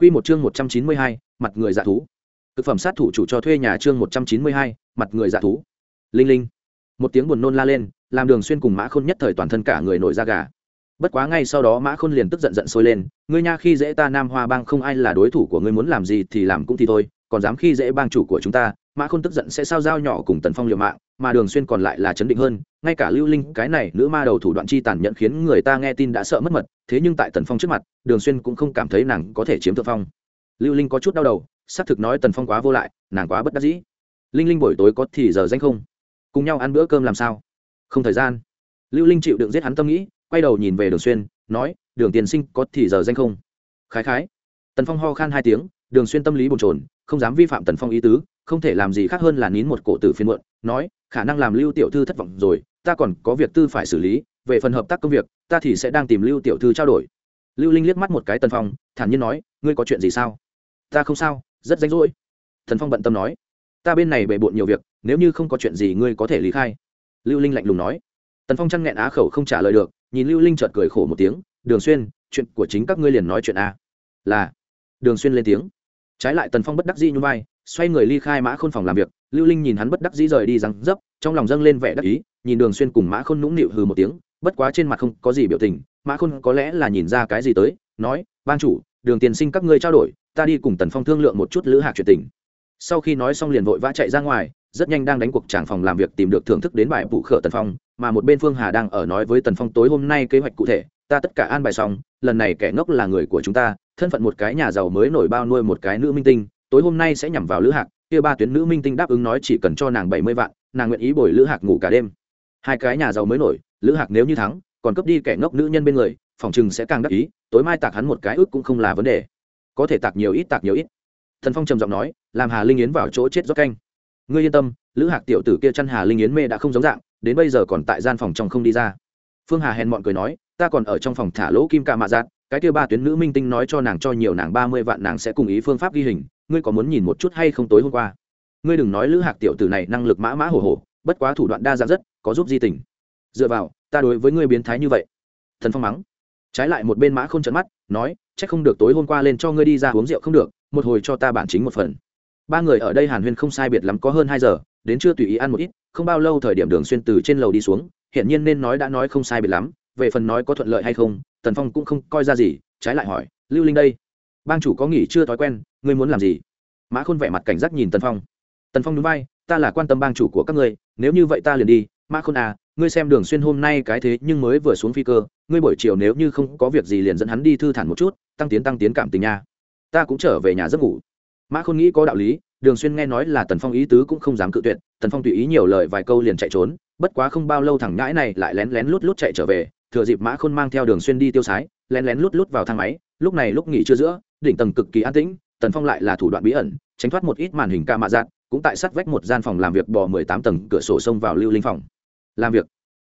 Quy một chương 192, mặt người dạ thú. Thực phẩm sát thủ chủ cho thuê nhà chương 192, mặt người dạ thú. Linh linh. Một tiếng buồn nôn la lên, làm Đường Xuyên cùng Mã Khôn nhất thời toàn thân cả người nổi da gà. Bất quá ngay sau đó Mã Khôn liền tức giận giận sôi lên, ngươi nha khi dễ ta Nam Hoa Bang không ai là đối thủ của ngươi muốn làm gì thì làm cũng thì thôi, còn dám khi dễ bang chủ của chúng ta, Mã Khôn tức giận sẽ sao giao nhỏ cùng Tần Phong liều mạng, mà Đường Xuyên còn lại là chấn định hơn, ngay cả Lưu Linh cái này nữ ma đầu thủ đoạn chi tàn nhẫn khiến người ta nghe tin đã sợ mất mật, thế nhưng tại Tần Phong trước mặt, Đường Xuyên cũng không cảm thấy nàng có thể chiếm thượng phong. Lưu linh có chút đau đầu xác thực nói tần phong quá vô lại nàng quá bất đắc dĩ. Linh linh buổi tối có thì giờ danh không? Cùng nhau ăn bữa cơm làm sao? Không thời gian. Lưu linh chịu đựng giết hắn tâm nghĩ quay đầu nhìn về đường xuyên nói đường tiền sinh có thì giờ danh không? Khái khái. Tần phong ho khan hai tiếng đường xuyên tâm lý bồn chồn không dám vi phạm tần phong ý tứ không thể làm gì khác hơn là nín một cổ tử phiên muộn, nói, khả năng làm lưu tiểu thư thất vọng rồi, ta còn có việc tư phải xử lý, về phần hợp tác công việc, ta thì sẽ đang tìm lưu tiểu thư trao đổi. Lưu linh liếc mắt một cái tần phong, thản nhiên nói, ngươi có chuyện gì sao? Ta không sao, rất rảnh rỗi. Thần phong bận tâm nói, ta bên này bề bộn nhiều việc, nếu như không có chuyện gì ngươi có thể lý khai. Lưu linh lạnh lùng nói. Tần phong chăn nghẹn á khẩu không trả lời được, nhìn lưu linh chợt cười khổ một tiếng, đường xuyên, chuyện của chính các ngươi liền nói chuyện a là. Đường xuyên lên tiếng. Trái lại tần phong bất đắc dĩ như vai xoay người ly khai mã khôn phòng làm việc, lưu linh nhìn hắn bất đắc dĩ rời đi răng dấp, trong lòng dâng lên vẻ đắc ý, nhìn đường xuyên cùng mã khôn nũng nịu hừ một tiếng, bất quá trên mặt không có gì biểu tình, mã khôn có lẽ là nhìn ra cái gì tới, nói, ban chủ, đường tiền sinh các ngươi trao đổi, ta đi cùng tần phong thương lượng một chút lữ hạc chuyện tình. Sau khi nói xong liền vội vã chạy ra ngoài, rất nhanh đang đánh cuộc tràng phòng làm việc tìm được thưởng thức đến bài vụ khở tần phong, mà một bên phương hà đang ở nói với tần phong tối hôm nay kế hoạch cụ thể, ta tất cả an bài xong, lần này kẻ ngốc là người của chúng ta, thân phận một cái nhà giàu mới nổi bao nuôi một cái nữ minh tinh tối hôm nay sẽ nhằm vào lữ hạc, kia ba tuyến nữ minh tinh đáp ứng nói chỉ cần cho nàng bảy mươi vạn, nàng nguyện ý bồi lữ hạc ngủ cả đêm. Hai cái nhà giàu mới nổi, lữ hạc nếu như thắng, còn cấp đi kẻ ngốc nữ nhân bên người, phòng chừng sẽ càng đắc ý, tối mai tạc hắn một cái ước cũng không là vấn đề. Có thể tạc nhiều ít, tạc nhiều ít. Thần phong trầm giọng nói, làm hà linh yến vào chỗ chết rót canh. Ngươi yên tâm, lữ hạc tiểu tử kia chăn hà linh yến mê đã không giống dạng, đến bây giờ còn tại gian phòng trong không đi ra. Phương hà hèn mọn cười nói, ta còn ở trong phòng thả lỗ kim ca mạ giạt cái kia ba tuyến nữ minh tinh nói cho nàng cho nhiều nàng ba mươi vạn nàng sẽ cùng ý phương pháp ghi hình ngươi có muốn nhìn một chút hay không tối hôm qua? Ngươi đừng nói lữ hạc tiểu tử này năng lực mã mã hổ hổ bất quá thủ đoạn đa dạng rất, có giúp di tình. Dựa vào, ta đối với ngươi biến thái như vậy. Thần phong mắng. Trái lại một bên mã không trận mắt, nói c h ắ c không được tối hôm qua lên cho ngươi đi ra uống rượu không được, một hồi cho ta bản chính một phần. Ba người ở đây hàn huyên không sai biệt lắm có hơn hai giờ, đến chưa tùy ý ăn một ít, không bao lâu thời điểm đường xuyên từ trên lầu đi xuống, hiển nhiên nên nói đã nói không sai biệt lắm, về phần nói có thuận lợi hay không, tần phong cũng không coi ra gì, trái lại hỏi, lưu linh đây? Bang chủ có nghỉ chưa thói quen, ngươi muốn làm gì? Mã khôn vẻ mặt cảnh giác nhìn tần phong. Tần phong núi bay ta là quan tâm bang chủ của các ngươi, nếu như vậy ta liền đi. Mã khôn à ngươi xem đường xuyên hôm nay cái thế nhưng mới vừa xuống phi cơ, ngươi buổi chiều nếu như không có việc gì liền dẫn hắn đi thư thản một chút, tăng tiến tăng tiến cảm tình nha. Ta cũng trở về nhà giấc ngủ. Mã khôn nghĩ có đạo lý, đường xuyên nghe nói là tần phong ý tứ cũng không dám cự tuyệt, tần phong tùy ý nhiều lời vài câu liền chạy trốn, bất quá không bao lâu thằng ngãi này lại lén lén lút lút chạy trở về, thừa dịp mã khôn mang theo đường xuyên đi tiêu sái, lén lén lút lút vào thang máy, lúc này lúc nghỉ chưa giữa đỉnh tầng cực kỳ an tĩnh, tần phong lại là thủ đoạn bí ẩn, tránh thoát một ít màn hình ca mạ dạng cũng tại sát vách một gian phòng làm việc bò mười tám tầng cửa sổ xông vào lưu linh phòng. Làm việc.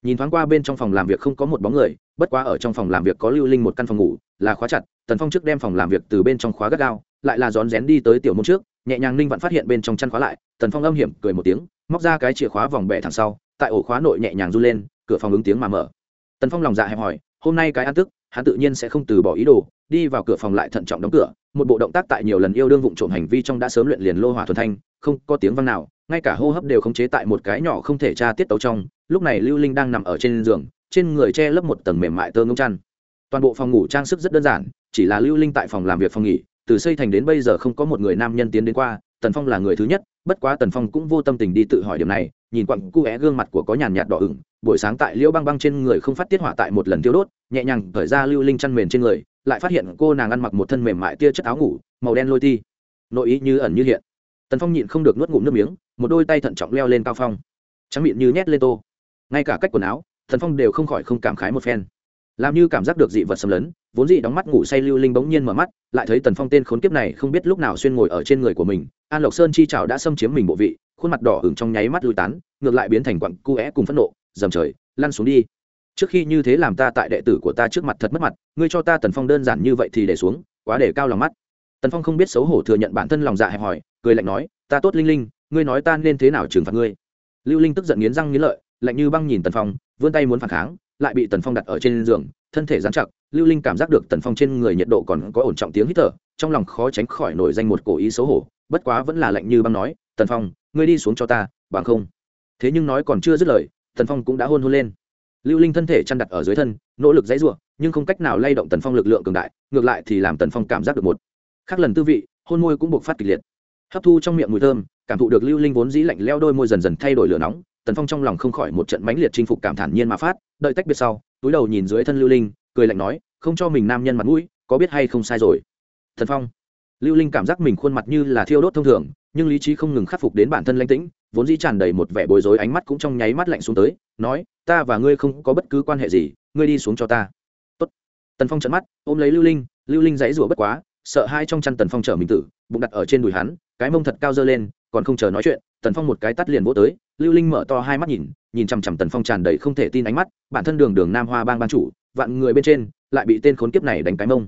Nhìn thoáng qua bên trong phòng làm việc không có một bóng người, bất quá ở trong phòng làm việc có lưu linh một căn phòng ngủ, là khóa chặt, tần phong trước đem phòng làm việc từ bên trong khóa gắt gao, lại là rón rén đi tới tiểu môn trước, nhẹ nhàng ninh vặn phát hiện bên trong chăn khóa lại, tần phong âm hiểm cười một tiếng, móc ra cái chìa khóa vòng bẻ thẳng sau, tại ổ khóa nội nhẹ nhàng run lên, cửa phòng ứng tiếng mà mở. Tần phong lòng dạ hẹp hỏi, hôm nay cái ăn tức, hắn tự nhiên sẽ không từ bỏ ý đồ đi vào cửa phòng lại thận trọng đóng cửa, một bộ động tác tại nhiều lần yêu đương vụng trộm hành vi trong đã sớm luyện liền lô hỏa thuần thanh, không có tiếng vang nào, ngay cả hô hấp đều khống chế tại một cái nhỏ không thể tra tiết tấu trong, lúc này lưu linh đang nằm ở trên giường, trên người che lấp một tầng mềm mại tơ ngông chăn. Toàn bộ phòng ngủ trang sức rất đơn giản, chỉ là lưu linh tại phòng làm việc phòng nghỉ, từ xây thành đến bây giờ không có một người nam nhân tiến đến qua, tần phong là người thứ nhất bất quá tần phong cũng vô tâm tình đi tự hỏi điểm này, nhìn quặng cu é gương mặt của có nhàn nhạt đỏ ửng, buổi sáng tại liễu băng băng trên người không phát tiết hỏa tại một lần tiêu đốt, nhẹ nhàng thời ra lưu linh chăn mền trên người, lại phát hiện cô nàng ăn mặc một thân mềm mại tia chất áo ngủ, màu đen lôi ti. Nội ý như ẩn như hiện. Tần phong nhịn không được nuốt ngụm nước miếng, một đôi tay thận trọng leo lên cao phong. Trắng miệng như nhét lên tô. Ngay cả cách quần áo, tần phong đều không khỏi không cảm khái một phen làm như cảm giác được dị vật xâm lấn, vốn dị đóng mắt ngủ say lưu linh bỗng nhiên mở mắt, lại thấy tần phong tên khốn kiếp này không biết lúc nào xuyên ngồi ở trên người của mình. An lộc sơn chi trào đã xâm chiếm mình bộ vị, khuôn mặt đỏ hửng trong nháy mắt lui tán, ngược lại biến thành quặng cu é cùng phẫn nộ, dầm trời, lăn xuống đi. Trước khi như thế làm ta tại đệ tử của ta trước mặt thật mất mặt, ngươi cho ta tần phong đơn giản như vậy thì để xuống, quá để cao lòng mắt. Tần phong không biết xấu hổ thừa nhận bản thân lòng dạ hẹp hòi, cười lạnh nói, ta tốt linh linh, ngươi nói ta nên thế nào trừng phạt ngươi? Lưu linh tức giận nghiến răng nghiến lợi, lạnh như băng nhìn tần phong, vươn tay muốn phản kháng lại bị tần phong đặt ở trên giường, thân thể dán chặt, lưu linh cảm giác được tần phong trên người nhiệt độ còn có ổn trọng tiếng hít thở, trong lòng khó tránh khỏi nổi danh một cổ ý xấu hổ, bất quá vẫn là lạnh như băng nói, tần phong, ngươi đi xuống cho ta, bằng không. Thế nhưng nói còn chưa dứt lời, tần phong cũng đã hôn hôn lên. Lưu linh thân thể chăn đặt ở dưới thân, nỗ lực dãy ruộng nhưng không cách nào lay động tần phong lực lượng cường đại, ngược lại thì làm tần phong cảm giác được một khác lần tư vị, hôn môi cũng buộc phát kịch liệt. Hấp thu trong miệng mùi thơm, cảm thụ được lưu linh vốn dĩ lạnh leo đôi môi dần dần thay đổi lửa nóng tần phong trong lòng không khỏi một trận mãnh liệt chinh phục cảm thản nhiên mà phát, đợi tách biệt sau, túi đầu nhìn dưới thân lưu linh, cười lạnh nói, không cho mình nam nhân mặt mũi, có biết hay không sai rồi? Thần phong. Lưu linh cảm giác mình khuôn mặt như là thiêu đốt thông thường, nhưng lý trí không ngừng khắc phục đến bản thân lãnh tĩnh, vốn dĩ tràn đầy một vẻ bối rối ánh mắt cũng trong nháy mắt lạnh xuống tới, nói, ta và ngươi không có bất cứ quan hệ gì, ngươi đi xuống cho ta. Tốt. tần phong trận mắt, ôm lấy lưu linh lưu linh dãy rủa bất quá, sợ hai trong chăn tần phong chở mình tử, bụng đặt ở trên đùi hắn, cái mông thật cao dơ lên, còn không chờ nói chuyện tần phong một cái tắt liền vỗ tới, lưu linh mở to hai mắt nhìn nhìn chằm chằm tần phong tràn đầy không thể tin ánh mắt, bản thân đường đường nam hoa bang ban chủ, vạn người bên trên, lại bị tên khốn kiếp này đánh cái mông.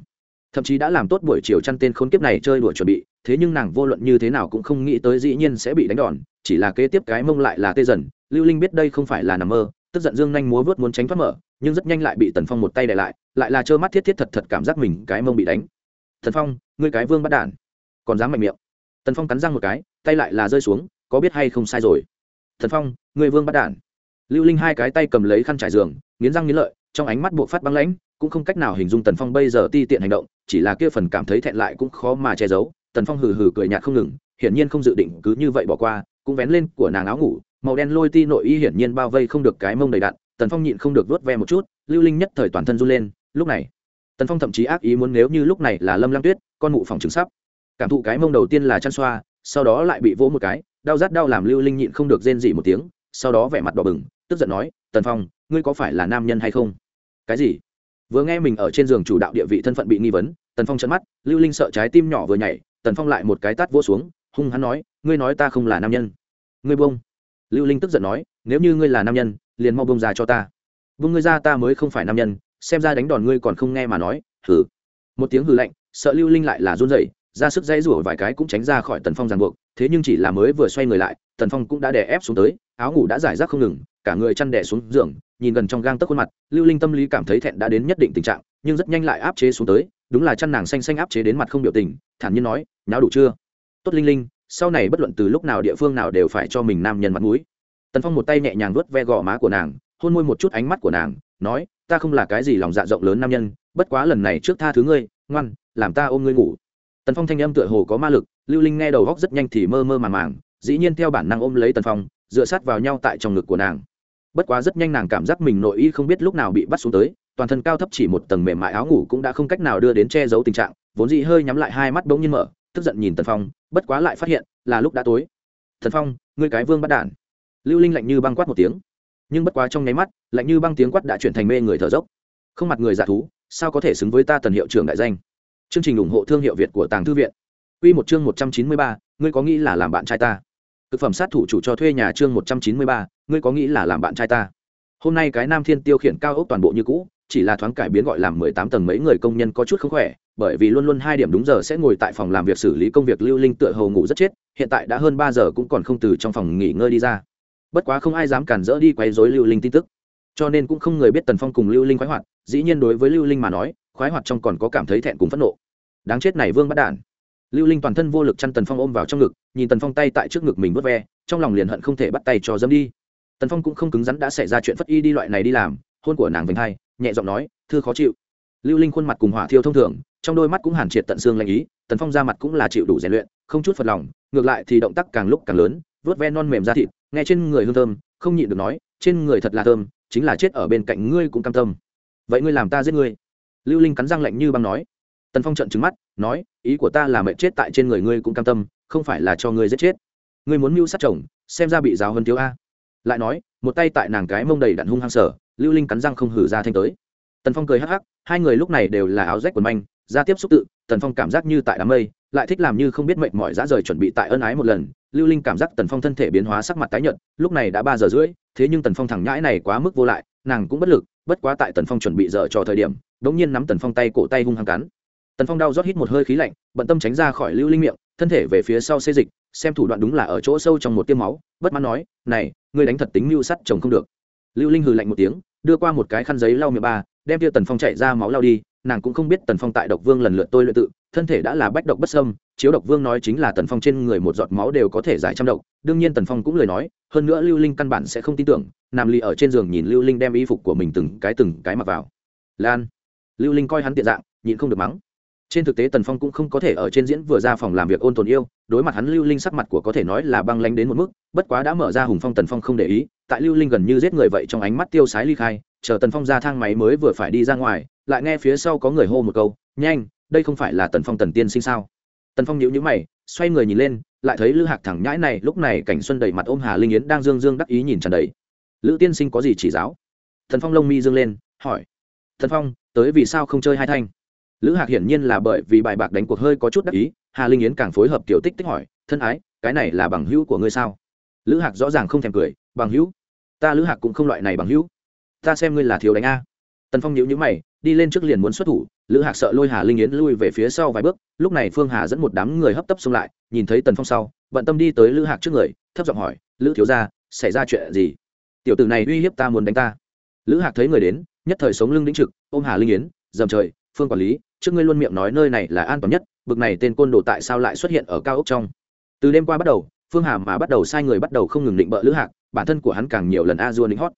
Thậm chí đã làm tốt buổi chiều chăn tên khốn kiếp này chơi đuổi chuẩn bị, thế nhưng nàng vô luận như thế nào cũng không nghĩ tới dĩ nhiên sẽ bị đánh đòn, chỉ là kế tiếp cái mông lại là tê dần. Lưu linh biết đây không phải là nằm mơ, tức giận dương nhanh múa vớt muốn tránh thoát mở, nhưng rất nhanh lại bị tần phong một tay đè lại lại là trơ mắt thiết thiết thật thật cảm giác mình cái mông bị đánh. Thần phong, ngươi cái vương bắt đản còn dám mạnh miệng? Tần phong cắn răng một cái, tay lại là rơi xuống có biết hay không sai rồi. Thần phong, người vương bắt đản. Lưu linh hai cái tay cầm lấy khăn trải giường, nghiến răng nghiến lợi, trong ánh mắt buộc phát băng lãnh, cũng không cách nào hình dung tần phong bây giờ ti tiện hành động, chỉ là kia phần cảm thấy thẹn lại cũng khó mà che giấu. Tần phong hừ hừ cười nhạt không ngừng, hiển nhiên không dự định cứ như vậy bỏ qua, cũng vén lên của nàng áo ngủ, màu đen lôi ti nội y hiển nhiên bao vây không được cái mông đầy đặn, tần phong nhịn không được vớt ve một chút, lưu linh nhất thời toàn thân run lên, lúc này, tần phong thậm chí ác ý muốn nếu như lúc này là lâm lăng tuyết, con mụ phòng trứng sắp. Cảm thụ cái mông đầu tiên là chăn xoa, sau đó lại bị vỗ một cái đau rát đau làm lưu linh nhịn không được rên dị một tiếng, sau đó vẻ mặt đỏ bừng, tức giận nói, tần phong, ngươi có phải là nam nhân hay không? Cái gì? Vừa nghe mình ở trên giường chủ đạo địa vị thân phận bị nghi vấn, tần phong chấn mắt, lưu linh sợ trái tim nhỏ vừa nhảy, tần phong lại một cái tát vỗ xuống, hung hắn nói, ngươi nói ta không là nam nhân. Ngươi bông lưu linh tức giận nói, nếu như ngươi là nam nhân, liền mau bông ra cho ta. Bông ngươi ra, ta mới không phải nam nhân, xem ra đánh đòn ngươi còn không nghe mà nói hử một tiếng hư lạnh, sợ lưu linh lại là run rẩy ra sức dãy rủa vài cái cũng tránh ra khỏi tần phong ràng buộc, thế nhưng chỉ là mới vừa xoay người lại, tần phong cũng đã đè ép xuống tới, áo ngủ đã giải rác không ngừng, cả người chăn đè xuống giường, nhìn gần trong gang tấc khuôn mặt, lưu linh tâm lý cảm thấy thẹn đã đến nhất định tình trạng, nhưng rất nhanh lại áp chế xuống tới, đúng là chăn nàng xanh xanh áp chế đến mặt không biểu tình, thản nhiên nói, nháo đủ chưa? Tốt linh linh, sau này bất luận từ lúc nào địa phương nào đều phải cho mình nam nhân mặt mũi. Tần phong một tay nhẹ nhàng vuốt ve gò má của nàng, hôn môi một chút ánh mắt của nàng, nói, ta không là cái gì lòng dạ rộng lớn nam nhân, bất quá lần này trước tha thứ ngươi, ngoan, làm ta ôm ngươi ngủ tần phong thanh âm tựa hồ có ma lực, lưu linh nghe đầu góc rất nhanh thì mơ mơ màng màng, dĩ nhiên theo bản năng ôm lấy tần phong, dựa sát vào nhau tại trong ngực của nàng. Bất quá rất nhanh nàng cảm giác mình nội y không biết lúc nào bị bắt xuống tới, toàn thân cao thấp chỉ một tầng mềm mại áo ngủ cũng đã không cách nào đưa đến che giấu tình trạng, vốn dĩ hơi nhắm lại hai mắt bỗng nhiên mở, tức giận nhìn tần phong, bất quá lại phát hiện là lúc đã tối. Thần phong, ngươi cái vương bắt đản. Lưu linh lạnh như băng quát một tiếng. Nhưng bất quá trong nháy mắt, lạnh như băng tiếng quát đã chuyển thành mê người thở dốc. Không mặt người giả thú, sao có thể xứng với ta tần hiệu trưởng đại danh? Chương trình ủng hộ thương hiệu việt của tàng thư viện. Quy một chương một trăm chín mươi ba, ngươi có nghĩ là làm bạn trai ta? Thực phẩm sát thủ chủ cho thuê nhà chương một trăm chín mươi ba ngươi có nghĩ là làm bạn trai ta? Hôm nay cái nam thiên tiêu khiển cao ốc toàn bộ như cũ chỉ là thoáng cải biến gọi làm mười tám tầng mấy người công nhân có chút không khỏe bởi vì luôn luôn hai điểm đúng giờ sẽ ngồi tại phòng làm việc xử lý công việc lưu linh tựa hầu ngủ rất chết hiện tại đã hơn ba giờ cũng còn không từ trong phòng nghỉ ngơi đi ra. Bất quá không ai dám cản rỡ đi quấy rối lưu linh tin tức. Cho nên cũng không người biết tần phong cùng lưu linh khoái hoạt dĩ nhiên đối với lưu linh mà nói khoái hoạt trong còn có cảm thấy thẹn cùng phẫn nộ. Đáng chết này vương bắt đản. Lưu linh toàn thân vô lực chăn tần phong ôm vào trong ngực, nhìn tần phong tay tại trước ngực mình vớt ve, trong lòng liền hận không thể bắt tay cho dâm đi. Tần phong cũng không cứng rắn đã xảy ra chuyện phất y đi loại này đi làm, hôn của nàng vành hai, nhẹ giọng nói, thư khó chịu. Lưu linh khuôn mặt cùng hỏa thiêu thông thường, trong đôi mắt cũng hàn triệt tận xương lạnh ý, tần phong ra mặt cũng là chịu đủ rèn luyện, không chút phật lòng, ngược lại thì động tác càng lúc càng lớn vớt ve non mềm ra thịt, nghe trên người hương thơm, không nhịn được nói, trên người thật là thơm, chính là chết ở bên cạnh ngươi cũng cam tâm. Vậy ngươi làm ta giết ngươi lưu linh cắn răng lạnh như băng nói. Tần phong trận trứng mắt, nói, ý của ta là mẹ chết tại trên người ngươi cũng cam tâm, không phải là cho ngươi giết chết. Ngươi muốn mưu sát chồng, xem ra bị giáo hơn thiếu a. Lại nói, một tay tại nàng cái mông đầy đạn hung hăng sở, lưu linh cắn răng không hử ra thanh tới. Tần phong cười hắc hắc, hai người lúc này đều là áo rách quần manh ra tiếp xúc tự, tần phong cảm giác như tại đám mây, lại thích làm như không biết mệnh mỏi giá rời chuẩn bị tại ân ái một lần, lưu linh cảm giác tần phong thân thể biến hóa sắc mặt tái nhợt, lúc này đã ba giờ rưỡi, thế nhưng tần phong thẳng nhãi này quá mức vô lại, nàng cũng bất lực, bất quá tại tần phong chuẩn bị dở cho thời điểm đống nhiên nắm tần phong tay cổ tay hung hăng cắn. Tần phong đau rót hít một hơi khí lạnh, bận tâm tránh ra khỏi lưu linh miệng, thân thể về phía sau xê dịch, xem thủ đoạn đúng là ở chỗ sâu trong một tiêm máu, bất mãn nói, này, ngươi đánh thật tính mưu sắt chồng không được. Lưu linh hừ lạnh một tiếng, đưa qua một cái khăn giấy lau miệng ba, đem tia tần phong chạy ra máu lao đi, nàng cũng không biết tần phong tại độc vương lần lượt tôi luyện tự, thân thể đã là bách độc bất sâm chiếu độc vương nói chính là tần phong trên người một giọt máu đều có thể giải trăm độc, đương nhiên tần phong cũng lời nói, hơn nữa lưu linh căn bản sẽ không tin tưởng nằm lì ở trên giường nhìn lưu linh đem y phục của mình từng cái từng cái mặc vào. Lan lưu linh coi hắn tiện dạng, nhịn không được mắng. Trên thực tế tần phong cũng không có thể ở trên diễn vừa ra phòng làm việc ôn tồn yêu, đối mặt hắn lưu linh sắc mặt của có thể nói là băng lanh đến một mức, bất quá đã mở ra hùng phong tần phong không để ý, tại lưu linh gần như giết người vậy trong ánh mắt tiêu sái ly khai, chờ tần phong ra thang máy mới vừa phải đi ra ngoài, lại nghe phía sau có người hô một câu, nhanh, đây không phải là tần phong tần tiên sinh sao? Tần phong nhíu nhíu mày, xoay người nhìn lên, lại thấy lữ hạc thẳng nhãi này lúc này cảnh xuân đầy mặt ôm hà linh yến đang dương dương đắc ý nhìn tràn đầy. Lữ tiên sinh có gì chỉ giáo? Thần phong lông mi dương lên, hỏi. Thần phong tới vì sao không chơi hai thanh. Lữ hạc hiển nhiên là bởi vì bài bạc đánh cuộc hơi có chút đắc ý, hà linh yến càng phối hợp kiểu tích tích hỏi, thân ái, cái này là bằng hữu của ngươi sao? Lữ hạc rõ ràng không thèm cười, bằng hữu? Ta lữ hạc cũng không loại này bằng hữu. Ta xem ngươi là thiếu đánh a. Tần phong nhíu nhíu mày, đi lên trước liền muốn xuất thủ, lữ hạc sợ lôi hà linh yến lui về phía sau vài bước, lúc này phương hà dẫn một đám người hấp tấp xông lại, nhìn thấy tần phong sau, bận tâm đi tới lữ hạc trước người, thấp giọng hỏi, lữ thiếu gia, xảy ra chuyện gì? Tiểu tử này uy hiếp ta muốn đánh ta. Lữ hạc thấy người đến nhất thời sống lưng đĩnh trực, ôm hà linh yến, dầm trời, phương quản lý, trước ngươi luôn miệng nói nơi này là an toàn nhất, bực này tên côn đồ tại sao lại xuất hiện ở cao ốc trong? Từ đêm qua bắt đầu, phương hà mà bắt đầu sai người bắt đầu không ngừng định bợ lữ hạc, bản thân của hắn càng nhiều lần a dua nịnh hót.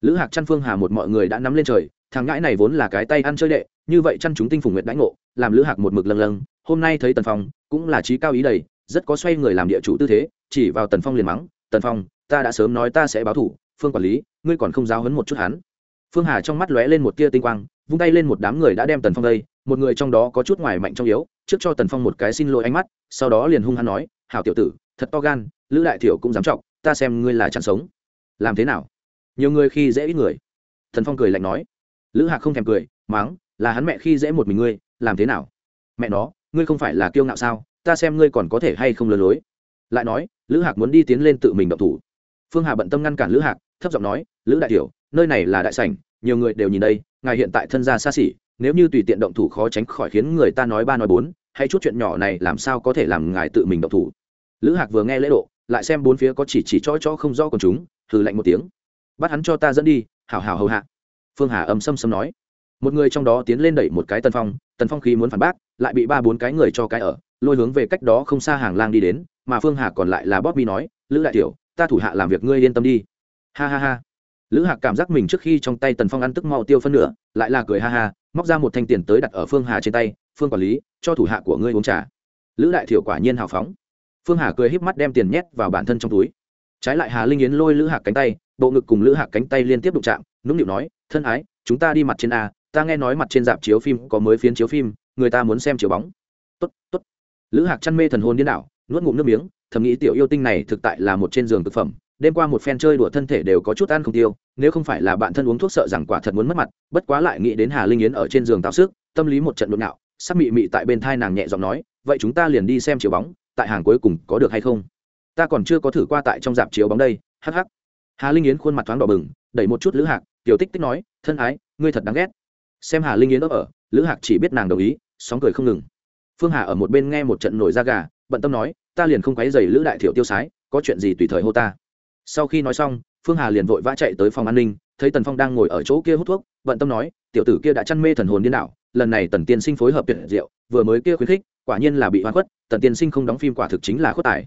Lữ hạc chăn phương hà một mọi người đã nắm lên trời, thằng ngãi này vốn là cái tay ăn chơi đệ, như vậy chăn chúng tinh phùng nguyện đãi ngộ, làm lữ hạc một mực lâng lâng, hôm nay thấy tần phong, cũng là trí cao ý đầy, rất có xoay người làm địa chủ tư thế, chỉ vào tần phong liền mắng, tần phong, ta đã sớm nói ta sẽ báo thủ, phương quản lý, ngươi còn không giáo hấn một chút hắn phương hà trong mắt lóe lên một tia tinh quang, vung tay lên một đám người đã đem tần phong đây, một người trong đó có chút ngoài mạnh trong yếu, trước cho tần phong một cái xin lỗi ánh mắt, sau đó liền hung hăng nói, hảo tiểu tử, thật to gan, lữ đại thiểu cũng dám trọng ta xem ngươi là chẳng sống. Làm thế nào? Nhiều người khi dễ ít người. Thần phong cười lạnh nói. Lữ hạc không thèm cười, mắng, là hắn mẹ khi dễ một mình ngươi, làm thế nào? Mẹ nó, ngươi không phải là kiêu ngạo sao, ta xem ngươi còn có thể hay không lừa lối. Lại nói, lữ hạc muốn đi tiến lên tự mình động thủ. Phương hà bận tâm ngăn cản lữ hạc, thấp giọng nói, lữ đại tiểu nơi này là đại sảnh, nhiều người đều nhìn đây, ngài hiện tại thân gia xa xỉ, nếu như tùy tiện động thủ khó tránh khỏi khiến người ta nói ba nói bốn hay chút chuyện nhỏ này làm sao có thể làm ngài tự mình động thủ. Lữ hạc vừa nghe lễ độ, lại xem bốn phía có chỉ chỉ cho chó không rõ còn chúng thử lạnh một tiếng. Bắt hắn cho ta dẫn đi, hảo hảo hầu hạ. Phương hà âm xâm xâm nói. Một người trong đó tiến lên đẩy một cái tần phong tần phong khi muốn phản bác, lại bị ba bốn cái người cho cái ở, lôi hướng về cách đó không xa hàng lang đi đến, mà phương hà còn lại là bóp bi nói, lữ đại tiểu, ta thủ hạ làm việc ngươi yên tâm đi. Ha ha ha lữ hạc cảm giác mình trước khi trong tay tần phong ăn tức mau tiêu phân nửa, lại là cười ha ha, móc ra một thanh tiền tới đặt ở phương hà trên tay, phương quản lý, cho thủ hạ của ngươi uống trà. Lữ đại thiểu quả nhiên hào phóng. Phương hà cười híp mắt đem tiền nhét vào bản thân trong túi. Trái lại hà linh yến lôi lữ hạc cánh tay, bộ ngực cùng lữ hạc cánh tay liên tiếp đụng chạm, nũng nịu nói, thân ái, chúng ta đi mặt trên a, ta nghe nói mặt trên dạp chiếu phim có mới phiến chiếu phim, người ta muốn xem chiếu bóng. Tốt tốt. Lữ hạc chăn mê thần hồn điên đảo, nuốt ngụm nước miếng, thầm nghĩ tiểu yêu tinh này thực tại là một trên giường thực phẩm đêm qua một phen chơi đùa thân thể đều có chút ăn không tiêu, nếu không phải là bạn thân uống thuốc sợ rằng quả thật muốn mất mặt, bất quá lại nghĩ đến hà linh yến ở trên giường tạo sức, tâm lý một trận nhộn nhạo sắc mị mị tại bên thai nàng nhẹ giọng nói, vậy chúng ta liền đi xem chiếu bóng, tại hàng cuối cùng có được hay không? Ta còn chưa có thử qua tại trong dạp chiếu bóng đây, hắc hắc. Hà linh yến khuôn mặt thoáng đỏ bừng, đẩy một chút lữ hạc, tiểu tích tích nói, thân ái, ngươi thật đáng ghét. Xem hà linh yến ấp ở, lữ hạc chỉ biết nàng đồng ý, sóng cười không ngừng. Phương hà ở một bên nghe một trận nổi da gà, bận tâm nói, ta liền không quấy giày lữ đại thiệu tiêu sái, có chuyện gì tùy thời hô ta sau khi nói xong, phương hà liền vội vã chạy tới phòng an ninh, thấy tần phong đang ngồi ở chỗ kia hút thuốc, bận tâm nói, tiểu tử kia đã chăn mê thần hồn điên đảo, lần này tần tiên sinh phối hợp tuyệt diệu, vừa mới kia khuyến khích, quả nhiên là bị hoa khuất, tần tiên sinh không đóng phim quả thực chính là khuất tài.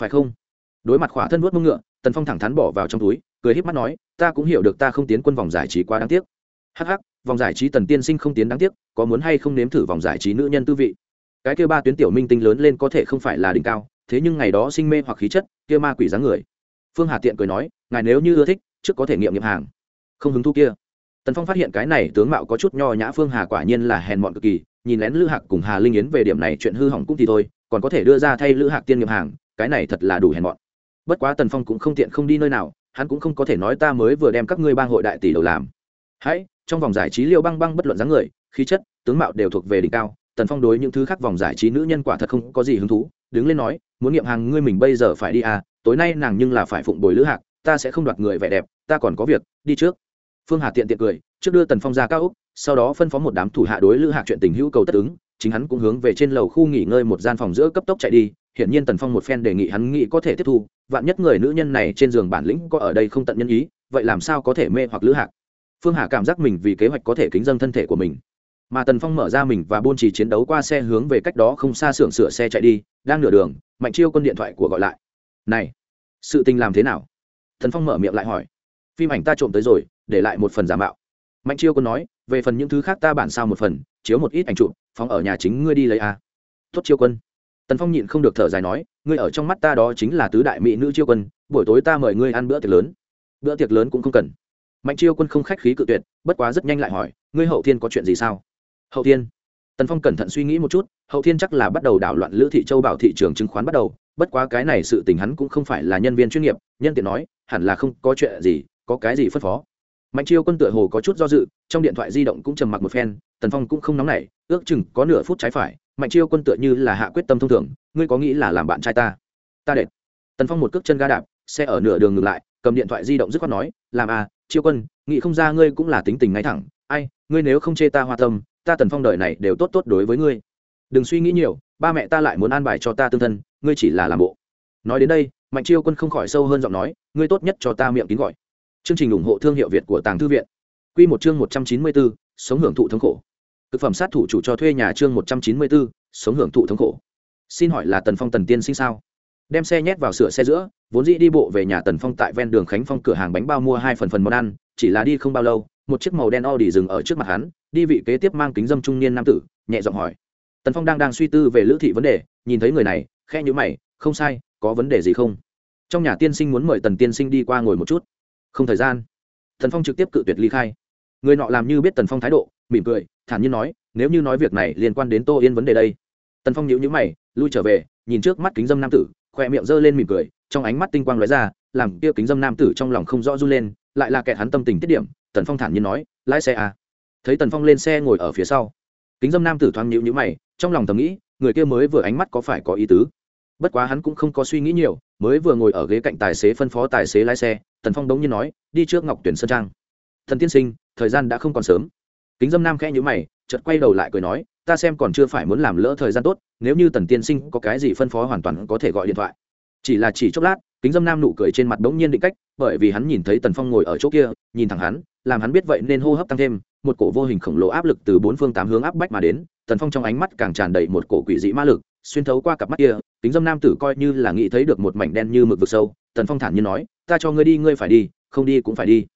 Phải không? Đối mặt khỏa thân vuốt mông ngựa, tần phong thẳng thắn bỏ vào trong túi, cười híp mắt nói, ta cũng hiểu được ta không tiến quân vòng giải trí quá đáng tiếc. Hh vòng giải trí tần tiên sinh không tiến đáng tiếc, có muốn hay không nếm thử vòng giải trí nữ nhân tư vị? Cái kia ba tuyến tiểu minh tinh lớn lên có thể không phải là đỉnh cao, thế nhưng ngày đó sinh mê hoặc khí chất, kia ma quỷ dáng người phương hà tiện cười nói, ngài nếu như ưa thích, trước có thể nghiệm nghiệm hàng. Không hứng thú kia. Tần phong phát hiện cái này tướng mạo có chút nho nhã phương hà quả nhiên là hèn mọn cực kỳ, nhìn lén lữ hạc cùng hà linh yến về điểm này chuyện hư hỏng cũng thì thôi, còn có thể đưa ra thay lữ hạc tiên nghiệm hàng, cái này thật là đủ hèn mọn. Bất quá tần phong cũng không tiện không đi nơi nào, hắn cũng không có thể nói ta mới vừa đem các ngươi bang hội đại tỷ đầu làm. Hãy, trong vòng giải trí liêu băng băng bất luận dáng người, khí chất, tướng mạo đều thuộc về đỉnh cao, tần phong đối những thứ khác vòng giải trí nữ nhân quả thật không có gì hứng thú đứng lên nói, muốn nghiệm hàng ngươi mình bây giờ phải đi à tối nay nàng nhưng là phải phụng bồi lữ hạc, ta sẽ không đoạt người vẻ đẹp, ta còn có việc, đi trước. Phương hà tiện tiện cười, trước đưa tần phong ra cao úc sau đó phân phó một đám thủ hạ đối lữ hạc chuyện tình hữu cầu tất ứng, chính hắn cũng hướng về trên lầu khu nghỉ ngơi một gian phòng giữa cấp tốc chạy đi, hiển nhiên tần phong một phen đề nghị hắn nghĩ có thể tiếp thu, vạn nhất người nữ nhân này trên giường bản lĩnh có ở đây không tận nhân ý, vậy làm sao có thể mê hoặc lữ hạc? Phương hà cảm giác mình vì kế hoạch có thể kính dân thân thể của mình mà tần phong mở ra mình và buôn chỉ chiến đấu qua xe hướng về cách đó không xa xưởng sửa xe chạy đi, đang nửa đường, mạnh chiêu quân điện thoại của gọi lại. Này, sự tình làm thế nào? Thần phong mở miệng lại hỏi. Phim ảnh ta trộm tới rồi, để lại một phần giả mạo. Mạnh chiêu quân nói, về phần những thứ khác ta bản sao một phần, chiếu một ít ảnh chụp, phóng ở nhà chính ngươi đi lấy a à. tốt chiêu quân. Tần phong nhịn không được thở dài nói, ngươi ở trong mắt ta đó chính là tứ đại mỹ nữ chiêu quân, buổi tối ta mời ngươi ăn bữa tiệc lớn. Bữa tiệc lớn cũng không cần. Mạnh chiêu quân không khách khí cự tuyệt, bất quá rất nhanh lại hỏi, ngươi hậu thiên có chuyện gì sao? Hậu thiên. Tần phong cẩn thận suy nghĩ một chút, hậu thiên chắc là bắt đầu đảo loạn lữ thị châu bảo thị trường chứng khoán bắt đầu, bất quá cái này sự tình hắn cũng không phải là nhân viên chuyên nghiệp, nhân tiện nói, hẳn là không có chuyện gì, có cái gì phân phó. Mạnh chiêu quân tựa hồ có chút do dự, trong điện thoại di động cũng trầm mặc một phen, tần phong cũng không nóng nảy, ước chừng có nửa phút trái phải, mạnh chiêu quân tựa như là hạ quyết tâm thông thường, ngươi có nghĩ là làm bạn trai ta? Ta đệt. Tần phong một cước chân ga đạp, xe ở nửa đường ngừng lại, cầm điện thoại di động dứt khoát nói, làm à chiêu quân, nghĩ không ra ngươi cũng là tính tình ngay thẳng, ai, ngươi nếu không chê ta hoa tâm ta tần phong đời này đều tốt tốt đối với ngươi. Đừng suy nghĩ nhiều ba mẹ ta lại muốn an bài cho ta tương thân ngươi chỉ là làm bộ. Nói đến đây mạnh chiêu quân không khỏi sâu hơn giọng nói ngươi tốt nhất cho ta miệng kín gọi. Chương trình ủng hộ thương hiệu việt của tàng thư viện. Q một chương một trăm chín mươi bốn sống hưởng thụ thống khổ. Thực phẩm sát thủ chủ cho thuê nhà chương một trăm chín mươi bốn sống hưởng thụ thống khổ. Xin hỏi là tần phong tần tiên sinh sao? Đem xe nhét vào sửa xe giữa vốn dĩ đi bộ về nhà tần phong tại ven đường khánh phong cửa hàng bánh bao mua hai phần phần món ăn chỉ là đi không bao lâu một chiếc màu đen o đi dừng ở trước mặt hắn, đi vị kế tiếp mang kính dâm trung niên nam tử, nhẹ giọng hỏi. Tần Phong đang đang suy tư về lữ thị vấn đề, nhìn thấy người này, khẽ nhíu mày, không sai, có vấn đề gì không? Trong nhà tiên sinh muốn mời Tần tiên sinh đi qua ngồi một chút. Không thời gian. Tần Phong trực tiếp cự tuyệt ly khai. Người nọ làm như biết Tần Phong thái độ, mỉm cười, thản nhiên nói, nếu như nói việc này liên quan đến Tô Yên vấn đề đây. Tần Phong nhíu nhíu mày, lui trở về, nhìn trước mắt kính dâm nam tử, khoe miệng giơ lên mỉm cười, trong ánh mắt tinh quang lóe ra, làm kia kính dâm nam tử trong lòng không rõ run lên, lại là kẻ hắn tâm tình tiết điểm, tần phong thản nhiên nói lái xe à thấy tần phong lên xe ngồi ở phía sau. Kính dâm nam tử thoáng nhịu nhữ mày, trong lòng thầm nghĩ, người kia mới vừa ánh mắt có phải có ý tứ? Bất quá hắn cũng không có suy nghĩ nhiều, mới vừa ngồi ở ghế cạnh tài xế phân phó tài xế lái xe, tần phong đống như nói, đi trước ngọc tuyển sơn trang. Thần tiên sinh, thời gian đã không còn sớm. Kính dâm nam khẽ nhữ mày, chợt quay đầu lại cười nói, ta xem còn chưa phải muốn làm lỡ thời gian tốt, nếu như tần tiên sinh có cái gì phân phó hoàn toàn có thể gọi điện thoại chỉ là chỉ chốc lát, kính dâm nam nụ cười trên mặt bỗng nhiên định cách, bởi vì hắn nhìn thấy tần phong ngồi ở chỗ kia, nhìn thẳng hắn, làm hắn biết vậy nên hô hấp tăng thêm, một cổ vô hình khổng lồ áp lực từ bốn phương tám hướng áp bách mà đến, tần phong trong ánh mắt càng tràn đầy một cổ quỷ dị ma lực, xuyên thấu qua cặp mắt kia, kính dâm nam tử coi như là nghĩ thấy được một mảnh đen như mực vực sâu, tần phong thản nhiên nói, ta cho ngươi đi, ngươi phải đi, không đi cũng phải đi.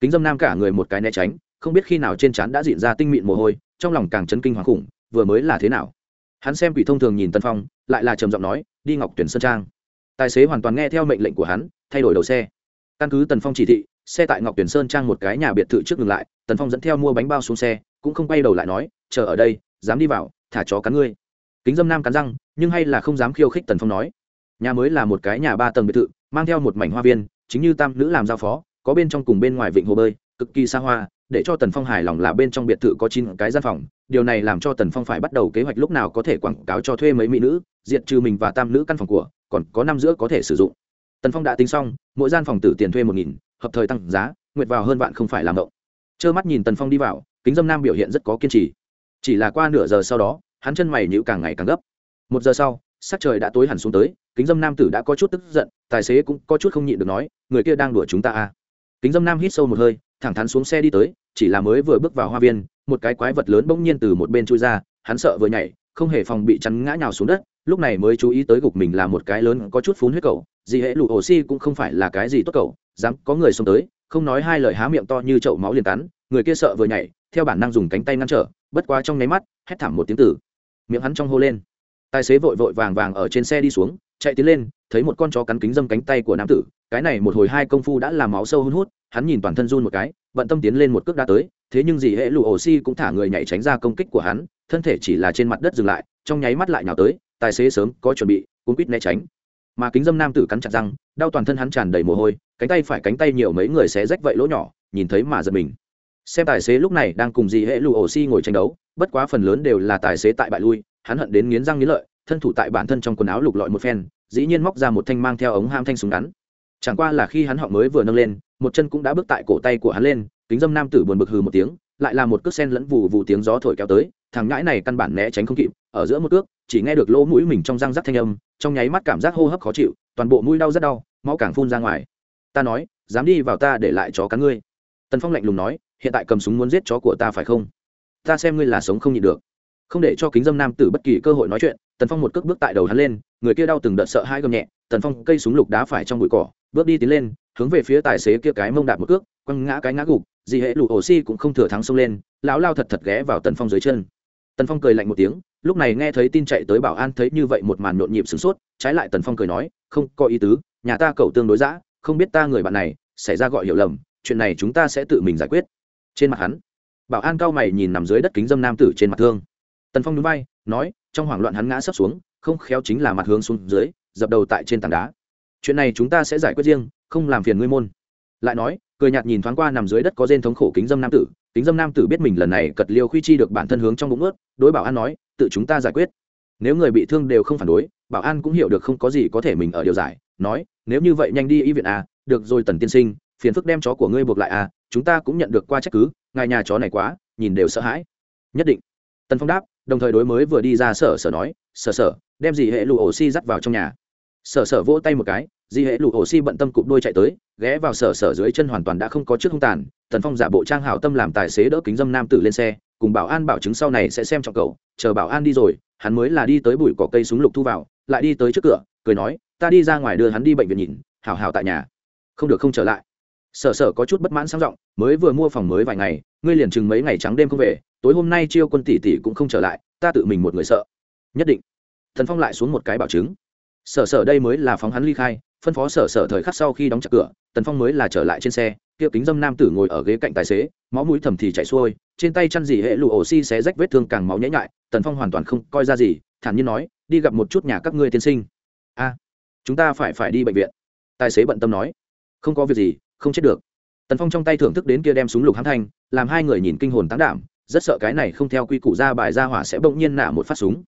Kính dâm nam cả người một cái né tránh, không biết khi nào trên trán đã diện ra tinh mịn mồ hôi, trong lòng càng chấn kinh hoàng khủng, vừa mới là thế nào? Hắn xem quỷ thông thường nhìn tần phong, lại là trầm giọng nói, đi ngọc tuyển sơn trang tài xế hoàn toàn nghe theo mệnh lệnh của hắn, thay đổi đầu xe. Căn cứ tần phong chỉ thị, xe tại ngọc tuyển sơn trang một cái nhà biệt thự trước ngừng lại, tần phong dẫn theo mua bánh bao xuống xe, cũng không quay đầu lại nói, chờ ở đây, dám đi vào, thả chó cắn ngươi. Kính dâm nam cắn răng, nhưng hay là không dám khiêu khích tần phong nói. Nhà mới là một cái nhà ba tầng biệt thự, mang theo một mảnh hoa viên, chính như tam nữ làm giao phó, có bên trong cùng bên ngoài vịnh hồ bơi, cực kỳ xa hoa, để cho tần phong hài lòng là bên trong biệt thự có chín cái gian phòng. Điều này làm cho tần phong phải bắt đầu kế hoạch lúc nào có thể quảng cáo cho thuê mấy mỹ nữ, diệt trừ mình và tam nữ căn phòng của còn có năm giữa có thể sử dụng. Tần phong đã tính xong, mỗi gian phòng tử tiền thuê một nghìn, hợp thời tăng giá, nguyệt vào hơn vạn không phải làm động. Trơ mắt nhìn tần phong đi vào, kính dâm nam biểu hiện rất có kiên trì. Chỉ là qua nửa giờ sau đó, hắn chân mày nhữ càng ngày càng gấp. Một giờ sau, sắc trời đã tối hẳn xuống tới, kính dâm nam tử đã có chút tức giận, tài xế cũng có chút không nhịn được nói, người kia đang đuổi chúng ta à. kính dâm nam hít sâu một hơi, thẳng thắn xuống xe đi tới, chỉ là mới vừa bước vào hoa viên, một cái quái vật lớn bỗng nhiên từ một bên chui ra, hắn sợ vừa nhảy, không hề phòng bị chắn ngã nhào xuống đất lúc này mới chú ý tới gục mình là một cái lớn, có chút phun huyết cầu. Dì hệ lụ oxy cũng không phải là cái gì tốt cầu, dám có người xông tới, không nói hai lời há miệng to như chậu máu liền cắn, người kia sợ vừa nhảy, theo bản năng dùng cánh tay ngăn trở, bất quá trong nháy mắt, hét thảm một tiếng tử. Miệng hắn trong hô lên. Tài xế vội vội vàng vàng ở trên xe đi xuống, chạy tiến lên, thấy một con chó cắn kính dâm cánh tay của nam tử, cái này một hồi hai công phu đã làm máu sâu hun hút, hắn nhìn toàn thân run một cái, bận tâm tiến lên một cước đã tới, thế nhưng dì hệ lụ oxy cũng thả người nhảy tránh ra công kích của hắn, thân thể chỉ là trên mặt đất dừng lại, trong nháy mắt lại nhào tới tài xế sớm, có chuẩn bị cuốn quýt né tránh. Mà kính dâm nam tử cắn chặt răng, đau toàn thân hắn tràn đầy mồ hôi, cánh tay phải cánh tay nhiều mấy người xé rách vậy lỗ nhỏ, nhìn thấy mà giật mình. Xem tài xế lúc này đang cùng dì hệ lụ ổ xi ngồi tranh đấu, bất quá phần lớn đều là tài xế tại bại lui, hắn hận đến nghiến răng nghiến lợi, thân thủ tại bản thân trong quần áo lục lọi một phen, dĩ nhiên móc ra một thanh mang theo ống ham thanh súng ngắn. Chẳng qua là khi hắn họ mới vừa nâng lên, một chân cũng đã bước tại cổ tay của hắn lên, kính dâm nam tử buồn bực hừ một tiếng, lại là một cước sen lẫn vù vù tiếng gió thổi kéo tới, thằng ngãi này căn bản né tránh không kịp ở giữa một cước, chỉ nghe được lỗ mũi mình trong răng rắc thanh âm, trong nháy mắt cảm giác hô hấp khó chịu, toàn bộ mũi đau rất đau, máu càng phun ra ngoài. Ta nói, dám đi vào ta để lại chó cắn ngươi. Tần phong lạnh lùng nói, hiện tại cầm súng muốn giết chó của ta phải không? Ta xem ngươi là sống không nhịn được. Không để cho kính dâm nam tử bất kỳ cơ hội nói chuyện, tần phong một cước bước tại đầu hắn lên, người kia đau từng đợt sợ hai gầm nhẹ, tần phong cây súng lục đá phải trong bụi cỏ, bước đi tiến lên, hướng về phía tài xế kia cái mông đạp một cước, quăng ngã cái ngã gục dị hệ lụ oxy cũng không thừa thắng xông lên, lão lao thật thật ghé vào tần phong dưới chân. Tần phong cười lạnh một tiếng lúc này nghe thấy tin chạy tới bảo an thấy như vậy một màn nhộn nhịp sửng sốt, trái lại tần phong cười nói, không, có ý tứ, nhà ta cậu tương đối giã không biết ta người bạn này, xảy ra gọi hiểu lầm, chuyện này chúng ta sẽ tự mình giải quyết. Trên mặt hắn, bảo an cao mày nhìn nằm dưới đất kính dâm nam tử trên mặt thương. Tần phong núi bay nói, trong hoảng loạn hắn ngã sấp xuống, không khéo chính là mặt hướng xuống dưới, dập đầu tại trên tảng đá. Chuyện này chúng ta sẽ giải quyết riêng, không làm phiền ngươi môn. Lại nói, cười nhạt nhìn thoáng qua nằm dưới đất có rên thống khổ kính dâm nam tử. Kính dâm nam tử biết mình lần này cật liêu khuy chi được bản thân hướng trong bụng ướt đối bảo an nói tự chúng ta giải quyết. Nếu người bị thương đều không phản đối, bảo an cũng hiểu được không có gì có thể mình ở điều giải, nói, nếu như vậy nhanh đi y viện à được rồi tần tiên sinh, phiền phức đem chó của ngươi buộc lại à chúng ta cũng nhận được qua trách cứ, ngài nhà chó này quá, nhìn đều sợ hãi. Nhất định. Tần phong đáp, đồng thời đối mới vừa đi ra sở sở nói, sở sở, đem gì hệ lụ ổ si dắt vào trong nhà. Sở sở vỗ tay một cái di hệ lụ ổ si bận tâm cụp đôi chạy tới, ghé vào sở sở dưới chân hoàn toàn đã không có trước hung tàn, tần phong giả bộ trang hảo tâm làm tài xế đỡ kính dâm nam tử lên xe cùng bảo an bảo chứng sau này sẽ xem trọng cậu, chờ bảo an đi rồi, hắn mới là đi tới bụi cỏ cây súng lục thu vào, lại đi tới trước cửa, cười nói, ta đi ra ngoài đưa hắn đi bệnh viện nhìn, hảo hảo tại nhà. Không được không trở lại. Sở sở có chút bất mãn sang giọng, mới vừa mua phòng mới vài ngày, ngươi liền chừng mấy ngày trắng đêm không về, tối hôm nay chiêu quân tỷ tỷ cũng không trở lại, ta tự mình một người sợ. Nhất định. Thần phong lại xuống một cái bảo chứng. Sở sở đây mới là phóng hắn ly khai, phân phó sở sở thời khắc sau khi đóng chặt cửa, tần phong mới là trở lại trên xe kia kính dâm nam tử ngồi ở ghế cạnh tài xế, máu mũi thầm thì chảy xuôi, trên tay chăn gì hệ lụ ổ xi xé rách vết thương càng máu nhễ nhại, tần phong hoàn toàn không coi ra gì, thản nhiên nói, đi gặp một chút nhà các ngươi tiên sinh. A, chúng ta phải phải đi bệnh viện. Tài xế bận tâm nói. Không có việc gì, không chết được. Tần phong trong tay thưởng thức đến kia đem súng lục hãm thanh, làm hai người nhìn kinh hồn tán đảm, rất sợ cái này không theo quy củ ra bài ra hỏa sẽ bỗng nhiên nả một phát súng.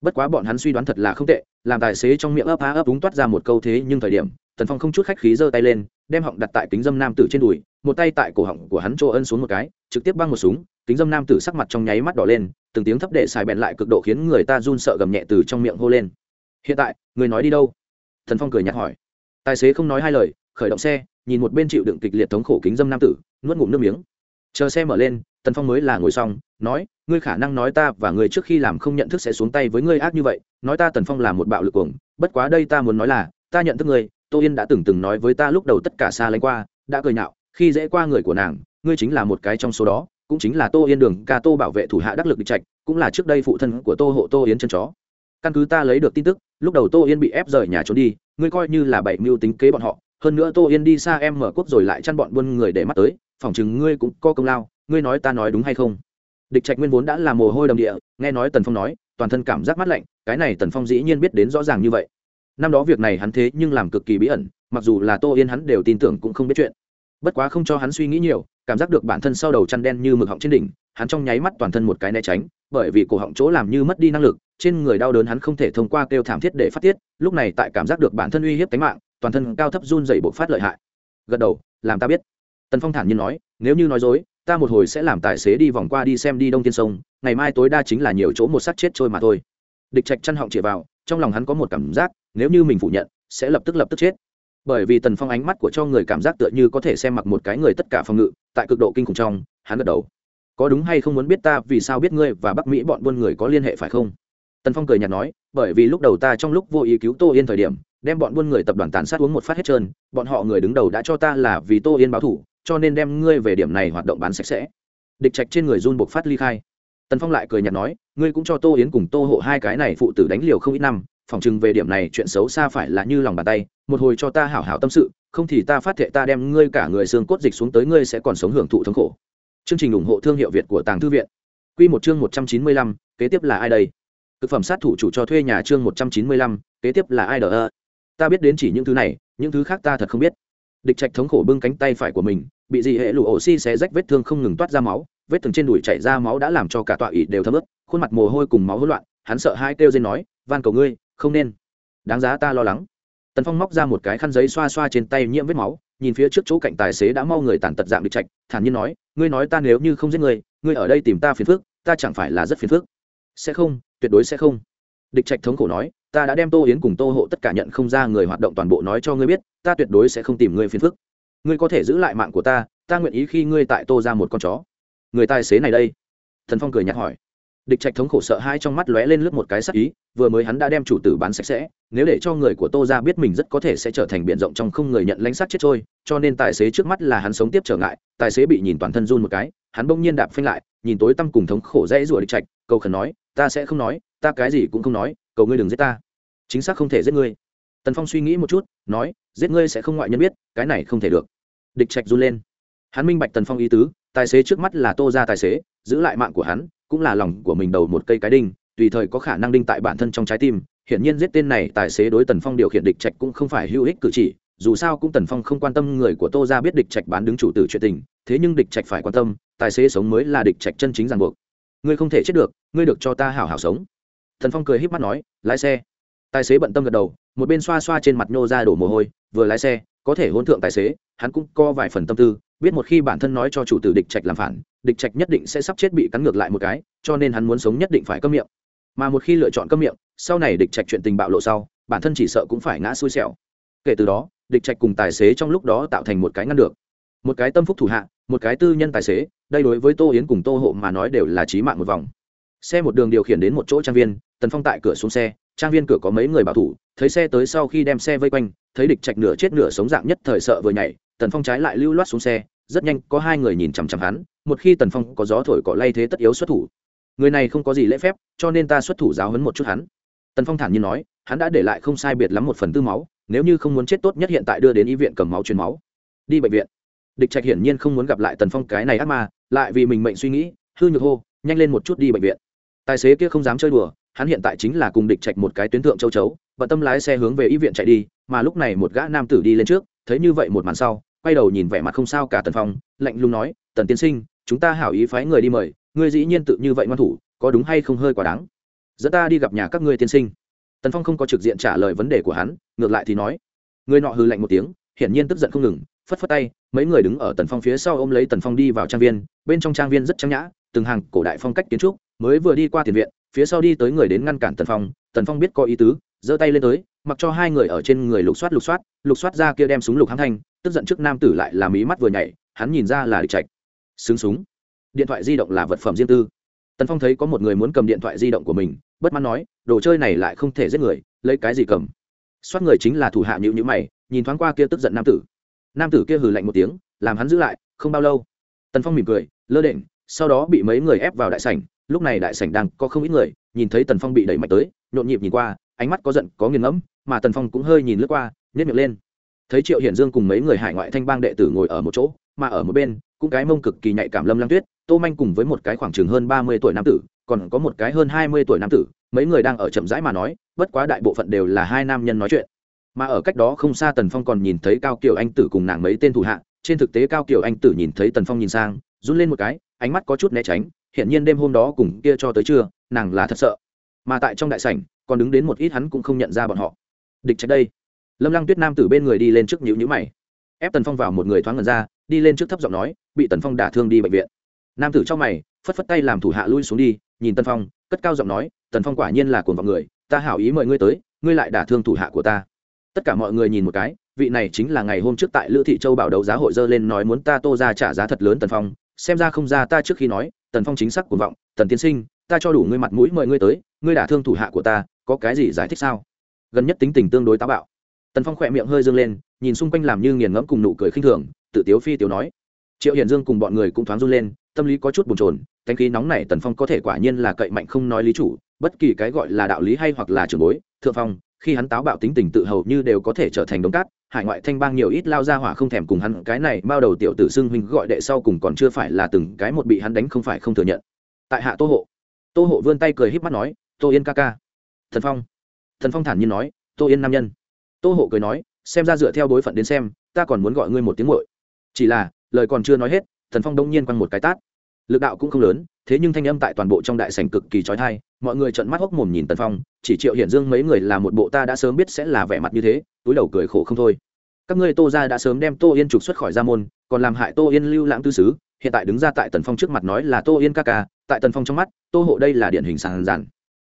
Bất quá bọn hắn suy đoán thật là không tệ, làm tài xế trong miệng ấp á ấp đúng toát ra một câu thế nhưng thời điểm tần phong không chút khách khí giơ tay lên, đem họng đặt tại kính dâm nam tử trên đùi, một tay tại cổ họng của hắn trô ân xuống một cái, trực tiếp băng một súng, kính dâm nam tử sắc mặt trong nháy mắt đỏ lên, từng tiếng thấp đệ xài bẹn lại cực độ khiến người ta run sợ gầm nhẹ từ trong miệng hô lên. Hiện tại, người nói đi đâu? Thần phong cười nhạt hỏi. Tài xế không nói hai lời, khởi động xe, nhìn một bên chịu đựng kịch liệt thống khổ kính dâm nam tử, nuốt ngụm nước miếng. Chờ xe mở lên, tần phong mới là ngồi xong, nói, ngươi khả năng nói ta và người trước khi làm không nhận thức sẽ xuống tay với ngươi ác như vậy, nói ta tần phong là một bạo lực cuồng, bất quá đây ta muốn nói là, ta nhận thức ngươi tô yên đã từng từng nói với ta lúc đầu tất cả xa lánh qua, đã cười nhạo, khi dễ qua người của nàng, ngươi chính là một cái trong số đó, cũng chính là tô yên đường ca tô bảo vệ thủ hạ đắc lực địch trạch, cũng là trước đây phụ thân của tô hộ tô yến chân chó. Căn cứ ta lấy được tin tức, lúc đầu tô yên bị ép rời nhà trốn đi, ngươi coi như là bảy mưu tính kế bọn họ, hơn nữa tô yên đi xa em mở quốc rồi lại chăn bọn buôn người để mắt tới phỏng chừng ngươi cũng có công lao, ngươi nói ta nói đúng hay không? Địch trạch nguyên vốn đã là mồ hôi đầm địa, nghe nói tần phong nói, toàn thân cảm giác mát lạnh, cái này tần phong dĩ nhiên biết đến rõ ràng như vậy năm đó việc này hắn thế nhưng làm cực kỳ bí ẩn, mặc dù là tô yên hắn đều tin tưởng cũng không biết chuyện. Bất quá không cho hắn suy nghĩ nhiều, cảm giác được bản thân sau đầu chăn đen như mực họng trên đỉnh, hắn trong nháy mắt toàn thân một cái né tránh, bởi vì cổ họng chỗ làm như mất đi năng lực, trên người đau đớn hắn không thể thông qua kêu thảm thiết để phát tiết, lúc này tại cảm giác được bản thân uy hiếp tính mạng, toàn thân cao thấp run dày bộc phát lợi hại. Gật đầu, làm ta biết. Tần phong thản nhiên nói, nếu như nói dối, ta một hồi sẽ làm tài xế đi vòng qua đi xem đi đông tiên sông, ngày mai tối đa chính là nhiều chỗ một xác chết trôi mà thôi. Địch trạch chăn họng chĩa vào trong lòng hắn có một cảm giác, nếu như mình phủ nhận, sẽ lập tức lập tức chết. Bởi vì tần phong ánh mắt của cho người cảm giác tựa như có thể xem mặc một cái người tất cả phòng ngự, tại cực độ kinh khủng trong, hắn gật đầu. Có đúng hay không muốn biết ta vì sao biết ngươi và bắc mỹ bọn buôn người có liên hệ phải không? Tần phong cười nhạt nói, bởi vì lúc đầu ta trong lúc vô ý cứu tô yên thời điểm, đem bọn buôn người tập đoàn tàn sát uống một phát hết trơn, bọn họ người đứng đầu đã cho ta là vì tô yên báo thủ, cho nên đem ngươi về điểm này hoạt động bán sạch sẽ. Địch trạch trên người run buộc phát ly khai tần phong lại cười nhạt nói, ngươi cũng cho tô yến cùng tô hộ hai cái này phụ tử đánh liều không ít năm phỏng chừng về điểm này chuyện xấu xa phải là như lòng bàn tay, một hồi cho ta hảo hảo tâm sự, không thì ta phát thệ ta đem ngươi cả người xương cốt dịch xuống tới ngươi sẽ còn sống hưởng thụ thống khổ. Chương trình ủng hộ thương hiệu việt của tàng thư viện. Q một chương một trăm chín mươi lăm, kế tiếp là ai đây? Thực phẩm sát thủ chủ cho thuê nhà chương một trăm chín mươi lăm, kế tiếp là ai đờ ơ? Ta biết đến chỉ những thứ này, những thứ khác ta thật không biết. Địch trạch thống khổ bưng cánh tay phải của mình, bị dị hệ lụ ổ xi xé rách vết thương không ngừng toát ra máu vết thương trên đùi chảy ra máu đã làm cho cả tọa ỵ đều thấm ướt, khuôn mặt mồ hôi cùng máu hỗn loạn, hắn sợ hai kêu dên nói, van cầu ngươi, không nên. Đáng giá ta lo lắng. Tần phong móc ra một cái khăn giấy xoa xoa trên tay nhiễm vết máu, nhìn phía trước chỗ cạnh tài xế đã mau người tàn tật dạng địch trạch, thản nhiên nói, ngươi nói ta nếu như không giết ngươi ngươi ở đây tìm ta phiền phức, ta chẳng phải là rất phiền phức. Sẽ không, tuyệt đối sẽ không. Địch trạch thống khổ nói, ta đã đem tô yến cùng tô hộ tất cả nhận không ra người hoạt động toàn bộ nói cho ngươi biết, ta tuyệt đối sẽ không tìm ngươi phiền phức. Ngươi có thể giữ lại mạng của ta ta nguyện ý khi ngươi tại tô ra một con chó người tài xế này đây. Thần phong cười nhạt hỏi. Địch trạch thống khổ sợ hai trong mắt lóe lên lướt một cái sắc ý, vừa mới hắn đã đem chủ tử bán sạch sẽ, nếu để cho người của tô ra biết mình rất có thể sẽ trở thành b i ể n rộng trong không người nhận lãnh sát chết trôi, cho nên tài xế trước mắt là hắn sống tiếp trở ngại, tài xế bị nhìn toàn thân run một cái, hắn bỗng nhiên đạp phanh lại, nhìn tối tăm cùng thống khổ dãy rủa địch trạch, cầu khẩn nói, ta sẽ không nói, ta cái gì cũng không nói, cầu ngươi đừng giết ta. Chính xác không thể giết ngươi. Tần phong suy nghĩ một chút, nói, giết ngươi sẽ không ngoại nhân biết, cái này không thể được. Địch trạch run lên. Hắn minh bạch tần phong ý tứ tài xế trước mắt là tô ra tài xế, giữ lại mạng của hắn, cũng là lòng của mình đầu một cây cái đinh, tùy thời có khả năng đinh tại bản thân trong trái tim. Hiển nhiên giết tên này tài xế đối tần phong điều khiển địch trạch cũng không phải hữu ích cử chỉ, dù sao cũng tần phong không quan tâm người của tô ra biết địch trạch bán đứng chủ tử chuyện tình, thế nhưng địch trạch phải quan tâm, tài xế sống mới là địch trạch chân chính ràng buộc. Ngươi không thể chết được, ngươi được cho ta hảo hảo sống. Thần phong cười h í p mắt nói, lái xe. Tài xế bận tâm gật đầu, một bên xoa xoa trên mặt nhô ra đổ mồ hôi, vừa lái xe, có thể hôn thượng tài xế, hắn cũng co vài phần tâm tư biết một khi bản thân nói cho chủ tử địch trạch làm phản, địch trạch nhất định sẽ sắp chết bị cắn ngược lại một cái, cho nên hắn muốn sống nhất định phải câm miệng. Mà một khi lựa chọn câm miệng, sau này địch trạch chuyện tình bạo lộ sau, bản thân chỉ sợ cũng phải ngã xui xẻo. Kể từ đó, địch trạch cùng tài xế trong lúc đó tạo thành một cái ngăn được. Một cái tâm phúc thủ hạ, một cái tư nhân tài xế, đây đối với tô yến cùng tô hộ mà nói đều là trí mạng một vòng. Xe một đường điều khiển đến một chỗ trang viên, tần phong tại cửa xuống xe, trang viên cửa có mấy người bảo thủ, thấy xe tới sau khi đem xe vây quanh, thấy địch trạch nửa chết nửa sống dạng nhất thời sợ vừa nhảy tần phong trái lại lưu loát xuống xe, rất nhanh, có hai người nhìn chằm chằm hắn, một khi tần phong có gió thổi cỏ lay thế tất yếu xuất thủ. Người này không có gì lễ phép, cho nên ta xuất thủ giáo hấn một chút hắn. Tần phong thản nhiên nói, hắn đã để lại không sai biệt lắm một phần tư máu, nếu như không muốn chết tốt nhất hiện tại đưa đến y viện cầm máu truyền máu. Đi bệnh viện. Địch trạch hiển nhiên không muốn gặp lại tần phong cái này ác ma, lại vì mình mệnh suy nghĩ, hư nhược hô, nhanh lên một chút đi bệnh viện. Tài xế kia không dám chơi đùa, hắn hiện tại chính là cùng địch trạch một cái tuyến thượng châu chấu, và tâm lái xe hướng về y viện chạy đi, mà lúc này một gã nam tử đi lên trước, thấy như vậy một màn sau quay đầu nhìn vẻ mặt không sao cả tần phong, lạnh lùng nói, tần tiên sinh, chúng ta hảo ý phái người đi mời, ngươi dĩ nhiên tự như vậy ngoan thủ, có đúng hay không hơi quá đáng? Dẫn ta đi gặp nhà các ngươi tiên sinh. Tần phong không có trực diện trả lời vấn đề của hắn, ngược lại thì nói, người nọ hư lạnh một tiếng, hiển nhiên tức giận không ngừng, phất phất tay, mấy người đứng ở tần phong phía sau ôm lấy tần phong đi vào trang viên, bên trong trang viên rất trang nhã, từng hàng cổ đại phong cách kiến trúc, mới vừa đi qua tiền viện, phía sau đi tới người đến ngăn cản tần phong tần phong biết có ý tứ, giơ tay lên tới, mặc cho hai người ở trên người lục soát lục soát lục soát ra kia đem súng lục hãng thanh tức giận trước nam tử lại làm ý mắt vừa nhảy, hắn nhìn ra là địch trạch. Xứng súng. Điện thoại di động là vật phẩm riêng tư. Tần phong thấy có một người muốn cầm điện thoại di động của mình, bất mãn nói, đồ chơi này lại không thể giết người, lấy cái gì cầm? Soát người chính là thủ hạ nhữ nhữ mày, nhìn thoáng qua kia tức giận nam tử. Nam tử kia hừ lạnh một tiếng, làm hắn giữ lại, không bao lâu. Tần phong mỉm cười, lơ đễnh, sau đó bị mấy người ép vào đại sảnh, lúc này đại sảnh đang có không ít người, nhìn thấy tần phong bị đẩy mạnh tới, nhộn nhịp nhìn qua, ánh mắt có giận, có nghiền ngẫm, mà tần phong cũng hơi nhìn lướt qua nhét miệng lên thấy triệu hiển dương cùng mấy người hải ngoại thanh bang đệ tử ngồi ở một chỗ, mà ở một bên, cũng cái mông cực kỳ nhạy cảm lâm lăng tuyết, tô manh cùng với một cái khoảng chừng hơn ba mươi tuổi nam tử, còn có một cái hơn hai mươi tuổi nam tử, mấy người đang ở chậm rãi mà nói, bất quá đại bộ phận đều là hai nam nhân nói chuyện. Mà ở cách đó không xa tần phong còn nhìn thấy cao kiều anh tử cùng nàng mấy tên thủ hạ, trên thực tế cao kiều anh tử nhìn thấy tần phong nhìn sang, run lên một cái, ánh mắt có chút né tránh hiện nhiên đêm hôm đó cùng kia cho tới trưa, nàng là thật sợ. Mà tại trong đại sảnh, còn đứng đến một ít hắn cũng không nhận ra bọn họ. Địch trách đây lâm lăng tuyết nam từ bên người đi lên trước nhữ nhữ mày ép tần phong vào một người thoáng ngần ra đi lên trước thấp giọng nói bị tần phong đả thương đi bệnh viện nam tử trong mày phất phất tay làm thủ hạ lui xuống đi nhìn tần phong cất cao giọng nói tần phong quả nhiên là cuồng vào người ta hảo ý mời ngươi tới ngươi lại đả thương thủ hạ của ta tất cả mọi người nhìn một cái vị này chính là ngày hôm trước tại lữ thị châu bảo đấu giá hội dơ lên nói muốn ta tô ra trả giá thật lớn tần phong xem ra không ra ta trước khi nói tần phong chính xác cuồng vọng tần tiên sinh ta cho đủ ngươi mặt mũi mời ngươi tới ngươi đả thương thủ hạ của ta có cái gì giải thích sao gần nhất tính tình tương đối táo bạo tần phong khỏe miệng hơi dâng lên, nhìn xung quanh làm như nghiền ngẫm cùng nụ cười khinh thường, tự tiếu phi tiếu nói, triệu hiển dương cùng bọn người cũng thoáng run lên, tâm lý có chút bồn chồn cánh khí nóng này tần phong có thể quả nhiên là cậy mạnh không nói lý chủ, bất kỳ cái gọi là đạo lý hay hoặc là trường bối, thượng phong, khi hắn táo bạo tính tình tự hầu như đều có thể trở thành đống cát, hải ngoại thanh bang nhiều ít lao ra hỏa không thèm cùng hắn, cái này bao đầu tiểu tử xưng huynh gọi đệ sau cùng còn chưa phải là từng cái một bị hắn đánh không phải không thừa nhận. Tại hạ tô hộ tô hộ vươn tay cười híp mắt nói, tô yên ca ca. Thần phong thần phong thản nhiên nói, tô yên nam nhân tô hộ cười nói, xem ra dựa theo đối phận đến xem, ta còn muốn gọi ngươi một tiếng muội. Chỉ là, lời còn chưa nói hết, thần phong đông nhiên quăng một cái tát. Lực đạo cũng không lớn, thế nhưng thanh âm tại toàn bộ trong đại sảnh cực kỳ trói thai mọi người trợn mắt hốc mồm nhìn tần phong, chỉ triệu hiển dương mấy người là một bộ ta đã sớm biết sẽ là vẻ mặt như thế, túi đầu cười khổ không thôi. Các ngươi tô ra đã sớm đem tô yên trục xuất khỏi gia môn, còn làm hại tô yên lưu lãng tư sứ hiện tại đứng ra tại tần phong trước mặt nói là tô yên ca ca, tại tần phong trong mắt, tô hộ đây là điển hình sàn giản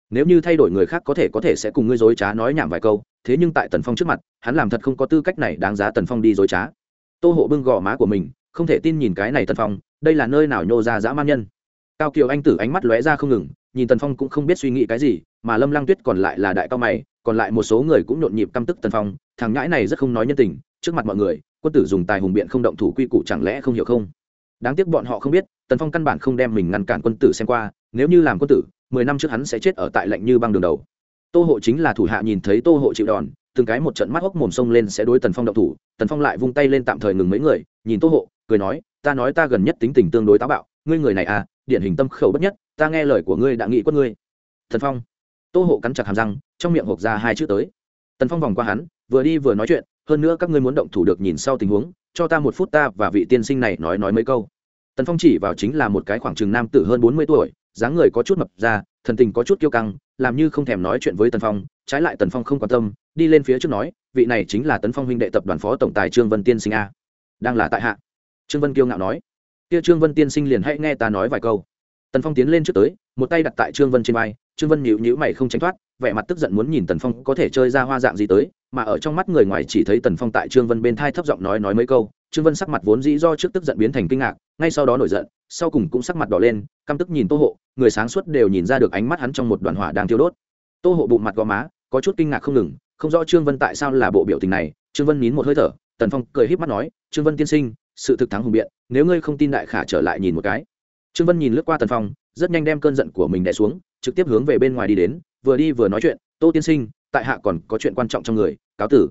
nếu như thay đổi người khác có thể có thể sẽ cùng ngươi dối trá nói nhảm vài câu, thế nhưng tại tần phong trước mặt, hắn làm thật không có tư cách này đáng giá tần phong đi dối trá. Tô hộ bưng gò má của mình, không thể tin nhìn cái này tần phong, đây là nơi nào nhô ra dã man nhân. Cao kiều anh tử ánh mắt lóe ra không ngừng, nhìn tần phong cũng không biết suy nghĩ cái gì, mà lâm lang tuyết còn lại là đại cao mày, còn lại một số người cũng nhộn nhịp căm tức tần phong, thằng nhãi này rất không nói nhân tình, trước mặt mọi người, quân tử dùng tài hùng biện không động thủ quy củ chẳng lẽ không hiểu không? Đáng tiếc bọn họ không biết, tần phong căn bản không đem mình ngăn cản quân tử xem qua nếu như làm quân tử, mười năm trước hắn sẽ chết ở tại lạnh như băng đường đầu. Tô hộ chính là thủ hạ nhìn thấy tô hộ chịu đòn, từng cái một trận mắt hốc mồm sông lên sẽ đối tần phong động thủ. Tần phong lại vung tay lên tạm thời ngừng mấy người, nhìn tô hộ, cười nói, ta nói ta gần nhất tính tình tương đối táo bạo, ngươi người này à điển hình tâm khẩu bất nhất, ta nghe lời của ngươi đã nghĩ quất ngươi. Thần phong. Tô hộ cắn chặt hàm răng, trong miệng hộp ra hai chữ tới. Tần phong vòng qua hắn, vừa đi vừa nói chuyện, hơn nữa các ngươi muốn động thủ được nhìn sau tình huống, cho ta một phút ta và vị tiên sinh này nói nói mấy câu. Tần phong chỉ vào chính là một cái khoảng chừng nam tử hơn bốn mươi tuổi dáng người có chút mập ra, thần tình có chút kiêu căng, làm như không thèm nói chuyện với tần phong, trái lại tần phong không quan tâm, đi lên phía trước nói, vị này chính là tấn phong huynh đệ tập đoàn phó tổng tài trương vân tiên sinh a. Đang là tại hạ. Trương vân kiêu ngạo nói. Kia trương vân tiên sinh liền hãy nghe ta nói vài câu. Tần phong tiến lên trước tới, một tay đặt tại trương vân trên vai, trương vân nhịu nhữ mày không tránh thoát, vẻ mặt tức giận muốn nhìn tần phong có thể chơi ra hoa dạng gì tới, mà ở trong mắt người ngoài chỉ thấy tần phong tại trương vân bên thai thấp giọng nói nói mấy câu, trương vân sắc mặt vốn dĩ do trước tức giận biến thành kinh ngạc, ngay sau đó nổi giận sau cùng cũng sắc mặt đỏ lên, căm tức nhìn tô hộ, người sáng suốt đều nhìn ra được ánh mắt hắn trong một đoàn hỏa đang thiêu đốt. Tô hộ bụng mặt gò má, có chút kinh ngạc không ngừng, không rõ trương vân tại sao là bộ biểu tình này, trương vân nín một hơi thở, tần phong cười híp mắt nói, trương vân tiên sinh, sự thực thắng hùng biện, nếu ngươi không tin đại khả trở lại nhìn một cái. Trương vân nhìn lướt qua tần phong, rất nhanh đem cơn giận của mình đè xuống, trực tiếp hướng về bên ngoài đi đến, vừa đi vừa nói chuyện, tô tiên sinh, tại hạ còn có chuyện quan trọng trong người, cáo tử.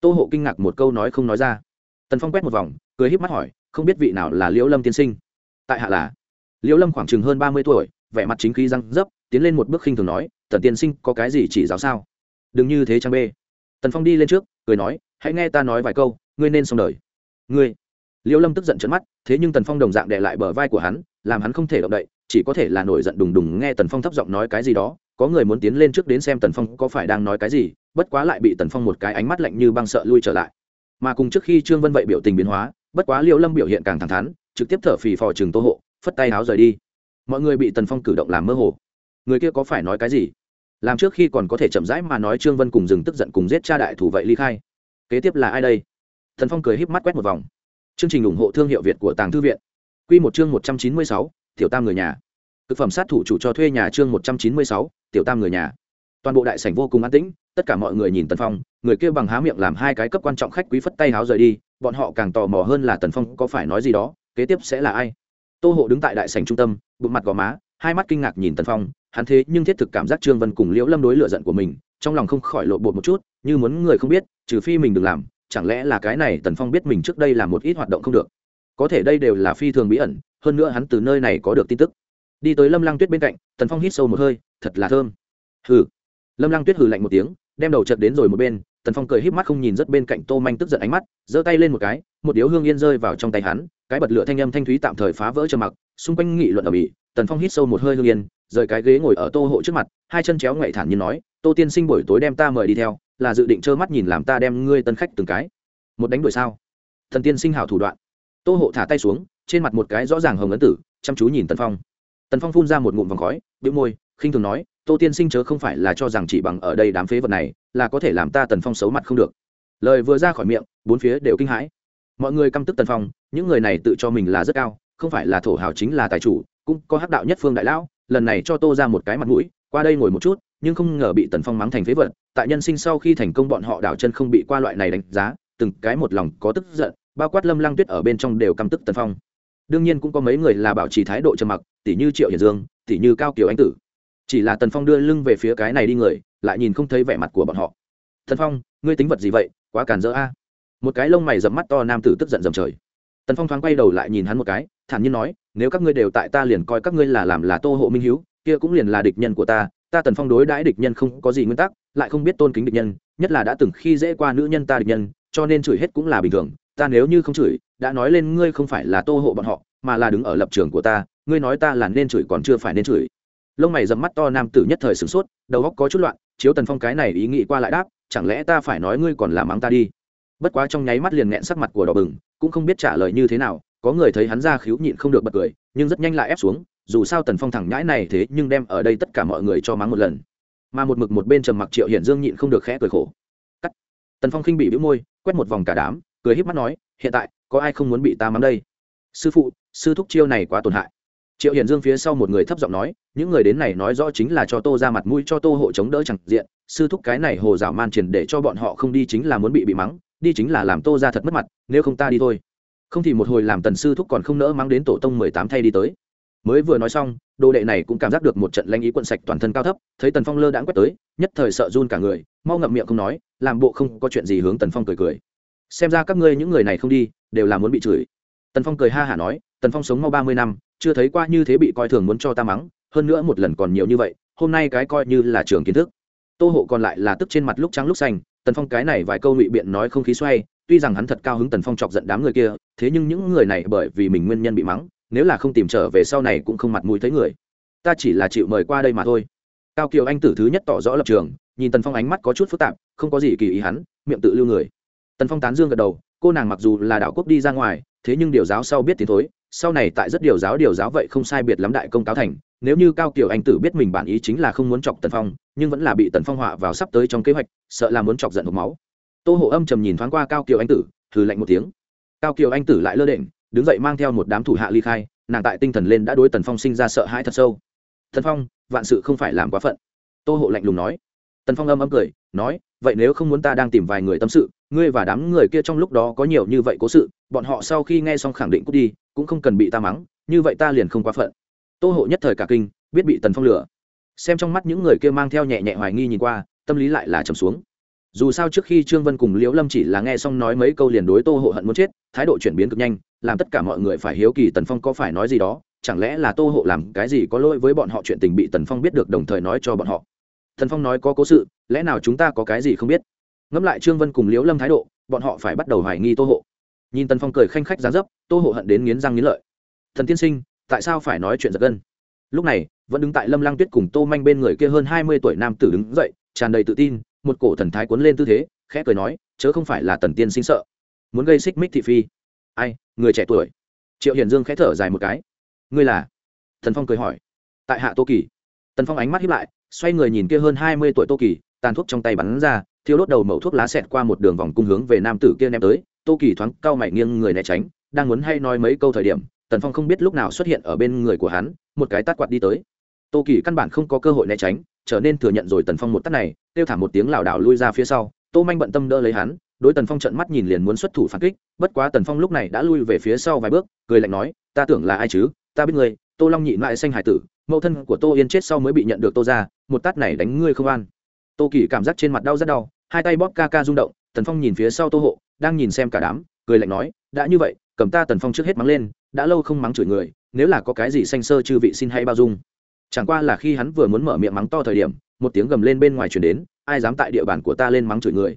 Tô hộ kinh ngạc một câu nói không nói ra. Tần phong quét một vòng, cười híp mắt hỏi, không biết vị nào là liễu lâm tiên sinh? Tại hạ là. Liễu lâm khoảng chừng hơn ba mươi tuổi, vẻ mặt chính khí răng dấp, tiến lên một bước khinh thường nói, tần tiên sinh, có cái gì chỉ giáo sao? Đừng như thế trang bê? Tần phong đi lên trước, cười nói, hãy nghe ta nói vài câu, ngươi nên xong đời. Ngươi? Liễu lâm tức giận trấn mắt, thế nhưng tần phong đồng dạng đệ lại bờ vai của hắn, làm hắn không thể động đậy, chỉ có thể là nổi giận đùng đùng nghe tần phong thấp giọng nói cái gì đó, có người muốn tiến lên trước đến xem tần phong có phải đang nói cái gì, bất quá lại bị tần phong một cái ánh mắt lạnh như băng sợ lui trở lại. Mà cùng trước khi trương vân vậy biểu tình biến hóa, bất quá liễu lâm biểu hiện càng thẳng thắn trực tiếp thở phì phò chừng tô hộ, phất tay áo rời đi. Mọi người bị tần phong cử động làm mơ hồ. Người kia có phải nói cái gì? Làm trước khi còn có thể chậm rãi mà nói trương vân cùng dừng tức giận cùng giết cha đại thủ vậy ly khai. Kế tiếp là ai đây? Tần phong cười híp mắt quét một vòng. Chương trình ủng hộ thương hiệu việt của tàng thư viện. Q một chương một trăm chín mươi sáu, tiểu tam người nhà. Thực phẩm sát thủ chủ cho thuê nhà chương một trăm chín mươi sáu, tiểu tam người nhà. Toàn bộ đại sảnh vô cùng an tĩnh, tất cả mọi người nhìn tần phong, người kia bằng há miệng làm hai cái cấp quan trọng khách quý phất tay háo rời đi, bọn họ càng tò mò hơn là tần phong có phải nói gì đó kế tiếp sẽ là ai? Tô hộ đứng tại đại sảnh trung tâm, bụng mặt gò má, hai mắt kinh ngạc nhìn tần phong, hắn thế nhưng thiết thực cảm giác trương vân cùng liễu lâm đối lựa giận của mình, trong lòng không khỏi lộ bột một chút, như muốn người không biết, trừ phi mình đừng làm, chẳng lẽ là cái này tần phong biết mình trước đây làm một ít hoạt động không được? Có thể đây đều là phi thường bí ẩn, hơn nữa hắn từ nơi này có được tin tức. Đi tới lâm lăng tuyết bên cạnh, tần phong hít sâu một hơi, thật là thơm. Hừ. Lâm lăng tuyết hừ lạnh một tiếng, đem đầu chật đến rồi một bên, tần phong cười híp mắt không nhìn rất bên cạnh tô manh tức giận ánh mắt, giơ tay lên một cái, một điếu hương yên rơi vào trong tay hắn cái bật lửa thanh âm thanh thúy tạm thời phá vỡ trầm mặc, xung quanh nghị luận ở mỹ, tần phong hít sâu một hơi hương yên rời cái ghế ngồi ở tô hộ trước mặt, hai chân chéo ngậy thản nhiên nói, tô tiên sinh buổi tối đem ta mời đi theo, là dự định trơ mắt nhìn làm ta đem ngươi tân khách từng cái. Một đánh đuổi sao? Thần tiên sinh hảo thủ đoạn. Tô hộ thả tay xuống, trên mặt một cái rõ ràng hồng ấn tử, chăm chú nhìn tần phong. Tần phong phun ra một ngụm vòng khói, bĩu môi, khinh thường nói, tô tiên sinh chớ không phải là cho rằng chỉ bằng ở đây đám phế vật này, là có thể làm ta tần phong xấu mặt không được. Lời vừa ra khỏi miệng, bốn phía đều kinh hãi mọi người căm tức tần phong, những người này tự cho mình là rất cao, không phải là thổ hào chính là tài chủ, cũng có hắc đạo nhất phương đại lão, lần này cho tô ra một cái mặt mũi, qua đây ngồi một chút, nhưng không ngờ bị tần phong mắng thành phế vật, tại nhân sinh sau khi thành công bọn họ đảo chân không bị qua loại này đánh giá, từng cái một lòng có tức giận, bao quát lâm lăng tuyết ở bên trong đều căm tức tần phong. Đương nhiên cũng có mấy người là bảo trì thái độ trầm mặc tỷ như triệu hiền dương tỷ như cao kiều anh tử. Chỉ là tần phong đưa lưng về phía cái này đi người, lại nhìn không thấy vẻ mặt của bọn họ. Tần phong, ngươi tính vật gì vậy? Quá cản rỡ a một cái lông mày dẫm mắt to nam tử tức giận dầm trời. Tần phong thoáng quay đầu lại nhìn hắn một cái, thản nhiên nói, nếu các ngươi đều tại ta liền coi các ngươi là làm là tô hộ minh hiếu, kia cũng liền là địch nhân của ta ta tần phong đối đãi địch nhân không có gì nguyên tắc, lại không biết tôn kính địch nhân, nhất là đã từng khi dễ qua nữ nhân ta địch nhân, cho nên chửi hết cũng là bình thường, ta nếu như không chửi, đã nói lên ngươi không phải là tô hộ bọn họ, mà là đứng ở lập trường của ta, ngươi nói ta là nên chửi còn chưa phải nên chửi. Lông mày dầm mắt to nam tử nhất thời sửng sốt, đầu óc có chút loạn, chiếu tần phong cái này ý nghĩ qua lại đáp, chẳng lẽ ta phải nói ngươi còn làm mắng ta đi? Bất quá trong nháy mắt liền nghẹn sắc mặt của đỏ bừng, cũng không biết trả lời như thế nào, có người thấy hắn ra khiếu nhịn không được bật cười, nhưng rất nhanh lại ép xuống, dù sao tần phong thẳng nhãi này thế nhưng đem ở đây tất cả mọi người cho mắng một lần. Mà một mực một bên trầm mặc triệu hiển dương nhịn không được khẽ cười khổ. Cắt. Tần phong khinh bị bĩu môi, quét một vòng cả đám, cười híp mắt nói, hiện tại, có ai không muốn bị ta mắng đây? Sư phụ, sư thúc chiêu này quá tổn hại. Triệu hiển dương phía sau một người thấp giọng nói, những người đến này nói rõ chính là cho tô ra mặt mũi, cho tô hộ chống đỡ chẳng diện, sư thúc cái này hồ dạo man triển để cho bọn họ không đi chính là muốn bị bị mắng đi chính là làm tô ra thật mất mặt, nếu không ta đi thôi. Không thì một hồi làm tần sư thúc còn không nỡ mang đến tổ tông mười tám thay đi tới. Mới vừa nói xong, đồ đệ này cũng cảm giác được một trận lanh ý quận sạch toàn thân cao thấp, thấy tần phong lơ đãng quét tới, nhất thời sợ run cả người, mau ngậm miệng không nói, làm bộ không có chuyện gì hướng tần phong cười cười. Xem ra các ngươi những người này không đi, đều là muốn bị chửi. Tần phong cười ha hả nói, tần phong sống mau ba mươi năm, chưa thấy qua như thế bị coi thường muốn cho ta mắng, hơn nữa một lần còn nhiều như vậy, hôm nay cái coi như là trường kiến thức. Tô hộ còn lại là tức trên mặt lúc trắng lúc xanh tần phong cái này vài câu ngụy biện nói không khí xoay, tuy rằng hắn thật cao hứng tần phong chọc giận đám người kia, thế nhưng những người này bởi vì mình nguyên nhân bị mắng, nếu là không tìm trở về sau này cũng không mặt mũi thấy người. Ta chỉ là chịu mời qua đây mà thôi. Cao kiều anh tử thứ nhất tỏ rõ lập trường, nhìn tần phong ánh mắt có chút phức tạp, không có gì kỳ ý hắn, miệng tự lưu người. Tần phong tán dương gật đầu, cô nàng mặc dù là đạo quốc đi ra ngoài, thế nhưng điều giáo sau biết tiến thối, sau này tại rất điều giáo điều giáo vậy không sai biệt lắm đại công cáo thành, nếu như cao kiều anh tử biết mình bản ý chính là không muốn chọc tần phong nhưng vẫn là bị tần phong họa vào sắp tới trong kế hoạch, sợ là muốn chọc giận hộp máu. Tô hộ âm trầm nhìn thoáng qua cao kiều anh tử thử lạnh một tiếng. Cao kiều anh tử lại lơ đễnh, đứng dậy mang theo một đám thủ hạ ly khai, nàng tại tinh thần lên đã đối tần phong sinh ra sợ hãi thật sâu. Tần phong, vạn sự không phải làm quá phận. Tô hộ lạnh lùng nói. Tần phong âm âm cười, nói, vậy nếu không muốn ta đang tìm vài người tâm sự, ngươi và đám người kia trong lúc đó có nhiều như vậy cố sự, bọn họ sau khi nghe xong khẳng định cút đi, cũng không cần bị ta mắng, như vậy ta liền không quá phận. Tô hộ nhất thời cả kinh, biết bị tần phong lừa xem trong mắt những người kia mang theo nhẹ nhẹ hoài nghi nhìn qua, tâm lý lại là trầm xuống. Dù sao trước khi trương vân cùng liễu lâm chỉ là nghe xong nói mấy câu liền đối tô hộ hận muốn chết, thái độ chuyển biến cực nhanh, làm tất cả mọi người phải hiếu kỳ tần phong có phải nói gì đó, chẳng lẽ là tô hộ làm cái gì có lỗi với bọn họ chuyện tình bị tần phong biết được đồng thời nói cho bọn họ. Tần phong nói có cố sự, lẽ nào chúng ta có cái gì không biết? Ngẫm lại trương vân cùng liễu lâm thái độ, bọn họ phải bắt đầu hoài nghi tô hộ. Nhìn tần phong cười khanh khách giá dấp, tô hộ hận đến nghiến răng nghiến lợi. Thần tiên sinh, tại sao phải nói chuyện giật gân? Lúc này vẫn đứng tại lâm lăng tuyết cùng tô manh bên người kia hơn hai mươi tuổi nam tử đứng dậy, tràn đầy tự tin, một cổ thần thái cuốn lên tư thế, khẽ cười nói, chớ không phải là tần tiên sinh sợ. Muốn gây xích mích thị phi. Ai, người trẻ tuổi. Triệu hiền dương khẽ thở dài một cái. Ngươi là? Thần phong cười hỏi. Tại hạ tô kỳ. Tần phong ánh mắt hiếp lại, xoay người nhìn kia hơn hai mươi tuổi tô kỳ, tàn thuốc trong tay bắn ra thiếu đốt đầu mẩu thuốc lá xẹt qua một đường vòng cung hướng về nam tử kia ném tới. Tô kỳ thoáng cao mày nghiêng người né tránh, đang muốn hay nói mấy câu thời điểm, tần phong không biết lúc nào xuất hiện ở bên người của hắn, một cái tát quạt đi tới tô kỳ căn bản không có cơ hội né tránh, trở nên thừa nhận rồi tần phong một tát này, kêu thả một tiếng lảo đảo lui ra phía sau, tô manh bận tâm đỡ lấy hắn, đối tần phong trận mắt nhìn liền muốn xuất thủ phản kích, bất quá tần phong lúc này đã lui về phía sau vài bước, cười lạnh nói, ta tưởng là ai chứ? Ta biết ngươi, tô long nhịn lại xanh hải tử, mẫu thân của tô yên chết sau mới bị nhận được tô ra một tát này đánh ngươi không an. Tô kỳ cảm giác trên mặt đau rất đau, hai tay bóp ca ca rung động, tần phong nhìn phía sau tô hộ, đang nhìn xem cả đám, cười lạnh nói, đã như vậy, cầm ta tần phong trước hết mắng lên, đã lâu không mắng chửi người, nếu là có cái gì xanh sơ chư vị xin hay bao dung chẳng qua là khi hắn vừa muốn mở miệng mắng to thời điểm, một tiếng gầm lên bên ngoài chuyển đến, ai dám tại địa bàn của ta lên mắng chửi người?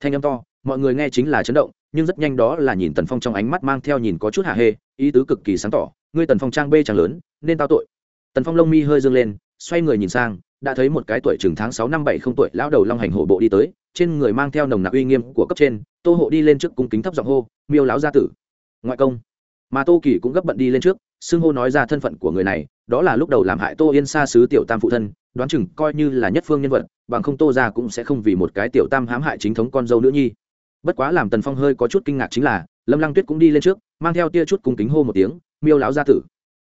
Thanh âm to, mọi người nghe chính là chấn động, nhưng rất nhanh đó là nhìn tần phong trong ánh mắt mang theo nhìn có chút hạ hê, ý tứ cực kỳ sáng tỏ, ngươi tần phong trang bê chẳng lớn, nên tao tội. Tần phong lông mi hơi dâng lên, xoay người nhìn sang, đã thấy một cái tuổi chừng tháng sáu năm bảy không tuổi lão đầu long hành hổ bộ đi tới, trên người mang theo nồng nặc uy nghiêm của cấp trên, tô hộ đi lên trước cung kính thấp giọng hô, miêu lão gia tử. Ngoại công. Mà tô kỳ cũng gấp bận đi lên trước, xưng hô nói ra thân phận của người này đó là lúc đầu làm hại tô yên xa sứ tiểu tam phụ thân, đoán chừng coi như là nhất phương nhân vật, bằng không tô ra cũng sẽ không vì một cái tiểu tam hãm hại chính thống con dâu nữ nhi. Bất quá làm tần phong hơi có chút kinh ngạc chính là, lâm lăng tuyết cũng đi lên trước, mang theo tia chút cung kính hô một tiếng, miêu láo gia tử.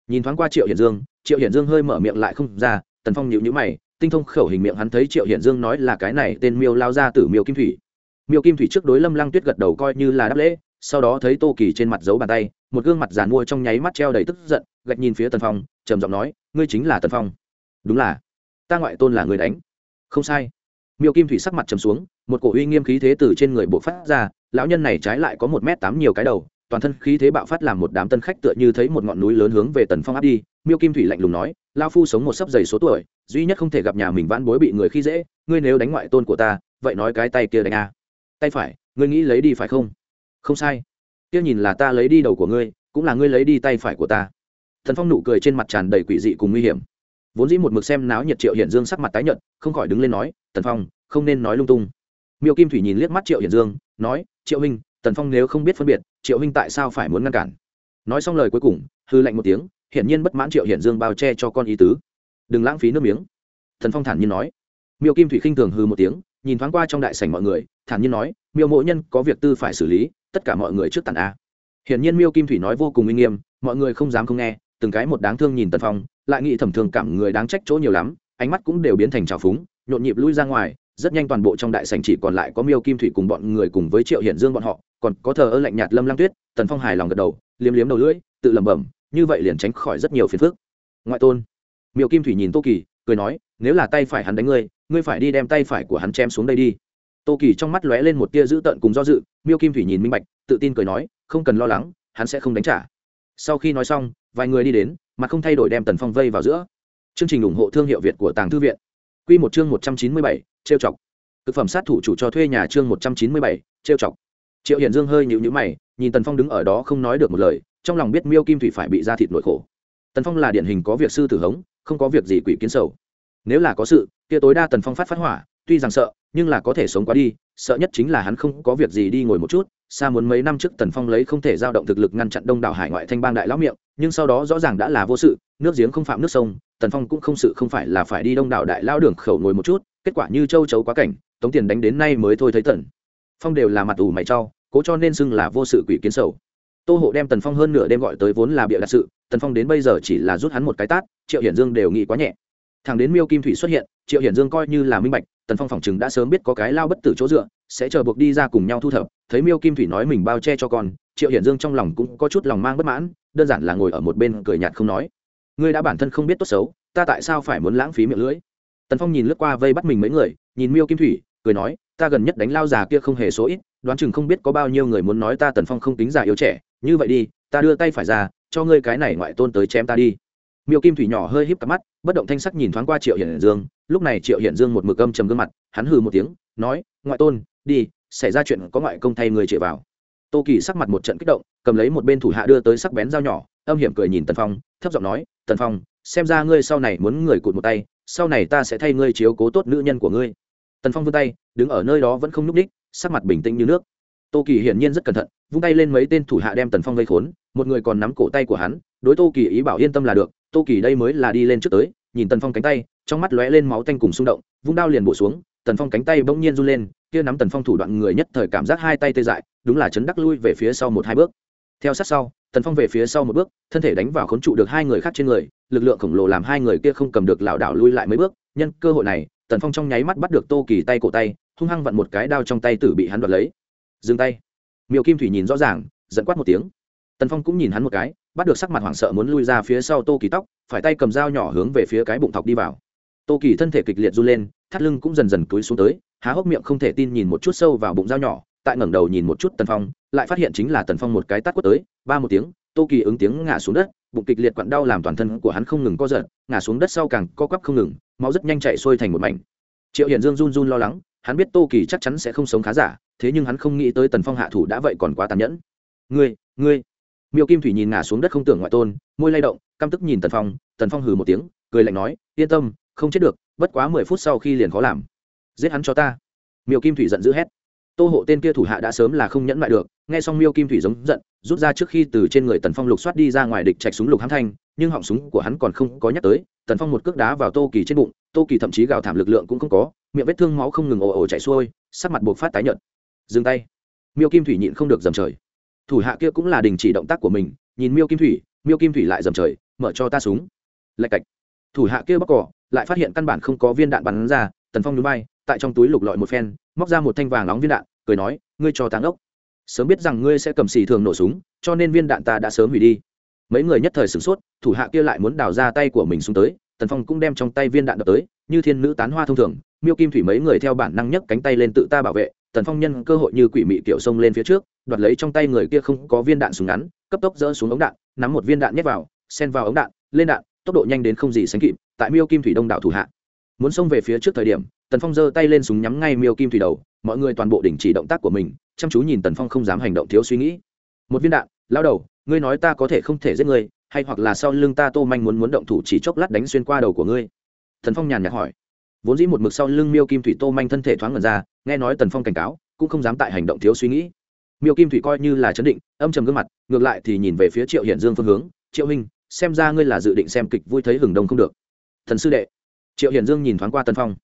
Nhìn thoáng qua triệu hiển dương, triệu hiển dương hơi mở miệng lại không ra, tần phong nhịu nhữ mày, tinh thông khẩu hình miệng hắn thấy triệu hiển dương nói là cái này tên miêu lao gia tử miêu kim thủy. Miêu kim thủy trước đối lâm lăng tuyết gật đầu coi như là đáp lễ, sau đó thấy tô kỳ trên mặt giấu bàn tay, một gương mặt giàn mua trong nháy mắt treo đầy tức giận, gạch nhìn phía tần phong trầm giọng nói, ngươi chính là tần phong. Đúng là. Ta ngoại tôn là người đánh. Không sai. Miêu kim thủy sắc mặt trầm xuống, một cổ uy nghiêm khí thế từ trên người bộ phát ra, lão nhân này trái lại có một m tám nhiều cái đầu, toàn thân khí thế bạo phát làm một đám tân khách tựa như thấy một ngọn núi lớn hướng về tần phong áp đi. Miêu kim thủy lạnh lùng nói lao phu sống một sấp dày số tuổi, duy nhất không thể gặp nhà mình vãn bối bị người khi dễ, ngươi nếu đánh ngoại tôn của ta, vậy nói cái tay kia đánh a. Tay phải, ngươi nghĩ lấy đi phải không? Không sai. Kia nhìn là ta lấy đi đầu của ngươi, cũng là ngươi lấy đi tay phải của ta thần phong nụ cười trên mặt tràn đầy quỷ dị cùng nguy hiểm. Vốn dĩ một mực xem náo nhiệt triệu hiển dương sắc mặt tái nhợt, không khỏi đứng lên nói tần phong, không nên nói lung tung. Miêu kim thủy nhìn liếc mắt triệu hiển dương, nói, triệu huynh tần phong nếu không biết phân biệt, triệu huynh tại sao phải muốn ngăn cản? Nói xong lời cuối cùng, hư lạnh một tiếng, hiển nhiên bất mãn triệu hiển dương bao che cho con ý tứ. Đừng lãng phí nước miếng. Thần phong thản nhiên nói. Miêu kim thủy khinh thường hư một tiếng, nhìn thoáng qua trong đại sảnh mọi người, thản nhiên nói, miêu mộ nhân có việc tư phải xử lý, tất cả mọi người trước tàn a. Hiển nhiên miêu kim thủy nói vô cùng uy nghiêm, mọi người không dám không nghe từng cái một đáng thương nhìn tần phong, lại nghĩ thầm thường cảm người đáng trách chỗ nhiều lắm, ánh mắt cũng đều biến thành trào phúng, nhộn nhịp lui ra ngoài, rất nhanh toàn bộ trong đại sành chỉ còn lại có miêu kim thủy cùng bọn người cùng với triệu hiển dương bọn họ, còn có thờ ơ lạnh nhạt lâm lang tuyết, tần phong hài lòng gật đầu, liếm liếm đầu lưỡi, tự lẩm bẩm, như vậy liền tránh khỏi rất nhiều phiền phức. Ngoại tôn, miêu kim thủy nhìn tô kỳ, cười nói, nếu là tay phải hắn đánh ngươi ngươi phải đi đem tay phải của hắn chém xuống đây đi. Tô kỳ trong mắt lóe lên một tia dữ tợn cùng do dự, miêu kim thủy nhìn minh bạch, tự tin cười nói, không cần lo lắng, hắn sẽ không đánh trả. Sau khi nói xong vài người đi đến, mà không thay đổi đem tần phong vây vào giữa. Chương trình ủng hộ thương hiệu việt của tàng thư viện. Q một chương một trăm chín mươi bảy, trêu chọc. Thực phẩm sát thủ chủ cho thuê nhà chương một trăm chín mươi bảy, trêu chọc. Triệu hiển dương hơi nhịu nhữ mày, nhìn tần phong đứng ở đó không nói được một lời, trong lòng biết miêu kim thủy phải bị ra thịt nội khổ. Tần phong là điển hình có việc sư tử hống, không có việc gì quỷ kiến sầu. Nếu là có sự, kia tối đa tần phong phát phát hỏa, tuy rằng sợ nhưng là có thể sống qua đi, sợ nhất chính là hắn không có việc gì đi ngồi một chút, xa muốn mấy năm trước tần phong lấy không thể giao động thực lực ngăn chặn đông đảo hải ngoại thanh bang đại lão miệng, nhưng sau đó rõ ràng đã là vô sự, nước giếng không phạm nước sông, tần phong cũng không sự không phải là phải đi đông đảo đại lão đường khẩu ngồi một chút, kết quả như châu chấu quá cảnh, tống tiền đánh đến nay mới thôi thấy tần phong đều là mặt ủ mày trau cố cho nên xưng là vô sự quỷ kiến sầu. Tô hộ đem tần phong hơn nửa đêm gọi tới vốn là bịa đặt sự, tần phong đến bây giờ chỉ là rút hắn một cái tát, triệu hiển dương đều nghĩ quá nhẹ thằng đến miêu kim thủy xuất hiện, triệu hiển dương coi như là minh bạch, tần phong phỏng chừng đã sớm biết có cái lao bất tử chỗ dựa, sẽ chờ buộc đi ra cùng nhau thu thập, thấy miêu kim thủy nói mình bao che cho con, triệu hiển dương trong lòng cũng có chút lòng mang bất mãn, đơn giản là ngồi ở một bên cười nhạt không nói. Ngươi đã bản thân không biết tốt xấu, ta tại sao phải muốn lãng phí miệng lưỡi? Tần phong nhìn lướt qua vây bắt mình mấy người, nhìn miêu kim thủy, cười nói, ta gần nhất đánh lao già kia không hề số ít, đoán chừng không biết có bao nhiêu người muốn nói ta tần phong không tính già yếu trẻ, như vậy đi, ta đưa tay phải ra, cho ngươi cái này ngoại tôn tới chém ta đi miêu kim thủy nhỏ hơi híp cặp mắt bất động thanh sắc nhìn thoáng qua triệu hiển dương. Lúc này triệu hiển dương một mực âm trầm gương mặt hắn hừ một tiếng nói ngoại tôn đi xảy ra chuyện có ngoại công thay người chạy vào. Tô kỳ sắc mặt một trận kích động cầm lấy một bên thủ hạ đưa tới sắc bén dao nhỏ âm hiểm cười nhìn tần phong thấp giọng nói tần phong xem ra ngươi sau này muốn người cụt một tay sau này ta sẽ thay ngươi chiếu cố tốt nữ nhân của ngươi. Tần phong vươn tay đứng ở nơi đó vẫn không n đích, ních sắc mặt bình tĩnh như nước. Tô kỳ hiển nhiên rất cẩn thận vung tay lên mấy tên thủ hạ đem tần phong gây khốn một người còn nắm cổ tay của hắn đối tô kỳ ý bảo yên tâm là được tô kỳ đây mới là đi lên trước tới, nhìn tần phong cánh tay, trong mắt lóe lên máu tanh cùng xung động, vung đao liền bổ xuống, tần phong cánh tay bỗng nhiên run lên, kia nắm tần phong thủ đoạn người nhất thời cảm giác hai tay tê dại, đúng là chấn đắc lui về phía sau một hai bước. Theo sát sau, tần phong về phía sau một bước, thân thể đánh vào khốn trụ được hai người khác trên người, lực lượng khổng lồ làm hai người kia không cầm được lảo đảo lui lại mấy bước. Nhân cơ hội này, tần phong trong nháy mắt bắt được tô kỳ tay cổ tay, hung hăng vặn một cái đao trong tay tử bị hắn đoạt lấy. Dừng tay. Miệu kim thủy nhìn rõ ràng dẫn quát một tiếng. Tần phong cũng nhìn hắn một cái bắt được sắc mặt hoảng sợ muốn lui ra phía sau tô kỳ tóc, phải tay cầm dao nhỏ hướng về phía cái bụng thọc đi vào. Tô kỳ thân thể kịch liệt run lên, thắt lưng cũng dần dần túi xuống tới, há hốc miệng không thể tin nhìn một chút sâu vào bụng dao nhỏ, tại ngẩng đầu nhìn một chút tần phong, lại phát hiện chính là tần phong một cái tắt quất tới, ba một tiếng, tô kỳ ứng tiếng ngã xuống đất, bụng kịch liệt quặn đau làm toàn thân của hắn không ngừng co giật, ngã xuống đất sau càng co quắp không ngừng, máu rất nhanh chạy sôi thành một mảnh. Triệu hiển dương run run lo lắng, hắn biết tô kỳ chắc chắn sẽ không sống khá giả, thế nhưng hắn không nghĩ tới tần phong hạ thủ đã vậy còn quá tàn nhẫn. Ngươi ngươi miêu kim thủy nhìn ngả xuống đất không tưởng ngoại tôn, môi lay động, căm tức nhìn tần phong tần phong hừ một tiếng, cười lạnh nói, yên tâm, không chết được, bất quá mười phút sau khi liền khó làm. Giết hắn cho ta. Miêu kim thủy giận dữ hét. Tô hộ tên kia thủ hạ đã sớm là không nhẫn lại được, nghe xong miêu kim thủy giống giận, rút ra trước khi từ trên người tần phong lục soát đi ra ngoài địch chạch súng lục hãm thanh, nhưng họng súng của hắn còn không có nhắc tới, tần phong một cước đá vào tô kỳ trên bụng, tô kỳ thậm chí gào thảm lực lượng cũng không có, miệng vết thương máu không ngừng ồ ồ chạy xuôi, sắc mặt buộc phát tái nhợt. Dừng tay. Miêu kim thủy nhịn không được dầm trời thủ hạ kia cũng là đình chỉ động tác của mình, nhìn miêu kim thủy, miêu kim thủy lại dầm trời, mở cho ta súng. Lạch cạch. Thủ hạ kia bóc cỏ, lại phát hiện căn bản không có viên đạn bắn ra, tần phong núi bay tại trong túi lục lọi một phen, móc ra một thanh vàng nóng viên đạn, cười nói, ngươi cho táng ốc sớm biết rằng ngươi sẽ cầm xì thường nổ súng, cho nên viên đạn ta đã sớm hủy đi. Mấy người nhất thời sửng sốt, thủ hạ kia lại muốn đào ra tay của mình xuống tới, tần phong cũng đem trong tay viên đạn đập tới, như thiên nữ tán hoa thông thường, miêu kim thủy mấy người theo bản năng nhấc cánh tay lên tự ta bảo vệ, tần phong nhân cơ hội như quỷ mị kiểu sông lên phía trước đoạt lấy trong tay người kia không có viên đạn súng ngắn, cấp tốc dỡ xuống ống đạn, nắm một viên đạn nhét vào sen vào ống đạn, lên đạn, tốc độ nhanh đến không gì sánh kịp, tại miêu kim thủy đông đảo thủ hạ. Muốn xông về phía trước thời điểm, tần phong giơ tay lên súng nhắm ngay miêu kim thủy đầu, mọi người toàn bộ đình chỉ động tác của mình, chăm chú nhìn tần phong không dám hành động thiếu suy nghĩ. Một viên đạn, lao đầu, ngươi nói ta có thể không thể giết ngươi, hay hoặc là sau lưng ta tô manh muốn muốn động thủ chỉ chốc lát đánh xuyên qua đầu của ngươi? Tần phong nhàn nhạt hỏi. Vốn dĩ một mực sau lưng miêu kim thủy tô manh thân thể thoáng ngần ra, nghe nói tần phong cảnh cáo, cũng không dám tại hành động thiếu suy nghĩ miêu kim thủy coi như là chấn định, âm trầm gương mặt, ngược lại thì nhìn về phía triệu hiện dương phương hướng. Triệu hình xem ra ngươi là dự định xem kịch vui thấy hừng đông không được. Thần sư đệ. Triệu hiển dương nhìn thoáng qua tần phong.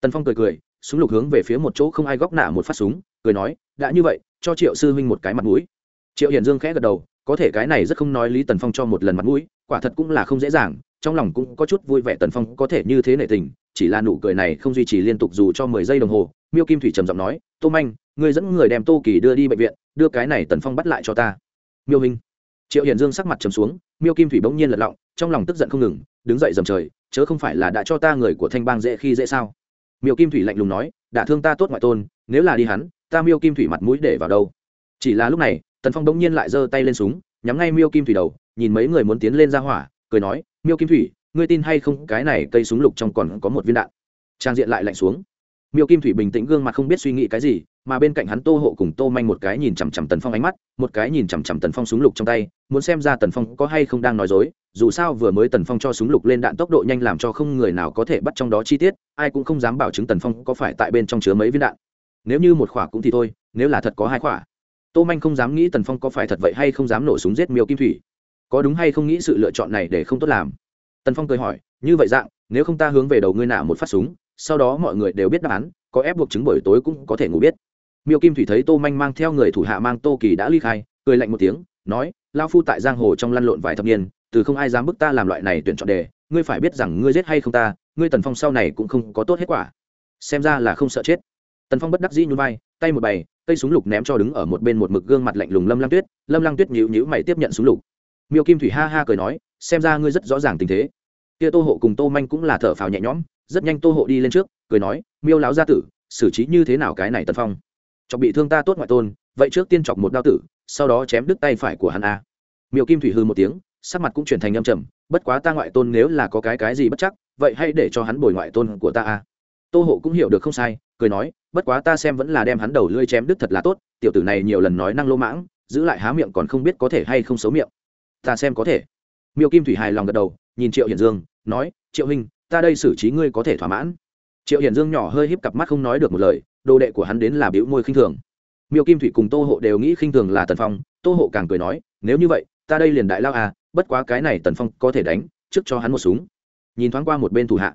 Tần phong cười cười, súng lục hướng về phía một chỗ không ai góc nạ một phát súng, cười nói, đã như vậy, cho triệu sư huynh một cái mặt mũi. Triệu hiển dương khẽ gật đầu, có thể cái này rất không nói lý tần phong cho một lần mặt mũi, quả thật cũng là không dễ dàng, trong lòng cũng có chút vui vẻ tần phong có thể như thế nệ tình, chỉ là nụ cười này không duy trì liên tục dù cho mười giây đồng hồ miêu kim thủy trầm giọng nói, tô manh, ngươi dẫn người đem tô kỳ đưa đi bệnh viện, đưa cái này tần phong bắt lại cho ta. Miêu hình triệu hiền dương sắc mặt trầm xuống, miêu kim thủy bỗng nhiên lật lọng, trong lòng tức giận không ngừng, đứng dậy dầm trời, chớ không phải là đã cho ta người của thanh bang dễ khi dễ sao? Miêu kim thủy lạnh lùng nói đã thương ta tốt ngoại tôn, nếu là đi hắn, ta miêu kim thủy mặt mũi để vào đâu? Chỉ là lúc này, tần phong bỗng nhiên lại giơ tay lên súng, nhắm ngay miêu kim thủy đầu, nhìn mấy người muốn tiến lên ra hỏa, cười nói, miêu kim thủy, ngươi tin hay không, cái này cây súng lục trong còn có một viên đạn. Trang diện lại lạnh xuống miêu kim thủy bình tĩnh gương mặt không biết suy nghĩ cái gì, mà bên cạnh hắn tô hộ cùng tô manh một cái nhìn chằm chằm tần phong ánh mắt, một cái nhìn chằm chằm tần phong súng lục trong tay, muốn xem ra tần phong có hay không đang nói dối, dù sao vừa mới tần phong cho súng lục lên đạn tốc độ nhanh làm cho không người nào có thể bắt trong đó chi tiết, ai cũng không dám bảo chứng tần phong có phải tại bên trong chứa mấy viên đạn. Nếu như một khỏa cũng thì thôi, nếu là thật có hai khỏa. Tô manh không dám nghĩ tần phong có phải thật vậy hay không dám nổ súng giết miêu kim thủy. Có đúng hay không nghĩ sự lựa chọn này để không tốt làm? Tần phong cười hỏi, như vậy dạng, nếu không ta hướng về đầu ngươi nạ một phát súng sau đó mọi người đều biết đáp án, có ép buộc chứng buổi tối cũng có thể ngủ biết. Miêu kim thủy thấy tô manh mang theo người thủ hạ mang tô kỳ đã ly khai, cười lạnh một tiếng, nói lao phu tại giang hồ trong lăn lộn vài thập niên, từ không ai dám bức ta làm loại này tuyển chọn đề, ngươi phải biết rằng ngươi giết hay không ta, ngươi tần phong sau này cũng không có tốt hết quả. Xem ra là không sợ chết. Tần phong bất đắc dĩ nhún vai, tay một bày, cây súng lục ném cho đứng ở một bên một mực gương mặt lạnh lùng lâm lăng tuyết, lâm lăng tuyết nhíu nhíu mày tiếp nhận súng lục. Miêu kim thủy ha ha cười nói, xem ra ngươi rất rõ ràng tình thế kia tô hộ cùng tô manh cũng là thở phào nhẹ nhõm, rất nhanh tô hộ đi lên trước, cười nói, miêu láo gia tử, xử trí như thế nào cái này tần phong? Chọc bị thương ta tốt ngoại tôn, vậy trước tiên chọc một đao tử, sau đó chém đứt tay phải của hắn a. Miêu kim thủy hư một tiếng, sắc mặt cũng chuyển thành âm trầm, bất quá ta ngoại tôn nếu là có cái cái gì bất chắc, vậy hãy để cho hắn bồi ngoại tôn của ta a. Tô hộ cũng hiểu được không sai, cười nói, bất quá ta xem vẫn là đem hắn đầu lưỡi chém đứt thật là tốt, tiểu tử này nhiều lần nói năng lô mãng, giữ lại há miệng còn không biết có thể hay không xấu miệng. Ta xem có thể. Miêu kim thủy hài lòng gật đầu nhìn triệu hiển dương, nói, triệu hình ta đây xử trí ngươi có thể thỏa mãn. Triệu hiển dương nhỏ hơi híp cặp mắt không nói được một lời, đồ đệ của hắn đến là biểu môi khinh thường. Miêu kim thủy cùng tô hộ đều nghĩ khinh thường là tần phong, tô hộ càng cười nói, nếu như vậy, ta đây liền đại lao à bất quá cái này tần phong có thể đánh, trước cho hắn một súng. Nhìn thoáng qua một bên thủ hạ.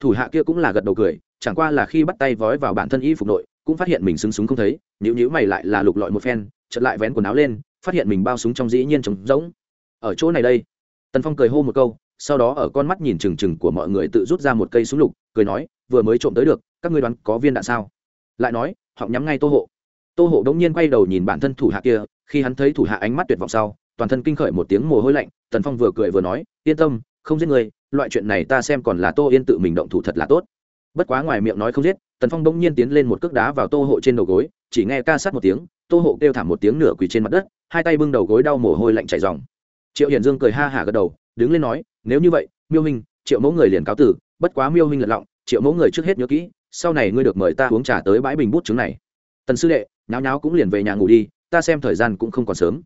Thủ hạ kia cũng là gật đầu cười, chẳng qua là khi bắt tay vói vào bản thân y phục nội, cũng phát hiện mình xứng súng không thấy nhữ nhữ mày lại là lục lọi một phen chật lại vén quần áo lên, phát hiện mình bao súng trong dĩ nhiên trống rỗng. Ở chỗ này đây, tần phong cười hô một câu sau đó ở con mắt nhìn trừng trừng của mọi người tự rút ra một cây súng lục, cười nói, vừa mới trộm tới được, các ngươi đoán có viên đạn sao? Lại nói họ nhắm ngay tô hộ. Tô hộ đống nhiên quay đầu nhìn bản thân thủ hạ kia, khi hắn thấy thủ hạ ánh mắt tuyệt vọng sau, toàn thân kinh khởi một tiếng mồ hôi lạnh, tần phong vừa cười vừa nói, yên tâm, không giết người, loại chuyện này ta xem còn là tô yên tự mình động thủ thật là tốt. Bất quá ngoài miệng nói không giết, tần phong bỗng nhiên tiến lên một cước đá vào tô hộ trên đầu gối, chỉ nghe ca sát một tiếng, tô hộ kêu thảm một tiếng nửa quỳ trên mặt đất, hai tay bưng đầu gối đau mồ hôi lạnh chảy dòng triệu hiển dương cười ha hả gật đầu, đứng lên nói nếu như vậy, miêu minh triệu mẫu người liền cáo tử, bất quá miêu minh lật lọng, triệu mẫu người trước hết nhớ kỹ, sau này ngươi được mời ta uống trà tới bãi bình bút chứng này. Tần sư đệ, nháo nháo cũng liền về nhà ngủ đi, ta xem thời gian cũng không còn sớm.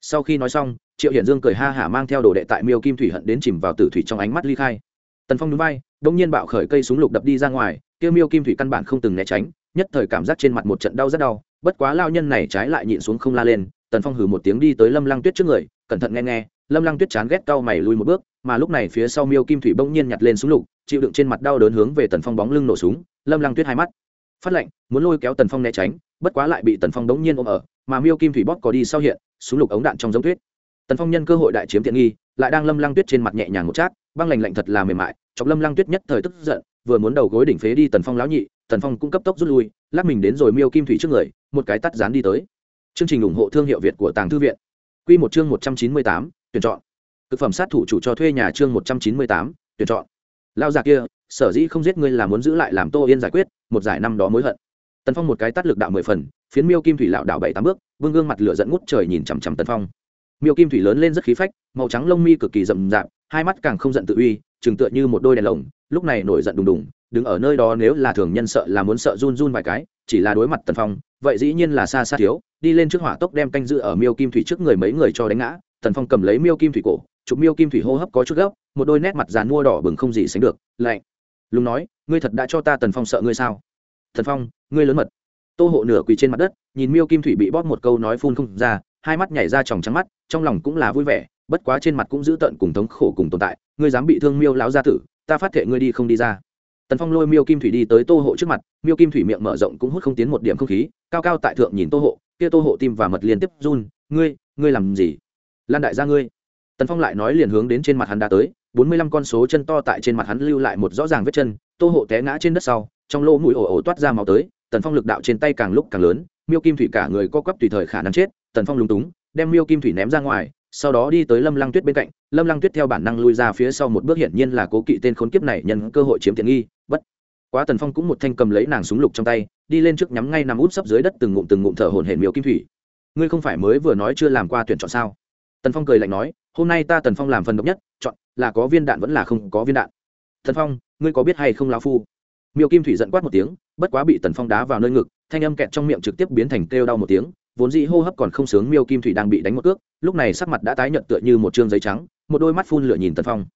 Sau khi nói xong, triệu hiển dương cười ha hả mang theo đồ đệ tại miêu kim thủy hận đến chìm vào tử thủy trong ánh mắt ly khai. Tần phong núi bay đông nhiên bạo khởi cây súng lục đập đi ra ngoài, kia miêu kim thủy căn bản không từng né tránh, nhất thời cảm giác trên mặt một trận đau rất đau, bất quá lao nhân này trái lại nhịn xuống không la lên, tần phong hừ một tiếng đi tới lâm lăng tuyết trước người, cẩn thận nghe nghe lâm lăng tuyết chán ghét cau mày lui một bước, mà lúc này phía sau miêu kim thủy bỗng nhiên nhặt lên súng lục, chịu đựng trên mặt đau đớn hướng về tần phong bóng lưng nổ súng. Lâm lăng tuyết hai mắt phát lệnh muốn lôi kéo tần phong né tránh, bất quá lại bị tần phong đống nhiên ôm ở, mà miêu kim thủy bóp có đi sau hiện, súng lục ống đạn trong giống tuyết. Tần phong nhân cơ hội đại chiếm tiện nghi, lại đang lâm lăng tuyết trên mặt nhẹ nhàng một chát, băng lành lạnh thật là mềm mại, chọc lâm lăng tuyết nhất thời tức giận, vừa muốn đầu gối đỉnh phế đi tần phong lão nhị, tần phong cũng cấp tốc rút lui lát mình đến rồi miêu kim thủy trước người, một cái tắt dán đi tới. Chương trình ủng hộ thương hiệu việt của tàng thư viện. Q một chương một trăm chín mươi tám tuyển chọn. Thực phẩm sát thủ chủ cho thuê nhà chương một trăm chín mươi tám, tuyển chọn. Lao già kia, sở dĩ không giết ngươi là muốn giữ lại làm tô yên giải quyết, một giải năm đó mối hận. Tần phong một cái tắt lực đạo mười phần, phiến miêu kim thủy lạo đạo bảy tám bước, vương gương mặt lửa dẫn ngút trời nhìn chằm chằm tần phong. Miêu kim thủy lớn lên rất khí phách, màu trắng lông mi cực kỳ rậm rạp, hai mắt càng không giận tự uy, chừng tựa như một đôi đèn lồng, lúc này nổi giận đùng đùng, đứng ở nơi đó nếu là thường nhân sợ là muốn sợ run run vài cái, chỉ là đối mặt tần phong, vậy dĩ nhiên là xa xa thiếu, đi lên trước hỏa tốc đem canh giữ ở miêu kim thủy trước người mấy người cho đánh ngã tần phong cầm lấy miêu kim thủy cổ, chụp miêu kim thủy hô hấp có chút gấp, một đôi nét mặt dàn mua đỏ bừng không gì sánh được, lạnh. Lùng nói, ngươi thật đã cho ta tần phong sợ ngươi sao? Thần phong, ngươi lớn mật. Tô hộ nửa quỳ trên mặt đất, nhìn miêu kim thủy bị bóp một câu nói phun không ra, hai mắt nhảy ra tròng trắng mắt, trong lòng cũng là vui vẻ, bất quá trên mặt cũng giữ tận cùng thống khổ cùng tồn tại, ngươi dám bị thương miêu lão gia tử, ta phát thệ ngươi đi không đi ra. Tần phong lôi miêu kim thủy đi tới tô hộ trước mặt, miêu kim thủy miệng mở rộng cũng hút không tiến một điểm không khí, cao cao tại thượng nhìn tô hộ, kia tô hộ tim và mật liên tiếp run, ngươi ngươi làm gì? Lan đại gia ngươi. Tần phong lại nói liền hướng đến trên mặt hắn đã tới, bốn mươi lăm con số chân to tại trên mặt hắn lưu lại một rõ ràng vết chân, tô hộ té ngã trên đất sau, trong lỗ mũi ổ ổ toát ra máu tới, tần phong lực đạo trên tay càng lúc càng lớn, miêu kim thủy cả người co quắp tùy thời khả năng chết, tần phong lúng túng, đem miêu kim thủy ném ra ngoài, sau đó đi tới lâm lăng tuyết bên cạnh, lâm lăng tuyết theo bản năng lui ra phía sau một bước hiển nhiên là cố kỵ tên khốn kiếp này nhân cơ hội chiếm tiện nghi, bất quá tần phong cũng một thanh cầm lấy nàng súng lục trong tay, đi lên trước nhắm ngay nằm út sấp dưới đất từng ngụm từng ngụm thở hổn hển miêu kim thủy. Ngươi không phải mới vừa nói chưa làm qua tuyển chọn sao? Tần phong cười lạnh nói, hôm nay ta tần phong làm phần độc nhất, chọn là có viên đạn vẫn là không có viên đạn. Tần phong, ngươi có biết hay không lao phu? Miêu kim thủy giận quát một tiếng, bất quá bị tần phong đá vào nơi ngực, thanh âm kẹt trong miệng trực tiếp biến thành kêu đau một tiếng, vốn dĩ hô hấp còn không sướng miêu kim thủy đang bị đánh một cước, lúc này sắc mặt đã tái nhợt tựa như một trương giấy trắng, một đôi mắt phun lửa nhìn tần phong.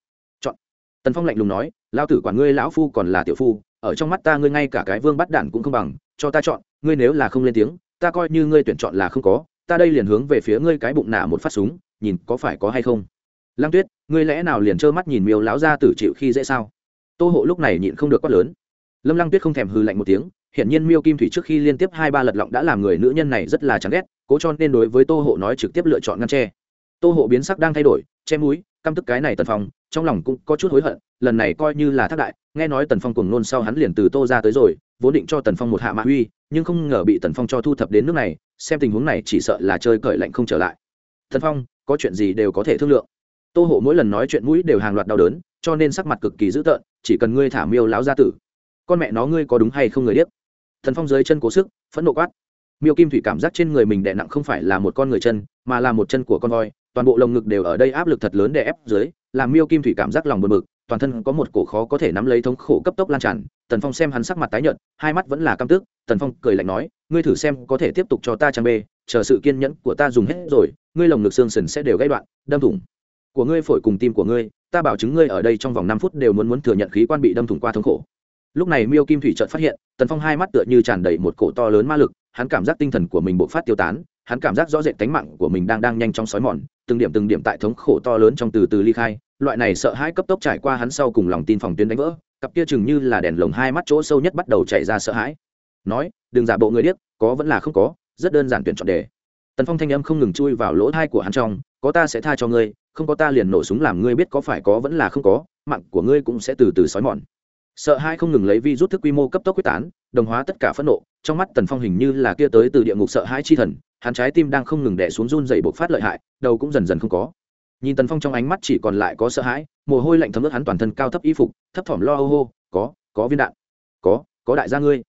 Chọn. Tần phong lạnh lùng nói lao tử quản ngươi lão phu còn là tiểu phu, ở trong mắt ta ngươi ngay cả cái vương bắt đản cũng không bằng, cho ta chọn, ngươi nếu là không lên tiếng, ta coi như ngươi tuyển chọn là không có, ta đây liền hướng về phía ngươi cái bụng nạ một phát súng nhìn có phải có hay không. Lăng tuyết, ngươi lẽ nào liền trơ mắt nhìn miêu láo ra tử chịu khi dễ sao? Tô hộ lúc này nhịn không được quát lớn. Lâm lăng tuyết không thèm hư lạnh một tiếng hiện nhiên miêu kim thủy trước khi liên tiếp hai ba lật lọng đã làm người nữ nhân này rất là chán ghét, cố cho nên đối với tô hộ nói trực tiếp lựa chọn ngăn tre tô hộ biến sắc đang thay đổi, che mũi, căm tức cái này tần phong, trong lòng cũng có chút hối hận, lần này coi như là thác đại, nghe nói tần phong cùng nôn sau hắn liền từ tô ra tới rồi, vốn định cho tần phong một hạ mạ uy, nhưng không ngờ bị tần phong cho thu thập đến nước này, xem tình huống này chỉ sợ là chơi cởi lạnh không trở lại. Tần phong có chuyện gì đều có thể thương lượng. Tô hộ mỗi lần nói chuyện mũi đều hàng loạt đau đớn, cho nên sắc mặt cực kỳ dữ tợn, chỉ cần ngươi thả miêu láo ra tử, con mẹ nó ngươi có đúng hay không người điếc? Thần phong dưới chân cố sức, phẫn nộ quát. Miêu kim thủy cảm giác trên người mình đè nặng không phải là một con người chân, mà là một chân của con voi, toàn bộ lồng ngực đều ở đây áp lực thật lớn để ép dưới, làm miêu kim thủy cảm giác lòng bờ bực, toàn thân có một cổ khó có thể nắm lấy thống khổ cấp tốc lan tràn tần phong xem hắn sắc mặt tái nhợt, hai mắt vẫn là căm tức tần phong cười lạnh nói, ngươi thử xem có thể tiếp tục cho ta trang bê, chờ sự kiên nhẫn của ta dùng hết rồi ngươi lồng ngực xương sườn sẽ đều gãy đoạn, đâm thủng. Của ngươi phổi cùng tim của ngươi, ta bảo chứng ngươi ở đây trong vòng năm phút đều muốn muốn thừa nhận khí quan bị đâm thủng qua thống khổ. Lúc này miêu kim thủy chợt phát hiện, tần phong hai mắt tựa như tràn đầy một cổ to lớn ma lực, hắn cảm giác tinh thần của mình bộc phát tiêu tán, hắn cảm giác rõ rệt tánh mạng của mình đang đang nhanh chóng xói mòn, từng điểm từng điểm tại thống khổ to lớn trong từ từ ly khai, loại này sợ hãi cấp tốc trải qua hắn sau cùng lòng tin phòng tuyến đánh vỡ, cặp kia chừng như là đèn lồng hai mắt chỗ sâu nhất bắt đầu chạy ra sợ hãi. Nói, đừng giả bộ người điếc, có vẫn là không có, rất đơn giản tuyển chọn đề tần phong thanh âm không ngừng chui vào lỗ thai của hắn trong, có ta sẽ tha cho ngươi, không có ta liền nổ súng làm ngươi biết có phải có vẫn là không có, mạng của ngươi cũng sẽ từ từ xói mòn. Sợ hai không ngừng lấy vi rút thức quy mô cấp tốc quyết tán, đồng hóa tất cả phẫn nộ, trong mắt tần phong hình như là kia tới từ địa ngục sợ hãi chi thần, hắn trái tim đang không ngừng đẻ xuống run dày bộc phát lợi hại, đầu cũng dần dần không có. Nhìn tần phong trong ánh mắt chỉ còn lại có sợ hãi, mồ hôi lạnh thấm ướt hắn toàn thân cao thấp y phục, thấp thỏm lo âu hô, có có viên đạn, có có đại gia ngươi.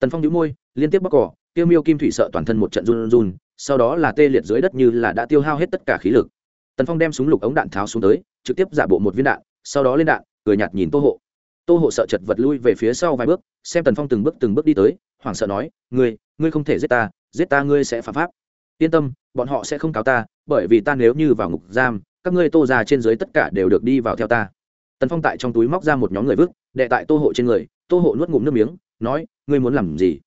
Tần phong đĩu môi, liên tiếp bóc cỏ tiêu miêu kim thủy sợ toàn thân một trận run run sau đó là tê liệt dưới đất như là đã tiêu hao hết tất cả khí lực. Tần phong đem súng lục ống đạn tháo xuống tới, trực tiếp giả bộ một viên đạn, sau đó lên đạn, cười nhạt nhìn tô hộ. Tô hộ sợ chật vật lui về phía sau vài bước, xem tần phong từng bước từng bước đi tới, hoảng sợ nói, ngươi ngươi không thể giết ta giết ta ngươi sẽ phạm pháp. Yên tâm, bọn họ sẽ không cáo ta, bởi vì ta nếu như vào ngục giam, các ngươi tô ra trên dưới tất cả đều được đi vào theo ta. Tần phong tại trong túi móc ra một nhóm người vứt, đệ tại tô hộ trên người, tô hộ nuốt ngụm nước miếng, nói, ngươi muốn làm gì?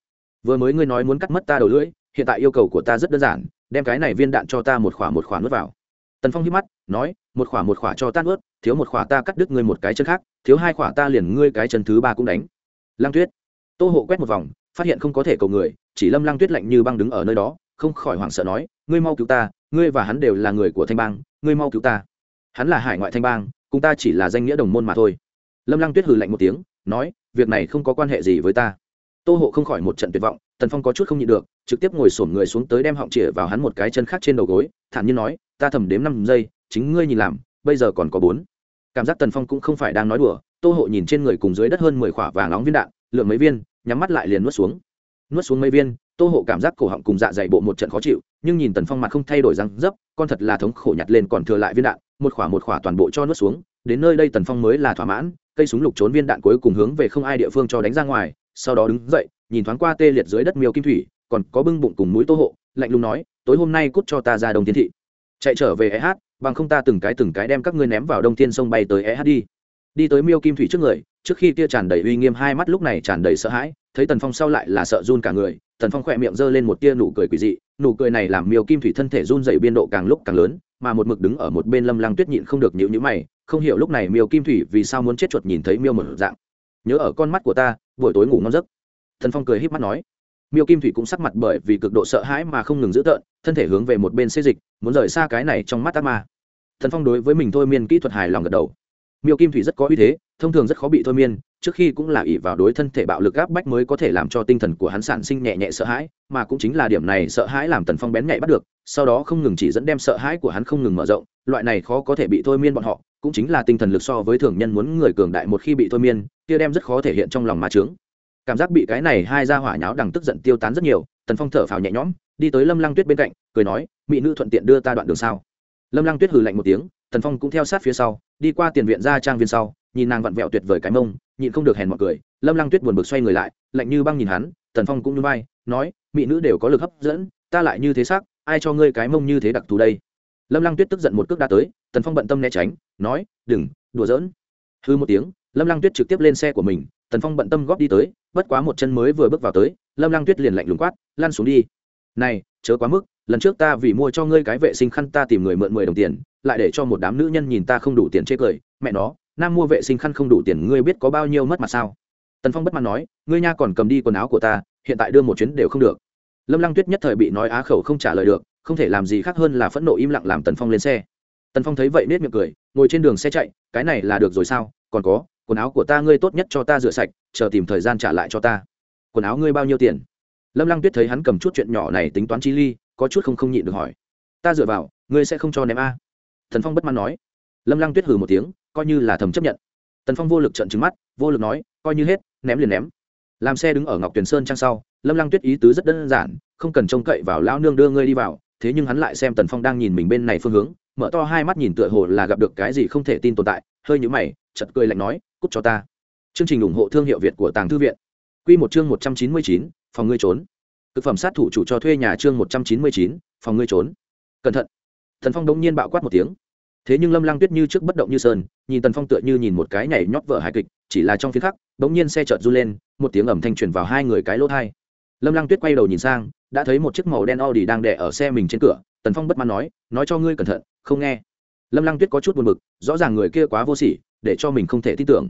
Vừa mới ngươi nói muốn cắt mất ta đầu lưỡi hiện tại yêu cầu của ta rất đơn giản, đem cái này viên đạn cho ta một khỏa một khỏa nuốt vào. Tần phong hít mắt, nói, một khỏa một khỏa cho ta nuốt, thiếu một khỏa ta cắt đứt ngươi một cái chân khác, thiếu hai khỏa ta liền ngươi cái chân thứ ba cũng đánh. Lăng tuyết, tô hộ quét một vòng, phát hiện không có thể cầu người, chỉ lâm lăng tuyết lạnh như băng đứng ở nơi đó, không khỏi hoảng sợ nói, ngươi mau cứu ta, ngươi và hắn đều là người của thanh bang, ngươi mau cứu ta. Hắn là hải ngoại thanh bang, cùng ta chỉ là danh nghĩa đồng môn mà thôi. Lâm lăng tuyết hừ lạnh một tiếng, nói, việc này không có quan hệ gì với ta. Tô hộ không khỏi một trận tuyệt vọng tần phong có chút không nhịn được, trực tiếp ngồi sổm người xuống tới đem họng chĩa vào hắn một cái chân khác trên đầu gối, thản nhiên nói, ta thầm đếm năm giây, chính ngươi nhìn làm, bây giờ còn có bốn. Cảm giác tần phong cũng không phải đang nói đùa, tô hộ nhìn trên người cùng dưới đất hơn mười khỏa vàng nóng viên đạn lượng mấy viên, nhắm mắt lại liền nuốt xuống. Nuốt xuống mấy viên, tô hộ cảm giác cổ họng cùng dạ dày bộ một trận khó chịu, nhưng nhìn tần phong mặt không thay đổi răng dấp, con thật là thống khổ nhặt lên còn thừa lại viên đạn, một khỏa một khỏa toàn bộ cho nuốt xuống, đến nơi đây tần phong mới là thỏa mãn, cây súng lục trốn viên đạn cuối cùng hướng về không ai địa phương cho đánh ra ngoài, sau đó đứng dậy nhìn thoáng qua tê liệt dưới đất miêu kim thủy, còn có bưng bụng cùng mũi tô hộ, lạnh lùng nói, tối hôm nay cút cho ta ra đồng tiến thị. Chạy trở về eh bằng không ta từng cái từng cái đem các ngươi ném vào đông thiên sông bay tới eh đi. Đi tới miêu kim thủy trước người, trước khi tia tràn đầy uy nghiêm hai mắt lúc này tràn đầy sợ hãi, thấy tần phong sau lại là sợ run cả người, tần phong khỏe miệng g lên một tia nụ cười quỳ dị, nụ cười này làm miêu kim thủy thân thể run dày biên độ càng lúc càng lớn, mà một mực đứng ở một bên lâm lăng tuyết nhịn không được nhịu nhữ mày, không hiểu lúc này miêu kim thủy vì sao muốn chết chuột nhìn thấy miêu một dạng. Nhớ ở con mắt của ta, buổi tối ngủ ngon giấc thần phong cười h í p mắt nói, miêu kim thủy cũng sắc mặt bởi vì cực độ sợ hãi mà không ngừng giữ tợn, thân thể hướng về một bên xê dịch, muốn rời xa cái này trong mắt ác ma. Thần phong đối với mình thôi miên kỹ thuật hài lòng gật đầu. Miêu kim thủy rất có uy thế, thông thường rất khó bị thôi miên, trước khi cũng là ỷ vào đối thân thể bạo lực áp bách mới có thể làm cho tinh thần của hắn sản sinh nhẹ nhẹ sợ hãi, mà cũng chính là điểm này sợ hãi làm tần phong bén nhạy bắt được, sau đó không ngừng chỉ dẫn đem sợ hãi của hắn không ngừng mở rộng, loại này khó có thể bị thôi miên bọn họ, cũng chính là tinh thần lực so với thường nhân muốn người cường đại một khi bị thôi miên, kia đem rất khó thể hiện trong lòng ma trướng cảm giác bị cái này hai ra hỏa nháo đằng tức giận tiêu tán rất nhiều, tần phong thở phào nhẹ nhõm, đi tới lâm lăng tuyết bên cạnh, cười nói, mỹ nữ thuận tiện đưa ta đoạn đường sao? Lâm lăng tuyết hừ lạnh một tiếng, tần phong cũng theo sát phía sau, đi qua tiền viện ra trang viên sau, nhìn nàng vặn vẹo tuyệt vời cái mông, nhịn không được hèn mọi cười. Lâm lăng tuyết buồn bực xoay người lại, lạnh như băng nhìn hắn, tần phong cũng như bay nói, mỹ nữ đều có lực hấp dẫn, ta lại như thế xác ai cho ngươi cái mông như thế đặc thù đây? Lâm lăng tuyết tức giận một cước đã tới, tần phong bận tâm né tránh, nói, đừng, đùa giỡn. Hư một tiếng lâm lăng tuyết trực tiếp lên xe của mình, tần phong bận tâm góp đi tới, bất quá một chân mới vừa bước vào tới, lâm lăng tuyết liền lạnh lùng quát, lăn xuống đi. Này, chớ quá mức, lần trước ta vì mua cho ngươi cái vệ sinh khăn ta tìm người mượn mười đồng tiền, lại để cho một đám nữ nhân nhìn ta không đủ tiền chê cười, mẹ nó, nam mua vệ sinh khăn không đủ tiền ngươi biết có bao nhiêu mất mặt sao? Tần phong bất mãn nói, ngươi nha còn cầm đi quần áo của ta, hiện tại đưa một chuyến đều không được. Lâm lăng tuyết nhất thời bị nói á khẩu không trả lời được, không thể làm gì khác hơn là phẫn nộ im lặng làm tần phong lên xe. Tần phong thấy vậy nết miệng cười, ngồi trên đường xe chạy, cái này là được rồi sao? Còn có quần áo của ta ngươi tốt nhất cho ta rửa sạch, chờ tìm thời gian trả lại cho ta. Quần áo ngươi bao nhiêu tiền? Lâm lăng tuyết thấy hắn cầm chút chuyện nhỏ này tính toán chi ly, có chút không không nhịn được hỏi. Ta dựa vào, ngươi sẽ không cho ném a? Thần phong bất mãn nói. Lâm lăng tuyết hừ một tiếng, coi như là thầm chấp nhận. Tần phong vô lực trận trứng mắt, vô lực nói, coi như hết, ném liền ném. Làm xe đứng ở ngọc tuyền sơn trang sau, lâm lăng tuyết ý tứ rất đơn giản, không cần trông cậy vào Lão nương đưa ngươi đi vào, thế nhưng hắn lại xem tần phong đang nhìn mình bên này phương hướng mở to hai mắt nhìn tựa hồ là gặp được cái gì không thể tin tồn tại, hơi nhũ mày chật cười lạnh nói, cút cho ta. Chương trình ủng hộ thương hiệu việt của tàng thư viện. Q một chương một trăm chín mươi chín, phòng ngươi trốn. Thực phẩm sát thủ chủ cho thuê nhà chương một trăm chín mươi chín, phòng ngươi trốn. Cẩn thận. Thần phong đông nhiên bạo quát một tiếng. Thế nhưng lâm lang tuyết như trước bất động như sơn, nhìn tần phong tựa như nhìn một cái nhảy nhót vợ hài kịch, chỉ là trong phía khắc bỗng nhiên xe chợt r u lên, một tiếng ẩm thanh truyền vào hai người cái lỗ thai lâm lang tuyết quay đầu nhìn sang đã thấy một chiếc màu đen audi đang đè ở xe mình trên cửa tần phong bất mãn nói nói cho ngươi cẩn thận không nghe. Lâm Lăng tuyết có chút buồn bực, rõ ràng người kia quá vô sỉ, để cho mình không thể tin tưởng.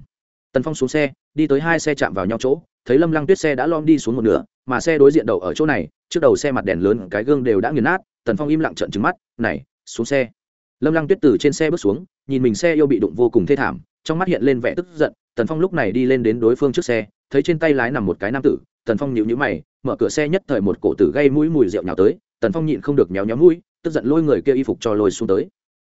Tần phong xuống xe đi tới hai xe chạm vào nhau chỗ thấy lâm Lăng tuyết xe đã lom đi xuống một nửa mà xe đối diện đầu ở chỗ này trước đầu xe mặt đèn lớn cái gương đều đã nghiền nát tần phong im lặng trợn trừng mắt này xuống xe. Lâm lăng tuyết từ trên xe bước xuống nhìn mình xe yêu bị đụng vô cùng thê thảm trong mắt hiện lên vẻ tức giận tần phong lúc này đi lên đến đối phương trước xe thấy trên tay lái nằm một cái nam tử tần phong nhịu nhữ mày mở cửa xe nhất thời một cổ tử gây mũi mùi rượu nhào tới tần phong nhịn không được nhéo nhéo mũi tức giận lôi người kia y phục cho lôi xuống tới.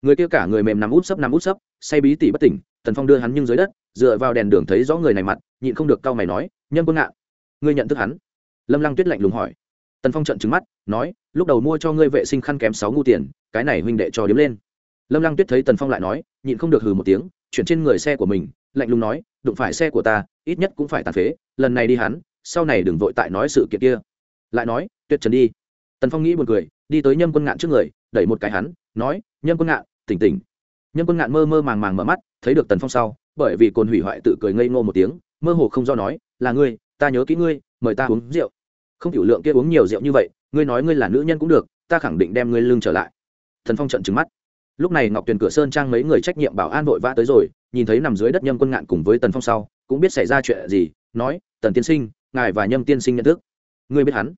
Người kia cả người mềm nằm út sấp nằm út sấp say bí tỉ bất tỉnh tần phong đưa hắn nhưng dưới đất dựa vào đèn đường thấy rõ người này mặt nhịn không được cau mày nói nhân quân ngạ, ngươi nhận thức hắn? Lâm lăng tuyết lạnh lùng hỏi. Tần phong trận trứng mắt nói lúc đầu mua cho ngươi vệ sinh khăn kém sáu ngu tiền cái này huynh đệ cho điếm lên. Lâm lăng tuyết thấy tần phong lại nói nhịn không được hừ một tiếng chuyển trên người xe của mình lạnh lùng nói đụng phải xe của ta ít nhất cũng phải tàn phế lần này đi hắn sau này đừng vội tại nói sự kiện kia. Lại nói tuyệt trần đi. Tần phong nghĩ một cười, đi tới nhâm quân ngạn trước người đẩy một cái hắn nói nhâm quân ngạn tỉnh tỉnh. Nhâm quân ngạn mơ mơ màng màng mở mắt thấy được tần phong sau bởi vì cồn hủy hoại tự cười ngây ngô một tiếng mơ hồ không do nói là ngươi ta nhớ kỹ ngươi mời ta uống rượu. Không tiểu lượng kia uống nhiều rượu như vậy ngươi nói ngươi là nữ nhân cũng được ta khẳng định đem ngươi lưng trở lại. Thần phong trận trừng mắt. Lúc này ngọc tuyền cửa sơn trang mấy người trách nhiệm bảo an vội vã tới rồi nhìn thấy nằm dưới đất nhâm quân ngạn cùng với tần phong sau, cũng biết xảy ra chuyện gì, nói, tần tiên sinh, ngài và nhâm tiên sinh nhận thức. Ngươi biết hắn?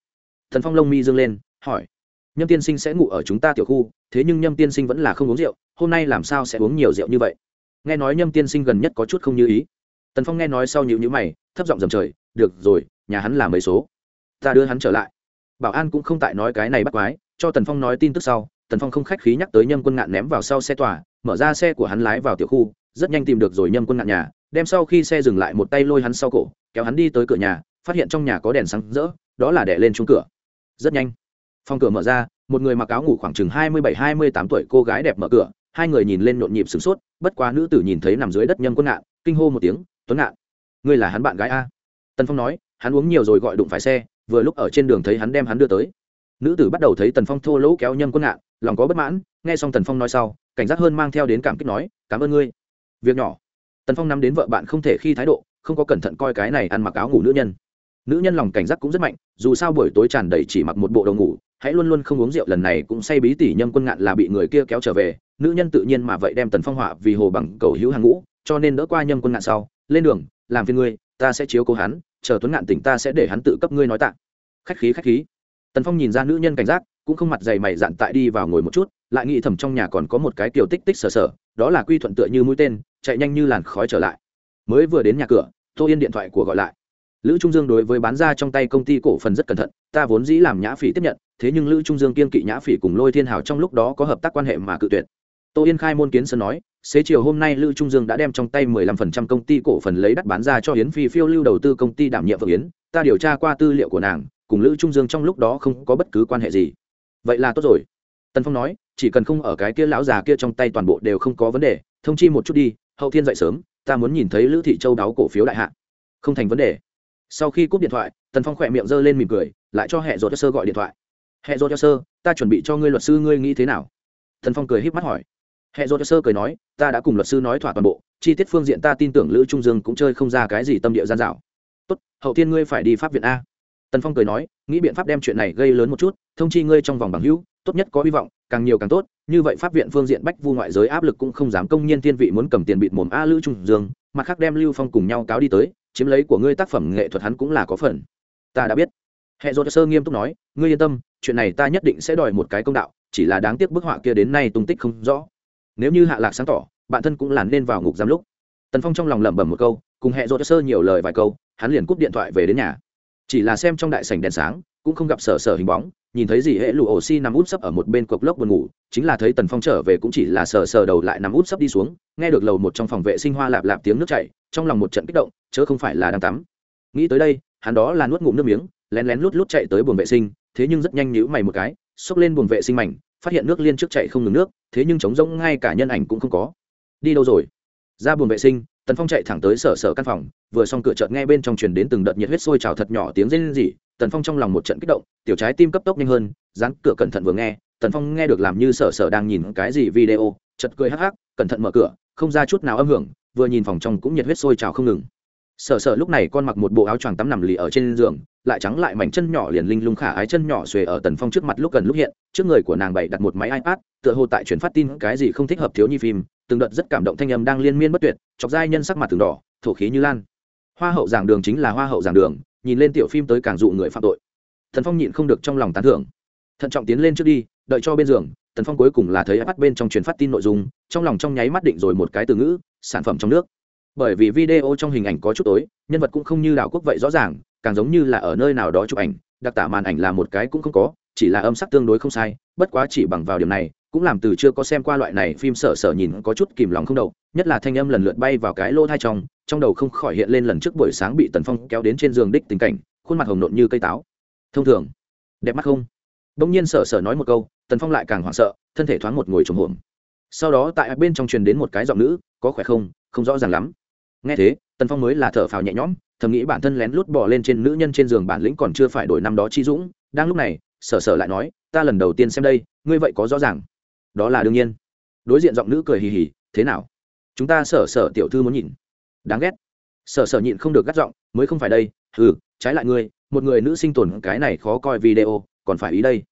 Tần phong lông mi dương lên, hỏi. Nhâm tiên sinh sẽ ngủ ở chúng ta tiểu khu, thế nhưng nhâm tiên sinh vẫn là không uống rượu, hôm nay làm sao sẽ uống nhiều rượu như vậy? Nghe nói nhâm tiên sinh gần nhất có chút không như ý. Tần phong nghe nói sau nhịu nhữ mày, thấp giọng dầm trời, được rồi, nhà hắn là mấy số? Ta đưa hắn trở lại. Bảo an cũng không tại nói cái này bắt quái, cho tần phong nói tin tức sau, tần phong không khách khí nhắc tới nhâm quân ngạn ném vào sau xe tòa, mở ra xe của hắn lái vào tiểu khu rất nhanh tìm được rồi nhâm quân ngạn nhà, đem sau khi xe dừng lại một tay lôi hắn sau cổ, kéo hắn đi tới cửa nhà, phát hiện trong nhà có đèn sáng rỡ, đó là đẻ lên chung cửa. Rất nhanh, phòng cửa mở ra, một người mặc áo ngủ khoảng chừng hai mươi bảy, hai mươi tám tuổi cô gái đẹp mở cửa, hai người nhìn lên nhộn nhịp sửng sốt, bất quá nữ tử nhìn thấy nằm dưới đất nhâm quân ngạn, kinh hô một tiếng, tuấn ngạn, ngươi là hắn bạn gái a? Tần phong nói, hắn uống nhiều rồi gọi đụng phải xe, vừa lúc ở trên đường thấy hắn đem hắn đưa tới. Nữ tử bắt đầu thấy tần phong thô lỗ kéo nhâm quân ngạn, lòng có bất mãn, nghe xong tần phong nói sau, cảnh giác hơn mang theo đến cảm kích nói, cảm ơn ngươi việc nhỏ. Tần phong nắm đến vợ bạn không thể khi thái độ, không có cẩn thận coi cái này ăn mặc áo ngủ nữ nhân. Nữ nhân lòng cảnh giác cũng rất mạnh, dù sao buổi tối tràn đầy chỉ mặc một bộ đồ ngủ, hãy luôn luôn không uống rượu lần này cũng say bí tỉ nhâm quân ngạn là bị người kia kéo trở về, nữ nhân tự nhiên mà vậy đem tần phong họa vì hồ bằng cầu hữu hàng ngũ, cho nên đỡ qua nhâm quân ngạn sau, lên đường, làm phiên ngươi, ta sẽ chiếu cố hắn, chờ tuấn ngạn tỉnh ta sẽ để hắn tự cấp ngươi nói tạ. Khách khí khách khí. Tần phong nhìn ra nữ nhân cảnh giác, cũng không mặt dày mày dạn tại đi vào ngồi một chút, lại nghĩ thầm trong nhà còn có một cái kiểu tích tích sờ sờ đó là quy thuận tựa như mũi tên chạy nhanh như làn khói trở lại. Mới vừa đến nhà cửa, tô yên điện thoại của gọi lại. Lữ trung dương đối với bán ra trong tay công ty cổ phần rất cẩn thận, ta vốn dĩ làm nhã phỉ tiếp nhận, thế nhưng lữ trung dương kiên kỵ nhã phỉ cùng lôi thiên hào trong lúc đó có hợp tác quan hệ mà cự tuyệt. Tô yên khai môn kiến sơn nói, xế chiều hôm nay lữ trung dương đã đem trong tay 15% công ty cổ phần lấy đắt bán ra cho yến phi phiêu lưu đầu tư công ty đảm nhiệm vợ yến, ta điều tra qua tư liệu của nàng, cùng lữ trung dương trong lúc đó không có bất cứ quan hệ gì. Vậy là tốt rồi. Tần phong nói, chỉ cần không ở cái kia lão già kia trong tay toàn bộ đều không có vấn đề, thông chi một chút đi hậu thiên dậy sớm, ta muốn nhìn thấy lữ thị châu đáo cổ phiếu đại hạ. Không thành vấn đề. Sau khi cúp điện thoại, tần phong khỏe miệng giơ lên mỉm cười, lại cho hệ rột cho sơ gọi điện thoại. Hệ rột cho sơ, ta chuẩn bị cho ngươi luật sư ngươi nghĩ thế nào? Tần phong cười h í p mắt hỏi. Hệ rột cho sơ cười nói, ta đã cùng luật sư nói thỏa toàn bộ, chi tiết phương diện ta tin tưởng lữ trung dương cũng chơi không ra cái gì tâm địa gian dạo tốt, hậu thiên ngươi phải đi pháp viện a. Tần phong cười nói, nghĩ biện pháp đem chuyện này gây lớn một chút, thông chi ngươi trong vòng bằng hữu, tốt nhất có hy vọng càng nhiều càng tốt, như vậy pháp viện phương diện bách vu ngoại giới áp lực cũng không dám công nhiên thiên vị muốn cầm tiền bịt mồm a lữ trung dương, mặt khác đem lưu phong cùng nhau cáo đi tới, chiếm lấy của ngươi tác phẩm nghệ thuật hắn cũng là có phần. Ta đã biết. Hệ dỗ sơ nghiêm túc nói, ngươi yên tâm, chuyện này ta nhất định sẽ đòi một cái công đạo, chỉ là đáng tiếc bức họa kia đến nay tung tích không rõ. Nếu như hạ lạc sáng tỏ, bản thân cũng là nên vào ngục giam lúc. Tần phong trong lòng lẩm bẩm một câu, cùng hệ dỗ sơ nhiều lời vài câu, hắn liền cúp điện thoại về đến nhà. Chỉ là xem trong đại sảnh đèn sáng, cũng không gặp sở sở hình bóng nhìn thấy gì hệ lụ ổ xi nằm út sấp ở một bên cộc lốc buồn ngủ, chính là thấy tần phong trở về cũng chỉ là sờ sờ đầu lại nằm út sấp đi xuống, nghe được lầu một trong phòng vệ sinh hoa lạp lạp tiếng nước chảy, trong lòng một trận kích động, chớ không phải là đang tắm. Nghĩ tới đây, hắn đó là nuốt ngụm nước miếng, lén lén lút lút chạy tới buồng vệ sinh, thế nhưng rất nhanh nhíu mày một cái, xốc lên buồng vệ sinh mảnh, phát hiện nước liên trước chạy không ngừng nước, thế nhưng trống rỗng ngay cả nhân ảnh cũng không có. Đi đâu rồi? Ra buồng vệ sinh, tần phong chạy thẳng tới sở sở căn phòng, vừa xong cửa chợt nghe bên trong truyền đến từng đợt nhiệt huyết sôi trào thật nhỏ tiếng rên rỉ tần phong trong lòng một trận kích động, tiểu trái tim cấp tốc nhanh hơn, dán cửa cẩn thận vừa nghe, tần phong nghe được làm như sở sở đang nhìn cái gì video chật cười hắc hắc, cẩn thận mở cửa, không ra chút nào âm hưởng, vừa nhìn phòng trong cũng nhiệt huyết sôi trào không ngừng. Sở sở lúc này con mặc một bộ áo choàng tắm nằm lì ở trên giường, lại trắng lại mảnh chân nhỏ liền linh lung khả ái chân nhỏ xuề ở tần phong trước mặt lúc gần lúc hiện, trước người của nàng bày đặt một máy ipad, tựa hồ tại chuyển phát tin cái gì không thích hợp thiếu nhi phim, từng đợt rất cảm động thanh âm đang liên miên bất tuyệt, chọc giai nhân sắc mặt từng đỏ, thổ khí như lan. Hoa hậu giảng đường chính là hoa hậu giảng đường nhìn lên tiểu phim tới càng dụ người phạm tội. Thần phong nhịn không được trong lòng tán thưởng. Thận trọng tiến lên trước đi, đợi cho bên giường tần phong cuối cùng là thấy bắt bên trong truyền phát tin nội dung, trong lòng trong nháy mắt định rồi một cái từ ngữ, sản phẩm trong nước. Bởi vì video trong hình ảnh có chút tối, nhân vật cũng không như đảo quốc vậy rõ ràng, càng giống như là ở nơi nào đó chụp ảnh, đặc tả màn ảnh là một cái cũng không có, chỉ là âm sắc tương đối không sai, bất quá chỉ bằng vào điểm này, cũng làm từ chưa có xem qua loại này phim sở sở nhìn có chút kìm lòng không đầu nhất là thanh âm lần lượt bay vào cái lô thai trong trong đầu không khỏi hiện lên lần trước buổi sáng bị tần phong kéo đến trên giường đích tình cảnh, khuôn mặt hồng nộn như cây táo. Thông thường, đẹp mắt không? Đông nhiên sợ sợ nói một câu, tần phong lại càng hoảng sợ, thân thể thoáng một ngồi trồng hổm. Sau đó tại bên trong truyền đến một cái giọng nữ, có khỏe không? Không rõ ràng lắm. Nghe thế, tần phong mới là thở phào nhẹ nhõm, thầm nghĩ bản thân lén lút bỏ lên trên nữ nhân trên giường bản lĩnh còn chưa phải đổi năm đó chi dũng. Đang lúc này, sở sở lại nói, ta lần đầu tiên xem đây, ngươi vậy có rõ ràng. Đó là đương nhiên. Đối diện giọng nữ cười hì hì, thế nào? Chúng ta sở sở tiểu thư muốn nhìn đáng ghét. Sở sở nhịn không được gắt giọng, mới không phải đây ừ trái lại ngươi, một người nữ sinh tồn cái này khó coi video, còn phải ý đây.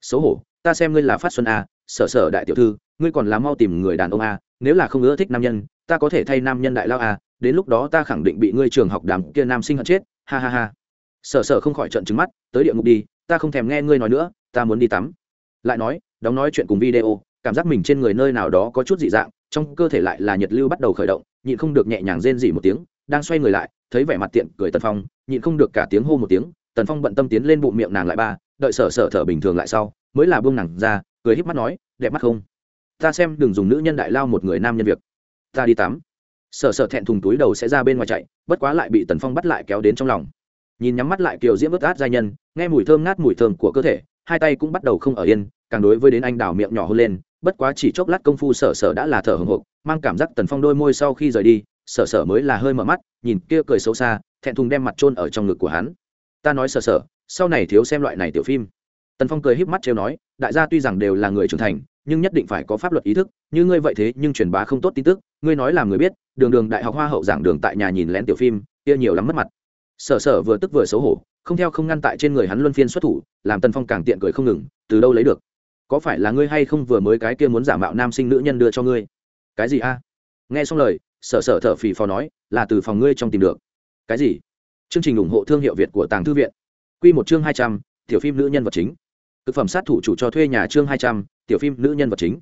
Xấu hổ, ta xem ngươi là phát xuân a sở sở đại tiểu thư, ngươi còn là mau tìm người đàn ông a nếu là không ưa thích nam nhân, ta có thể thay nam nhân đại lao a đến lúc đó ta khẳng định bị ngươi trường học đàm kia nam sinh hận chết, ha ha ha. Sở sở không khỏi trận trứng mắt, tới địa ngục đi, ta không thèm nghe ngươi nói nữa, ta muốn đi tắm. Lại nói, đóng nói chuyện cùng video, cảm giác mình trên người nơi nào đó có chút dị dạng, trong cơ thể lại là nhiệt lưu bắt đầu khởi động nhịn không được nhẹ nhàng rên rỉ một tiếng, đang xoay người lại, thấy vẻ mặt tiện cười tần phong, nhịn không được cả tiếng hô một tiếng, tần phong bận tâm tiến lên bụng miệng nàng lại ba, đợi sở sở thở bình thường lại sau, mới là buông nàng ra, cười híp mắt nói, đẹp mắt không? Ta xem đừng dùng nữ nhân đại lao một người nam nhân việc. Ta đi tắm. Sở sở thẹn thùng túi đầu sẽ ra bên ngoài chạy, bất quá lại bị tần phong bắt lại kéo đến trong lòng. Nhìn nhắm mắt lại kiều diễm ướt át giai nhân, nghe mùi thơm ngát mùi thơm của cơ thể, hai tay cũng bắt đầu không ở yên, càng đối với đến anh đào miệng nhỏ hơn lên bất quá chỉ chốc lát công phu sở sở đã là thở hồng hộc, mang cảm giác tần phong đôi môi sau khi rời đi, sở sở mới là hơi mở mắt, nhìn kia cười xấu xa, thẹn thùng đem mặt trôn ở trong ngực của hắn. Ta nói sở sở, sau này thiếu xem loại này tiểu phim. Tần phong cười híp mắt trêu nói, đại gia tuy rằng đều là người trưởng thành, nhưng nhất định phải có pháp luật ý thức, như ngươi vậy thế nhưng truyền bá không tốt tin tức, ngươi nói làm người biết, đường đường đại học hoa hậu giảng đường tại nhà nhìn lén tiểu phim, kia nhiều lắm mất mặt. Sở sở vừa tức vừa xấu hổ, không theo không ngăn tại trên người hắn luân phiên xuất thủ, làm tần phong càng tiện cười không ngừng, từ đâu lấy được? Có phải là ngươi hay không vừa mới cái kia muốn giả mạo nam sinh nữ nhân đưa cho ngươi? Cái gì a? Nghe xong lời, sở sở thở phì phò nói, là từ phòng ngươi trong tìm được. Cái gì? Chương trình ủng hộ thương hiệu việt của tàng thư viện. Quy một chương hai trăm, tiểu phim nữ nhân vật chính. Thực phẩm sát thủ chủ cho thuê nhà chương hai trăm, tiểu phim nữ nhân vật chính.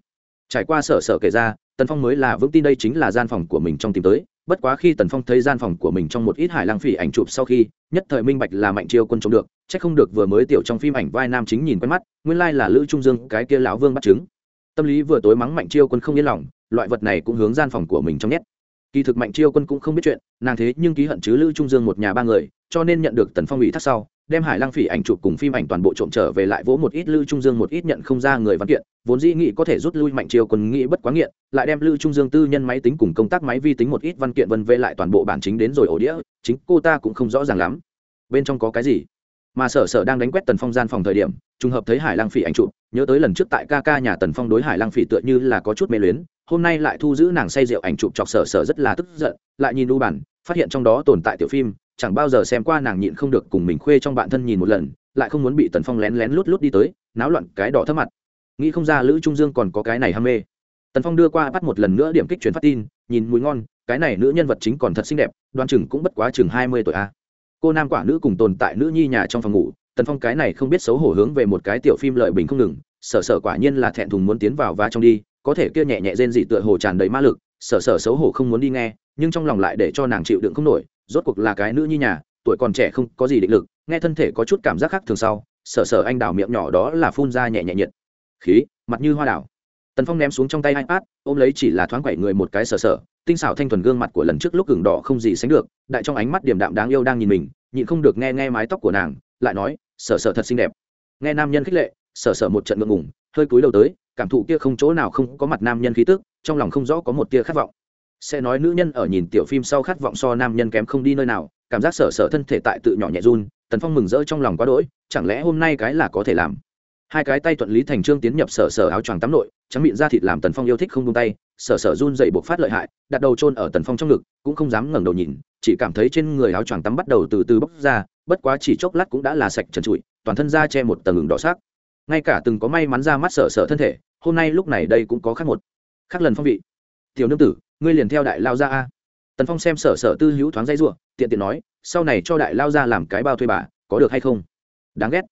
Trải qua sở sở kể ra, tần phong mới là vững tin đây chính là gian phòng của mình trong tìm tới. Bất quá khi tần phong thấy gian phòng của mình trong một ít hải lang phỉ ảnh chụp sau khi, nhất thời minh bạch là mạnh chiêu quân chống được chắc không được vừa mới tiểu trong phim ảnh vai nam chính nhìn quen mắt, nguyên lai là lữ trung dương, cái kia lão vương bắt chứng tâm lý vừa tối mắng mạnh chiêu quân không yên lòng, loại vật này cũng hướng gian phòng của mình trong nhét. Kỳ thực mạnh chiêu quân cũng không biết chuyện, nàng thế nhưng ký hận chứ lữ trung dương một nhà ba người, cho nên nhận được tần phong ủy thác sau, đem hải lăng phỉ ảnh chụp cùng phim ảnh toàn bộ trộm trở về lại vỗ một ít lưu trung dương một ít nhận không ra người văn kiện, vốn dĩ nghĩ có thể rút lui mạnh chiêu quân nghĩ bất quá nghiện, lại đem lưu trung dương tư nhân máy tính cùng công tác máy vi tính một ít văn kiện vân vê lại toàn bộ bản chính đến rồi ổ đĩa, chính cô ta cũng không rõ ràng lắm. Bên trong có cái gì? Mà sở sở đang đánh quét tần phong gian phòng thời điểm, trùng hợp thấy hải lang phỉ ảnh chụp, nhớ tới lần trước tại ca ca nhà tần phong đối hải lang phỉ tựa như là có chút mê luyến, hôm nay lại thu giữ nàng say rượu ảnh chụp chọc sở sở rất là tức giận, lại nhìn đu bản, phát hiện trong đó tồn tại tiểu phim, chẳng bao giờ xem qua nàng nhịn không được cùng mình khuê trong bạn thân nhìn một lần, lại không muốn bị tần phong lén lén lút lút đi tới, náo loạn cái đỏ thấp mặt. Nghĩ không ra lữ trung dương còn có cái này ham mê. Tần phong đưa qua bắt một lần nữa điểm kích truyền phát tin, nhìn mùi ngon, cái này nữ nhân vật chính còn thật xinh đẹp đoan chừng cũng bất quá chừng hai mươi tuổi a cô nam quả nữ cùng tồn tại nữ nhi nhà trong phòng ngủ, tần phong cái này không biết xấu hổ hướng về một cái tiểu phim lợi bình không ngừng, sở sở quả nhiên là thẹn thùng muốn tiến vào và trong đi, có thể kia nhẹ nhẹ rên dị tựa hồ tràn đầy ma lực, sở sở xấu hổ không muốn đi nghe, nhưng trong lòng lại để cho nàng chịu đựng không nổi, rốt cuộc là cái nữ nhi nhà, tuổi còn trẻ không có gì định lực, nghe thân thể có chút cảm giác khác thường sau, sở sở anh đào miệng nhỏ đó là phun ra nhẹ nhẹ nhiệt. Khí, mặt như hoa đảo. Tần phong ném xuống trong tay ipad, ôm lấy chỉ là thoáng quẩy người một cái sở sở tinh xảo thanh thuần gương mặt của lần trước lúc gừng đỏ không gì sánh được, đại trong ánh mắt điểm đạm đáng yêu đang nhìn mình, nhịn không được nghe nghe mái tóc của nàng, lại nói, sở sở thật xinh đẹp. Nghe nam nhân khích lệ, sở sở một trận ngượng ngùng, hơi cúi đầu tới, cảm thụ kia không chỗ nào không có mặt nam nhân khí tức, trong lòng không rõ có một tia khát vọng. Sẽ nói nữ nhân ở nhìn tiểu phim sau khát vọng so nam nhân kém không đi nơi nào, cảm giác sở sở thân thể tại tự nhỏ nhẹ run, tần phong mừng rỡ trong lòng quá đỗi, chẳng lẽ hôm nay cái là có thể làm? Hai cái tay thuận lý thành trương tiến nhập sở sở áo choàng tắm nội trắng miệng ra thịt làm tần phong yêu thích không tung tay, sở sở run dậy buộc phát lợi hại, đặt đầu trôn ở tần phong trong ngực, cũng không dám ngẩng đầu nhìn, chỉ cảm thấy trên người áo choàng tắm bắt đầu từ từ bốc ra, bất quá chỉ chốc lát cũng đã là sạch trần trụi, toàn thân da che một tầng ngừng đỏ sắc. Ngay cả từng có may mắn ra mắt sở sở thân thể, hôm nay lúc này đây cũng có khác một. Khác lần phong vị. Tiểu nương tử, ngươi liền theo đại lao ra a. Tần phong xem sở sở tư hữu thoáng dây ruộng tiện tiện nói, sau này cho đại lao ra làm cái bao thuê bà, có được hay không? Đáng ghét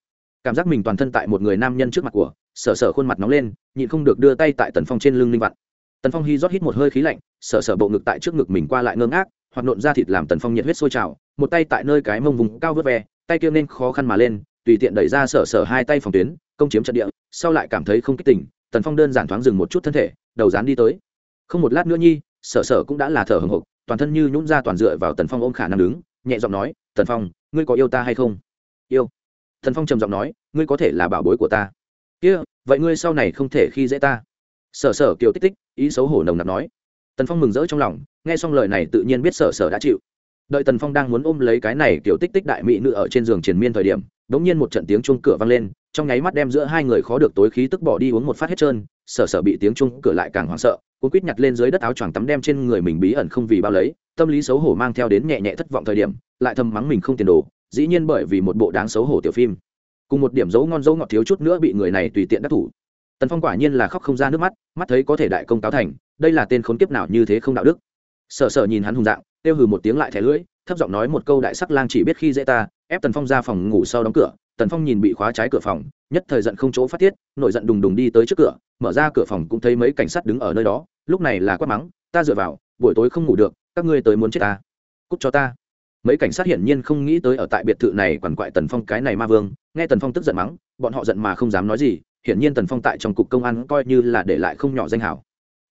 cảm giác mình toàn thân tại một người nam nhân trước mặt của, sở sở khuôn mặt nóng lên, nhịn không được đưa tay tại tần phong trên lưng linh vặn. Tần phong hy rót hít một hơi khí lạnh, sở sở bộ ngực tại trước ngực mình qua lại ngơ ngác, hoặc nộn ra thịt làm tần phong nhiệt huyết sôi trào, một tay tại nơi cái mông vùng cao vớt ve, tay kia nên khó khăn mà lên, tùy tiện đẩy ra sở sở hai tay phòng tuyến, công chiếm trận địa, sau lại cảm thấy không kích tỉnh tần phong đơn giản thoáng dừng một chút thân thể, đầu dán đi tới. Không một lát nữa nhi, sở sở cũng đã là thở hồng hộc, toàn thân như nhún ra toàn dựa vào tần phong ôm khả năng đứng, nhẹ giọng nói, tần phong, ngươi có yêu ta hay không? Yêu thần phong trầm giọng nói, ngươi có thể là bảo bối của ta. Kia, vậy ngươi sau này không thể khi dễ ta. Sở sở kiều tích tích, ý xấu hổ nồng nặc nói. Tần phong mừng rỡ trong lòng, nghe xong lời này tự nhiên biết sở sở đã chịu. Đợi tần phong đang muốn ôm lấy cái này kiểu tích tích đại mỹ nữ ở trên giường triền miên thời điểm đ ỗ n g nhiên một trận tiếng chuông cửa vang lên, trong nháy mắt đem giữa hai người khó được tối khí tức bỏ đi uống một phát hết trơn, sở sở bị tiếng chuông cửa lại càng hoảng sợ, cuốn quýt nhặt lên dưới đất áo choàng tắm đem trên người mình bí ẩn không vì bao lấy, tâm lý xấu hổ mang theo đến nhẹ nhẹ thất vọng thời điểm, lại thầm mắng mình không tiền đồ dĩ nhiên bởi vì một bộ đáng xấu hổ tiểu phim. Cùng một điểm dấu ngon dấu ngọt thiếu chút nữa bị người này tùy tiện đắc thủ. Tần phong quả nhiên là khóc không ra nước mắt mắt thấy có thể đại công cáo thành, đây là tên khốn kiếp nào như thế không đạo đức. Sợ sợ nhìn hắn hùng dạng tiêu hừ một tiếng lại thẻ lưỡi, thấp giọng nói một câu đại sắc lang chỉ biết khi dễ ta, ép tần phong ra phòng ngủ sau đóng cửa. Tần phong nhìn bị khóa trái cửa phòng, nhất thời giận không chỗ phát tiết, nội giận đùng đùng đi tới trước cửa, mở ra cửa phòng cũng thấy mấy cảnh sát đứng ở nơi đó, lúc này là quát mắng, ta dựa vào, buổi tối không ngủ được, các ngươi tới muốn chết ta. Cút cho ta mấy cảnh sát hiển nhiên không nghĩ tới ở tại biệt thự này quản quại tần phong cái này ma vương, nghe tần phong tức giận mắng, bọn họ giận mà không dám nói gì, hiển nhiên tần phong tại trong cục công an coi như là để lại không nhỏ danh hảo.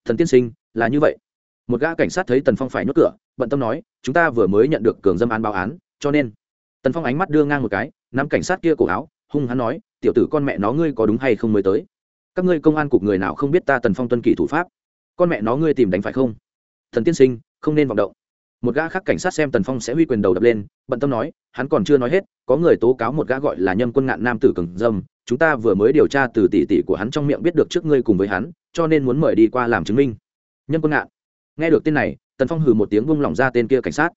Thần tiên sinh, là như vậy. Một gã cảnh sát thấy tần phong phải nhốt cửa, bận tâm nói, chúng ta vừa mới nhận được cường dâm án báo án, cho nên. Tần phong ánh mắt đưa ngang một cái, nắm cảnh sát kia cổ áo, hung hắn nói, tiểu tử con mẹ nó ngươi có đúng hay không mới tới? Các ngươi công an cục người nào không biết ta tần phong tuân kỷ thủ pháp? Con mẹ nó ngươi tìm đánh phải không? Thần tiên sinh, không nên vọng động một gã khác cảnh sát xem tần phong sẽ huy quyền đầu đập lên, bận tâm nói, hắn còn chưa nói hết, có người tố cáo một gã gọi là nhâm quân ngạn nam tử cường dâm, chúng ta vừa mới điều tra từ tỷ tỷ của hắn trong miệng biết được trước ngươi cùng với hắn, cho nên muốn mời đi qua làm chứng minh. Nhâm quân ngạn. Nghe được tên này, tần phong hừ một tiếng vung lỏng ra tên kia cảnh sát.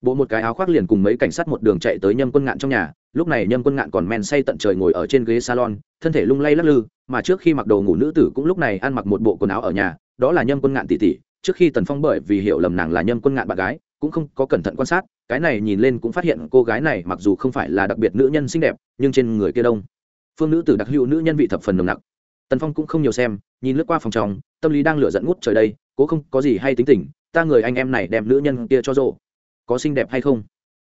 Bộ một cái áo khoác liền cùng mấy cảnh sát một đường chạy tới nhâm quân ngạn trong nhà, lúc này nhâm quân ngạn còn men say tận trời ngồi ở trên ghế salon, thân thể lung lay lắc lư, mà trước khi mặc đồ ngủ nữ tử cũng lúc này ăn mặc một bộ quần áo ở nhà, đó là nhâm quân ngạn tỷ tỷ trước khi tần phong bởi vì hiểu lầm nàng là nhâm quân ngạn bạn gái, cũng không có cẩn thận quan sát, cái này nhìn lên cũng phát hiện cô gái này mặc dù không phải là đặc biệt nữ nhân xinh đẹp, nhưng trên người kia đông. Phương nữ tử đặc hữu nữ nhân vị thập phần nồng nặc. Tần phong cũng không nhiều xem, nhìn lướt qua phòng tròng tâm lý đang lửa dẫn ngút trời đây, cố không có gì hay tính tình, ta người anh em này đem nữ nhân kia cho rộ. Có xinh đẹp hay không?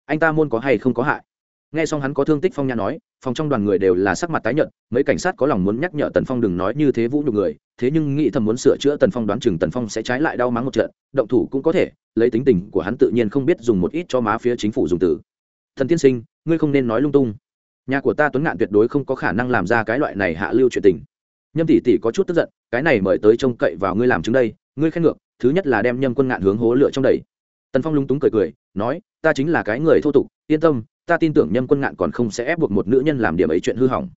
Anh ta môn có hay không có hại? Nghe xong hắn có thương tích phong nha nói, phòng trong đoàn người đều là sắc mặt tái nhợt, mấy cảnh sát có lòng muốn nhắc nhở tần phong đừng nói như thế vũ nhục người, thế nhưng nghĩ thầm muốn sửa chữa tần phong đoán chừng tần phong sẽ trái lại đau mắng một trận, động thủ cũng có thể, lấy tính tình của hắn tự nhiên không biết dùng một ít cho má phía chính phủ dùng từ. Thần tiên sinh, ngươi không nên nói lung tung. Nhà của ta tuấn ngạn tuyệt đối không có khả năng làm ra cái loại này hạ lưu chuyện tình. Nhâm tỷ tỷ có chút tức giận, cái này mời tới trông cậy vào ngươi làm chứng đây, ngươi khen ngược, thứ nhất là đem nhâm quân ngạn hướng hố lựa trong đầy tần phong lung túng cười cười, nói, ta chính là cái người thô tục, yên tâm ta tin tưởng nhâm quân ngạn còn không sẽ ép buộc một nữ nhân làm điểm ấy chuyện hư hỏng.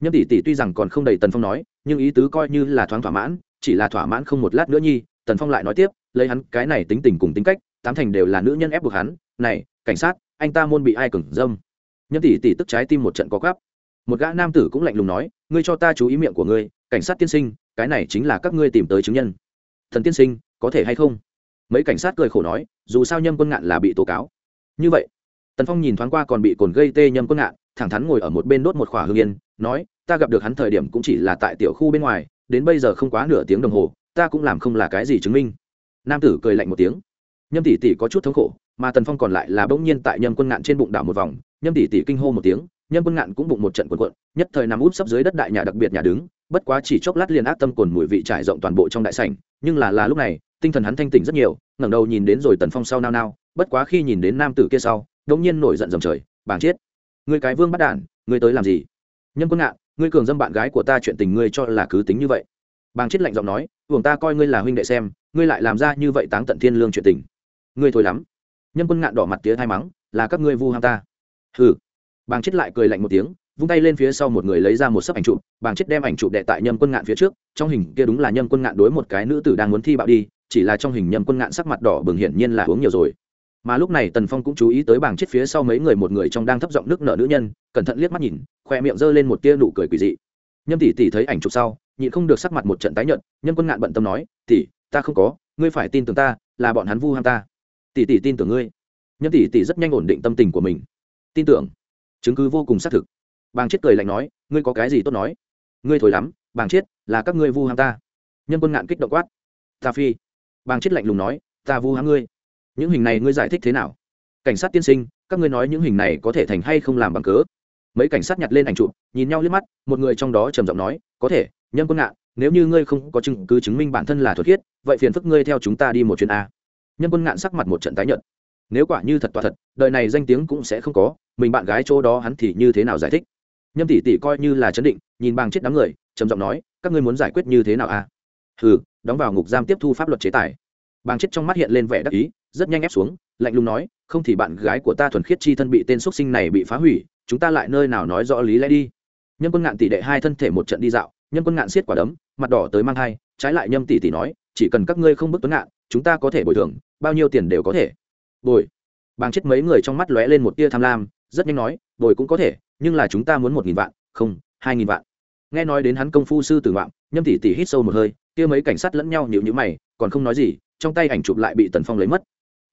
Nhâm tỷ tỷ tuy rằng còn không đầy tần phong nói, nhưng ý tứ coi như là thoáng thỏa mãn, chỉ là thỏa mãn không một lát nữa nhi, tần phong lại nói tiếp, lấy hắn cái này tính tình cùng tính cách, tám thành đều là nữ nhân ép buộc hắn, này, cảnh sát, anh ta môn bị ai cừng dâm. Nhâm tỷ tỷ tức trái tim một trận có gắp một gã nam tử cũng lạnh lùng nói, ngươi cho ta chú ý miệng của ngươi, cảnh sát tiên sinh, cái này chính là các ngươi tìm tới chứng nhân. Thần tiên sinh, có thể hay không? Mấy cảnh sát cười khổ nói, dù sao nhâm quân ngạn là bị tố cáo. Như vậy tần phong nhìn thoáng qua còn bị cồn gây tê nhâm quân ngạn, thẳng thắn ngồi ở một bên đốt một khỏa hương yên, nói, ta gặp được hắn thời điểm cũng chỉ là tại tiểu khu bên ngoài, đến bây giờ không quá nửa tiếng đồng hồ, ta cũng làm không là cái gì chứng minh. Nam tử cười lạnh một tiếng. Nhâm tỷ tỷ có chút thống khổ, mà tần phong còn lại là bỗng nhiên tại nhâm quân ngạn trên bụng đảo một vòng, nhâm tỷ tỷ kinh hô một tiếng, nhâm quân ngạn cũng bụng một trận quần quận nhất thời nằm út sấp dưới đất đại nhà đặc biệt nhà đứng, bất quá chỉ chốc lát liền ác tâm cồn mùi vị trải rộng toàn bộ trong đại sảnh, nhưng là là lúc này, tinh thần hắn thanh tỉnh rất nhiều, ngẩng đầu nhìn đến rồi tần phong sau nao nao, bất quá khi nhìn đến nam tử kia sau đột nhiên nổi giận dầm trời, bàng chết. Ngươi cái vương bắt đản, ngươi tới làm gì? Nhân quân ngạn, ngươi cường dâm bạn gái của ta chuyện tình ngươi cho là cứ tính như vậy. Bàng chết lạnh giọng nói buồng ta coi ngươi là huynh đệ xem, ngươi lại làm ra như vậy táng tận thiên lương chuyện tình. Ngươi thôi lắm. Nhân quân ngạn đỏ mặt tía thay mắng, là các ngươi vu ham ta. Hừ. Bàng chết lại cười lạnh một tiếng, vung tay lên phía sau một người lấy ra một sấp ảnh chụp, bàng chết đem ảnh chụp đệ tại nhâm quân ngạn phía trước, trong hình kia đúng là nhâm quân ngạn đối một cái nữ tử đang muốn thi bạo đi, chỉ là trong hình nhâm quân ngạn sắc mặt đỏ bừng hiển nhiên là uống nhiều rồi mà lúc này tần phong cũng chú ý tới bảng chết phía sau mấy người một người trong đang thấp giọng nước nợ nữ nhân, cẩn thận liếc mắt nhìn, khoe miệng giơ lên một tia nụ cười quỳ dị. Nhâm tỷ tỷ thấy ảnh chụp sau, nhịn không được sắc mặt một trận tái nhợt, nhâm quân ngạn bận tâm nói, tỷ, ta không có, ngươi phải tin tưởng ta, là bọn hắn vu ham ta. Tỷ tỷ tin tưởng ngươi. Nhâm tỷ tỷ rất nhanh ổn định tâm tình của mình. Tin tưởng. Chứng cứ vô cùng xác thực. Bàng chết cười lạnh nói, ngươi có cái gì tốt nói? Ngươi thổi lắm, bàng chết, là các ngươi vu ham ta. Nhâm quân ngạn kích động quát, ta phi. Bàng chết lạnh lùng nói, ta vu ham ngươi những hình này ngươi giải thích thế nào? Cảnh sát tiên sinh, các ngươi nói những hình này có thể thành hay không làm bằng cớ? Mấy cảnh sát nhặt lên ảnh chụp, nhìn nhau liếc mắt, một người trong đó trầm giọng nói, có thể nhân quân ngạn, nếu như ngươi không có chứng cứ chứng minh bản thân là thuật khiết, vậy phiền phức ngươi theo chúng ta đi một chuyến a. Nhân quân ngạn sắc mặt một trận tái nhợt. Nếu quả như thật tòa thật, đời này danh tiếng cũng sẽ không có, mình bạn gái chỗ đó hắn thì như thế nào giải thích? Nhâm tỷ tỷ coi như là chấn định, nhìn bằng chết đám người, trầm giọng nói, các ngươi muốn giải quyết như thế nào a? Hừ, đóng vào ngục giam tiếp thu pháp luật chế tài. Bàng chết trong mắt hiện lên vẻ đắc ý rất nhanh ép xuống, lạnh lùng nói, không thì bạn gái của ta thuần khiết chi thân bị tên x sinh này bị phá hủy, chúng ta lại nơi nào nói rõ lý lẽ đi? Nhân quân ngạn tỷ đệ hai thân thể một trận đi dạo nhân quân ngạn xiết quả đấm, mặt đỏ tới mang hai, trái lại nhâm tỷ tỷ nói, chỉ cần các ngươi không bức tuấn ngạn, chúng ta có thể bồi thường, bao nhiêu tiền đều có thể. Bồi. Bàng chết mấy người trong mắt lóe lên một tia tham lam, rất nhanh nói, bồi cũng có thể, nhưng là chúng ta muốn một nghìn vạn, không, hai nghìn vạn. Nghe nói đến hắn công phu sư tử ngoạm, nhâm tỷ tỷ hít sâu một hơi, kia mấy cảnh sát lẫn nhau nhịu nhữ mày, còn không nói gì, trong tay ảnh chụp lại bị tần phong lấy mất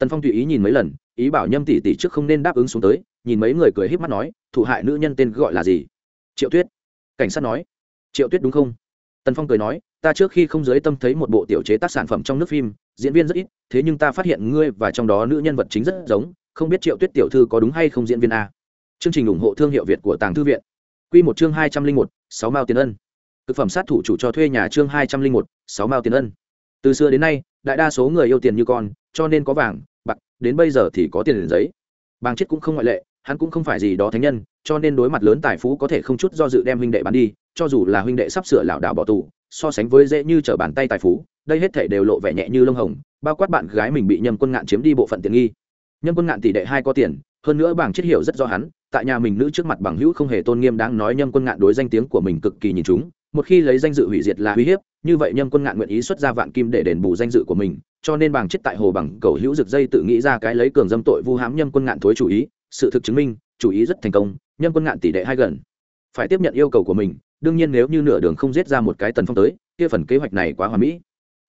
tần phong tùy ý nhìn mấy lần, ý bảo nhâm tỷ tỷ trước không nên đáp ứng xuống tới, nhìn mấy người cười h í p mắt nói, thủ hại nữ nhân tên gọi là gì? Triệu tuyết. Cảnh sát nói. Triệu tuyết đúng không? Tần phong cười nói, ta trước khi không giới tâm thấy một bộ tiểu chế tác sản phẩm trong nước phim, diễn viên rất ít, thế nhưng ta phát hiện ngươi và trong đó nữ nhân vật chính rất giống, không biết triệu tuyết tiểu thư có đúng hay không diễn viên a. Chương trình ủng hộ thương hiệu việt của tàng thư viện. Q một chương hai trăm linh một, sáu mao tiền ân. Thực phẩm sát thủ chủ cho thuê nhà chương hai trăm linh một, sáu mao tiền ân. Từ xưa đến nay, đại đa số người yêu tiền như con, cho nên có vàng đến bây giờ thì có tiền liền giấy. Bàng chết cũng không ngoại lệ, hắn cũng không phải gì đó thánh nhân, cho nên đối mặt lớn tài phú có thể không chút do dự đem huynh đệ bán đi, cho dù là huynh đệ sắp sửa lảo đảo bỏ tù, so sánh với dễ như t r ở bàn tay tài phú, đây hết thể đều lộ vẻ nhẹ như lông hồng, bao quát bạn gái mình bị nhâm quân ngạn chiếm đi bộ phận tiền nghi. Nhâm quân ngạn tỷ đệ hai có tiền, hơn nữa bảng chết hiểu rất do hắn, tại nhà mình nữ trước mặt bằng hữu không hề tôn nghiêm đáng nói nhâm quân ngạn đối danh tiếng của mình cực kỳ nhìn chúng, một khi lấy danh dự hủy diệt là uy hiếp, như vậy nhâm quân ngạn nguyện ý xuất ra vạn kim để đền bù danh dự của mình cho nên bảng chết tại hồ bằng cầu hữu rực dây tự nghĩ ra cái lấy cường dâm tội vu hãm nhâm quân ngạn thối chủ ý, sự thực chứng minh, chủ ý rất thành công, nhâm quân ngạn tỷ đệ hai gần. Phải tiếp nhận yêu cầu của mình, đương nhiên nếu như nửa đường không giết ra một cái tần phong tới, kia phần kế hoạch này quá hoà mỹ.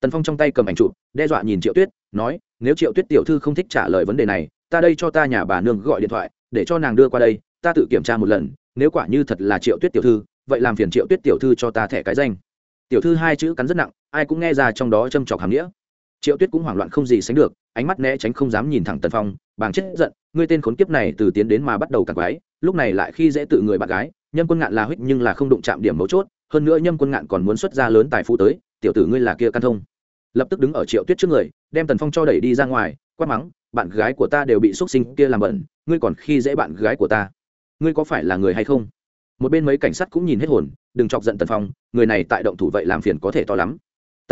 Tần phong trong tay cầm ảnh chụp, đe dọa nhìn triệu tuyết, nói, nếu triệu tuyết tiểu thư không thích trả lời vấn đề này, ta đây cho ta nhà bà nương gọi điện thoại, để cho nàng đưa qua đây, ta tự kiểm tra một lần, nếu quả như thật là triệu tuyết tiểu thư, vậy làm phiền triệu tuyết tiểu thư cho ta thẻ cái danh. Tiểu thư hai chữ cắn rất nặng, ai cũng nghe ra trong đó châm trọc hàm nghĩa triệu tuyết cũng hoảng loạn không gì sánh được, ánh mắt né tránh không dám nhìn thẳng tần phong, bàng chết giận, ngươi tên khốn kiếp này từ tiến đến mà bắt đầu càng quái, lúc này lại khi dễ tự người bạn gái, nhâm quân ngạn là huých nhưng là không đụng chạm điểm mấu chốt, hơn nữa nhâm quân ngạn còn muốn xuất ra lớn tài phú tới, tiểu tử ngươi là kia căn thông. Lập tức đứng ở triệu tuyết trước người, đem tần phong cho đẩy đi ra ngoài, quát mắng, bạn gái của ta đều bị xúc sinh kia làm bẩn, ngươi còn khi dễ bạn gái của ta. Ngươi có phải là người hay không? Một bên mấy cảnh sát cũng nhìn hết hồn, đừng chọc giận tần phong, người này tại động thủ vậy làm phiền có thể to lắm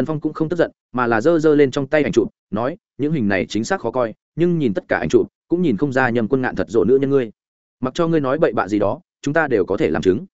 tần phong cũng không tức giận, mà là giơ giơ lên trong tay ảnh chụp, nói, những hình này chính xác khó coi, nhưng nhìn tất cả ảnh chụp, cũng nhìn không ra nhầm quân ngạn thật rộ nữa nhân ngươi. Mặc cho ngươi nói bậy bạ gì đó, chúng ta đều có thể làm chứng.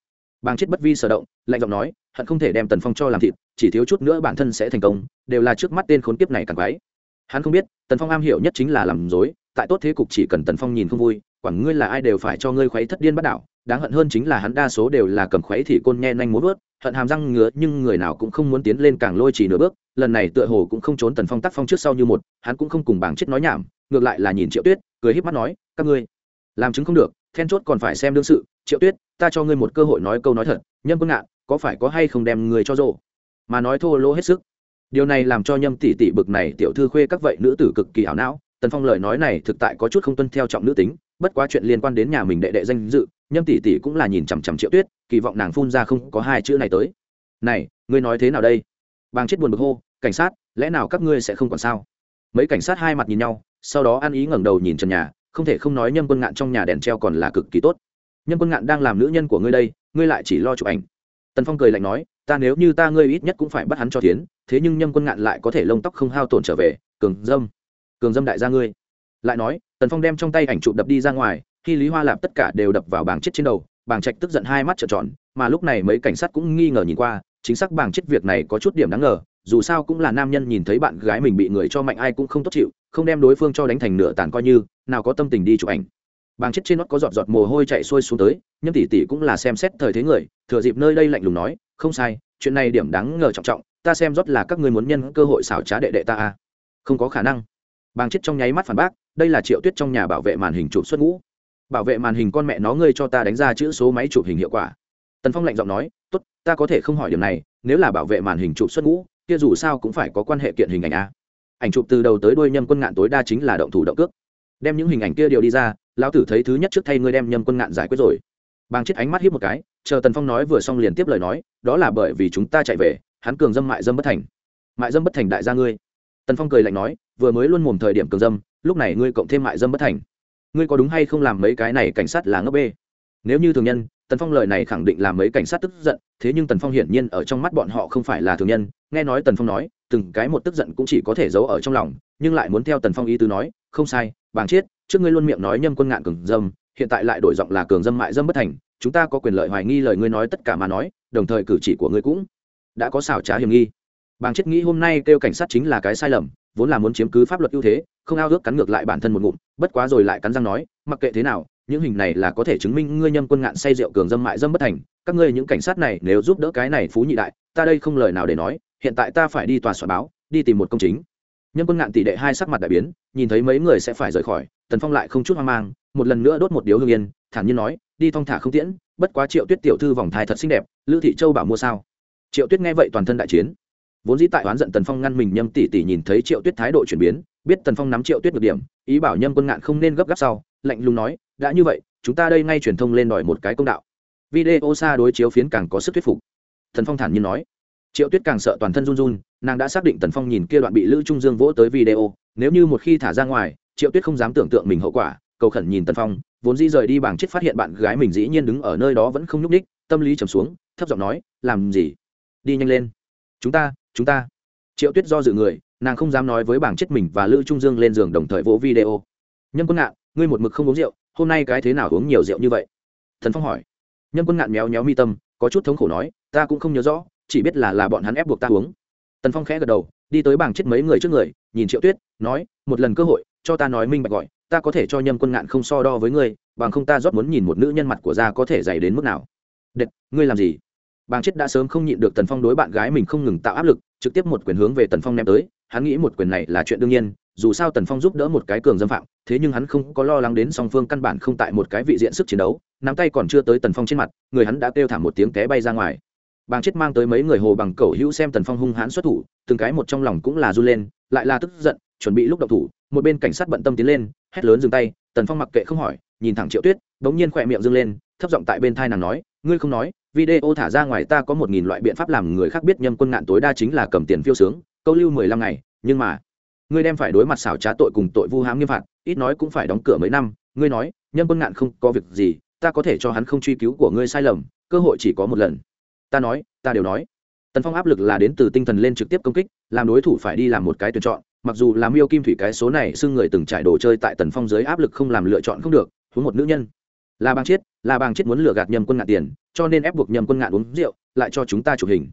Bàng chết bất vi sở động, lạnh giọng nói, hận không thể đem tần phong cho làm thịt, chỉ thiếu chút nữa bản thân sẽ thành công, đều là trước mắt tên khốn kiếp này càng quái. Hắn không biết, tần phong am hiểu nhất chính là làm dối, tại tốt thế cục chỉ cần tần phong nhìn không vui, quản ngươi là ai đều phải cho ngươi khuấy thất điên bắt đảo đáng hận hơn chính là hắn đa số đều là cầm khoáy thì côn nhe nhanh muốn vớt hận hàm răng ngứa nhưng người nào cũng không muốn tiến lên càng lôi chỉ nửa bước. Lần này tựa hồ cũng không trốn tần phong tác phong trước sau như một, hắn cũng không cùng bảng chết nói nhảm, ngược lại là nhìn triệu tuyết, cười híp mắt nói, các ngươi làm chứng không được, then chốt còn phải xem đương sự. Triệu tuyết, ta cho ngươi một cơ hội nói câu nói thật, nhâm quân ngạn, có phải có hay không đem người cho rộ mà nói thô lỗ hết sức. Điều này làm cho nhâm tỷ tỷ bực này tiểu thư khuê các vậy nữ tử cực kỳ ảo não, tần phong lời nói này thực tại có chút không tuân theo trọng nữ tính bất quá chuyện liên quan đến nhà mình đệ đệ danh dự, nhâm tỷ tỷ cũng là nhìn chằm chằm triệu tuyết, kỳ vọng nàng phun ra không có hai chữ này tới. Này, ngươi nói thế nào đây? Bàng chết buồn bực hô, cảnh sát, lẽ nào các ngươi sẽ không còn sao? Mấy cảnh sát hai mặt nhìn nhau, sau đó ăn ý ngẩng đầu nhìn trần nhà, không thể không nói nhâm quân ngạn trong nhà đèn treo còn là cực kỳ tốt. Nhâm quân ngạn đang làm nữ nhân của ngươi đây, ngươi lại chỉ lo chụp ảnh. Tần phong cười lạnh nói, ta nếu như ta ngươi ít nhất cũng phải bắt hắn cho tiến, thế nhưng nhâm quân ngạn lại có thể lông tóc không hao tổn trở về, cường dâm cường dâm đại gia ngươi lại nói, tần phong đem trong tay ảnh chụp đập đi ra ngoài, khi lý hoa lạp tất cả đều đập vào bảng chết trên đầu, bảng trạch tức giận hai mắt trợn tròn, mà lúc này mấy cảnh sát cũng nghi ngờ nhìn qua, chính xác bảng chết việc này có chút điểm đáng ngờ, dù sao cũng là nam nhân nhìn thấy bạn gái mình bị người cho mạnh ai cũng không tốt chịu, không đem đối phương cho đánh thành nửa tàn coi như, nào có tâm tình đi chụp ảnh. Bảng chết trên nót có giọt giọt mồ hôi chạy xuôi xuống tới, nhưng tỷ tỷ cũng là xem xét thời thế người, thừa dịp nơi đây lạnh lùng nói, không sai, chuyện này điểm đáng ngờ trọng trọng, ta xem rót là các người muốn nhân cơ hội xảo trá đệ đệ ta à không có khả năng bàng chết trong nháy mắt phản bác, đây là triệu tuyết trong nhà bảo vệ màn hình chụp xuất ngũ. Bảo vệ màn hình con mẹ nó ngươi cho ta đánh ra chữ số máy chụp hình hiệu quả. Tần phong lạnh giọng nói, tốt, ta có thể không hỏi điểm này, nếu là bảo vệ màn hình chụp xuất ngũ, kia dù sao cũng phải có quan hệ kiện hình ảnh a. Ảnh chụp từ đầu tới đuôi nhâm quân ngạn tối đa chính là động thủ động cước. Đem những hình ảnh kia đều đi ra, lão tử thấy thứ nhất trước thay ngươi đem nhâm quân ngạn giải quyết rồi. Bàng chết ánh mắt hiếp một cái, chờ tần phong nói vừa xong liền tiếp lời nói, đó là bởi vì chúng ta chạy về, hắn cường dâm mại dâm bất thành. Mại dâm bất thành đại gia ngươi tần phong cười lạnh nói vừa mới luôn mồm thời điểm cường dâm lúc này ngươi cộng thêm mại dâm bất thành. Ngươi có đúng hay không làm mấy cái này cảnh sát là ngốc bê? Nếu như thường nhân tần phong lời này khẳng định làm mấy cảnh sát tức giận thế nhưng tần phong hiển nhiên ở trong mắt bọn họ không phải là thường nhân. Nghe nói tần phong nói từng cái một tức giận cũng chỉ có thể giấu ở trong lòng nhưng lại muốn theo tần phong ý tứ nói không sai bàng chết, trước ngươi luôn miệng nói nhâm quân ngạn cường dâm hiện tại lại đổi giọng là cường dâm mại dâm bất thành chúng ta có quyền lợi hoài nghi lời ngươi nói tất cả mà nói đồng thời cử chỉ của ngươi cũng đã có xảo trá hiểm nghi bàng chết nghĩ hôm nay kêu cảnh sát chính là cái sai lầm, vốn là muốn chiếm cứ pháp luật ưu thế, không ao ước cắn ngược lại bản thân một ngụm, bất quá rồi lại cắn răng nói, mặc kệ thế nào, những hình này là có thể chứng minh ngươi nhâm quân ngạn say rượu cường dâm mại dâm bất thành, các ngươi những cảnh sát này nếu giúp đỡ cái này phú nhị đại, ta đây không lời nào để nói, hiện tại ta phải đi tòa soạn báo, đi tìm một công chính. Nhâm quân ngạn tỷ đệ hai sắc mặt đại biến, nhìn thấy mấy người sẽ phải rời khỏi, tần phong lại không chút hoang mang, một lần nữa đốt một điếu hương yên, thản nhiên nói, đi thong thả không tiễn, bất quá triệu tuyết tiểu thư vòng thai thật xinh đẹp, lữ thị châu bảo mua sao? Triệu tuyết nghe vậy toàn thân đại chiến vốn dĩ tại oán giận tần phong ngăn mình nhâm tỷ tỷ nhìn thấy triệu tuyết thái độ chuyển biến, biết tần phong nắm triệu tuyết được điểm, ý bảo nhâm quân ngạn không nên gấp gáp sau, lạnh lùng nói, đã như vậy, chúng ta đây ngay truyền thông lên đòi một cái công đạo. Video xa đối chiếu phiến càng có sức thuyết phục. Tần phong thản nhiên nói. Triệu tuyết càng sợ toàn thân run run, nàng đã xác định tần phong nhìn kia đoạn bị lữ trung dương vỗ tới video, nếu như một khi thả ra ngoài, triệu tuyết không dám tưởng tượng mình hậu quả, cầu khẩn nhìn tần phong, vốn dĩ rời đi bảng chết phát hiện bạn gái mình dĩ nhiên đứng ở nơi đó vẫn không nhúc ních tâm lý trầm xuống, thấp giọng nói, làm gì? Đi nhanh lên. Chúng ta chúng ta. Triệu tuyết do dự người, nàng không dám nói với bảng chết mình và lữ trung dương lên giường đồng thời vỗ video. Nhân quân ngạn, ngươi một mực không uống rượu, hôm nay cái thế nào uống nhiều rượu như vậy? Thần phong hỏi. Nhân quân ngạn méo méo mi tâm, có chút thống khổ nói, ta cũng không nhớ rõ, chỉ biết là là bọn hắn ép buộc ta uống. Tần phong khẽ gật đầu, đi tới bảng chết mấy người trước người, nhìn triệu tuyết, nói, một lần cơ hội, cho ta nói minh bạch gọi, ta có thể cho nhâm quân ngạn không so đo với ngươi, bằng không ta rót muốn nhìn một nữ nhân mặt của gia có thể dày đến mức nào. Đệt ngươi làm gì? Bàng chết đã sớm không nhịn được tần phong đối bạn gái mình không ngừng tạo áp lực, trực tiếp một quyền hướng về tần phong ném tới. Hắn nghĩ một quyền này là chuyện đương nhiên, dù sao tần phong giúp đỡ một cái cường dâm phạm, thế nhưng hắn không có lo lắng đến song phương căn bản không tại một cái vị diện sức chiến đấu, nắm tay còn chưa tới tần phong trên mặt, người hắn đã kêu thảm một tiếng té bay ra ngoài. Bàng chết mang tới mấy người hồ bằng cầu hữu xem tần phong hung hãn xuất thủ, từng cái một trong lòng cũng là r u lên, lại là tức giận, chuẩn bị lúc đậu thủ, một bên cảnh sát bận tâm tiến lên, hét lớn dừng tay. Tần phong mặc kệ không hỏi, nhìn thẳng triệu tuyết đ ố n g nhiên khỏe miệng dâng lên, thấp giọng tại bên thai nàng nói, ngươi không nói video thả ra ngoài ta có một nghìn loại biện pháp làm người khác biết nhâm quân ngạn tối đa chính là cầm tiền phiêu sướng, câu lưu mười lăm ngày, nhưng mà, ngươi đem phải đối mặt xảo trá tội cùng tội vu hãm nghiêm phạt, ít nói cũng phải đóng cửa mấy năm, ngươi nói, nhâm quân ngạn không có việc gì, ta có thể cho hắn không truy cứu của ngươi sai lầm, cơ hội chỉ có một lần. Ta nói, ta đều nói. Tần phong áp lực là đến từ tinh thần lên trực tiếp công kích, làm đối thủ phải đi làm một cái tuyển chọn, mặc dù làm yêu kim thủy cái số này xưng người từng trải đồ chơi tại tần phong dưới áp lực không làm lựa chọn không được thú một nữ nhân. Là bàng chiết là bàng chiết muốn lừa gạt nhầm quân ngạn tiền cho nên ép buộc nhầm quân ngạn uống rượu, lại cho chúng ta chụp hình.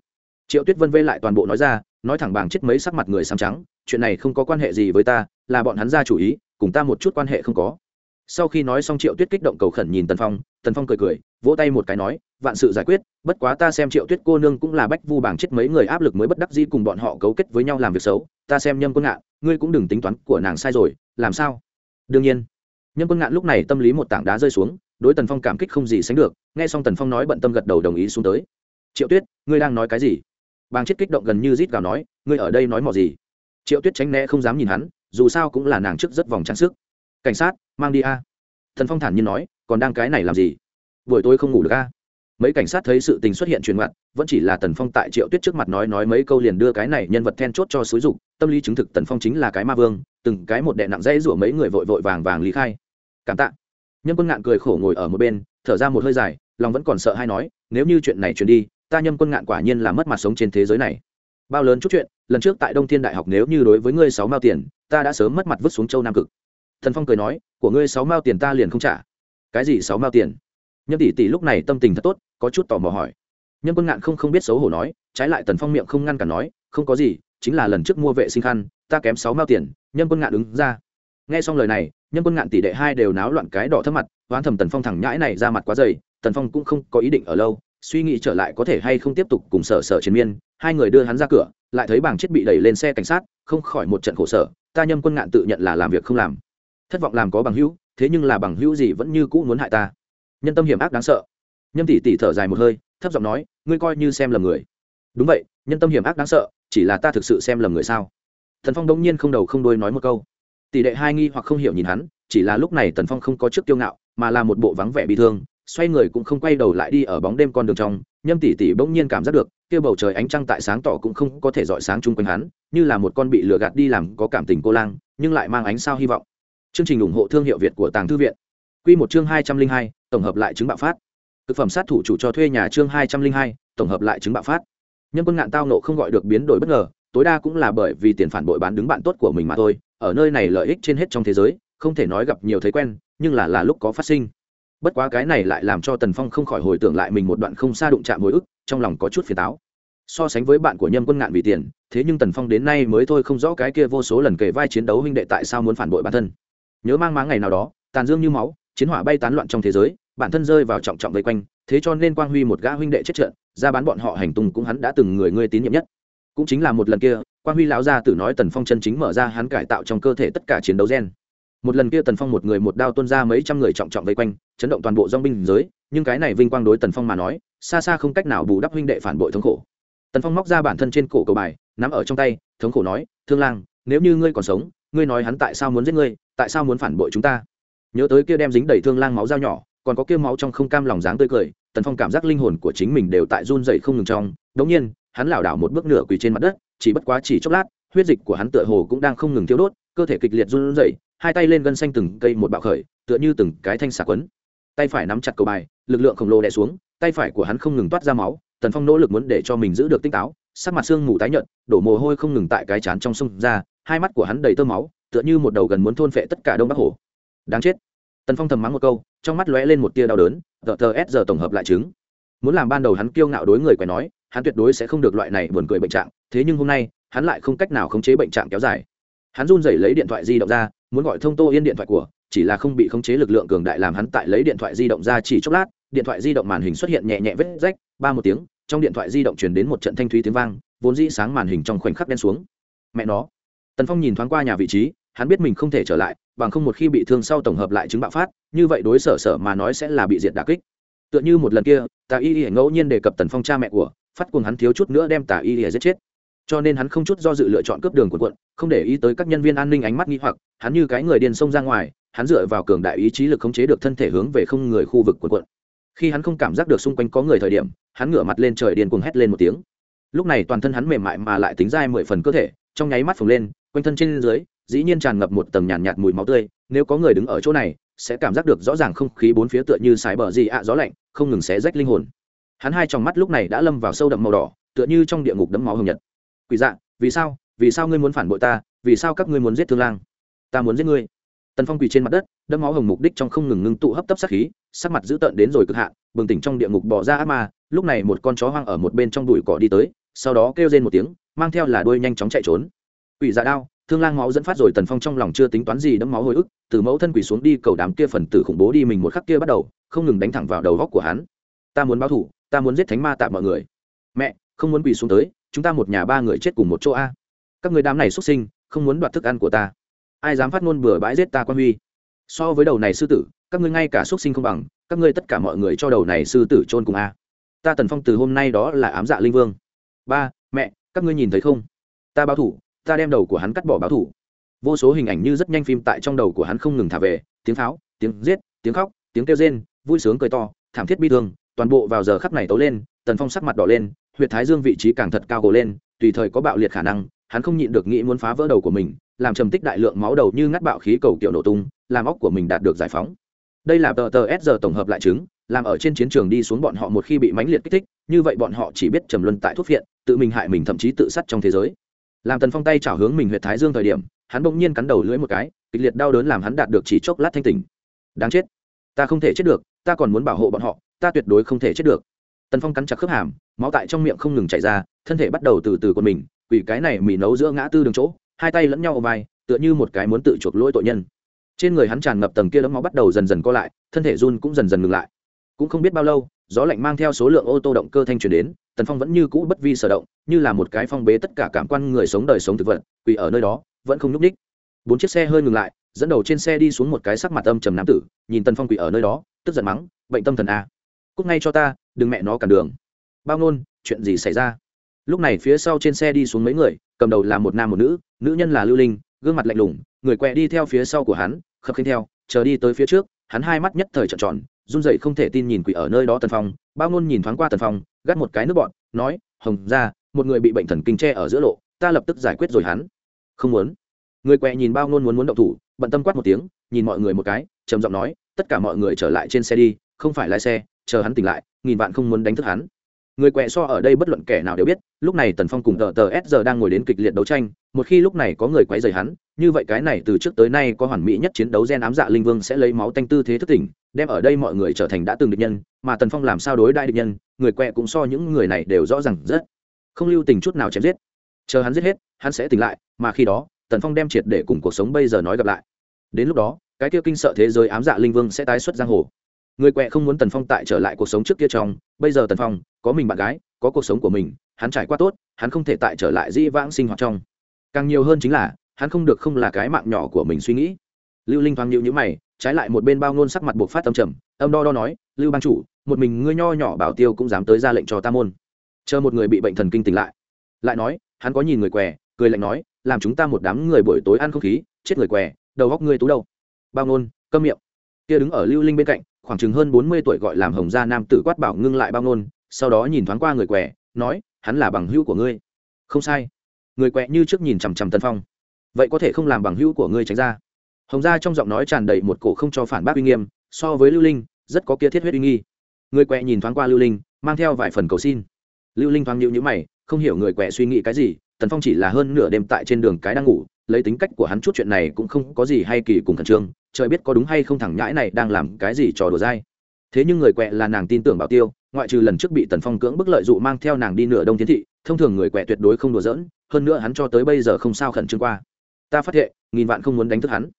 Triệu tuyết vân vê lại toàn bộ nói ra, nói thẳng bảng chết mấy sắc mặt người xám trắng, chuyện này không có quan hệ gì với ta, là bọn hắn ra chủ ý, cùng ta một chút quan hệ không có. Sau khi nói xong triệu tuyết kích động cầu khẩn nhìn tần phong tần phong cười cười, vỗ tay một cái nói, vạn sự giải quyết, bất quá ta xem triệu tuyết cô nương cũng là bách vu bảng chết mấy người áp lực mới bất đắc di cùng bọn họ cấu kết với nhau làm việc xấu, ta xem nhâm quân ngạn, ngươi cũng đừng tính toán của nàng sai rồi, làm sao? Đương nhiên, nhâm quân ngạn lúc này tâm lý một tảng đá rơi xuống đối tần phong cảm kích không gì sánh được, nghe xong tần phong nói bận tâm gật đầu đồng ý xuống tới. Triệu tuyết, ngươi đang nói cái gì? Bàng chết kích động gần như rít gào nói, ngươi ở đây nói mò gì? Triệu tuyết tránh né không dám nhìn hắn, dù sao cũng là nàng trước rất vòng trang sức. Cảnh sát, mang đi a. Thần phong thản nhiên nói, còn đang cái này làm gì? Buổi tối không ngủ được a. Mấy cảnh sát thấy sự tình xuất hiện truyền mặt, vẫn chỉ là tần phong tại triệu tuyết trước mặt nói nói mấy câu liền đưa cái này nhân vật then chốt cho xúi dục, tâm lý chứng thực tần phong chính là cái ma vương, từng cái một đệ nặng dây rủa mấy người vội vội vàng vàng lý khai. Cảm tạ. Nhâm quân ngạn cười khổ ngồi ở một bên, thở ra một hơi dài, lòng vẫn còn sợ hay nói, nếu như chuyện này truyền đi, ta nhâm quân ngạn quả nhiên là mất mặt sống trên thế giới này. Bao lớn chút chuyện, lần trước tại đông thiên đại học nếu như đối với ngươi sáu mao tiền, ta đã sớm mất mặt vứt xuống châu nam cực. Thần phong cười nói, của ngươi sáu mao tiền ta liền không trả. Cái gì sáu mao tiền? Nhâm tỷ tỷ lúc này tâm tình thật tốt, có chút tò mò hỏi. Nhâm quân ngạn không không biết xấu hổ nói, trái lại tần phong miệng không ngăn cản nói, không có gì, chính là lần trước mua vệ sinh khăn, ta kém sáu mao tiền. Nhâm quân ngạn ứng ra nghe xong lời này, nhân quân ngạn tỷ đệ hai đều náo loạn cái đỏ thấp mặt, hoán thầm tần phong thẳng nhãi này ra mặt quá dày, tần phong cũng không có ý định ở lâu, suy nghĩ trở lại có thể hay không tiếp tục cùng sở sở chiến miên. Hai người đưa hắn ra cửa, lại thấy bảng chết bị đẩy lên xe cảnh sát, không khỏi một trận khổ sở, ta nhâm quân ngạn tự nhận là làm việc không làm. Thất vọng làm có bằng hữu, thế nhưng là bằng hữu gì vẫn như cũ muốn hại ta. Nhân tâm hiểm ác đáng sợ. Nhâm tỷ tỷ thở dài một hơi, thấp giọng nói, ngươi coi như xem lầm người. Đúng vậy, nhân tâm hiểm ác đáng sợ, chỉ là ta thực sự xem lầm người sao? Thần phong đông nhiên không đầu không đuôi nói một câu tỷ đệ hai nghi hoặc không hiểu nhìn hắn, chỉ là lúc này tần phong không có trước kiêu ngạo, mà là một bộ vắng vẻ bị thương, xoay người cũng không quay đầu lại đi ở bóng đêm con đường trong, nhâm tỷ tỷ bỗng nhiên cảm giác được, kia bầu trời ánh trăng tại sáng tỏ cũng không có thể dọi sáng chung quanh hắn, như là một con bị lừa gạt đi làm có cảm tình cô lang, nhưng lại mang ánh sao hy vọng. Chương trình ủng hộ thương hiệu việt của tàng thư viện. Q một chương hai trăm linh hai, tổng hợp lại chứng bạo phát. Thực phẩm sát thủ chủ cho thuê nhà chương hai trăm linh hai, tổng hợp lại chứng bạo phát. Nhân quân ngạn tao nộ không gọi được biến đổi bất ngờ, tối đa cũng là bởi vì tiền phản bội bán đứng bạn tốt của mình mà thôi ở nơi này lợi ích trên hết trong thế giới, không thể nói gặp nhiều thấy quen, nhưng là là lúc có phát sinh. Bất quá cái này lại làm cho tần phong không khỏi hồi tưởng lại mình một đoạn không xa đụng chạm hồi ức, trong lòng có chút phiền táo. So sánh với bạn của nhâm quân ngạn vì tiền, thế nhưng tần phong đến nay mới thôi không rõ cái kia vô số lần kề vai chiến đấu huynh đệ tại sao muốn phản bội bản thân. Nhớ mang máng ngày nào đó, tàn dương như máu, chiến hỏa bay tán loạn trong thế giới, bản thân rơi vào trọng trọng vây quanh, thế cho nên quang huy một gã huynh đệ chết trận, ra bán bọn họ hành tung cũng hắn đã từng người ngươi tín nhiệm nhất cũng chính là một lần kia quan huy lão gia tử nói tần phong chân chính mở ra hắn cải tạo trong cơ thể tất cả chiến đấu gen. Một lần kia tần phong một người một đao tuôn ra mấy trăm người trọng trọng vây quanh, chấn động toàn bộ dong binh giới, nhưng cái này vinh quang đối tần phong mà nói, xa xa không cách nào bù đắp huynh đệ phản bội thống khổ. Tần phong móc ra bản thân trên cổ cầu bài, nắm ở trong tay, thống khổ nói, thương lang, nếu như ngươi còn sống, ngươi nói hắn tại sao muốn giết ngươi, tại sao muốn phản bội chúng ta? Nhớ tới kia đem dính đầy thương lang máu dao nhỏ, còn có kia máu trong không cam lòng dáng tươi cười, tần phong cảm giác linh hồn của chính mình đều tại run dậy không ngừng trong. Đống nhiên hắn lảo đảo một bước nửa quỳ trên mặt đất, chỉ bất quá chỉ chốc lát, huyết dịch của hắn tựa hồ cũng đang không ngừng thiếu đốt, cơ thể kịch liệt run rẩy, hai tay lên gân xanh từng cây một bạo khởi, tựa như từng cái thanh xà quấn. Tay phải nắm chặt cầu bài, lực lượng khổng lồ đè xuống, tay phải của hắn không ngừng toát ra máu, tần phong nỗ lực muốn để cho mình giữ được tinh táo, sắc mặt xương mù tái nhợt, đổ mồ hôi không ngừng tại cái chán trong sông ra, hai mắt của hắn đầy tơ máu, tựa như một đầu gần muốn thôn phệ tất cả đông bắc hồ. Đáng chết. Tần phong thầm mắng một câu, trong mắt lóe lên một tia đau đớn, tờ tờ s giờ tổng hợp lại chứng. Muốn làm ban đầu hắn kiêu ngạo đối người quẻ nói hắn tuyệt đối sẽ không được loại này buồn cười bệnh trạng, thế nhưng hôm nay, hắn lại không cách nào khống chế bệnh trạng kéo dài. Hắn run rẩy lấy điện thoại di động ra, muốn gọi thông tô yên điện thoại của, chỉ là không bị khống chế lực lượng cường đại làm hắn tại lấy điện thoại di động ra chỉ chốc lát, điện thoại di động màn hình xuất hiện nhẹ nhẹ vết rách, ba một tiếng, trong điện thoại di động chuyển đến một trận thanh thúy tiếng vang, vốn dĩ sáng màn hình trong khoảnh khắc đen xuống. Mẹ nó. Tần phong nhìn thoáng qua nhà vị trí, hắn biết mình không thể trở lại, bằng không một khi bị thương sau tổng hợp lại chứng bạo phát, như vậy đối sở sở mà nói sẽ là bị diệt đà kích. Tựa như một lần kia tà y y ngẫu nhiên đề cập tần phong cha mẹ của phát cuồng hắn thiếu chút nữa đem Tả y lìa giết chết. Cho nên hắn không chút do dự lựa chọn cướp đường của quận không để ý tới các nhân viên an ninh ánh mắt nghi hoặc hắn như cái người điên xông ra ngoài hắn dựa vào cường đại ý chí lực khống chế được thân thể hướng về không người khu vực của quận. Khi hắn không cảm giác được xung quanh có người thời điểm hắn ngửa mặt lên trời điên cuồng hét lên một tiếng. Lúc này toàn thân hắn mềm mại mà lại tính dai mười phần cơ thể trong nháy mắt phồng lên quanh thân trên dưới dĩ nhiên tràn ngập một tầng nhàn nhạt, nhạt mùi máu tươi nếu có người đứng ở chỗ này sẽ cảm giác được rõ ràng không khí bốn phía tựa như sái bờ gì ạ gió lạnh không ngừng xé rách linh hồn hắn hai tròng mắt lúc này đã lâm vào sâu đậm màu đỏ, tựa như trong địa ngục đấm máu hồng nhật. Quỷ dạ vì sao vì sao ngươi muốn phản bội ta, vì sao các ngươi muốn giết thương lang? Ta muốn giết ngươi. Tần phong quỳ trên mặt đất đấm máu hồng mục đích trong không ngừng ngưng tụ hấp tấp sát khí, sắc mặt dữ tợn đến rồi cực hạn, bừng tỉnh trong địa ngục bỏ ra ác ma, lúc này một con chó hoang ở một bên trong đùi cỏ đi tới, sau đó kêu lên một tiếng, mang theo là đuôi nhanh chóng chạy trốn. Quỷ dạ đao, thương lang máu dẫn phát rồi tần phong trong lòng chưa tính toán gì đấm máu hồi ức, từ mẫu thân quỷ xuống đi cầu đám kia phần tử khủng bố đi mình một khắc kia bắt đầu, không ngừng đánh thẳng vào đầu góc của hắn. Ta muốn báo thủ ta muốn giết thánh ma tạm mọi người. Mẹ, không muốn quỳ xuống tới, chúng ta một nhà ba người chết cùng một chỗ a. Các người đám này xuất sinh, không muốn đoạt thức ăn của ta. Ai dám phát ngôn bừa bãi giết ta quan huy? So với đầu này sư tử, các ngươi ngay cả xuất sinh không bằng, các ngươi tất cả mọi người cho đầu này sư tử chôn cùng a. Ta tần phong từ hôm nay đó là ám dạ linh vương. Ba, mẹ, các ngươi nhìn thấy không? Ta báo thủ, ta đem đầu của hắn cắt bỏ báo thủ. Vô số hình ảnh như rất nhanh phim tại trong đầu của hắn không ngừng thả về, tiếng pháo, tiếng giết, tiếng khóc, tiếng kêu rên, vui sướng cười to, thảm thiết bi thương toàn bộ vào giờ khắc này tấu lên, tần phong sắc mặt đỏ lên, huyệt thái dương vị trí càng thật cao gồ lên, tùy thời có bạo liệt khả năng, hắn không nhịn được nghĩ muốn phá vỡ đầu của mình, làm trầm tích đại lượng máu đầu như ngắt bạo khí cầu kiểu nổ tung, làm óc của mình đạt được giải phóng. Đây là tờ tờ s giờ tổng hợp lại chứng, làm ở trên chiến trường đi xuống bọn họ một khi bị mãnh liệt kích thích, như vậy bọn họ chỉ biết trầm luân tại thuốc viện, tự mình hại mình thậm chí tự sát trong thế giới. Làm tần phong tay chảo hướng mình huyệt thái dương thời điểm, hắn bỗng nhiên cắn đầu lưỡi một cái, kịch liệt đau đớn làm hắn đạt được chỉ chốc lát thanh tỉnh. Đáng chết, ta không thể chết được, ta còn muốn bảo hộ bọn họ ta tuyệt đối không thể chết được. Tần phong cắn chặt khớp hàm, máu tại trong miệng không ngừng chảy ra, thân thể bắt đầu từ từ quân mình quỷ cái này mì nấu giữa ngã tư đường chỗ, hai tay lẫn nhau ôm vai, tựa như một cái muốn tự chuộc lỗi tội nhân. Trên người hắn tràn ngập tầng kia đấm máu bắt đầu dần dần co lại, thân thể run cũng dần dần ngừng lại. Cũng không biết bao lâu, gió lạnh mang theo số lượng ô tô động cơ thanh truyền đến, tần phong vẫn như cũ bất vi sở động, như là một cái phong bế tất cả cảm quan người sống đời sống thực vật quỷ ở nơi đó, vẫn không nhúc ních bốn chiếc xe hơi ngừng lại, dẫn đầu trên xe đi xuống một cái sắc mặt âm trầm nam tử, nhìn tần phong quỷ ở nơi đó, tức giận mắng, bệnh tâm thần a cúc ngay cho ta, đừng mẹ nó cản đường. Bao nôn chuyện gì xảy ra? Lúc này phía sau trên xe đi xuống mấy người, cầm đầu là một nam một nữ nữ nhân là lưu linh, gương mặt lạnh lùng, người quẹ đi theo phía sau của hắn, khập khênh theo, chờ đi tới phía trước, hắn hai mắt nhất thời trợn tròn, run dậy không thể tin nhìn quỷ ở nơi đó tần phong. Bao ngôn nhìn thoáng qua tần phong, gắt một cái nước bọn, nói, hồng ra một người bị bệnh thần kinh tre ở giữa lộ, ta lập tức giải quyết rồi hắn. Không muốn. Người quẹ nhìn bao ngôn muốn muốn động thủ, bận tâm quát một tiếng, nhìn mọi người một cái, trầm giọng nói, tất cả mọi người trở lại trên xe đi, không phải lái xe chờ hắn tỉnh lại, nghìn vạn không muốn đánh thức hắn. Người quẹ so ở đây bất luận kẻ nào đều biết, lúc này tần phong cùng tờ tờ s giờ đang ngồi đến kịch liệt đấu tranh, một khi lúc này có người quấy rầy hắn, như vậy cái này từ trước tới nay có hoàn mỹ nhất chiến đấu gen ám dạ linh vương sẽ lấy máu tanh tư thế thức tỉnh, đem ở đây mọi người trở thành đã từng địch nhân, mà tần phong làm sao đối đại địch nhân, người quẹ cũng so những người này đều rõ ràng rất. Không lưu tình chút nào chém giết. Chờ hắn giết hết, hắn sẽ tỉnh lại, mà khi đó, tần phong đem triệt để cùng cuộc sống bây giờ nói gặp lại. Đến lúc đó, cái kia kinh sợ thế giới ám dạ linh vương sẽ tái xuất giang hồ người quẹ không muốn tần phong tại trở lại cuộc sống trước kia trong, bây giờ tần phong, có mình bạn gái, có cuộc sống của mình, hắn trải qua tốt, hắn không thể tại trở lại dĩ vãng sinh hoạt trong. Càng nhiều hơn chính là, hắn không được không là cái mạng nhỏ của mình suy nghĩ. Lưu linh thoáng nhịu nhữ mày, trái lại một bên bao ngôn sắc mặt buộc phát âm trầm, âm đo đo nói, lưu ban chủ, một mình ngươi nho nhỏ bảo tiêu cũng dám tới ra lệnh cho ta môn. Chờ một người bị bệnh thần kinh tỉnh lại. Lại nói, hắn có nhìn người què cười lạnh nói, làm chúng ta một đám người buổi tối ăn không khí, chết người què đầu góc ngươi tú đâu. Bao ngôn, câm miệng. Kia đứng ở lưu linh bên cạnh khoảng chừng hơn bốn mươi tuổi gọi làm hồng gia nam tử quát bảo ngưng lại bao ngôn, sau đó nhìn thoáng qua người què nói, hắn là bằng hữu của ngươi. Không sai. Người quẹ như trước nhìn chằm chằm tân phong. Vậy có thể không làm bằng hữu của ngươi tránh ra. Hồng gia trong giọng nói tràn đầy một cổ không cho phản bác uy nghiêm, so với lưu linh, rất có kia thiết huyết uy nghi. Người quẹ nhìn thoáng qua lưu linh, mang theo vài phần cầu xin. Lưu linh thoáng nhịu nhữ mày, không hiểu người quẹ suy nghĩ cái gì, tần phong chỉ là hơn nửa đêm tại trên đường cái đang ngủ, lấy tính cách của hắn chút chuyện này cũng không có gì hay kỳ cùng khẩn trương trời biết có đúng hay không thằng nhãi này đang làm cái gì trò đùa dai. Thế nhưng người quẹ là nàng tin tưởng bảo tiêu, ngoại trừ lần trước bị tần phong cưỡng bức lợi dụ mang theo nàng đi nửa đông tiến thị, thông thường người quẹ tuyệt đối không đùa giỡn, hơn nữa hắn cho tới bây giờ không sao khẩn trương qua. Ta phát hiện nghìn vạn không muốn đánh thức hắn.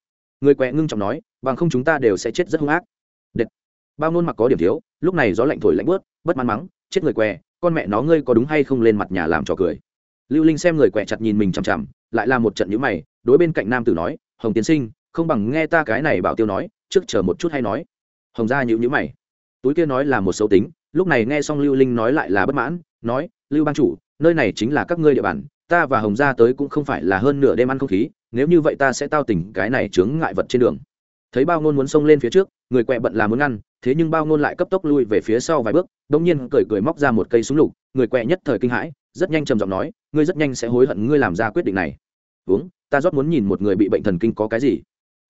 Người quẹ ngưng trọng nói, bằng không chúng ta đều sẽ chết rất hung ác. Đệt. bao nôn mặc có điểm thiếu, lúc này gió lạnh thổi lạnh bớt, bất mắn mắng, chết người què con mẹ nó ngươi có đúng hay không lên mặt nhà làm trò cười. Lưu linh xem người quẹ chặt nhìn mình chằm chằm, lại là một trận nhữ mày, đối bên cạnh nam tử nói, hồng tiến sinh không bằng nghe ta cái này bảo tiêu nói, trước chờ một chút hay nói. Hồng gia nhữ nhữ mày. Túi kia nói là một xấu tính, lúc này nghe xong lưu linh nói lại là bất mãn, nói, lưu ban chủ, nơi này chính là các ngươi địa bàn, ta và hồng gia tới cũng không phải là hơn nửa đêm ăn không khí, nếu như vậy ta sẽ tao tỉnh cái này chướng ngại vật trên đường. Thấy bao ngôn muốn xông lên phía trước, người quẹ bận là muốn ngăn, thế nhưng bao ngôn lại cấp tốc lui về phía sau vài bước đ ỗ n g nhiên cười cười móc ra một cây súng lục, người quẹ nhất thời kinh hãi, rất nhanh trầm giọng nói, ngươi rất nhanh sẽ hối hận ngươi làm ra quyết định này. Uống, ta rót muốn nhìn một người bị bệnh thần kinh có cái gì?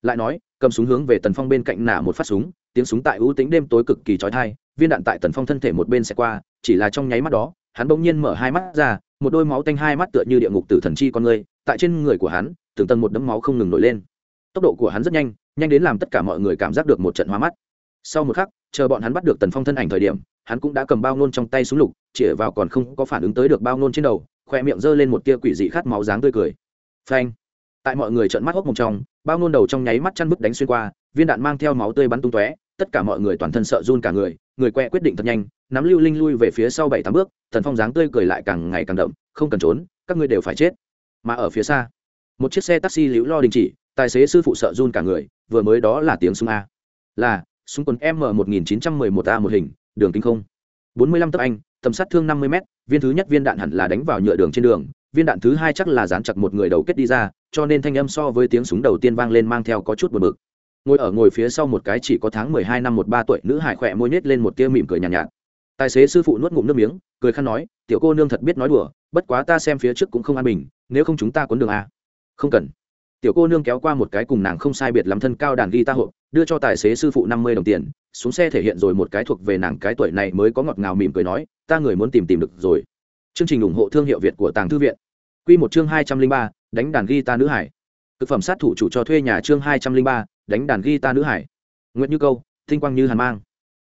Lại nói, cầm súng hướng về tần phong bên cạnh nả một phát súng, tiếng súng tại ưu tính đêm tối cực kỳ trói thai viên đạn tại tần phong thân thể một bên sẽ qua, chỉ là trong nháy mắt đó, hắn bỗng nhiên mở hai mắt ra, một đôi máu tanh hai mắt tựa như địa ngục tử thần chi con người, tại trên người của hắn tưởng tầng một đấm máu không ngừng nổi lên. Tốc độ của hắn rất nhanh nhanh đến làm tất cả mọi người cảm giác được một trận hoa mắt. Sau một khắc, chờ bọn hắn bắt được tần phong thân ảnh thời điểm, hắn cũng đã cầm bao nôn trong tay súng lục, chĩa vào còn không có phản ứng tới được bao nôn trên đầu, khoe miệng g lên một tia quỷ dị khát máu dáng tươi cười. Phanh! Tại mọi người trợn mắt hốc mồm trong, bao nôn đầu trong nháy mắt chăn bức đánh xuyên qua, viên đạn mang theo máu tươi bắn tung tóe, tất cả mọi người toàn thân sợ run cả người người quẹ quyết định thật nhanh, nắm lưu linh lui về phía sau bảy tám bước, thần phong dáng tươi cười lại càng ngày càng đậm, không cần trốn, các ngươi đều phải chết. Mà ở phía xa, một chiếc xe taxi liễu lo đình chỉ, tài xế sư phụ sợ run cả người, vừa mới đó là tiếng súng a. Là, súng quần m một nghìn chín trăm mười một a một hình, đường kinh không. bốn mươi lăm tấc anh, tầm sát thương năm mươi m viên thứ nhất viên đạn hẳn là đánh vào nhựa đường trên đường viên đạn thứ hai chắc là dán chặt một người đầu kết đi ra cho nên thanh âm so với tiếng súng đầu tiên vang lên mang theo có chút buồn bực. Ngồi ở ngồi phía sau một cái chỉ có tháng mười hai năm một ba tuổi nữ hải khỏe môi nết lên một tia mỉm cười nhàn nhạt, nhạt. Tài xế sư phụ nuốt ngụm nước miếng cười khăn nói tiểu cô nương thật biết nói đùa bất quá ta xem phía trước cũng không an bình nếu không chúng ta cuốn đường a. Không cần. Tiểu cô nương kéo qua một cái cùng nàng không sai biệt lắm thân cao đàn ghi ta hộp đưa cho tài xế sư phụ năm mươi đồng tiền xuống xe thể hiện rồi một cái thuộc về nàng cái tuổi này mới có ngọt ngào mỉm cười nói ta người muốn tìm tìm được rồi chương trình ủng hộ thương hiệu việt của tàng thư viện. Quy một chương hai trăm linh ba, đánh đàn guitar nữ hải. Cực phẩm sát thủ chủ cho thuê nhà chương hai trăm linh ba, đánh đàn guitar nữ hải. Nguyệt như câu, tinh quang như hàn mang.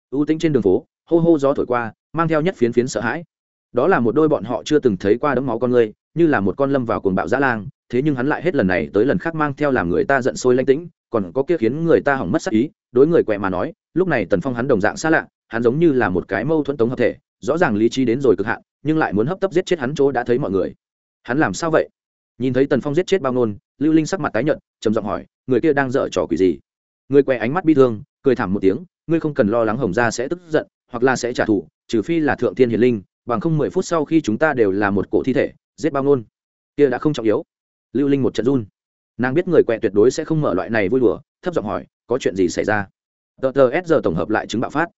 U tĩnh trên đường phố, hô hô gió thổi qua, mang theo nhất phiến phiến sợ hãi. Đó là một đôi bọn họ chưa từng thấy qua đấm máu con người, như là một con lâm vào cuồng bạo dã lang, thế nhưng hắn lại hết lần này tới lần khác mang theo làm người ta giận sôi lanh tĩnh, còn có kia khiến người ta hỏng mất sắc ý, đối người quẹ mà nói, lúc này tần phong hắn đồng dạng xa lạ, hắn giống như là một cái mâu thuẫn tống hợp thể rõ ràng lý trí đến rồi cực hạn, nhưng lại muốn hấp tấp giết chết hắn chỗ đã thấy mọi người. Hắn làm sao vậy? Nhìn thấy tần phong giết chết bao nôn lưu linh sắc mặt tái nhợt, trầm giọng hỏi, người kia đang dở trò quỷ gì? Người què ánh mắt bi thương, cười thảm một tiếng, ngươi không cần lo lắng hồng gia sẽ tức giận, hoặc là sẽ trả thù, trừ phi là thượng thiên hiền linh, bằng không mười phút sau khi chúng ta đều là một cổ thi thể, giết bao nôn kia đã không trọng yếu. Lưu linh một trận run. Nàng biết người quẹ tuyệt đối sẽ không mở loại này vui đùa, thấp giọng hỏi, có chuyện gì xảy ra? Tờ tờ s giờ tổng hợp lại chứng bạo phát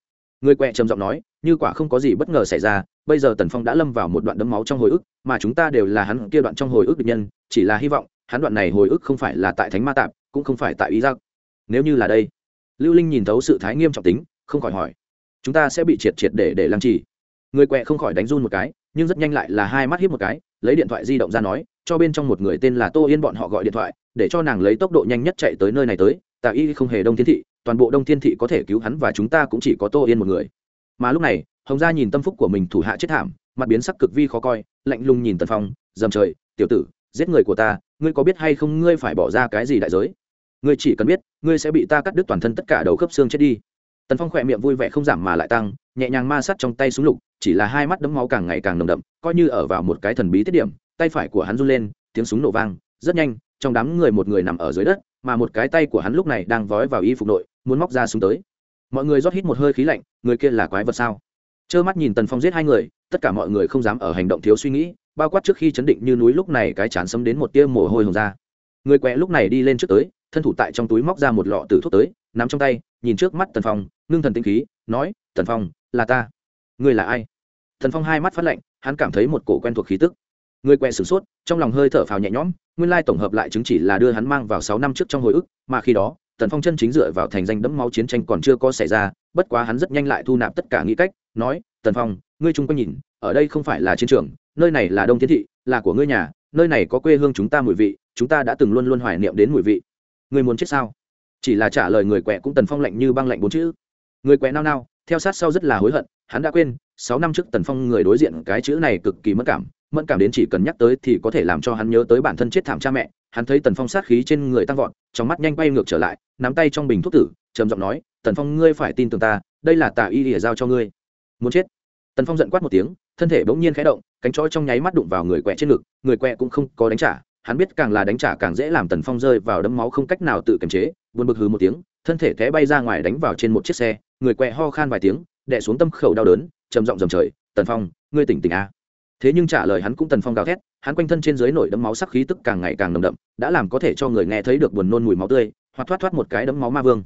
người quẹ trầm giọng nói, như quả không có gì bất ngờ xảy ra, bây giờ tần phong đã lâm vào một đoạn đấm máu trong hồi ức, mà chúng ta đều là hắn kia đoạn trong hồi ức địch nhân, chỉ là hy vọng, hắn đoạn này hồi ức không phải là tại thánh ma tạp, cũng không phải tại ý giác nếu như là đây. Lưu linh nhìn thấu sự thái nghiêm trọng tính, không khỏi hỏi, chúng ta sẽ bị triệt triệt để để lăng trì. Người quẹ không khỏi đánh run một cái, nhưng rất nhanh lại là hai mắt hiếp một cái, lấy điện thoại di động ra nói, cho bên trong một người tên là tô yên bọn họ gọi điện thoại, để cho nàng lấy tốc độ nhanh nhất chạy tới nơi này tới, Tạ y không hề đông thiên thị toàn bộ đông thiên thị có thể cứu hắn và chúng ta cũng chỉ có tô yên một người. Mà lúc này, hồng gia nhìn tâm phúc của mình thủ hạ chết thảm, mặt biến sắc cực vi khó coi, lạnh lùng nhìn tần phong, dầm trời, tiểu tử, giết người của ta, ngươi có biết hay không ngươi phải bỏ ra cái gì đại giới? Ngươi chỉ cần biết, ngươi sẽ bị ta cắt đứt toàn thân tất cả đầu khớp xương chết đi. Tần phong khỏe miệng vui vẻ không giảm mà lại tăng, nhẹ nhàng ma sát trong tay súng lục, chỉ là hai mắt đấm máu càng ngày càng nồng đậm, coi như ở vào một cái thần bí tiết điểm, tay phải của hắn run lên, tiếng súng nổ vang, rất nhanh, trong đám người một người nằm ở dưới đất, mà một cái tay của hắn lúc này đang vói vào y phục nội muốn móc ra súng tới. Mọi người rót hít một hơi khí lạnh, người kia là quái vật sao? Trơ mắt nhìn tần phong giết hai người, tất cả mọi người không dám ở hành động thiếu suy nghĩ, bao quát trước khi chấn định như núi lúc này cái chán sấm đến một tia mồ hôi hồng ra. Người quẹ lúc này đi lên trước tới, thân thủ tại trong túi móc ra một lọ tử thuốc tới, nắm trong tay, nhìn trước mắt tần phong, ngưng thần tinh khí, nói, tần phong, là ta. Ngươi là ai? Tần phong hai mắt phát lạnh, hắn cảm thấy một cổ quen thuộc khí tức. Người quẹ sửng sốt, trong lòng hơi thở phào nhẹ nhõm, nguyên lai tổng hợp lại chứng chỉ là đưa hắn mang vào sáu năm trước trong hồi ức, mà khi đó tần phong chân chính dựa vào thành danh đẫm máu chiến tranh còn chưa có xảy ra, bất quá hắn rất nhanh lại thu nạp tất cả nghĩ cách, nói, tần phong, ngươi chung quanh nhìn, ở đây không phải là chiến trường, nơi này là đông Thiên thị, là của ngươi nhà, nơi này có quê hương chúng ta mùi vị, chúng ta đã từng luôn luôn hoài niệm đến mùi vị. Ngươi muốn chết sao? Chỉ là trả lời người quẹ cũng tần phong lạnh như băng lạnh bốn chữ. Người quẹ nao nao, theo sát sau rất là hối hận, hắn đã quên, sáu năm trước tần phong người đối diện cái chữ này cực kỳ mất cảm mẫn cảm đến chỉ cần nhắc tới thì có thể làm cho hắn nhớ tới bản thân chết thảm cha mẹ. Hắn thấy tần phong sát khí trên người tăng vọt, trong mắt nhanh quay ngược trở lại, nắm tay trong bình thuốc tử, trầm giọng nói, tần phong, ngươi phải tin tưởng ta, đây là tà y ỉa giao cho ngươi. Muốn chết? Tần phong giận quát một tiếng, thân thể bỗng nhiên khẽ động, cánh chói trong nháy mắt đụng vào người quẹ trên ngực, người quẹ cũng không có đánh trả. Hắn biết càng là đánh trả càng dễ làm tần phong rơi vào đấm máu không cách nào tự kiềm chế, buồn bực hừ một tiếng, thân thể té bay ra ngoài đánh vào trên một chiếc xe. Người quẹ ho khan vài tiếng, đè xuống tâm khẩu đau đớn, trầm giọng dầm trời, tần phong, ngươi tỉnh tỉnh a thế nhưng trả lời hắn cũng tần phong gào thét, hắn quanh thân trên dưới nổi đấm máu sắc khí tức càng ngày càng nồng đậm, đã làm có thể cho người nghe thấy được buồn nôn mùi máu tươi, hoặc thoát thoát một cái đấm máu ma vương.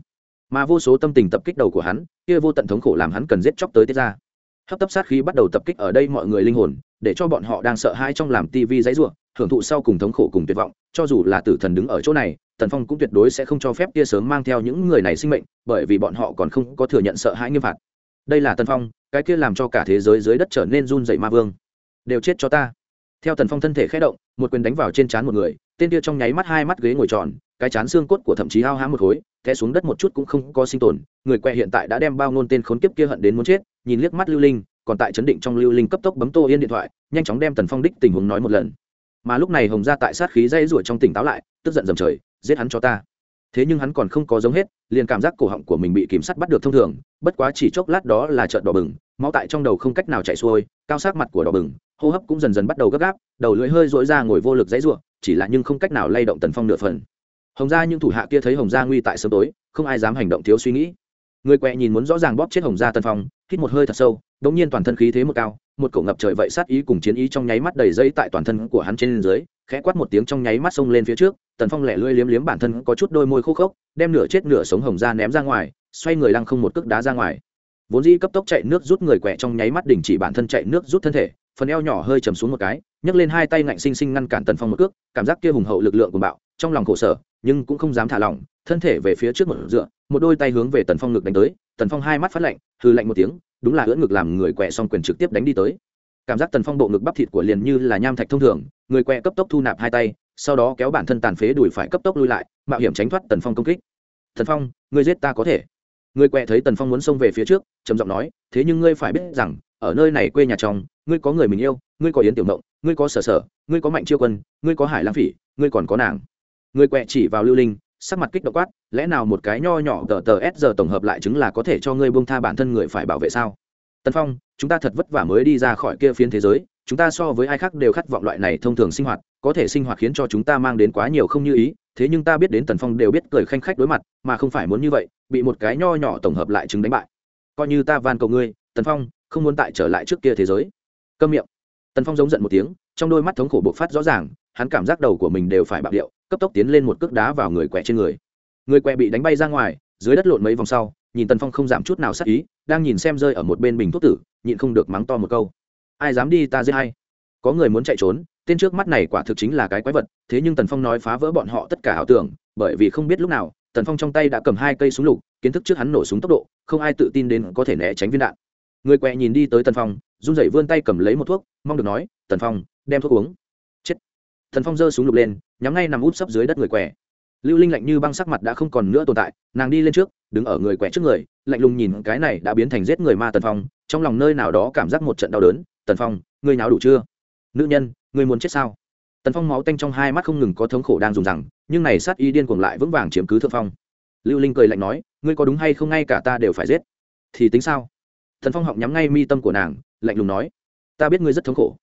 Mà vô số tâm tình tập kích đầu của hắn, kia vô tận thống khổ làm hắn cần giết chóc tới tiết ra. Hấp tấp sát khí bắt đầu tập kích ở đây mọi người linh hồn, để cho bọn họ đang sợ hãi trong làm tivi dãy ruộng hưởng thụ sau cùng thống khổ cùng tuyệt vọng, cho dù là tử thần đứng ở chỗ này, tần phong cũng tuyệt đối sẽ không cho phép kia sớm mang theo những người này sinh mệnh, bởi vì bọn họ còn không có thừa nhận sợ hãi nghiêm phạt. Đây là tần phong, cái kia làm cho cả thế giới dưới đất trở nên run dậy ma vương đều chết cho ta. Theo tần phong thân thể khẽ động, một quyền đánh vào trên trán một người, tên kia trong nháy mắt hai mắt ghế ngồi tròn, cái chán xương cốt của thậm chí hao há một khối, té xuống đất một chút cũng không có sinh tồn. Người quẹ hiện tại đã đem bao nôn tên khốn kiếp kia hận đến muốn chết, nhìn liếc mắt lưu linh, còn tại chấn định trong lưu linh cấp tốc bấm tô yên điện thoại, nhanh chóng đem tần phong đích tình huống nói một lần. Mà lúc này hồng ra tại sát khí dây ruổi trong tỉnh táo lại, tức giận dầm trời, giết hắn cho ta. Thế nhưng hắn còn không có giống hết, liền cảm giác cổ họng của mình bị kiểm sắt bắt được thông thường, bất quá chỉ chốc lát đó là trợn đỏ bừng, máu tại trong đầu không cách nào chạy xuôi, cao sát mặt của đỏ bừng hô hấp cũng dần dần bắt đầu gấp gáp, đầu lưỡi hơi dỗi ra ngồi vô lực dãy ruộng chỉ là nhưng không cách nào lay động tần phong nửa phần. Hồng gia những thủ hạ kia thấy hồng gia nguy tại sớm tối, không ai dám hành động thiếu suy nghĩ. Người quẹ nhìn muốn rõ ràng bóp chết hồng gia tần phong, hít một hơi thật sâu đ ỗ n g nhiên toàn thân khí thế một cao, một cổ ngập trời vậy sát ý cùng chiến ý trong nháy mắt đầy dây tại toàn thân của hắn trên dưới, khẽ quát một tiếng trong nháy mắt xông lên phía trước, tần phong lẻ lưỡi liếm liếm bản thân có chút đôi môi khô khốc, đem nửa chết nửa sống hồng gia ném ra ngoài, xoay người lăng không một cước đá ra ngoài. Vốn dĩ cấp tốc chạy nước rút người quẹ trong nháy mắt đình chỉ bản thân chạy nước rút thân thể phần eo nhỏ hơi chầm xuống một cái, nhấc lên hai tay ngạnh xinh xinh ngăn cản tần phong một cước, cảm giác kia hùng hậu lực lượng của bạo, trong lòng khổ sở, nhưng cũng không dám thả lỏng, thân thể về phía trước một dựa, một đôi tay hướng về tần phong ngực đánh tới, tần phong hai mắt phát lạnh hư lạnh một tiếng, đúng là ưỡn ngực làm người quẹ xong quyền trực tiếp đánh đi tới. Cảm giác tần phong bộ ngực bắp thịt của liền như là nham thạch thông thường, người quẹ cấp tốc thu nạp hai tay, sau đó kéo bản thân tàn phế đùi phải cấp tốc lui lại, mạo hiểm tránh thoát tần phong công kích. Tần phong, ngươi giết ta có thể. Người quẹ thấy tần phong muốn xông về phía trước, trầm giọng nói, thế nhưng ngươi phải biết rằng, ở nơi này quê nhà chồng ngươi có người mình yêu, ngươi có yến tiểu mộng ngươi có sở sở, ngươi có mạnh chiêu quân, ngươi có hải lang phỉ, ngươi còn có nàng. Người quẹ chỉ vào lưu linh, sắc mặt kích động quát, lẽ nào một cái nho nhỏ tờ tờ s giờ tổng hợp lại chứng là có thể cho ngươi buông tha bản thân người phải bảo vệ sao? Tân phong, chúng ta thật vất vả mới đi ra khỏi kia phiến thế giới, chúng ta so với ai khác đều khát vọng loại này thông thường sinh hoạt, có thể sinh hoạt khiến cho chúng ta mang đến quá nhiều không như ý, thế nhưng ta biết đến tần phong đều biết cười khanh khách đối mặt, mà không phải muốn như vậy, bị một cái nho nhỏ tổng hợp lại chứng đánh bại. Coi như ta van cầu ngươi, tần phong, không muốn tại trở lại trước kia thế giới câm miệng. Tần phong giống giận một tiếng, trong đôi mắt thống khổ bộc phát rõ ràng, hắn cảm giác đầu của mình đều phải bạo điệu, cấp tốc tiến lên một cước đá vào người quẹ trên người. Người quẹ bị đánh bay ra ngoài, dưới đất lộn mấy vòng sau, nhìn tần phong không giảm chút nào sắc ý, đang nhìn xem rơi ở một bên bình thuốc tử, nhịn không được mắng to một câu. Ai dám đi ta giết hay có người muốn chạy trốn, tên trước mắt này quả thực chính là cái quái vật. Thế nhưng tần phong nói phá vỡ bọn họ tất cả ảo tưởng, bởi vì không biết lúc nào, tần phong trong tay đã cầm hai cây súng lục, kiến thức trước hắn nổ súng tốc độ, không ai tự tin đến có thể né tránh viên đạn. Người quẹ nhìn đi tới tần phong run rẩy vươn tay cầm lấy một thuốc, mong được nói, tần phong, đem thuốc uống. Chết. Tần phong giơ súng lục lên, nhắm ngay nằm út sấp dưới đất người quẻ lưu linh lạnh như băng sắc mặt đã không còn nữa tồn tại, nàng đi lên trước, đứng ở người quẻ trước người, lạnh lùng nhìn cái này đã biến thành giết người ma tần phong, trong lòng nơi nào đó cảm giác một trận đau đớn, tần phong, ngươi nào đủ chưa? Nữ nhân, ngươi muốn chết sao? Tần phong máu tanh trong hai mắt không ngừng có thống khổ đang dùng rằng, nhưng này sát y điên cuồng lại vững vàng chiếm cứ thượng phong. Lưu linh cười lạnh nói, ngươi có đúng hay không, ngay cả ta đều phải giết. Thì tính sao? Thần phong họng nhắm ngay mi tâm của nàng lạnh lùng nói, ta biết ngươi rất thống khổ.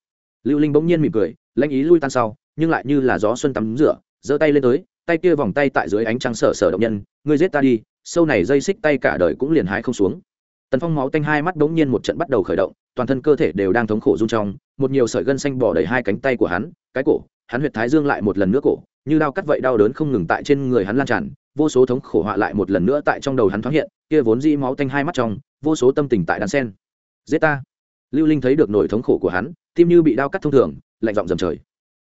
Lưu linh bỗng nhiên mỉm cười, lãnh ý lui tan sau, nhưng lại như là gió xuân tắm rửa, giơ tay lên tới, tay kia vòng tay tại dưới ánh trăng sở sở động nhân, ngươi giết ta đi, sâu này dây xích tay cả đời cũng liền hái không xuống. Tần phong máu tanh hai mắt bỗng nhiên một trận bắt đầu khởi động, toàn thân cơ thể đều đang thống khổ run trong, một nhiều sợi gân xanh bỏ đầy hai cánh tay của hắn, cái cổ, hắn huyệt thái dương lại một lần nữa cổ, như đau cắt vậy đau đớn không ngừng tại trên người hắn lan tràn, vô số thống khổ họa lại một lần nữa tại trong đầu hắn thoáng hiện, kia vốn dĩ máu tanh hai mắt trong, vô số tâm tình tại đàn sen. Giết ta! Lưu linh thấy được nỗi thống khổ của hắn, tim như bị đao cắt thông thường, lạnh giọng dầm trời.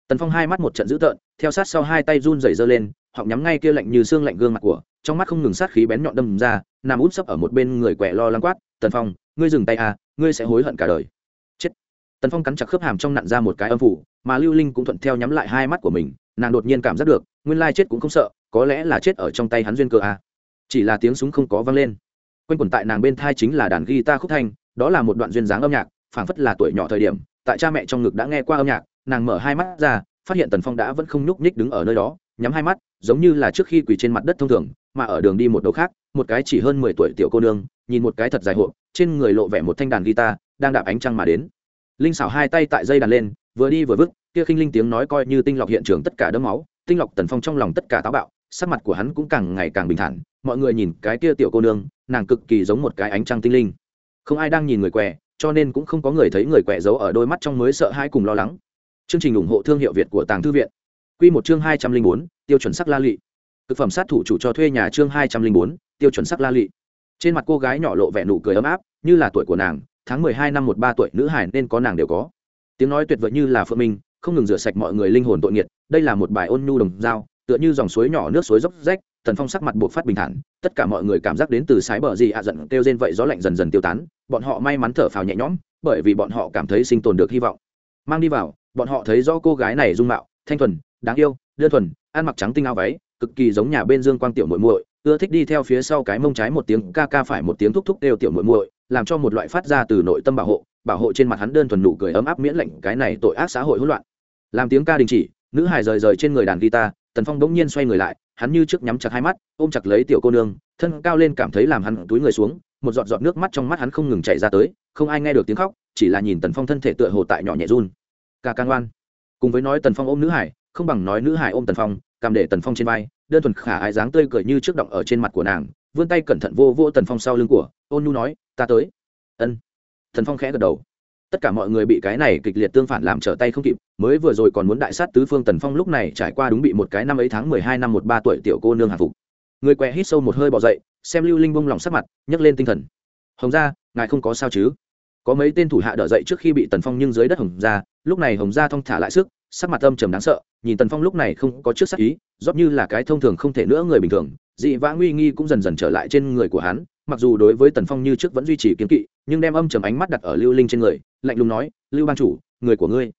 Tần phong hai mắt một trận dữ tợn, theo sát sau hai tay run rẩy giơ lên họng nhắm ngay kia lạnh như xương lạnh gương mặt của, trong mắt không ngừng sát khí bén nhọn đâm ra, nằm út sấp ở một bên người quẻ lo lắng quát, tần phong, ngươi dừng tay à ngươi sẽ hối hận cả đời. Chết. Tần phong cắn chặt khớp hàm trong nặn ra một cái âm phủ, mà lưu linh cũng thuận theo nhắm lại hai mắt của mình, nàng đột nhiên cảm giác được, nguyên lai chết cũng không sợ, có lẽ là chết ở trong tay hắn duyên cơ à. chỉ là tiếng súng không có vang lên. Quanh quẩn tại nàng bên thai chính là đàn guitar khúc thanh, đó là một đoạn duyên dáng âm nhạc phảng phất là tuổi nhỏ thời điểm, tại cha mẹ trong ngực đã nghe qua âm nhạc, nàng mở hai mắt ra, phát hiện tần phong đã vẫn không nhúc nhích đứng ở nơi đó, nhắm hai mắt, giống như là trước khi quỳ trên mặt đất thông thường, mà ở đường đi một đầu khác, một cái chỉ hơn mười tuổi tiểu cô nương, nhìn một cái thật dài hộp, trên người lộ vẻ một thanh đàn guitar, đang đạp ánh trăng mà đến. Linh xảo hai tay tại dây đàn lên, vừa đi vừa vứt, kia khinh linh tiếng nói coi như tinh lọc hiện trường tất cả đấm máu, tinh lọc tần phong trong lòng tất cả táo bạo, sắc mặt của hắn cũng càng ngày càng bình thản, mọi người nhìn cái kia tiểu cô nương, nàng cực kỳ giống một cái ánh trăng tinh linh. Không ai đang nhìn người què cho nên cũng không có người thấy người quẹ giấu ở đôi mắt trong mới sợ hai cùng lo lắng. Chương trình ủng hộ thương hiệu việt của tàng thư viện. Q một chương hai trăm linh bốn, tiêu chuẩn sắc la lị. Thực phẩm sát thủ chủ cho thuê nhà chương hai trăm linh bốn, tiêu chuẩn sắc la lị. Trên mặt cô gái nhỏ lộ vẻ nụ cười ấm áp, như là tuổi của nàng, tháng mười hai năm một ba tuổi nữ hải nên có nàng đều có. Tiếng nói tuyệt vời như là phượng minh, không ngừng rửa sạch mọi người linh hồn tội nghiệt, đây là một bài ôn nhu đồng dao, tựa như dòng suối nhỏ nước suối dốc rách tần phong sắc mặt buộc phát bình thản, tất cả mọi người cảm giác đến từ sái bờ gì ạ à giận kêu rên vậy gió lạnh dần dần tiêu tán, bọn họ may mắn thở phào nhẹ nhõm, bởi vì bọn họ cảm thấy sinh tồn được hy vọng. Mang đi vào, bọn họ thấy rõ cô gái này dung mạo, thanh thuần, đáng yêu, đơn thuần, ăn mặc trắng tinh áo váy, cực kỳ giống nhà bên dương quang tiểu muội muội, ưa thích đi theo phía sau cái mông trái một tiếng, ca ca phải một tiếng thúc thúc đều tiểu muội muội, làm cho một loại phát ra từ nội tâm bảo hộ bảo hộ trên mặt hắn đơn thuần nụ cười ấm áp miễn lệnh cái này tội ác xã hội hỗn loạn. Làm tiếng ca đình chỉ, nữ hài rời rời trên người đàn guitar, tần phong bỗng nhiên xoay người lại hắn như trước nhắm chặt hai mắt, ôm chặt lấy tiểu cô nương, thân cao lên cảm thấy làm hắn túi người xuống, một giọt giọt nước mắt trong mắt hắn không ngừng chảy ra tới, không ai nghe được tiếng khóc, chỉ là nhìn tần phong thân thể tựa hồ tại nhỏ nhẹ run. Ca can oan. Cùng với nói tần phong ôm nữ hải, không bằng nói nữ hải ôm tần phong, cảm để tần phong trên vai, đơn thuần khả ái dáng tươi cười như trước động ở trên mặt của nàng, vươn tay cẩn thận vô vô tần phong sau lưng của ôn nhu nói, ta tới. Ân. Tần phong khẽ gật đầu tất cả mọi người bị cái này kịch liệt tương phản làm trở tay không kịp, mới vừa rồi còn muốn đại sát tứ phương tần phong lúc này trải qua đúng bị một cái năm ấy tháng mười hai năm một ba tuổi tiểu cô nương hạ phục. Người què hít sâu một hơi bỏ dậy, xem lưu linh bông lòng sắc mặt, nhấc lên tinh thần. Hồng ra ngài không có sao chứ? Có mấy tên thủ hạ đỡ dậy trước khi bị tần phong nhưng dưới đất hồng ra lúc này hồng ra thong thả lại sức, sắc mặt âm trầm đáng sợ, nhìn tần phong lúc này không có trước sắc ý rót như là cái thông thường không thể nữa người bình thường, dị vã nguy nghi cũng dần dần trở lại trên người của hắn, mặc dù đối với tần phong như trước vẫn duy trì kiến kỵ nhưng đem âm trầm ánh mắt đặt ở lưu linh trên người, lạnh lùng nói, lưu ban chủ, người của ngươi.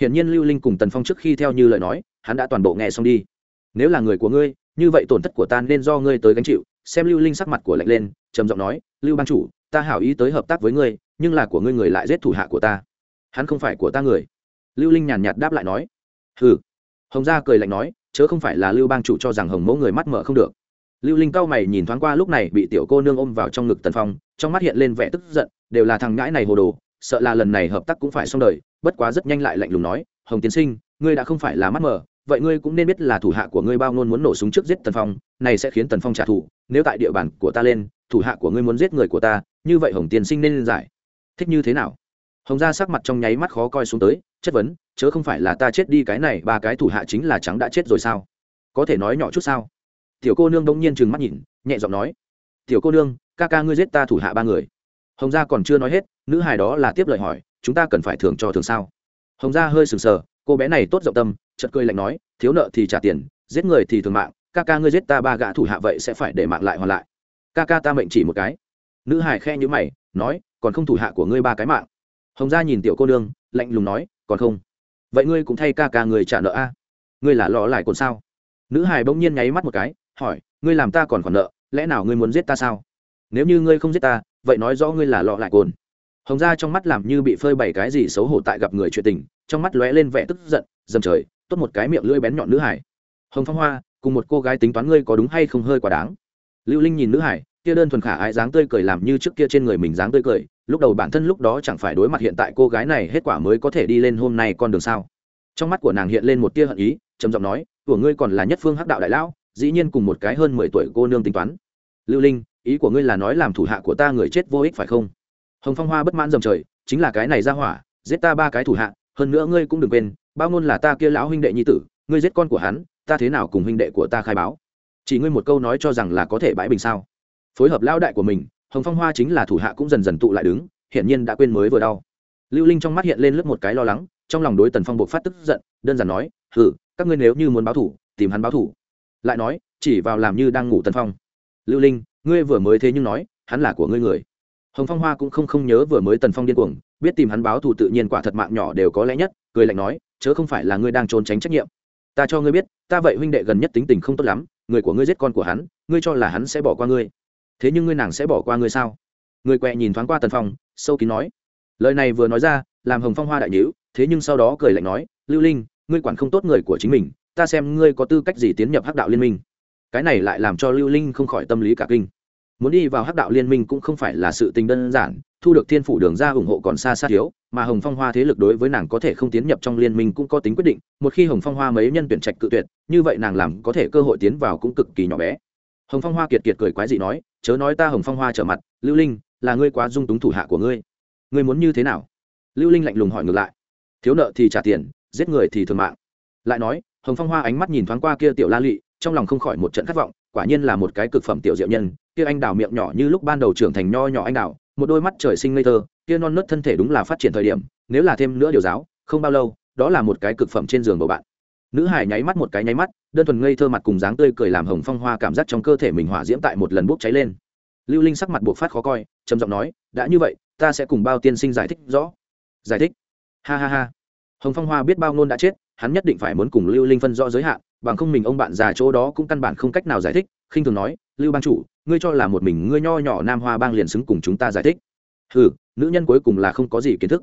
Hiển nhiên lưu linh cùng tần phong trước khi theo như lời nói, hắn đã toàn bộ nghe xong đi. Nếu là người của ngươi, như vậy tổn thất của ta nên do ngươi tới gánh chịu. Xem lưu linh sắc mặt của lạnh lên, trầm giọng nói, lưu ban chủ, ta hảo ý tới hợp tác với ngươi, nhưng là của ngươi người lại giết thủ hạ của ta. Hắn không phải của ta người. Lưu linh nhàn nhạt đáp lại nói. Hừ. Hồng gia cười lạnh nói, chớ không phải là lưu bang chủ cho rằng hồng mẫu người mắt mở không được lưu linh cao mày nhìn thoáng qua lúc này bị tiểu cô nương ôm vào trong ngực tần phong trong mắt hiện lên vẻ tức giận đều là thằng ngãi này hồ đồ sợ là lần này hợp tác cũng phải xong đời bất quá rất nhanh lại lạnh lùng nói hồng tiến sinh ngươi đã không phải là mắt mờ, vậy ngươi cũng nên biết là thủ hạ của ngươi bao nôn muốn nổ súng trước giết tần phong này sẽ khiến tần phong trả thù nếu tại địa bàn của ta lên thủ hạ của ngươi muốn giết người của ta như vậy hồng tiến sinh nên giải. Thích như thế nào? Hồng gia sắc mặt trong nháy mắt khó coi xuống tới chất vấn chớ không phải là ta chết đi cái này ba cái thủ hạ chính là trắng đã chết rồi sao? Có thể nói nhỏ chút sao? Tiểu cô nương đông nhiên trừng mắt nhìn, nhẹ giọng nói, tiểu cô nương, ca ca ngươi giết ta thủ hạ ba người. Hồng gia còn chưa nói hết, nữ hài đó là tiếp lời hỏi, chúng ta cần phải thưởng cho thường sao? Hồng gia hơi sừng sờ, cô bé này tốt rộng tâm chật cười lạnh nói, thiếu nợ thì trả tiền, giết người thì thường mạng, ca ca ngươi giết ta ba gã thủ hạ vậy sẽ phải để mạng lại hoàn lại. Ca ca ta mệnh chỉ một cái. Nữ hải khe như mày, nói, còn không thủ hạ của ngươi ba cái mạng. Hồng gia nhìn tiểu cô nương, lạnh lùng nói, còn không? Vậy ngươi cũng thay ca ca người trả nợ a? Ngươi là lò lại còn sao? Nữ hải bỗng nhiên nháy mắt một cái hỏi, ngươi làm ta còn khoản nợ, lẽ nào ngươi muốn giết ta sao? Nếu như ngươi không giết ta, vậy nói rõ ngươi là lọ lại cồn. Hồng gia trong mắt làm như bị phơi bày cái gì xấu hổ tại gặp người chuyện tình, trong mắt lóe lên vẻ tức giận, dầm trời, tốt một cái miệng lưỡi bén nhọn nữ hải. Hồng phong hoa, cùng một cô gái tính toán ngươi có đúng hay không hơi quá đáng. Lưu linh nhìn nữ hải, kia đơn thuần khả ái dáng tươi cười làm như trước kia trên người mình dáng tươi cười, lúc đầu bản thân lúc đó chẳng phải đối mặt hiện tại cô gái này hết quả mới có thể đi lên hôm nay con đường sao. Trong mắt của nàng hiện lên một tia hận ý, trầm giọng nói, của ngươi còn là nhất phương hắc đạo đại lão dĩ nhiên cùng một cái hơn mười tuổi cô nương tính toán. Lưu linh, ý của ngươi là nói làm thủ hạ của ta người chết vô ích phải không? Hồng phong hoa bất mãn dầm trời, chính là cái này ra hỏa, giết ta ba cái thủ hạ, hơn nữa ngươi cũng đừng quên, bao ngôn là ta kia lão huynh đệ nhi tử, ngươi giết con của hắn, ta thế nào cùng huynh đệ của ta khai báo? Chỉ ngươi một câu nói cho rằng là có thể bãi bình sao? Phối hợp lão đại của mình, hồng phong hoa chính là thủ hạ cũng dần dần tụ lại đứng, hiển nhiên đã quên mới vừa đau. Lưu linh trong mắt hiện lên lướt một cái lo lắng, trong lòng đối tần phong buộc phát tức giận, đơn giản nói, hừ, các ngươi nếu như muốn báo thủ, tìm hắn báo thủ lại nói, chỉ vào làm như đang ngủ tần phong. Lưu linh, ngươi vừa mới thế nhưng nói, hắn là của ngươi người. Hồng phong hoa cũng không không nhớ vừa mới tần phong điên cuồng, biết tìm hắn báo thù tự nhiên quả thật mạng nhỏ đều có lẽ nhất, cười lạnh nói, chớ không phải là ngươi đang trốn tránh trách nhiệm. Ta cho ngươi biết, ta vậy huynh đệ gần nhất tính tình không tốt lắm, người của ngươi giết con của hắn, ngươi cho là hắn sẽ bỏ qua ngươi. Thế nhưng ngươi nàng sẽ bỏ qua ngươi sao? Người quẹ nhìn thoáng qua tần phong, sâu kín nói. Lời này vừa nói ra, làm hồng phong hoa đại nhữ thế nhưng sau đó cười lạnh nói, lưu linh, ngươi quản không tốt người của chính mình ta xem ngươi có tư cách gì tiến nhập hắc đạo liên minh. Cái này lại làm cho lưu linh không khỏi tâm lý cả kinh. Muốn đi vào hắc đạo liên minh cũng không phải là sự tình đơn giản, thu được thiên phủ đường ra ủng hộ còn xa xa thiếu, mà hồng phong hoa thế lực đối với nàng có thể không tiến nhập trong liên minh cũng có tính quyết định, một khi hồng phong hoa mấy nhân tuyển trạch cự tuyệt, như vậy nàng làm có thể cơ hội tiến vào cũng cực kỳ nhỏ bé. Hồng phong hoa kiệt kiệt cười quái dị nói, chớ nói ta hồng phong hoa trở mặt, lưu linh, là ngươi quá dung túng thủ hạ của ngươi. Ngươi muốn như thế nào? Lưu linh lạnh lùng hỏi ngược lại, thiếu nợ thì trả tiền, giết người thì thường mạng. Lại nói hồng phong hoa ánh mắt nhìn thoáng qua kia tiểu la lị, trong lòng không khỏi một trận khát vọng, quả nhiên là một cái cực phẩm tiểu diệu nhân, kia anh đào miệng nhỏ như lúc ban đầu trưởng thành nho nhỏ anh đào, một đôi mắt trời sinh ngây thơ, kia non nớt thân thể đúng là phát triển thời điểm, nếu là thêm nữa điều giáo, không bao lâu, đó là một cái cực phẩm trên giường bầu bạn. Nữ hải nháy mắt một cái nháy mắt, đơn thuần ngây thơ mặt cùng dáng tươi cười làm hồng phong hoa cảm giác trong cơ thể mình hỏa diễm tại một lần bốc cháy lên. Lưu linh sắc mặt buộc phát khó coi, trầm giọng nói, đã như vậy, ta sẽ cùng bao tiên sinh giải thích rõ. Giải thích. Ha ha ha. Hồng phong hoa biết bao nôn đã chết hắn nhất định phải muốn cùng lưu linh phân rõ giới hạn, bằng không mình ông bạn già chỗ đó cũng căn bản không cách nào giải thích, khinh thường nói, lưu bang chủ, ngươi cho là một mình ngươi nho nhỏ nam hoa bang liền xứng cùng chúng ta giải thích. Ừ nữ nhân cuối cùng là không có gì kiến thức.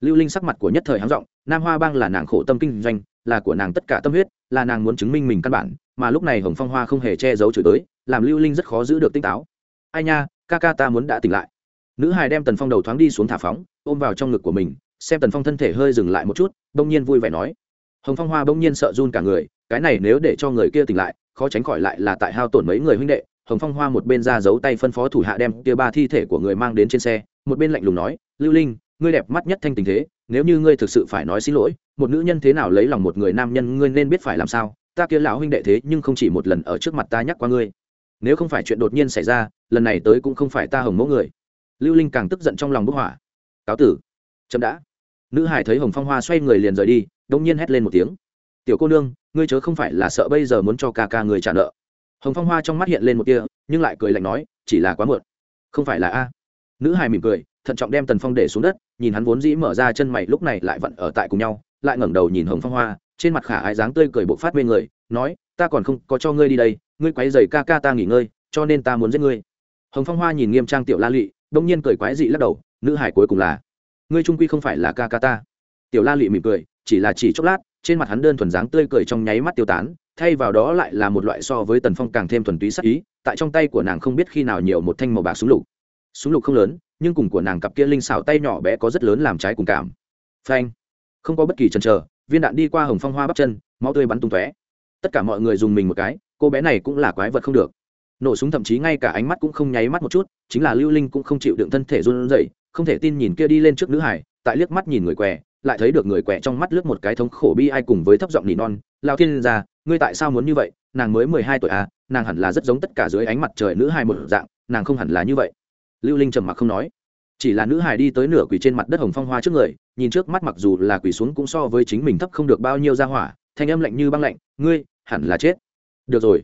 Lưu linh sắc mặt của nhất thời háng r nam hoa bang là nàng khổ tâm kinh doanh, là của nàng tất cả tâm huyết, là nàng muốn chứng minh mình căn bản, mà lúc này hồng phong hoa không hề che giấu chửi tới làm lưu linh rất khó giữ được tinh táo. Ai nha, ca ca ta muốn đã tỉnh lại. Nữ hài đem tần phong đầu thoáng đi xuống thả phóng, ôm vào trong ngực của mình, xem tần phong thân thể hơi dừng lại một chút đông nhiên vui vẻ nói hồng phong hoa bỗng nhiên sợ run cả người, cái này nếu để cho người kia tỉnh lại, khó tránh khỏi lại là tại hao tổn mấy người huynh đệ. Hồng phong hoa một bên ra giấu tay phân phó thủ hạ đem kia ba thi thể của người mang đến trên xe, một bên lạnh lùng nói, lưu linh, ngươi đẹp mắt nhất thanh tình thế, nếu như ngươi thực sự phải nói xin lỗi, một nữ nhân thế nào lấy lòng một người nam nhân, ngươi nên biết phải làm sao. Ta kia lão huynh đệ thế nhưng không chỉ một lần ở trước mặt ta nhắc qua ngươi. Nếu không phải chuyện đột nhiên xảy ra, lần này tới cũng không phải ta hồng mẫu người. Lưu linh càng tức giận trong lòng bức hỏa. Cáo tử. Chậm đã. Nữ hải thấy hồng phong hoa xoay người liền rời đi đông nhiên hét lên một tiếng. Tiểu cô nương, ngươi chớ không phải là sợ bây giờ muốn cho ca ca người trả nợ. Hồng phong hoa trong mắt hiện lên một tia, nhưng lại cười lạnh nói, chỉ là quá muộn. Không phải là a. Nữ hải mỉm cười, thận trọng đem tần phong để xuống đất, nhìn hắn vốn dĩ mở ra chân mày lúc này lại vẫn ở tại cùng nhau, lại ngẩng đầu nhìn hồng phong hoa, trên mặt khả ái dáng tươi cười bộc phát bên người, nói, ta còn không có cho ngươi đi đây, ngươi quấy dày ca ca ta nghỉ ngơi, cho nên ta muốn giết ngươi. Hồng phong hoa nhìn nghiêm trang tiểu la lụy đông nhiên cười quái dị lắc đầu, nữ hải cuối cùng là, ngươi trung quy không phải là ca ca ta. Tiểu la lụy mỉm cười chỉ là chỉ chốc lát, trên mặt hắn đơn thuần dáng tươi cười trong nháy mắt tiêu tán, thay vào đó lại là một loại so với tần phong càng thêm thuần túy sắc ý, tại trong tay của nàng không biết khi nào nhiều một thanh màu bạc súng lục. Súng lục không lớn, nhưng cùng của nàng cặp kia linh xảo tay nhỏ bé có rất lớn làm trái cùng cảm. Phanh! Không có bất kỳ chần chờ, viên đạn đi qua hồng phong hoa bắp chân, máu tươi bắn tung tóe. Tất cả mọi người dùng mình một cái, cô bé này cũng là quái vật không được. Nổ súng thậm chí ngay cả ánh mắt cũng không nháy mắt một chút, chính là lưu linh cũng không chịu đựng thân thể run rẩy, không thể tin nhìn kia đi lên trước nữ hải, tại liếc mắt nhìn người què lại thấy được người quẹ trong mắt lướt một cái thống khổ bi ai cùng với thấp giọng nỉ non lao thiên ra ngươi tại sao muốn như vậy? Nàng mới mười hai tuổi à nàng hẳn là rất giống tất cả dưới ánh mặt trời nữ hai một dạng, nàng không hẳn là như vậy. Lưu linh trầm mặc không nói. Chỉ là nữ hài đi tới nửa quỳ trên mặt đất hồng phong hoa trước người, nhìn trước mắt mặc dù là quỳ xuống cũng so với chính mình thấp không được bao nhiêu ra hỏa, thanh âm lạnh như băng lạnh, ngươi, hẳn là chết. Được rồi.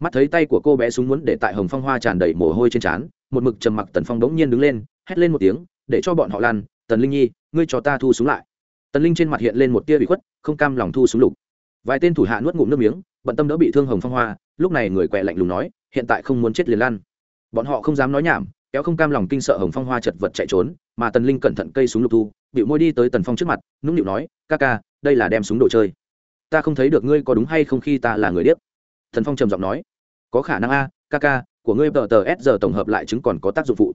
Mắt thấy tay của cô bé súng muốn để tại hồng phong hoa tràn đầy mồ hôi trên trán, một mực trầm mặc tần phong đống nhiên đứng lên, hét lên một tiếng, để cho bọn họ lan tần linh nhi, ngươi cho ta thu súng lại tần linh trên mặt hiện lên một tia bị khuất, không cam lòng thu súng lục. Vài tên thủ hạ nuốt ngụm nước miếng, bận tâm đỡ bị thương hồng phong hoa, lúc này người quẹ lạnh lùng nói, hiện tại không muốn chết liền lan bọn họ không dám nói nhảm, kéo không cam lòng kinh sợ hồng phong hoa chật vật chạy trốn, mà tần linh cẩn thận cây súng lục thu bị môi đi tới tần phong trước mặt, nũng nịu nói, ca ca, đây là đem súng đồ chơi. Ta không thấy được ngươi có đúng hay không khi ta là người điếc. Thần phong trầm giọng nói, có khả năng a, ca ca, của ngươi tờ tờ s giờ tổng hợp lại chứng còn có tác dụng phụ.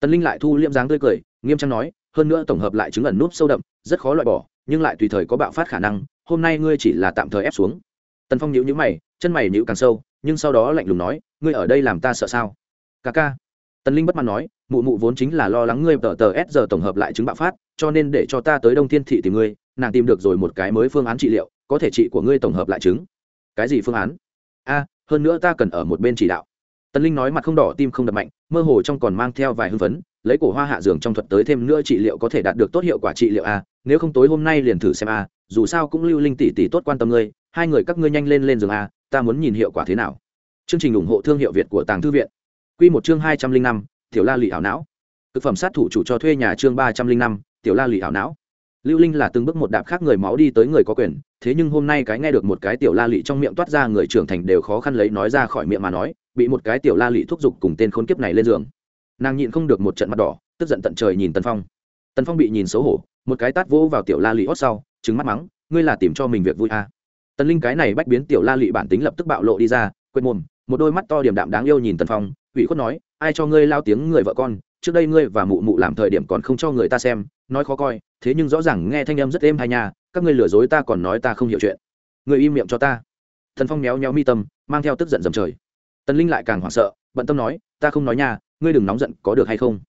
Tần linh lại thu liễm dáng tươi cười, nghiêm trang nói hơn nữa tổng hợp lại chứng ẩn núp sâu đậm, rất khó loại bỏ, nhưng lại tùy thời có bạo phát khả năng, hôm nay ngươi chỉ là tạm thời ép xuống. Tần phong nhíu nhíu mày, chân mày nhíu càng sâu, nhưng sau đó lạnh lùng nói, ngươi ở đây làm ta sợ sao? Ca ca. Tần linh bất mãn nói, mụ mụ vốn chính là lo lắng ngươi tờ tờ s giờ tổng hợp lại chứng bạo phát, cho nên để cho ta tới đông thiên thị tìm ngươi, nàng tìm được rồi một cái mới phương án trị liệu, có thể trị của ngươi tổng hợp lại chứng. Cái gì phương án? A, hơn nữa ta cần ở một bên chỉ đạo tần linh nói mặt không đỏ, tim không đập mạnh, mơ hồ trong còn mang theo vài hưng phấn, lấy cổ hoa hạ giường trong thuật tới thêm nữa trị liệu có thể đạt được tốt hiệu quả trị liệu a, nếu không tối hôm nay liền thử xem a, dù sao cũng lưu linh tỷ tỷ tốt quan tâm ngươi, hai người các ngươi nhanh lên lên giường a, ta muốn nhìn hiệu quả thế nào. Chương trình ủng hộ thương hiệu việt của tàng thư viện. Quy một chương hai trăm linh năm, tiểu la lị ảo não. Thực phẩm sát thủ chủ cho thuê nhà chương ba trăm linh năm, tiểu la lị ảo não lưu linh là từng bước một đạp khác người máu đi tới người có quyền, thế nhưng hôm nay cái nghe được một cái tiểu la lị trong miệng toát ra người trưởng thành đều khó khăn lấy nói ra khỏi miệng mà nói, bị một cái tiểu la lị thúc giục cùng tên khốn kiếp này lên giường nàng nhịn không được một trận mặt đỏ, tức giận tận trời nhìn tần phong tần phong bị nhìn xấu hổ, một cái tát vỗ vào tiểu la lị hót sau trứng mắt mắng, ngươi là tìm cho mình việc vui à. tần linh cái này bách biến tiểu la lị bản tính lập tức bạo lộ đi ra, quên mồm, một đôi mắt to điểm đạm đáng yêu nhìn tần phong, ủy khuất nói, ai cho ngươi lao tiếng người vợ con, trước đây ngươi và mụ mụ làm thời điểm còn không cho người ta xem nói khó coi, thế nhưng rõ ràng nghe thanh âm rất êm hai nhà các ngươi lừa dối ta còn nói ta không hiểu chuyện. Người im miệng cho ta. Thần phong méo méo mi tâm, mang theo tức giận dầm trời. Tần linh lại càng hoảng sợ, bận tâm nói, ta không nói nha, ngươi đừng nóng giận, có được hay không?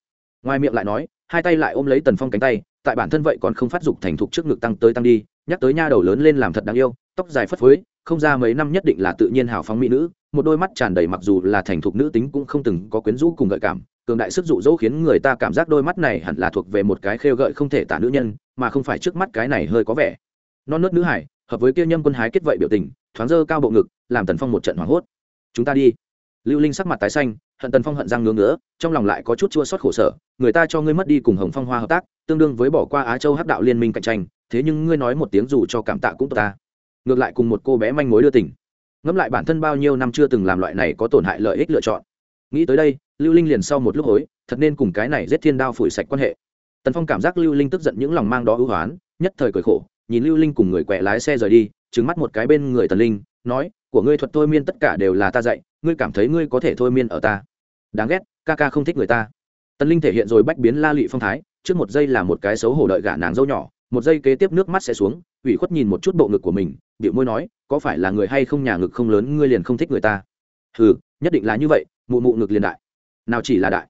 Ngoài miệng lại nói, hai tay lại ôm lấy tần phong cánh tay, tại bản thân vậy còn không phát dục thành thục trước ngực tăng tới tăng đi, nhắc tới nha đầu lớn lên làm thật đáng yêu, tóc dài phất phới, không ra mấy năm nhất định là tự nhiên hào phóng mỹ nữ, một đôi mắt tràn đầy mặc dù là thành thục nữ tính cũng không từng có quyến rũ cùng gợi cảm cường đại sức dụ dỗ khiến người ta cảm giác đôi mắt này hẳn là thuộc về một cái khêu gợi không thể tả nữ nhân, mà không phải trước mắt cái này hơi có vẻ. Non nớt nữ hải, hợp với kia nhâm quân hái kết vậy biểu tình, thoáng dơ cao bộ ngực, làm tần phong một trận hoảng hốt. Chúng ta đi. Lưu linh sắc mặt tái xanh, hận tần phong hận răng ngứa ngứa, trong lòng lại có chút chua xót khổ sở. Người ta cho ngươi mất đi cùng hồng phong hoa hợp tác, tương đương với bỏ qua á châu hắc đạo liên minh cạnh tranh, thế nhưng ngươi nói một tiếng dù cho cảm tạ cũng tốt ta. Ngược lại cùng một cô bé manh mối đưa tình. Ngẫm lại bản thân bao nhiêu năm chưa từng làm loại này có tổn hại lợi ích lựa chọn. Nghĩ tới đây lưu linh liền sau một lúc hối, thật nên cùng cái này giết thiên đao phủi sạch quan hệ. Tần phong cảm giác lưu linh tức giận những lòng mang đó ưu hoán, nhất thời cười khổ, nhìn lưu linh cùng người quẹ lái xe rời đi trứng mắt một cái bên người tần linh, nói, của ngươi thuật thôi miên tất cả đều là ta dạy, ngươi cảm thấy ngươi có thể thôi miên ở ta. Đáng ghét, ca ca không thích người ta. Tần linh thể hiện rồi bách biến la lụy phong thái, trước một giây là một cái xấu hổ đợi gả nàng dâu nhỏ, một giây kế tiếp nước mắt sẽ xuống, ủy khuất nhìn một chút bộ ngực của mình điệu môi nói, có phải là người hay không nhà ngực không lớn, ngươi liền không thích người ta? Ừ nhất định là như vậy, mụ mụ ngực liền đại nào chỉ là đại.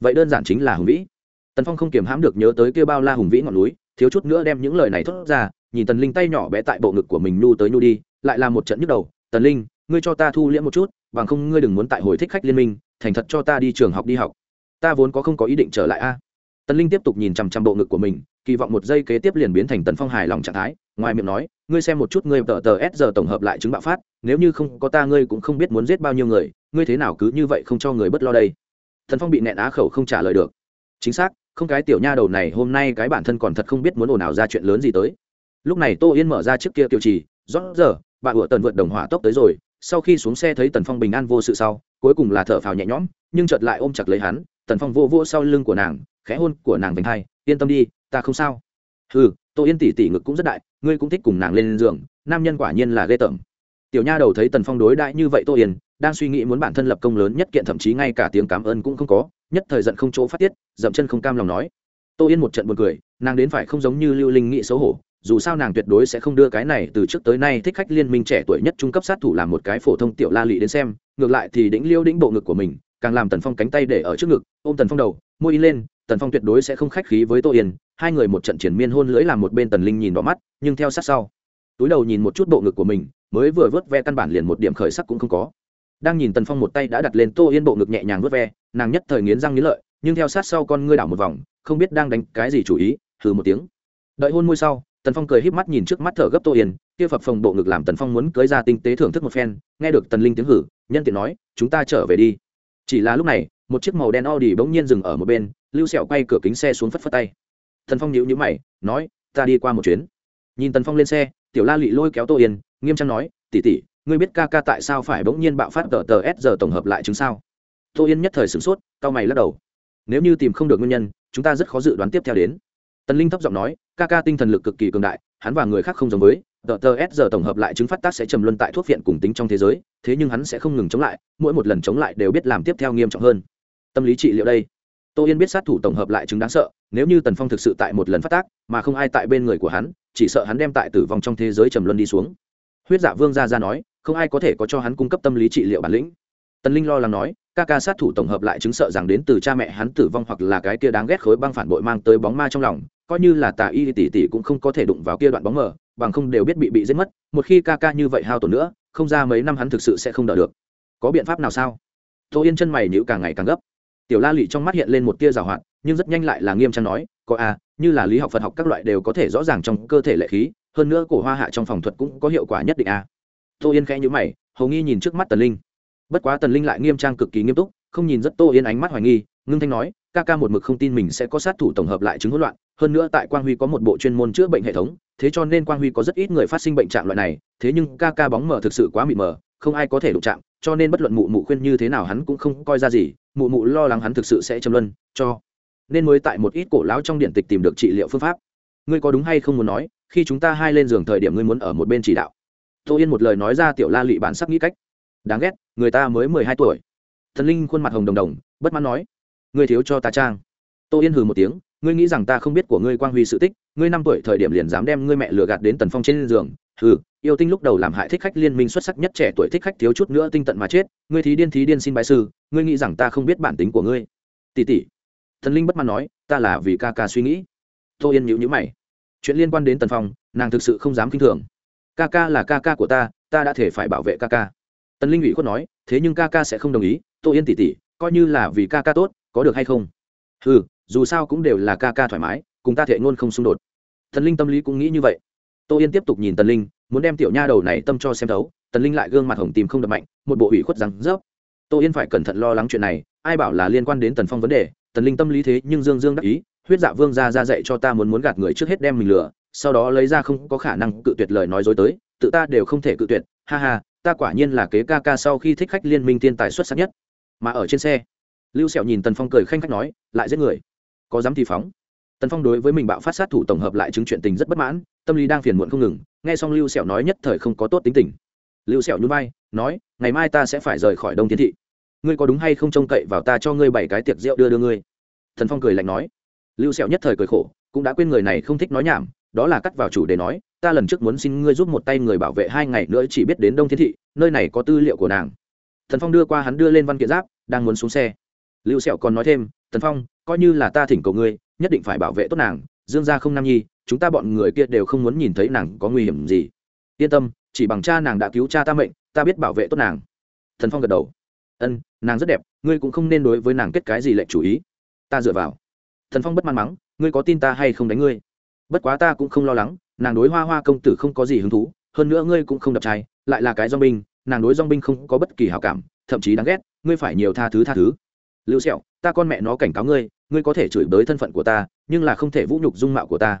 Vậy đơn giản chính là hùng vĩ. Tần phong không kiềm hãm được nhớ tới kêu bao la hùng vĩ ngọn núi, thiếu chút nữa đem những lời này thốt ra, nhìn tần linh tay nhỏ bé tại bộ ngực của mình nhu tới nhu đi, lại là một trận nhức đầu, tần linh, ngươi cho ta thu liễm một chút, bằng không ngươi đừng muốn tại hồi thích khách liên minh, thành thật cho ta đi trường học đi học. Ta vốn có không có ý định trở lại a. Tần linh tiếp tục nhìn chằm chằm bộ ngực của mình, kỳ vọng một giây kế tiếp liền biến thành tần phong hài lòng trạng thái, ngoài miệng nói, ngươi xem một chút ngươi tờ tờ s giờ tổng hợp lại chứng bạo phát, nếu như không có ta ngươi cũng không biết muốn giết bao nhiêu người, ngươi thế nào cứ như vậy không cho người bất lo đây? Thần phong bị nẹn á khẩu không trả lời được. Chính xác, không cái tiểu nha đầu này hôm nay cái bản thân còn thật không biết muốn ồn ào ra chuyện lớn gì tới. Lúc này tô yên mở ra trước kia kiệu trì rót giờ bạn ủa tần vượt đồng hỏa tốc tới rồi, sau khi xuống xe thấy tần phong bình an vô sự sau, cuối cùng là thở phào nhẹ nhõm, nhưng chợt lại ôm chặt lấy hắn, tần phong vô vô sau lưng của nàng, khẽ hôn của nàng vành hai, yên tâm đi, ta không sao. Ừ tô yên tỉ tỉ ngực cũng rất đại, ngươi cũng thích cùng nàng lên giường, nam nhân quả nhiên là ghê tởm tiểu nha đầu thấy tần phong đối đãi như vậy tô yên, đang suy nghĩ muốn bản thân lập công lớn nhất kiện thậm chí ngay cả tiếng cảm ơn cũng không có, nhất thời giận không chỗ phát tiết, dậm chân không cam lòng nói. Tô yên một trận buồn cười, nàng đến phải không giống như lưu linh nghĩ xấu hổ, dù sao nàng tuyệt đối sẽ không đưa cái này từ trước tới nay thích khách liên minh trẻ tuổi nhất trung cấp sát thủ làm một cái phổ thông tiểu la lị đến xem, ngược lại thì đĩnh liêu đĩnh bộ ngực của mình, càng làm tần phong cánh tay để ở trước ngực, ôm tần phong đầu, môi y lên, tần phong tuyệt đối sẽ không khách khí với tô yên, hai người một trận triển miên hôn lưỡi làm một bên tần linh nhìn đỏ mắt, nhưng theo sát sau, túi đầu nhìn một chút bộ ngực của mình mới vừa vớt ve căn bản liền một điểm khởi sắc cũng không có đang nhìn tần phong một tay đã đặt lên tô yên bộ ngực nhẹ nhàng vớt ve nàng nhất thời nghiến răng nghiến lợi nhưng theo sát sau con ngươi đảo một vòng không biết đang đánh cái gì chủ ý hừ một tiếng đợi hôn môi sau tần phong cười híp mắt nhìn trước mắt thở gấp tô yên kia phập phồng bộ ngực làm tần phong muốn cưới ra tinh tế thưởng thức một phen nghe được tần linh tiếng hử nhân tiện nói chúng ta trở về đi chỉ là lúc này một chiếc màu đen Audi bỗng nhiên dừng ở một bên, Lưu Sẹo quay cửa kính xe xuống phất phất tay. Tần Phong nhíu nhíu mày, nói, "Ta đi qua một chuyến." Nhìn Tần Phong lên xe, Tiểu La Lệ lôi kéo Tô Yên, nghiêm trang nói, "Tỷ tỷ, ngươi biết ca ca tại sao phải bỗng nhiên bạo phát tờ tờ S giờ tổng hợp lại chứng sao?" Tô Yên nhất thời sửng sốt, cau mày lắc đầu. "Nếu như tìm không được nguyên nhân, chúng ta rất khó dự đoán tiếp theo đến." Tần Linh thấp giọng nói, "Ca ca tinh thần lực cực kỳ cường đại, hắn và người khác không giống với, tờ tờ S giờ tổng hợp lại chứng phát tác sẽ trầm luân tại thuốc viện cùng tính trong thế giới, thế nhưng hắn sẽ không ngừng chống lại, mỗi một lần chống lại đều biết làm tiếp theo nghiêm trọng hơn." tâm lý trị liệu đây tô yên biết sát thủ tổng hợp lại chứng đáng sợ nếu như tần phong thực sự tại một lần phát tác mà không ai tại bên người của hắn chỉ sợ hắn đem tại tử vong trong thế giới trầm luân đi xuống huyết dạ vương ra ra nói, không ai có thể có cho hắn cung cấp tâm lý trị liệu bản lĩnh. Tần linh lo lắng nói, ca ca sát thủ tổng hợp lại chứng sợ rằng đến từ cha mẹ hắn tử vong hoặc là cái kia đáng ghét khối băng phản bội mang tới bóng ma trong lòng, coi như là tà y tỷ tỷ cũng không có thể đụng vào kia đoạn bóng mờ, bằng không đều biết bị bị giết mất, một khi ca ca như vậy hao tổn nữa, không ra mấy năm hắn thực sự sẽ không đỡ được. Có biện pháp nào sao? Tô yên chân mày nhữ càng ngày càng gấp. Tiểu la lụy trong mắt hiện lên một tia rào hoạt, nhưng rất nhanh lại là nghiêm trang nói, có a như là lý học phật học các loại đều có thể rõ ràng trong cơ thể lệ khí hơn nữa cổ hoa hạ trong phòng thuật cũng có hiệu quả nhất định a tô yên khẽ nhữ mày, hầu nghi nhìn trước mắt tần linh. Bất quá tần linh lại nghiêm trang cực kỳ nghiêm túc, không nhìn rất tô yên ánh mắt hoài nghi, ngưng thanh nói, ca ca một mực không tin mình sẽ có sát thủ tổng hợp lại chứng hỗn loạn, hơn nữa tại quang huy có một bộ chuyên môn chữa bệnh hệ thống, thế cho nên quang huy có rất ít người phát sinh bệnh trạng loại này, thế nhưng ca ca bóng mờ thực sự quá mịt mờ, không ai có thể đụng chạm, cho nên bất luận mụ mụ khuyên như thế nào hắn cũng không coi ra gì, mụ mụ lo lắng hắn thực sự sẽ châm luân, cho nên mới tại một ít cổ lão trong điện tịch tìm được trị liệu phương pháp. Ngươi có đúng hay không muốn nói? Khi chúng ta hai lên giường thời điểm ngươi muốn ở một bên chỉ đạo. Tô yên một lời nói ra tiểu la lụy bản sắc nghĩ cách. Đáng ghét, người ta mới mười hai tuổi. Thần linh khuôn mặt hồng đồng đồng, bất mãn nói, ngươi thiếu cho ta trang. Tô yên hừ một tiếng, ngươi nghĩ rằng ta không biết của ngươi quang huy sự tích, ngươi năm tuổi thời điểm liền dám đem ngươi mẹ lừa gạt đến tần phong trên giường. Hừ, yêu tinh lúc đầu làm hại thích khách liên minh xuất sắc nhất trẻ tuổi thích khách thiếu chút nữa tinh tận mà chết, ngươi thí điên thí điên xin bái sư, ngươi nghĩ rằng ta không biết bản tính của ngươi. Tỷ tỷ. Thần linh bất mãn nói, ta là vì ca ca suy nghĩ. Tô yên nhữ nhữ mày chuyện liên quan đến tần phong, nàng thực sự không dám k i n h thường. Ca ca là ca ca của ta ta đã thể phải bảo vệ ca ca. Tần linh ủy khuất nói, thế nhưng ca ca sẽ không đồng ý, tô yên tỉ tỉ coi như là vì ca ca tốt, có được hay không? Ừ dù sao cũng đều là ca ca thoải mái, cùng ta thể ngôn không xung đột. Thần linh tâm lý cũng nghĩ như vậy. Tô yên tiếp tục nhìn tần linh, muốn đem tiểu nha đầu này tâm cho xem thấu, tần linh lại gương mặt hồng tìm không đập mạnh, một bộ ủy khuất rằng rớp. Tô yên phải cẩn thận lo lắng chuyện này, ai bảo là liên quan đến tần phong vấn đề, tần linh tâm lý thế nhưng dương dương đắc ý huyết dạ vương ra ra dạy cho ta muốn muốn gạt người trước hết đem mình lừa, sau đó lấy ra không có khả năng cự tuyệt lời nói dối tới, tự ta đều không thể cự tuyệt, ha ha, ta quả nhiên là kế ca ca sau khi thích khách liên minh tiên tài xuất sắc nhất. Mà ở trên xe, lưu sẹo nhìn tần phong cười khanh khách nói, lại giết người. Có dám thì phóng. Tần phong đối với mình bạo phát sát thủ tổng hợp lại chứng chuyện tình rất bất mãn, tâm lý đang phiền muộn không ngừng, nghe xong lưu sẹo nói nhất thời không có tốt tính tình. Lưu sẹo nhún vai, nói, ngày mai ta sẽ phải rời khỏi đông tiến thị. Ngươi có đúng hay không trông cậy vào ta cho ngươi bảy cái tiệc rượu đưa đưa ngươi? Thần phong cười lạnh nói lưu sẹo nhất thời cười khổ, cũng đã quên người này không thích nói nhảm, đó là cắt vào chủ đề nói, ta lần trước muốn xin ngươi giúp một tay người bảo vệ hai ngày nữa chỉ biết đến đông thiên thị, nơi này có tư liệu của nàng. Thần phong đưa qua hắn đưa lên văn kiện giáp, đang muốn xuống xe. Lưu sẹo còn nói thêm, thần phong, coi như là ta thỉnh cầu ngươi, nhất định phải bảo vệ tốt nàng, dương gia không nam nhi, chúng ta bọn người kia đều không muốn nhìn thấy nàng có nguy hiểm gì. Yên tâm, chỉ bằng cha nàng đã cứu cha ta mệnh, ta biết bảo vệ tốt nàng. Thần phong gật đầu. Ân, nàng rất đẹp, ngươi cũng không nên đối với nàng kết cái gì lệnh chủ ý. Ta dựa vào thần phong bất man mắng, ngươi có tin ta hay không đánh ngươi? Bất quá ta cũng không lo lắng, nàng đối hoa hoa công tử không có gì hứng thú, hơn nữa ngươi cũng không đập trai, lại là cái dong binh nàng đối dong binh không có bất kỳ hào cảm, thậm chí đáng ghét, ngươi phải nhiều tha thứ tha thứ. Lưu sẹo, ta con mẹ nó cảnh cáo ngươi ngươi có thể chửi bới thân phận của ta, nhưng là không thể vũ nhục dung mạo của ta.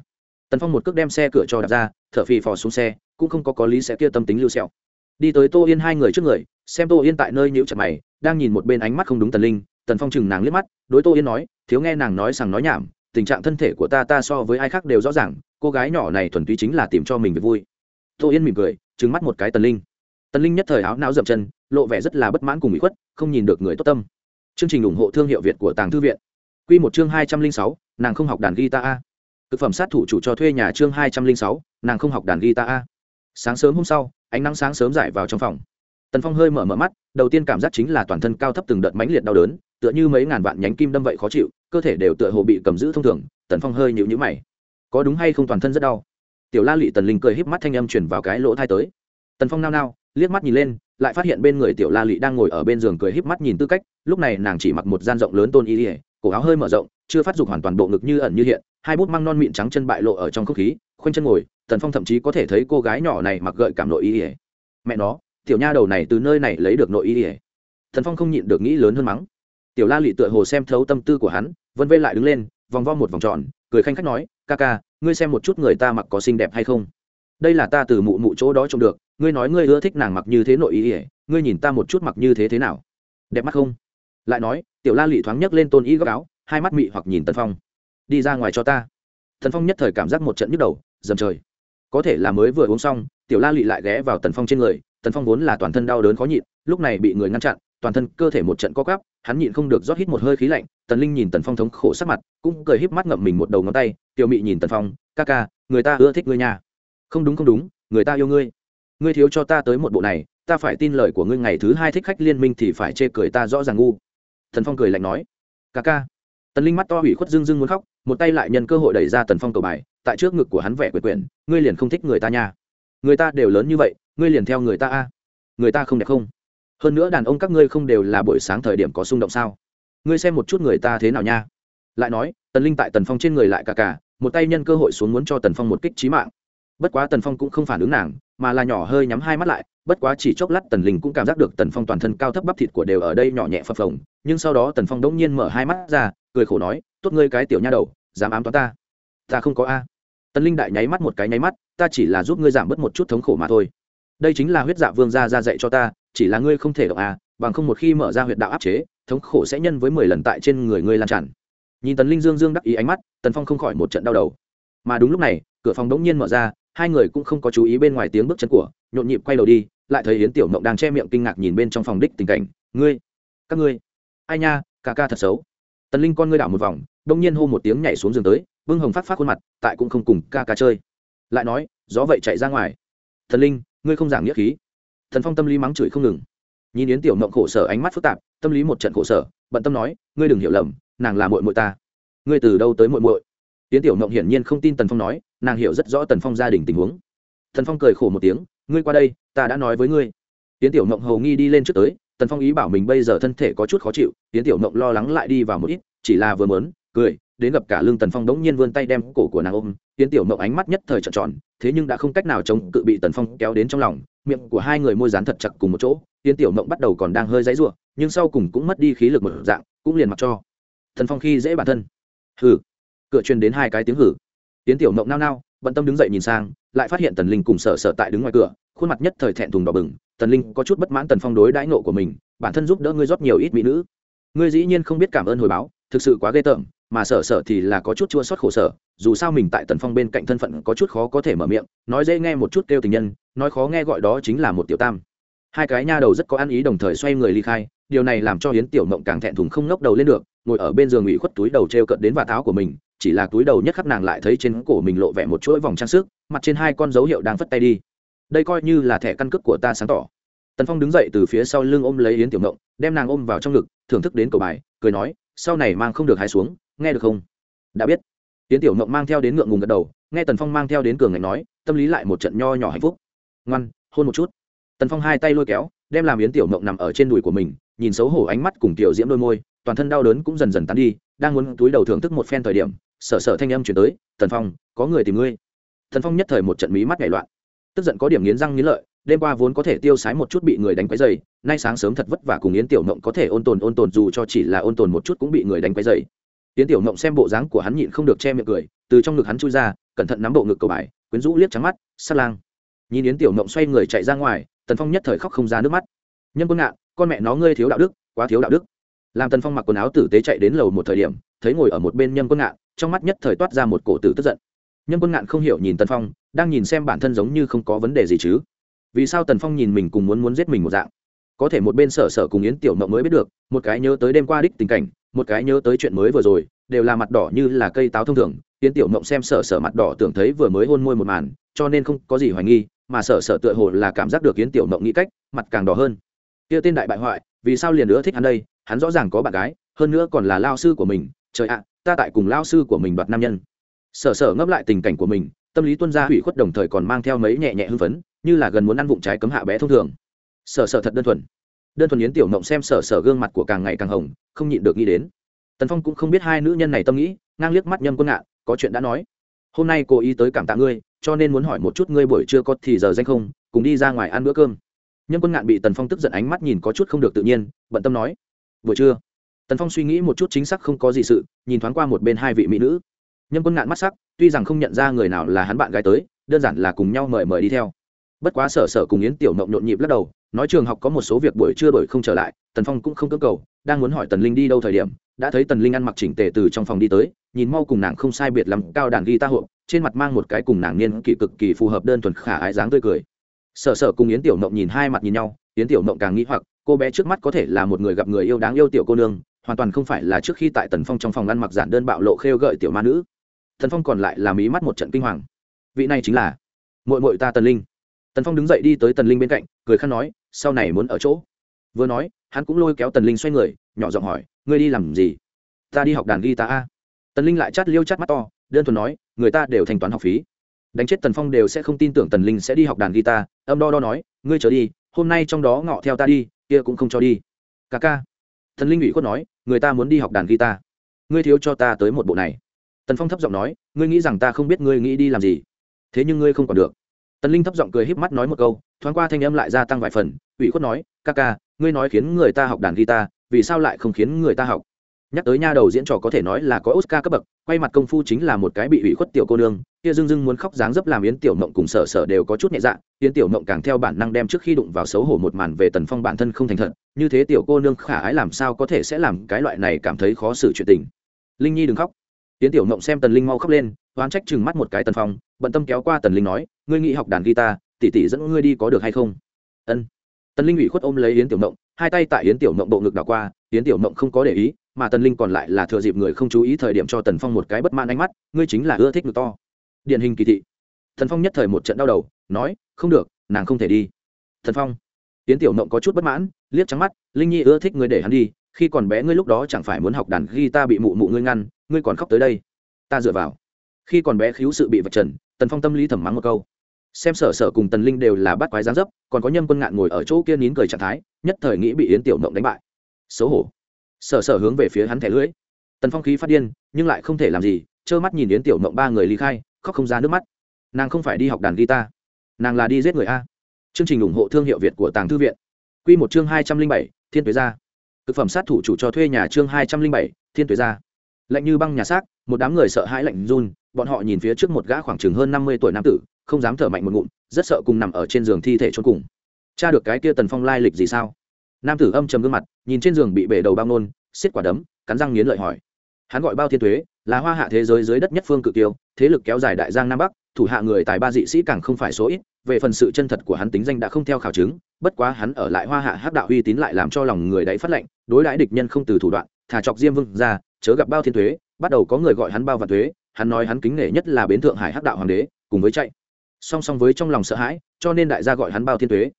Tần phong một cước đem xe cửa cho đặt ra, thở phì phò xuống xe, cũng không có có lý sẽ kia tâm tính lưu sẹo. Đi tới tô yên hai người trước người, xem tô yên tại nơi nhíu chặt mày, đang nhìn một bên ánh mắt không đúng tần linh tần phong chừng nàng liếc mắt, đối tô yên nói, thiếu nghe nàng nói sằng nói nhảm, tình trạng thân thể của ta ta so với ai khác đều rõ ràng, cô gái nhỏ này thuần túy chính là tìm cho mình việc vui. Tô yên mỉm cười, trừng mắt một cái tần linh. Tần linh nhất thời áo não dậm chân, lộ vẻ rất là bất mãn cùng bị khuất, không nhìn được người tốt tâm. Chương trình ủng hộ thương hiệu việt của tàng thư viện. Q một chương hai trăm linh sáu, nàng không học đàn guitar a. Thực phẩm sát thủ chủ cho thuê nhà chương hai trăm linh sáu, nàng không học đàn guitar a. Sáng sớm hôm sau, ánh nắng sáng sớm giải vào trong phòng. Tần phong hơi mở mở mắt, đầu tiên cảm giác chính là toàn thân cao thấp từng đợt mãnh liệt đau đớn tựa như mấy ngàn vạn nhánh kim đâm vậy khó chịu, cơ thể đều tựa hồ bị cầm giữ thông thường, tần phong hơi nhịu nhữ mày. Có đúng hay không toàn thân rất đau? Tiểu la lị tần linh cười híp mắt thanh âm chuyển vào cái lỗ thai tới. Tần phong nao nao, liếc mắt nhìn lên, lại phát hiện bên người tiểu la lị đang ngồi ở bên giường cười híp mắt nhìn tư cách, lúc này nàng chỉ mặc một gian rộng lớn tôn y ỉa cổ áo hơi mở rộng, chưa phát dục hoàn toàn bộ ngực như ẩn như hiện, hai bút măng non mịn trắng chân bại lộ ở trong không khí, khoanh chân ngồi, tần phong thậm chí có thể thấy cô gái nhỏ này mặc gợi cảm nội y ỉa mẹ nó, tiểu nha đầu này từ nơi này lấy được nội y ỉa Tần phong không nhịn được nghĩ lớn hơn mắng tiểu la lị tựa hồ xem thấu tâm tư của hắn, vân vê lại đứng lên, vòng vo một vòng tròn, cười khanh khách nói, ca ca, ngươi xem một chút người ta mặc có xinh đẹp hay không? Đây là ta từ mụ mụ chỗ đó trông được, ngươi nói ngươi ưa thích nàng mặc như thế nội ý ỉa ngươi nhìn ta một chút mặc như thế thế nào? Đẹp mắt không? Lại nói, tiểu la lị thoáng nhấc lên tôn ý góc áo, hai mắt mị hoặc nhìn tân phong. Đi ra ngoài cho ta. Thần phong nhất thời cảm giác một trận nhức đầu, dầm trời. Có thể là mới vừa uống xong, tiểu la lị lại ghé vào tần phong trên người, tần phong vốn là toàn thân đau đớn khó nhịn, lúc này bị người ngăn chặn toàn thân cơ thể một trận co cắp hắn nhịn không được rót hít một hơi khí lạnh, tần linh nhìn tần phong thống khổ sắc mặt, cũng cười híp mắt ngậm mình một đầu ngón tay, tiểu mị nhìn tần phong, ca ca, người ta ưa thích ngươi nhà không đúng không đúng, người ta yêu ngươi. Ngươi thiếu cho ta tới một bộ này, ta phải tin lời của ngươi ngày thứ hai thích khách liên minh thì phải chê cười ta rõ ràng ngu. Tần phong cười lạnh nói, ca ca. Tần linh mắt to hủy khuất dưng dưng muốn khóc, một tay lại nhân cơ hội đẩy ra tần phong cầu bài, tại trước ngực của hắn vẻ quyệt quyển, ngươi liền không thích người ta nha. Người ta đều lớn như vậy, ngươi liền theo người ta a. Người ta không đẹp không? Hơn nữa đàn ông các ngươi không đều là buổi sáng thời điểm có xung động sao? Ngươi xem một chút người ta thế nào nha. Lại nói, tần linh tại tần phong trên người lại cả cả một tay nhân cơ hội xuống muốn cho tần phong một kích trí mạng. Bất quá tần phong cũng không phản ứng nàng, mà là nhỏ hơi nhắm hai mắt lại, bất quá chỉ chốc lát tần linh cũng cảm giác được tần phong toàn thân cao thấp bắp thịt của đều ở đây nhỏ nhẹ phập phồng, nhưng sau đó tần phong đống nhiên mở hai mắt ra, cười khổ nói, tốt ngươi cái tiểu nha đầu, dám ám toán ta. Ta không có a. Tần linh đại nháy mắt một cái nháy mắt, ta chỉ là giúp ngươi giảm bớt một chút thống khổ mà thôi. Đây chính là huyết dạ vương gia ra dạy cho ta chỉ là ngươi không thể động à bằng không một khi mở ra huyệt đạo áp chế, thống khổ sẽ nhân với mười lần tại trên người ngươi lan tràn. Nhìn tần linh dương dương đắc ý ánh mắt, tần phong không khỏi một trận đau đầu. Mà đúng lúc này, cửa phòng đống nhiên mở ra, hai người cũng không có chú ý bên ngoài tiếng bước chân của, nhộn nhịp quay đầu đi, lại thấy yến tiểu mộng đang che miệng kinh ngạc nhìn bên trong phòng đích tình cảnh. Ngươi, các ngươi, ai nha, ca ca thật xấu. Tần linh con ngươi đảo một vòng đông nhiên hô một tiếng nhảy xuống giường tới vương hồng phát phát khuôn mặt, tại cũng không cùng ca ca chơi. Lại nói, gió vậy chạy ra ngoài. Thần linh, ngươi không giảng nghĩa khí thần phong tâm lý mắng chửi không ngừng. Nhìn yến tiểu mộng khổ sở ánh mắt phức tạp, tâm lý một trận khổ sở, bận tâm nói, ngươi đừng hiểu lầm, nàng là mội mội ta. Ngươi từ đâu tới mội mội yến tiểu mộng hiển nhiên không tin tần phong nói, nàng hiểu rất rõ tần phong gia đình tình huống. Thần phong cười khổ một tiếng, ngươi qua đây, ta đã nói với ngươi. Yến tiểu mộng hầu nghi đi lên trước tới, tần phong ý bảo mình bây giờ thân thể có chút khó chịu, yến tiểu mộng lo lắng lại đi vào một ít, chỉ là vừa mớn cười đến gặp cả lương tần phong đống nhiên vươn tay đem cổ của nàng ôm tiến tiểu mộng ánh mắt nhất thời trợn tròn, thế nhưng đã không cách nào chống cự bị tần phong kéo đến trong lòng, miệng của hai người môi dán thật chặt cùng một chỗ tiến tiểu mộng bắt đầu còn đang hơi dãy ruộng nhưng sau cùng cũng mất đi khí lực một dạng, cũng liền mặc cho. Thần phong khi dễ bản thân. Hừ. Cửa truyền đến hai cái tiếng hử tiến tiểu mộng nao nao, bận tâm đứng dậy nhìn sang, lại phát hiện tần linh cùng sợ sợ tại đứng ngoài cửa, khuôn mặt nhất thời thẹn thùng đỏ bừng, tần linh có chút bất mãn tần phong đối đãi nộ của mình, bản thân giúp đỡ ngươi rót nhiều ít mỹ nữ. Ngươi dĩ nhiên không biết cảm ơn hồi báo thực sự quá ghê tởm, mà sở sợ thì là có chút chua xót khổ sở, dù sao mình tại tần phong bên cạnh thân phận có chút khó có thể mở miệng, nói dễ nghe một chút kêu tình nhân, nói khó nghe gọi đó chính là một tiểu tam. Hai cái nha đầu rất có ăn ý đồng thời xoay người ly khai, điều này làm cho hiến tiểu mộng càng thẹn thùng không ngóc đầu lên được, ngồi ở bên giường ủy khuất túi đầu t r e o cận đến và tháo của mình, chỉ là túi đầu nhất khắc nàng lại thấy trên cổ mình lộ vẻ một chuỗi vòng trang sức, mặt trên hai con dấu hiệu đang phất tay đi. Đây coi như là thẻ căn cước của ta sáng tỏ. Tần phong đứng dậy từ phía sau lưng ôm lấy hiến tiểu mộng đem nàng ôm vào trong ngực, thưởng thức đến cầu bài, cười nói sau này mang không được hái xuống, nghe được không? Đã biết. Hiến tiểu mộng mang theo đến ngượng ngùng gật đầu, nghe tần phong mang theo đến cường ngạch nói, tâm lý lại một trận nho nhỏ hạnh phúc. Ngoan, hôn một chút. Tần phong hai tay lôi kéo, đem làm yến tiểu mộng nằm ở trên đùi của mình, nhìn xấu hổ ánh mắt cùng tiểu diễm đôi môi, toàn thân đau đớn cũng dần dần tán đi, đang muốn túi đầu thưởng thức một phen thời điểm sợ sợ thanh âm chuyển tới, tần phong, có người tìm ngươi. Tần phong nhất thời một trận mí mắt nhảy loạn. Tức giận có điểm nghiến răng nghiến lợi đêm qua vốn có thể tiêu sái một chút bị người đánh quấy dày nay sáng sớm thật vất vả cùng yến tiểu mộng có thể ôn tồn ôn tồn dù cho chỉ là ôn tồn một chút cũng bị người đánh quấy dày yến tiểu mộng xem bộ dáng của hắn nhịn không được che miệng cười, từ trong ngực hắn chui ra, cẩn thận nắm bộ ngực cầu bài, quyến rũ liếc trắng mắt, sát lang. Nhìn yến tiểu mộng xoay người chạy ra ngoài, tần phong nhất thời khóc không ra nước mắt. Nhân quân ngạn con mẹ nó ngươi thiếu đạo đức, quá thiếu đạo đức. Làm tần phong mặc quần áo tử tế chạy đến lầu một thời điểm, thấy ngồi ở một bên Nhân quân ngạn trong mắt nhất thời toát ra một cổ tử tức giận. Nhân quân ngạn không hiểu nhìn tần phong, đang nhìn xem bản thân giống như không có vấn đề gì chứ vì sao tần phong nhìn mình cùng muốn muốn giết mình một dạng? Có thể một bên sở sở cùng yến tiểu mộng mới biết được, một cái nhớ tới đêm qua đích tình cảnh, một cái nhớ tới chuyện mới vừa rồi, đều là mặt đỏ như là cây táo thông thường. Yến tiểu mộng xem sở sở mặt đỏ tưởng thấy vừa mới hôn môi một màn, cho nên không có gì hoài nghi, mà sở sở tựa hồ là cảm giác được yến tiểu mộng nghĩ cách, mặt càng đỏ hơn. Kia tên đại bại hoại, vì sao liền nữa thích hắn đây? Hắn rõ ràng có bạn gái, hơn nữa còn là lao sư của mình. Trời ạ, ta tại cùng lao sư của mình đoạt nam nhân. Sở sở ngấp lại tình cảnh của mình, tâm lý tuân gia hủy khuất đồng thời còn mang theo mấy nhẹ nhẹ hưng phấn như là gần muốn ăn vụng trái cấm hạ bé thông thường. Sở sở thật đơn thuần. Đơn thuần yến tiểu mộng xem sở sở gương mặt của càng ngày càng hồng, không nhịn được nghĩ đến. Tần phong cũng không biết hai nữ nhân này tâm nghĩ, ngang liếc mắt nhâm quân ngạn, có chuyện đã nói. Hôm nay cô ý tới cảm tạ ngươi, cho nên muốn hỏi một chút ngươi buổi trưa có thì giờ danh không, cùng đi ra ngoài ăn bữa cơm. Nhâm quân ngạn bị tần phong tức giận ánh mắt nhìn có chút không được tự nhiên, bận tâm nói, buổi trưa. Tần phong suy nghĩ một chút chính xác không có gì sự, nhìn thoáng qua một bên hai vị mỹ nữ. Nhâm quân ngạn mắt sắc, tuy rằng không nhận ra người nào là hắn bạn gái tới, đơn giản là cùng nhau mời mời đi theo bất quá sở sở cùng yến tiểu mộng nhộn nhịp lắc đầu, nói trường học có một số việc buổi trưa đổi không trở lại, tần phong cũng không cơ cầu, đang muốn hỏi tần linh đi đâu thời điểm, đã thấy tần linh ăn mặc chỉnh tề từ trong phòng đi tới, nhìn mau cùng nàng không sai biệt lắm, cao đàn ghi ta hộ trên mặt mang một cái cùng nàng niên kỵ cực kỳ phù hợp đơn thuần khả ái dáng tươi cười. Sở sở cùng yến tiểu mộng nhìn hai mặt nhìn nhau, yến tiểu mộng càng nghĩ hoặc, cô bé trước mắt có thể là một người gặp người yêu đáng yêu tiểu cô nương, hoàn toàn không phải là trước khi tại tần phong trong phòng ăn mặc giản đơn bạo lộ khêu gợi tiểu ma nữ. Thần phong còn lại là mí mắt một trận kinh hoàng. Vị này chính là mội mội ta tần linh tần phong đứng dậy đi tới tần linh bên cạnh, cười khăn nói, sau này muốn ở chỗ. Vừa nói, hắn cũng lôi kéo tần linh xoay người, nhỏ giọng hỏi, ngươi đi làm gì? Ta đi học đàn guitar a. Tần linh lại chát liêu chát mắt to, đơn thuần nói, người ta đều thanh toán học phí. Đánh chết tần phong đều sẽ không tin tưởng tần linh sẽ đi học đàn guitar, âm đo đo nói, ngươi trở đi, hôm nay trong đó ngọ theo ta đi, kia cũng không cho đi. Ca ca. Tần linh ủy khuất nói, người ta muốn đi học đàn guitar. Ngươi thiếu cho ta tới một bộ này. Tần phong thấp giọng nói, ngươi nghĩ rằng ta không biết ngươi nghĩ đi làm gì? Thế nhưng ngươi không còn được tần linh thấp giọng cười híp mắt nói một câu, thoáng qua thanh âm lại gia tăng vài phần, ủy khuất nói, ca ca, ngươi nói khiến người ta học đàn guitar, vì sao lại không khiến người ta học? Nhắc tới nha đầu diễn trò có thể nói là có oscar cấp bậc, quay mặt công phu chính là một cái bị ủy khuất tiểu cô nương, kia dưng dưng muốn khóc dáng dấp làm yến tiểu mộng cùng sở sở đều có chút nhẹ dạ yến tiểu mộng càng theo bản năng đem trước khi đụng vào xấu hổ một màn về tần phong bản thân không thành thật, như thế tiểu cô nương khả ái làm sao có thể sẽ làm cái loại này cảm thấy khó xử chuyện tình. Linh nhi đừng khóc. Yến tiểu mộng xem tần linh mau khóc lên, oán trách chừng mắt một cái tần phong, bận tâm kéo qua tần linh nói ngươi nghĩ học đàn guitar tỷ tỷ dẫn ngươi đi có được hay không? Ân. Tần linh ủy khuất ôm lấy yến tiểu mộng, hai tay tại yến tiểu mộng bộ ngực đảo qua, yến tiểu mộng không có để ý, mà tần linh còn lại là thừa dịp người không chú ý thời điểm cho tần phong một cái bất mãn ánh mắt, ngươi chính là ưa thích ngực to. Điển hình kỳ thị. Thần phong nhất thời một trận đau đầu, nói, không được, nàng không thể đi. Thần phong. Yến tiểu mộng có chút bất mãn, liếc trắng mắt, linh nhi ưa thích ngươi để hắn đi, khi còn bé ngươi lúc đó chẳng phải muốn học đàn guitar bị mụ mụ ngươi ngăn, ngươi còn khóc tới đây. Ta dựa vào. Khi còn bé khiếu sự bị vật trần, tần phong tâm lý thầm mắng một câu xem sở sở cùng tần linh đều là bắt quái gián dấp, còn có nhâm quân ngạn ngồi ở chỗ kia nín cười trạng thái, nhất thời nghĩ bị yến tiểu mộng đánh bại. Xấu hổ. Sở sở hướng về phía hắn thẻ lưỡi. Tần phong khí phát điên, nhưng lại không thể làm gì, trơ mắt nhìn yến tiểu mộng ba người ly khai, khóc không ra nước mắt. Nàng không phải đi học đàn guitar, nàng là đi giết người a. Chương trình ủng hộ thương hiệu việt của tàng thư viện. Q một chương hai trăm linh bảy, thiên tuế gia. Thực phẩm sát thủ chủ cho thuê nhà chương hai trăm linh bảy, thiên tuế gia. Lạnh như băng nhà xác, một đám người sợ hãi lạnh run, bọn họ nhìn phía trước một gã khoảng chừng hơn năm mươi tuổi nam tử không dám thở mạnh một ngụm, rất sợ cùng nằm ở trên giường thi thể trốn cùng. Cha được cái kia tần phong lai lịch gì sao? Nam tử âm trầm gương mặt, nhìn trên giường bị bể đầu bao nôn xiết quả đấm, cắn răng nghiến lợi hỏi. Hắn gọi bao thiên thuế là hoa hạ thế giới dưới đất nhất phương cự tiêu thế lực kéo dài đại giang nam bắc, thủ hạ người tài ba dị sĩ càng không phải số ít, về phần sự chân thật của hắn tính danh đã không theo khảo chứng, bất quá hắn ở lại hoa hạ hắc đạo uy tín lại làm cho lòng người đấy phát lệnh đối đãi địch nhân không từ thủ đoạn, thả chọc diêm vương ra, chớ gặp bao thiên thuế bắt đầu có người gọi hắn bao và thuế hắn nói hắn kính nể nhất là bến thượng hải hắc đạo hoàng đế, cùng với chạy song song với trong lòng sợ hãi, cho nên đại gia gọi hắn bao thiên thuế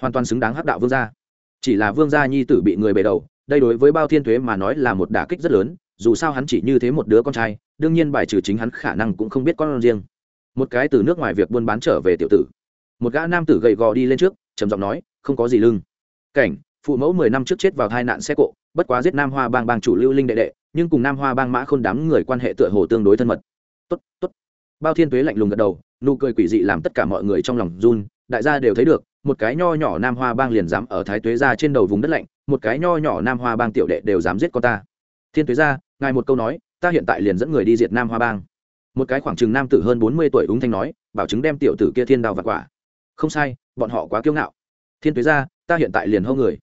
hoàn toàn xứng đáng hắc đạo vương gia. Chỉ là vương gia nhi tử bị người bề đầu, đây đối với bao thiên thuế mà nói là một đả kích rất lớn, dù sao hắn chỉ như thế một đứa con trai, đương nhiên bài trừ chính hắn khả năng cũng không biết con riêng. Một cái từ nước ngoài việc buôn bán trở về tiểu tử. Một gã nam tử gầy gò đi lên trước, trầm giọng nói, không có gì lưng. Cảnh, phụ mẫu mười năm trước chết vào tai nạn xe cộ, bất quá giết nam hoa bang bang chủ lưu linh đệ đệ, nhưng cùng nam hoa bang mã khôn đám người quan hệ tựa hồ tương đối thân mật. Tốt tốt. Bao thiên tuế lạnh lùng gật đầu nụ cười quỷ dị làm tất cả mọi người trong lòng run, đại gia đều thấy được, một cái nho nhỏ nam hoa bang liền dám ở thái tuế ra trên đầu vùng đất lạnh, một cái nho nhỏ nam hoa bang tiểu đệ đều dám giết con ta. Thiên tuế ra ngài một câu nói, ta hiện tại liền dẫn người đi diệt nam hoa bang. Một cái khoảng chừng nam tử hơn bốn mươi tuổi úng thanh nói, bảo chứng đem tiểu tử kia thiên đào vặt quả. Không sai, bọn họ quá kiêu ngạo. Thiên tuế ra ta hiện tại liền hâu người.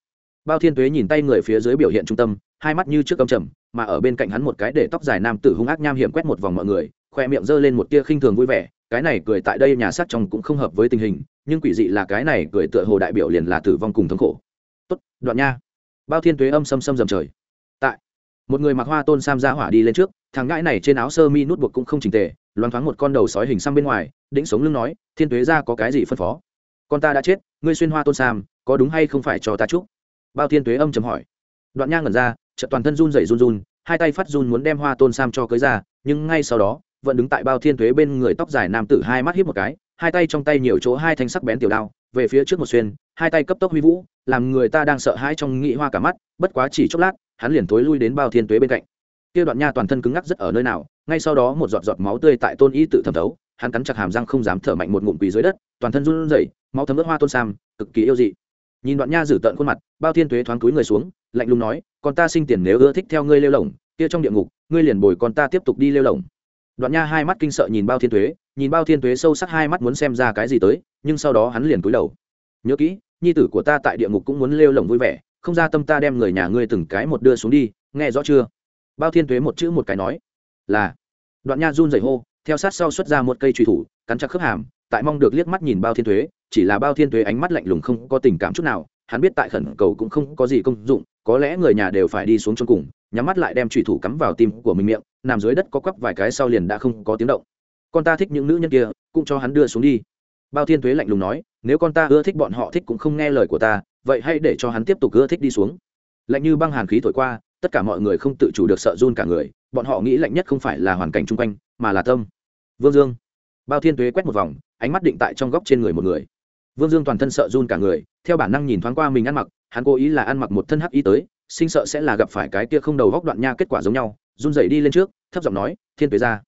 Bao thiên tuế nhìn tay người phía dưới biểu hiện trung tâm, hai mắt như trước âm trầm, mà ở bên cạnh hắn một cái để tóc dài nam tử hung ác nham hiểm quét một vòng mọi người khoe miệng giơ lên một tia khinh thường vui vẻ, cái này cười tại đây nhà sát trong cũng không hợp với tình hình, nhưng quỷ dị là cái này cười tựa hồ đại biểu liền là tử vong cùng thống khổ. Tốt, đoạn nha. Bao thiên tuế âm xâm xâm dầm trời. Tại, một người mặc hoa tôn sam ra hỏa đi lên trước, thằng ngãi này trên áo sơ mi nút buộc cũng không trình tề, loáng thoáng một con đầu sói hình xăm bên ngoài, đĩnh sống lưng nói, thiên tuế ra có cái gì phân phó? Con ta đã chết, ngươi xuyên hoa tôn sam, có đúng hay không phải cho ta chúc? Bao thiên tuế âm chấm hỏi. Đoạn nha ngẩn ra, chợt toàn thân run rẩy run run, hai tay phát run muốn đem hoa tôn sam cho cưới ra, nhưng ngay sau đó vẫn đứng tại bao thiên tuế bên người tóc dài nam tử hai mắt hiếp một cái, hai tay trong tay nhiều chỗ hai thanh sắc bén tiểu đao, về phía trước một xuyên, hai tay cấp tốc huy vũ, làm người ta đang sợ hãi trong nghĩ hoa cả mắt, bất quá chỉ chốc lát, hắn liền thối lui đến bao thiên tuế bên cạnh. Kia đoạn nha toàn thân cứng ngắc rất ở nơi nào, ngay sau đó một giọt giọt máu tươi tại tôn y tự thẩm thấu, hắn cắn chặt hàm răng không dám thở mạnh một ngụm quỳ dưới đất, toàn thân run rẩy, máu thấm ướt hoa tôn sam, cực kỳ yêu dị. Nhìn đoạn nha giữ tận khuôn mặt, bao thiên tuế thoáng cúi người xuống, lạnh lùng nói, con ta sinh tiền nếu ưa thích theo ngươi lêu lỏng kia trong địa ngục, ngươi liền bồi con ta tiếp tục đi lêu lỏng đoạn nha hai mắt kinh sợ nhìn bao thiên tuế, nhìn bao thiên tuế sâu sắc hai mắt muốn xem ra cái gì tới, nhưng sau đó hắn liền cúi đầu. Nhớ kỹ, nhi tử của ta tại địa ngục cũng muốn lêu lồng vui vẻ, không ra tâm ta đem người nhà ngươi từng cái một đưa xuống đi, nghe rõ chưa? Bao thiên tuế một chữ một cái nói. Là. Đoạn nha run rẩy hô, theo sát sau xuất ra một cây truy thủ, cắn chặt khớp hàm, tại mong được liếc mắt nhìn bao thiên tuế, chỉ là bao thiên tuế ánh mắt lạnh lùng không có tình cảm chút nào, hắn biết tại khẩn cầu cũng không có gì công dụng, có lẽ người nhà đều phải đi xuống trong cùng nhắm mắt lại đem trùy thủ cắm vào tim của mình miệng, nằm dưới đất có quắp vài cái sau liền đã không có tiếng động. Con ta thích những nữ nhân kia, cũng cho hắn đưa xuống đi. Bao thiên tuế lạnh lùng nói, nếu con ta ưa thích bọn họ thích cũng không nghe lời của ta, vậy hãy để cho hắn tiếp tục ưa thích đi xuống. Lạnh như băng hàn khí thổi qua, tất cả mọi người không tự chủ được sợ run cả người, bọn họ nghĩ lạnh nhất không phải là hoàn cảnh chung quanh, mà là tâm. Vương dương. Bao thiên tuế quét một vòng, ánh mắt định tại trong góc trên người một người. Vương dương toàn thân sợ run cả người, theo bản năng nhìn thoáng qua mình ăn mặc, hắn cố ý là ăn mặc một thân hắc y tới sinh sợ sẽ là gặp phải cái kia không đầu góc đoạn nha kết quả giống nhau, run rẩy đi lên trước, thấp giọng nói, thiên tuế ra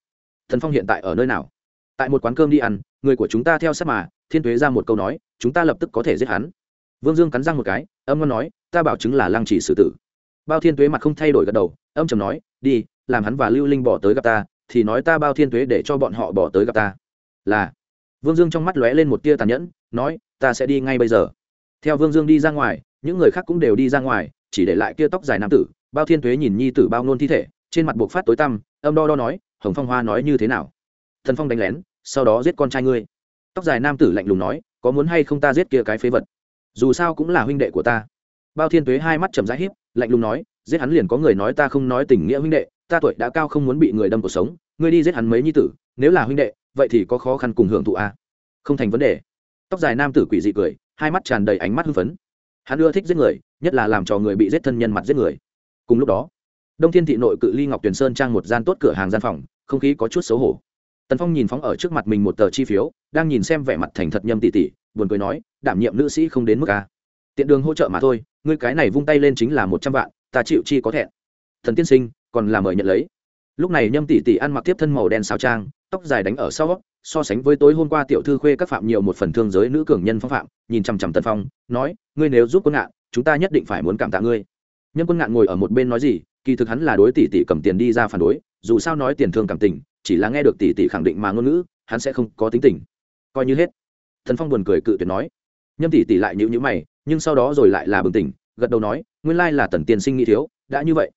thần phong hiện tại ở nơi nào? Tại một quán cơm đi ăn, người của chúng ta theo sát mà. Thiên tuế ra một câu nói, chúng ta lập tức có thể giết hắn. Vương dương cắn răng một cái, âm ngon nói, ta bảo chứng là lăng chỉ xử tử. Bao thiên tuế mặt không thay đổi gật đầu, âm trầm nói, đi, làm hắn và lưu linh bỏ tới gặp ta, thì nói ta bao thiên tuế để cho bọn họ bỏ tới gặp ta. Là, vương dương trong mắt lóe lên một tia tàn nhẫn, nói, ta sẽ đi ngay bây giờ. Theo vương dương đi ra ngoài, những người khác cũng đều đi ra ngoài chỉ để lại kia tóc dài nam tử, bao thiên tuế nhìn nhi tử bao nôn thi thể, trên mặt buộc phát tối tăm, âm đo đo nói, hồng phong hoa nói như thế nào? Thần phong đánh lén, sau đó giết con trai ngươi. Tóc dài nam tử lạnh lùng nói, có muốn hay không ta giết kia cái phế vật? Dù sao cũng là huynh đệ của ta. Bao thiên tuế hai mắt chầm rãi híp, lạnh lùng nói, giết hắn liền có người nói ta không nói tình nghĩa huynh đệ, ta tuổi đã cao không muốn bị người đâm cuộc sống, ngươi đi giết hắn mấy nhi tử, nếu là huynh đệ, vậy thì có khó khăn cùng hưởng thụ a không thành vấn đề. Tóc dài nam tử quỷ dị cười, hai mắt tràn đầy ánh mắt hưng phấn. Hắn ưa thích giết người nhất là làm cho người bị giết thân nhân mặt giết người. Cùng lúc đó, đông thiên thị nội cự ly ngọc tuyền sơn trang một gian tốt cửa hàng gian phòng, không khí có chút xấu hổ. Tần phong nhìn phóng ở trước mặt mình một tờ chi phiếu, đang nhìn xem vẻ mặt thành thật nhâm tỷ tỷ buồn cười nói, đảm nhiệm nữ sĩ không đến mức a. Tiện đường hỗ trợ mà thôi, ngươi cái này vung tay lên chính là một trăm vạn, ta chịu chi có thẹn. Thần tiên sinh, còn là mời nhận lấy. Lúc này nhâm tỷ tỷ ăn mặc tiếp thân màu đen sao trang, tóc dài đánh ở sau so sánh với tối hôm qua tiểu thư khuê các phạm nhiều một phần thương giới nữ cường nhân phong phạm, nhìn chằm chằm tân phong, nói, ngươi nếu giúp quân ngạn chúng ta nhất định phải muốn cảm tạ ngươi. Nhân quân ngạn ngồi ở một bên nói gì, kỳ thực hắn là đối tỷ tỷ cầm tiền đi ra phản đối, dù sao nói tiền thương cảm tình, chỉ là nghe được tỷ tỷ khẳng định mà ngôn ngữ, hắn sẽ không có tính tình. Coi như hết. Thần phong buồn cười cự tuyệt nói. Nhâm tỷ tỷ lại nhữ nhữ mày, nhưng sau đó rồi lại là bừng tỉnh, gật đầu nói, nguyên lai là tần tiên sinh nghĩ thiếu, đã như vậy.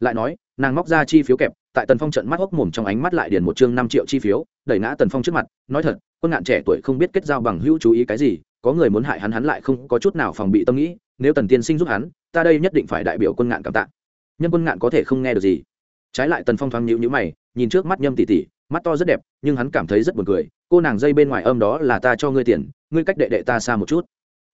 Lại nói, nàng móc ra chi phiếu kẹp, tại tần phong trận mắt hốc mồm trong ánh mắt lại điền một chương năm triệu chi phiếu, đẩy ngã tần phong trước mặt, nói thật, quân ngạn trẻ tuổi không biết kết giao bằng hữu chú ý cái gì có người muốn hại hắn hắn lại không có chút nào phòng bị tâm nghĩ, nếu tần tiên sinh giúp hắn, ta đây nhất định phải đại biểu quân ngạn cảm tạ. Nhân quân ngạn có thể không nghe được gì. Trái lại tần phong thoáng nhịu nhữ mày, nhìn trước mắt nhâm tỷ tỷ, mắt to rất đẹp, nhưng hắn cảm thấy rất buồn cười, cô nàng dây bên ngoài âm đó là ta cho ngươi tiền, ngươi cách đệ đệ ta xa một chút.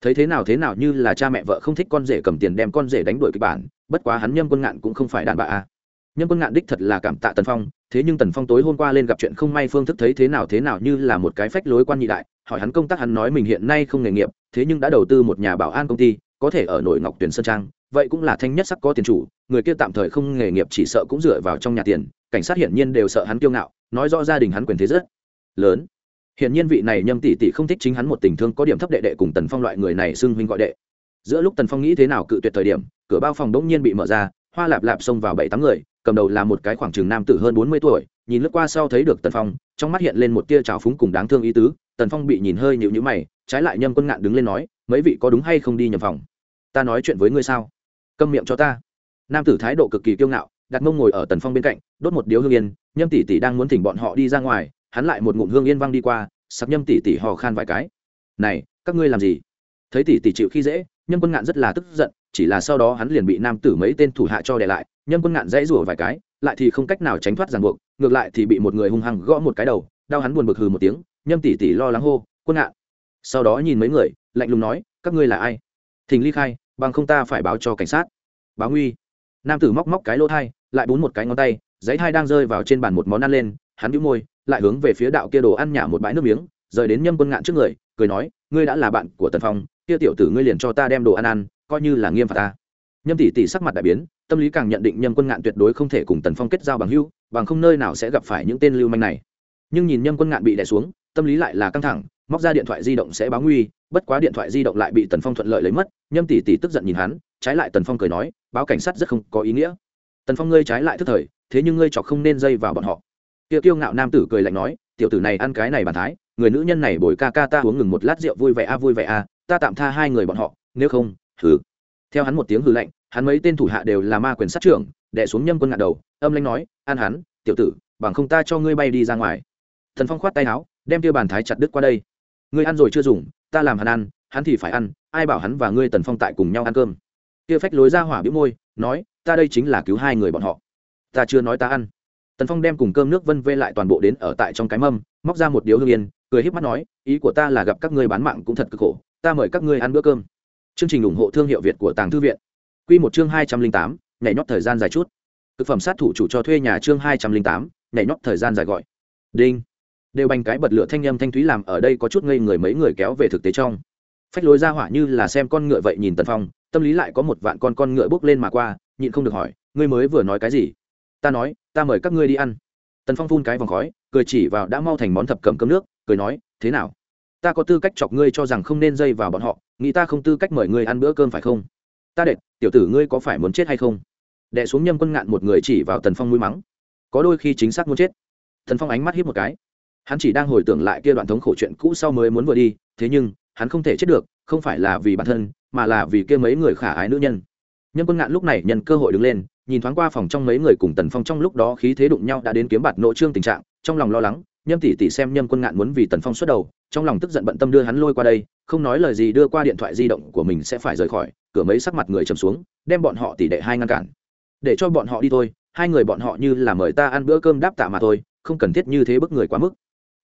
Thấy thế nào thế nào như là cha mẹ vợ không thích con rể cầm tiền đem con rể đánh đuổi kịch bản, bất quá hắn nhâm quân ngạn cũng không phải đàn bà a. Nhâm quân ngạn đích thật là cảm tạ tần phong thế nhưng tần phong tối hôm qua lên gặp chuyện không may phương thức thấy thế nào thế nào như là một cái phách lối quan nhị đại, hỏi hắn công tác hắn nói mình hiện nay không nghề nghiệp, thế nhưng đã đầu tư một nhà bảo an công ty, có thể ở nội ngọc tuyển sơn trang, vậy cũng là thanh nhất sắc có tiền chủ, người kia tạm thời không nghề nghiệp chỉ sợ cũng dựa vào trong nhà tiền, cảnh sát hiển nhiên đều sợ hắn kiêu ngạo, nói rõ gia đình hắn quyền thế rất lớn. Hiển nhiên vị này nhâm tỷ tỷ không thích chính hắn một tình thương có điểm thấp đệ đệ cùng tần phong loại người này xưng huynh gọi đệ. Giữa lúc tần phong nghĩ thế nào cự tuyệt thời điểm, cửa bao phòng đống nhiên bị mở ra hoa lạp lạp xông vào bảy tám người, cầm đầu là một cái khoảng chừng nam tử hơn bốn mươi tuổi, nhìn lướt qua sau thấy được tần phong, trong mắt hiện lên một tia trào phúng cùng đáng thương ý tứ, tần phong bị nhìn hơi nhịu nhữ mày, trái lại nhâm quân ngạn đứng lên nói, mấy vị có đúng hay không đi nhầm phòng? Ta nói chuyện với ngươi sao? Câm miệng cho ta. Nam tử thái độ cực kỳ kiêu ngạo, đặt mông ngồi ở tần phong bên cạnh, đốt một điếu hương yên, nhâm tỷ tỷ đang muốn thỉnh bọn họ đi ra ngoài, hắn lại một ngụm hương yên văng đi qua, sặc nhâm tỷ tỷ hò khan vài cái. Này, các ngươi làm gì? Thấy tỷ tỷ chịu khi dễ, nhâm quân ngạn rất là tức giận chỉ là sau đó hắn liền bị nam tử mấy tên thủ hạ cho đè lại nhân quân ngạn dãy rủa vài cái, lại thì không cách nào tránh thoát ràng buộc, ngược lại thì bị một người hung hăng gõ một cái đầu, đau hắn buồn bực hừ một tiếng, nhâm tỷ tỷ lo lắng hô, quân ngạn! Sau đó nhìn mấy người, lạnh lùng nói, các ngươi là ai? Thình ly khai, bằng không ta phải báo cho cảnh sát. Báo nguy. Nam tử móc móc cái lỗ thai, lại bún một cái ngón tay, giấy thai đang rơi vào trên bàn một món ăn lên, hắn đĩu môi, lại hướng về phía đạo kia đồ ăn nhả một bãi nước miếng, rời đến nhâm quân ngạn trước người, cười nói, ngươi đã là bạn của tần phong, kia tiểu tử ngươi liền cho ta đem đồ ăn ăn coi như là nghiêm phạt ta. Nhâm tỷ tỷ sắc mặt đại biến, tâm lý càng nhận định nhâm quân ngạn tuyệt đối không thể cùng tần phong kết giao bằng hưu bằng không nơi nào sẽ gặp phải những tên lưu manh này. Nhưng nhìn nhâm quân ngạn bị đè xuống, tâm lý lại là căng thẳng, móc ra điện thoại di động sẽ báo nguy, bất quá điện thoại di động lại bị tần phong thuận lợi lấy mất, nhâm tỷ tỷ tức giận nhìn hắn, trái lại tần phong cười nói, báo cảnh sát rất không có ý nghĩa. Tần phong ngươi trái lại thức thời, thế nhưng ngươi chọc không nên dây vào bọn họ. Tiêu tiêu ngạo nam tử cười lạnh nói, tiểu tử này ăn cái này bàn thái, người nữ nhân này bồi ca ca ta uống ngừng một lát rượu vui vẻ a, vui vẻ a, ta tạm tha hai người bọn họ, nếu không hừ. Theo hắn một tiếng hừ lạnh, hắn mấy tên thủ hạ đều là ma quyền sát trưởng đẻ xuống nhâm quân ngạn đầu, âm lanh nói, an hắn, tiểu tử, bằng không ta cho ngươi bay đi ra ngoài. Thần phong khoát tay áo, đem tiêu bàn thái chặt đứt qua đây. Ngươi ăn rồi chưa dùng, ta làm hắn ăn, hắn thì phải ăn, ai bảo hắn và ngươi tần phong tại cùng nhau ăn cơm. Tiêu phách lối ra hỏa biếu môi, nói, ta đây chính là cứu hai người bọn họ. Ta chưa nói ta ăn. Tần phong đem cùng cơm nước vân vê lại toàn bộ đến ở tại trong cái mâm, móc ra một điếu hương yên, cười h í p mắt nói, ý của ta là gặp các ngươi bán mạng cũng thật cực khổ, ta mời các ngươi ăn bữa cơm chương trình ủng hộ thương hiệu việt của tàng thư viện. Quy một chương hai trăm linh tám, nhảy nhót thời gian dài chút. Thực phẩm sát thủ chủ cho thuê nhà chương hai trăm linh tám, nhảy nhót thời gian dài gọi. Đinh. Đều bành cái bật lửa thanh âm thanh thúy làm ở đây có chút ngây người mấy người kéo về thực tế trong. Phách lối ra hỏa như là xem con ngựa vậy nhìn tần phong, tâm lý lại có một vạn con con ngựa bước lên mà qua, nhịn không được hỏi, ngươi mới vừa nói cái gì? Ta nói, ta mời các ngươi đi ăn. Tần phong phun cái vòng khói, cười chỉ vào đã mau thành món thập cẩm cơm nước, cười nói, thế nào? Ta có tư cách chọc ngươi cho rằng không nên dây vào bọn họ, nghĩ ta không tư cách mời ngươi ăn bữa cơm phải không? Ta đệt, tiểu tử ngươi có phải muốn chết hay không? Đệ xuống nhâm quân ngạn một người chỉ vào tần phong mũi mắng. Có đôi khi chính xác muốn chết. Tần phong ánh mắt hít một cái. Hắn chỉ đang hồi tưởng lại kia đoạn thống khổ chuyện cũ sau mới muốn vừa đi, thế nhưng, hắn không thể chết được, không phải là vì bản thân, mà là vì kia mấy người khả ái nữ nhân. Nhân quân ngạn lúc này nhận cơ hội đứng lên, nhìn thoáng qua phòng trong mấy người cùng tần phong trong lúc đó khí thế đụng nhau đã đến kiếm bạt nội trương tình trạng, trong lòng lo lắng, nhâm tỷ tỷ xem nhâm quân ngạn muốn vì tần phong xuất đầu trong lòng tức giận bận tâm đưa hắn lôi qua đây, không nói lời gì đưa qua điện thoại di động của mình sẽ phải rời khỏi, cửa mấy sắc mặt người trầm xuống, đem bọn họ tỉ đệ hai ngăn cản. Để cho bọn họ đi thôi, hai người bọn họ như là mời ta ăn bữa cơm đáp tạ mà thôi, không cần thiết như thế bức người quá mức.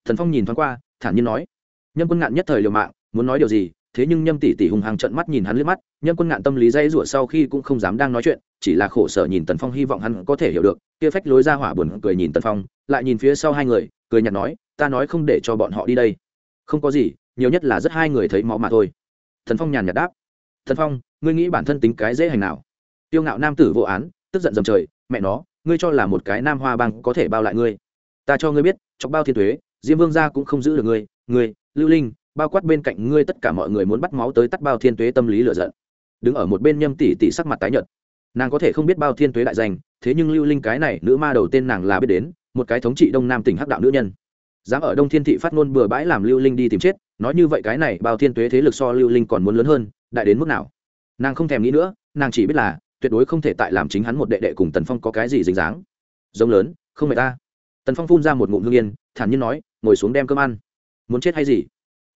Thần phong nhìn thoáng qua, thản nhiên nói, nhâm quân ngạn nhất thời liều mạng, muốn nói điều gì? Thế nhưng nhâm tỷ tỷ hùng hàng trận mắt nhìn hắn liếc mắt, nhâm quân ngạn tâm lý dây rủa sau khi cũng không dám đang nói chuyện, chỉ là khổ sở nhìn tần phong hy vọng hắn có thể hiểu được, kia phách lối ra hỏa buồn cười nhìn tần phong, lại nhìn phía sau hai người, cười nhạt nói, ta nói không để cho bọn họ đi đây không có gì, nhiều nhất là rất hai người thấy máu mà thôi. Thần phong nhàn nhạt đáp. Thần phong, ngươi nghĩ bản thân tính cái dễ hành nào? Tiêu ngạo nam tử vô án, tức giận dầm trời. Mẹ nó, ngươi cho là một cái nam hoa băng có thể bao lại ngươi. Ta cho ngươi biết, chọc bao thiên thuế diêm vương gia cũng không giữ được ngươi. Ngươi, lưu linh, bao quát bên cạnh ngươi tất cả mọi người muốn bắt máu tới tắt bao thiên tuế tâm lý lựa giận. Đứng ở một bên nhâm tỷ tỷ sắc mặt tái nhợt. Nàng có thể không biết bao thiên tuế đại danh, thế nhưng lưu linh cái này, nữ ma đầu tên nàng là biết đến, một cái thống trị đông nam tỉnh hắc đạo nữ nhân dám ở đông thiên thị phát ngôn bừa bãi làm lưu linh đi tìm chết, nói như vậy cái này bao thiên tuế thế lực so lưu linh còn muốn lớn hơn, đại đến mức nào? Nàng không thèm nghĩ nữa, nàng chỉ biết là, tuyệt đối không thể tại làm chính hắn một đệ đệ cùng tần phong có cái gì dính dáng. Giống lớn, không mệt ta. Tần phong phun ra một ngụm hương yên, thản nhiên nói, ngồi xuống đem cơm ăn. Muốn chết hay gì?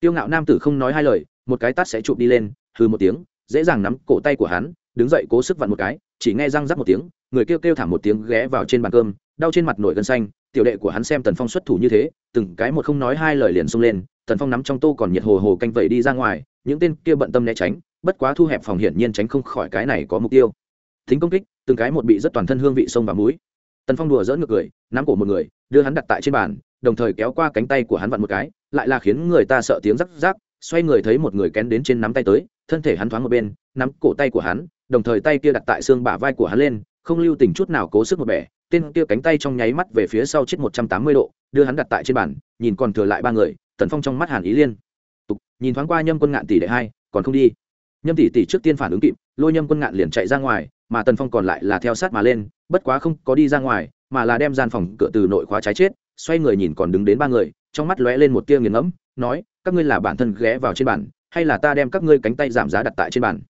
Tiêu ngạo nam tử không nói hai lời, một cái tát sẽ chụp đi lên, hừ một tiếng, dễ dàng nắm cổ tay của hắn, đứng dậy cố sức vặn một cái, chỉ nghe răng rắc một tiếng, người kêu kêu thảm một tiếng ghé vào trên bàn cơm, đau trên mặt nổi gân xanh tiểu đệ của hắn xem tần phong xuất thủ như thế, từng cái một không nói hai lời liền xông lên, tần phong nắm trong tô còn nhiệt hồ hồ canh vậy đi ra ngoài, những tên kia bận tâm né tránh, bất quá thu hẹp phòng hiển nhiên tránh không khỏi cái này có mục tiêu. Thính công kích, từng cái một bị rất toàn thân hương vị sông và mũi. Tần phong đùa dỡ ngược cười, nắm cổ một người, đưa hắn đặt tại trên bàn, đồng thời kéo qua cánh tay của hắn vặn một cái, lại là khiến người ta sợ tiếng rắc rắc, xoay người thấy một người kén đến trên nắm tay tới, thân thể hắn thoáng một bên, nắm cổ tay của hắn, đồng thời tay kia đặt tại xương bả vai của hắn lên, không lưu tình chút nào cố sức một bẻ tên kia cánh tay trong nháy mắt về phía sau chết một trăm tám mươi độ, đưa hắn đặt tại trên bàn, nhìn còn thừa lại ba người, tần phong trong mắt hàn ý liên. Tục, nhìn thoáng qua nhâm quân ngạn tỷ đệ hai, còn không đi. Nhâm tỷ tỷ trước tiên phản ứng kịp, lôi nhâm quân ngạn liền chạy ra ngoài, mà tần phong còn lại là theo sát mà lên, bất quá không có đi ra ngoài, mà là đem gian phòng cửa từ nội khóa trái chết, xoay người nhìn còn đứng đến ba người, trong mắt lóe lên một tia nghiền ngẫm, nói, các ngươi là bản thân ghé vào trên bàn, hay là ta đem các ngươi cánh tay giảm giá đặt tại trên bàn?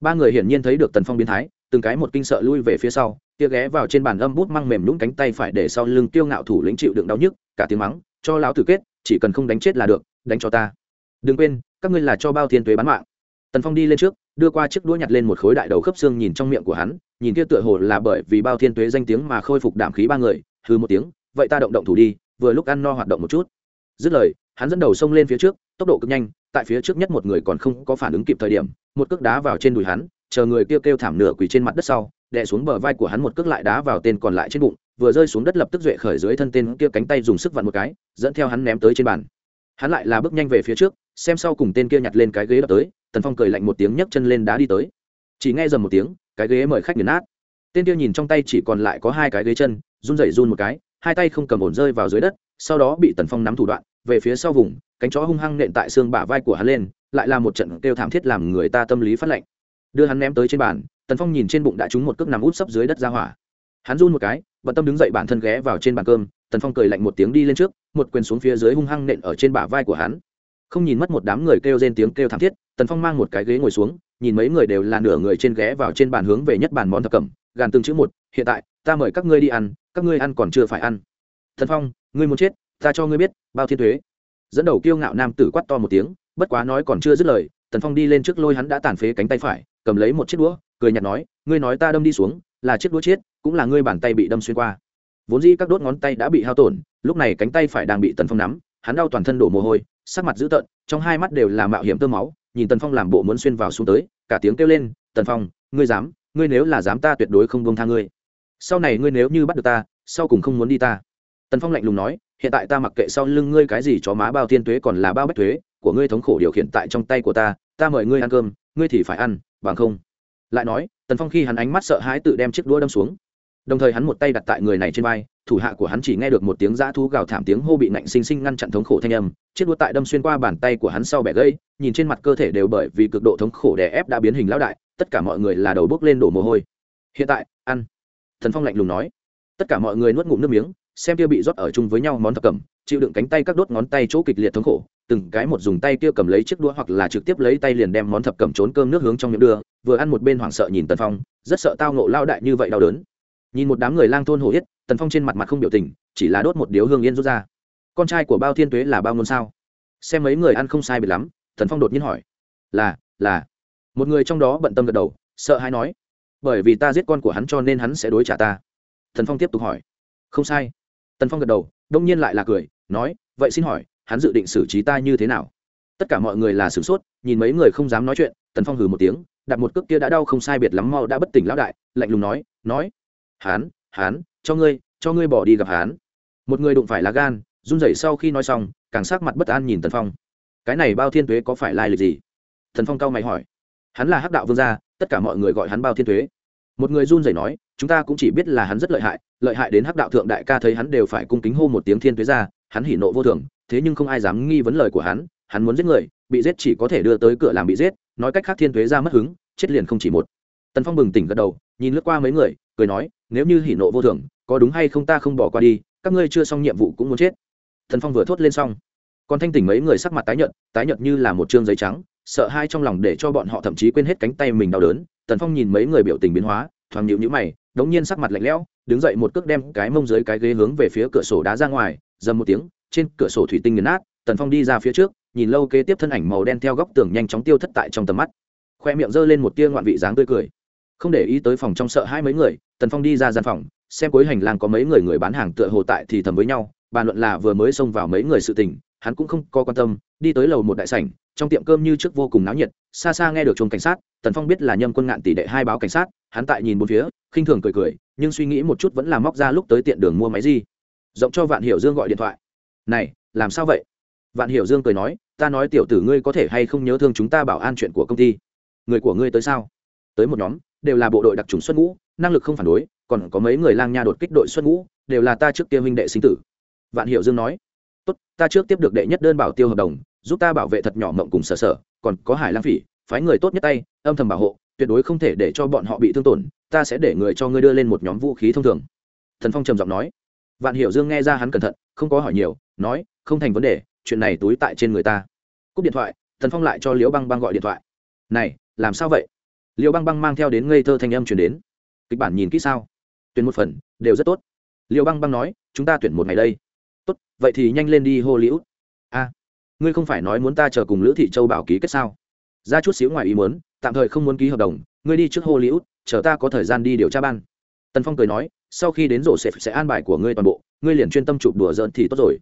Ba người hiển nhiên thấy được tần phong biến thái, từng cái một kinh sợ lui về phía sau tia ghé vào trên bàn âm bút măng mềm nhún cánh tay phải để sau lưng tiêu ngạo thủ lĩnh chịu đựng đau nhức, cả tiếng mắng, cho lão tử kết, chỉ cần không đánh chết là được, đánh cho ta. Đừng quên, các ngươi là cho bao thiên tuế bán mạng. Tần phong đi lên trước, đưa qua chiếc đũa nhặt lên một khối đại đầu khớp xương nhìn trong miệng của hắn, nhìn kia tựa hồ là bởi vì bao thiên tuế danh tiếng mà khôi phục đảm khí ba người hư một tiếng, vậy ta động động thủ đi, vừa lúc ăn no hoạt động một chút. Dứt lời, hắn dẫn đầu xông lên phía trước, tốc độ cực nhanh, tại phía trước nhất một người còn không có phản ứng kịp thời điểm, một cước đá vào trên đùi hắn, chờ người kêu kêu thảm nửa quỳ trên mặt đất sau đè xuống bờ vai của hắn một cước lại đá vào tên còn lại trên bụng, vừa rơi xuống đất lập tức duệ khởi dưới thân tên kia cánh tay dùng sức vặn một cái, dẫn theo hắn ném tới trên bàn. Hắn lại là bước nhanh về phía trước, xem sau cùng tên kia nhặt lên cái ghế đập tới, tần phong cười lạnh một tiếng nhấc chân lên đá đi tới. Chỉ nghe dầm một tiếng, cái ghế mời khách nghiền nát. Tên kia nhìn trong tay chỉ còn lại có hai cái ghế chân, run rẩy run một cái, hai tay không cầm ổn rơi vào dưới đất, sau đó bị tần phong nắm thủ đoạn, về phía sau vùng, cánh chó hung hăng nện tại xương bả vai của hắn lên, lại là một trận kêu thảm thiết làm người ta tâm lý phát lạnh. Đưa hắn ném tới trên bàn tần phong nhìn trên bụng đã trúng một cước nằm út sấp dưới đất ra hỏa. Hắn run một cái, bận tâm đứng dậy bản thân ghé vào trên bàn cơm, tần phong cười lạnh một tiếng đi lên trước, một quyền xuống phía dưới hung hăng nện ở trên bả vai của hắn. Không nhìn mất một đám người kêu rên tiếng kêu thảm thiết, tần phong mang một cái ghế ngồi xuống, nhìn mấy người đều là nửa người trên ghé vào trên bàn hướng về nhất bàn món thập cẩm, gàn từng chữ một, hiện tại, ta mời các ngươi đi ăn, các ngươi ăn còn chưa phải ăn. Tần phong, ngươi muốn chết, ta cho ngươi biết, bao thiên thuế. Dẫn đầu kiêu ngạo nam tử quát to một tiếng, bất quá nói còn chưa dứt lời, tần phong đi lên trước lôi hắn đã tàn phế cánh tay phải cầm lấy một chiếc đũa, cười nhạt nói, ngươi nói ta đâm đi xuống, là chiếc đũa chết, cũng là ngươi bàn tay bị đâm xuyên qua. Vốn dĩ các đốt ngón tay đã bị hao tổn, lúc này cánh tay phải đang bị tần phong nắm, hắn đau toàn thân đổ mồ hôi, sắc mặt dữ tợn, trong hai mắt đều là mạo hiểm tơ máu, nhìn tần phong làm bộ muốn xuyên vào xuống tới, cả tiếng kêu lên, tần phong, ngươi dám, ngươi nếu là dám ta tuyệt đối không bông tha ngươi. Sau này ngươi nếu như bắt được ta, sau cùng không muốn đi ta. Tần phong lạnh lùng nói, hiện tại ta mặc kệ sau lưng ngươi cái gì chó má bao thiên tuế còn là bao bách thuế của ngươi thống khổ điều khiển tại trong tay của ta ta mời ngươi ăn cơm, ngươi thì phải ăn bằng không. Lại nói, tần phong khi hắn ánh mắt sợ hãi tự đem chiếc đũa đâm xuống. Đồng thời hắn một tay đặt tại người này trên vai, thủ hạ của hắn chỉ nghe được một tiếng dã thú gào thảm tiếng hô bị nạnh sinh sinh ngăn chặn thống khổ thanh âm. Chiếc đũa tại đâm xuyên qua bàn tay của hắn sau bẻ gãy, nhìn trên mặt cơ thể đều bởi vì cực độ thống khổ đè ép đã biến hình lão đại, tất cả mọi người là đầu bước lên đổ mồ hôi. Hiện tại, ăn. Thần phong lạnh lùng nói. Tất cả mọi người nuốt ngụm nước miếng xem kia bị rót ở chung với nhau món thập cẩm, chịu đựng cánh tay các đốt ngón tay chỗ kịch liệt thống khổ, từng cái một dùng tay kia cầm lấy chiếc đũa hoặc là trực tiếp lấy tay liền đem món thập cẩm trốn cơm nước hướng trong miệng đưa, vừa ăn một bên hoảng sợ nhìn tần phong, rất sợ tao nộ lao đại như vậy đau đớn. Nhìn một đám người lang thôn hổ yết, tần phong trên mặt mặt không biểu tình, chỉ là đốt một điếu hương yên rút ra. Con trai của bao thiên tuế là bao ngôn sao? Xem mấy người ăn không sai biệt lắm, tần phong đột nhiên hỏi. Là là. Một người trong đó bận tâm gật đầu, sợ hãi nói. Bởi vì ta giết con của hắn cho nên hắn sẽ đối trả ta. Thần phong tiếp tục hỏi. Không sai tần phong gật đầu, đông nhiên lại là cười, nói, vậy xin hỏi, hắn dự định xử trí ta như thế nào? Tất cả mọi người là sửng sốt, nhìn mấy người không dám nói chuyện, tần phong hừ một tiếng, đặt một cước kia đã đau không sai biệt lắm, mau đã bất tỉnh lão đại, lạnh lùng nói nói hán hán cho ngươi cho ngươi bỏ đi gặp hán một người đụng phải lá gan, run rẩy sau khi nói xong, càng sắc mặt bất an nhìn tần phong. Cái này bao thiên tuế có phải lai lịch gì? Thần phong cao mày hỏi. Hắn là hắc đạo vương gia, tất cả mọi người gọi hắn bao thiên tuế một người run rẩy nói, chúng ta cũng chỉ biết là hắn rất lợi hại lợi hại đến hắc đạo thượng đại ca thấy hắn đều phải cung kính hô một tiếng thiên tuế ra, hắn hỉ nộ vô thường, thế nhưng không ai dám nghi vấn lời của hắn hắn muốn giết người, bị giết chỉ có thể đưa tới cửa làm bị giết, nói cách khác thiên tuế ra mất hứng, chết liền không chỉ một. Tần phong bừng tỉnh gật đầu, nhìn lướt qua mấy người, cười nói, nếu như hỉ nộ vô thường, có đúng hay không ta không bỏ qua đi, các ngươi chưa xong nhiệm vụ cũng muốn chết. Thần phong vừa thốt lên xong, còn thanh tỉnh mấy người sắc mặt tái nhợt tái nhợt như là một chương giấy trắng, sợ hai trong lòng để cho bọn họ thậm chí quên hết cánh tay mình đau đớn tần phong nhìn mấy người biểu tình biến hóa, thoáng nhịu nhữ mày, đống nhiên sắc mặt lạnh lẽo, đứng dậy một cước đem cái mông dưới cái ghế hướng về phía cửa sổ đá ra ngoài, dầm một tiếng, trên cửa sổ thủy tinh nghiền nát, tần phong đi ra phía trước, nhìn lâu kế tiếp thân ảnh màu đen theo góc tường nhanh chóng tiêu thất tại trong tầm mắt. Khoe miệng giơ lên một tia ngoạn vị dáng tươi cười. Không để ý tới phòng trong sợ hai mấy người, tần phong đi ra gian phòng, xem cuối hành lang có mấy người người bán hàng tựa hồ tại thì thầm với nhau, bàn luận là vừa mới xông vào mấy người sự tình hắn cũng không có quan tâm, đi tới lầu một đại sảnh, trong tiệm cơm như trước vô cùng náo nhiệt, xa xa nghe được chuông cảnh sát, tần phong biết là nhâm quân ngạn tỷ đệ hai báo cảnh sát, hắn tại nhìn một phía, khinh thường cười cười, nhưng suy nghĩ một chút vẫn là móc ra lúc tới tiện đường mua máy gì. Rộng cho vạn hiểu dương gọi điện thoại. Này, làm sao vậy? Vạn hiểu dương cười nói, ta nói tiểu tử ngươi có thể hay không nhớ thương chúng ta bảo an chuyện của công ty? Người của ngươi tới sao? Tới một nhóm, đều là bộ đội đặc trùng xuất ngũ, năng lực không phản đối, còn có mấy người lang nha đột kích đội xuất ngũ, đều là ta trước kia huynh đệ sinh tử. Vạn hiểu dương nói tốt, ta trước tiếp được đệ nhất đơn bảo tiêu hợp đồng, giúp ta bảo vệ thật nhỏ mộng cùng sở sở, còn có hải lang phỉ, phái người tốt nhất tay, âm thầm bảo hộ, tuyệt đối không thể để cho bọn họ bị thương tổn, ta sẽ để người cho ngươi đưa lên một nhóm vũ khí thông thường. Thần phong trầm giọng nói. Vạn hiểu dương nghe ra hắn cẩn thận, không có hỏi nhiều, nói, không thành vấn đề, chuyện này túi tại trên người ta. Cúp điện thoại, thần phong lại cho liễu băng băng gọi điện thoại. Này, làm sao vậy? Liễu băng băng mang theo đến ngây thơ thanh âm chuyển đến. Kịch bản nhìn kỹ sao? Tuyển một phần, đều rất tốt. Liễu băng băng nói, chúng ta tuyển một ngày đây tốt, vậy thì nhanh lên đi hô liễu a ngươi không phải nói muốn ta chờ cùng lữ thị châu bảo ký kết sao? Ra chút xíu ngoài ý muốn, tạm thời không muốn ký hợp đồng, ngươi đi trước hô liễu chờ ta có thời gian đi điều tra ban. Tần phong cười nói, sau khi đến rổ sẽ sẽ an bài của ngươi toàn bộ, ngươi liền chuyên tâm chụp đùa giỡn thì tốt rồi.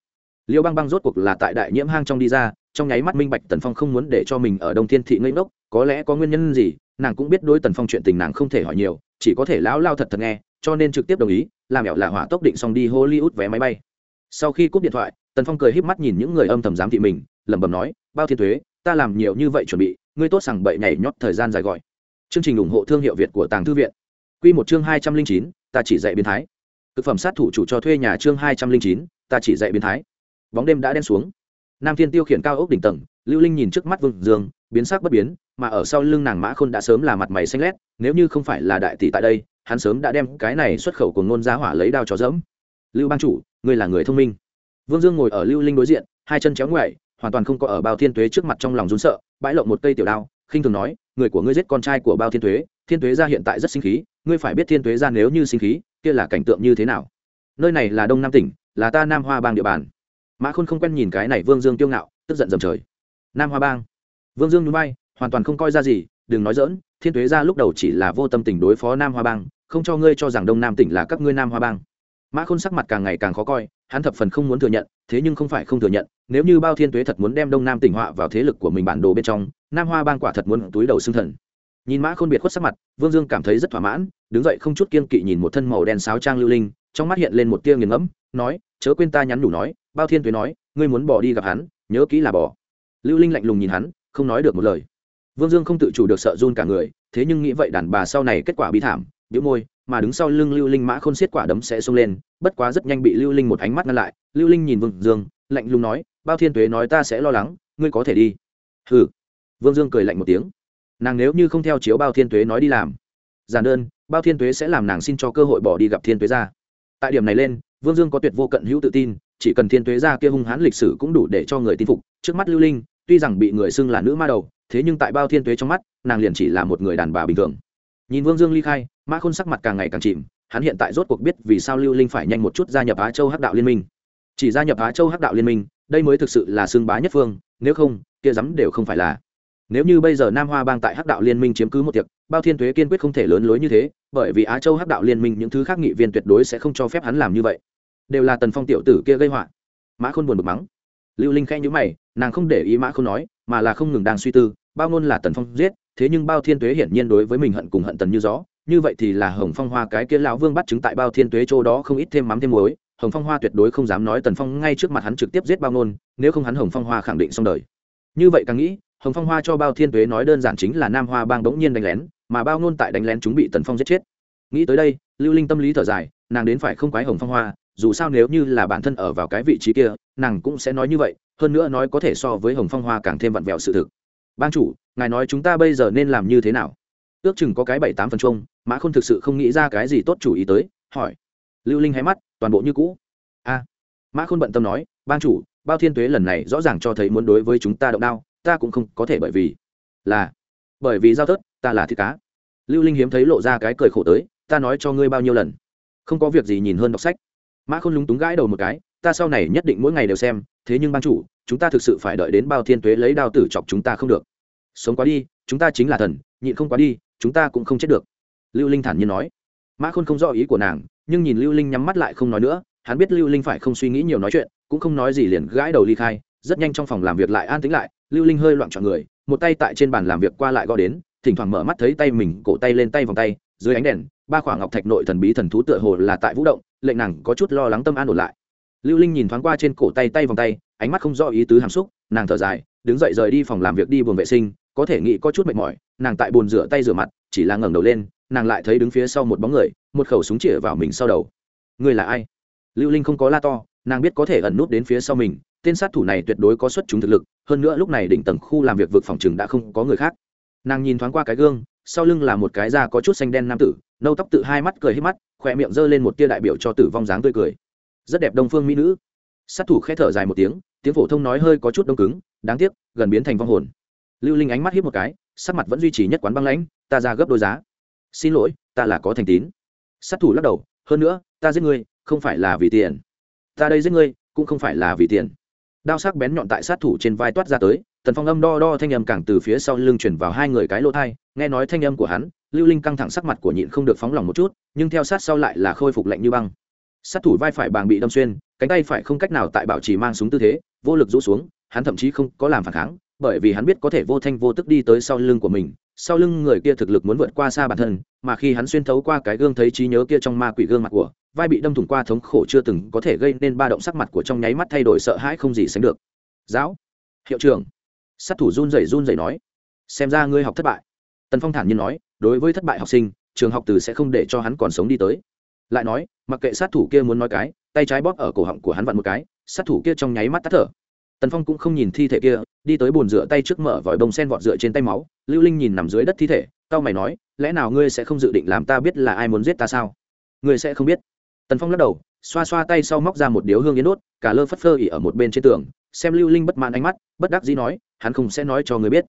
Liêu băng băng rốt cuộc là tại đại nhiễm hang trong đi ra, trong nháy mắt minh bạch tần phong không muốn để cho mình ở đông thiên thị ngây ngốc, có lẽ có nguyên nhân gì, nàng cũng biết đối tần phong chuyện tình nàng không thể hỏi nhiều, chỉ có thể lão lao thật thật nghe, cho nên trực tiếp đồng ý, làm ẻo là hỏa tốc định xong đi hollywood vé máy bay sau khi cúp điện thoại, tần phong cười híp mắt nhìn những người âm thầm giám thị mình, lẩm bẩm nói, bao thiên thuế, ta làm nhiều như vậy chuẩn bị, ngươi tốt sằng bậy nhảy nhót thời gian dài gọi. Chương trình ủng hộ thương hiệu việt của tàng thư viện. Q một chương hai trăm linh chín, ta chỉ dạy biến thái. Thực phẩm sát thủ chủ cho thuê nhà chương hai trăm linh chín, ta chỉ dạy biến thái. Bóng đêm đã đen xuống. Nam thiên tiêu khiển cao ốc đỉnh tầng, lưu linh nhìn trước mắt vương dương, biến sắc bất biến, mà ở sau lưng nàng mã khôn đã sớm là mặt mày xanh lét, nếu như không phải là đại tỷ tại đây, hắn sớm đã đem cái này xuất khẩu của ngôn giá hỏa lấy đao cho dẫm. Lưu ban chủ ngươi là người thông minh. Vương dương ngồi ở lưu linh đối diện, hai chân chéo ngoại hoàn toàn không có ở bao thiên tuế trước mặt trong lòng rún sợ, bãi lộng một cây tiểu đao, khinh thường nói, người của ngươi giết con trai của bao thiên tuế thiên tuế gia hiện tại rất sinh khí, ngươi phải biết thiên tuế gia nếu như sinh khí, kia là cảnh tượng như thế nào? Nơi này là đông nam tỉnh, là ta nam hoa bang địa bàn. Mã khôn không quen nhìn cái này vương dương tiêu ngạo, tức giận dầm trời. Nam hoa bang. Vương dương núi bay hoàn toàn không coi ra gì, đừng nói dỡn thiên tuế ra lúc đầu chỉ là vô tâm tình đối phó nam hoa bang, không cho ngươi cho rằng đông nam tỉnh là các ngươi nam hoa bang mã khôn sắc mặt càng ngày càng khó coi, hắn thập phần không muốn thừa nhận, thế nhưng không phải không thừa nhận, nếu như bao thiên tuế thật muốn đem đông nam tỉnh họa vào thế lực của mình bản đồ bên trong, nam hoa bang quả thật muốn túi đầu xương thần. Nhìn mã khôn biệt khuất sắc mặt, vương dương cảm thấy rất thỏa mãn, đứng dậy không chút kiên kỵ nhìn một thân màu đen sáo trang lưu linh, trong mắt hiện lên một tia nghiền ngẫm, nói, chớ quên ta nhắn đủ nói, bao thiên tuế nói, ngươi muốn bỏ đi gặp hắn, nhớ kỹ là bỏ. Lưu linh lạnh lùng nhìn hắn, không nói được một lời. Vương dương không tự chủ được sợ run cả người, thế nhưng nghĩ vậy đàn bà sau này kết quả bi thảm biễu môi mà đứng sau lưng lưu linh mã khôn xiết quả đấm sẽ xông lên, bất quá rất nhanh bị lưu linh một ánh mắt ngăn lại. Lưu linh nhìn vương dương, lạnh lùng nói, bao thiên tuế nói ta sẽ lo lắng, ngươi có thể đi. Hừ. Vương dương cười lạnh một tiếng. Nàng nếu như không theo chiếu bao thiên tuế nói đi làm, giản đơn, bao thiên tuế sẽ làm nàng xin cho cơ hội bỏ đi gặp thiên tuế ra. Tại điểm này lên, vương dương có tuyệt vô cận hữu tự tin, chỉ cần thiên tuế ra kia hung hãn lịch sử cũng đủ để cho người tin phục. Trước mắt lưu linh, tuy rằng bị người xưng là nữ ma đầu, thế nhưng tại bao thiên tuế trong mắt, nàng liền chỉ là một người đàn bà bình thường. Nhìn vương dương ly khai mã khôn sắc mặt càng ngày càng chìm, hắn hiện tại rốt cuộc biết vì sao lưu linh phải nhanh một chút gia nhập á châu hắc đạo liên minh. Chỉ gia nhập á châu hắc đạo liên minh, đây mới thực sự là xương bá nhất phương, nếu không, kia rắm đều không phải là. Nếu như bây giờ nam hoa bang tại hắc đạo liên minh chiếm cứ một tiệc, bao thiên thuế kiên quyết không thể lớn lối như thế, bởi vì á châu hắc đạo liên minh những thứ khác nghị viên tuyệt đối sẽ không cho phép hắn làm như vậy. Đều là tần phong tiểu tử kia gây họa. Mã khôn buồn bực mắng. Lưu linh khẽ nhữ mày, nàng không để ý mã Khôn nói, mà là không ngừng đang suy tư, bao ngôn là tần phong giết, thế nhưng bao thiên tuế hiển nhiên đối với mình hận cùng hận tần như gió như vậy thì là hồng phong hoa cái kia lão vương bắt chứng tại bao thiên tuế chỗ đó không ít thêm mắm thêm muối hồng phong hoa tuyệt đối không dám nói tần phong ngay trước mặt hắn trực tiếp giết bao Nôn, nếu không hắn hồng phong hoa khẳng định xong đời. Như vậy càng nghĩ hồng phong hoa cho bao thiên tuế nói đơn giản chính là nam hoa bang bỗng nhiên đánh lén mà bao Nôn tại đánh lén chúng bị tần phong giết chết. Nghĩ tới đây lưu linh tâm lý thở dài nàng đến phải không quái hồng phong hoa dù sao nếu như là bản thân ở vào cái vị trí kia nàng cũng sẽ nói như vậy hơn nữa nói có thể so với hồng phong hoa càng thêm vặn vẹo sự thực. Ban chủ ngài nói chúng ta bây giờ nên làm như thế nào? Ước chừng có cái bảy tám phần chung mã khôn thực sự không nghĩ ra cái gì tốt chủ ý tới, hỏi. Lưu linh hay mắt, toàn bộ như cũ. A. Mã khôn bận tâm nói ban chủ, bao thiên tuế lần này rõ ràng cho thấy muốn đối với chúng ta động đao, ta cũng không có thể bởi vì là, bởi vì giao thớt, ta là thịt cá. Lưu linh hiếm thấy lộ ra cái cười khổ tới, ta nói cho ngươi bao nhiêu lần, không có việc gì nhìn hơn đọc sách. Mã khôn lúng túng gãi đầu một cái, ta sau này nhất định mỗi ngày đều xem, thế nhưng ban chủ, chúng ta thực sự phải đợi đến bao thiên tuế lấy đao tử chọc chúng ta không được. Sống quá đi, chúng ta chính là thần, nhịn không quá đi chúng ta cũng không chết được. Lưu linh thản nhiên nói. Mã khôn không rõ ý của nàng, nhưng nhìn lưu linh nhắm mắt lại không nói nữa, hắn biết lưu linh phải không suy nghĩ nhiều nói chuyện, cũng không nói gì liền gãi đầu ly khai, rất nhanh trong phòng làm việc lại an tĩnh lại, lưu linh hơi loạn trọn người, một tay tại trên bàn làm việc qua lại gõ đến, thỉnh thoảng mở mắt thấy tay mình cổ tay lên tay vòng tay, dưới ánh đèn, ba khoảng ngọc thạch nội thần bí thần thú tựa hồ là tại vũ động, lệnh nàng có chút lo lắng tâm an ổn lại. Lưu linh nhìn thoáng qua trên cổ tay tay vòng tay, ánh mắt không rõ ý tứ hàm xúc, nàng thở dài, đứng dậy rời đi phòng làm việc đi buồng vệ sinh có thể nghĩ có chút mệt mỏi, nàng tại bồn rửa tay rửa mặt, chỉ là ngẩng đầu lên, nàng lại thấy đứng phía sau một bóng người, một khẩu súng chĩa vào mình sau đầu. Người là ai? Lưu linh không có la to, nàng biết có thể ẩn nút đến phía sau mình, tên sát thủ này tuyệt đối có xuất chúng thực lực, hơn nữa lúc này đỉnh tầng khu làm việc vực phòng chừng đã không có người khác. Nàng nhìn thoáng qua cái gương, sau lưng là một cái da có chút xanh đen nam tử, nâu tóc tự hai mắt cười hết mắt khỏe miệng giơ lên một tia đại biểu cho tử vong dáng tươi cười. Rất đẹp đông phương mỹ nữ. Sát thủ khẽ thở dài một tiếng tiếng phổ thông nói hơi có chút đông cứng, đáng tiếc, gần biến thành vong hồn lưu linh ánh mắt hiếp một cái, sắc mặt vẫn duy trì nhất quán băng lãnh, ta ra gấp đôi giá. Xin lỗi, ta là có thành tín. Sát thủ lắc đầu, hơn nữa, ta giết ngươi, không phải là vì tiền. Ta đây giết ngươi, cũng không phải là vì tiền. Đao sắc bén nhọn tại sát thủ trên vai toát ra tới, tần phong âm đo đo thanh âm càng từ phía sau lưng chuyển vào hai người cái lỗ thai, nghe nói thanh âm của hắn, lưu linh căng thẳng sắc mặt của nhịn không được phóng lòng một chút, nhưng theo sát sau lại là khôi phục lạnh như băng. Sát thủ vai phải bàng bị đâm xuyên, cánh tay phải không cách nào tại bảo trì mang súng tư thế, vô lực rũ xuống, hắn thậm chí không có làm phản kháng bởi vì hắn biết có thể vô thanh vô tức đi tới sau lưng của mình, sau lưng người kia thực lực muốn vượt qua xa bản thân, mà khi hắn xuyên thấu qua cái gương thấy trí nhớ kia trong ma quỷ gương mặt của, vai bị đâm thủng qua thống khổ chưa từng có thể gây nên ba động sắc mặt của trong nháy mắt thay đổi sợ hãi không gì sánh được. Giáo, hiệu trưởng. Sát thủ run rẩy run rẩy nói. Xem ra ngươi học thất bại. Tần phong thản nhiên nói, đối với thất bại học sinh, trường học từ sẽ không để cho hắn còn sống đi tới. Lại nói, mặc kệ sát thủ kia muốn nói cái, tay trái bóp ở cổ họng của hắn vặn một cái, sát thủ kia trong nháy mắt tắt thở tần phong cũng không nhìn thi thể kia, đi tới bồn rửa tay trước mở vòi bông sen vọt rửa trên tay máu, lưu linh nhìn nằm dưới đất thi thể tao mày nói, lẽ nào ngươi sẽ không dự định làm ta biết là ai muốn giết ta sao? Ngươi sẽ không biết. Tần phong lắc đầu, xoa xoa tay sau móc ra một điếu hương yến đốt, cả lơ phất phơ ỉ ở một bên trên tường, xem lưu linh bất mãn ánh mắt, bất đắc dĩ nói, hắn không sẽ nói cho ngươi biết.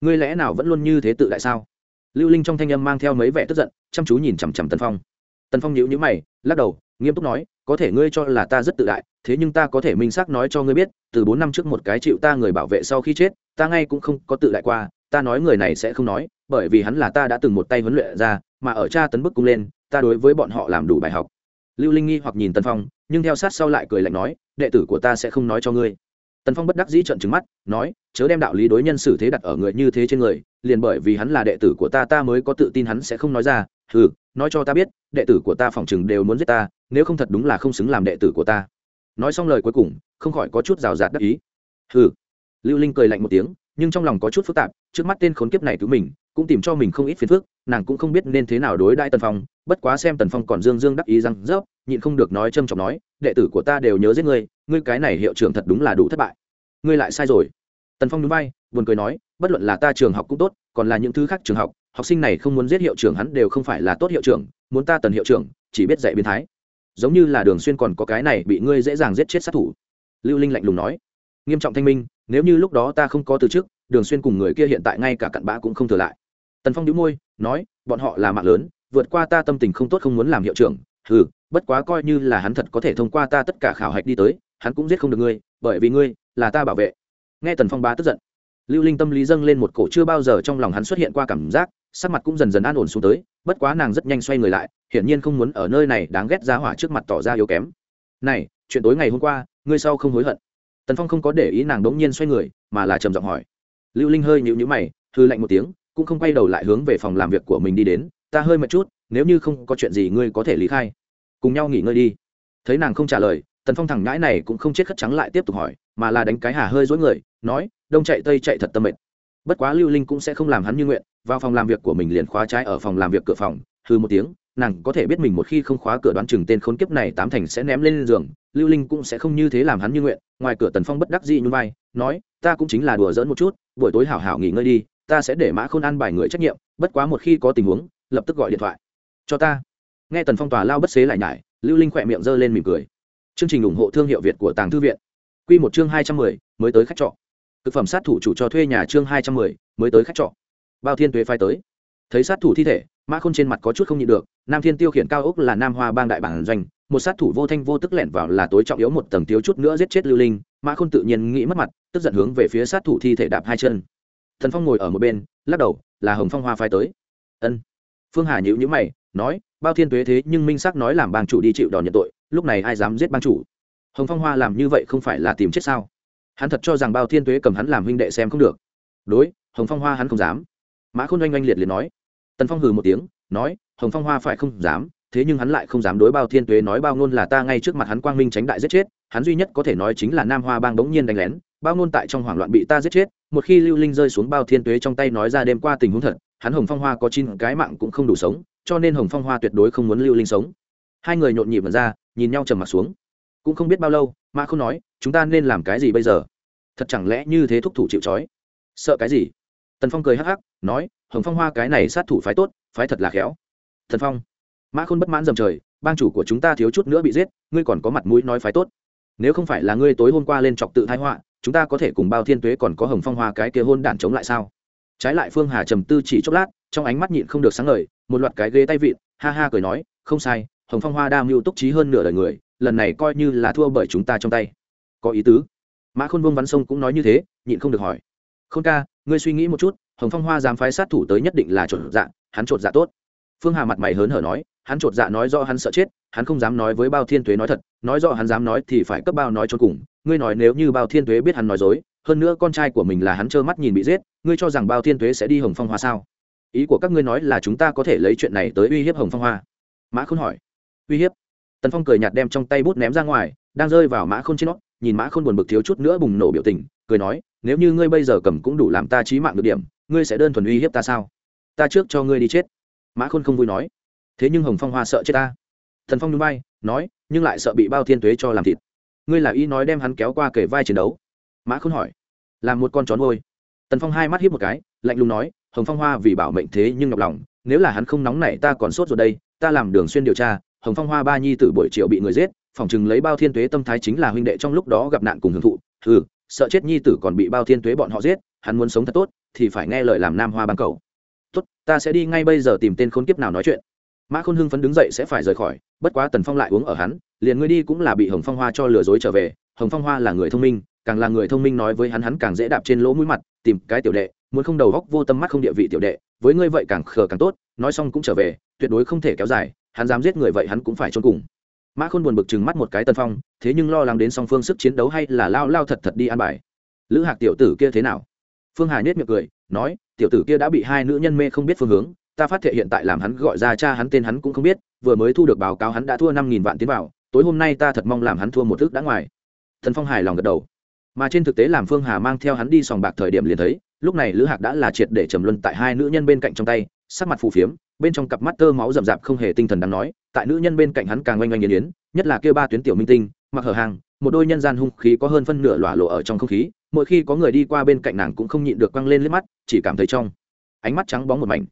Ngươi lẽ nào vẫn luôn như thế tự tại sao? Lưu linh trong thanh âm mang theo mấy vẻ tức giận, chăm chú nhìn chằm chằm tần phong. Tần phong nhíu nhíu mày, lắc đầu nghiêm túc nói, có thể ngươi cho là ta rất tự đại, thế nhưng ta có thể minh xác nói cho ngươi biết, từ bốn năm trước một cái chịu ta người bảo vệ sau khi chết, ta ngay cũng không có tự đại qua, ta nói người này sẽ không nói, bởi vì hắn là ta đã từng một tay huấn luyện ra, mà ở cha tấn bức cung lên, ta đối với bọn họ làm đủ bài học. Lưu linh nghi hoặc nhìn tần phong, nhưng theo sát sau lại cười lạnh nói, đệ tử của ta sẽ không nói cho ngươi. Tần phong bất đắc dĩ trợn trừng mắt, nói, chớ đem đạo lý đối nhân xử thế đặt ở người như thế trên người, liền bởi vì hắn là đệ tử của ta ta mới có tự tin hắn sẽ không nói ra ừ nói cho ta biết, đệ tử của ta phỏng chừng đều muốn giết ta nếu không thật đúng là không xứng làm đệ tử của ta. Nói xong lời cuối cùng không khỏi có chút rào rạt đắc ý. Ừ lưu linh cười lạnh một tiếng nhưng trong lòng có chút phức tạp trước mắt tên khốn kiếp này cứu mình cũng tìm cho mình không ít phiền phức nàng cũng không biết nên thế nào đối đại tần phong bất quá xem tần phong còn dương dương đắc ý rằng, rớp nhịn không được nói trâm trọng nói đệ tử của ta đều nhớ giết ngươi ngươi cái này hiệu trưởng thật đúng là đủ thất bại. Ngươi lại sai rồi. Tần phong núi bay buồn cười nói bất luận là ta trường học cũng tốt còn là những thứ khác trường học học sinh này không muốn giết hiệu trưởng hắn đều không phải là tốt hiệu trưởng muốn ta tần hiệu trưởng chỉ biết dạy biến thái giống như là đường xuyên còn có cái này bị ngươi dễ dàng giết chết sát thủ. Lưu linh lạnh lùng nói. Nghiêm trọng thanh minh, nếu như lúc đó ta không có từ chức đường xuyên cùng người kia hiện tại ngay cả cặn bã cũng không thừa lại. Tần phong đĩu môi, nói, bọn họ là mạng lớn, vượt qua ta tâm tình không tốt không muốn làm hiệu trưởng. Ừ bất quá coi như là hắn thật có thể thông qua ta tất cả khảo hạch đi tới, hắn cũng giết không được ngươi, bởi vì ngươi là ta bảo vệ. Nghe tần phong bá tức giận, lưu linh tâm lý dâng lên một cổ chưa bao giờ trong lòng hắn xuất hiện qua cảm giác, sắc mặt cũng dần dần an ổn xuống tới bất quá nàng rất nhanh xoay người lại, hiển nhiên không muốn ở nơi này đáng ghét ra hỏa trước mặt tỏ ra yếu kém. Này, chuyện tối ngày hôm qua, ngươi sau không hối hận. Tần phong không có để ý nàng đống nhiên xoay người, mà là trầm giọng hỏi. Lưu linh hơi nhịu nhữ mày, hư lạnh một tiếng, cũng không quay đầu lại hướng về phòng làm việc của mình đi đến, ta hơi mệt chút, nếu như không có chuyện gì ngươi có thể lý khai. Cùng nhau nghỉ ngơi đi. Thấy nàng không trả lời, tần phong thẳng ngãi này cũng không chết khất trắng lại tiếp tục hỏi, mà là đánh cái hà hơi dối người, nói, đông chạy tây chạy thật tâm mệt bất quá lưu linh cũng sẽ không làm hắn như nguyện, vào phòng làm việc của mình liền khóa trái ở phòng làm việc cửa phòng hư một tiếng, nàng có thể biết mình một khi không khóa cửa đoán chừng tên khốn kiếp này tám thành sẽ ném lên giường, lưu linh cũng sẽ không như thế làm hắn như nguyện, ngoài cửa tần phong bất đắc dĩ như vai, nói, ta cũng chính là đùa dỡn một chút, buổi tối hảo hảo nghỉ ngơi đi, ta sẽ để mã khôn ăn bài người trách nhiệm, bất quá một khi có tình huống, lập tức gọi điện thoại. Cho ta. Nghe tần phong tòa lao bất xế lại nhải, lưu linh khỏe miệng g lên mỉm cười. Chương trình ủng hộ thương hiệu việt của tàng thư viện. Q một chương hai trăm mười, mới tới khách trọ thực phẩm sát thủ chủ cho thuê nhà chương hai trăm mười, mới tới khách trọ. Bao thiên tuế phai tới. Thấy sát thủ thi thể, mã khôn trên mặt có chút không nhịn được, nam thiên tiêu khiển cao ốc là nam hoa bang đại bản doanh, một sát thủ vô thanh vô tức lẻn vào là tối trọng yếu một tầng thiếu chút nữa giết chết lưu linh, mã khôn tự nhiên nghĩ mất mặt, tức giận hướng về phía sát thủ thi thể đạp hai chân. Thần phong ngồi ở một bên, lắc đầu, là hồng phong hoa phai tới. Ân. Phương hà nhữ nhữ mày, nói, bao thiên tuế thế nhưng minh xác nói làm bang chủ đi chịu đòn nhận tội, lúc này ai dám giết bang chủ? Hồng phong hoa làm như vậy không phải là tìm chết sao? Hắn thật cho rằng bao thiên tuế cầm hắn làm huynh đệ xem không được. Đối, hồng phong hoa hắn không dám. Mã khôn oanh oanh liệt liệt nói. Tần phong hừ một tiếng, nói, hồng phong hoa phải không dám, thế nhưng hắn lại không dám đối bao thiên tuế nói bao ngôn là ta ngay trước mặt hắn quang minh tránh đại giết chết, hắn duy nhất có thể nói chính là nam hoa bang bỗng nhiên đánh lén, bao ngôn tại trong hoảng loạn bị ta giết chết, một khi lưu linh rơi xuống bao thiên tuế trong tay nói ra đêm qua tình huống thật, hắn hồng phong hoa có chín cái mạng cũng không đủ sống, cho nên hồng phong hoa tuyệt đối không muốn lưu linh sống. Hai người nhộn nhịp ra, nhìn nhau trầm mặt xuống cũng không biết bao lâu mã không nói, chúng ta nên làm cái gì bây giờ? Thật chẳng lẽ như thế thúc thủ chịu trói? Sợ cái gì? Tần phong cười hắc hắc, nói, hồng phong hoa cái này sát thủ phái tốt, phái thật là khéo. Thần phong, mã khôn bất mãn dầm trời, bang chủ của chúng ta thiếu chút nữa bị giết, ngươi còn có mặt mũi nói phái tốt. Nếu không phải là ngươi tối hôm qua lên chọc tự thái họa, chúng ta có thể cùng bao thiên tuế còn có hồng phong hoa cái kia hôn đản chống lại sao? Trái lại phương hà trầm tư chỉ chốc lát, trong ánh mắt nhịn không được sáng ngời, một loạt cái ghế tay vịn, ha ha cười nói, không sai, hồng phong hoa đa mưu túc trí hơn nửa đời người lần này coi như là thua bởi chúng ta trong tay. Có ý tứ. Mã khôn vương văn sông cũng nói như thế, nhịn không được hỏi. Khôn ca, ngươi suy nghĩ một chút, hồng phong hoa dám phái sát thủ tới nhất định là trộn dạ hắn trộn dạ tốt. Phương hà mặt mày hớn hở nói, hắn trộn dạ nói do hắn sợ chết, hắn không dám nói với bao thiên tuế nói thật, nói do hắn dám nói thì phải cấp bao nói cho cùng, ngươi nói nếu như bao thiên tuế biết hắn nói dối, hơn nữa con trai của mình là hắn trơ mắt nhìn bị giết, ngươi cho rằng bao thiên tuế sẽ đi hồng phong hoa sao? Ý của các ngươi nói là chúng ta có thể lấy chuyện này tới uy hiếp hồng phong hoa. Mã khôn hỏi. Uy hiếp? Tần phong cười nhạt đem trong tay bút ném ra ngoài, đang rơi vào mã khôn trên nó, nhìn mã khôn buồn bực thiếu chút nữa bùng nổ biểu tình, cười nói, nếu như ngươi bây giờ cầm cũng đủ làm ta trí mạng được điểm, ngươi sẽ đơn thuần uy hiếp ta sao? Ta trước cho ngươi đi chết. Mã khôn không vui nói, thế nhưng hồng phong hoa sợ chết ta. Thần phong núi bay nói, nhưng lại sợ bị bao thiên tuế cho làm thịt. Ngươi là ý nói đem hắn kéo qua kể vai chiến đấu? Mã khôn hỏi làm một con chó ngôi tần phong hai mắt hiếp một cái, lạnh lùng nói, hồng phong hoa vì bảo mệnh thế nhưng nhọc lòng, nếu là hắn không nóng này ta còn sốt rồi đây, ta làm đường xuyên điều tra hồng phong hoa ba nhi tử buổi chiều bị người giết phỏng chừng lấy bao thiên tuế tâm thái chính là huynh đệ trong lúc đó gặp nạn cùng hưởng thụ. Ừ sợ chết nhi tử còn bị bao thiên tuế bọn họ giết, hắn muốn sống thật tốt, thì phải nghe lời làm nam hoa ban cầu. Tốt, ta sẽ đi ngay bây giờ tìm tên khốn kiếp nào nói chuyện. Mã khôn hưng phấn đứng dậy sẽ phải rời khỏi, bất quá tần phong lại uống ở hắn, liền ngươi đi cũng là bị hồng phong hoa cho lừa dối trở về. Hồng phong hoa là người thông minh, càng là người thông minh nói với hắn hắn càng dễ đạp trên lỗ mũi mặt, tìm cái tiểu đệ, muốn không đầu góc vô tâm mắt không địa vị tiểu đệ, với ngươi vậy càng khờ càng tốt, nói xong cũng trở về, tuyệt đối không thể kéo dài hắn dám giết người vậy hắn cũng phải trốn cùng. Mã khôn buồn bực chừng mắt một cái tân phong, thế nhưng lo lắng đến song phương sức chiến đấu hay là lao lao thật thật đi an bài. Lữ hạc tiểu tử kia thế nào? Phương hà nhét miệng cười, nói, tiểu tử kia đã bị hai nữ nhân mê không biết phương hướng, ta phát thể hiện tại làm hắn gọi ra cha hắn tên hắn cũng không biết, vừa mới thu được báo cáo hắn đã thua năm nghìn vạn tiến vào, tối hôm nay ta thật mong làm hắn thua một thước đã ngoài. Thần phong hài lòng gật đầu. Mà trên thực tế làm phương hà mang theo hắn đi sòng bạc thời điểm liền thấy, lúc này lữ hạc đã là triệt để trầm luân tại hai nữ nhân bên cạnh trong tay, sắc mặt phù phiếm bên trong cặp mắt tơ máu rậm rạp không hề tinh thần đáng nói, tại nữ nhân bên cạnh hắn càng oanh oanh nghiền yến nhất là kêu ba tuyến tiểu minh tinh, mặc hở hàng, một đôi nhân gian hung khí có hơn phân nửa lỏa lộ ở trong không khí, mỗi khi có người đi qua bên cạnh nàng cũng không nhịn được quăng lên liếc mắt, chỉ cảm thấy trong ánh mắt trắng bóng một mảnh.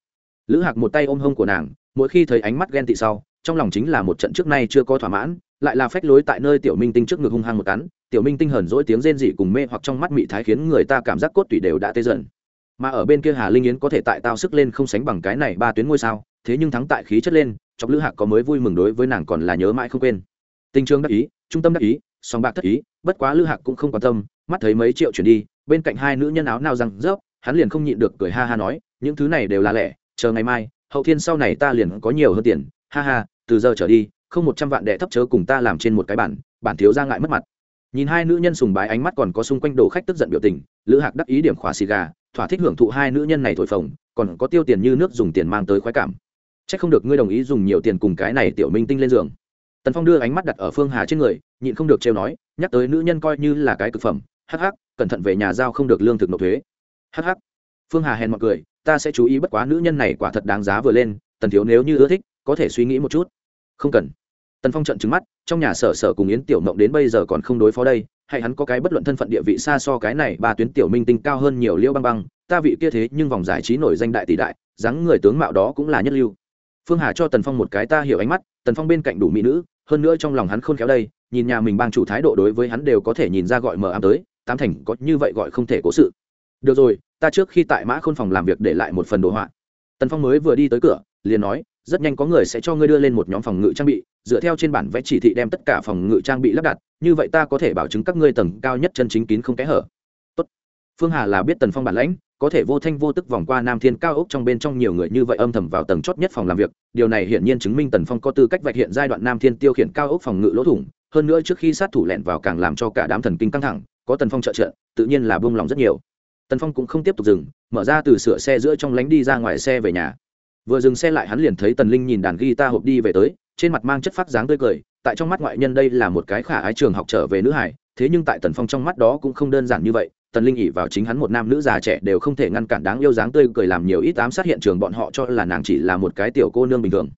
Lữ hạc một tay ôm hông của nàng, mỗi khi thấy ánh mắt ghen tị sau, trong lòng chính là một trận trước nay chưa có thỏa mãn, lại là phách lối tại nơi tiểu minh tinh trước ngực hung hăng một cắn, tiểu minh tinh hờn dỗi tiếng rên dị cùng mê hoặc trong mắt mị thái khiến người ta cảm giác cốt tủy đều đã tê dần mà ở bên kia hà linh yến có thể tại tao sức lên không sánh bằng cái này ba tuyến ngôi sao, thế nhưng thắng tại khí chất lên, chọc lữ hạc có mới vui mừng đối với nàng còn là nhớ mãi không quên. Tình trường đắc ý, trung tâm đắc ý, song bạc thất ý, bất quá lữ hạc cũng không quan tâm, mắt thấy mấy triệu chuyển đi, bên cạnh hai nữ nhân áo nào rằng rớp, hắn liền không nhịn được cười ha ha nói, những thứ này đều là lẻ, chờ ngày mai, hậu thiên sau này ta liền có nhiều hơn tiền, ha ha, từ giờ trở đi, không một trăm vạn đệ thấp chớ cùng ta làm trên một cái bản bản thiếu ra ngại mất mặt. Nhìn hai nữ nhân sùng bái ánh mắt còn có xung quanh đồ khách tức giận biểu tình, lữ hạc đắc ý điểm khóa xì gà thỏa thích hưởng thụ hai nữ nhân này thổi phồng, còn có tiêu tiền như nước dùng tiền mang tới khoái cảm. C h ắ c không được ngươi đồng ý dùng nhiều tiền cùng cái này tiểu minh tinh lên giường. Tần phong đưa ánh mắt đặt ở phương hà trên người, nhịn không được trêu nói, nhắc tới nữ nhân coi như là cái thực phẩm, hắc hắc, cẩn thận về nhà giao không được lương thực nộp thuế. Hắc hắc. Phương hà hèn mọi cười, ta sẽ chú ý bất quá nữ nhân này quả thật đáng giá vừa lên, tần thiếu nếu như ưa thích, có thể suy nghĩ một chút. Không cần. Tần phong trận trứng mắt, trong nhà sở sở cùng yến tiểu mộng đến bây giờ còn không đối phó đây hay hắn có cái bất luận thân phận địa vị xa so cái này ba tuyến tiểu minh tinh cao hơn nhiều liêu băng băng, ta vị kia thế nhưng vòng giải trí nổi danh đại tỷ đại, dáng người tướng mạo đó cũng là nhất lưu. Phương hà cho tần phong một cái ta hiểu ánh mắt, tần phong bên cạnh đủ mỹ nữ, hơn nữa trong lòng hắn khôn khéo đây, nhìn nhà mình bang chủ thái độ đối với hắn đều có thể nhìn ra gọi mờ ám tới, tám thành có như vậy gọi không thể cố sự. Được rồi, ta trước khi tại mã khôn phòng làm việc để lại một phần đồ họa. Tần phong mới vừa đi tới cửa, liền nói rất nhanh có người sẽ cho ngươi đưa lên một nhóm phòng ngự trang bị, dựa theo trên bản vẽ chỉ thị đem tất cả phòng ngự trang bị lắp đặt, như vậy ta có thể bảo chứng các ngươi tầng cao nhất chân chính kín không kẽ hở. Tốt. phương hà là biết tần phong bản lãnh, có thể vô thanh vô tức vòng qua nam thiên cao ốc trong bên trong nhiều người như vậy âm thầm vào tầng chót nhất phòng làm việc, điều này hiển nhiên chứng minh tần phong có tư cách vạch hiện giai đoạn nam thiên tiêu khiển cao ốc phòng ngự lỗ thủng, hơn nữa trước khi sát thủ lẹn vào càng làm cho cả đám thần kinh căng thẳng, có tần phong trợ trợ, tự nhiên là buông lòng rất nhiều. Tần phong cũng không tiếp tục dừng, mở ra từ sửa xe giữa trong lánh đi ra ngoài xe về nhà vừa dừng xe lại hắn liền thấy tần linh nhìn đàn guitar hộp đi về tới, trên mặt mang chất phát dáng tươi cười, tại trong mắt ngoại nhân đây là một cái khả ái trường học trở về nữ hải thế nhưng tại tần phong trong mắt đó cũng không đơn giản như vậy, tần linh ỉ vào chính hắn một nam nữ già trẻ đều không thể ngăn cản đáng yêu dáng tươi cười làm nhiều ít ám sát hiện trường bọn họ cho là nàng chỉ là một cái tiểu cô nương bình thường.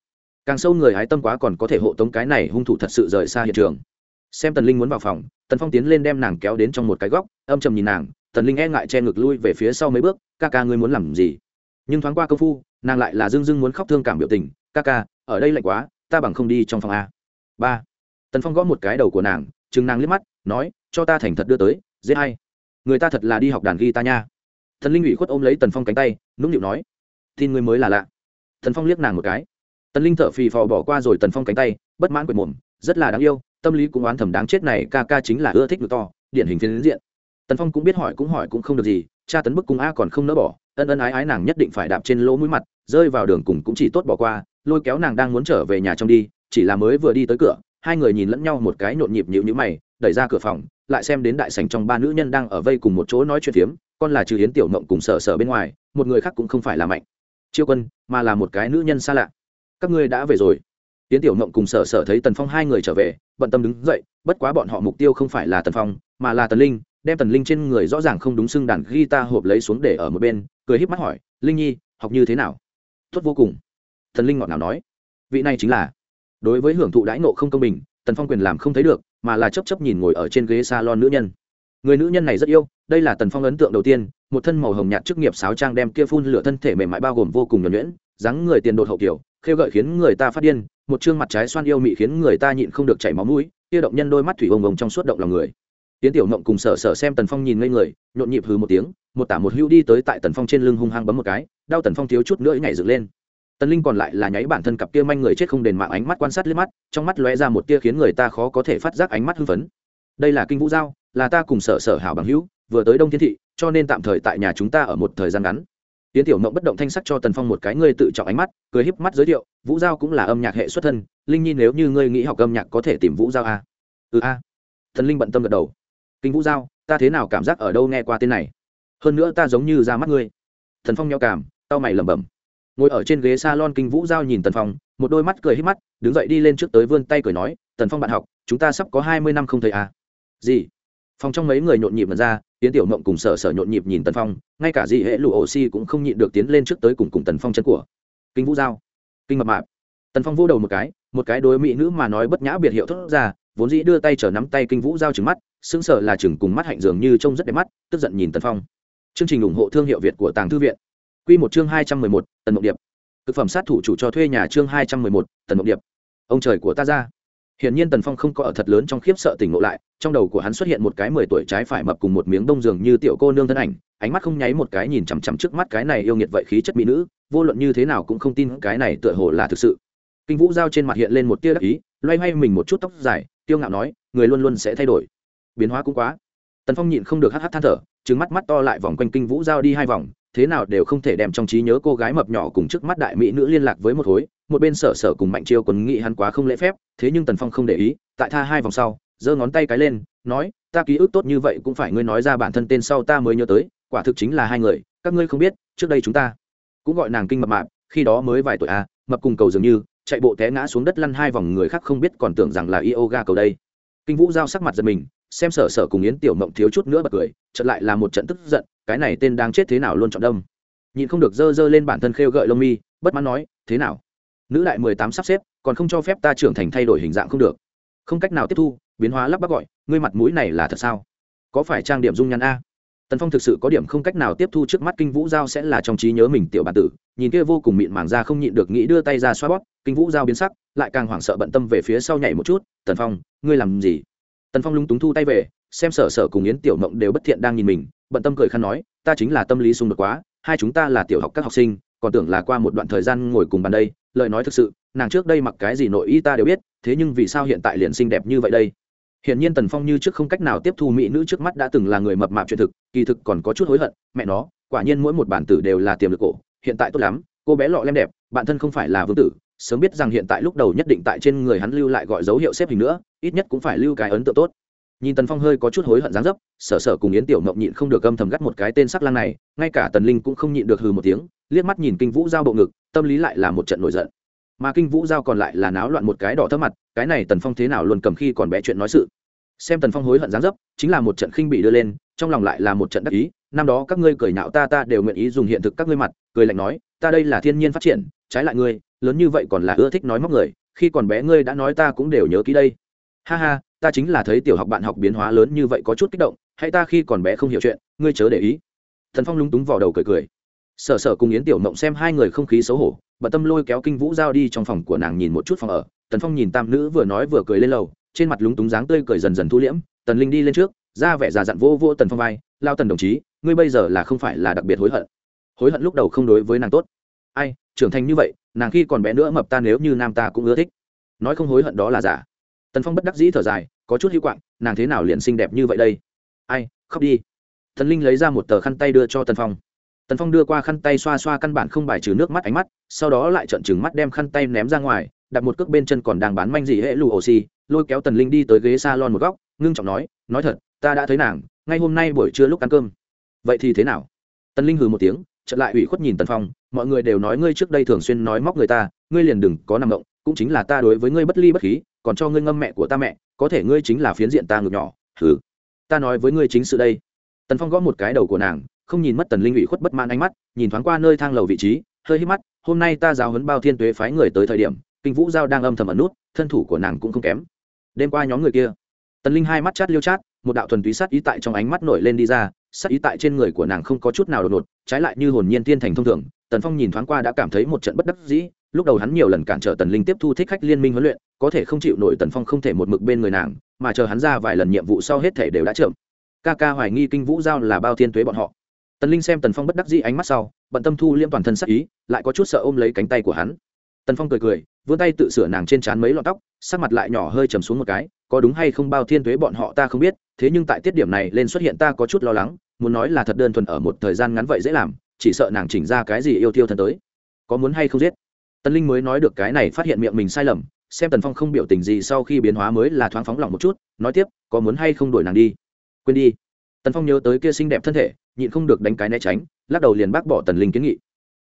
Càng sâu người hái tâm quá còn có thể hộ tống cái này hung thủ thật sự rời xa hiện trường. Xem tần linh muốn vào phòng, tần phong tiến lên đem nàng kéo đến trong một cái góc, âm trầm nhìn nàng, tần linh e ngại che ngực lui về phía sau mấy bước, ca ca ngươi muốn làm gì? Nhưng thoáng qua công phu nàng lại là dưng dưng muốn khóc thương cảm biểu tình, ca ca, ở đây lạnh quá, ta bằng không đi trong phòng a. Ba. Tần phong gõ một cái đầu của nàng chừng nàng liếc mắt, nói, cho ta thành thật đưa tới dễ hay người ta thật là đi học đàn ghi ta nha. Thần linh ủy khuất ôm lấy tần phong cánh tay, nũng nịu nói, tin người mới là lạ. Tần phong liếc nàng một cái. Tần linh thở phì phò bỏ qua rồi tần phong cánh tay, bất mãn quệt mồm, rất là đáng yêu, tâm lý cũng oán thầm đáng chết này, ca ca chính là ưa thích ngực to, điển hình phiến diện. Tần phong cũng biết hỏi cũng hỏi cũng không được gì cha tấn bức cung a còn không nỡ bỏ, ân ân ái ái nàng nhất định phải đạp trên lỗ mũi mặt rơi vào đường cùng cũng chỉ tốt bỏ qua, lôi kéo nàng đang muốn trở về nhà trong đi, chỉ là mới vừa đi tới cửa, hai người nhìn lẫn nhau một cái nhộn nhịp nhịu nhữ mày, đẩy ra cửa phòng, lại xem đến đại sảnh trong ba nữ nhân đang ở vây cùng một chỗ nói chuyện phiếm, con là trừ hiến tiểu mộng cùng sở sở bên ngoài, một người khác cũng không phải là mạnh chiêu quân, mà là một cái nữ nhân xa lạ. Các ngươi đã về rồi. Tiến tiểu mộng cùng sở sở thấy tần phong hai người trở về, bận tâm đứng dậy, bất quá bọn họ mục tiêu không phải là tần phong, mà là tần linh, đem tần linh trên người rõ ràng không đúng xưng đàn guitar hộp lấy xuống để ở một bên, cười híp mắt hỏi, linh nhi, học như thế nào? Tốt vô cùng. Thần linh ngọt nào nói, vị này chính là, đối với hưởng thụ đãi nộ không công bình, tần phong quyền làm không thấy được, mà là chấp chấp nhìn ngồi ở trên ghế salon nữ nhân. Người nữ nhân này rất yêu, đây là tần phong ấn tượng đầu tiên, một thân màu hồng nhạt chức nghiệp sáo trang đem kia phun lửa thân thể mềm mại bao gồm vô cùng nhuẩn nhuyễn, dáng người tiền đột hậu kiểu, khêu gợi khiến người ta phát điên, một chương mặt trái xoan yêu mị khiến người ta nhịn không được chảy máu mũi, kia động nhân đôi mắt thủy ông ông trong suốt động lòng người tiến tiểu mộng cùng sở sở xem tần phong nhìn ngây người, nhộn nhịp hừ một tiếng, một tả một hữu đi tới tại tần phong trên lưng hung hăng bấm một cái, đau tần phong thiếu chút nữa nhảy dựng lên. Tần linh còn lại là nháy bản thân cặp kia manh người chết không đền mạng ánh mắt quan sát liếc mắt, trong mắt lóe ra một tia khiến người ta khó có thể phát giác ánh mắt hưng phấn. Đây là kinh vũ giao, là ta cùng sở sở hảo bằng hữu, vừa tới đông thiên thị, cho nên tạm thời tại nhà chúng ta ở một thời gian ngắn. Tiến tiểu mộng bất động thanh sắc cho tần phong một cái ngươi tự trọng ánh mắt, cười híp mắt giới thiệu, vũ giao cũng là âm nhạc hệ xuất thân, linh nhi nếu như ngươi nghĩ học âm nhạc có thể tìm vũ giao a ừ a. Thần linh bận tâm gật đầu kinh vũ giao, ta thế nào cảm giác ở đâu nghe qua tên này? Hơn nữa ta giống như ra mắt ngươi. Thần phong nhau cảm, tao mày lẩm bẩm. Ngồi ở trên ghế s a lon kinh vũ giao nhìn tần phong, một đôi mắt cười hít mắt, đứng dậy đi lên trước tới vươn tay cười nói, tần phong bạn học, chúng ta sắp có hai mươi năm không thấy à. gì? Phòng trong mấy người nhộn nhịp mật ra tiến tiểu mộng cùng sở sở nhộn nhịp nhìn tần phong, ngay cả dị hệ lụ oxy cũng không nhịn được tiến lên trước tới cùng cùng tần phong chân của. Kinh vũ giao. Kinh mập mạp. Tần phong vô đầu một cái một cái đối mỹ nữ mà nói bất nhã biệt hiệu thốt ra vốn dĩ đưa tay chở nắm tay kinh vũ giao trừng mắt, sững sờ là chừng cùng mắt hạnh dường như trông rất đẹp mắt, tức giận nhìn tần phong. Chương trình ủng hộ thương hiệu việt của tàng thư viện. Q một chương hai trăm mười một, tần mộng điệp. Thực phẩm sát thủ chủ cho thuê nhà chương hai trăm mười một, tần mộng điệp. Ông trời của ta ra. Hiển nhiên tần phong không có ở thật lớn trong khiếp sợ tỉnh ngộ lại, trong đầu của hắn xuất hiện một cái mười tuổi trái phải mập cùng một miếng đông giường như tiểu cô nương thân ảnh, ánh mắt không nháy một cái nhìn chằm chằm trước mắt cái này yêu nghiệt vậy khí chất mỹ nữ, vô luận như thế nào cũng không tin cái này tựa hồ là thực sự. Kinh vũ giao trên mặt hiện lên một tia đắc ý, loay hoay mình một chút tóc dài tiêu ngạo nói, người luôn luôn sẽ thay đổi. Biến hóa cũng quá. Tần phong nhịn không được hắt hắt than thở trứng mắt mắt to lại vòng quanh kinh vũ giao đi hai vòng, thế nào đều không thể đem trong trí nhớ cô gái mập nhỏ cùng trước mắt đại mỹ nữ liên lạc với một khối một bên sở sở cùng mạnh chiêu quấn nghĩ hắn quá không lễ phép, thế nhưng tần phong không để ý, tại tha hai vòng sau, giơ ngón tay cái lên, nói, ta ký ức tốt như vậy cũng phải ngươi nói ra bản thân tên sau ta mới nhớ tới, quả thực chính là hai người, các ngươi không biết, trước đây chúng ta cũng gọi nàng kinh mập mạp, khi đó mới vài tuổi à mập cùng cầu dường như chạy bộ té ngã xuống đất lăn hai vòng người khác không biết còn tưởng rằng là yoga cầu đây. Kinh vũ giao sắc mặt giật mình, xem sở sở cùng yến tiểu mộng thiếu chút nữa bật cười, chợt lại là một trận tức giận, cái này tên đang chết thế nào luôn chọn đông nhìn không được dơ dơ lên bản thân khêu gợi lông mi, bất mãn nói, thế nào? Nữ đại mười tám sắp xếp, còn không cho phép ta trưởng thành thay đổi hình dạng không được. Không cách nào tiếp thu, biến hóa lắp bắp gọi, ngươi mặt mũi này là thật sao? Có phải trang điểm dung nhan a? Tần phong thực sự có điểm không cách nào tiếp thu trước mắt kinh vũ giao sẽ là trong trí nhớ mình tiểu bản tử nhìn kia vô cùng mịn màng ra không nhịn được nghĩ đưa tay ra xoa bóp kinh vũ giao biến sắc lại càng hoảng sợ bận tâm về phía sau nhảy một chút tần phong ngươi làm gì? Tần phong lúng túng thu tay về xem sở sở cùng yến tiểu mộng đều bất thiện đang nhìn mình bận tâm cười khăn nói ta chính là tâm lý xung đột quá hai chúng ta là tiểu học các học sinh còn tưởng là qua một đoạn thời gian ngồi cùng bàn đây lời nói thực sự nàng trước đây mặc cái gì nội y ta đều biết thế nhưng vì sao hiện tại liền xinh đẹp như vậy đây? Hiện nhiên Tần Phong như trước không cách nào tiếp thu mỹ nữ trước mắt đã từng là người mập mạp chuyện thực, kỳ thực còn có chút hối hận, mẹ nó, quả nhiên mỗi một bản tử đều là tiềm lực cổ, hiện tại tốt lắm, cô bé lọ lem đẹp, bản thân không phải là vương tử, sớm biết rằng hiện tại lúc đầu nhất định tại trên người hắn lưu lại gọi dấu hiệu xếp hình nữa, ít nhất cũng phải lưu cái ấn tượng tốt. Nhìn Tần Phong hơi có chút hối hận dáng dấp, Sở Sở cùng Yến Tiểu Mộng nhịn không được âm thầm gắt một cái tên sắc lang này, ngay cả Tần Linh cũng không nhịn được hừ một tiếng, liếc mắt nhìn Kinh Vũ giao bộ ngực, tâm lý lại là một trận nổi giận. Mà Kinh Vũ giao còn lại là náo loạn một cái đỏ thấp mặt, cái này Tần Phong thế nào luôn cầm khi còn bé chuyện nói sự xem tần phong hối hận dáng dấp chính là một trận khinh bị đưa lên trong lòng lại là một trận đắc ý, năm đó các ngươi cười nhạo ta ta đều nguyện ý dùng hiện thực các ngươi mặt, cười lạnh nói, ta đây là thiên nhiên phát triển, trái lại ngươi, lớn như vậy còn là ưa thích nói móc người, khi còn bé ngươi đã nói ta cũng đều nhớ kỹ đây. Ha ha, ta chính là thấy tiểu học bạn học biến hóa lớn như vậy có chút kích động, hay ta khi còn bé không hiểu chuyện, ngươi chớ để ý. Thần phong lúng túng vào đầu cười cười. Sở sở cùng yến tiểu mộng xem hai người không khí xấu hổ, bận tâm lôi kéo kinh vũ giao đi trong phòng của nàng nhìn một chút phòng ở. Tần phong nhìn tam nữ vừa nói vừa cười lên lầu, trên mặt lúng túng dáng tươi cười dần dần thu liễm, tần linh đi lên trước ra vẻ già dặn vô vô tần phong vai, lao tần đồng chí, ngươi bây giờ là không phải là đặc biệt hối hận. Hối hận lúc đầu không đối với nàng tốt. Ai, trưởng thành như vậy, nàng khi còn bé nữa mập ta nếu như nam ta cũng ưa thích. Nói không hối hận đó là giả. Tần phong bất đắc dĩ thở dài, có chút hữu quạng, nàng thế nào liền xinh đẹp như vậy đây? Ai, khóc đi. Thần linh lấy ra một tờ khăn tay đưa cho tần phong. Tần phong đưa qua khăn tay xoa xoa căn bản không bài trừ nước mắt ánh mắt, sau đó lại trợn trừng mắt đem khăn tay ném ra ngoài, đặt một cước bên chân còn đang bán manh gì hệ lù oxy lôi kéo tần linh đi tới ghế s a lon một góc, ngưng trọng nói nói thật ta đã thấy nàng, ngay hôm nay buổi trưa lúc ăn cơm. Vậy thì thế nào? Tần linh hừ một tiếng, chợt lại ủy khuất nhìn tần phong, mọi người đều nói ngươi trước đây thường xuyên nói móc người ta, ngươi liền đừng có nằm động, cũng chính là ta đối với ngươi bất ly bất khí, còn cho ngươi ngâm mẹ của ta mẹ, có thể ngươi chính là phiến diện ta ngược nhỏ, hừ. Ta nói với ngươi chính sự đây. Tần phong gõ một cái đầu của nàng, không nhìn mất tần linh ủy khuất bất man ánh mắt, nhìn thoáng qua nơi thang lầu vị trí, hơi hít mắt, hôm nay ta giáo huấn bao thiên tuế phái người tới thời điểm, kinh vũ giao đang âm thầm ẩn nút, thân thủ của nàng cũng không kém. Đêm qua nhóm người kia, tần linh hai mắt chát liêu chát một đạo thuần túy sát ý tại trong ánh mắt nổi lên đi ra, sát ý tại trên người của nàng không có chút nào đột ngột, trái lại như hồn nhiên tiên thành thông thường. Tần phong nhìn thoáng qua đã cảm thấy một trận bất đắc dĩ, lúc đầu hắn nhiều lần cản trở tần linh tiếp thu thích khách liên minh huấn luyện, có thể không chịu nổi tần phong không thể một mực bên người nàng, mà chờ hắn ra vài lần nhiệm vụ sau hết thể đều đã chậm. Ca ca hoài nghi kinh vũ giao là bao thiên tuế bọn họ. Tần linh xem tần phong bất đắc dĩ ánh mắt sau, bận tâm thu liêm toàn thân sắc ý, lại có chút sợ ôm lấy cánh tay của hắn. Tần phong cười cười vươn tay tự sửa nàng trên trán mấy lọn tóc, sắc mặt lại nhỏ hơi trầm xuống một cái, có đúng hay không bao thiên tuế bọn họ ta không biết, thế nhưng tại tiết điểm này lên xuất hiện ta có chút lo lắng, muốn nói là thật đơn thuần ở một thời gian ngắn vậy dễ làm, chỉ sợ nàng chỉnh ra cái gì yêu thiêu thân tới. Có muốn hay không giết? Tân linh mới nói được cái này phát hiện miệng mình sai lầm, xem tần phong không biểu tình gì sau khi biến hóa mới là thoáng phóng lỏng một chút, nói tiếp, có muốn hay không đuổi nàng đi? Quên đi. Tần phong nhớ tới kia xinh đẹp thân thể, nhịn không được đánh cái né tránh, lắc đầu liền bác bỏ tần linh kiến nghị.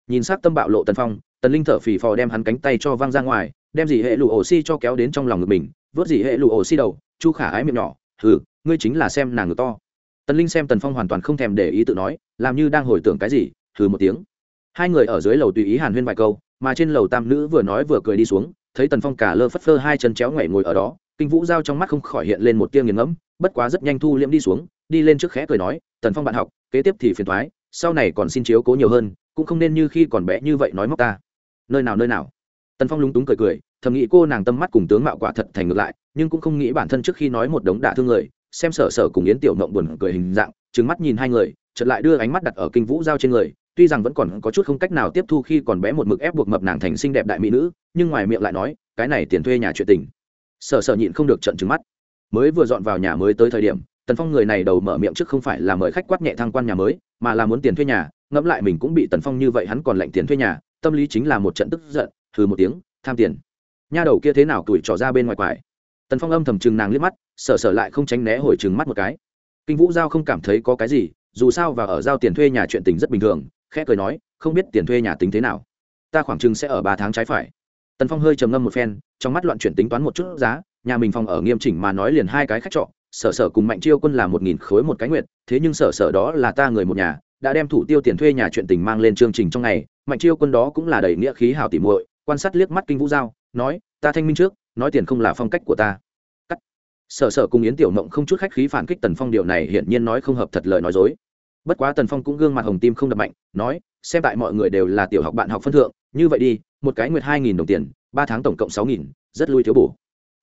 Nhìn s ắ c tâm bạo lộ tần phong tần linh thở phì phò đem hắn cánh tay cho văng ra ngoài, đem dì hệ lụ ổ xi cho kéo đến trong lòng ngực mình, vớt dì hệ lụ ổ xi đầu, chu khả ái miệng nhỏ, hừ, ngươi chính là xem nàng ngực to. Tần linh xem tần phong hoàn toàn không thèm để ý tự nói, làm như đang hồi tưởng cái gì, hừ một tiếng. Hai người ở dưới lầu tùy ý hàn huyên vài câu, mà trên lầu tam nữ vừa nói vừa cười đi xuống, thấy tần phong cả lơ phất phơ hai chân chéo ngoảy ngồi ở đó, kinh vũ giao trong mắt không khỏi hiện lên một tia nghiền ngẫm, bất quá rất nhanh thu liễm đi xuống, đi lên trước khẽ cười nói, tần phong bạn học, kế tiếp thì phiền thoái, sau này còn xin chiếu cố nhiều hơn, cũng không nên như khi còn bé như vậy nói móc ta nơi nào nơi nào. Tần phong lúng túng cười cười, thầm nghĩ cô nàng tâm mắt cùng tướng mạo quả thật thành ngược lại, nhưng cũng không nghĩ bản thân trước khi nói một đống đả thương người, xem sở sở cùng yến tiểu mộng buồn cười hình dạng trứng mắt nhìn hai người, chợt lại đưa ánh mắt đặt ở kinh vũ giao trên người, tuy rằng vẫn còn có chút không cách nào tiếp thu khi còn bé một mực ép buộc mập nàng thành xinh đẹp đại mỹ nữ, nhưng ngoài miệng lại nói, cái này tiền thuê nhà chuyện tình. Sở sở nhịn không được trận trứng mắt. Mới vừa dọn vào nhà mới tới thời điểm, tần phong người này đầu mở miệng trước không phải là mời khách quát nhẹ thăng quan nhà mới, mà là muốn tiền thuê nhà, ngẫm lại mình cũng bị tần phong như vậy hắn còn lệnh tiền thuê nhà tâm lý chính là một trận tức giận thử một tiếng, tham tiền. Nha đầu kia thế nào tuổi trỏ ra bên ngoài quải. Tần phong âm thầm chừng nàng liếc mắt sợ sợ lại không tránh né hồi chừng mắt một cái. Kinh vũ giao không cảm thấy có cái gì, dù sao và ở giao tiền thuê nhà chuyện tình rất bình thường, khẽ cười nói, không biết tiền thuê nhà tính thế nào? Ta khoảng chừng sẽ ở ba tháng trái phải. Tần phong hơi trầm ngâm một phen, trong mắt loạn chuyển tính toán một chút giá, nhà mình phòng ở nghiêm chỉnh mà nói liền hai cái khách trọ, sở sở cùng mạnh chiêu quân là một nghìn khối một cái nguyện thế nhưng sở sở đó là ta người một nhà, đã đem thủ tiêu tiền thuê nhà chuyện tình mang lên chương trình trong ngày mạnh chiêu quân đó cũng là đầy nghĩa khí hào tỉ muội, quan sát liếc mắt kinh vũ giao, nói, ta thanh minh trước, nói tiền không là phong cách của ta. Cắt. Sở sở cùng yến tiểu mộng không chút khách khí phản kích tần phong điều này hiển nhiên nói không hợp thật lời nói dối. Bất quá tần phong cũng gương mặt hồng tim không đập mạnh, nói, xem tại mọi người đều là tiểu học bạn học phân thượng, như vậy đi, một cái nguyệt hai nghìn đồng tiền, ba tháng tổng cộng sáu nghìn, rất lui thiếu bổ.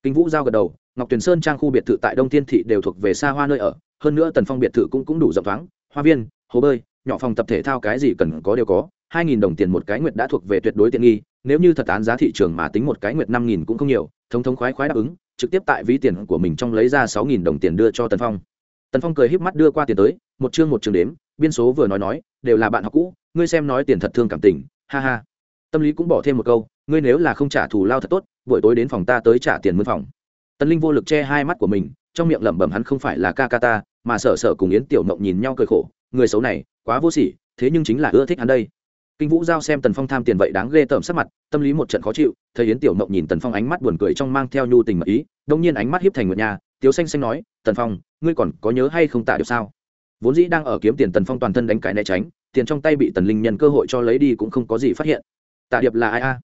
Kinh vũ giao gật đầu, ngọc tuyền sơn trang khu biệt thự tại đông thiên thị đều thuộc về xa hoa nơi ở, hơn nữa tần phong biệt thự cũng cũng đủ rộng thoáng, hoa viên, hồ bơi, nhỏ phòng tập thể thao cái gì cần có đều có hai nghìn đồng tiền một cái nguyệt đã thuộc về tuyệt đối tiện nghi, nếu như thật án giá thị trường mà tính một cái nguyệt năm nghìn cũng không nhiều thống thống khoái khoái đáp ứng, trực tiếp tại ví tiền của mình trong lấy ra sáu nghìn đồng tiền đưa cho tần phong. Tần phong cười híp mắt đưa qua tiền tới, một chương một chương đếm, biên số vừa nói nói, đều là bạn học cũ, ngươi xem nói tiền thật thương cảm tình, ha ha. Tâm lý cũng bỏ thêm một câu, ngươi nếu là không trả thù lao thật tốt, buổi tối đến phòng ta tới trả tiền mướn phòng. Tần linh vô lực che hai mắt của mình, trong miệng lẩm bẩm hắn không phải là ca ca ta, mà sợ sợ cùng yến tiểu mộng nhìn nhau cười khổ, người xấu này, quá vô sỉ, thế nhưng chính là ưa thích hắn đây kinh vũ giao xem tần phong tham tiền vậy đáng ghê tởm sắc mặt, tâm lý một trận khó chịu, thấy yến tiểu mộng nhìn tần phong ánh mắt buồn cười trong mang theo nhu tình mật ý đông nhiên ánh mắt hiếp thành ngựa nhà tiếu xanh xanh nói, tần phong, ngươi còn có nhớ hay không tạ được sao? Vốn dĩ đang ở kiếm tiền tần phong toàn thân đánh cãi né tránh, tiền trong tay bị tần linh nhân cơ hội cho lấy đi cũng không có gì phát hiện. Tạ điệp là ai a?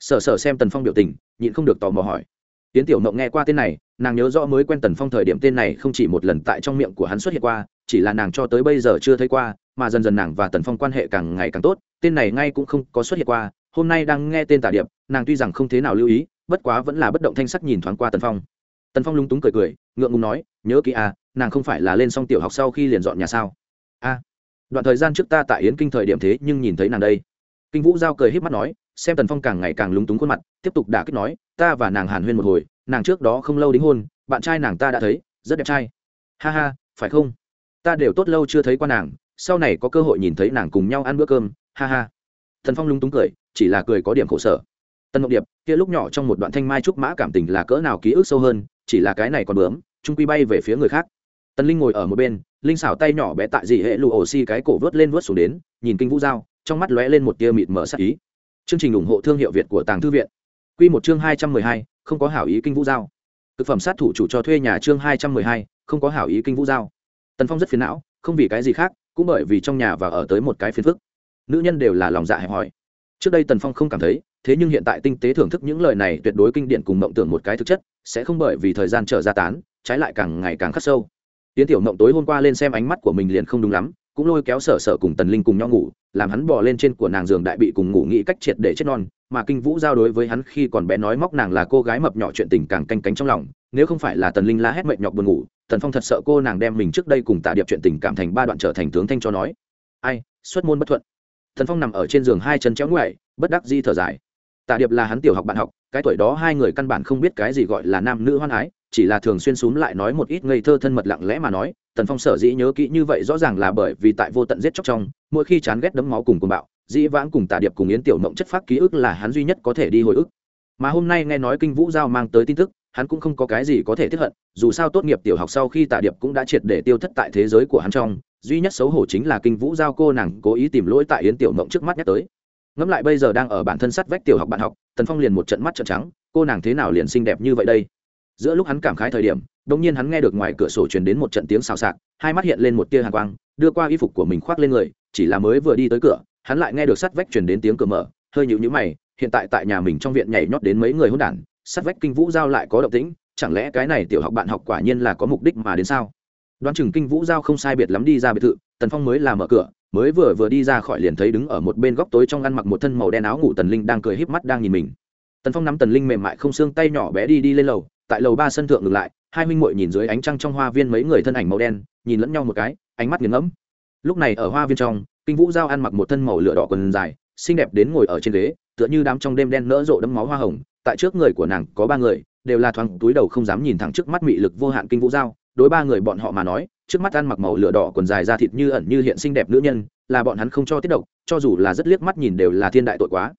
Sở sở xem tần phong biểu tình, nhịn không được tò mò hỏi. Tiến tiểu mộng nghe qua tên này, nàng nhớ rõ mới quen tần phong thời điểm tên này không chỉ một lần tại trong miệng của hắn xuất hiện qua, chỉ là nàng cho tới bây giờ chưa thấy qua mà dần dần nàng và tần phong quan hệ càng ngày càng tốt, tên này ngay cũng không có xuất hiện qua, hôm nay đang nghe tên tả điệp, nàng tuy rằng không thế nào lưu ý, bất quá vẫn là bất động thanh sắc nhìn thoáng qua tần phong. Tần phong lúng túng cười cười, ngượng ngùng nói, nhớ kỹ à nàng không phải là lên xong tiểu học sau khi liền dọn nhà sao? A. Đoạn thời gian trước ta tại yến kinh thời điểm thế nhưng nhìn thấy nàng đây. Kinh vũ giao cười h í p mắt nói, xem tần phong càng ngày càng lúng túng khuôn mặt, tiếp tục đả kích nói, ta và nàng hàn huyên một hồi, nàng trước đó không lâu đính hôn, bạn trai nàng ta đã thấy, rất đẹp trai. Ha ha, phải không? Ta đều tốt lâu chưa thấy qua nàng sau này có cơ hội nhìn thấy nàng cùng nhau ăn bữa cơm ha ha. Thần phong lúng túng cười chỉ là cười có điểm khổ sở. Tân ngọc điệp kia lúc nhỏ trong một đoạn thanh mai trúc mã cảm tình là cỡ nào ký ức sâu hơn chỉ là cái này còn bướm trung quy bay về phía người khác. Tần linh ngồi ở một bên linh xảo tay nhỏ bé tại dị hệ lụ ổ xi cái cổ vớt lên vớt xuống đến nhìn kinh vũ dao, trong mắt lóe lên một tia mịt mở sắc ý. Chương trình ủng hộ thương hiệu việt của tàng thư viện. Q một chương hai trăm mười hai không có hảo ý kinh vũ giao. Thực phẩm sát thủ chủ cho thuê nhà chương hai trăm mười hai không có hảo ý kinh vũ giao. Tần phong rất phiền não không vì cái gì khác cũng bởi vì trong nhà và ở tới một cái phiền phức. Nữ nhân đều là lòng dạ hẹp hòi. Trước đây tần phong không cảm thấy, thế nhưng hiện tại tinh tế thưởng thức những lời này tuyệt đối kinh điển cùng mộng tưởng một cái thực chất, sẽ không bởi vì thời gian trở ra tán, trái lại càng ngày càng khắc sâu. Tiến tiểu mộng tối hôm qua lên xem ánh mắt của mình liền không đúng lắm, cũng lôi kéo sở sở cùng tần linh cùng nhau ngủ, làm hắn bỏ lên trên của nàng giường đại bị cùng ngủ nghĩ cách triệt để chết non, mà kinh vũ giao đối với hắn khi còn bé nói móc nàng là cô gái mập nhỏ chuyện tình càng canh cánh trong lòng nếu không phải là tần linh la hét mệt nhọc buồn ngủ, tần phong thật sợ cô nàng đem mình trước đây cùng tạ điệp chuyện tình cảm thành ba đoạn trở thành tướng thanh cho nói. Ai, xuất môn bất thuận. Tần phong nằm ở trên giường hai chân chéo ngoại, bất đắc di thở dài. Tạ điệp là hắn tiểu học bạn học, cái tuổi đó hai người căn bản không biết cái gì gọi là nam nữ hoan ái chỉ là thường xuyên xúm lại nói một ít ngây thơ thân mật lặng lẽ mà nói, tần phong sở dĩ nhớ kỹ như vậy rõ ràng là bởi vì tại vô tận giết chóc trong, mỗi khi chán ghét đấm máu cùng cùng bạo, dĩ vãng cùng tả điệp cùng yến tiểu mộng chất phát ký ức là hắn duy nhất có thể đi hồi ức. Mà hôm nay nghe nói kinh vũ giao mang tới tin tức hắn cũng không có cái gì có thể tiếp hận, dù sao tốt nghiệp tiểu học sau khi tạ điệp cũng đã triệt để tiêu thất tại thế giới của hắn trong, duy nhất xấu hổ chính là kinh vũ giao cô nàng cố ý tìm lỗi tại yến tiểu mộng trước mắt nhắc tới. Ngẫm lại bây giờ đang ở bản thân sắt vách tiểu học bạn học, tần phong liền một trận mắt trận trắng, cô nàng thế nào liền xinh đẹp như vậy đây? Giữa lúc hắn cảm khái thời điểm đ ỗ n g nhiên hắn nghe được ngoài cửa sổ truyền đến một trận tiếng xào xạc, hai mắt hiện lên một tia hàng quang, đưa qua y phục của mình khoác lên người, chỉ là mới vừa đi tới cửa, hắn lại nghe được sắt vách truyền đến tiếng cửa mở, hơi nhịu nhữ mày, hiện tại tại nhà mình trong viện nhảy nhót đến mấy người hôn đản sát vách kinh vũ giao lại có động tĩnh, chẳng lẽ cái này tiểu học bạn học quả nhiên là có mục đích mà đến sao? Đoán chừng kinh vũ giao không sai biệt lắm đi ra biệt thự, tần phong mới là mở cửa, mới vừa vừa đi ra khỏi liền thấy đứng ở một bên góc tối trong ăn mặc một thân màu đen áo ngủ tần linh đang cười híp mắt đang nhìn mình. Tần phong nắm tần linh mềm mại không xương tay nhỏ bé đi đi lên lầu, tại lầu ba sân thượng ngừng lại, hai minh muội nhìn dưới ánh trăng trong hoa viên mấy người thân ảnh màu đen, nhìn lẫn nhau một cái, ánh mắt nghiền ngẫm. Lúc này ở hoa viên trong, kinh vũ giao ăn mặc một thân màu lửa đỏ quần dài, xinh đẹp đến ngồi ở trên ghế tựa như đám trong đêm đen nỡ rộ đấm máu hoa hồng, tại trước người của nàng có ba người, đều là thoáng túi đầu không dám nhìn thẳng trước mắt mị lực vô hạn kinh vũ giao đối ba người bọn họ mà nói, trước mắt ăn mặc màu lửa đỏ quần dài da thịt như ẩn như hiện xinh đẹp nữ nhân, là bọn hắn không cho tiết độc, cho dù là rất liếc mắt nhìn đều là thiên đại tội quá.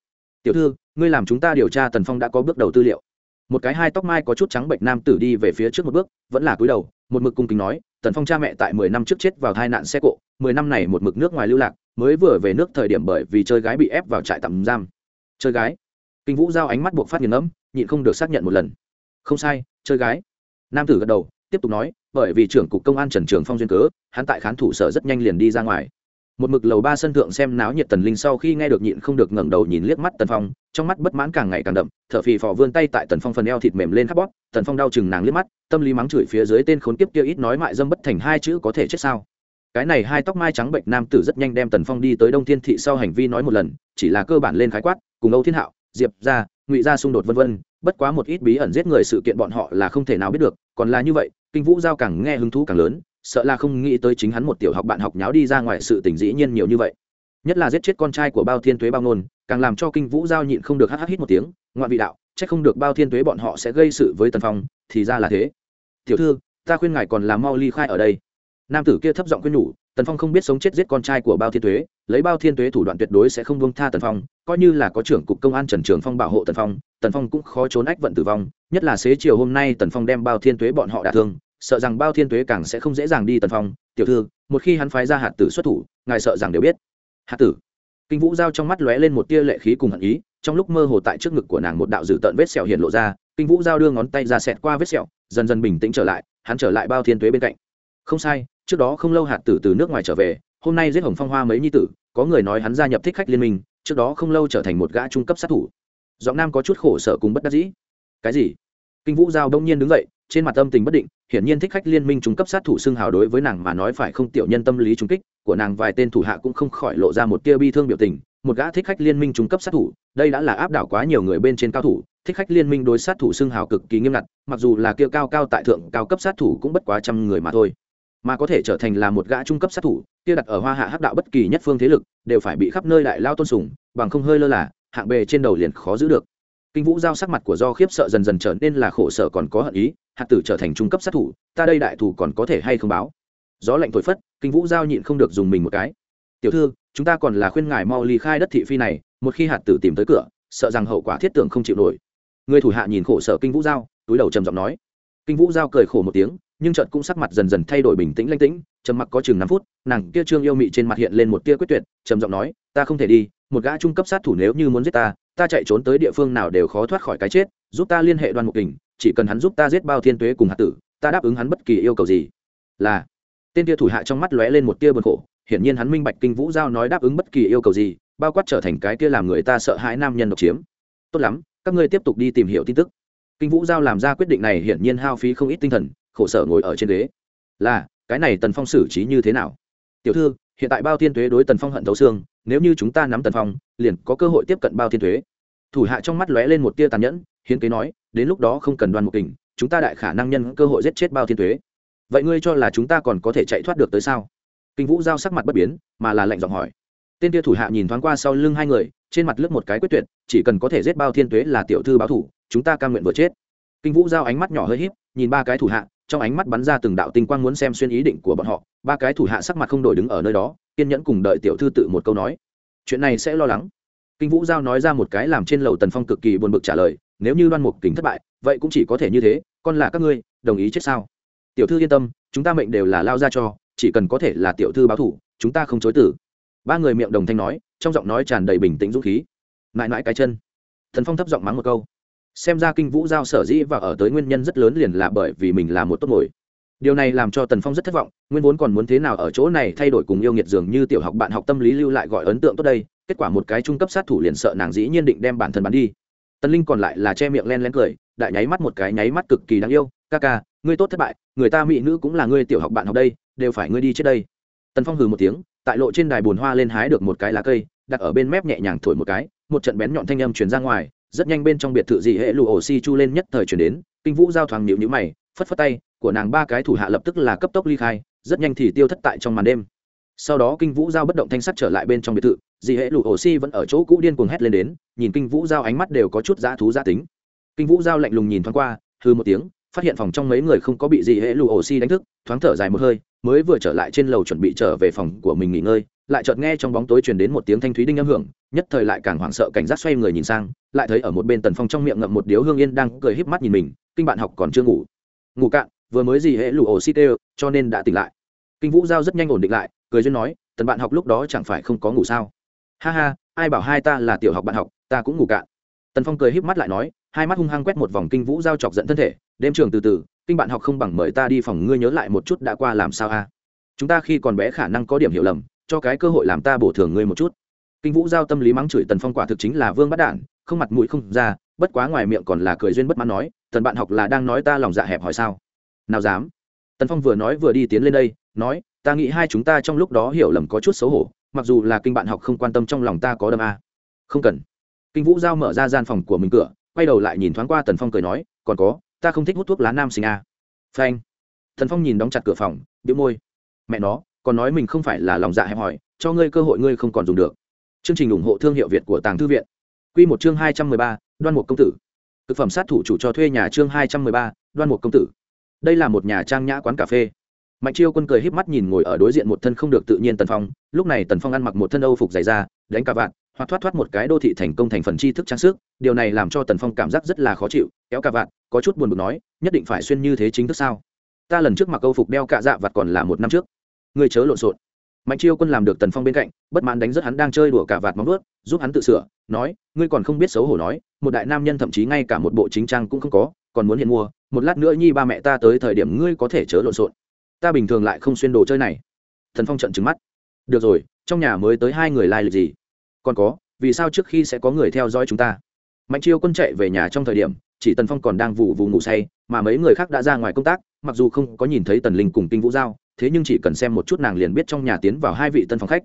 Tiểu thư, ngươi làm chúng ta điều tra tần phong đã có bước đầu tư liệu. Một cái hai tóc mai có chút trắng bệnh nam tử đi về phía trước một bước, vẫn là cúi đầu, một mực cung kính nói, tần phong cha mẹ tại mười năm trước chết vào tai nạn xe cộ, mười năm này một mực nước ngoài lưu lạc, mới vừa về nước thời điểm bởi vì chơi gái bị ép vào trại tạm giam chơi gái. Kinh vũ giao ánh mắt buộc phát nghiền ngẫm, nhịn không được xác nhận một lần. Không sai, chơi gái. Nam tử gật đầu, tiếp tục nói, bởi vì trưởng cục công an trần trường phong duyên cớ, hắn tại khán thủ sở rất nhanh liền đi ra ngoài. Một mực lầu ba sân thượng xem náo nhiệt tần linh sau khi nghe được nhịn không được ngẩng đầu nhìn liếc mắt tần phong, trong mắt bất mãn càng ngày càng đậm, thở phì phò vươn tay tại tần phong phần eo thịt mềm lên khắp bóp, tần phong đau chừng nàng liếc mắt, tâm lý mắng chửi phía dưới tên khốn kiếp kia ít nói mại dâm bất thành hai chữ có thể chết sao? Cái này hai tóc mai trắng bệnh nam tử rất nhanh đem tần phong đi tới đông thiên thị sau hành vi nói một lần, chỉ là cơ bản lên khái quát, cùng âu thiên hạo, diệp ra ngụy ra xung đột vân vân, bất quá một ít bí ẩn giết người sự kiện bọn họ là không thể nào biết được, còn là như vậy, kinh vũ giao càng nghe hứng thú càng lớn, sợ là không nghĩ tới chính hắn một tiểu học bạn học nháo đi ra ngoài sự tình dĩ nhiên nhiều như vậy. Nhất là giết chết con trai của bao thiên tuế bao ngôn càng làm cho kinh vũ giao nhịn không được hh hít một tiếng, ngoạn vị đạo c h ắ c không được bao thiên tuế bọn họ sẽ gây sự với tần phong, thì ra là thế. Tiểu thư, ta khuyên ngài còn là mau ly khai ở đây nam tử kia thấp giọng khuyên nhủ, tần phong không biết sống chết giết con trai của bao thiên tuế, lấy bao thiên tuế thủ đoạn tuyệt đối sẽ không buông tha tần phong, coi như là có trưởng cục công an trần trường phong bảo hộ tần phong tần phong cũng khó trốn ách vận tử vong, nhất là xế chiều hôm nay tần phong đem bao thiên tuế bọn họ đả thương, sợ rằng bao thiên tuế càng sẽ không dễ dàng đi tần phong, tiểu thư, một khi hắn phái ra hạt tử xuất thủ, ngài sợ rằng đều biết. Hạt tử. Kinh vũ giao trong mắt lóe lên một tia lệ khí cùng hận ý, trong lúc mơ hồ tại trước ngực của nàng một đạo dữ tợn vết sẹo hiện lộ ra, kinh vũ giao đưa ngón tay ra xẹt qua vết sẹo, dần dần bình tĩnh trở lại, hắn trở lại bao thiên tuế bên cạnh. Không sai trước đó không lâu hạt tử từ nước ngoài trở về, hôm nay giết hồng phong hoa mấy nhi tử, có người nói hắn gia nhập thích khách liên minh, trước đó không lâu trở thành một gã trung cấp sát thủ. Giọng nam có chút khổ sở cùng bất đắc dĩ. Cái gì? Kinh vũ giao đông nhiên đứng dậy, trên mặt âm tình bất định, hiển nhiên thích khách liên minh trung cấp sát thủ xưng hào đối với nàng mà nói phải không tiểu nhân tâm lý trung kích, của nàng vài tên thủ hạ cũng không khỏi lộ ra một tia bi thương biểu tình. Một gã thích khách liên minh trung cấp sát thủ, đây đã là áp đảo quá nhiều người bên trên cao thủ, thích khách liên minh đối sát thủ xưng hào cực kỳ nghiêm ngặt, mặc dù là kia cao cao tại thượng cao cấp sát thủ cũng bất quá trăm người mà thôi mà có thể trở thành là một gã trung cấp sát thủ, kia đặt ở hoa hạ hắc đạo bất kỳ nhất phương thế lực, đều phải bị khắp nơi đại lao tôn sùng, bằng không hơi lơ là, hạng bề trên đầu liền khó giữ được. Kinh vũ giao sắc mặt của do khiếp sợ dần dần trở nên là khổ sở còn có hận ý, hạt tử trở thành trung cấp sát thủ, ta đây đại thủ còn có thể hay không báo? Gió lạnh thổi phất, kinh vũ giao nhịn không được dùng mình một cái. Tiểu thư, chúng ta còn là khuyên ngài mau ly khai đất thị phi này, một khi hạt tử tìm tới cửa, sợ rằng hậu quả thiết tưởng không chịu nổi. Người thủ hạ nhìn khổ sở kinh vũ giao, túi đầu trầm giọng nói. Kinh vũ giao cười khổ một tiếng nhưng chợt cũng sắc mặt dần dần thay đổi bình tĩnh lanh tĩnh, trầm mặc có chừng năm phút, nàng kia trương yêu mị trên mặt hiện lên một tia quyết tuyệt, trầm giọng nói, ta không thể đi, một gã trung cấp sát thủ nếu như muốn giết ta ta chạy trốn tới địa phương nào đều khó thoát khỏi cái chết, giúp ta liên hệ đoan mục đình chỉ cần hắn giúp ta giết bao thiên tuế cùng hạt tử, ta đáp ứng hắn bất kỳ yêu cầu gì. Là, tên tia thủ hạ trong mắt lóe lên một tia bực khổ, hiển nhiên hắn minh bạch kinh vũ giao nói đáp ứng bất kỳ yêu cầu gì, bao quát trở thành cái kia làm người ta sợ hãi nam nhân độc chiếm. Tốt lắm, các ngươi tiếp tục đi tìm hiểu tin tức. Kinh vũ giao làm ra quyết định này hiển nhiên hao phí không ít tinh thần khổ sở ngồi ở trên ghế. Là, cái này tần phong xử trí như thế nào? Tiểu thư, hiện tại bao thiên thuế đối tần phong hận thấu xương, nếu như chúng ta nắm tần phong, liền có cơ hội tiếp cận bao thiên thuế thủ hạ trong mắt lóe lên một tia tàn nhẫn, hiến kế nói, đến lúc đó không cần đoan một kình, chúng ta đại khả năng nhân cơ hội giết chết bao thiên thuế vậy ngươi cho là chúng ta còn có thể chạy thoát được tới sao? Kinh vũ giao sắc mặt bất biến, mà là lạnh giọng hỏi. Tên tia thủ hạ nhìn thoáng qua sau lưng hai người, trên mặt lướt một cái quyết tuyệt, chỉ cần có thể giết bao thiên tuế là tiểu thư báo thủ, chúng ta cam nguyện vừa chết. Kinh vũ giao ánh mắt nhỏ hơi híp, nhìn ba cái thủ hạ trong ánh mắt bắn ra từng đạo tinh quang muốn xem xuyên ý định của bọn họ, ba cái thủ hạ sắc mặt không đổi đứng ở nơi đó, kiên nhẫn cùng đợi tiểu thư tự một câu nói. Chuyện này sẽ lo lắng. Kinh vũ giao nói ra một cái làm trên lầu tần phong cực kỳ buồn bực trả lời, nếu như đoan mục kính thất bại, vậy cũng chỉ có thể như thế, con là các ngươi, đồng ý chết sao? Tiểu thư yên tâm, chúng ta mệnh đều là lao ra cho, chỉ cần có thể là tiểu thư báo thủ, chúng ta không chối tử. Ba người miệng đồng thanh nói, trong giọng nói tràn đầy bình tĩnh dũng khí. Mãi mãi cái chân. Thần phong thấp giọng mắng một câu xem ra kinh vũ giao sở dĩ và ở tới nguyên nhân rất lớn liền là bởi vì mình là một tốt mồi. Điều này làm cho tần phong rất thất vọng, nguyên vốn còn muốn thế nào ở chỗ này thay đổi cùng yêu nghiệt dường như tiểu học bạn học tâm lý lưu lại gọi ấn tượng tốt đây, kết quả một cái trung cấp sát thủ liền sợ nàng dĩ nhiên định đem bản thân bắn đi. Tần linh còn lại là che miệng len lén cười, đại nháy mắt một cái nháy mắt cực kỳ đáng yêu, ca ca, ngươi tốt thất bại, người ta mỹ nữ cũng là ngươi tiểu học bạn học đây, đều phải ngươi đi trước đây. Tần phong hừ một tiếng, tại lộ trên đài bùn hoa lên hái được một cái lá cây, đặt ở bên mép nhẹ nhàng thổi một cái, một trận bén nhọn thanh âm truyền ra ngoài rất nhanh bên trong biệt thự dị hệ lụ ổ si chu lên nhất thời chuyển đến, kinh vũ giao thoáng nhịu nhữ mày, phất phất tay, của nàng ba cái thủ hạ lập tức là cấp tốc ly khai, rất nhanh thì tiêu thất tại trong màn đêm. Sau đó kinh vũ giao bất động thanh sắt trở lại bên trong biệt thự dị hệ lụ ổ si vẫn ở chỗ cũ điên cuồng hét lên đến, nhìn kinh vũ giao ánh mắt đều có chút dã thú gia tính. Kinh vũ giao lạnh lùng nhìn thoáng qua hư một tiếng, phát hiện phòng trong mấy người không có bị dì hệ lụ oxy đánh thức, thoáng thở dài một hơi, mới vừa trở lại trên lầu chuẩn bị trở về phòng của mình nghỉ ngơi lại chợt nghe trong bóng tối truyền đến một tiếng thanh thúy đinh âm hưởng nhất thời lại càng hoảng sợ cảnh giác xoay người nhìn sang lại thấy ở một bên tần phong trong miệng ngậm một điếu hương yên đang cười híp mắt nhìn mình kinh bạn học còn chưa ngủ. Ngủ cạn vừa mới gì hệ lụ xít đều, cho nên đã tỉnh lại. Kinh vũ giao rất nhanh ổn định lại cười duyên nói tần bạn học lúc đó chẳng phải không có ngủ sao? Ha ha ai bảo hai ta là tiểu học bạn học ta cũng ngủ cạn. Tần phong cười híp mắt lại nói hai mắt hung hăng quét một vòng kinh vũ giao chọc giận thân thể đêm trường từ từ kinh bạn học không bằng mời ta đi phòng ngươi nhớ lại một chút đã qua làm sao a? Chúng ta khi còn bé khả năng có điểm hiểu lầm cho cái cơ hội làm ta bổ thường ngươi một chút. Kinh vũ giao tâm lý mắng chửi tần phong quả thực chính là vương bắt đản, không mặt mũi không ra, bất quá ngoài miệng còn là cười duyên bất mãn nói, tần bạn học là đang nói ta lòng dạ hẹp hỏi sao? Nào dám. Tần phong vừa nói vừa đi tiến lên đây, nói, ta nghĩ hai chúng ta trong lúc đó hiểu lầm có chút xấu hổ, mặc dù là kinh bạn học không quan tâm trong lòng ta có đâm a. Không cần. Kinh vũ giao mở ra gian phòng của mình cửa, quay đầu lại nhìn thoáng qua tần phong cười nói, còn có, ta không thích hút thuốc lá nam sinh a. Phanh. Tần phong nhìn đóng chặt cửa phòng, bĩu môi. Mẹ nó còn nói mình không phải là lòng dạ hẹp hòi cho ngươi cơ hội ngươi không còn dùng được. Chương trình ủng hộ thương hiệu việt của tàng thư viện. Q một chương hai trăm mười ba đoan mục công tử. Thực phẩm sát thủ chủ cho thuê nhà chương hai trăm mười ba đoan mục công tử. Đây là một nhà trang nhã quán cà phê. Mạnh chiêu quân cười híp mắt nhìn ngồi ở đối diện một thân không được tự nhiên tần phong. Lúc này tần phong ăn mặc một thân âu phục dày da đánh cả vạn, hoặc thoát thoát một cái đô thị thành công thành phần tri thức trang sức. Điều này làm cho tần phong cảm giác rất là khó chịu kéo cả vạn, có chút buồn bực nói nhất định phải xuyên như thế chính thức sao? Ta lần trước mặc âu phục đeo cạ dạ vạt còn là một năm trước người chớ lộn xộn. Mạnh chiêu quân làm được tần phong bên cạnh, bất mãn đánh rất hắn đang chơi đùa cả vạt móng ướt giúp hắn tự sửa, nói, ngươi còn không biết xấu hổ nói, một đại nam nhân thậm chí ngay cả một bộ chính trang cũng không có, còn muốn hiện mua, một lát nữa nhi ba mẹ ta tới thời điểm ngươi có thể chớ lộn xộn. Ta bình thường lại không xuyên đồ chơi này. Thần phong trận trứng mắt. Được rồi, trong nhà mới tới hai người lai、like、lịch gì? Còn có, vì sao trước khi sẽ có người theo dõi chúng ta? Mạnh chiêu quân chạy về nhà trong thời điểm, chỉ tần phong còn đang vụ vụ ngủ say, mà mấy người khác đã ra ngoài công tác, mặc dù không có nhìn thấy tần linh cùng kinh vũ giao thế nhưng chỉ cần xem một chút nàng liền biết trong nhà tiến vào hai vị tân phòng khách.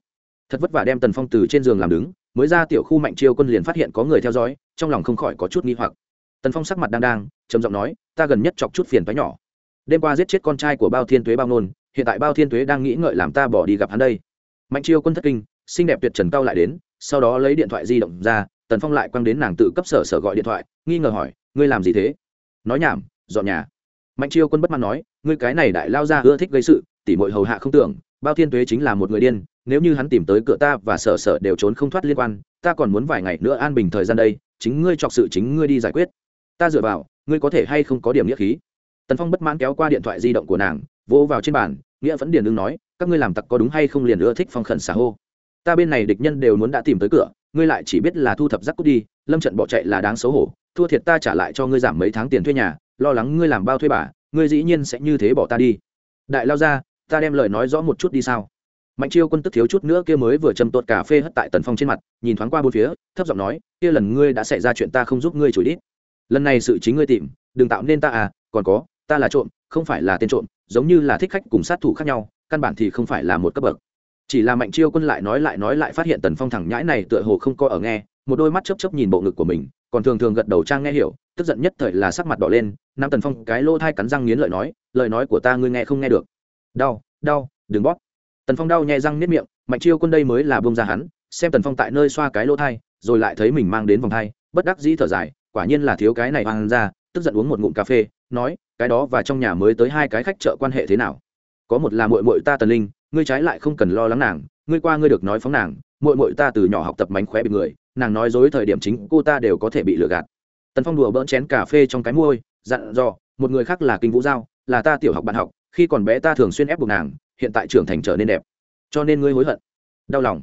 Thật vất vả đem tần phong từ trên giường làm đứng, mới ra tiểu khu mạnh chiêu quân liền phát hiện có người theo dõi, trong lòng không khỏi có chút nghi hoặc. Tần phong sắc mặt đang đang, trầm giọng nói, ta gần nhất chọc chút phiền toái nhỏ. Đêm qua giết chết con trai của bao thiên tuế bao nôn, hiện tại bao thiên tuế đang nghĩ ngợi làm ta bỏ đi gặp hắn đây. Mạnh chiêu quân thất kinh, xinh đẹp tuyệt trần cao lại đến, sau đó lấy điện thoại di động ra, tần phong lại quăng đến nàng tự cấp sở sở gọi điện thoại, nghi ngờ hỏi, ngươi làm gì thế? Nói nhảm, dọn nhà. Mạnh chiêu quân bất mãn nói, ngươi cái này đại lao ra ưa thích gây sự tỉ mội hầu hạ không tưởng, bao thiên tuế chính là một người điên, nếu như hắn tìm tới cửa ta và sở sở đều trốn không thoát liên quan, ta còn muốn vài ngày nữa an bình thời gian đây, chính ngươi chọc sự chính ngươi đi giải quyết. Ta dựa vào, ngươi có thể hay không có điểm nghĩa khí? Tần phong bất mãn kéo qua điện thoại di động của nàng, vỗ vào trên bàn, nghĩa vẫn điền đương nói, các ngươi làm tặc có đúng hay không liền ưa thích phong khẩn xả hô. Ta bên này địch nhân đều muốn đã tìm tới cửa, ngươi lại chỉ biết là thu thập rắc cút đi, lâm trận bỏ chạy là đáng xấu hổ, thua thiệt ta trả lại cho ngươi giảm mấy tháng tiền thuê nhà, lo lắng ngươi làm bao thuê bà, ngươi dĩ nhiên sẽ như thế bỏ ta đi. Đại lao ra ta đem lời nói rõ một chút đi sao? Mạnh chiêu quân tức thiếu chút nữa kia mới vừa châm tuột cà phê hất tại tần phong trên mặt, nhìn thoáng qua bốn phía, thấp giọng nói, kia lần ngươi đã xảy ra chuyện ta không giúp ngươi chửi đít. Lần này sự chính ngươi tìm, đừng tạo nên ta à còn có, ta là trộm, không phải là tên trộm, giống như là thích khách cùng sát thủ khác nhau, căn bản thì không phải là một cấp bậc. Chỉ là mạnh chiêu quân lại nói lại nói lại phát hiện tần phong thẳng nhãi này tựa hồ không có ở nghe, một đôi mắt chấp chấp nhìn bộ ngực của mình, còn thường thường gật đầu trang nghe hiểu, tức giận nhất thời là sắc mặt đỏ lên nam tần phong cái lỗ thai cắn răng nghiến lợi nói, lời nói của ta ngươi nghe không nghe được đau đau, đừng bóp. Tần phong đau nhẹ răng nếp miệng, mạnh chiêu quân đây mới là bông ra hắn, xem tần phong tại nơi xoa cái lỗ thai, rồi lại thấy mình mang đến vòng thai, bất đắc dĩ thở dài, quả nhiên là thiếu cái này hoang ra, tức giận uống một ngụm cà phê, nói, cái đó và trong nhà mới tới hai cái khách chợ quan hệ thế nào? Có một là mội mội ta tần linh, ngươi trái lại không cần lo lắng nàng, ngươi qua ngươi được nói phóng nàng mội mội ta từ nhỏ học tập mánh khóe bị người, nàng nói dối thời điểm chính cô ta đều có thể bị lừa gạt. Tần phong đùa bỡn chén cà phê trong cái môi dặn dò, một người khác là kinh vũ giao, là ta tiểu học bạn học khi còn bé ta thường xuyên ép buộc nàng, hiện tại trưởng thành trở nên đẹp. Cho nên ngươi hối hận, đau lòng.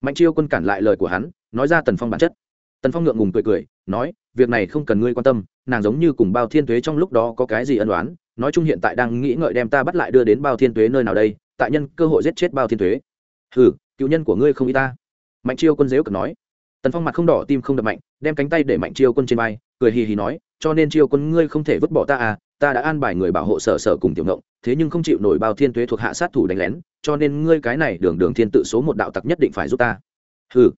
Mạnh chiêu quân cản lại lời của hắn, nói ra tần phong bản chất. Tần phong ngượng ngùng cười cười, nói, việc này không cần ngươi quan tâm, nàng giống như cùng bao thiên tuế trong lúc đó có cái gì ân đoán nói chung hiện tại đang nghĩ ngợi đem ta bắt lại đưa đến bao thiên tuế nơi nào đây, tại nhân cơ hội giết chết bao thiên tuế. Hừ, cựu nhân của ngươi không y ta. Mạnh chiêu quân dếu cực nói. Tần phong mặt không đỏ, tim không đập mạnh, đem cánh tay để mạnh chiêu quân trên vai, cười hì hì nói, cho nên chiêu quân ngươi không thể vứt bỏ ta à ta đã an bài người bảo hộ sở sở cùng tiểu ngộng thế nhưng không chịu nổi bao thiên tuế thuộc hạ sát thủ đánh lén, cho nên ngươi cái này đường đường thiên tự số một đạo tặc nhất định phải giúp ta. Hừ.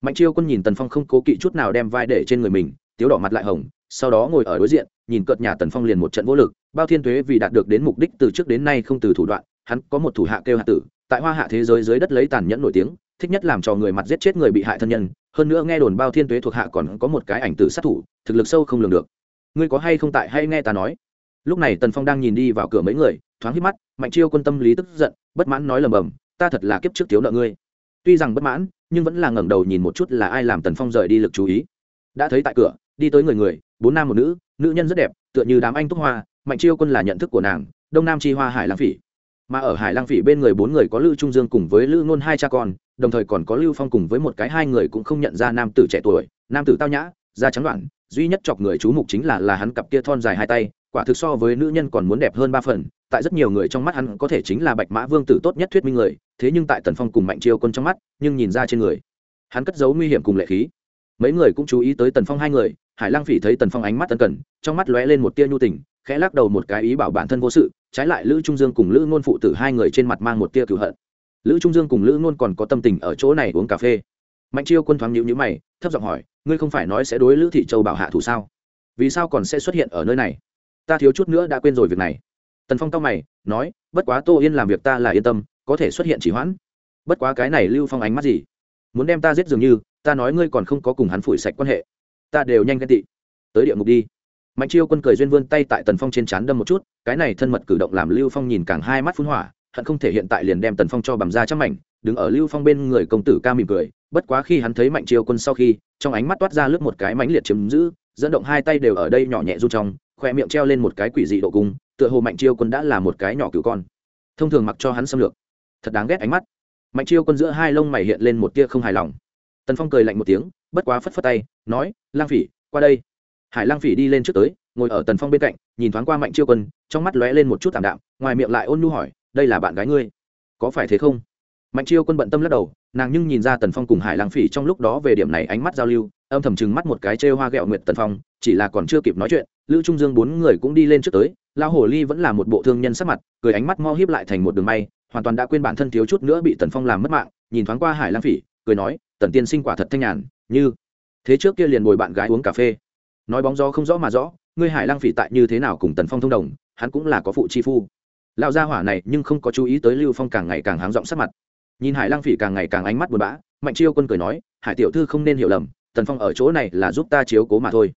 Mạnh chiêu quân nhìn tần phong không cố kỵ chút nào đem vai để trên người mình, tiếu đỏ mặt lại hồng, sau đó ngồi ở đối diện, nhìn cợt nhà tần phong liền một trận vô lực, bao thiên tuế vì đạt được đến mục đích từ trước đến nay không từ thủ đoạn, hắn có một thủ hạ kêu hạ tử, tại hoa hạ thế giới dưới đất lấy tàn nhẫn nổi tiếng, thích nhất làm cho người mặt giết chết người bị hại thân nhân, hơn nữa nghe đồn bao thiên tuế thuộc hạ còn có một cái ảnh tử sát thủ, thực lực sâu không lường được. Ngươi có hay không tại hay nghe ta nói? Lúc này tần phong đang nhìn đi vào cửa mấy người, thoáng hít mắt, mạnh chiêu quân tâm lý tức giận, bất mãn nói lầm bầm, ta thật là kiếp trước thiếu nợ ngươi. Tuy rằng bất mãn, nhưng vẫn là ngẩng đầu nhìn một chút là ai làm tần phong rời đi lực chú ý. Đã thấy tại cửa, đi tới người người, bốn nam một nữ nữ nhân rất đẹp, tựa như đám anh túc hoa, mạnh chiêu quân là nhận thức của nàng, đông nam chi hoa hải lang phỉ. Mà ở hải lang phỉ bên người bốn người có lưu trung dương cùng với lữ ngôn hai cha con, đồng thời còn có lưu phong cùng với một cái hai người cũng không nhận ra nam tử trẻ tuổi, nam tử tao nhã, da trắng đoạn duy nhất chọc người chú mục chính là là hắn cặp kia thon dài hai tay quả thực so với nữ nhân còn muốn đẹp hơn ba phần, tại rất nhiều người trong mắt hắn có thể chính là bạch mã vương tử tốt nhất thuyết minh người, thế nhưng tại tần phong cùng mạnh chiêu quân trong mắt, nhưng nhìn ra trên người, hắn cất giấu nguy hiểm cùng lệ khí. Mấy người cũng chú ý tới tần phong hai người, hải lang phỉ thấy tần phong ánh mắt tân cần, trong mắt lóe lên một tia nhu tình, khẽ lắc đầu một cái ý bảo bản thân vô sự, trái lại lữ trung dương cùng lữ ngôn phụ tử hai người trên mặt mang một tia cửu hận. Lữ trung dương cùng lữ ngôn còn có tâm tình ở chỗ này uống cà phê. Mạnh chiêu quân thoáng nhịu nhữ mày, thấp giọng hỏi, ngươi không phải nói sẽ đối lữ thị châu bảo hạ thủ sao? Vì sao còn sẽ xuất hiện ở nơi này? Ta thiếu chút nữa đã quên rồi việc này. Tần phong cao mày, nói, bất quá tô yên làm việc ta là yên tâm, có thể xuất hiện chỉ hoãn. Bất quá cái này lưu phong ánh mắt gì? Muốn đem ta giết dường như, ta nói ngươi còn không có cùng hắn phủi sạch quan hệ. Ta đều nhanh ghen tị. Tới địa ngục đi. Mạnh chiêu quân cười duyên vươn tay tại tần phong trên trán đâm một chút, cái này thân mật cử động làm lưu phong nhìn càng hai mắt phun hỏa, hận không thể hiện tại liền đem tần phong cho bằng ra chắc mảnh, đứng ở lưu phong bên người công tử ca mỉm cười, bất quá khi hắn thấy mạnh chiêu quân sau khi, trong ánh mắt toát ra lướt một cái mánh liệt chiếm giữ, dẫn động hai tay đều ở đây nhỏ nhẹ run trong khoe miệng treo lên một cái quỷ dị độ cung, tựa hồ mạnh chiêu quân đã là một cái nhỏ cửu con. Thông thường mặc cho hắn xâm lược. Thật đáng ghét ánh mắt. Mạnh chiêu quân giữa hai lông mày hiện lên một tia không hài lòng. Tần phong cười lạnh một tiếng, bất quá phất phất tay, nói, lang phỉ, qua đây. Hải lang phỉ đi lên trước tới, ngồi ở tần phong bên cạnh, nhìn thoáng qua mạnh chiêu quân, trong mắt lóe lên một chút t ạ m đạm, ngoài miệng lại ôn nhu hỏi, đây là bạn gái ngươi? Có phải thế không? Mạnh chiêu quân bận tâm lắc đầu, nàng nhưng nhìn ra tần phong cùng hải lang phỉ trong lúc đó về điểm này ánh mắt giao lưu, âm thầm chừng mắt một cái trêu hoa ghẹo nguyệt tần phong, chỉ là còn chưa kịp nói chuyện lữ trung dương bốn người cũng đi lên trước tới, Lão hồ ly vẫn là một bộ thương nhân sắc mặt, cười ánh mắt mo hiếp lại thành một đường may, hoàn toàn đã quên bản thân thiếu chút nữa bị tần phong làm mất mạng, nhìn thoáng qua hải lang phỉ, cười nói, tần tiên sinh quả thật thanh nhàn, như thế trước kia liền ngồi bạn gái uống cà phê. Nói bóng gió không rõ mà rõ, ngươi hải lang phỉ tại như thế nào cùng tần phong thông đồng, hắn cũng là có phụ chi phu. Lão gia hỏa này nhưng không có chú ý tới lưu phong càng ngày càng háng rộng sắc mặt. Nhìn hải lang phỉ càng ngày càng ánh mắt buồn bã, mạnh chiêu quân cười nói, hải tiểu thư không nên hiểu lầm, tần phong ở chỗ này là giúp ta chiếu cố mà thôi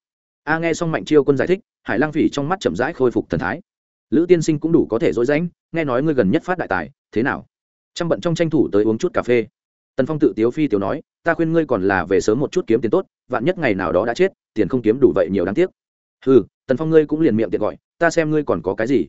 a nghe xong mạnh chiêu quân giải thích, hải lang phỉ trong mắt chậm rãi khôi phục thần thái. Lữ tiên sinh cũng đủ có thể dối rãnh, nghe nói ngươi gần nhất phát đại tài, thế nào? Chăm bận trong tranh thủ tới uống chút cà phê. Tần phong tự tiếu phi tiểu nói, ta khuyên ngươi còn là về sớm một chút kiếm tiền tốt, vạn nhất ngày nào đó đã chết, tiền không kiếm đủ vậy nhiều đáng tiếc. Ừ tần phong ngươi cũng liền miệng tiện gọi, ta xem ngươi còn có cái gì.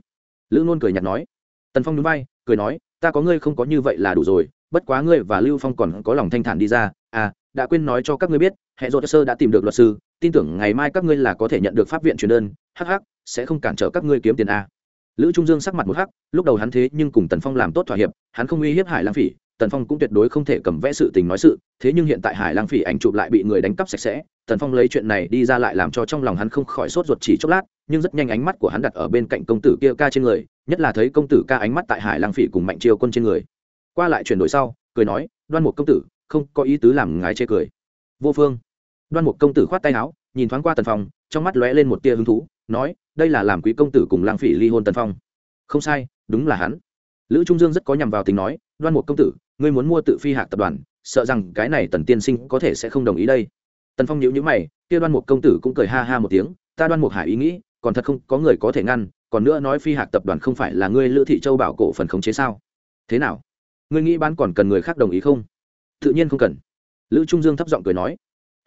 Lữ luôn cười nhạt nói. Tần phong núi bay cười nói, ta có ngươi không có như vậy là đủ rồi, bất quá ngươi và lưu phong còn có lòng thanh thản đi ra. À đã quên nói cho các ngươi biết hệ dột sơ đã tìm được luật sư tin tưởng ngày mai các ngươi là có thể nhận được pháp viện truyền đơn hh sẽ không cản trở các ngươi kiếm tiền a. Lữ trung dương sắc mặt một hắc, lúc đầu hắn thế nhưng cùng tần phong làm tốt thỏa hiệp, hắn không uy hiếp hải lang phỉ, tần phong cũng tuyệt đối không thể cầm vẽ sự tình nói sự, thế nhưng hiện tại hải lang phỉ ảnh chụp lại bị người đánh cắp sạch sẽ, tần phong lấy chuyện này đi ra lại làm cho trong lòng hắn không khỏi sốt ruột chỉ chốc lát, nhưng rất nhanh ánh mắt của hắn đặt ở bên cạnh công tử kia ca trên người, nhất là thấy công tử ca ánh mắt tại hải lang phỉ cùng mạnh chiêu quân trên người. Qua lại chuyển đổi sau, cười nói, đoan một công tử, không có ý tứ làm ngái chê cười. Vô phương đoan một công tử khoát tay áo, nhìn thoáng qua tần phong, trong mắt lóe lên một tia hứng thú, nói, đây là làm quý công tử cùng lang phỉ ly hôn tần phong. Không sai, đúng là hắn. Lữ trung dương rất có nhằm vào tính nói, đoan một công tử, ngươi muốn mua tự phi hạc tập đoàn, sợ rằng cái này tần tiên sinh có thể sẽ không đồng ý đây. Tần phong nhíu nhíu mày, kia đoan một công tử cũng cười ha ha một tiếng, ta đoan một hải ý nghĩ, còn thật không có người có thể ngăn, còn nữa nói phi hạc tập đoàn không phải là ngươi lữ thị châu bảo cổ phần khống chế sao? Thế nào? Ngươi nghĩ bán còn cần người khác đồng ý không? Tự nhiên không cần. Lữ trung dương thấp giọng cười nói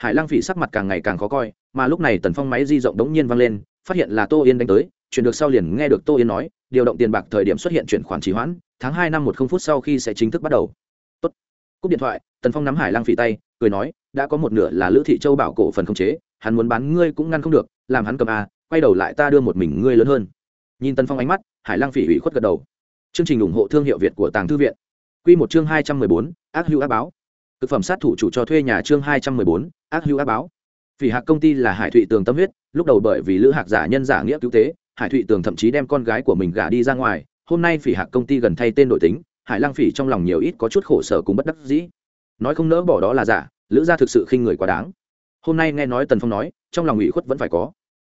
hải lăng phỉ sắc mặt càng ngày càng khó coi, mà lúc này tần phong máy di rộng đống nhiên vang lên, phát hiện là tô yên đánh tới, chuyển được sau liền nghe được tô yên nói, điều động tiền bạc thời điểm xuất hiện chuyển khoản trì hoãn, tháng hai năm một không phút sau khi sẽ chính thức bắt đầu. Tốt. cúp điện thoại, tần phong nắm hải lăng phỉ tay, cười nói, đã có một nửa là lữ thị châu bảo cổ phần khống chế, hắn muốn bán ngươi cũng ngăn không được, làm hắn cầm a, quay đầu lại ta đưa một mình ngươi lớn hơn. Nhìn tần phong ánh mắt, hải lăng phỉ ủy khuất gật đầu. Chương trình ủng hộ thương hiệu việt của tàng thư viện. Q một chương hai trăm mười bốn, ác hữu ác báo thực phẩm sát thủ chủ cho thuê nhà chương hai trăm mười bốn, ác hữu ác báo. Phỉ hạc công ty là hải thụy tường tâm huyết, lúc đầu bởi vì lữ hạc giả nhân giả nghĩa cứu tế, hải thụy tường thậm chí đem con gái của mình gả đi ra ngoài. Hôm nay phỉ hạc công ty gần thay tên đổi tính, hải lăng phỉ trong lòng nhiều ít có chút khổ sở cùng bất đắc dĩ. Nói không nỡ bỏ đó là giả, lữ gia thực sự khinh người quá đáng. Hôm nay nghe nói tần phong nói, trong lòng ủy khuất vẫn phải có.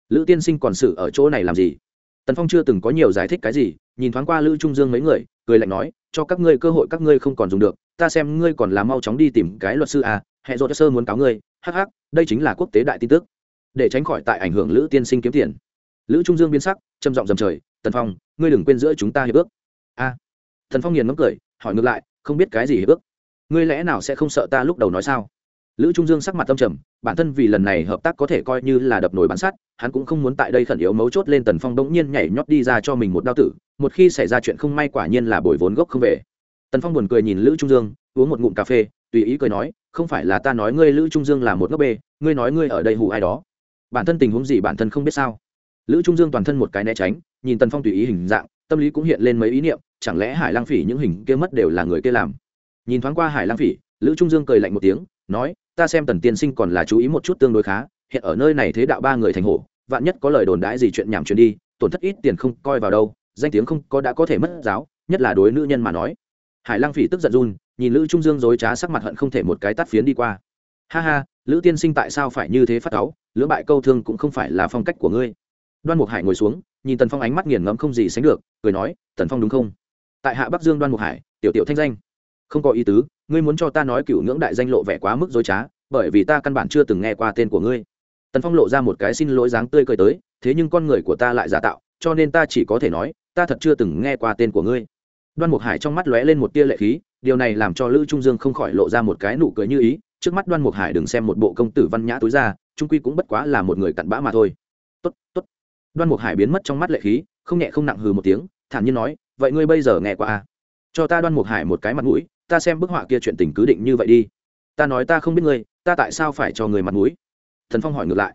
Lữ tiên sinh còn xử ở chỗ này làm gì? Tần phong chưa từng có nhiều giải thích cái gì, nhìn thoáng qua lữ trung dương mấy người, cười lạnh nói cho các ngươi cơ hội các ngươi không còn dùng được, ta xem ngươi còn là mau chóng đi tìm cái luật sư à hệ dỗ sơ muốn cáo ngươi, hắc hắc, đây chính là quốc tế đại tin tức. Để tránh khỏi tại ảnh hưởng lữ tiên sinh kiếm tiền. Lữ trung dương biến sắc, trầm giọng dầm trời, tần phong, ngươi đừng quên giữa chúng ta hiệp ước. A. Thần phong nghiền ngấm cười, hỏi ngược lại, không biết cái gì hiệp ước? Ngươi lẽ nào sẽ không sợ ta lúc đầu nói sao? Lữ trung dương sắc mặt tâm trầm, bản thân vì lần này hợp tác có thể coi như là đập nồi bán sắt, hắn cũng không muốn tại đây khẩn yếu mấu chốt lên tần phong đ ỗ n g nhiên nhảy nhót đi ra cho mình một đao tử, một khi xảy ra chuyện không may quả nhiên là bồi vốn gốc không về. Tần phong buồn cười nhìn lữ trung dương, uống một ngụm cà phê, tùy ý cười nói, không phải là ta nói ngươi lữ trung dương là một ngốc bê, ngươi nói ngươi ở đây hù ai đó. Bản thân tình huống gì bản thân không biết sao? Lữ trung dương toàn thân một cái né tránh, nhìn tần phong tùy ý hình dạng, tâm lý cũng hiện lên mấy ý niệm, chẳng lẽ hải lang phỉ những hình kia mất đều là người kia làm? Nhìn thoáng qua hải lang phỉ, lữ trung dương cười lạnh một tiếng, nói ta xem tần tiên sinh còn là chú ý một chút tương đối khá, hiện ở nơi này thế đạo ba người thành hổ, vạn nhất có lời đồn đãi gì chuyện nhảm chuyện đi, tổn thất ít tiền không coi vào đâu, danh tiếng không có đã có thể mất giáo, nhất là đối nữ nhân mà nói. Hải lang phỉ tức giận run, nhìn lữ trung dương dối trá sắc mặt hận không thể một cái tắt phiến đi qua. Ha ha, lữ tiên sinh tại sao phải như thế phát cáu lưỡng bại câu thương cũng không phải là phong cách của ngươi. Đoan mục hải ngồi xuống, nhìn tần phong ánh mắt nghiền ngẫm không gì sánh được, cười nói, tần phong đúng không? Tại hạ bắc dương đoan mục hải, tiểu tiểu thanh danh. Không có ý tứ ngươi muốn cho ta nói cựu ngưỡng đại danh lộ vẻ quá mức dối trá, bởi vì ta căn bản chưa từng nghe qua tên của ngươi. Tần phong lộ ra một cái xin lỗi dáng tươi cười tới, thế nhưng con người của ta lại giả tạo, cho nên ta chỉ có thể nói, ta thật chưa từng nghe qua tên của ngươi. Đoan mục hải trong mắt lóe lên một tia lệ khí, điều này làm cho lữ trung dương không khỏi lộ ra một cái nụ cười như ý, trước mắt đoan mục hải đừng xem một bộ công tử văn nhã túi ra, trung quy cũng bất quá là một người cặn bã mà thôi. Tốt tốt. Đoan mục hải biến mất trong mắt lệ khí, không nhẹ không nặng hừ một tiếng, thản nhiên nói, vậy ngươi bây giờ nghe qua à? cho ta đoan mục hải một cái mặt mũi ta xem bức họa kia chuyện tình cứ định như vậy đi. Ta nói ta không biết ngươi, ta tại sao phải cho người mặt mũi? Thần phong hỏi ngược lại.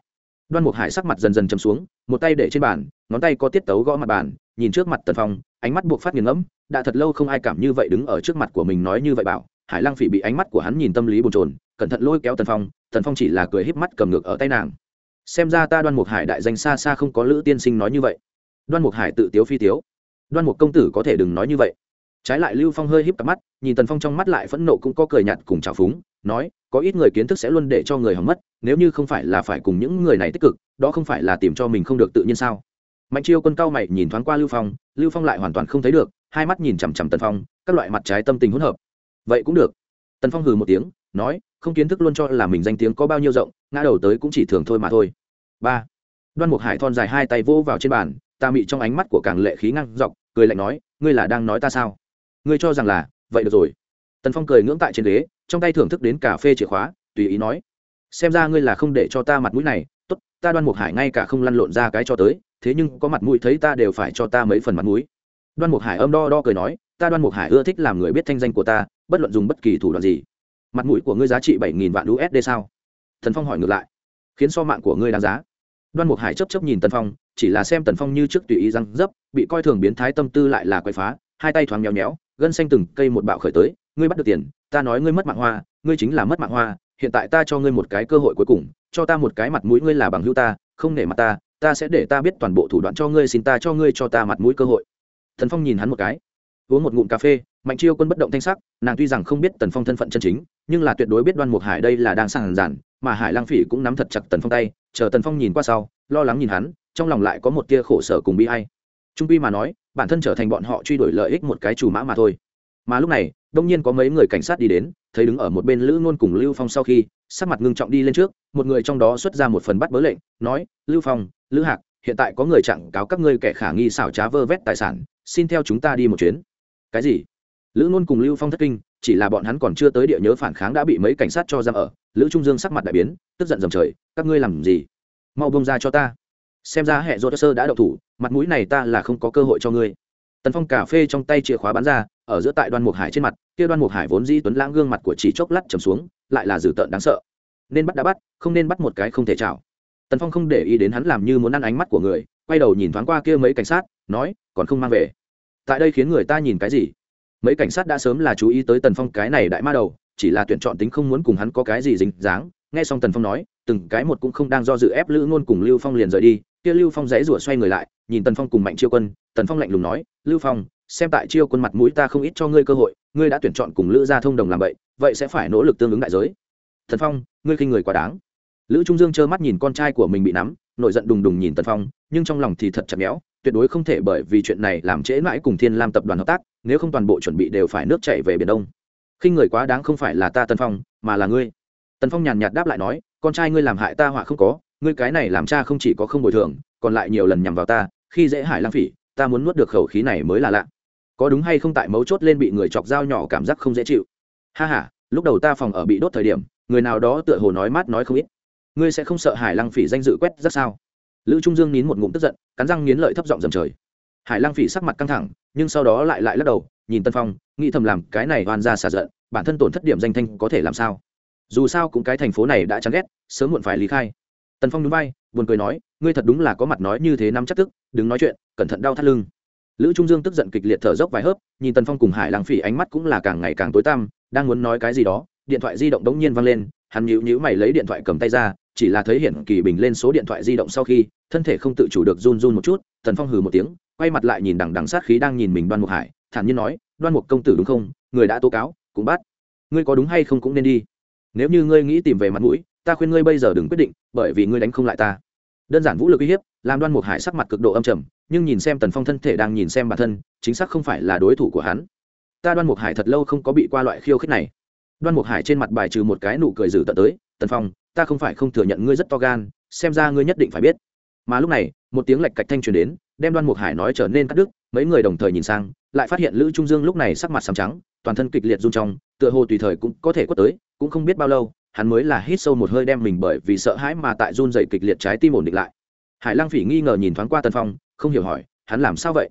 Đoan mục hải sắc mặt dần dần chấm xuống, một tay để trên bàn, ngón tay có tiết tấu gõ mặt bàn, nhìn trước mặt tần phong, ánh mắt buộc phát nghiền ngẫm, đã thật lâu không ai cảm như vậy đứng ở trước mặt của mình nói như vậy bảo, hải lăng phỉ bị ánh mắt của hắn nhìn tâm lý bồn trồn cẩn thận lôi kéo tần phong tần phong chỉ là cười híp mắt cầm ngược ở tay nàng. Xem ra ta đoan mục hải đại danh xa xa không có lữ tiên sinh nói như vậy. Đoan mục hải tự tiếu phi tiếu. Đoan mục công tử có thể đừng nói như vậy trái lại lưu phong hơi híp cặp mắt, nhìn tần phong trong mắt lại phẫn nộ cũng có cười nhạt cùng trào phúng, nói, có ít người kiến thức sẽ luôn để cho người hỏng mất, nếu như không phải là phải cùng những người này tích cực, đó không phải là tìm cho mình không được tự nhiên sao? Mạnh chiêu quân cao mày nhìn thoáng qua lưu phong lưu phong lại hoàn toàn không thấy được, hai mắt nhìn chằm chằm tần phong, các loại mặt trái tâm tình hỗn hợp. Vậy cũng được. Tần phong hừ một tiếng, nói, không kiến thức luôn cho là mình danh tiếng có bao nhiêu rộng, ngã đầu tới cũng chỉ thường thôi mà thôi. Ba. Đoan mục hải thon dài hai tay vỗ vào trên bàn, ta mị trong ánh mắt của càng lệ khí ngăn dọc, cười lạnh nói, ngươi là đang nói ta sao? Ngươi cho rằng là, vậy được rồi. Tần phong cười ngưỡng tại trên ghế, trong tay thưởng thức đến cà phê chìa khóa, tùy ý nói, xem ra ngươi là không để cho ta mặt mũi này. Tốt, ta đoan mục hải ngay cả không lăn lộn ra cái cho tới, thế nhưng có mặt mũi thấy ta đều phải cho ta mấy phần mặt mũi. Đoan mục hải âm đo đo cười nói, ta đoan mục hải ưa thích làm người biết thanh danh của ta, bất luận dùng bất kỳ thủ đoạn gì. Mặt mũi của ngươi giá trị bảy nghìn vạn usd sao? Thần phong hỏi ngược lại, khiến so mạng của ngươi đáng giá. Đoan mục hải chấp chấp nhìn tần phong, chỉ là xem tần phong như trước tùy ý răng dấp, bị coi thường biến thái tâm tư lại là quậy phá, hai tay thoáng nhéo nhéo gân xanh từng cây một bạo khởi tới, ngươi bắt được tiền, ta nói ngươi mất mạng hoa, ngươi chính là mất mạng hoa, hiện tại ta cho ngươi một cái cơ hội cuối cùng, cho ta một cái mặt mũi ngươi là bằng hữu ta, không nể mặt ta ta sẽ để ta biết toàn bộ thủ đoạn cho ngươi xin ta cho ngươi cho ta mặt mũi cơ hội. Thần phong nhìn hắn một cái, uống một ngụm cà phê, mạnh chiêu quân bất động thanh sắc, nàng tuy rằng không biết tần phong thân phận chân chính, nhưng là tuyệt đối biết đoan mục hải đây là đang sàng giản mà hải lang phỉ cũng nắm thật chặt tần phong tay, chờ tần phong nhìn qua sau, lo lắng nhìn hắn, trong lòng lại có một tia khổ sở cùng bi hay trung pi mà nói bản thân trở thành bọn họ truy đuổi lợi ích một cái chủ mã mà thôi. Mà lúc này, đông nhiên có mấy người cảnh sát đi đến, thấy đứng ở một bên lữ ngôn cùng lưu phong sau khi, sắc mặt ngưng trọng đi lên trước, một người trong đó xuất ra một phần bắt bớ lệnh, nói, lưu phong, lữ hạc, hiện tại có người chặn cáo các ngươi kẻ khả nghi xảo trá vơ vét tài sản, xin theo chúng ta đi một chuyến. Cái gì? Lữ ngôn cùng lưu phong thất kinh, chỉ là bọn hắn còn chưa tới địa nhớ phản kháng đã bị mấy cảnh sát cho giam ở. Lữ trung dương sắc mặt đại biến, tức giận dầm trời, các ngươi làm gì? Mau bông ra cho ta xem ra hệ dô sơ đã đậu thủ, mặt mũi này ta là không có cơ hội cho ngươi. Tần phong cà phê trong tay chìa khóa bán ra, ở giữa tại đoan mục hải trên mặt, kia đoan mục hải vốn di tuấn lãng gương mặt của chỉ chốc lát trầm xuống, lại là dữ tợn đáng sợ. Nên bắt đã bắt, không nên bắt một cái không thể chảo. Tần phong không để ý đến hắn làm như muốn ăn ánh mắt của người, quay đầu nhìn thoáng qua kia mấy cảnh sát, nói, còn không mang về. Tại đây khiến người ta nhìn cái gì? Mấy cảnh sát đã sớm là chú ý tới tần phong cái này đại ma đầu, chỉ là tuyển chọn tính không muốn cùng hắn có cái gì dính dáng. Nghe xong tần phong nói, từng cái một cũng không đang do dự ép lữ ngôn cùng lưu phong liền rời đi kia lưu phong dãy rủa xoay người lại, nhìn tần phong cùng mạnh chiêu quân, tần phong lạnh lùng nói, lưu phong, xem tại chiêu quân mặt mũi ta không ít cho ngươi cơ hội, ngươi đã tuyển chọn cùng lữ gia thông đồng làm vậy vậy sẽ phải nỗ lực tương ứng đại giới. Thần phong, ngươi khinh người quá đáng. Lữ trung dương trơ mắt nhìn con trai của mình bị nắm, nổi giận đùng đùng nhìn tần phong, nhưng trong lòng thì thật chặt méo, tuyệt đối không thể bởi vì chuyện này làm trễ mãi cùng thiên lam tập đoàn hợp tác, nếu không toàn bộ chuẩn bị đều phải nước chảy về biển đông. Khinh người quá đáng không phải là ta tần phong, mà là ngươi. Tần phong nhàn nhạt đáp lại nói, con trai ngươi làm hại ta họa không có ngươi cái này làm cha không chỉ có không bồi thường, còn lại nhiều lần nhằm vào ta, khi dễ hải lang phỉ, ta muốn nuốt được khẩu khí này mới là lạ. Có đúng hay không tại mấu chốt lên bị người chọc dao nhỏ cảm giác không dễ chịu? Ha h a lúc đầu ta phòng ở bị đốt thời điểm, người nào đó tựa hồ nói mát nói không ít. Ngươi sẽ không sợ hải Lang phỉ danh dự quét rất sao? Lữ trung dương nín một ngụm tức giận, cắn răng nghiến lợi thấp giọng dầm trời. Hải Lang phỉ sắc mặt căng thẳng, nhưng sau đó lại lại lắc đầu, nhìn tân phong, nghĩ thầm làm cái này oan ra xả giận, bản thân tổn thất điểm danh thanh có thể làm sao? Dù sao cũng cái thành phố này đã chán ghét, sớm muộn phải lý khai tần phong núi bay buồn cười nói, ngươi thật đúng là có mặt nói như thế năm chắc tức, đừng nói chuyện, cẩn thận đau thắt lưng. Lữ trung dương tức giận kịch liệt thở dốc vài hớp, nhìn tần phong cùng hải làng phỉ ánh mắt cũng là càng ngày càng tối tăm, đang muốn nói cái gì đó, điện thoại di động đống nhiên văng lên, hắn nhíu nhíu mày lấy điện thoại cầm tay ra, chỉ là thấy hiển kỳ bình lên số điện thoại di động sau khi, thân thể không tự chủ được run run một chút, tần phong hừ một tiếng, quay mặt lại nhìn đằng đằng sát khí đang nhìn mình đoan mục hải, thản nhiên nói, đoan mục công tử đúng không? Người đã tố cáo, cũng bắt. Ngươi có đúng hay không cũng nên đi. Nếu như ngươi nghĩ tìm về mặt mũi ta khuyên ngươi bây giờ đừng quyết định, bởi vì ngươi đánh không lại ta. Đơn giản vũ lực uy hiếp, làm đoan mục hải sắc mặt cực độ âm trầm, nhưng nhìn xem tần phong thân thể đang nhìn xem bản thân, chính xác không phải là đối thủ của hắn. Ta đoan mục hải thật lâu không có bị qua loại khiêu khích này. Đoan mục hải trên mặt bài trừ một cái nụ cười dữ tận tới, tần phong, ta không phải không thừa nhận ngươi rất to gan, xem ra ngươi nhất định phải biết. Mà lúc này, một tiếng lạch cạch thanh truyền đến, đem đoan mục hải nói trở nên cắt đứt, mấy người đồng thời nhìn sang, lại phát hiện lữ trung dương lúc này sắc mặt sầm trắng, toàn thân kịch liệt run trong, tựa hồ tùy thời cũng có thể quất tới, cũng không biết bao lâu hắn mới là hít sâu một hơi đem mình bởi vì sợ hãi mà tại run dày kịch liệt trái tim ổn định lại. Hải lăng phỉ nghi ngờ nhìn thoáng qua tân phong, không hiểu hỏi, hắn làm sao vậy?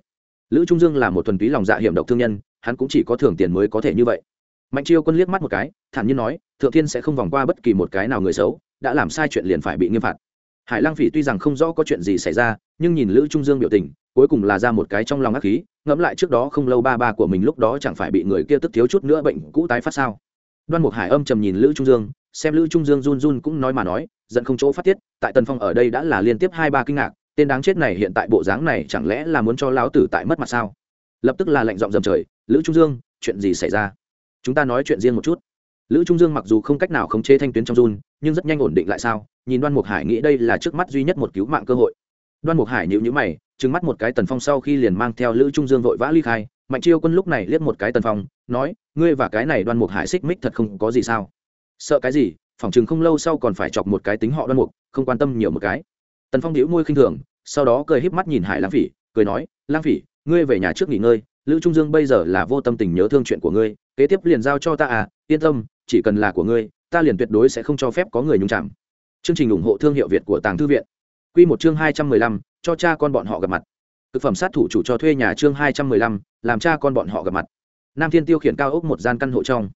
Lữ trung dương là một thuần túy lòng dạ hiểm độc thương nhân, hắn cũng chỉ có thưởng tiền mới có thể như vậy. Mạnh chiêu quân liếc mắt một cái, thản nhiên nói, thượng thiên sẽ không vòng qua bất kỳ một cái nào người xấu, đã làm sai chuyện liền phải bị nghiêm phạt. Hải lăng phỉ tuy rằng không rõ có chuyện gì xảy ra, nhưng nhìn lữ trung dương biểu tình, cuối cùng là ra một cái trong lòng ác khí ngẫm lại trước đó không lâu ba ba của mình lúc đó chẳng phải bị người kia tức thiếu chút nữa bệnh cũ tái phát sao? Đoan mục hải âm trầm nhìn lữ trung dương xem lữ trung dương run run cũng nói mà nói, giận không chỗ phát tiết, tại tần phong ở đây đã là liên tiếp hai ba kinh ngạc, tên đáng chết này hiện tại bộ dáng này chẳng lẽ là muốn cho lão tử tại mất mặt sao? Lập tức là lệnh giọng dầm trời, lữ trung dương, chuyện gì xảy ra? Chúng ta nói chuyện riêng một chút. Lữ trung dương mặc dù không cách nào khống chế thanh tuyến trong run, nhưng rất nhanh ổn định lại sao? Nhìn đoan mục hải nghĩ đây là trước mắt duy nhất một cứu mạng cơ hội. Đoan mục hải nhịu nhữ mày, trừng mắt một cái tần phong sau khi liền mang theo lữ trung dương vội vã ly khai. Mạnh chiêu quân lúc này liếc một cái tần phong, nói, ngươi và cái này đoan mục hải xích mích thật không có gì sao? Sợ cái gì, phỏng chừng không lâu sau còn phải chọc một cái tính họ đoan mục, không quan tâm nhiều một cái. Tần phong đĩu môi khinh thường, sau đó cười híp mắt nhìn hải lang phỉ, cười nói, lang phỉ, ngươi về nhà trước nghỉ ngơi, lữ trung dương bây giờ là vô tâm tình nhớ thương chuyện của ngươi, kế tiếp liền giao cho ta à yên tâm, chỉ cần là của ngươi, ta liền tuyệt đối sẽ không cho phép có người nhung chạm chương trình ủng hộ thương hiệu việt của tàng thư viện. Q một chương hai trăm mười lăm, cho cha con bọn họ gặp mặt. Thực phẩm sát thủ chủ cho thuê nhà chương hai trăm mười lăm, làm cha con bọn họ gặp mặt. Nam thiên tiêu khiển cao ốc một gian căn hộ trong.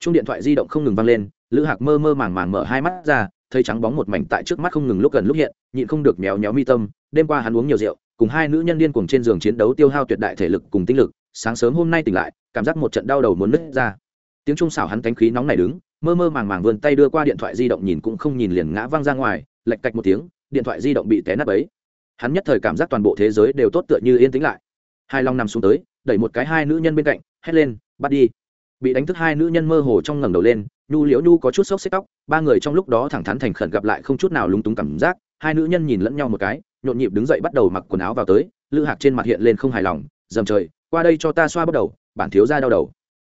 Chung điện thoại di động không ngừng vang lên lữ hạc mơ mơ màng màng mở hai mắt ra, thấy trắng bóng một mảnh tại trước mắt không ngừng lúc gần lúc hiện, nhịn không được méo méo mi tâm. Đêm qua hắn uống nhiều rượu, cùng hai nữ nhân điên cuồng trên giường chiến đấu tiêu hao tuyệt đại thể lực cùng tinh lực, sáng sớm hôm nay tỉnh lại, cảm giác một trận đau đầu muốn nứt ra. Tiếng trung xảo hắn cánh khí nóng này đứng, mơ mơ màng màng vươn tay đưa qua điện thoại di động nhìn cũng không nhìn liền ngã văng ra ngoài lạch cạch một tiếng, điện thoại di động bị té nắp ấy hắn nhất thời cảm giác toàn bộ thế giới đều tốt tựa như yên tĩnh lại. Hai long nằm xuống tới, đẩy một cái hai nữ nhân bên cạnh, hét lên, bắt đi. Bị đánh thức hai nữ nhân mơ hồ trong ngẩng đầu lên nhu liễu nhu có chút sốc xếp tóc, ba người trong lúc đó thẳng thắn thành khẩn gặp lại không chút nào lúng túng cảm giác, hai nữ nhân nhìn lẫn nhau một cái, nhộn nhịp đứng dậy bắt đầu mặc quần áo vào tới, lữ hạc trên mặt hiện lên không hài lòng, dầm trời, qua đây cho ta xoa bắt đầu, bản thiếu ra đau đầu.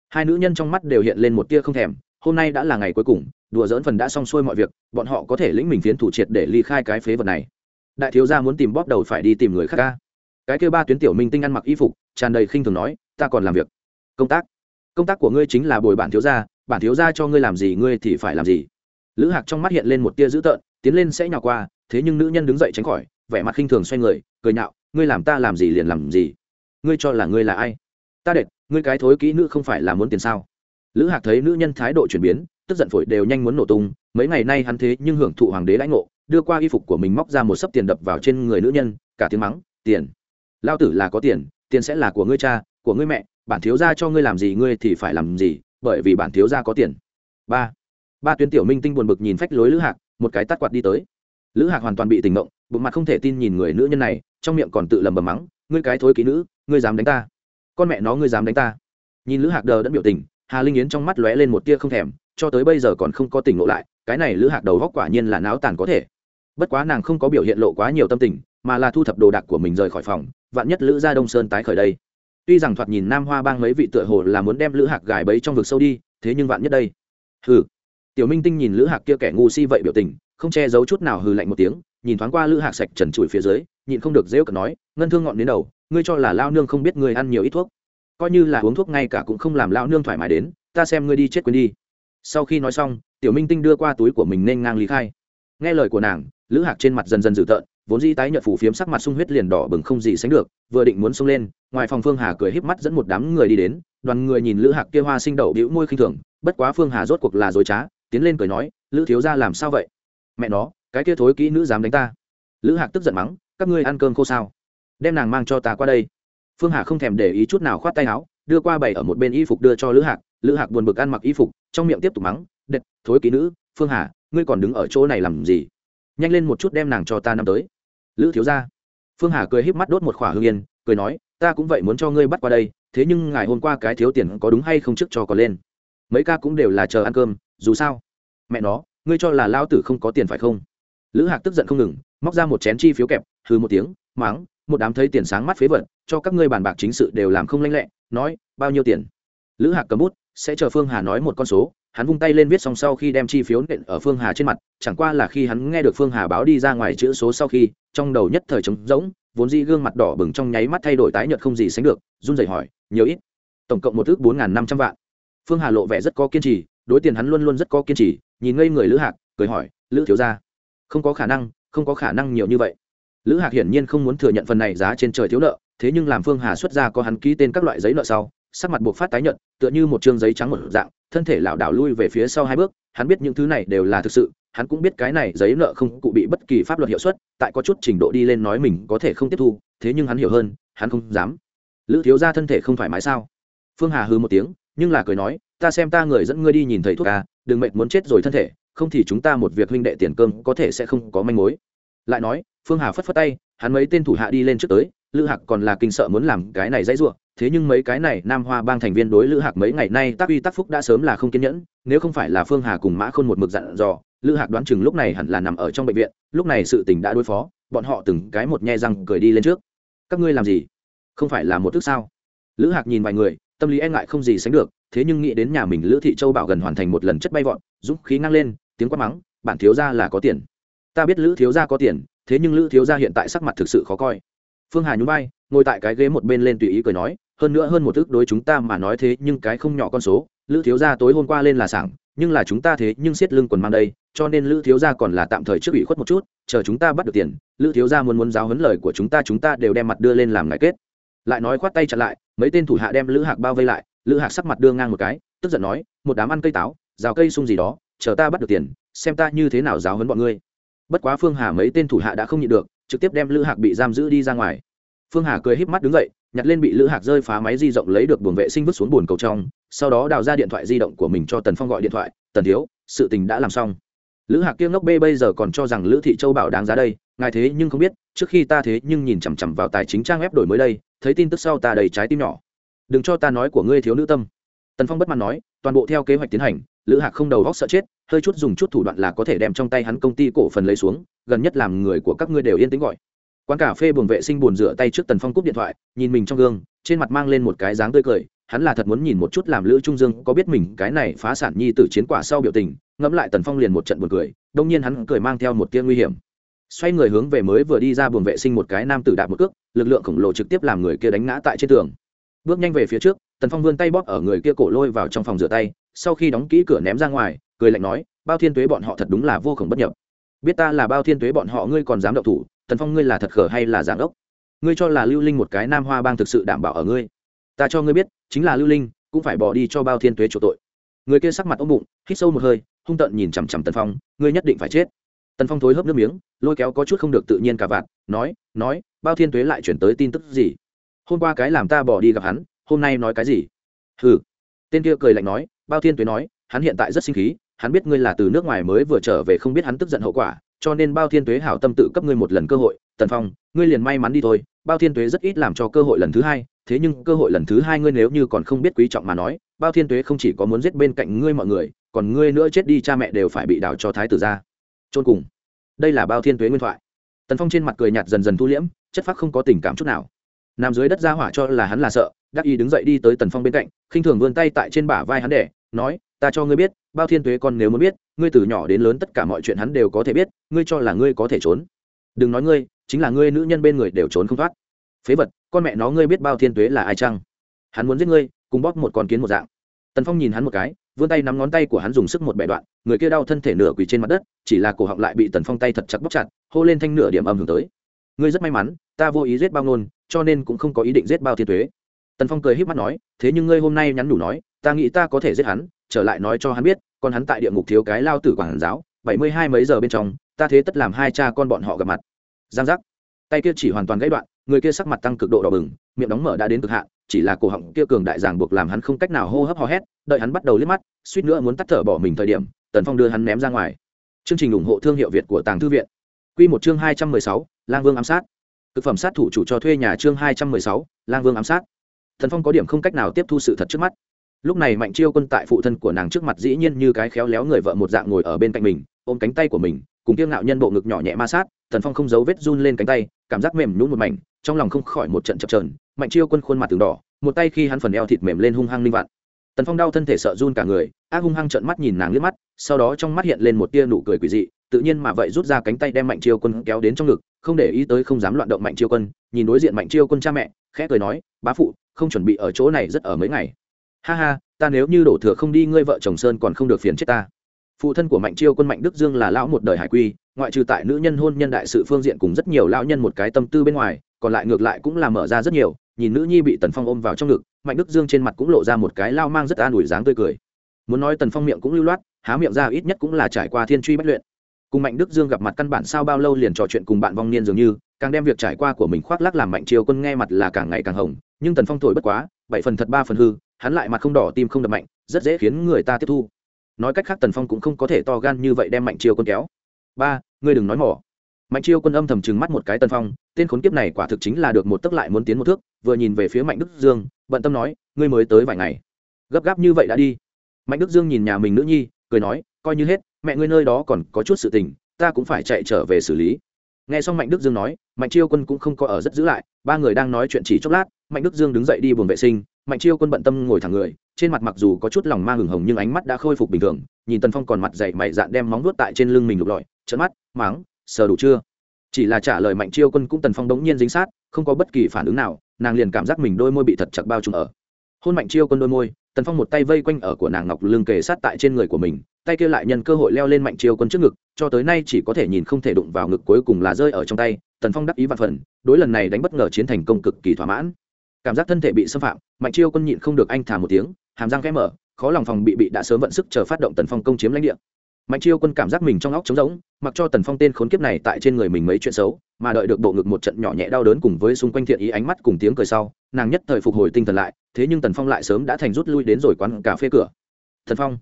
Hai nữ nhân trong mắt đều hiện lên một tia không thèm, hôm nay đã là ngày cuối cùng, đùa dỡn phần đã xong xuôi mọi việc, bọn họ có thể lĩnh mình phiến thủ triệt để ly khai cái phế vật này. Đại thiếu gia muốn tìm bóp đầu phải đi tìm người khác ca cái kêu ba tuyến tiểu minh tinh ăn mặc y phục, tràn đầy khinh thường nói, ta còn làm việc. Công tác. Công tác của ngươi chính là bồi bản thiếu gia bản thiếu gia cho ngươi làm gì ngươi thì phải làm gì. Lữ hạc trong mắt hiện lên một tia dữ tợn, tiến lên sẽ nhào qua, thế nhưng nữ nhân đứng dậy tránh khỏi, vẻ mặt khinh thường xoay người, cười nhạo, ngươi làm ta làm gì liền làm gì. Ngươi cho là ngươi là ai? Ta đệt, ngươi cái thối kỹ nữ không phải là muốn tiền sao? Lữ hạc thấy nữ nhân thái độ chuyển biến, tức giận phổi đều nhanh muốn nổ tung, mấy ngày nay hắn thế nhưng hưởng thụ hoàng đế lãnh ngộ, đưa qua y phục của mình móc ra một sấp tiền đập vào trên người nữ nhân, cả tiếng mắng, tiền. Lao tử là có tiền tiền sẽ là của ngươi cha, của ngươi mẹ, bản thiếu gia cho ngươi làm gì ngươi thì phải làm gì bởi vì bản thiếu gia có tiền. Ba. Ba tuyến tiểu minh tinh buồn bực nhìn phách lối lữ hạc, một cái tắt quạt đi tới. Lữ hạc hoàn toàn bị tỉnh mộng bụng mặt không thể tin nhìn người nữ nhân này, trong miệng còn tự lầm bầm mắng, ngươi cái thối ký nữ, ngươi dám đánh ta. Con mẹ nó ngươi dám đánh ta. Nhìn lữ hạc đờ đẫn biểu tình, hà linh yến trong mắt lóe lên một tia không thèm, cho tới bây giờ còn không có tỉnh ngộ lại, cái này lữ hạc đầu góc quả nhiên là náo tàn có thể. Bất quá nàng không có biểu hiện lộ quá nhiều tâm tình, mà là thu thập đồ đạc của mình rời khỏi phòng, vạn nhất lữ gia đông sơn tái khởi đây tuy rằng thoạt nhìn nam hoa bang mấy vị tựa hồ là muốn đem lữ hạc gài bấy trong vực sâu đi, thế nhưng vạn nhất đây. Hừ. Tiểu minh tinh nhìn lữ hạc kia kẻ ngu si vậy biểu tình, không che giấu chút nào hừ lạnh một tiếng, nhìn thoáng qua lữ hạc sạch trần trụi phía dưới, nhịn không được dễ cận nói, ngân thương ngọn đến đầu, ngươi cho là lao nương không biết ngươi ăn nhiều ít thuốc. Coi như là uống thuốc ngay cả cũng không làm lao nương thoải mái đến, ta xem ngươi đi chết quên đi. Sau khi nói xong, tiểu minh tinh đưa qua túi của mình nên ngang lý khai. Nghe lời của nàng, lữ hạc trên mặt dần dần dữ tợn vốn di tái nhợt phủ phiếm sắc mặt sung huyết liền đỏ bừng không gì sánh được, vừa định muốn xông lên, ngoài phòng phương hà cười híp mắt dẫn một đám người đi đến, đoàn người nhìn lữ hạc kia hoa sinh đậu đĩu môi khinh thường, bất quá phương hà rốt cuộc là dối trá, tiến lên cười nói, lữ thiếu ra làm sao vậy? Mẹ nó, cái kia thối kỹ nữ dám đánh ta. Lữ hạc tức giận mắng, các ngươi ăn cơm khô sao? Đem nàng mang cho ta qua đây. Phương hà không thèm để ý chút nào khoát tay áo, đưa qua bày ở một bên y phục đưa cho lữ hạc lữ hạc buồn bực ăn mặc y phục, trong miệng tiếp tục mắng, đệt, thối kỹ nữ, phương hà, ngươi còn đứng ở chỗ này làm gì? Nhanh lên một chút đem nàng cho ta nằm tới lữ thiếu gia, phương hà cười híp mắt đốt một khỏa hương yên cười nói ta cũng vậy muốn cho ngươi bắt qua đây thế nhưng ngày hôm qua cái thiếu tiền có đúng hay không trước cho còn lên? Mấy ca cũng đều là chờ ăn cơm dù sao. Mẹ nó ngươi cho là lao tử không có tiền phải không? Lữ hạc tức giận không ngừng móc ra một chén chi phiếu kẹp hư một tiếng máng một đám thấy tiền sáng mắt phế vật cho các ngươi bàn bạc chính sự đều làm không lanh lẹ nói bao nhiêu tiền? Lữ hạc cầm bút sẽ chờ phương hà nói một con số hắn vung tay lên viết xong sau khi đem chi phiếu nện ở phương hà trên mặt, chẳng qua là khi hắn nghe được phương hà báo đi ra ngoài chữ số sau khi, trong đầu nhất thời trống rỗng, vốn dĩ gương mặt đỏ bừng trong nháy mắt thay đổi tái nhợt không gì sánh được, run rẩy hỏi, nhiều ít? Tổng cộng một ước bốn năm trăm vạn. Phương hà lộ vẻ rất có kiên trì, đối tiền hắn luôn luôn rất có kiên trì, nhìn ngây người lữ hạc, cười hỏi, lữ thiếu gia, không có khả năng, không có khả năng nhiều như vậy. Lữ hạc hiển nhiên không muốn thừa nhận phần này giá trên trời thiếu nợ, thế nhưng làm phương hà xuất ra có hắn ký tên các loại giấy nợ sau sắc mặt buộc phát tái nhợt, tựa như một chương giấy trắng một dạng thân thể lảo đảo lui về phía sau hai bước hắn biết những thứ này đều là thực sự hắn cũng biết cái này giấy nợ không cụ bị bất kỳ pháp luật hiệu suất tại có chút trình độ đi lên nói mình có thể không tiếp thu thế nhưng hắn hiểu hơn hắn không dám. Lữ thiếu ra thân thể không thoải mái sao? Phương hà hư một tiếng nhưng là cười nói ta xem ta người dẫn ngươi đi nhìn thầy thuốc ca đừng mệt muốn chết rồi thân thể không thì chúng ta một việc huynh đệ tiền cơm có thể sẽ không có manh mối. Lại nói phương hà phất phất tay hắn mấy tên thủ hạ đi lên trước tới lữ hạc còn là kinh sợ muốn làm cái này dãy ruộng thế nhưng mấy cái này nam hoa bang thành viên đối lữ hạc mấy ngày nay tác uy tác phúc đã sớm là không kiên nhẫn, nếu không phải là phương hà cùng mã khôn một mực dặn dò, lữ hạc đoán chừng lúc này hẳn là nằm ở trong bệnh viện, lúc này sự tình đã đối phó, bọn họ từng cái một nhe răng cười đi lên trước. Các ngươi làm gì? Không phải là một thức sao? Lữ hạc nhìn vài người, tâm lý e ngại không gì sánh được, thế nhưng nghĩ đến nhà mình lữ thị châu bảo gần hoàn thành một lần chất bay vọt, dũng khí ngang lên, tiếng quát mắng bạn thiếu gia là có tiền. Ta biết lữ thiếu gia có tiền, thế nhưng lữ thiếu gia hiện tại sắc mặt thực sự khó coi. Phương hà nhún vai, ngồi tại cái ghế một bên lên tùy ý cười nói hơn nữa hơn một ước đối chúng ta mà nói thế nhưng cái không nhỏ con số, lữ thiếu gia tối hôm qua lên là sảng, nhưng là chúng ta thế nhưng siết lưng quần mang đây, cho nên lữ thiếu gia còn là tạm thời trước ủy khuất một chút, chờ chúng ta bắt được tiền, lữ thiếu gia muốn muốn giáo huấn lời của chúng ta chúng ta đều đem mặt đưa lên làm ngại kết. Lại nói khoát tay chặn lại, mấy tên thủ hạ đem lữ hạc bao vây lại, lữ hạc sắc mặt đưa ngang một cái, tức giận nói, một đám ăn cây táo, rào cây sung gì đó, chờ ta bắt được tiền, xem ta như thế nào giáo huấn bọn ngươi. Bất quá phương hà mấy tên thủ hạ đã không nhịn được, trực tiếp đem lữ hạc bị giam giữ đi ra ngoài. Phương hà cười híp mắt đứng dậy nhặt lên bị lữ hạc rơi phá máy di rộng lấy được buồng vệ sinh vứt xuống buồn cầu trong, sau đó đào ra điện thoại di động của mình cho tần phong gọi điện thoại, tần thiếu, sự tình đã làm xong. Lữ hạc kiêng ngốc bê bây giờ còn cho rằng lữ thị châu bảo đáng giá đây, ngài thế nhưng không biết, trước khi ta thế nhưng nhìn chằm chằm vào tài chính trang web đổi mới đây, thấy tin tức sau ta đầy trái tim nhỏ. Đừng cho ta nói của ngươi thiếu nữ tâm. Tần phong bất mãn nói, toàn bộ theo kế hoạch tiến hành, lữ hạc không đầu góc sợ chết, hơi chút dùng chút thủ đoạn là có thể đem trong tay hắn công ty cổ phần lấy xuống, gần nhất làm người của các ngươi đều yên tĩnh gọi quán cà phê buồng vệ sinh buồn rửa tay trước tần phong cúp điện thoại, nhìn mình trong gương, trên mặt mang lên một cái dáng tươi cười, hắn là thật muốn nhìn một chút làm lữ trung dương có biết mình cái này phá sản nhi t chiến quả sau biểu tình, ngẫm lại tần phong liền một trận buồn cười, đông nhiên hắn cười mang theo một tia nguy hiểm. Xoay người hướng về mới vừa đi ra buồng vệ sinh một cái nam tử đạp một cước, lực lượng khổng lồ trực tiếp làm người kia đánh ngã tại trên tường. Bước nhanh về phía trước, tần phong vươn tay bóp ở người kia cổ lôi vào trong phòng rửa tay, sau khi đóng kỹ cửa ném ra ngoài, cười lạnh nói, bao thiên tuế bọn họ thật đúng là vô khổng bất nhập. Biết ta là bao thiên tuế bọn họ ngươi còn dám động thủ tần phong ngươi là thật khở hay là giảng ốc ngươi cho là lưu linh một cái nam hoa bang thực sự đảm bảo ở ngươi. Ta cho ngươi biết, chính là lưu linh, cũng phải bỏ đi cho bao thiên tuế chỗ tội. Người kia sắc mặt ôm bụng, hít sâu một hơi, hung tợn nhìn chằm chằm tần phong, ngươi nhất định phải chết. Tần phong thối hớp nước miếng, lôi kéo có chút không được tự nhiên cả vạt, nói nói, bao thiên tuế lại chuyển tới tin tức gì? Hôm qua cái làm ta bỏ đi gặp hắn, hôm nay nói cái gì? Hừ. Tên kia cười lạnh nói, bao thiên tuế nói, hắn hiện tại rất sinh khí, hắn biết ngươi là từ nước ngoài mới vừa trở về không biết hắn tức giận hậu quả cho nên bao thiên tuế hảo tâm tự cấp ngươi một lần cơ hội, tần phong, ngươi liền may mắn đi thôi. Bao thiên tuế rất ít làm cho cơ hội lần thứ hai, thế nhưng cơ hội lần thứ hai ngươi nếu như còn không biết quý trọng mà nói, bao thiên tuế không chỉ có muốn giết bên cạnh ngươi mọi người, còn ngươi nữa chết đi cha mẹ đều phải bị đào cho thái tử ra. Trôn cùng. Đây là bao thiên tuế nguyên thoại. Tần phong trên mặt cười nhạt dần dần thu liễm, chất phác không có tình cảm chút nào. Nằm dưới đất ra hỏa cho là hắn là sợ, đắc y đứng dậy đi tới tần phong bên cạnh, khinh thường vươn tay tại trên bả vai hắn để nói, ta cho ngươi biết bao thiên tuế con nếu muốn biết, ngươi từ nhỏ đến lớn tất cả mọi chuyện hắn đều có thể biết, ngươi cho là ngươi có thể trốn. Đừng nói ngươi, chính là ngươi nữ nhân bên người đều trốn không thoát. Phế vật, con mẹ nó ngươi biết bao thiên tuế là ai chăng? Hắn muốn giết ngươi, cùng bóp một con kiến một dạng. Tần phong nhìn hắn một cái, vươn tay nắm ngón tay của hắn dùng sức một bẻ đoạn, người kia đau thân thể nửa quỳ trên mặt đất, chỉ là cổ họng lại bị tần phong tay thật chặt bóc chặt, hô lên thanh nửa điểm âm hưởng tới. Ngươi rất may mắn, ta vô ý giết bao nôn, cho nên cũng không có ý định giết bao thiên tuế. Tần phong cười h í p mắt nói, thế nhưng ngươi hôm nay nhắn đủ nói, ta nghĩ ta có thể giết hắn trở lại nói cho hắn biết còn hắn tại địa ngục thiếu cái lao tử quản giáo, bảy mươi hai mấy giờ bên trong, ta thế tất làm hai cha con bọn họ gặp mặt. Giang giác. Tay kia chỉ hoàn toàn gãy đoạn, người kia sắc mặt tăng cực độ đỏ bừng, miệng đóng mở đã đến cực hạn, chỉ là cổ họng kia cường đại giảng buộc làm hắn không cách nào hô hấp hò hét, đợi hắn bắt đầu liếc mắt, suýt nữa muốn tắt thở bỏ mình thời điểm, tần phong đưa hắn ném ra ngoài. Chương trình ủng hộ thương hiệu việt của tàng thư viện. Q một chương hai trăm mười sáu, lang vương ám sát. Thực phẩm sát thủ chủ cho thuê nhà chương hai trăm mười sáu, lang vương ám sát. Thần phong có điểm không cách nào tiếp thu sự thật trước mắt lúc này mạnh chiêu quân tại phụ thân của nàng trước mặt dĩ nhiên như cái khéo léo người vợ một dạng ngồi ở bên cạnh mình, ôm cánh tay của mình, cùng kiêng ngạo nhân bộ ngực nhỏ nhẹ ma sát, thần phong không giấu vết run lên cánh tay, cảm giác mềm nhún một mảnh, trong lòng không khỏi một trận chập trờn mạnh chiêu quân khuôn mặt từng đỏ, một tay khi hắn phần eo thịt mềm lên hung hăng linh vạn. Tần phong đau thân thể sợ run cả người, ác hung hăng trợn mắt nhìn nàng liếc mắt, sau đó trong mắt hiện lên một tia nụ cười quỷ dị, tự nhiên mà vậy rút ra cánh tay đem mạnh chiêu quân kéo đến trong ngực, không để ý tới không dám loạn động mạnh chiêu quân, nhìn đối diện mạnh chiêu quân cha mẹ, khẽ cười nói, bá phụ, không chuẩn bị ở chỗ này rất ở mấy ngày ha ha, ta nếu như đổ thừa không đi, ngươi vợ chồng sơn còn không được phiền chết ta. Phụ thân của mạnh chiêu quân mạnh đức dương là lão một đời hải quy, ngoại trừ tại nữ nhân hôn nhân đại sự phương diện cùng rất nhiều lão nhân một cái tâm tư bên ngoài, còn lại ngược lại cũng là mở ra rất nhiều, nhìn nữ nhi bị tần phong ôm vào trong ngực, mạnh đức dương trên mặt cũng lộ ra một cái lao mang rất an ủi dáng tươi cười. Muốn nói tần phong miệng cũng lưu loát, há miệng ra ít nhất cũng là trải qua thiên truy bất luyện. Cùng mạnh đức dương gặp mặt căn bản sao bao lâu liền trò chuyện cùng bạn vong niên dường như, càng đem việc trải qua của mình khoác lắc làm mạnh chiêu quân nghe mặt là càng ngày càng hồng, nhưng tần phong thổi bất quá, bảy phần thật ba phần hư hắn lại mặt không đỏ, tim không đập mạnh, rất dễ khiến người ta tiếp thu. Nói cách khác, tần phong cũng không có thể to gan như vậy đem mạnh chiêu quân kéo. Ba, ngươi đừng nói mỏ. Mạnh chiêu quân âm thầm trừng mắt một cái tần phong, tên khốn kiếp này quả thực chính là được một tấc lại muốn tiến một thước, vừa nhìn về phía mạnh đức dương, bận tâm nói, ngươi mới tới vài ngày. Gấp gáp như vậy đã đi. Mạnh đức dương nhìn nhà mình nữ nhi, cười nói, coi như hết, mẹ ngươi nơi đó còn có chút sự tình, ta cũng phải chạy trở về xử lý. Nghe xong mạnh đức dương nói, mạnh chiêu quân cũng không có ở rất giữ lại, ba người đang nói chuyện chỉ chốc lát, mạnh đức dương đứng dậy đi buồng vệ sinh mạnh chiêu quân bận tâm ngồi thẳng người, trên mặt mặc dù có chút lòng ma hừng hồng nhưng ánh mắt đã khôi phục bình thường, nhìn tần phong còn mặt dày mày dạn đem móng vuốt tại trên lưng mình lục lọi trận mắt máng sờ đủ chưa? Chỉ là trả lời mạnh chiêu quân cũng tần phong đống nhiên dính sát, không có bất kỳ phản ứng nào, nàng liền cảm giác mình đôi môi bị thật chặt bao trùm ở. Hôn mạnh chiêu quân đôi môi, tần phong một tay vây quanh ở của nàng ngọc lưng kề sát tại trên người của mình, tay kia lại nhân cơ hội leo lên mạnh chiêu quân trước ngực, cho tới nay chỉ có thể nhìn không thể đụng vào ngực cuối cùng là rơi ở trong tay, tần phong đắc ý và phần, đối lần này đánh bất ngờ chiến thành công cực kỳ thỏa mãn cảm giác thân thể bị xâm phạm, mạnh chiêu quân nhịn không được anh thả một tiếng, hàm răng khẽ mở, khó lòng phòng bị bị đã sớm vận sức chờ phát động tần phong công chiếm lãnh địa. Mạnh chiêu quân cảm giác mình trong óc trống rỗng, mặc cho tần phong tên khốn kiếp này tại trên người mình mấy chuyện xấu, mà đợi được bộ ngực một trận nhỏ nhẹ đau đớn cùng với xung quanh thiện ý ánh mắt cùng tiếng cười sau, nàng nhất thời phục hồi tinh thần lại, thế nhưng tần phong lại sớm đã thành rút lui đến rồi quán cà phê cửa. Thần phong.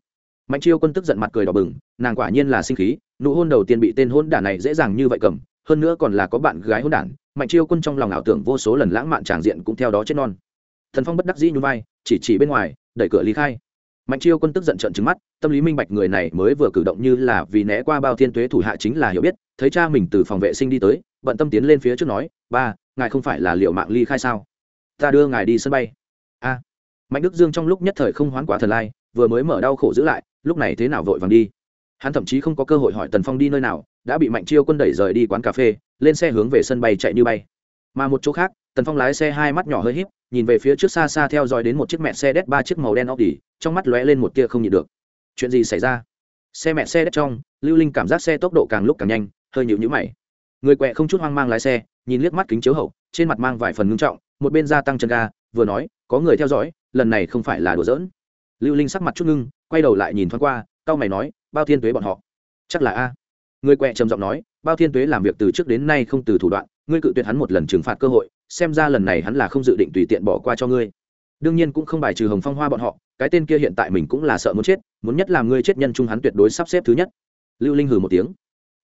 Mạnh chiêu quân tức giận mặt cười đỏ bừng, nàng quả nhiên là sinh khí, nụ hôn đầu tiên bị tên hôn đản này dễ dàng như vậy cầm, hơn nữa còn là có bạn gái hôn đản mạnh chiêu quân trong lòng ảo tưởng vô số lần lãng mạn tràng diện cũng theo đó chết non. Thần phong bất đắc dĩ nhún vai, chỉ chỉ bên ngoài, đẩy cửa lý khai. Mạnh chiêu quân tức giận trợn trứng mắt, tâm lý minh bạch người này mới vừa cử động như là vì né qua bao thiên tuế thủ hạ chính là hiểu biết, thấy cha mình từ phòng vệ sinh đi tới, bận tâm tiến lên phía trước nói, ba, ngài không phải là liệu mạng ly khai sao? Ta đưa ngài đi sân bay. A. Mạnh đức dương trong lúc nhất thời không hoán quả thần lai, vừa mới mở đau khổ giữ lại, lúc này thế nào vội vàng đi. Hắn thậm chí không có cơ hội hỏi tần phong đi nơi nào, đã bị mạnh chiêu quân đẩy rời đi quán cà phê lên xe hướng về sân bay chạy như bay mà một chỗ khác tần phong lái xe hai mắt nhỏ hơi híp nhìn về phía trước xa xa theo dõi đến một chiếc mẹ xe đét ba chiếc màu đen Audi, trong mắt lóe lên một tia không nhịn được. Chuyện gì xảy ra? Xe mẹ xe đét trong, Lưu Linh cảm giác xe tốc độ càng lúc càng nhanh, hơi nhíu nhíu mày. Người quẹ không chút hoang mang lái xe, nhìn liếc mắt kính chiếu hậu, trên mặt mang vài phần ngưng trọng, một bên gia tăng chân ga, vừa nói, có người theo dõi, lần này không phải là đùa giỡn. Lưu Linh sắc mặt chút ngưng, quay đầu lại nhìn thoáng qua, cao mày nói, bao thiên tuế bọn họ. Chắc là a. Người quẹ trầm giọng nói, bao thiên tuế làm việc từ trước đến nay không từ thủ đoạn, ngươi cự tuyệt hắn một lần trừng phạt cơ hội, xem ra lần này hắn là không dự định tùy tiện bỏ qua cho ngươi. Đương nhiên cũng không bài trừ hồng phong hoa bọn họ cái tên kia hiện tại mình cũng là sợ muốn chết muốn nhất là ngươi chết nhân trung hắn tuyệt đối sắp xếp thứ nhất. Lưu linh hừ một tiếng.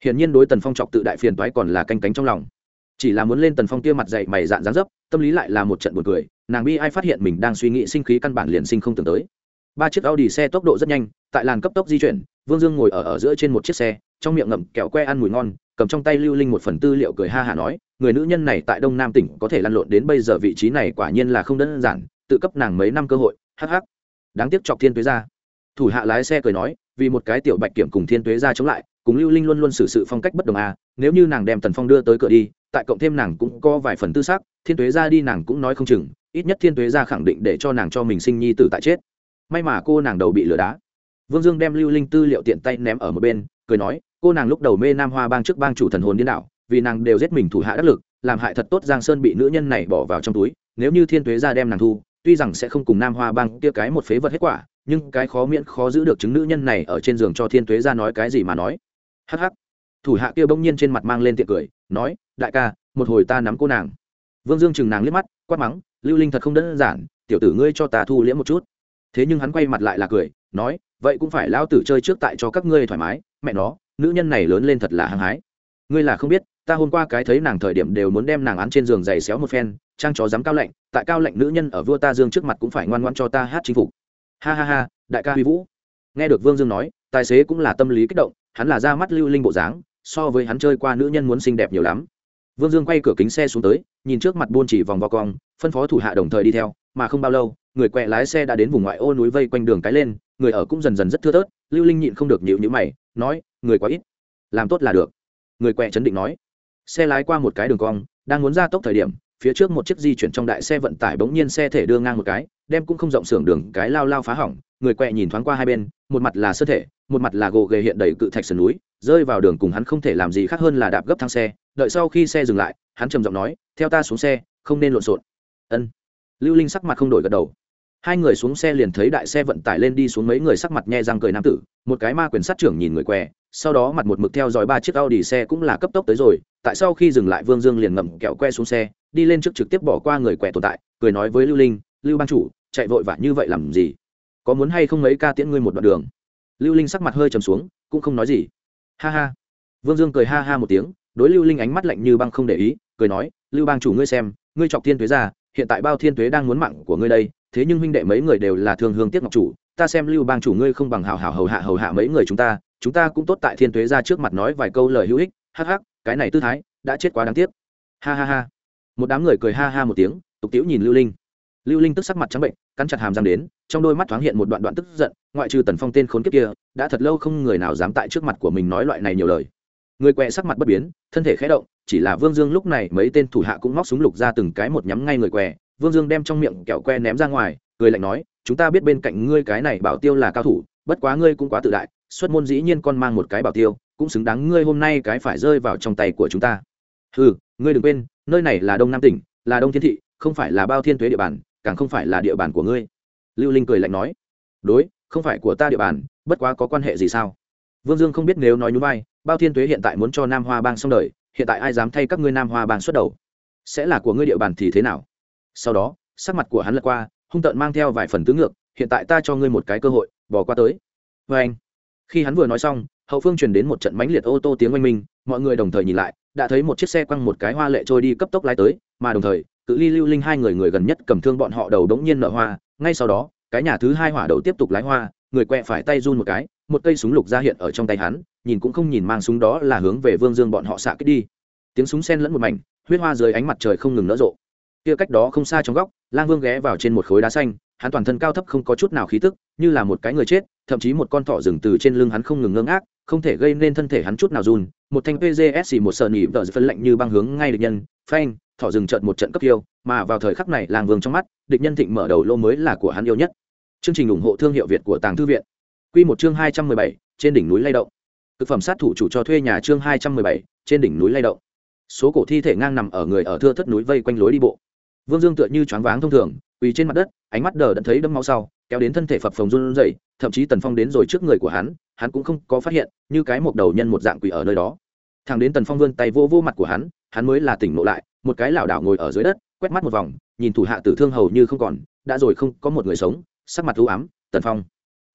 Hiển nhiên đối tần phong trọc tự đại phiền toái còn là canh cánh trong lòng. Chỉ là muốn lên tần phong kia mặt dậy mày dạn dán dấp tâm lý lại là một trận buồn cười nàng bi ai phát hiện mình đang suy nghĩ sinh khí căn bản liền sinh không tưởng tới. Ba chiếc audi xe tốc độ rất nhanh tại làn cấp tốc di chuyển vương dương ngồi ở ở giữa trên một chiếc xe trong miệng ngậm kẹo que ăn mùi ngon cầm trong tay lưu linh một phần tư liệu cười ha hả nói, người nữ nhân này tại đông nam tỉnh có thể lăn lộn đến bây giờ vị trí này quả nhiên là không đơn giản, tự cấp nàng mấy năm cơ hội, hắc hắc. Đáng tiếc chọc thiên tuế ra. Thủ hạ lái xe cười nói, vì một cái tiểu bạch kiểm cùng thiên tuế ra chống lại, cùng lưu linh luôn luôn xử sự phong cách bất đồng à nếu như nàng đem tần phong đưa tới cửa đi, tại cộng thêm nàng cũng có vài phần tư xác thiên tuế ra đi nàng cũng nói không chừng, ít nhất thiên tuế ra khẳng định để cho nàng cho mình sinh nhi tử tại chết. May mà cô nàng đầu bị lừa đá. Vương dương đem lưu linh tư liệu tiện tay ném ở một bên, cười nói cô nàng lúc đầu mê nam hoa bang trước bang chủ thần hồn điên đảo, vì nàng đều giết mình thủ hạ đắc lực, làm hại thật tốt giang sơn bị nữ nhân này bỏ vào trong túi. Nếu như thiên tuế ra đem nàng thu, tuy rằng sẽ không cùng nam hoa bang kia cái một phế vật hết quả, nhưng cái khó miễn khó giữ được chứng nữ nhân này ở trên giường cho thiên tuế ra nói cái gì mà nói. Hắc hắc. Thủ hạ kia bỗng nhiên trên mặt mang lên tiệc cười, nói, đại ca, một hồi ta nắm cô nàng. Vương dương chừng nàng liếc mắt, quát mắng, lưu linh thật không đơn giản, tiểu tử ngươi cho ta thu liễm một chút. Thế nhưng hắn quay mặt lại là cười, nói, vậy cũng phải lao tử chơi trước tại cho các ngươi thoải mái mẹ nó, nữ nhân này lớn lên thật là hăng hái. Ngươi là không biết, ta hôm qua cái thấy nàng thời điểm đều muốn đem nàng án trên giường giày xéo một phen, trang chó dám cao lạnh, tại cao lạnh nữ nhân ở vua ta dương trước mặt cũng phải ngoan ngoan cho ta hát chính phục. Ha ha ha, đại ca huy vũ. Nghe được vương dương nói, tài xế cũng là tâm lý kích động, hắn là ra mắt lưu linh bộ dáng, so với hắn chơi qua nữ nhân muốn xinh đẹp nhiều lắm. Vương dương quay cửa kính xe xuống tới, nhìn trước mặt buôn chỉ vòng vo cong, phân phó thủ hạ đồng thời đi theo, mà không bao lâu, người quẹ lái xe đã đến vùng ngoại ô núi vây quanh đường cái lên, người ở cũng dần dần rất thưa thớt, lưu linh nhịn không được nhịu nhữ mày nói, người quá ít, làm tốt là được. Người quẹ chấn định nói. Xe lái qua một cái đường cong, đang muốn ra tốc thời điểm, phía trước một chiếc di chuyển trong đại xe vận tải bỗng nhiên xe thể đưa ngang một cái, đem cũng không rộng xưởng đường cái lao lao phá hỏng. Người quẹ nhìn thoáng qua hai bên, một mặt là sơ thể, một mặt là gồ ghề hiện đầy cự thạch sườn núi, rơi vào đường cùng hắn không thể làm gì khác hơn là đạp gấp thang xe. Đợi sau khi xe dừng lại, hắn trầm giọng nói, theo ta xuống xe, không nên lộn xộn. Ân. Lưu linh sắc mặt không đổi gật đầu hai người xuống xe liền thấy đại xe vận tải lên đi xuống mấy người sắc mặt nhe răng cười nam tử, một cái ma quyền sát trưởng nhìn người què, sau đó mặt một mực theo dõi ba chiếc Audi xe cũng là cấp tốc tới rồi, tại sau khi dừng lại vương dương liền ngậm kẹo que xuống xe, đi lên trước trực tiếp bỏ qua người què tồn tại, cười nói với lưu linh, lưu ban chủ, chạy vội vã như vậy làm gì? Có muốn hay không mấy ca tiễn ngươi một đoạn đường? Lưu linh sắc mặt hơi trầm xuống, cũng không nói gì. Ha ha. Vương dương cười ha ha một tiếng, đối lưu linh ánh mắt lạnh như băng không để ý, cười nói, lưu bang chủ ngươi xem, ngươi chọc thiên tuế ra, hiện tại bao thiên tuế đang muốn mạng của ngươi đây thế nhưng huynh đệ mấy người đều là thương hương tiếc ngọc chủ, ta xem lưu bang chủ ngươi không bằng hảo hảo hầu hạ hầu hạ mấy người chúng ta chúng ta cũng tốt tại thiên tuế ra trước mặt nói vài câu lời hữu ích, hắc hắc, cái này tư thái, đã chết quá đáng tiếc. Ha ha ha. Một đám người cười ha ha một tiếng, tục tiễu nhìn lưu linh. Lưu linh tức sắc mặt trắng bệnh, cắn chặt hàm răng đến, trong đôi mắt thoáng hiện một đoạn đoạn tức giận, ngoại trừ tần phong tên khốn kiếp kia, đã thật lâu không người nào dám tại trước mặt của mình nói loại này nhiều lời. Người quẹ sắc mặt bất biến, thân thể khẽ động, chỉ là vương dương lúc này mấy tên thủ hạ cũng móc súng lục ra từng cái một nhắm ngay người què vương dương đem trong miệng kẹo que ném ra ngoài, cười lạnh nói, chúng ta biết bên cạnh ngươi cái này bảo tiêu là cao thủ, bất quá ngươi cũng quá tự đại, xuất môn dĩ nhiên con mang một cái bảo tiêu, cũng xứng đáng ngươi hôm nay cái phải rơi vào trong tay của chúng ta. Ừ ngươi đừng quên, nơi này là đông nam tỉnh, là đông thiên thị, không phải là bao thiên tuế địa bàn, càng không phải là địa bàn của ngươi. Lưu linh cười lạnh nói, đối, không phải của ta địa bàn, bất quá có quan hệ gì sao? Vương dương không biết nếu nói nhún vai, bao thiên tuế hiện tại muốn cho nam hoa bang xong đời, hiện tại ai dám thay các ngươi nam hoa bang xuất đầu? Sẽ là của ngươi địa bàn thì thế nào? Sau đó, sắc mặt của hắn lật qua, hung tợn mang theo vài phần tứ ngược, hiện tại ta cho ngươi một cái cơ hội, bỏ qua tới. Vê anh, khi hắn vừa nói xong, hậu phương truyền đến một trận mãnh liệt ô tô tiếng oanh minh, mọi người đồng thời nhìn lại, đã thấy một chiếc xe quăng một cái hoa lệ trôi đi cấp tốc lái tới, mà đồng thời, cự ly lưu linh hai người người gần nhất cầm thương bọn họ đầu đống nhiên nợ hoa, ngay sau đó, cái nhà thứ hai hỏa đầu tiếp tục lái hoa, người quẹ phải tay run một cái, một cây súng lục ra hiện ở trong tay hắn, nhìn cũng không nhìn mang súng đó là hướng về vương dương bọn họ xạ kích đi. Tiếng súng sen lẫn một mảnh, huyết hoa dưới ánh mặt trời không ngừng nở rộ kia cách đó không xa trong góc, lang vương ghé vào trên một khối đá xanh, hắn toàn thân cao thấp không có chút nào khí tức, như là một cái người chết, thậm chí một con thỏ rừng từ trên lưng hắn không ngừng ngơ ngác, không thể gây nên thân thể hắn chút nào run. Một thanh pgs một sợ nỉ vợ phân lạnh như băng hướng ngay địch nhân, phanh, thỏ rừng trận một trận cấp tiêu, mà vào thời khắc này lang vương trong mắt, địch nhân thịnh mở đầu lô mới là của hắn yêu nhất. Chương trình ủng hộ thương hiệu việt của tàng thư viện. Quy một chương hai trăm mười bảy, trên đỉnh núi lay động. Thực phẩm sát thủ chủ cho thuê nhà chương hai trăm mười bảy, trên đỉnh núi lay động. Số cổ thi thể ngang nằm ở người ở thưa thất núi vây quanh lối đi bộ vương dương tựa như choáng váng thông thường, quỳ trên mặt đất, ánh mắt đờ đẫn thấy đâm máu sau, kéo đến thân thể phập phồng run rẩy, thậm chí tần phong đến rồi trước người của hắn hắn cũng không có phát hiện, như cái một đầu nhân một dạng quỳ ở nơi đó. Thằng đến tần phong vươn tay vô vô mặt của hắn hắn mới là tỉnh ngộ lại, một cái lảo đảo ngồi ở dưới đất, quét mắt một vòng, nhìn thủ hạ tử thương hầu như không còn, đã rồi không có một người sống, sắc mặt u ám, tần phong,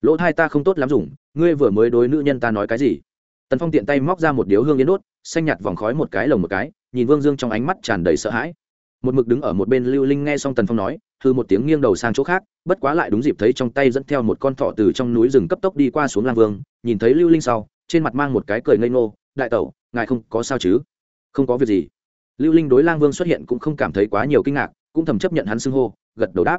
lỗ thai ta không tốt lắm dùng, ngươi vừa mới đối nữ nhân ta nói cái gì? Tần phong tiện tay móc ra một điếu hương yến đốt, xanh nhạt vòng khói một cái lồng một cái, nhìn vương dương trong ánh mắt tràn đầy sợ hãi một mực đứng ở một bên lưu linh nghe xong tần phong nói thư một tiếng nghiêng đầu sang chỗ khác, bất quá lại đúng dịp thấy trong tay dẫn theo một con thọ từ trong núi rừng cấp tốc đi qua xuống lang vương, nhìn thấy lưu linh sau, trên mặt mang một cái cười ngây ngô, đại tẩu, ngài không có sao chứ? Không có việc gì. Lưu linh đối lang vương xuất hiện cũng không cảm thấy quá nhiều kinh ngạc, cũng thầm chấp nhận hắn xưng hô, gật đầu đáp.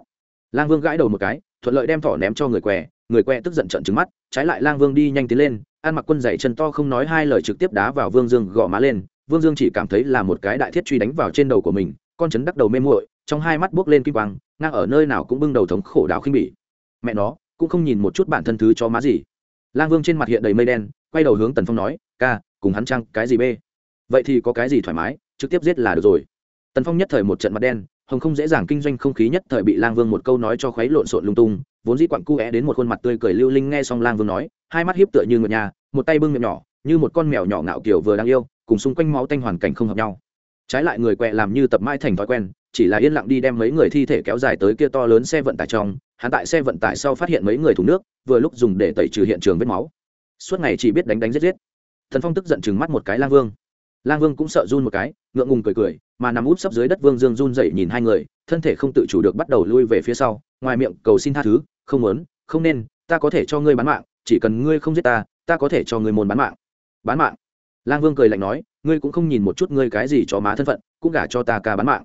Lang vương gãi đầu một cái, thuận lợi đem thỏ ném cho người què người què tức giận trận trứng mắt, trái lại lang vương đi nhanh tiến lên, ăn mặc quân dậy chân to không nói hai lời trực tiếp đá vào vương dương gõ má lên, vương dương chỉ cảm thấy là một cái đại thiết truy đánh vào trên đầu của mình con chấn đắc đầu mê muội, trong hai mắt buốc lên kim quang, ngang ở nơi nào cũng bưng đầu thống khổ đào khinh bỉ. Mẹ nó, cũng không nhìn một chút bản thân thứ cho má gì. Lang vương trên mặt hiện đầy mây đen, quay đầu hướng tần phong nói, ca, cùng hắn trăng cái gì bê? Vậy thì có cái gì thoải mái, trực tiếp giết là được rồi. Tần phong nhất thời một trận mặt đen, hồng không dễ dàng kinh doanh không khí nhất thời bị lang vương một câu nói cho khuấy lộn xộn lung tung, vốn dĩ quặn cu é đến một khuôn mặt tươi cười lưu linh nghe xong lang vương nói, hai mắt hiếp tựa như ngựa nhà, một tay bưng miệng nhỏ, như một con mèo nhỏ ngạo kiểu vừa đang yêu, cùng xung quanh máu tanh hoàn cảnh không hợp nhau trái lại người quẹ làm như tập mãi thành thói quen, chỉ là yên lặng đi đem mấy người thi thể kéo dài tới kia to lớn xe vận tải trong, hắn tại xe vận tải sau phát hiện mấy người thùng nước, vừa lúc dùng để tẩy trừ hiện trường vết máu. Suốt ngày chỉ biết đánh đánh giết giết. Thần phong tức giận chừng mắt một cái lang vương. Lang vương cũng sợ run một cái, ngượng ngùng cười cười, mà nằm úp sấp dưới đất vương dương run dậy nhìn hai người, thân thể không tự chủ được bắt đầu lui về phía sau, ngoài miệng cầu xin tha thứ, không muốn, không nên, ta có thể cho ngươi bán mạng, chỉ cần ngươi không giết ta ta có thể cho ngươi môn bán mạng. Bán mạng? Lang vương cười lạnh nói, ngươi cũng không nhìn một chút ngươi cái gì cho má thân phận, cũng gả cho ta ca bán mạng.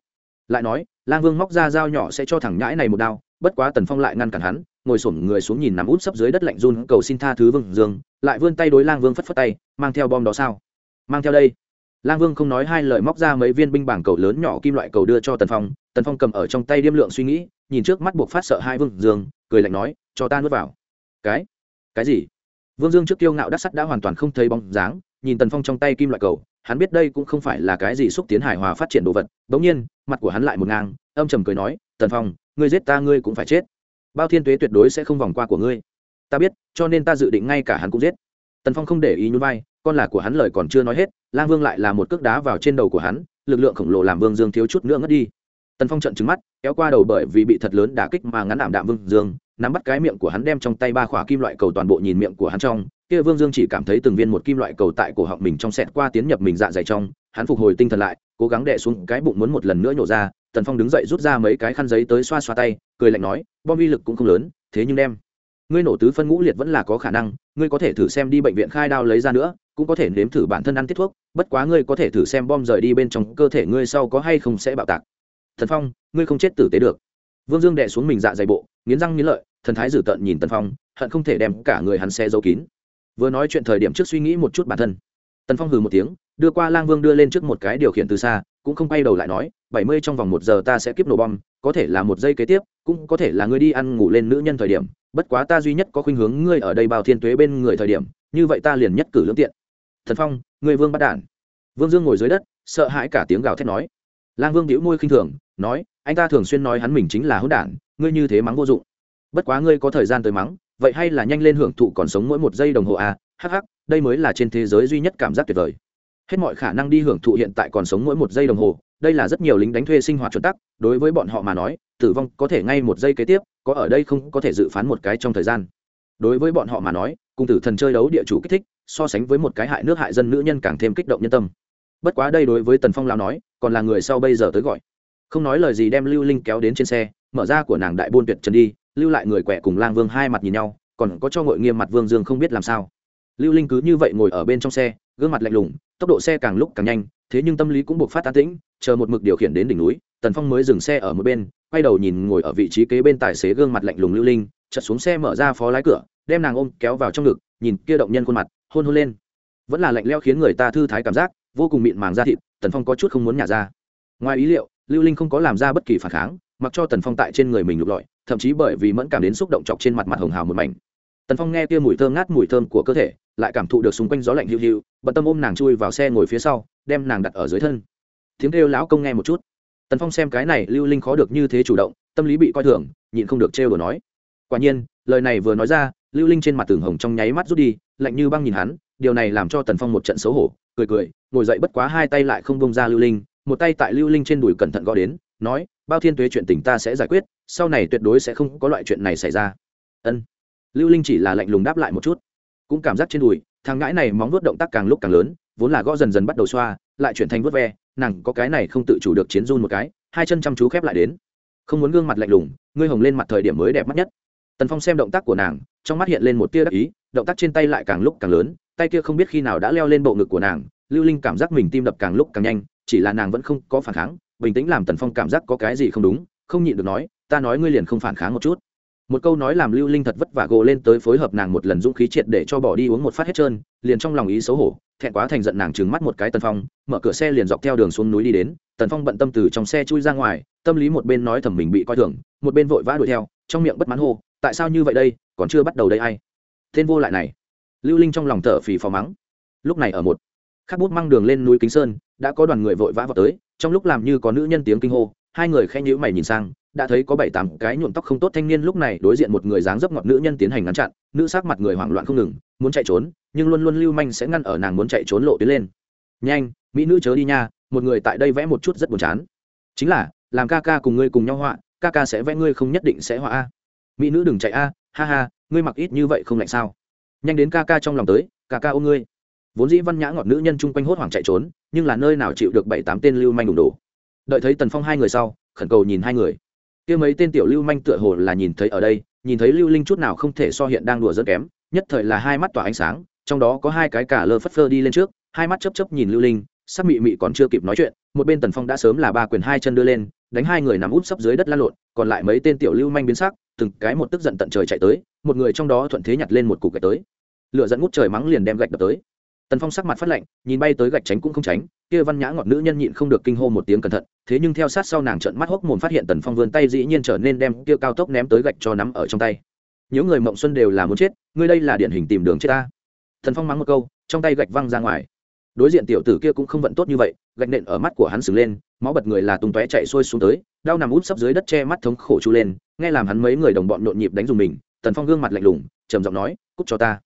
Lại nói, lang vương móc ra dao nhỏ sẽ cho thằng nhãi này một đao, bất quá tần phong lại ngăn cản hắn, ngồi sổm người xuống nhìn nằm út sấp dưới đất lạnh run, cầu xin tha thứ vương dương. Lại vươn tay đối lang vương phất phất tay, mang theo bom đó sao? Mang theo đây. Lang vương không nói hai lời móc ra mấy viên binh bảng cầu lớn nhỏ kim loại cầu đưa cho tần phong. Tần phong cầm ở trong tay điêm lượng suy nghĩ, nhìn trước mắt buộc phát sợ hai vương dương, cười lạnh nói, cho ta nuốt vào. Cái? Cái gì? Vương dương trước kiêu ngạo đắc sắt đã hoàn toàn không thấy bóng dáng nhìn tần phong trong tay kim loại cầu, hắn biết đây cũng không phải là cái gì xúc tiến hài hòa phát triển đồ vật bỗng nhiên, mặt của hắn lại một ngang, âm trầm cười nói, tần phong, ngươi giết ta ngươi cũng phải chết. Bao thiên tuế tuyệt đối sẽ không vòng qua của ngươi. Ta biết, cho nên ta dự định ngay cả hắn cũng giết. Tần phong không để ý nhún vai, con là của hắn lời còn chưa nói hết, lang vương lại là một cước đá vào trên đầu của hắn, lực lượng khổng lồ làm vương dương thiếu chút nữa ngất đi. Tần phong trận trứng mắt, kéo qua đầu bởi vì bị thật lớn đả kích mà ngắn ảm đạm vương dương, nắm bắt cái miệng của hắn đem trong tay ba khỏa kim loại cầu toàn bộ nhìn miệng của hắn trong kia vương dương chỉ cảm thấy từng viên một kim loại cầu tại cổ họng mình trong sẹt qua tiến nhập mình dạ dày trong, hắn phục hồi tinh thần lại, cố gắng đè xuống cái bụng muốn một lần nữa nhổ ra, tần phong đứng dậy rút ra mấy cái khăn giấy tới xoa xoa tay, cười lạnh nói, bom vi lực cũng không lớn, thế nhưng đem. Ngươi nổ tứ phân ngũ liệt vẫn là có khả năng, ngươi có thể thử xem đi bệnh viện khai đao lấy ra nữa, cũng có thể nếm thử bản thân ăn tiết thuốc, bất quá ngươi có thể thử xem bom rời đi bên trong cơ thể ngươi sau có hay không sẽ bạo tạc. Thần phong, ngươi không chết tử tế được. Vương dương đè xuống mình dạ dày bộ, nghiến răng nghiến lợi, thần thái dữ tợn nhìn tần phong, hận không thể đem cả người hắn xe giấu kín vừa nói chuyện thời điểm trước suy nghĩ một chút bản thân. Tần phong hừ một tiếng, đưa qua lang vương đưa lên trước một cái điều khiển từ xa, cũng không quay đầu lại nói, bảy mươi trong vòng một giờ ta sẽ kiếp nổ bom, có thể là một giây kế tiếp, cũng có thể là ngươi đi ăn ngủ lên nữ nhân thời điểm, bất quá ta duy nhất có khuynh hướng ngươi ở đây bao thiên tuế bên người thời điểm, như vậy ta liền nhất cử lưỡng tiện. Thần phong người vương bắt đản. Vương dương ngồi dưới đất, sợ hãi cả tiếng gào thét nói. Lang vương đĩu môi khinh thường, nói, anh ta thường xuyên nói hắn mình chính là hỗn đản, ngươi như thế mắng vô dụng. Bất quá ngươi có thời gian tới mắng vậy hay là nhanh lên hưởng thụ còn sống mỗi một giây đồng hồ à? Hắc hắc, đây mới là trên thế giới duy nhất cảm giác tuyệt vời. Hết mọi khả năng đi hưởng thụ hiện tại còn sống mỗi một giây đồng hồ, đây là rất nhiều lính đánh thuê sinh hoạt chuẩn tắc, đối với bọn họ mà nói, tử vong có thể ngay một giây kế tiếp, có ở đây không có thể dự phán một cái trong thời gian. Đối với bọn họ mà nói, cùng tử thần chơi đấu địa chủ kích thích, so sánh với một cái hại nước hại dân nữ nhân càng thêm kích động nhân tâm. Bất quá đây đối với tần phong lao nói, còn là người sau bây giờ tới gọi. Không nói lời gì đem lưu linh kéo đến trên xe, mở ra của nàng đại buôn tuyệt trần đi lưu lại người quẻ cùng lang vương hai mặt nhìn nhau, còn có cho ngội nghiêm mặt vương dương không biết làm sao. Lưu linh cứ như vậy ngồi ở bên trong xe, gương mặt lạnh lùng, tốc độ xe càng lúc càng nhanh, thế nhưng tâm lý cũng buộc phát tán tĩnh, chờ một mực điều khiển đến đỉnh núi, tần phong mới dừng xe ở một bên, quay đầu nhìn ngồi ở vị trí kế bên tài xế gương mặt lạnh lùng lưu linh chật xuống xe mở ra phó lái cửa, đem nàng ôm kéo vào trong ngực, nhìn kia động nhân khuôn mặt, hôn hôn lên. Vẫn là lạnh leo khiến người ta thư thái cảm giác, vô cùng mịn màng ra thịt, tần phong có chút không muốn nhả ra. Ngoài ý liệu, lưu linh không có làm ra bất kỳ phản kháng, mặc cho tần phong tại trên người mình lục lọi thậm chí bởi vì mẫn cảm đến xúc động chọc trên mặt mặt hồng hào một mảnh. Tần phong nghe kia mùi thơm ngát mùi thơm của cơ thể, lại cảm thụ được xung quanh gió lạnh hiu hiu, bận tâm ôm nàng chui vào xe ngồi phía sau, đem nàng đặt ở dưới thân. Tiếng kêu lão công nghe một chút. Tần phong xem cái này, lưu linh khó được như thế chủ động, tâm lý bị coi thường, nhịn không được trêu đồ nói. Quả nhiên, lời này vừa nói ra, lưu linh trên mặt tường hồng trong nháy mắt rút đi, lạnh như băng nhìn hắn, điều này làm cho tần phong một trận xấu hổ, cười cười, ngồi dậy bất quá hai tay lại không bông ra lưu linh, một tay tại lưu linh trên đùi cẩn thận gõ đến, nói bao thiên tuế chuyện tình ta sẽ giải quyết, sau này tuyệt đối sẽ không có loại chuyện này xảy ra. Ân. Lưu linh chỉ là lạnh lùng đáp lại một chút. Cũng cảm giác trên đùi, thằng ngãi này móng vuốt động tác càng lúc càng lớn, vốn là gõ dần dần bắt đầu xoa, lại chuyển thành vuốt ve, nàng có cái này không tự chủ được chiến run một cái, hai chân chăm chú khép lại đến. Không muốn gương mặt lạnh lùng, ngươi hồng lên mặt thời điểm mới đẹp mắt nhất. Tần phong xem động tác của nàng, trong mắt hiện lên một tia đắc ý, động tác trên tay lại càng lúc càng lớn, tay kia không biết khi nào đã leo lên bộ ngực của nàng, lưu linh cảm giác mình tim đập càng lúc càng nhanh, chỉ là nàng vẫn không có phản kháng bình tĩnh làm tần phong cảm giác có cái gì không đúng, không nhịn được nói, ta nói ngươi liền không phản kháng một chút. Một câu nói làm lưu linh thật vất vả gồ lên tới phối hợp nàng một lần dũng khí triệt để cho bỏ đi uống một phát hết trơn, liền trong lòng ý xấu hổ, thẹn quá thành giận nàng trừng mắt một cái tần phong, mở cửa xe liền dọc theo đường xuống núi đi đến, tần phong bận tâm từ trong xe chui ra ngoài, tâm lý một bên nói thầm mình bị coi thường, một bên vội vã đuổi theo, trong miệng bất mãn hô, tại sao như vậy đây, còn chưa bắt đầu đây ai? Tên vô lại này, lưu linh trong lòng thở phì phò mắng, lúc này ở một khắc bút mang đường lên núi kính sơn, đã có đoàn người vội vã vào tới, trong lúc làm như có nữ nhân tiếng kinh hô, hai người khen nhữ mày nhìn sang, đã thấy có bảy tám cái nhuộm tóc không tốt thanh niên lúc này đối diện một người dáng dấp ngọt nữ nhân tiến hành ngăn chặn, nữ sắc mặt người hoảng loạn không ngừng, muốn chạy trốn, nhưng luôn luôn lưu manh sẽ ngăn ở nàng muốn chạy trốn lộ tiến lên. Nhanh, mỹ nữ chớ đi nha, một người tại đây vẽ một chút rất buồn chán. Chính là, làm ca ca cùng ngươi cùng nhau họa, ca ca sẽ vẽ ngươi không nhất định sẽ họa a. Mỹ nữ đừng chạy a, ha ha, ngươi mặc ít như vậy không lạnh sao? Nhanh đến ca ca trong lòng tới, ca ca ôm ngươi vốn dĩ văn nhã ngọt nữ nhân chung quanh hốt hoảng chạy trốn, nhưng là nơi nào chịu được bảy tám tên lưu manh đủng đủ đợi thấy tần phong hai người sau, khẩn cầu nhìn hai người. Kia mấy tên tiểu lưu manh tựa hồ là nhìn thấy ở đây, nhìn thấy lưu linh chút nào không thể so hiện đang đùa rất kém, nhất thời là hai mắt tỏa ánh sáng, trong đó có hai cái cả lơ phất phơ đi lên trước, hai mắt chấp chấp nhìn lưu linh, sắc mị mị còn chưa kịp nói chuyện, một bên tần phong đã sớm là ba quyền hai chân đưa lên, đánh hai người nằm út sấp dưới đất la lộn, còn lại mấy tên tiểu lưu manh biến sắc, từng cái một tức giận tận trời chạy tới, một người trong đó thuận thế nhặt lên một cục gạch tới. Lựa dẫn ngút trời mắng liền đem gạch đập tới tần phong sắc mặt phát lạnh, nhìn bay tới gạch tránh cũng không tránh, kia văn nhã ngọt nữ nhân nhịn không được kinh hô một tiếng cẩn thận, thế nhưng theo sát sau nàng trợn mắt hốc mồm phát hiện tần phong vươn tay dĩ nhiên trở nên đem kia cao tốc ném tới gạch cho nắm ở trong tay. Những người mộng xuân đều là muốn chết, ngươi đây là điển hình tìm đường chết ta. Tần phong mắng một câu, trong tay gạch văng ra ngoài. Đối diện tiểu tử kia cũng không vận tốt như vậy, gạch nện ở mắt của hắn sừng lên, máu bật người là tung tóe chạy xuôi xuống tới, đau nằm út sấp dưới đất che mắt thống khổ chu lên, nghe làm hắn mấy người đồng bọn nhộn nhịp đánh dùng mình, tần phong gương mặt lạnh lùng, trầm giọng nói, cút cho ta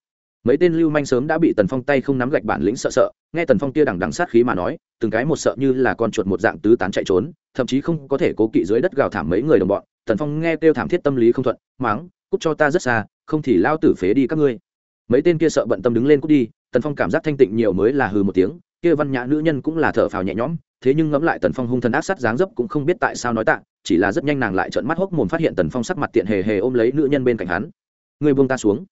mấy tên lưu manh sớm đã bị tần phong tay không nắm gạch bản lĩnh sợ sợ, nghe tần phong kia đằng đằng sát khí mà nói, từng cái một sợ như là con chuột một dạng tứ tán chạy trốn, thậm chí không có thể cố kỵ dưới đất gào thảm mấy người đồng bọn, tần phong nghe kêu thảm thiết tâm lý không thuận máng cút cho ta rất xa, không thì lao tử phế đi các ngươi. Mấy tên kia sợ bận tâm đứng lên cút đi, tần phong cảm giác thanh tịnh nhiều mới là hừ một tiếng, kia văn nhã nữ nhân cũng là thở phào nhẹ nhõm, thế nhưng ngẫm lại tần phong hung thần ác sát dáng dấp cũng không biết tại sao nói tạ, chỉ là rất nhanh nàng lại trợn mắt hốc mồm phát hiện tần phong sắc mặt tiện hề hề ôm lấy nữ nhân bên cạnh hắn. Người buông ta xuống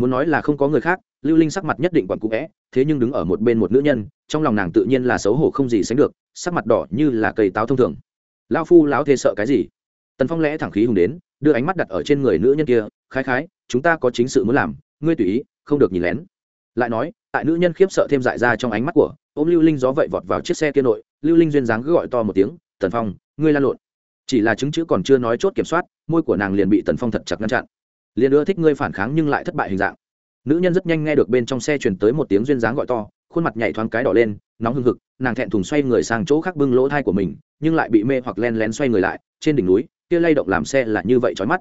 muốn nói là không có người khác, lưu linh sắc mặt nhất định còn cụ vẽ thế nhưng đứng ở một bên một nữ nhân, trong lòng nàng tự nhiên là xấu hổ không gì sánh được, sắc mặt đỏ như là cây táo thông thường. Lao phu, lão thê sợ cái gì? Tần phong lẽ thẳng khí hùng đến, đưa ánh mắt đặt ở trên người nữ nhân kia, khái khái, chúng ta có chính sự muốn làm, ngươi tùy ý, không được nhìn lén. Lại nói, tại nữ nhân khiếp sợ thêm dại ra trong ánh mắt của, ôm lưu linh gió vậy vọt vào chiếc xe kia nội, lưu linh duyên dáng cứ gọi to một tiếng, tần phong, ngươi lan lộn. Chỉ là chứng chữ còn chưa nói chốt kiểm soát, môi của nàng liền bị tần phong thật chặt ngăn chặn liền ưa thích ngươi phản kháng nhưng lại thất bại hình dạng. Nữ nhân rất nhanh nghe được bên trong xe chuyển tới một tiếng duyên dáng gọi to, khuôn mặt nhảy thoáng cái đỏ lên, nóng hưng hực, nàng thẹn thùng xoay người sang chỗ khác bưng lỗ thai của mình, nhưng lại bị mê hoặc len lén xoay người lại, trên đỉnh núi, kia lay động làm xe là như vậy trói mắt.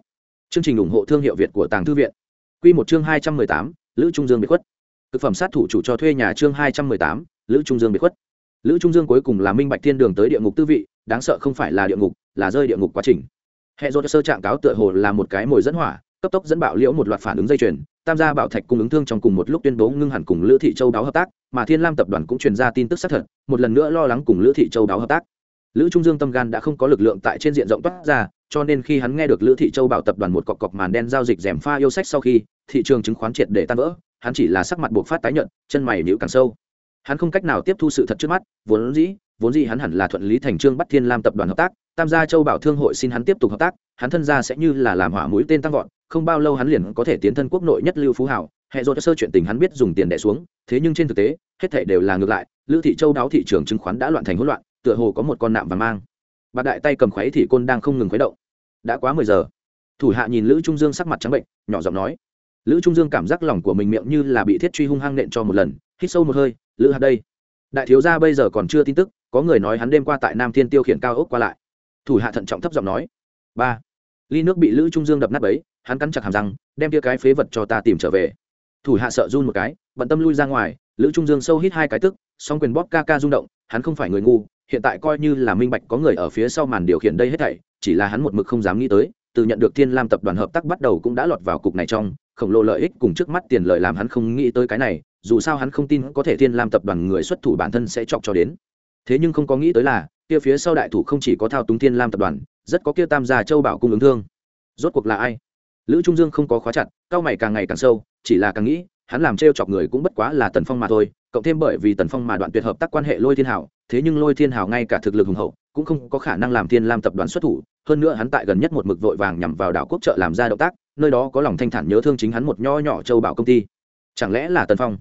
Chương trình ủng hộ thương hiệu việt của tàng thư viện. Q một chương hai trăm mười tám, lữ trung dương bị khuất. Thực phẩm sát thủ chủ cho thuê nhà chương hai trăm mười tám, lữ trung dương bị khuất. Lữ trung dương cuối cùng là minh bạch thiên đường tới địa ngục tư vị, đáng sợ không phải là địa ngục, là rơi địa ngục quá trình. Hệ dốt sơ trạng cáo tựa hồ là một cái mồi dẫn hỏa cấp tốc dẫn bạo liễu một loạt phản ứng dây chuyền, tam gia bảo thạch cung ứng thương trong cùng một lúc tuyên bố ngưng hẳn cùng lữ thị châu báo hợp tác, mà thiên lam tập đoàn cũng truyền ra tin tức xác thật, một lần nữa lo lắng cùng lữ thị châu báo hợp tác. Lữ trung dương tâm gan đã không có lực lượng tại trên diện rộng toát ra, cho nên khi hắn nghe được lữ thị châu bảo tập đoàn một cọc cọc màn đen giao dịch rèm pha yêu sách sau khi, thị trường chứng khoán triệt để tan vỡ, hắn chỉ là sắc mặt buộc phát tái nhận chân mày nhịu càng sâu. Hắn không cách nào tiếp thu sự thật trước mắt, vốn dĩ vốn dĩ hắn hẳn là thuận lý thành trương bắt thiên lam tập đoàn hợp tác, tam gia châu bảo thương hội xin hắn tiếp tục hợp tác, hắn thân gia sẽ như là làm hỏa mũi tên tăng vọt không bao lâu hắn liền có thể tiến thân quốc nội nhất lưu phú hảo, hệ cho sơ chuyện tình hắn biết dùng tiền đẻ xuống, thế nhưng trên thực tế, hết thể đều là ngược lại, lữ thị châu đáo thị trường chứng khoán đã loạn thành hỗn loạn, tựa hồ có một con nạm và mang. Bà đại tay cầm khuấy thì côn đang không ngừng khuấy động. Đã quá mười giờ. Thủ hạ nhìn lữ trung dương sắc mặt trắng bệnh, nhỏ giọng nói. Lữ trung dương cảm giác lòng của mình miệng như là bị thiết truy hung hăng nện cho một lần, hít sâu một hơi, lữ hạt đây. Đại thiếu gia bây giờ còn chưa tin tức, có người nói hắn đêm qua tại nam thiên tiêu khiển cao ốc qua lại. Thủ hạ thận trọng thấp giọng nói. Ba. Ly nước bị lữ trung dương đập nát ấy hắn cắn chặt hàm răng, đem tia cái phế vật cho ta tìm trở về. Thủ hạ sợ run một cái, bận tâm lui ra ngoài, lữ trung dương sâu hít hai cái tức, song quyền bóp ca ca rung động, hắn không phải người ngu, hiện tại coi như là minh bạch có người ở phía sau màn điều khiển đây hết thảy, chỉ là hắn một mực không dám nghĩ tới, từ nhận được thiên lam tập đoàn hợp tác bắt đầu cũng đã lọt vào cục này trong, khổng lồ lợi ích cùng trước mắt tiền lợi làm hắn không nghĩ tới cái này, dù sao hắn không tin có thể thiên lam tập đoàn người xuất thủ bản thân sẽ chọc cho đến. Thế nhưng không có nghĩ tới là, kia phía sau đại thủ không chỉ có thao túng thiên lam tập đoàn, rất có kia tam gia châu bảo cung ứng thương. Rốt cuộc là ai? Lữ trung dương không có khóa chặt cao mày càng ngày càng sâu, chỉ là càng nghĩ, hắn làm t chọc người cũng bất quá là tần phong mà thôi, cộng thêm bởi vì tần phong mà đoạn tuyệt hợp tác quan hệ lôi thiên hảo, thế nhưng lôi thiên hảo ngay cả thực lực hùng hậu, cũng không có khả năng làm thiên lam tập đoàn xuất thủ, hơn nữa hắn tại gần nhất một mực vội vàng nhằm vào đảo quốc trợ làm ra động tác, nơi đó có lòng thanh thản nhớ thương chính hắn một nho nhỏ châu bảo công ty. Chẳng lẽ là tần phong?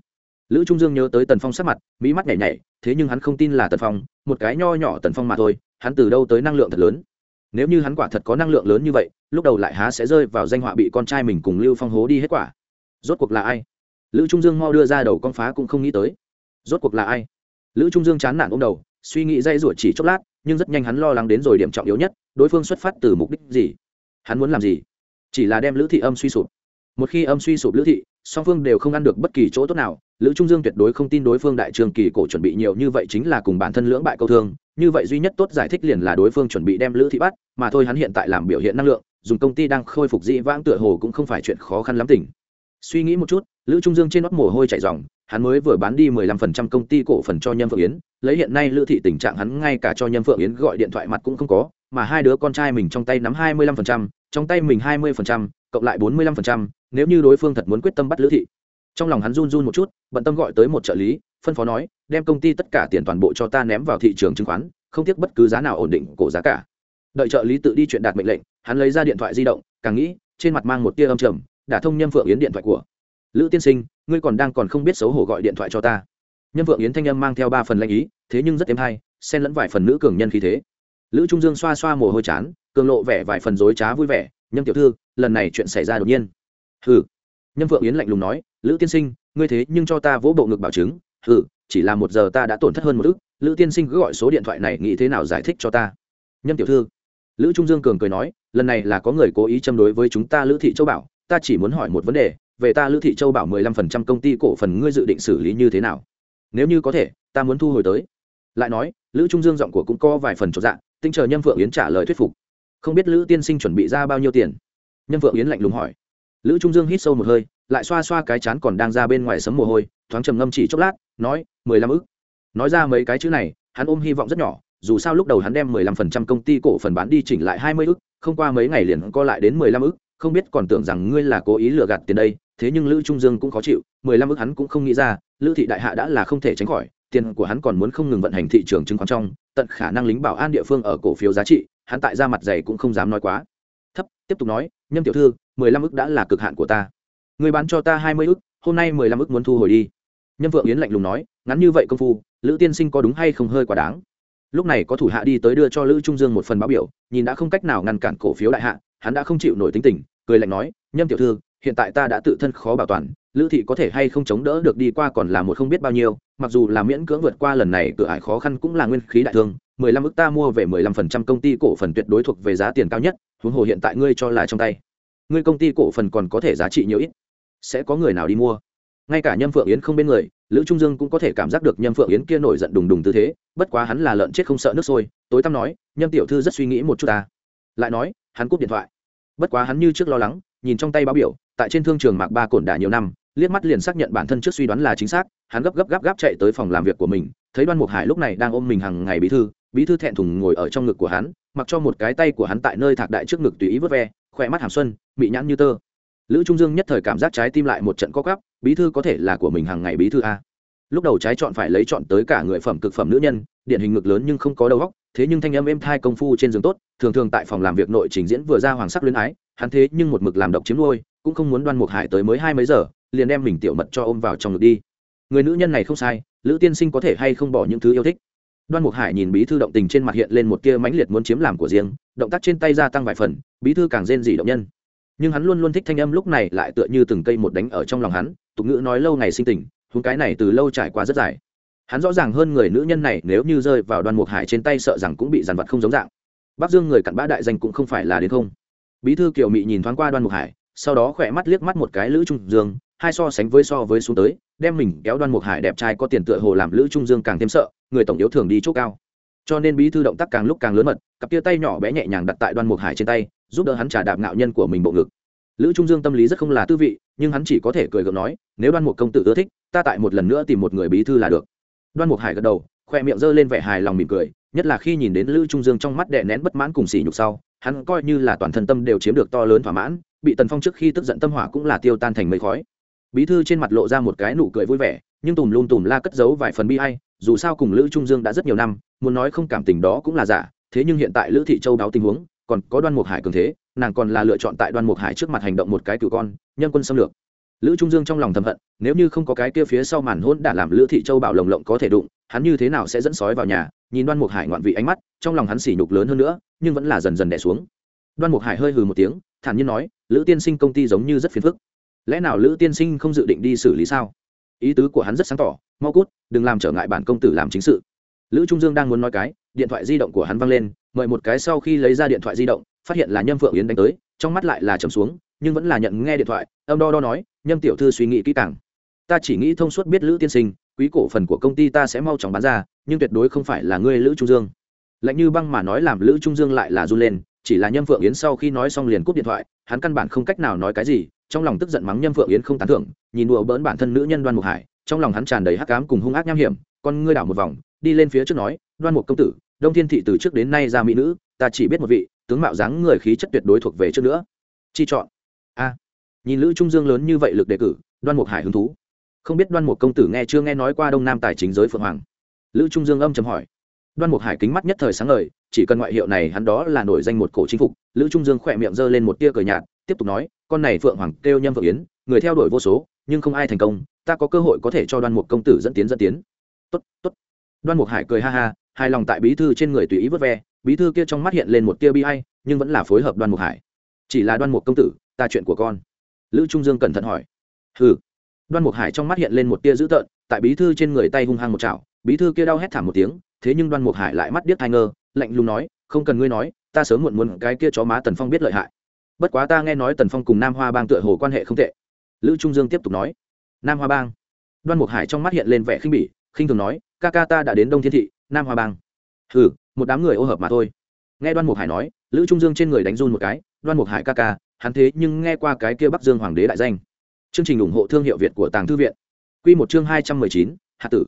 Lữ trung dương nhớ tới tần phong sắc mặt mỹ mắt nhảy nhảy, thế nhưng hắn không tin là tần phong, một cái nho nhỏ tần phong mà thôi, hắn từ đâu tới năng lượng thật lớn? Nếu như hắn quả thật có năng lượng lớn như vậy, lúc đầu lại há sẽ rơi vào danh họa bị con trai mình cùng lưu phong hố đi hết quả. Rốt cuộc là ai? Lữ trung dương mau đưa ra đầu con phá cũng không nghĩ tới. Rốt cuộc là ai? Lữ trung dương chán nản ông đầu, suy nghĩ dây rủa chỉ chốc lát, nhưng rất nhanh hắn lo lắng đến rồi điểm trọng yếu nhất, đối phương xuất phát từ mục đích gì? Hắn muốn làm gì? Chỉ là đem lữ thị âm suy sụp một khi âm suy sụp lữ thị song phương đều không ăn được bất kỳ chỗ tốt nào. Lữ trung dương tuyệt đối không tin đối phương đại trường kỳ cổ chuẩn bị nhiều như vậy chính là cùng bản thân lưỡng bại câu thương. Như vậy duy nhất tốt giải thích liền là đối phương chuẩn bị đem lữ thị bắt mà thôi hắn hiện tại làm biểu hiện năng lượng dùng công ty đang khôi phục dị vãng tựa hồ cũng không phải chuyện khó khăn lắm tỉnh. Suy nghĩ một chút lữ trung dương trên nót mồ hôi chạy dòng hắn mới vừa bán đi 15% công ty cổ phần cho Nhâm Phượng Yến, lấy hiện nay Lữ thị tình trạng hắn ngay cả cho Nhâm Phượng Yến gọi điện thoại mặt cũng không có, mà hai đứa con trai mình trong tay nắm 25%, trong tay mình 20%, cộng lại 45%, nếu như đối phương thật muốn quyết tâm bắt Lữ thị. Trong lòng hắn run run một chút, bận tâm gọi tới một trợ lý, phân phó nói, đem công ty tất cả tiền toàn bộ cho ta ném vào thị trường chứng khoán, không tiếc bất cứ giá nào ổn định cổ giá cả. Đợi trợ lý tự đi chuyện đạt mệnh lệnh, hắn lấy ra điện thoại di động, càng nghĩ, trên mặt mang một tia âm trầm, đã thông Nhâm Phượng Yến điện thoại của lữ tiên sinh ngươi còn đang còn không biết xấu hổ gọi điện thoại cho ta nhân vượng yến thanh âm mang theo ba phần lanh ý thế nhưng rất êm hay xen lẫn vài phần nữ cường nhân khí thế lữ trung dương xoa xoa mồ hôi chán cường lộ vẻ vài phần dối trá vui vẻ nhâm tiểu thư, lần này chuyện xảy ra đột nhiên. Hừ. Nhâm vượng yến lạnh lùng nói, lữ tiên sinh, ngươi thế nhưng cho ta vỗ bộ ngực bảo chứng. Hừ, chỉ là một giờ ta đã tổn thất hơn một ức. Lữ tiên sinh cứ gọi số điện thoại này nghĩ thế nào giải thích cho ta? Nhâm tiểu thư. Lữ trung dương cường cười nói, lần này là có người cố ý châm đối với chúng ta lữ thị châu bảo. Ta chỉ muốn hỏi một vấn đề, về ta lữ thị châu bảo mười lăm phần trăm công ty cổ phần ngươi dự định xử lý như thế nào? Nếu như có thể, ta muốn thu hồi tới. Lại nói, lữ trung dương giọng của cũng có vài phần trọn dạng tinh chờ nhâm phượng yến trả lời thuyết phục không biết lữ tiên sinh chuẩn bị ra bao nhiêu tiền Nhân Vượng yến lạnh lùng hỏi lữ trung dương hít sâu một hơi lại xoa xoa cái chán còn đang ra bên ngoài sấm mồ hôi thoáng trầm ngâm chỉ chốc lát nói mười lăm ức nói ra mấy cái chữ này hắn ôm hy vọng rất nhỏ dù sao lúc đầu hắn đem mười lăm phần trăm công ty cổ phần bán đi chỉnh lại hai mươi ức không qua mấy ngày liền co lại đến mười lăm ức không biết còn tưởng rằng ngươi là cố ý lừa gạt tiền đây thế nhưng lữ trung dương cũng khó chịu mười lăm ức hắn cũng không nghĩ ra lữ thị đại hạ đã là không thể tránh khỏi tiền của hắn còn muốn không ngừng vận hành thị trường chứng khoán trong tận khả năng lính bảo an địa phương ở cổ phiếu giá trị hắn tại ra mặt dày cũng không dám nói quá. Thấp, tiếp tục nói, nhâm tiểu thư, mười lăm ước đã là cực hạn của ta. Người bán cho ta hai mươi ước hôm nay mười lăm ước muốn thu hồi đi. Nhâm vượng yến lạnh lùng nói, ngắn như vậy công phu, lữ tiên sinh có đúng hay không hơi quá đáng? Lúc này có thủ hạ đi tới đưa cho lữ trung dương một phần báo biểu, nhìn đã không cách nào ngăn cản cổ phiếu đại hạ, hắn đã không chịu nổi tính tình, cười lạnh nói, nhâm tiểu thư, hiện tại ta đã tự thân khó bảo toàn, lữ thị có thể hay không chống đỡ được đi qua còn là một không biết bao nhiêu, mặc dù là miễn cưỡng vượt qua lần này, cửa ải khó khăn cũng là nguyên khí đại thương mười lăm ức ta mua về mười lăm phần trăm công ty cổ phần tuyệt đối thuộc về giá tiền cao nhất, huống hồ hiện tại ngươi cho là trong tay. Ngươi công ty cổ phần còn có thể giá trị nhiều ít. Sẽ có người nào đi mua? Ngay cả nhâm phượng yến không bên người, lữ trung dương cũng có thể cảm giác được nhâm phượng yến kia nổi giận đùng đùng tư thế, bất quá hắn là lợn chết không sợ nước sôi, tối tăm nói, nhâm tiểu thư rất suy nghĩ một chút ta. Lại nói, hắn cúp điện thoại. Bất quá hắn như trước lo lắng, nhìn trong tay báo biểu, tại trên thương trường mạc ba cổn đả nhiều năm, liếc mắt liền xác nhận bản thân trước suy đoán là chính xác, hắn gấp gấp gáp gáp chạy tới phòng làm việc của mình, thấy đoan mục hải lúc này đang ôm mình hàng ngày bí thư bí thư thẹn thùng ngồi ở trong ngực của hắn, mặc cho một cái tay của hắn tại nơi thạc đại trước ngực tùy ý vớt ve, khỏe mắt hàm xuân bị nhãn như tơ. Lữ trung dương nhất thời cảm giác trái tim lại một trận co cắp bí thư có thể là của mình hàng ngày bí thư a. Lúc đầu trái chọn phải lấy chọn tới cả người phẩm cực phẩm nữ nhân, điển hình ngực lớn nhưng không có đầu óc, thế nhưng thanh âm êm thai công phu trên giường tốt, thường thường tại phòng làm việc nội trình diễn vừa ra hoàng sắc luyến ái, hắn thế nhưng một mực làm độc chiếm nuôi, cũng không muốn đoan mục hải tới mới hai mấy giờ, liền đem mình tiểu mật cho ôm vào trong ngực đi. Người nữ nhân này không sai, lữ tiên sinh có thể hay không bỏ những thứ yêu thích đoan mục hải nhìn bí thư động tình trên mặt hiện lên một tia mãnh liệt muốn chiếm làm của riêng, động tác trên tay gia tăng vài phần, bí thư càng rên dỉ động nhân. Nhưng hắn luôn luôn thích thanh âm lúc này lại tựa như từng cây một đánh ở trong lòng hắn, tục ngữ nói lâu ngày sinh tình, huống cái này từ lâu trải qua rất dài. Hắn rõ ràng hơn người nữ nhân này nếu như rơi vào đoan mục hải trên tay sợ rằng cũng bị dàn vật không giống dạng. Bắc dương người cặn bã đại danh cũng không phải là đến không. Bí thư kiều mị nhìn thoáng qua đoan mục hải, sau đó khỏe mắt liếc mắt một cái lữ trung dương, hai so sánh với so với xuống tới, đem mình kéo đoan mục hải đẹp trai có tiền tựa hồ làm lữ trung dương càng thêm sợ người tổng yếu thường đi chỗ cao. Cho nên bí thư động tác càng lúc càng lớn mật, cặp tia tay nhỏ bé nhẹ nhàng đặt tại đoan mục hải trên tay, giúp đỡ hắn trả đạp ngạo nhân của mình bộ ngực. Lữ trung dương tâm lý rất không là tư vị, nhưng hắn chỉ có thể cười gượng nói, nếu đoan mục công tử ưa thích, ta tại một lần nữa tìm một người bí thư là được. Đoan mục hải gật đầu, khoe miệng giơ lên vẻ hài lòng mỉm cười, nhất là khi nhìn đến lữ trung dương trong mắt đè nén bất mãn cùng sỉ nhục sau, hắn coi như là toàn thân tâm đều chiếm được to lớn thỏa mãn, bị tần phong trước khi tức giận tâm hỏa cũng là tiêu tan thành mây khói. Bí thư trên mặt lộ ra một cái nụ cười vui vẻ, nhưng tùm lum tùm la cất giấu vài phần bi hay dù sao cùng lữ trung dương đã rất nhiều năm, muốn nói không cảm tình đó cũng là giả, thế nhưng hiện tại lữ thị châu đáo tình huống, còn có đoan mục hải cường thế, nàng còn là lựa chọn tại đoan mục hải trước mặt hành động một cái cựu con, nhân quân xâm lược. Lữ trung dương trong lòng thầm hận, nếu như không có cái kia phía sau màn hôn đã làm lữ thị châu bảo lồng lộng có thể đụng, hắn như thế nào sẽ dẫn sói vào nhà, nhìn đoan mục hải ngoạn vị ánh mắt, trong lòng hắn sỉ nhục lớn hơn nữa, nhưng vẫn là dần dần đẻ xuống. Đoan mục hải hơi hừ một tiếng, thản nhiên nói, lữ tiên sinh công ty giống như rất phiền phức. Lẽ nào lữ tiên sinh không dự định đi xử lý sao? Ý tứ của hắn rất sáng tỏ, mau cút, đừng làm trở ngại bản công tử làm chính sự. Lữ trung dương đang muốn nói cái, điện thoại di động của hắn văng lên, mời một cái sau khi lấy ra điện thoại di động, phát hiện là nhâm phượng yến đánh tới, trong mắt lại là trầm xuống, nhưng vẫn là nhận nghe điện thoại, âm đo đo nói, nhâm tiểu thư suy nghĩ kỹ càng. Ta chỉ nghĩ thông suốt biết lữ tiên sinh, quý cổ phần của công ty ta sẽ mau chóng bán ra, nhưng tuyệt đối không phải là ngươi lữ trung dương. Lạnh như băng mà nói làm lữ trung dương lại là run lên, chỉ là nhâm phượng yến sau khi nói xong liền cúp điện thoại, hắn căn bản không cách nào nói cái gì trong lòng tức giận mắng nhâm phượng yến không tán thưởng, nhìn đùa bỡn bản thân nữ nhân đoan mục hải, trong lòng hắn tràn đầy hắc cám cùng hung ác nham hiểm, con ngươi đảo một vòng, đi lên phía trước nói, đoan mục công tử, đông thiên thị từ trước đến nay ra mỹ nữ, ta chỉ biết một vị, tướng mạo dáng người khí chất tuyệt đối thuộc về trước nữa. Chi chọn. A. Nhìn lữ trung dương lớn như vậy lực đề cử, đoan mục hải hứng thú. Không biết đoan mục công tử nghe chưa nghe nói qua đông nam tài chính giới phượng hoàng. Lữ trung dương âm chầm hỏi. Đoan mục hải kính mắt nhất thời sáng ngời, chỉ cần ngoại hiệu này hắn đó là nổi danh một cổ chính phục, lữ trung dương khỏe miệng giơ lên một tia cờ nhạt, tiếp tục nói con này phượng hoàng kêu nhâm vợ yến, người theo đuổi vô số, nhưng không ai thành công, ta có cơ hội có thể cho đoan mục công tử dẫn tiến dẫn tiến. Tốt tốt. Đoan mục hải cười ha ha, hài lòng tại bí thư trên người tùy ý vớt ve, bí thư kia trong mắt hiện lên một tia bi hay nhưng vẫn là phối hợp đoan mục hải. Chỉ là đoan mục công tử, ta chuyện của con. Lữ trung dương cẩn thận hỏi. Hừ. Đoan mục hải trong mắt hiện lên một tia dữ tợn, tại bí thư trên người tay hung hăng một chảo, bí thư kia đau hét thảm một tiếng, thế nhưng đoan mục hải lại mắt điếc thai ngơ, lạnh lùng nói, không cần ngươi nói, ta sớm muộn muốn cái kia chó má tần phong biết lợi hại bất quá ta nghe nói tần phong cùng nam hoa bang tựa hồ quan hệ không tệ. Lữ trung dương tiếp tục nói. Nam hoa bang. Đoan mục hải trong mắt hiện lên vẻ khinh bỉ, khinh thường nói, ca ca ta đã đến đông thiên thị, nam hoa bang. Hừ, một đám người ô hợp mà thôi. Nghe đoan mục hải nói, lữ trung dương trên người đánh run một cái, đoan mục hải ca ca, hắn thế nhưng nghe qua cái kia bắc dương hoàng đế đại danh. Chương trình ủng hộ thương hiệu việt của tàng thư viện. Q một chương hai trăm mười chín, hạ tử.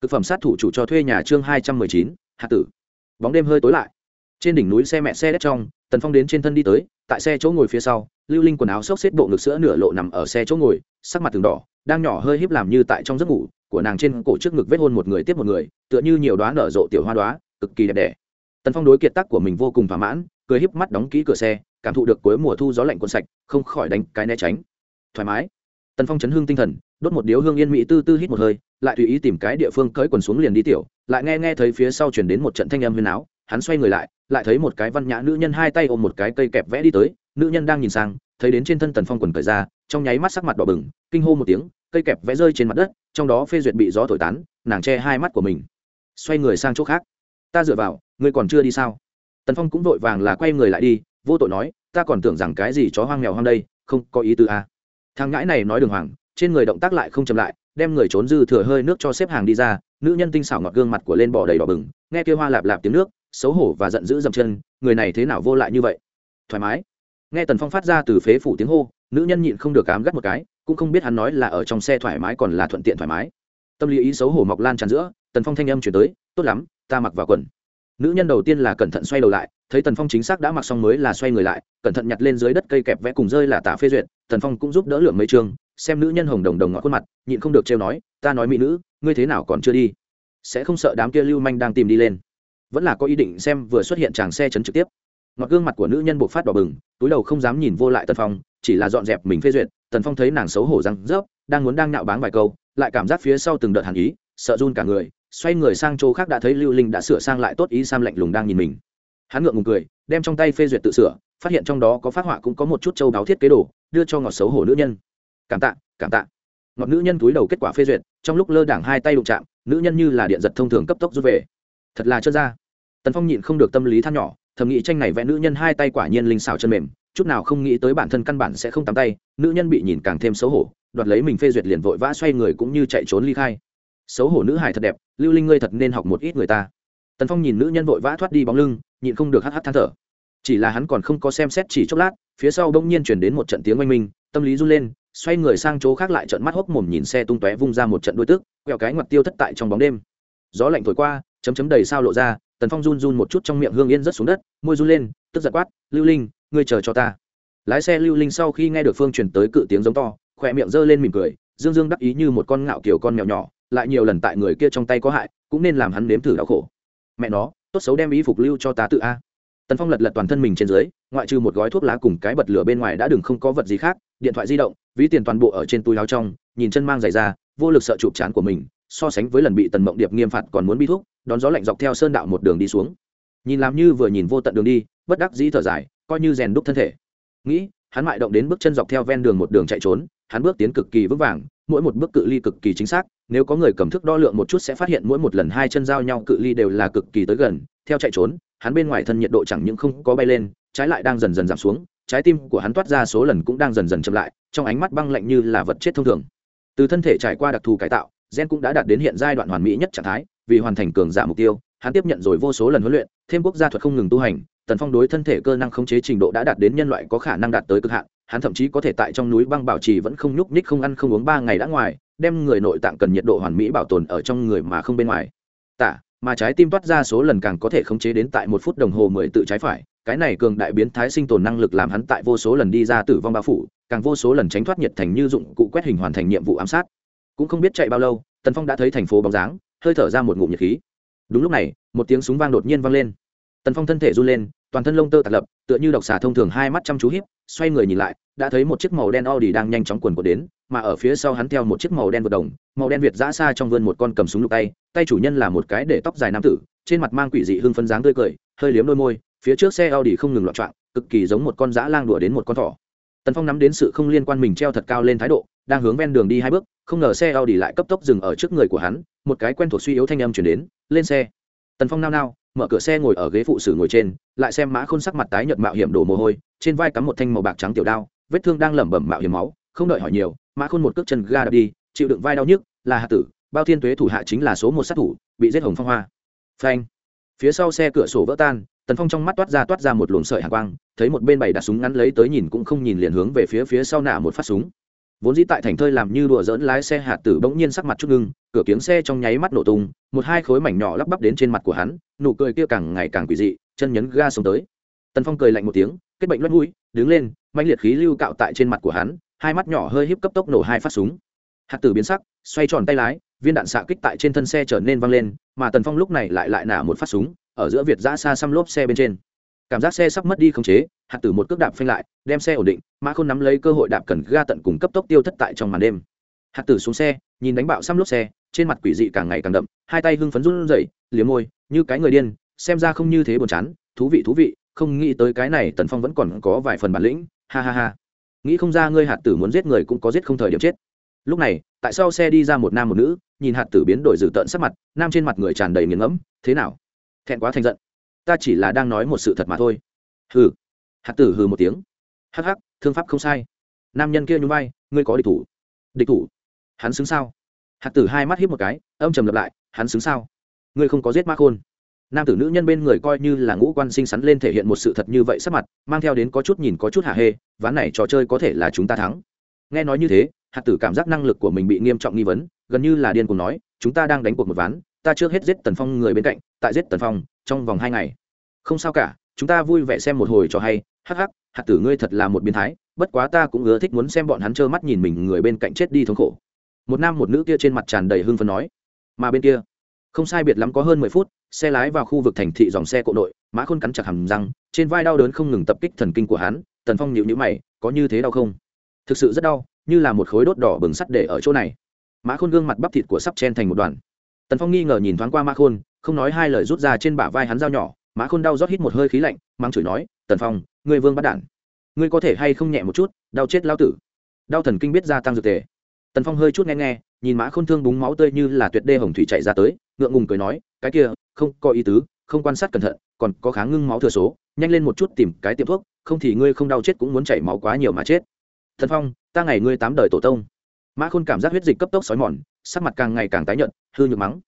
Thực phẩm sát thủ chủ cho thuê nhà chương hai trăm mười chín, hạ tử. Bóng đêm hơi tối lại. Trên đỉnh núi xe mẹ xe đất trong, tần phong đến trên thân đi tới tại xe chỗ ngồi phía sau, lưu linh quần áo xốc xếp bộ ngực sữa nửa lộ nằm ở xe chỗ ngồi, sắc mặt từng đỏ, đang nhỏ hơi híp làm như tại trong giấc ngủ, của nàng trên cổ trước ngực vết hôn một người tiếp một người, tựa như nhiều đoá nở rộ tiểu hoa đoá cực kỳ đẹp đẽ. Tần phong đối kiệt tác của mình vô cùng thỏa mãn, cười híp mắt đóng kỹ cửa xe, cảm thụ được cuối mùa thu gió lạnh cuốn sạch, không khỏi đánh cái né tránh. Thoải mái. Tần phong chấn hương tinh thần, đốt một điếu hương yên mỹ tư tư hít một hơi, lại tùy ý tìm cái địa phương cởi quần xuống liền đi tiểu, lại nghe nghe thấy phía sau chuyển đến một trận thanh âm huyền áo hắn xoay người lại lại thấy một cái văn nhã nữ nhân hai tay ôm một cái cây kẹp vẽ đi tới, nữ nhân đang nhìn sang, thấy đến trên thân tần phong quần cởi ra, trong nháy mắt sắc mặt đỏ bừng, kinh hô một tiếng, cây kẹp vẽ rơi trên mặt đất, trong đó phê duyệt bị gió thổi tán, nàng che hai mắt của mình. Xoay người sang chỗ khác. Ta dựa vào, ngươi còn chưa đi sao? Tần phong cũng vội vàng là quay người lại đi, vô tội nói, ta còn tưởng rằng cái gì chó hoang mèo hoang đây, không có ý tư a. À. thằng ngãi này nói đường hoàng, trên người động tác lại không chậm lại, đem người trốn dư thừa hơi nước cho xếp hàng đi ra, nữ nhân tinh xảo ngọt gương mặt của lên bỏ đầy đỏ bừng, nghe kêu hoa lạp lạp tiếng nước xấu hổ và giận dữ dậm chân, người này thế nào vô lại như vậy? Thoải mái. Nghe tần phong phát ra từ phế phủ tiếng hô, nữ nhân nhịn không được cám gắt một cái, cũng không biết hắn nói là ở trong xe thoải mái còn là thuận tiện thoải mái. Tâm lý ý xấu hổ mọc lan tràn giữa, tần phong thanh âm chuyển tới, tốt lắm, ta mặc vào quần. Nữ nhân đầu tiên là cẩn thận xoay đầu lại, thấy tần phong chính xác đã mặc xong mới là xoay người lại, cẩn thận nhặt lên dưới đất cây kẹp vẽ cùng rơi là tả phê duyệt, tần phong cũng giúp đỡ lượng mấy trường, xem nữ nhân hồng đồng đồng ngọt khuôn mặt, nhịn không được trêu nói, ta nói mỹ nữ, ngươi thế nào còn chưa đi? Sẽ không sợ đám kia lưu manh đang tìm đi lên vẫn là có ý định xem vừa xuất hiện chàng xe chấn trực tiếp. Ngọt gương mặt của nữ nhân buộc phát đỏ bừng, túi đầu không dám nhìn vô lại tần phong, chỉ là dọn dẹp mình phê duyệt, tần phong thấy nàng xấu hổ răng rớp, đang muốn đang nạo báng vài câu, lại cảm giác phía sau từng đợt hàn ý, sợ run cả người, xoay người sang chỗ khác đã thấy lưu linh đã sửa sang lại tốt ý sam lạnh lùng đang nhìn mình. Hắn ngượng ngùng cười, đem trong tay phê duyệt tự sửa, phát hiện trong đó có phát họa cũng có một chút châu báo thiết kế đồ, đưa cho ngọt xấu hổ nữ nhân. Cảm tạ cảm tạ. Ngọt nữ nhân túi đầu kết quả phê duyệt, trong lúc lơ đảng hai tay đụng chạm, nữ nhân như là điện giật thông thường cấp tốc rút về thật là chân ra tần phong nhịn không được tâm lý than nhỏ, thầm nghĩ tranh này vẽ nữ nhân hai tay quả nhiên linh xảo chân mềm, chút nào không nghĩ tới bản thân căn bản sẽ không tắm tay, nữ nhân bị nhìn càng thêm xấu hổ, đoạt lấy mình phê duyệt liền vội vã xoay người cũng như chạy trốn ly khai. Xấu hổ nữ hải thật đẹp, lưu linh ngươi thật nên học một ít người ta. Tần phong nhìn nữ nhân vội vã thoát đi bóng lưng, nhịn không được hắt hắt than thở. Chỉ là hắn còn không có xem xét chỉ chốc lát, phía sau bỗng nhiên chuyển đến một trận tiếng oanh minh, tâm lý run lên, xoay người sang chỗ khác lại trận mắt hốc mồm nhìn xe tung tóe vung ra một trận đuôi tức, quẹo cái ngoặt tiêu thất tại trong bóng đêm. Gió lạnh thổi qua chấm chấm đầy sao lộ ra, tần phong run run một chút trong miệng hương yên rất xuống đất, môi run lên, tức giật quát, lưu linh, ngươi chờ cho ta. Lái xe lưu linh sau khi nghe được phương truyền tới cự tiếng giống to, khỏe miệng giơ lên mỉm cười, dương dương đắc ý như một con ngạo kiểu con mèo nhỏ, lại nhiều lần tại người kia trong tay có hại, cũng nên làm hắn nếm thử đau khổ. Mẹ nó, tốt xấu đem ý phục lưu cho tá tự a. Tần phong lật lật toàn thân mình trên dưới, ngoại trừ một gói thuốc lá cùng cái bật lửa bên ngoài đã đừng không có vật gì khác, điện thoại di động, ví tiền toàn bộ ở trên túi áo trong, nhìn chân mang giày ra, vô lực sợ chụp chán của mình so sánh với lần bị tần mộng điệp nghiêm phạt còn muốn bi thuốc đón gió lạnh dọc theo sơn đạo một đường đi xuống. Nhìn làm như vừa nhìn vô tận đường đi, bất đắc dĩ thở dài, coi như rèn đúc thân thể. Nghĩ, hắn mại động đến bước chân dọc theo ven đường một đường chạy trốn, hắn bước tiến cực kỳ vững vàng, mỗi một bước cự ly cực kỳ chính xác, nếu có người cầm thước đo lượng một chút sẽ phát hiện mỗi một lần hai chân giao nhau cự ly đều là cực kỳ tới gần, theo chạy trốn, hắn bên ngoài thân nhiệt độ chẳng những không có bay lên, trái lại đang dần dần giảm xuống, trái tim của hắn toát ra số lần cũng đang dần dần chậm lại, trong ánh mắt băng lạnh như là vật chết thông thường. Từ thân thể trải qua đặc thù cải tạo gen cũng đã đạt đến hiện giai đoạn hoàn mỹ nhất trạng thái, vì hoàn thành cường giả mục tiêu, hắn tiếp nhận rồi vô số lần huấn luyện, thêm quốc gia thuật không ngừng tu hành, tần phong đối thân thể cơ năng khống chế trình độ đã đạt đến nhân loại có khả năng đạt tới cực hạn, hắn thậm chí có thể tại trong núi băng bảo trì vẫn không nhúc nhích không ăn không uống ba ngày đã ngoài, đem người nội tạng cần nhiệt độ hoàn mỹ bảo tồn ở trong người mà không bên ngoài. Tạ mà trái tim toát ra số lần càng có thể khống chế đến tại một phút đồng hồ mười tự trái phải, cái này cường đại biến thái sinh tồn năng lực làm hắn tại vô số lần đi ra tử vong bao phủ, càng vô số lần tránh thoát nhiệt thành như dụng cụ quét hình hoàn thành nhiệm vụ ám sát cũng không biết chạy bao lâu, tần phong đã thấy thành phố bóng dáng, hơi thở ra một ngụm nhiệt khí. Đúng lúc này, một tiếng súng vang đột nhiên vang lên. Tần phong thân thể run lên, toàn thân lông tơ tạt lập, tựa như độc xà thông thường hai mắt chăm chú hiếp xoay người nhìn lại, đã thấy một chiếc màu đen Audi đang nhanh chóng quần của đến, mà ở phía sau hắn theo một chiếc màu đen vượt đồng, màu đen việt giã xa trong vườn một con cầm súng lục tay tay chủ nhân là một cái để tóc dài nam tử, trên mặt mang quỷ dị hưng phấn dáng tươi cười, hơi liếm đôi môi, phía trước xe Audi không ngừng loạn trọng cực kỳ giống một con dã lang đùa đến một con thỏ. Tần phong nắm đến sự không liên quan mình treo thật cao lên thái độ đang hướng ven đường đi hai bước, không ngờ xe Audi lại cấp tốc dừng ở trước người của hắn, một cái quen thuộc suy yếu thanh âm chuyển đến, lên xe. Tần phong nao nao, mở cửa xe ngồi ở ghế phụ sử ngồi trên, lại xem mã khôn sắc mặt tái nhợt mạo hiểm đổ mồ hôi, trên vai cắm một thanh màu bạc trắng tiểu đao, vết thương đang lẩm bẩm mạo hiểm máu, không đợi hỏi nhiều, mã khôn một cước chân ga đập đi, chịu đựng vai đau nhức, là hạ tử, bao thiên tuế thủ hạ chính là số một sát thủ, bị giết hồng phong hoa. Phanh. Phía sau xe cửa sổ vỡ tan, tần phong trong mắt toát ra toát ra một luồng sợi hạ quang, thấy một bên bày đặt súng ngắn lấy tới nhìn cũng không nhìn liền hướng về phía phía sau nạ một phát súng vốn dĩ tại thành thơi làm như đùa dỡn lái xe hạt tử bỗng nhiên sắc mặt chút ngưng, cửa kiếng xe trong nháy mắt nổ tung, một hai khối mảnh nhỏ lắp bắp đến trên mặt của hắn, nụ cười kia càng ngày càng quỷ dị, chân nhấn ga xuống tới. Tần phong cười lạnh một tiếng, kết bệnh loắt mũi, đứng lên mạnh liệt khí lưu cạo tại trên mặt của hắn, hai mắt nhỏ hơi híp cấp tốc nổ hai phát súng. Hạt tử biến sắc, xoay tròn tay lái, viên đạn xạ kích tại trên thân xe trở nên văng lên, mà tần phong lúc này lại lại nả một phát súng, ở giữa việt giã xa xăm lốp xe bên trên cảm giác xe sắp mất đi khống chế, hạt tử một cước đạp phanh lại, đem xe ổn định, mã khôn nắm lấy cơ hội đạp cần ga tận cùng cấp tốc tiêu thất tại trong màn đêm. Hạt tử xuống xe, nhìn đánh bạo xăm lốp xe, trên mặt quỷ dị càng ngày càng đậm, hai tay hưng phấn run rẩy, liếm môi, như cái người điên, xem ra không như thế buồn chán, thú vị thú vị, không nghĩ tới cái này tần phong vẫn còn có vài phần bản lĩnh, ha ha ha. Nghĩ không ra ngươi hạt tử muốn giết người cũng có giết không thời điểm chết. Lúc này, tại sao xe đi ra một nam một nữ, nhìn hạt tử biến đổi dữ tợn sắc mặt, nam trên mặt người tràn đầy nghiền ngẫm, thế nào? Thẹn quá thành giận ta chỉ là đang nói một sự thật mà thôi. Hừ. Hạt tử hừ một tiếng. Hắc hắc, thương pháp không sai. Nam nhân kia nhún vai, ngươi có địch thủ. Địch thủ? Hắn xứng sao? Hạt tử hai mắt hiếp một cái, âm trầm lập lại, hắn xứng sao? Ngươi không có giết ma khôn. Nam tử nữ nhân bên người coi như là ngũ quan sinh sắn lên thể hiện một sự thật như vậy sắc mặt, mang theo đến có chút nhìn có chút hạ hê, ván này trò chơi có thể là chúng ta thắng. Nghe nói như thế, hạt tử cảm giác năng lực của mình bị nghiêm trọng nghi vấn, gần như là điên cùng nói, chúng ta đang đánh cuộc một ván ta trước hết giết tần phong người bên cạnh, tại giết tần phong, trong vòng hai ngày. Không sao cả, chúng ta vui vẻ xem một hồi cho hay. Hắc hắc, hạt tử ngươi thật là một biến thái, bất quá ta cũng ưa thích muốn xem bọn hắn trơ mắt nhìn mình người bên cạnh chết đi thống khổ. Một nam một nữ kia trên mặt tràn đầy hưng phấn nói. Mà bên kia, không sai biệt lắm có hơn mười phút, xe lái vào khu vực thành thị dòng xe cộ nội, mã khôn cắn chặt hầm răng, trên vai đau đớn không ngừng tập kích thần kinh của hắn, tần phong nhịu nhữ mày, có như thế đau không? Thực sự rất đau, như là một khối đốt đỏ bừng sắt để ở chỗ này. Mã khôn gương mặt bắp thịt của sắp chen thành một đoàn tần phong nghi ngờ nhìn thoáng qua mã khôn, không nói hai lời rút ra trên bả vai hắn dao nhỏ. Mã khôn đau rót hít một hơi khí lạnh mang chửi nói, tần phong, ngươi vương bắt đản ngươi có thể hay không nhẹ một chút, đau chết lao tử. Đau thần kinh biết gia tăng dược tề. Tần phong hơi chút nghe nghe, nhìn mã khôn thương búng máu tươi như là tuyệt đê hồng thủy chạy ra tới, ngượng ngùng cười nói, cái kia, không có ý tứ, không quan sát cẩn thận, còn có kháng ngưng máu thừa số, nhanh lên một chút tìm cái tiệm thuốc, không thì ngươi không đau chết cũng muốn chảy máu quá nhiều mà chết. Thần phong, ta ngày ngươi tám đời tổ tông. Mã khôn cảm giác huyết dịch cấp tốc xói mòn sắc mặt càng ngày càng tái nhợt, hư nhược mắng.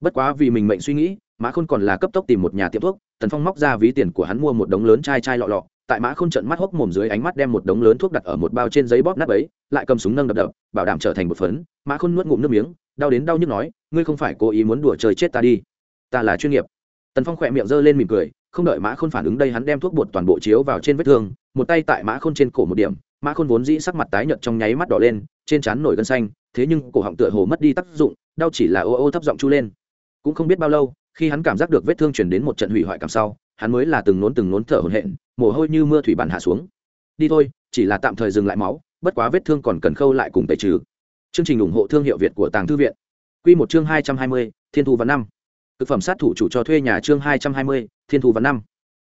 Bất quá vì mình mệnh suy nghĩ, mã khôn còn là cấp tốc tìm một nhà tiệm thuốc, tần phong móc ra ví tiền của hắn mua một đống lớn chai chai lọ lọ. Tại mã khôn trận mắt hốc mồm dưới ánh mắt đem một đống lớn thuốc đặt ở một bao trên giấy bóp nát ấy, lại cầm súng nâng đập đập, bảo đảm trở thành một phấn. Mã khôn nuốt ngụm nước miếng, đau đến đau nhức nói, ngươi không phải cố ý muốn đùa trời chết ta đi. Ta là chuyên nghiệp. Tần phong khỏe miệng giơ lên mỉm cười, không đợi mã khôn phản ứng đây hắn đem thuốc bột toàn bộ chiếu vào trên vết thương, một tay tại mã khôn trên cổ một điểm. Mã khôn vốn dĩ sắc mặt tái nhợt trong nháy mắt đỏ lên, trên trán nổi gân xanh thế nhưng cổ họng tựa hồ mất đi tác dụng, đau chỉ là ô ô thấp giọng chu lên. Cũng không biết bao lâu, khi hắn cảm giác được vết thương chuyển đến một trận hủy hoại cảm sau, hắn mới là từng nốn từng nốn thở hổn hển, mồ hôi như mưa thủy bản hạ xuống. Đi thôi, chỉ là tạm thời dừng lại máu, bất quá vết thương còn cần khâu lại cùng tẩy trừ. Chương trình ủng hộ thương hiệu việt của tàng thư viện. Q một chương hai trăm hai mươi, thiên thu văn năm. Thực phẩm sát thủ chủ cho thuê nhà chương hai trăm hai mươi, thiên thu văn năm.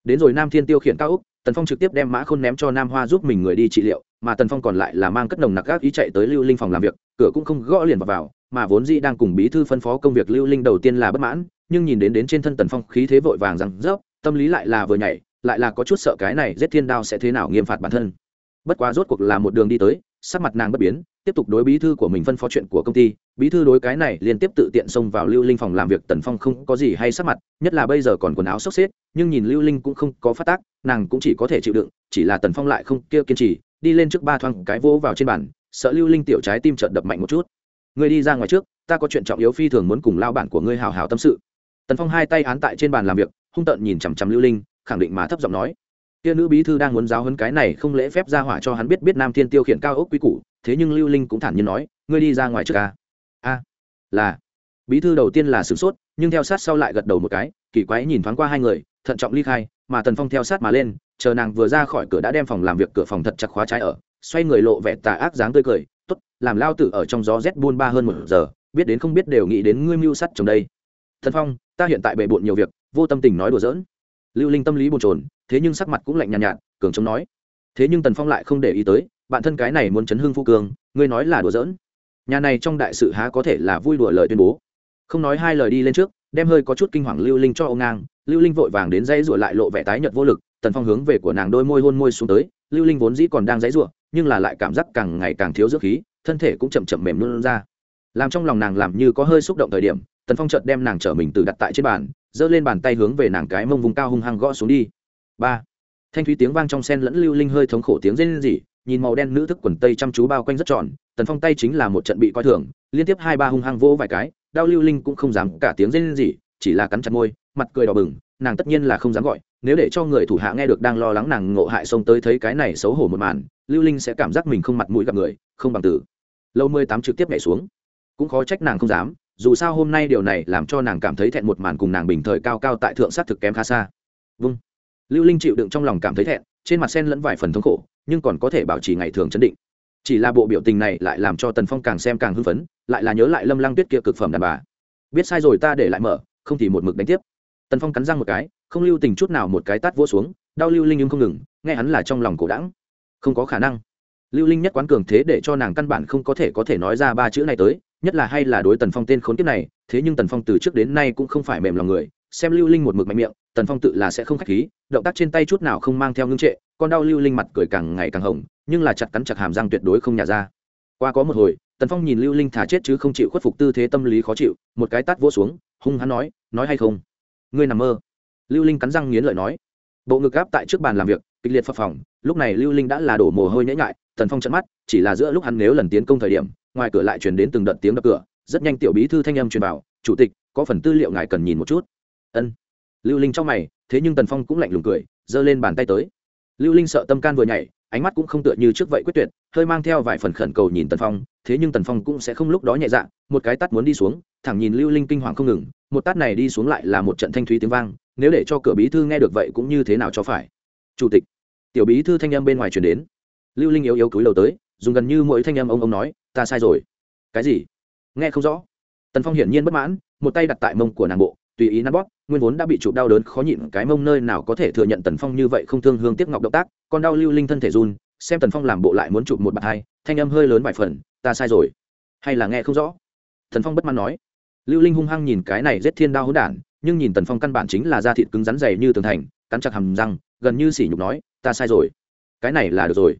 Đến rồi nam thiên tiêu khiển cao úc tần phong trực tiếp đem mã khôn ném cho nam hoa giúp mình người đi trị liệu mà tần phong còn lại là mang cất nồng nặc gác ý chạy tới lưu linh phòng làm việc cửa cũng không gõ liền vào, vào mà vốn dĩ đang cùng bí thư phân phó công việc lưu linh đầu tiên là bất mãn nhưng nhìn đến đến trên thân tần phong khí thế vội vàng rằng rớp tâm lý lại là vừa nhảy lại là có chút sợ cái này giết thiên đao sẽ thế nào nghiêm phạt bản thân. Bất quá rốt cuộc là một đường đi tới sắc mặt nàng bất biến tiếp tục đối bí thư của mình phân phó chuyện của công ty, bí thư đối cái này liên tiếp tự tiện xông vào lưu linh phòng làm việc, tần phong không có gì hay sắc mặt, nhất là bây giờ còn quần áo xốc xếp, nhưng nhìn lưu linh cũng không có phát tác, nàng cũng chỉ có thể chịu đựng, chỉ là tần phong lại không kia kiên trì, đi lên trước ba thoáng cái vỗ vào trên bàn, sợ lưu linh tiểu trái tim trợt đập mạnh một chút. Ngươi đi ra ngoài trước, ta có chuyện trọng yếu phi thường muốn cùng lao bản của ngươi hào hào tâm sự. Tần phong hai tay án tại trên bàn làm việc, hung tợn nhìn chằm chằm lưu linh, khẳng định mà thấp giọng nói kia nữ bí thư đang muốn giáo hấn cái này không lễ phép ra hỏa cho hắn biết biết nam thiên tiêu khiển cao ốc quý củ, thế nhưng lưu linh cũng thản nhiên nói, ngươi đi ra ngoài trước ca a, là. Bí thư đầu tiên là sửng sốt, nhưng theo sát sau lại gật đầu một cái, kỳ quái nhìn thoáng qua hai người, thận trọng ly khai, mà tần phong theo sát mà lên, chờ nàng vừa ra khỏi cửa đã đem phòng làm việc cửa phòng thật chặt khóa trái ở, xoay người lộ vẻ tà ác dáng tươi cười t ố t làm lao tử ở trong gió rét buôn ba hơn một giờ, biết đến không biết đều nghĩ đến ngươi mưu sắt chồng đây. Thần phong, ta hiện tại bề bộn nhiều việc, vô tâm tình nói đùa giỡn. Lưu linh tâm lý bồn trồn thế nhưng sắc mặt cũng lạnh nhàn nhạt, nhạt cường chống nói. Thế nhưng tần phong lại không để ý tới bạn thân cái này muốn chấn hưng phu cường ngươi nói là đùa giỡn. Nhà này trong đại sự há có thể là vui đùa lời tuyên bố. Không nói hai lời đi lên trước đem hơi có chút kinh hoàng lưu linh cho ông ngang lưu linh vội vàng đến dãy rụa lại lộ vẻ tái nhợt vô lực tần phong hướng về của nàng đôi môi hôn môi xuống tới lưu linh vốn dĩ còn đang dãy rụa nhưng là lại cảm giác càng ngày càng thiếu dưỡng khí thân thể cũng chậm chậm mềm luôn ra. Làm trong lòng nàng làm như có hơi xúc động thời điểm tần phong chợt đem nàng trở mình từ đặt tại trên bàn giơ lên bàn tay hướng về nàng cái mông vùng cao hung hăng gõ xuống đi ba. Thanh thúy tiếng vang trong sen lẫn lưu linh hơi thống khổ tiếng rên rỉ, nhìn màu đen nữ thức quần tây chăm chú bao quanh rất tròn tần phong tay chính là một trận bị coi thường, liên tiếp hai ba hung hăng vỗ vài cái, đau lưu linh cũng không dám cả tiếng rên rỉ, chỉ là cắn chặt môi, mặt cười đỏ bừng, nàng tất nhiên là không dám gọi, nếu để cho người thủ hạ nghe được đang lo lắng nàng ngộ hại xông tới thấy cái này xấu hổ một màn, lưu linh sẽ cảm giác mình không mặt mũi gặp người, không bằng tử. Lâu mười tám trực tiếp nhảy xuống. Cũng khó trách nàng không dám, dù sao hôm nay điều này làm cho nàng cảm thấy thẹn một màn cùng nàng bình thời cao cao tại thượng sát thực kém khá xa. Vâng lưu linh chịu đựng trong lòng cảm thấy thẹn, trên mặt sen lẫn vài phần thống khổ, nhưng còn có thể bảo trì ngày thường chấn định. Chỉ là bộ biểu tình này lại làm cho tần phong càng xem càng hưng phấn, lại là nhớ lại lâm lăng tuyết kia cực phẩm đàn bà. Biết sai rồi ta để lại mở, không thì một mực đánh tiếp. Tần phong cắn răng một cái, không lưu tình chút nào một cái tát vỗ xuống, đau lưu linh nhưng không ngừng, nghe hắn là trong lòng cổ đẳng không có khả năng. Lưu linh nhất quán cường thế để cho nàng căn bản không có thể có thể nói ra ba chữ này tới, nhất là hay là đối tần phong tên khốn kiếp này, thế nhưng tần phong từ trước đến nay cũng không phải mềm lòng người xem lưu linh một mực mạnh miệng, tần phong tự là sẽ không k h á c h khí, động tác trên tay chút nào không mang theo ngưng trệ, con đau lưu linh mặt cười càng ngày càng hồng, nhưng là chặt cắn chặt hàm răng tuyệt đối không nhả ra. Qua có một hồi, tần phong nhìn lưu linh thả chết chứ không chịu khuất phục tư thế tâm lý khó chịu, một cái tát vỗ xuống, hung hắn nói nói hay không? Ngươi nằm mơ. Lưu linh cắn răng nghiến lợi nói. Bộ ngực gáp tại trước bàn làm việc, kịch liệt phập phòng lúc này lưu linh đã là đổ mồ hôi nhễ ngại tần phong trận mắt, chỉ là giữa lúc hắn nếu lần tiến công thời điểm, ngoài cửa lại chuyển đến từng đợt tiếng đập cửa, rất nhanh tiểu bí thư thanh âm truyền bảo chủ tịch, có phần tư liệu ngài cần nhìn một chút ân. Lưu linh trong mày, thế nhưng tần phong cũng lạnh lùng cười, giơ lên bàn tay tới. Lưu linh sợ tâm can vừa nhảy, ánh mắt cũng không tựa như trước vậy quyết tuyệt, hơi mang theo vài phần khẩn cầu nhìn tần phong, thế nhưng tần phong cũng sẽ không lúc đó nhẹ dạ một cái tắt muốn đi xuống, thẳng nhìn lưu linh kinh hoàng không ngừng, một tát này đi xuống lại là một trận thanh thúy tiếng vang, nếu để cho cửa bí thư nghe được vậy cũng như thế nào cho phải. Chủ tịch, tiểu bí thư thanh âm bên ngoài chuyển đến. Lưu linh yếu yếu cúi đầu tới, dùng gần như mỗi thanh âm ông ông nói, ta sai rồi. Cái gì? Nghe không rõ. Tần phong hiển nhiên bất mãn, một tay đặt tại mông của nàng bộ, tùy ý nắn bóp nguyên vốn đã bị chụp đau đớn khó nhịn, cái mông nơi nào có thể thừa nhận tần phong như vậy không thương hương tiếc ngọc động tác còn đau lưu linh thân thể run, xem tần phong làm bộ lại muốn chụp một bạt hai, thanh âm hơi lớn vài phần, ta sai rồi. Hay là nghe không rõ? Tần phong bất mãn nói. Lưu linh hung hăng nhìn cái này rét thiên đao hỗn đản, nhưng nhìn tần phong căn bản chính là da thịt cứng rắn dày như tường thành, cắn chặt hầm răng, gần như sỉ nhục nói, ta sai rồi. Cái này là được rồi.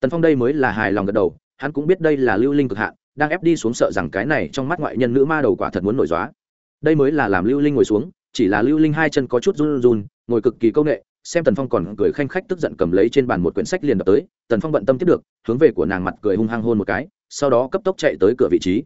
Tần phong đây mới là hài lòng gật đầu, hắn cũng biết đây là lưu linh cực hạn, đang ép đi xuống sợ rằng cái này trong mắt ngoại nhân nữ ma đầu quả thật muốn nổi dóa đây mới là làm lưu linh ngồi xuống chỉ là lưu linh hai chân có chút run run, ngồi cực kỳ công nghệ xem tần phong còn cười khanh khách tức giận cầm lấy trên bàn một quyển sách liền đập tới, tần phong bận tâm tiếp được, hướng về của nàng mặt cười hung hăng hôn một cái, sau đó cấp tốc chạy tới cửa vị trí.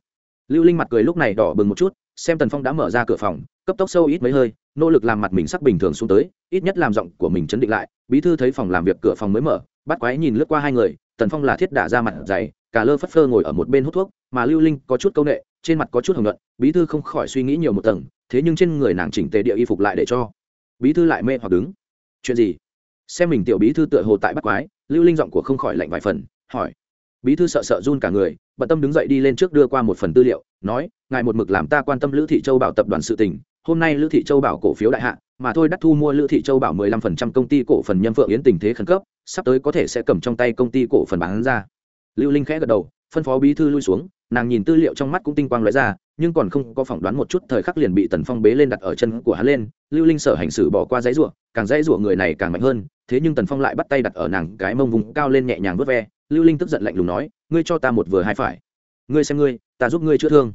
Lưu linh mặt cười lúc này đỏ bừng một chút, xem tần phong đã mở ra cửa phòng, cấp tốc sâu ít mấy hơi, nỗ lực làm mặt mình sắc bình thường xuống tới, ít nhất làm giọng của mình chấn định lại, bí thư thấy phòng làm việc cửa phòng mới mở, bắt quái nhìn lướt qua hai người, tần phong là thiết đả ra mặt dày, cả lơ phất phơ ngồi ở một bên hút thuốc, mà lưu linh có chút c â u n ệ trên mặt có chút hồng luận bí thư không khỏi suy nghĩ nhiều một tầng thế nhưng trên người nàng chỉnh tề địa y phục lại để cho bí thư lại mê hoặc đứng. Chuyện gì? Xem mình tiểu bí thư tựa hồ tại bắt quái, lưu linh giọng của không khỏi lạnh vài phần, hỏi. Bí thư sợ sợ run cả người, bận tâm đứng dậy đi lên trước đưa qua một phần tư liệu, nói, ngài một mực làm ta quan tâm lữ thị châu bảo tập đoàn sự tình, hôm nay lữ thị châu bảo cổ phiếu đại hạ, mà thôi đắt thu mua lữ thị châu bảo mười lăm phần trăm công ty cổ phần nhân phượng yến tình thế khẩn cấp, sắp tới có thể sẽ cầm trong tay công ty cổ phần bán ra. Lưu linh khẽ gật đầu, phân phó bí thư lui xuống nàng nhìn tư liệu trong mắt cũng tinh quang lóe ra, nhưng còn không có phỏng đoán một chút, thời khắc liền bị tần phong bế lên đặt ở chân của hắn lên, lưu linh sở hành xử bỏ qua dãy rủa, càng dãy rủa người này càng mạnh hơn, thế nhưng tần phong lại bắt tay đặt ở nàng cái mông vùng cao lên nhẹ nhàng vớt ve, lưu linh tức giận lạnh lùng nói, ngươi cho ta một vừa hai phải. Ngươi xem ngươi, ta giúp ngươi chữa thương.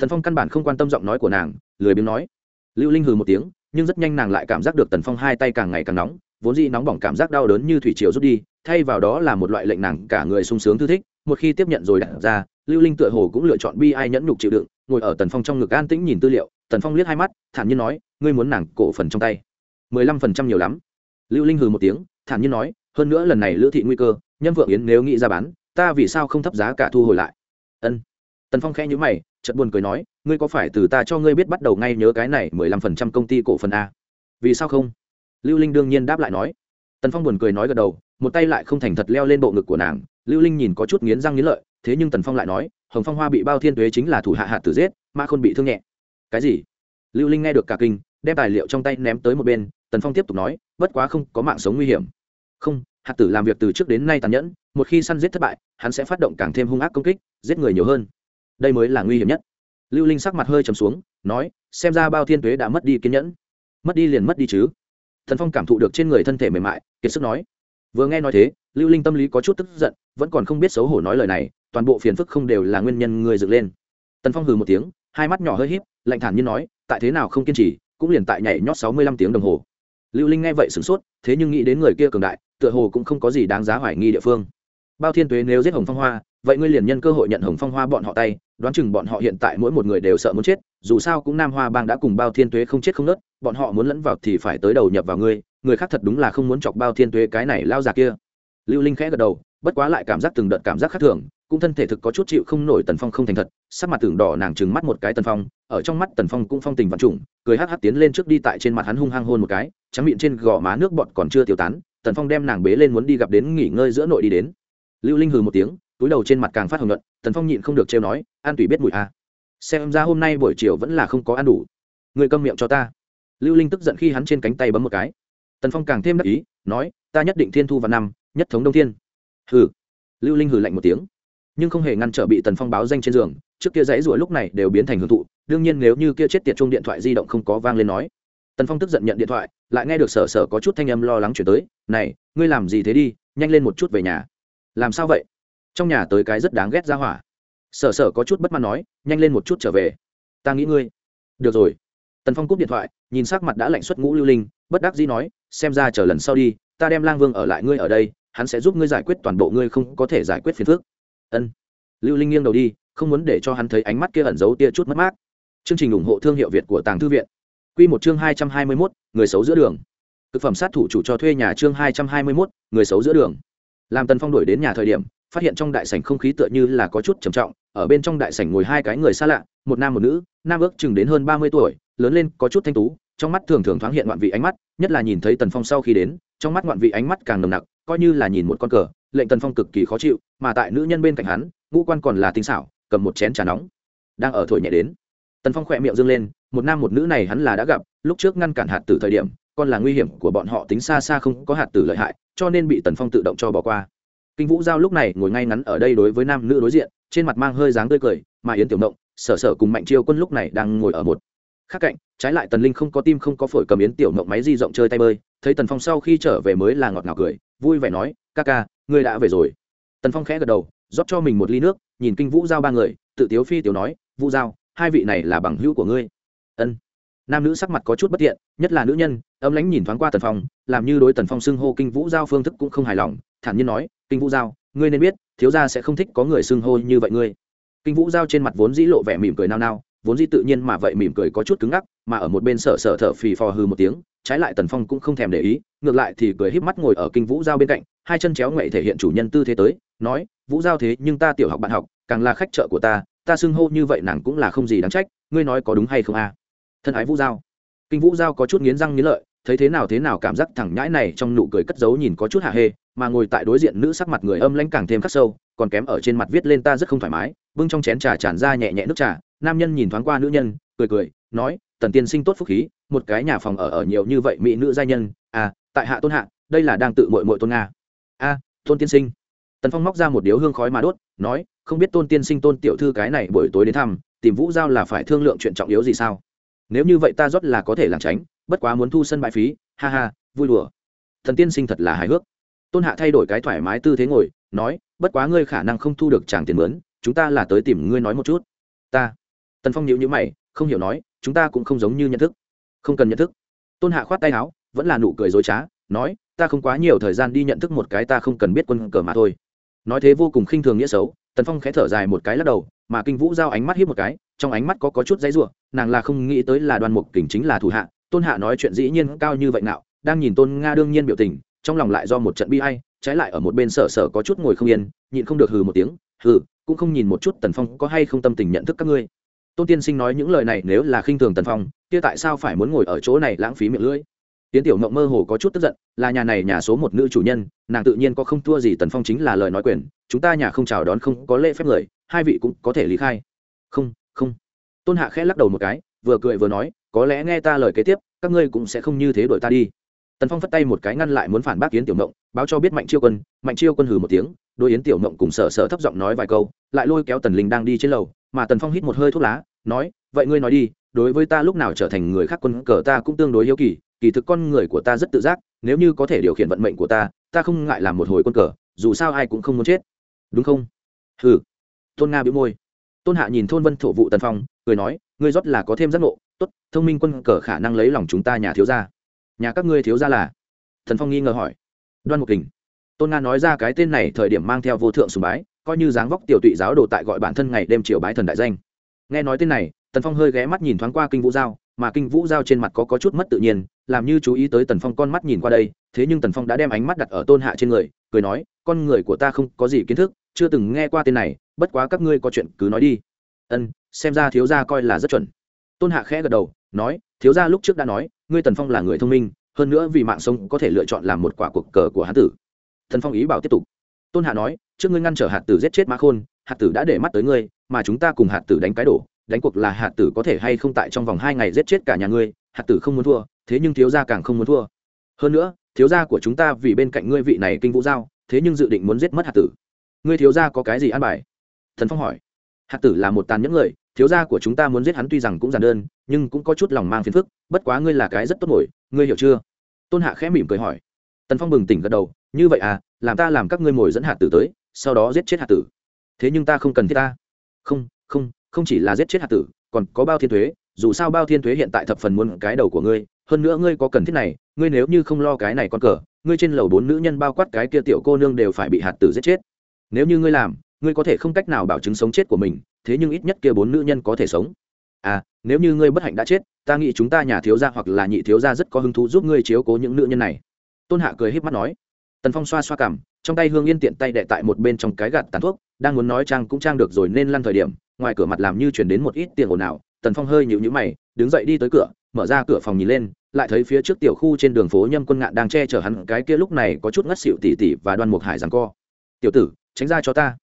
Tần phong căn bản không quan tâm giọng nói của nàng, lười biếng nói. Lưu linh hừ một tiếng, nhưng rất nhanh nàng lại cảm giác được tần phong hai tay càng ngày càng nóng, vốn dĩ nóng bỏng cảm giác đau đớn như thủy triều rút đi, thay vào đó là một loại lệnh nàng cả người sung sướng thư thích một khi tiếp nhận rồi đặt ra, lưu linh tựa hồ cũng lựa chọn bi ai nhẫn nhục chịu đựng, ngồi ở tần phong trong ngực an tĩnh nhìn tư liệu, tần phong liếc hai mắt, thản nhiên nói, ngươi muốn nàng cổ phần trong tay. Mười lăm phần trăm nhiều lắm. Lưu linh hừ một tiếng, thản nhiên nói, hơn nữa lần này lữ thị nguy cơ nhân vượng yến nếu nghĩ ra bán, ta vì sao không thấp giá cả thu hồi lại? Ân. Tần phong khẽ nhữ mày, chợt buồn cười nói, ngươi có phải từ ta cho ngươi biết bắt đầu ngay nhớ cái này mười lăm phần trăm công ty cổ phần a vì sao không? Lưu linh đương nhiên đáp lại nói. Tần phong buồn cười nói gật đầu, một tay lại không thành thật leo lên bộ ngực của nàng lưu linh nhìn có chút nghiến răng nghiến lợi, thế nhưng tần phong lại nói, hồng phong hoa bị bao thiên tuế chính là thủ hạ hạt tử giết, mà khôn bị thương nhẹ. Cái gì? Lưu linh nghe được cả kinh, đem tài liệu trong tay ném tới một bên, tần phong tiếp tục nói, bất quá không có mạng sống nguy hiểm. Không hạt tử làm việc từ trước đến nay tàn nhẫn, một khi săn giết thất bại, hắn sẽ phát động càng thêm hung ác công kích, giết người nhiều hơn. Đây mới là nguy hiểm nhất. Lưu linh sắc mặt hơi trầm xuống, nói, xem ra bao thiên tuế đã mất đi kiên nhẫn. Mất đi liền mất đi chứ. Thần phong cảm thụ được trên người thân thể mềm mại, kiệt sức nói. Vừa nghe nói thế, lưu linh tâm lý có chút tức giận vẫn còn không biết xấu hổ nói lời này, toàn bộ phiền phức không đều là nguyên nhân người dựng lên. Tần phong hừ một tiếng, hai mắt nhỏ hơi híp, lạnh thản nhiên nói, tại thế nào không kiên trì, cũng liền tại nhảy nhót sáu mươi lăm tiếng đồng hồ. Lưu linh nghe vậy sửng sốt, thế nhưng nghĩ đến người kia cường đại, tựa hồ cũng không có gì đáng giá hoài nghi địa phương. Bao thiên tuế nếu giết hồng phong hoa, vậy ngươi liền nhân cơ hội nhận hồng phong hoa bọn họ tay, đoán chừng bọn họ hiện tại mỗi một người đều sợ muốn chết, dù sao cũng nam hoa bang đã cùng bao thiên tuế không chết không nớt, bọn họ muốn lẫn vào thì phải tới đầu nhập vào ngươi, người khác thật đúng là không muốn chọc bao thiên tuế cái này lao già kia. Lưu linh khẽ gật đầu bất quá lại cảm giác từng đợt cảm giác khác thường, cũng thân thể thực có chút chịu không nổi tần phong không thành thật, sắc mặt tưởng đỏ nàng trừng mắt một cái tần phong, ở trong mắt tần phong cũng phong tình vạn trùng, cười hắc hắc tiến lên trước đi tại trên mặt hắn hung hăng hôn một cái, trắng miệng trên gò má nước bọt còn chưa tiêu tán, tần phong đem nàng bế lên muốn đi gặp đến nghỉ ngơi giữa nội đi đến. Lưu linh hừ một tiếng, túi đầu trên mặt càng phát hồng luận tần phong nhịn không được trêu nói, an tùy biết mùi a. À. xem ra hôm nay buổi chiều vẫn là không có ăn đủ. Người câm miệng cho ta. Lưu linh tức giận khi hắn trên cánh tay bấm một cái. Tần phong càng thêm đắc ý, nói, ta nhất định thiên thu và năm, nhất thống đông thiên hừ. Lưu linh hừ lạnh một tiếng. Nhưng không hề ngăn trở bị tần phong báo danh trên giường, trước kia dãy rủa lúc này đều biến thành hưởng thụ, đương nhiên nếu như kia chết tiệt chung điện thoại di động không có vang lên nói. Tần phong tức giận nhận điện thoại, lại nghe được sở sở có chút thanh âm lo lắng chuyển tới, này, ngươi làm gì thế đi, nhanh lên một chút về nhà. Làm sao vậy? Trong nhà tới cái rất đáng ghét ra hỏa. Sở sở có chút bất mãn nói, nhanh lên một chút trở về. Ta nghĩ ngươi. Được rồi. Tần phong cúp điện thoại, nhìn sắc mặt đã lạnh xuất ngũ lưu linh, bất đắc dĩ nói, xem ra chờ lần sau đi, ta đem lang vương ở lại ngươi ở đây hắn sẽ giúp ngươi giải quyết toàn bộ ngươi không có thể giải quyết phiền phức. Ân. Lưu linh nghiêng đầu đi, không muốn để cho hắn thấy ánh mắt kia ẩn giấu tia chút mất mát. Chương trình ủng hộ thương hiệu việt của tàng thư viện. Q một chương hai trăm hai mươi mốt, người xấu giữa đường. Thực phẩm sát thủ chủ cho thuê nhà chương hai trăm hai mươi mốt, người xấu giữa đường. Làm tần phong đuổi đến nhà thời điểm, phát hiện trong đại sảnh không khí tựa như là có chút trầm trọng, ở bên trong đại sảnh ngồi hai cái người xa lạ, một nam một nữ, nam ước chừng đến hơn ba mươi tuổi, lớn lên, có chút thanh tú, trong mắt thường thường thoáng hiện ngoạn vị ánh mắt, nhất là nhìn thấy tần phong sau khi đến, trong mắt ngoạn vị ánh mắt càng nồng nặc coi như là nhìn một con cờ, lệnh tần phong cực kỳ khó chịu, mà tại nữ nhân bên cạnh hắn, ngũ quan còn là tinh xảo, cầm một chén trà nóng. Đang ở thổi nhẹ đến, tần phong khỏe miệng dâng lên, một nam một nữ này hắn là đã gặp, lúc trước ngăn cản hạt tử thời điểm, còn là nguy hiểm của bọn họ tính xa xa không có hạt tử lợi hại, cho nên bị tần phong tự động cho bỏ qua. Kinh vũ giao lúc này ngồi ngay ngắn ở đây đối với nam nữ đối diện, trên mặt mang hơi dáng tươi cười, mà yến tiểu động sở sở cùng mạnh chiêu quân lúc này đang ngồi ở một khác cạnh, trái lại tần linh không có tim không có phổi cầm yến tiểu mộng máy di rộng chơi tay bơi, thấy tần phong sau khi trở về mới là ngọt ngào cười, vui vẻ nói, ca ca, ngươi đã về rồi. Tần phong khẽ gật đầu, rót cho mình một ly nước, nhìn kinh vũ giao ba người, tự tiếu phi tiểu nói, vũ giao, hai vị này là bằng hữu của ngươi. Ân. Nam nữ sắc mặt có chút bất tiện, nhất là nữ nhân ấm lánh nhìn thoáng qua tần phong, làm như đối tần phong xưng hô kinh vũ giao phương thức cũng không hài lòng, thản nhiên nói, kinh vũ giao, ngươi nên biết, thiếu gia sẽ không thích có người xưng hô như vậy ngươi. Kinh vũ giao trên mặt vốn dĩ lộ vẻ mỉm cười nao nao vốn dĩ tự nhiên mà vậy mỉm cười có chút cứng ngắc, mà ở một bên sợ sợ thở phì phò hư một tiếng, trái lại tần phong cũng không thèm để ý, ngược lại thì cười híp mắt ngồi ở kinh vũ giao bên cạnh, hai chân chéo ngoại thể hiện chủ nhân tư thế tới, nói, vũ giao thế, nhưng ta tiểu học bạn học, càng là khách trợ của ta ta xưng hô như vậy nàng cũng là không gì đáng trách, ngươi nói có đúng hay không a à? thân ái vũ giao kinh vũ giao có chút nghiến răng nghiến lợi, thấy thế nào thế nào cảm giác thẳng nhãi này trong nụ cười cất giấu nhìn có chút hạ hê, mà ngồi tại đối diện nữ sắc mặt người âm lãnh càng thêm khắc sâu còn kém ở trên mặt viết lên ta rất không thoải mái, bưng trong chén trà tràn ra nhẹ nhẹ nước trà, nam nhân nhìn thoáng qua nữ nhân, cười cười, nói, tần tiên sinh tốt phúc khí, một cái nhà phòng ở ở nhiều như vậy mỹ nữ giai nhân à tại hạ tôn hạ, đây là đang tự mội mội tôn nga. A, tôn tiên sinh. Tần phong móc ra một điếu hương khói mà đốt, nói, không biết tôn tiên sinh tôn tiểu thư cái này buổi tối đến thăm, tìm vũ giao là phải thương lượng chuyện trọng yếu gì sao? Nếu như vậy ta rót là có thể làm tránh, bất quá muốn thu sân bãi phí, ha ha, vui đùa. Thần tiên sinh thật là hài hước. Tôn hạ thay đổi cái thoải mái tư thế ngồi nói bất quá ngươi khả năng không thu được chàng tiền mướn chúng ta là tới tìm ngươi nói một chút. Ta? Tần phong nhịu nhữ mày không hiểu nói chúng ta cũng không giống như nhận thức. Không cần nhận thức. Tôn hạ khoát tay áo vẫn là nụ cười dối trá nói ta không quá nhiều thời gian đi nhận thức một cái ta không cần biết quân cờ mà thôi. Nói thế vô cùng khinh thường nghĩa xấu tần phong khẽ thở dài một cái lắc đầu mà kinh vũ giao ánh mắt hiếp một cái trong ánh mắt có, có chút dãy r u ộ n nàng là không nghĩ tới là đoàn mục kình chính là thủ hạ tôn hạ nói chuyện dĩ nhiên cao như vậy nào đang nhìn tôn nga đương nhiên biểu tình trong lòng lại do một trận bi hay trái lại ở một bên sở sở có chút ngồi không yên, nhịn không được hừ một tiếng, hừ, cũng không nhìn một chút tần phong có hay không tâm tình nhận thức các ngươi. Tôn tiên sinh nói những lời này nếu là khinh thường tần phong, kia tại sao phải muốn ngồi ở chỗ này lãng phí miệng lưỡi? Tiến tiểu mộng mơ hồ có chút tức giận, là nhà này nhà số một nữ chủ nhân, nàng tự nhiên có không thua gì tần phong chính là lời nói quyền, chúng ta nhà không chào đón không có lễ phép người, hai vị cũng có thể lý khai. Không không. Tôn hạ khẽ lắc đầu một cái, vừa cười vừa nói, có lẽ nghe ta lời kế tiếp, các ngươi cũng sẽ không như thế đổi ta đi. Tần phong phất tay một cái ngăn lại muốn phản bác kiến tiểu mộng báo cho biết mạnh chiêu quân, mạnh chiêu quân hừ một tiếng đôi yến tiểu mộng cùng sở sở thấp giọng nói vài câu, lại lôi kéo tần linh đang đi trên lầu, mà tần phong hít một hơi thuốc lá, nói, vậy ngươi nói đi, đối với ta lúc nào trở thành người khác quân cờ ta cũng tương đối hiếu kỳ kỳ thực con người của ta rất tự giác, nếu như có thể điều khiển vận mệnh của ta ta không ngại làm một hồi quân cờ, dù sao ai cũng không muốn chết. Đúng không? Ừ tôn nga bị môi. Tôn hạ nhìn thôn vân thổ vụ tần phong, cười nói, ngươi rót là có thêm giác ngộ, tốt, thông minh quân cờ khả năng lấy lòng chúng ta nhà thiếu gia. Nhà các ngươi thiếu gia là? Thần phong nghi ngờ hỏi đoan mục kình. Tôn nga nói ra cái tên này thời điểm mang theo vô thượng sùng bái coi như dáng vóc tiểu tụy giáo đồ tại gọi bản thân ngày đêm triều bái thần đại danh. Nghe nói tên này tần phong hơi ghé mắt nhìn thoáng qua kinh vũ giao mà kinh vũ giao trên mặt có, có chút mất tự nhiên làm như chú ý tới tần phong con mắt nhìn qua đây thế nhưng tần phong đã đem ánh mắt đặt ở tôn hạ trên người cười nói con người của ta không có gì kiến thức chưa từng nghe qua tên này bất quá các ngươi có chuyện cứ nói đi. Ân xem ra thiếu gia coi là rất chuẩn. Tôn hạ khẽ gật đầu nói thiếu gia lúc trước đã nói ngươi tần phong là người thông minh hơn nữa vì mạng sống có thể lựa chọn làm một quả cuộc cờ của hán tử. Thần phong ý bảo tiếp tục. Tôn hạ nói, trước ngươi ngăn trở hạt tử giết chết mã khôn, hạt tử đã để mắt tới ngươi, mà chúng ta cùng hạt tử đánh cái đổ, đánh cuộc là hạt tử có thể hay không tại trong vòng hai ngày giết chết cả nhà ngươi, hạt tử không muốn thua, thế nhưng thiếu gia càng không muốn thua. Hơn nữa, thiếu gia của chúng ta vì bên cạnh ngươi vị này kinh vũ giao, thế nhưng dự định muốn giết mất hạt tử. Ngươi thiếu gia có cái gì an bài? Thần phong hỏi hạt tử là một tàn nhẫn người, thiếu gia của chúng ta muốn giết hắn tuy rằng cũng giản đơn, nhưng cũng có chút lòng mang phiền phức, bất quá ngươi là cái rất tốt nổi ngươi hiểu chưa? Tôn hạ khẽ mỉm cười hỏi. Tần phong bừng tỉnh gật đầu, như vậy à làm ta làm các ngươi mồi dẫn hạt tử tới, sau đó giết chết hạt tử. Thế nhưng ta không cần thiết ta. Không không không chỉ là giết chết hạt tử, còn có bao thiên thuế, dù sao bao thiên thuế hiện tại thập phần muốn cái đầu của ngươi, hơn nữa ngươi có cần thiết này, ngươi nếu như không lo cái này con cờ, ngươi trên lầu bốn nữ nhân bao quát cái kia tiểu cô nương đều phải bị hạt tử giết chết. Nếu như ngươi làm ngươi có thể không cách nào bảo chứng sống chết của mình, thế nhưng ít nhất kia bốn nữ nhân có thể sống. À nếu như ngươi bất hạnh đã chết, ta nghĩ chúng ta nhà thiếu gia hoặc là nhị thiếu gia rất có hứng thú giúp ngươi chiếu cố những nữ nhân này. Tôn hạ cười h í p mắt nói. Tần phong xoa xoa cảm, trong tay hương yên tiện tay đệ tại một bên trong cái gạt tàn thuốc, đang muốn nói trang cũng trang được rồi nên lăn thời điểm, ngoài cửa mặt làm như chuyển đến một ít tiền ồn ào, tần phong hơi nhịu nhữ mày, đứng dậy đi tới cửa, mở ra cửa phòng nhìn lên, lại thấy phía trước tiểu khu trên đường phố nhâm quân ngạn đang che chở hắn, cái kia lúc này có chút ngất xịu tỉ tỉ và đoan mục hải rằng co. Tiểu tử, tránh ra cho ta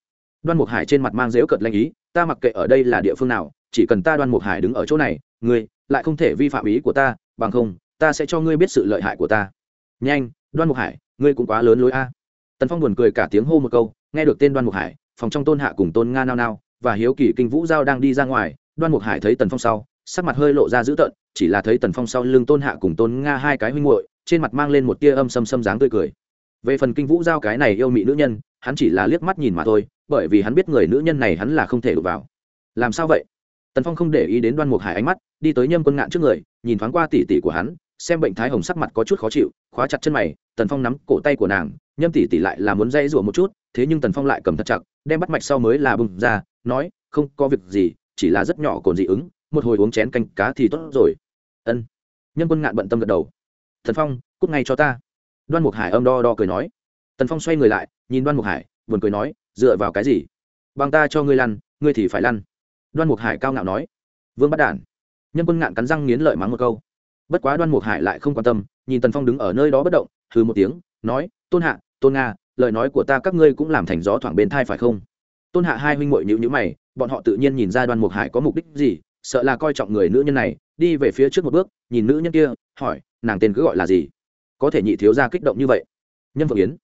đoan mục hải trên mặt mang dễu cợt lanh ý, ta mặc kệ ở đây là địa phương nào, chỉ cần ta đoan mục hải đứng ở chỗ này, ngươi lại không thể vi phạm ý của ta, bằng không, ta sẽ cho ngươi biết sự lợi hại của ta. Nhanh, đoan mục hải, ngươi cũng quá lớn lối a. Tần phong buồn cười cả tiếng hô một câu, nghe được tên đoan mục hải, phòng trong tôn hạ cùng tôn nga nao nao, và hiếu kỳ kinh vũ giao đang đi ra ngoài, đoan mục hải thấy tần phong sau, sắc mặt hơi lộ ra dữ tợn, chỉ là thấy tần phong sau lưng tôn hạ cùng tôn nga hai cái huynh muội, trên mặt mang lên một tia âm xâm xâm dáng tươi cười. Về phần kinh vũ giao cái này yêu mị nữ nhân hắn chỉ là liếc mắt nhìn mà thôi, bởi vì hắn biết người nữ nhân này hắn là không thể đụng vào. Làm sao vậy? Tần phong không để ý đến đoan mục hải ánh mắt, đi tới nhâm quân ngạn trước người, nhìn thoáng qua tỉ tỉ của hắn, xem bệnh thái hồng sắc mặt có chút khó chịu, khóa chặt chân mày, tần phong nắm cổ tay của nàng, nhâm tỉ tỉ lại là muốn dây rủa một chút, thế nhưng tần phong lại cầm thật chặt, đem bắt mạch sau mới là bùng ra, nói, không có việc gì, chỉ là rất nhỏ cồn dị ứng, một hồi uống chén canh cá thì tốt rồi. Ân. Nhân quân ngạn bận tâm gật đầu. Thần phong, cút ngay cho ta. Đoan mục hải âm đo đo cười nói. Tần phong xoay người lại nhìn đoan mục hải, buồn cười nói, dựa vào cái gì? Bằng ta cho ngươi lăn, ngươi thì phải lăn. Đoan mục hải cao ngạo nói. Vương bắt đản. Nhân quân ngạn cắn răng nghiến lợi mắng một câu. Bất quá đoan mục hải lại không quan tâm, nhìn tần phong đứng ở nơi đó bất động, hừ một tiếng, nói, tôn hạ, tôn nga, lời nói của ta các ngươi cũng làm thành gió thoảng bên thai phải không? Tôn hạ hai huynh muội nhữ nhữ mày, bọn họ tự nhiên nhìn ra đoan mục hải có mục đích gì, sợ là coi trọng người nữ nhân này, đi về phía trước một bước, nhìn nữ nhân kia, hỏi, nàng tên cứ gọi là gì? Có thể nhị thiếu ra kích động như vậy. Nhân phượng yến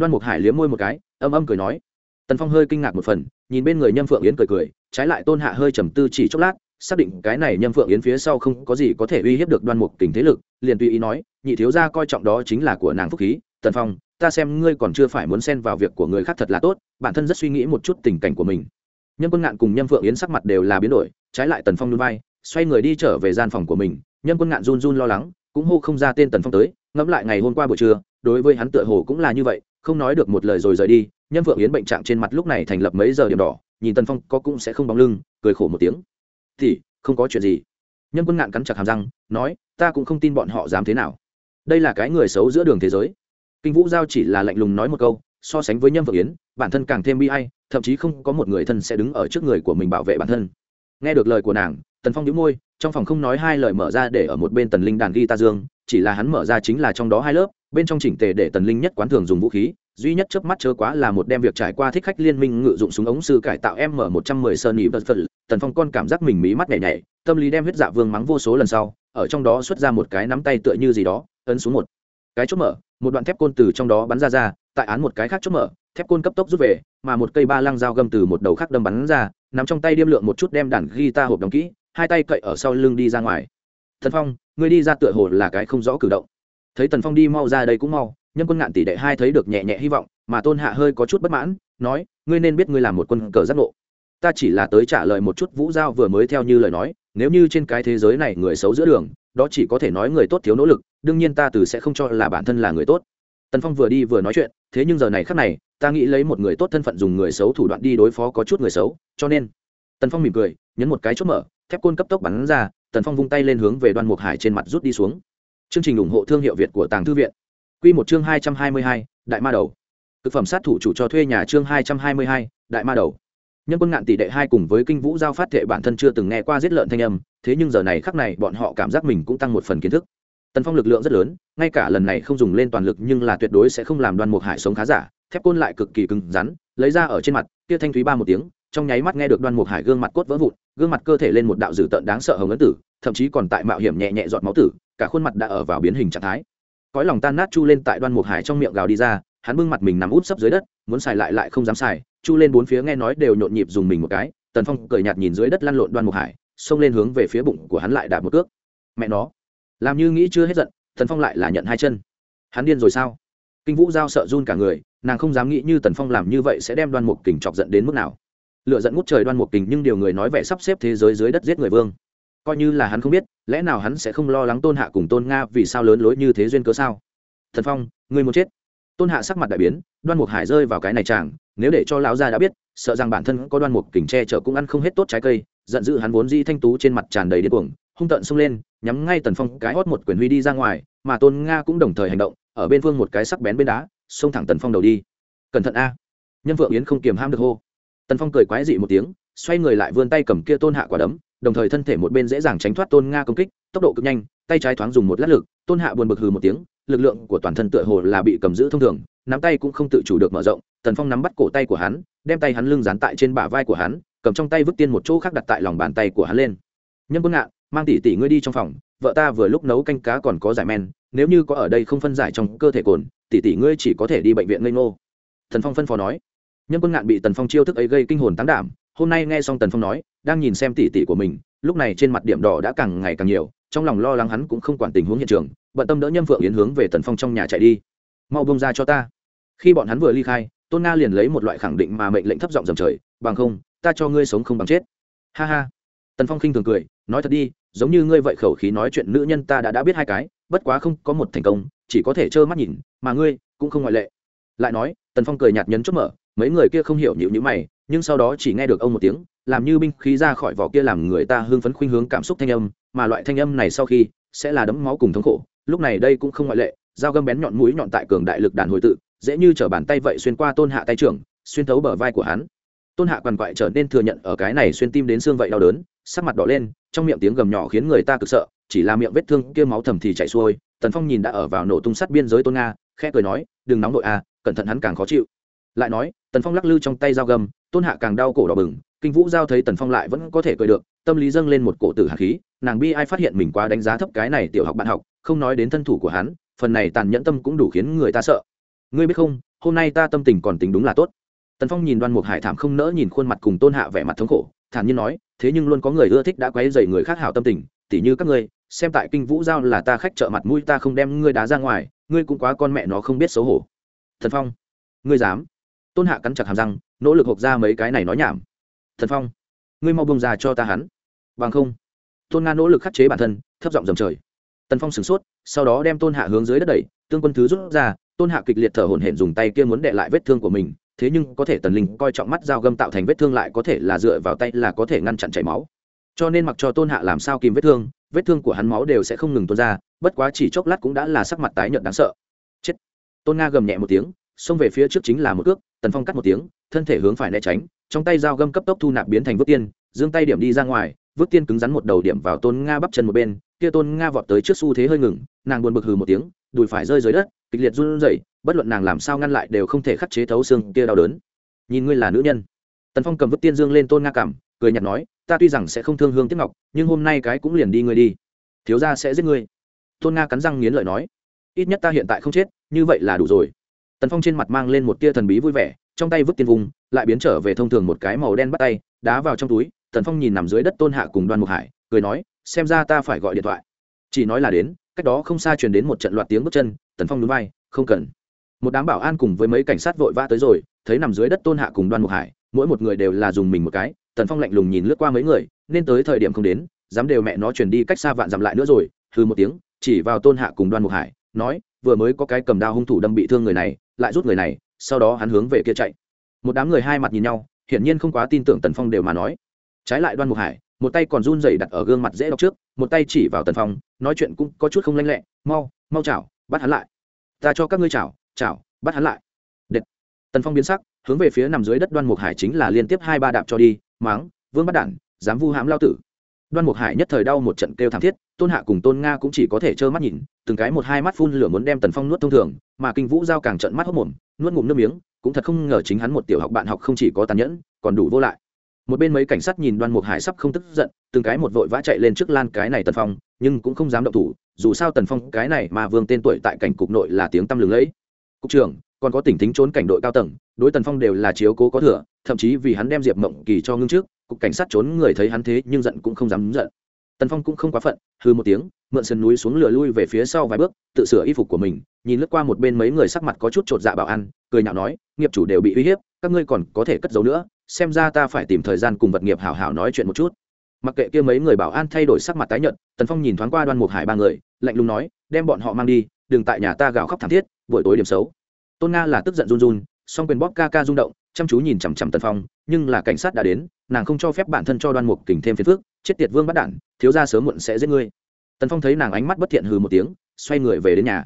đoan mục hải liếm môi một cái, âm âm cười nói. Tần phong hơi kinh ngạc một phần, nhìn bên người nhâm phượng yến cười cười, trái lại tôn hạ hơi trầm tư chỉ chốc lát, xác định cái này nhâm phượng yến phía sau không có gì có thể uy hiếp được đoan mục tình thế lực, liền tùy ý nói, nhị thiếu gia coi trọng đó chính là của nàng phúc khí. Tần phong, ta xem ngươi còn chưa phải muốn xen vào việc của người khác thật là tốt, bản thân rất suy nghĩ một chút tình cảnh của mình. Nhâm quân ngạn cùng nhâm phượng yến sắc mặt đều là biến đổi, trái lại tần phong núi vai, xoay người đi trở về gian phòng của mình. Nhâm quân ngạn run run lo lắng, cũng hô không ra tên tần phong tới, ngẫm lại ngày hôm qua buổi trưa, đối với hắn tựa hồ cũng là như vậy không nói được một lời rồi rời đi Nhân phượng yến bệnh trạng trên mặt lúc này thành lập mấy giờ điểm đỏ, nhìn tần phong có cũng sẽ không bóng lưng, cười khổ một tiếng. Thì, không có chuyện gì. Nhân quân ngạn cắn chặt hàm răng, nói, ta cũng không tin bọn họ dám thế nào. Đây là cái người xấu giữa đường thế giới. Kinh vũ giao chỉ là lạnh lùng nói một câu, so sánh với nhâm Vượng yến, bản thân càng thêm bi hay thậm chí không có một người thân sẽ đứng ở trước người của mình bảo vệ bản thân. Nghe được lời của nàng, tần phong đĩu môi, trong phòng không nói hai lời mở ra để ở một bên tần linh đàn ghi ta dương, chỉ là hắn mở ra chính là trong đó hai lớp bên trong chỉnh tề để tần linh nhất quán thường dùng vũ khí, duy nhất chớp mắt chớ quá là một đem việc trải qua thích khách liên minh ngự dụng súng ống sư cải tạo m một trăm mười sơn nhị vật vật tần phong con cảm giác mình mí mắt nhảy nhảy, tâm lý đem huyết dạ vương mắng vô số lần sau, ở trong đó xuất ra một cái nắm tay tựa như gì đó, ấn xuống một cái chốt mở, một đoạn thép côn từ trong đó bắn ra ra, tại án một cái khác chốt mở, thép côn cấp tốc rút về, mà một cây ba lăng dao găm từ một đầu khác đâm bắn ra nằm trong tay điêm lượng một chút đem đàn guitar hộp đóng kỹ, hai tay cậy ở sau lưng đi ra ngoài. Thần phong, ngươi đi ra tựa hồ là cái không rõ cử động thấy tần phong đi mau ra đây cũng mau, nhân quân ngạn tỷ đệ hai thấy được nhẹ nhẹ hy vọng, mà tôn hạ hơi có chút bất mãn, nói, ngươi nên biết ngươi làm một quân cờ giác ngộ. Ta chỉ là tới trả lời một chút vũ giao vừa mới theo như lời nói, nếu như trên cái thế giới này người xấu giữa đường, đó chỉ có thể nói người tốt thiếu nỗ lực, đương nhiên ta từ sẽ không cho là bản thân là người tốt. Tần phong vừa đi vừa nói chuyện, thế nhưng giờ này khác này, ta nghĩ lấy một người tốt thân phận dùng người xấu thủ đoạn đi đối phó có chút người xấu, cho nên tần phong mỉm cười, nhấn một cái chốt mở, thép côn cấp tốc bắn ra, tần phong vung tay lên hướng về đoan mục hải trên mặt rút đi xuống chương trình ủng hộ thương hiệu việt của tàng thư viện. Quy một chương hai trăm hai mươi hai, đại ma đầu. Thực phẩm sát thủ chủ cho thuê nhà chương hai trăm hai mươi hai, đại ma đầu. Nhân quân ngạn tỷ đệ hai cùng với kinh vũ giao phát thể bản thân chưa từng nghe qua giết lợn thanh âm, thế nhưng giờ này khắc này bọn họ cảm giác mình cũng tăng một phần kiến thức. Tần phong lực lượng rất lớn, ngay cả lần này không dùng lên toàn lực nhưng là tuyệt đối sẽ không làm đoan mục hải sống khá giả, thép côn lại cực kỳ cứng rắn, lấy ra ở trên mặt, kia thanh thúy ba một tiếng trong nháy mắt nghe được đoan mục hải gương mặt cốt vỡ vụn, gương mặt cơ thể lên một đạo dữ tợn đáng sợ hồng ấn tử, thậm chí còn tại mạo hiểm nhẹ nhẹ giọt máu tử, cả khuôn mặt đã ở vào biến hình trạng thái. Cõi lòng tan nát chu lên tại đoan mục hải trong miệng gào đi ra, hắn bưng mặt mình nằm út sấp dưới đất, muốn xài lại lại không dám xài, chu lên bốn phía nghe nói đều nhộn nhịp dùng mình một cái, tần phong cười nhạt nhìn dưới đất lăn lộn đoan mục hải, xông lên hướng về phía bụng của hắn lại đạp một cước. Mẹ nó, làm như nghĩ chưa hết giận, tần phong lại là nhận hai chân. Hắn điên rồi sao? Kinh vũ giao sợ run cả người, nàng không dám nghĩ như tần phong làm như vậy sẽ đem đoan mục kình chọc giận đến mức nào lựa dẫn ngút trời đoan mục kình nhưng điều người nói vẻ sắp xếp thế giới dưới đất giết người vương. Coi như là hắn không biết, lẽ nào hắn sẽ không lo lắng tôn hạ cùng tôn nga vì sao lớn lối như thế duyên cớ sao? Thần phong người muốn chết. Tôn hạ sắc mặt đại biến, đoan mục hải rơi vào cái này chàng, nếu để cho lão gia đã biết, sợ rằng bản thân có đoan mục kình che chở cũng ăn không hết tốt trái cây, giận dữ hắn vốn di thanh tú trên mặt tràn đầy điên cuồng, hung tợn xông lên, nhắm ngay tần phong cái hót một quyền huy đi ra ngoài, mà tôn nga cũng đồng thời hành động, ở bên phương một cái sắc bén bên đá, xông thẳng tần phong đầu đi. Cẩn thận a. Nhân vượng yến không kiềm ham được hô tần phong cười quái dị một tiếng, xoay người lại vươn tay cầm kia tôn hạ quả đấm, đồng thời thân thể một bên dễ dàng tránh thoát tôn nga công kích, tốc độ cực nhanh, tay trái thoáng dùng một lát lực, tôn hạ buồn bực hừ một tiếng, lực lượng của toàn thân tựa hồ là bị cầm giữ thông thường, nắm tay cũng không tự chủ được mở rộng, tần phong nắm bắt cổ tay của hắn, đem tay hắn lưng dán tại trên bả vai của hắn, cầm trong tay vứt tiên một chỗ khác đặt tại lòng bàn tay của hắn lên. Nhân quân ngạn, mang tỷ tỷ ngươi đi trong phòng, vợ ta vừa lúc nấu canh cá còn có giải men, nếu như có ở đây không phân giải trong cơ thể cồn, tỷ tỷ ngươi chỉ có thể đi bệnh viện ngây ngô. Thần phong phân phó nói nhân quân ngạn bị tần phong chiêu thức ấy gây kinh hồn tán đảm, hôm nay nghe xong tần phong nói, đang nhìn xem tỷ tỷ của mình, lúc này trên mặt điểm đỏ đã càng ngày càng nhiều, trong lòng lo lắng hắn cũng không quản tình huống hiện trường, bận tâm đỡ nhâm phượng yến hướng về tần phong trong nhà chạy đi. Mau bông ra cho ta. Khi bọn hắn vừa ly khai, tôn nga liền lấy một loại khẳng định mà mệnh lệnh thấp giọng dầm trời, bằng không, ta cho ngươi sống không bằng chết. Ha ha. Tần phong khinh thường cười, nói thật đi, giống như ngươi vậy khẩu khí nói chuyện nữ nhân ta đã đã biết hai cái, bất quá không có một thành công, chỉ có thể trơ mắt nhìn, mà ngươi cũng không ngoại lệ. Lại nói, tần phong cười nhạt nhấn chốt mở mấy người kia không hiểu nhịu nhữ mày, nhưng sau đó chỉ nghe được ông một tiếng, làm như binh khí ra khỏi vỏ kia làm người ta hưng phấn khuynh hướng cảm xúc thanh âm, mà loại thanh âm này sau khi sẽ là đấm máu cùng thống khổ. Lúc này đây cũng không ngoại lệ, dao găm bén nhọn mũi nhọn tại cường đại lực đàn hồi tự, dễ như t bàn tay vậy xuyên qua tôn hạ tay trưởng, xuyên thấu bờ vai của hắn. Tôn hạ quằn quại trở nên thừa nhận ở cái này xuyên tim đến xương vậy đau đớn, sắc mặt đỏ lên, trong miệng tiếng gầm nhỏ khiến người ta cực sợ, chỉ là miệng vết thương kia máu thầm thì chảy xuôi. Tần phong nhìn đã ở vào nổ tung sắt biên giới tôn nga, khẽ cười nói, đừng nóng nội a à, cẩn thận hắn càng khó chịu. Lại nói tần phong lắc lư trong tay dao gầm tôn hạ càng đau cổ đỏ bừng, kinh vũ giao thấy tần phong lại vẫn có thể cười được, tâm lý dâng lên một cổ tử hạt khí, nàng bi ai phát hiện mình quá đánh giá thấp cái này tiểu học bạn học, không nói đến thân thủ của hắn, phần này tàn nhẫn tâm cũng đủ khiến người ta sợ. Ngươi biết không, hôm nay ta tâm tình còn tính đúng là tốt. Tần phong nhìn đoan mục hải thảm không nỡ nhìn khuôn mặt cùng tôn hạ vẻ mặt thống khổ, thản nhiên nói, thế nhưng luôn có người ưa thích đã quấy dày người khác hảo tâm tình, tỉ như các ngươi, xem tại kinh vũ giao là ta khách trợ mặt mũi ta không đem ngươi đá ra ngoài, ngươi cũng quá con mẹ nó không biết xấu hổ. Thần phong, ngươi dám? Tôn hạ cắn chặt hàm răng, nỗ lực hộp ra mấy cái này nói nhảm. Thần phong, ngươi mau bông ra cho ta hắn. Bằng không. Tôn nga nỗ lực khắc chế bản thân, thấp giọng dầm trời. Tần phong sửng sốt, sau đó đem tôn hạ hướng dưới đất đẩy, tương quân thứ rút ra, tôn hạ kịch liệt thở hổn hển dùng tay kia muốn đệ lại vết thương của mình, thế nhưng có thể tần linh coi trọng mắt dao găm tạo thành vết thương lại có thể là dựa vào tay là có thể ngăn chặn chảy máu. Cho nên mặc cho tôn hạ làm sao kìm vết thương vết thương của hắn máu đều sẽ không ngừng tuôn ra, bất quá chỉ chốc lát cũng đã là sắc mặt tái nhợt đáng sợ. Chết. Tôn nga gầm nhẹ một tiếng, xông về phía trước chính là một cước tần phong cắt một tiếng, thân thể hướng phải né tránh, trong tay dao găm cấp tốc thu nạp biến thành vớt tiên, giương tay điểm đi ra ngoài vớt tiên cứng rắn một đầu điểm vào tôn nga bắp chân một bên, kia tôn nga vọt tới trước xu thế hơi ngừng, nàng buồn bực hừ một tiếng, đùi phải rơi dưới đất, kịch liệt run rẩy, bất luận nàng làm sao ngăn lại đều không thể khắc chế thấu xương kia đau đớn. Nhìn ngươi là nữ nhân. Tần phong cầm vứt tiên dương lên tôn nga cảm, cười nhạt nói, ta tuy rằng sẽ không thương hương tiếp ngọc, nhưng hôm nay cái cũng liền đi ngươi đi. Thiếu gia sẽ giết ngươi. Tôn nga cắn răng nghiến lợi nói, ít nhất ta hiện tại không chết, như vậy là đủ rồi tần phong trên mặt mang lên một tia thần bí vui vẻ, trong tay vứt tiên vùng, lại biến trở về thông thường một cái màu đen bắt tay, đá vào trong túi, tần phong nhìn nằm dưới đất tôn hạ cùng đoan mục hải, cười nói, xem ra ta phải gọi điện thoại. Chỉ nói là đến, cách đó không xa truyền đến một trận loạt tiếng bước chân, tần phong núi bay, không cần. Một đám bảo an cùng với mấy cảnh sát vội vã tới rồi, thấy nằm dưới đất tôn hạ cùng đoan mục hải, mỗi một người đều là dùng mình một cái, tần phong lạnh lùng nhìn lướt qua mấy người, nên tới thời điểm không đến, dám đều mẹ nó chuyển đi cách xa vạn dặm lại nữa rồi hư một tiếng, chỉ vào tôn hạ cùng đoan mục hải, nói, vừa mới có cái cầm đao hung thủ đâm bị thương người này lại rút người này, sau đó hắn hướng về kia chạy. Một đám người hai mặt nhìn nhau, hiển nhiên không quá tin tưởng tần phong đều mà nói. Trái lại đoan mục hải, một tay còn run rẩy đặt ở gương mặt dễ đọc trước, một tay chỉ vào tần phong, nói chuyện cũng có chút không lanh lẹ, mau mau chảo, bắt hắn lại. Ta cho các ngươi chảo chảo, bắt hắn lại. Đệt. tần phong biến sắc, hướng về phía nằm dưới đất đoan mục hải chính là liên tiếp hai ba đạp cho đi, máng, vương bắt đản dám vu hãm lao tử. Đoan mục hải nhất thời đau một trận kêu thảm thiết, tôn hạ cùng tôn nga cũng chỉ có thể trơ mắt nhìn từng cái một hai mắt phun lửa muốn đem tần phong nuốt thông thường, mà kinh vũ giao càng trận mắt hốc mồm, nuốt ngụm nước miếng, cũng thật không ngờ chính hắn một tiểu học bạn học không chỉ có tàn nhẫn, còn đủ vô lại. Một bên mấy cảnh sát nhìn đoan mục hải sắp không tức giận, từng cái một vội vã chạy lên trước lan cái này tần phong, nhưng cũng không dám động thủ, dù sao tần phong cái này mà vương tên tuổi tại cảnh cục nội là tiếng tăm lừng lẫy. Cục trưởng, còn có tỉnh thính trốn cảnh đội cao tầng, đối tần phong đều là chiếu cố có thừa, thậm chí vì hắn đem diệp mộng kỳ cho ngưng trước, cục cảnh sát trốn người thấy hắn thế nhưng giận cũng không dám giận tần phong cũng không quá phận hư một tiếng, mượn sườn núi xuống lửa lui về phía sau vài bước, tự sửa y phục của mình, nhìn lướt qua một bên mấy người sắc mặt có chút chột dạ bảo ăn cười nhạo nói, nghiệp chủ đều bị uy hiếp, các ngươi còn có thể cất giấu nữa, xem ra ta phải tìm thời gian cùng vật nghiệp hảo hảo nói chuyện một chút. Mặc kệ kia mấy người bảo an thay đổi sắc mặt tái nhợt, tần phong nhìn thoáng qua đoan mục hải ba người, lạnh lùng nói, đem bọn họ mang đi, đừng tại nhà ta gào khóc thảm thiết, buổi tối điểm xấu. Tôn nga là tức giận run run, song quyền bóp ca ca rung động chăm chú nhìn chằm chằm tần phong, nhưng là cảnh sát đã đến, nàng không cho phép bản thân cho đoan mục kình thêm phiền phước chết tiệt vương bắt đản, thiếu ra sớm muộn sẽ giết ngươi. Tần phong thấy nàng ánh mắt bất thiện hừ một tiếng, xoay người về đến nhà.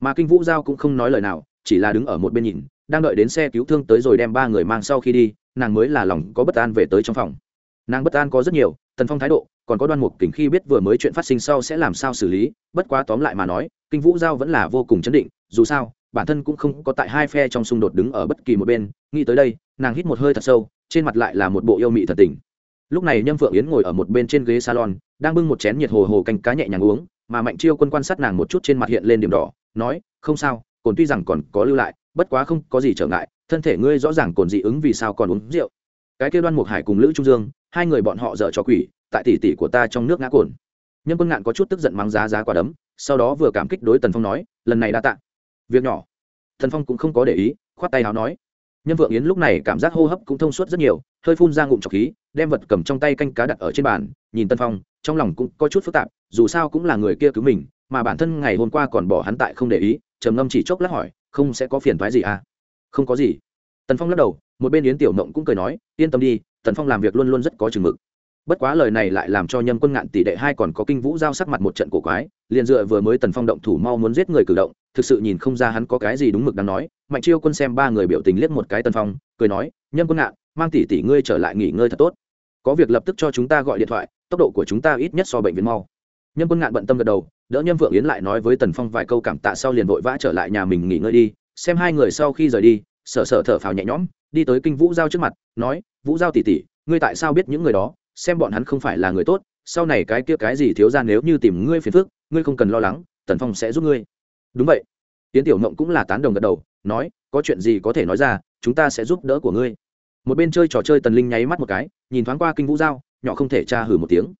Mà kinh vũ giao cũng không nói lời nào, chỉ là đứng ở một bên nhìn, đang đợi đến xe cứu thương tới rồi đem ba người mang sau khi đi, nàng mới là lòng có bất an về tới trong phòng. Nàng bất an có rất nhiều, tần phong thái độ, còn có đoan mục kình khi biết vừa mới chuyện phát sinh sau sẽ làm sao xử lý, bất quá tóm lại mà nói, kinh vũ giao vẫn là vô cùng chấn định dù sao, bản thân cũng không có tại hai phe trong xung đột đứng ở bất kỳ một bên, nghĩ tới đây, nàng hít một hơi thật sâu, trên mặt lại là một bộ yêu mị thật tình. Lúc này nhâm phượng yến ngồi ở một bên trên ghế salon, đang bưng một chén nhiệt hồ hồ canh cá nhẹ nhàng uống, mà mạnh chiêu quân quan sát nàng một chút trên mặt hiện lên điểm đỏ, nói, không sao, cồn tuy rằng còn có lưu lại, bất quá không có gì trở ngại, thân thể ngươi rõ ràng còn dị ứng vì sao còn uống rượu. Cái kêu đoan mục hải cùng lữ trung dương, hai người bọn họ dở cho quỷ, tại tỷ tỷ của ta trong nước ngã cồn. Nhân quân ngạn có chút tức giận mắng giá giá quả đấm, sau đó vừa cảm kích đối tần phong nói, lần này đã tạ việc nhỏ. Thần phong cũng không có để ý, khoát tay áo nói. Nhân vượng yến lúc này cảm giác hô hấp cũng thông suốt rất nhiều, hơi phun ra ngụm trọc khí, đem vật cầm trong tay canh cá đặt ở trên bàn, nhìn tân phong, trong lòng cũng có chút phức tạp, dù sao cũng là người kia cứu mình, mà bản thân ngày hôm qua còn bỏ hắn tại không để ý, trầm ngâm chỉ chốc lát hỏi, không sẽ có phiền thoái gì à? Không có gì. Tần phong lắc đầu, một bên yến tiểu mộng cũng cười nói, yên tâm đi tần phong làm việc luôn luôn rất có chừng mực. Bất quá lời này lại làm cho nhâm quân ngạn tỷ đệ hai còn có kinh vũ giao sắc mặt một trận cổ quái liền dựa vừa mới tần phong động thủ mau muốn giết người cử động, thực sự nhìn không ra hắn có cái gì đúng mực đáng nói. Mạnh chiêu quân xem ba người biểu tình liếc một cái tần phong, cười nói nhân quân ngạn mang tỷ tỷ ngươi trở lại nghỉ ngơi thật tốt. Có việc lập tức cho chúng ta gọi điện thoại, tốc độ của chúng ta ít nhất so bệnh viện mau. Nhân quân ngạn bận tâm gật đầu, đỡ nhân vượng yến lại nói với tần phong vài câu cảm tạ sau liền vội vã trở lại nhà mình nghỉ ngơi đi, xem hai người sau khi rời đi, sở sở thở phào nhẹ nhõm, đi tới kinh vũ giao trước mặt, nói, vũ giao tỉ tỉ ngươi tại sao biết những người đó, xem bọn hắn không phải là người tốt sau này cái kia cái gì thiếu ra nếu như tìm ngươi phiền phức, ngươi không cần lo lắng, tần phong sẽ giúp ngươi. Đúng vậy. Tiến tiểu mộng cũng là tán đồng gật đầu, nói, có chuyện gì có thể nói ra, chúng ta sẽ giúp đỡ của ngươi. Một bên chơi trò chơi tần linh nháy mắt một cái, nhìn thoáng qua kinh vũ giao, nhỏ không thể tra hử một tiếng.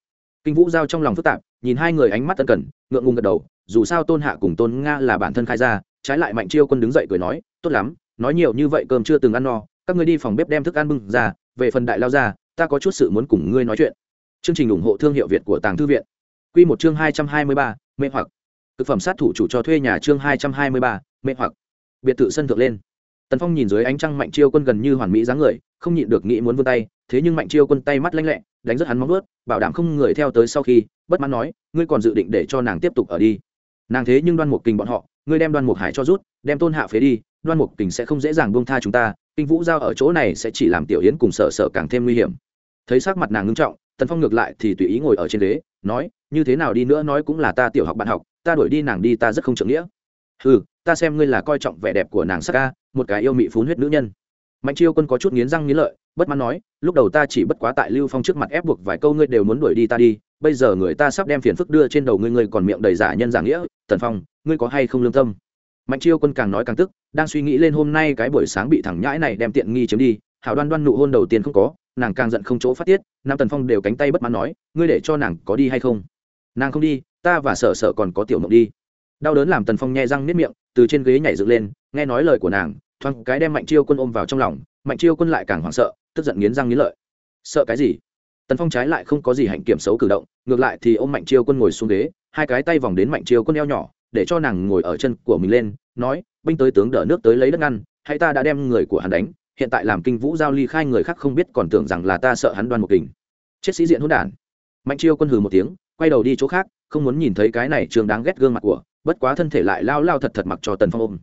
Kinh vũ giao trong lòng phức tạp, nhìn hai người ánh mắt tân cần, ngượng ngùng gật đầu, dù sao tôn hạ cùng tôn nga là bản thân khai ra, trái lại mạnh chiêu quân đứng dậy cười nói, tốt lắm, nói nhiều như vậy cơm chưa từng ăn no, các ngươi đi phòng bếp đem thức ăn bưng ra, về phần đại lao ra, ta có chút sự muốn cùng ngươi nói chuyện chương trình ủng hộ thương hiệu việt của tàng thư viện. Quy một chương hai trăm hai mươi ba mê hoặc. Thực phẩm sát thủ chủ cho thuê nhà chương hai trăm hai mươi ba mê hoặc. Biệt thự sân thượng lên. Tần phong nhìn dưới ánh trăng mạnh chiêu quân gần như hoàn mỹ dáng người không nhịn được nghĩ muốn vươn tay thế nhưng mạnh chiêu quân tay mắt lanh lẹ đánh rất hắn móng vuốt, bảo đảm không người theo tới sau khi bất mãn nói ngươi còn dự định để cho nàng tiếp tục ở đi? Nàng thế nhưng đoan mục kình bọn họ ngươi đem đoan mục hải cho rút đem tôn hạ phế đi đoan mục kình sẽ không dễ dàng buông tha chúng ta kinh vũ giao ở chỗ này sẽ chỉ làm tiểu yến cùng sợ sợ càng thêm nguy hiểm. Thấy sắc mặt nàng ngưng trọng tần phong ngược lại thì tùy ý ngồi ở trên ghế, nói, như thế nào đi nữa nói cũng là ta tiểu học bạn học, ta đuổi đi nàng đi ta rất không trưởng nghĩa. Ừ ta xem ngươi là coi trọng vẻ đẹp của nàng sắc ca một cái yêu mị phún huyết nữ nhân. Mạnh chiêu quân có chút nghiến răng nghiến lợi, bất mãn nói, lúc đầu ta chỉ bất quá tại lưu phong trước mặt ép buộc vài câu ngươi đều muốn đuổi đi ta đi, bây giờ người ta sắp đem phiền phức đưa trên đầu ngươi ngươi còn miệng đầy giả nhân giả nghĩa, tần phong, ngươi có hay không lương tâm? Mạnh chiêu quân càng nói càng tức, đang suy nghĩ lên hôm nay cái buổi sáng bị thằng nhãi này đem tiện nghi chiếm đi hảo đoan đoan nụ hôn đầu tiên không có nàng càng giận không chỗ phát tiết, nam tần phong đều cánh tay bất mãn nói, ngươi để cho nàng có đi hay không? Nàng không đi, ta và sợ sợ còn có tiểu mộng đi. Đau đớn làm tần phong nghe răng nếp miệng, từ trên ghế nhảy dựng lên, nghe nói lời của nàng, thoáng cái đem mạnh chiêu quân ôm vào trong lòng, mạnh chiêu quân lại càng hoảng sợ, tức giận nghiến răng nghiến lợi. Sợ cái gì? Tần phong trái lại không có gì hạnh kiểm xấu cử động, ngược lại thì ô m mạnh chiêu quân ngồi xuống ghế, hai cái tay vòng đến mạnh chiêu quân eo nhỏ, để cho nàng ngồi ở chân của mình lên, nói, binh tới tướng đỡ nước tới lấy đất ngăn hay ta đã đem người của hắn đánh hiện tại làm kinh vũ giao ly khai người khác không biết còn tưởng rằng là ta sợ hắn đoan một kình. Chết sĩ diện hỗn đản. Mạnh chiêu quân hừ một tiếng, quay đầu đi chỗ khác, không muốn nhìn thấy cái này trường đáng ghét gương mặt của, bất quá thân thể lại lao lao thật thật mặc cho tần phong ôm.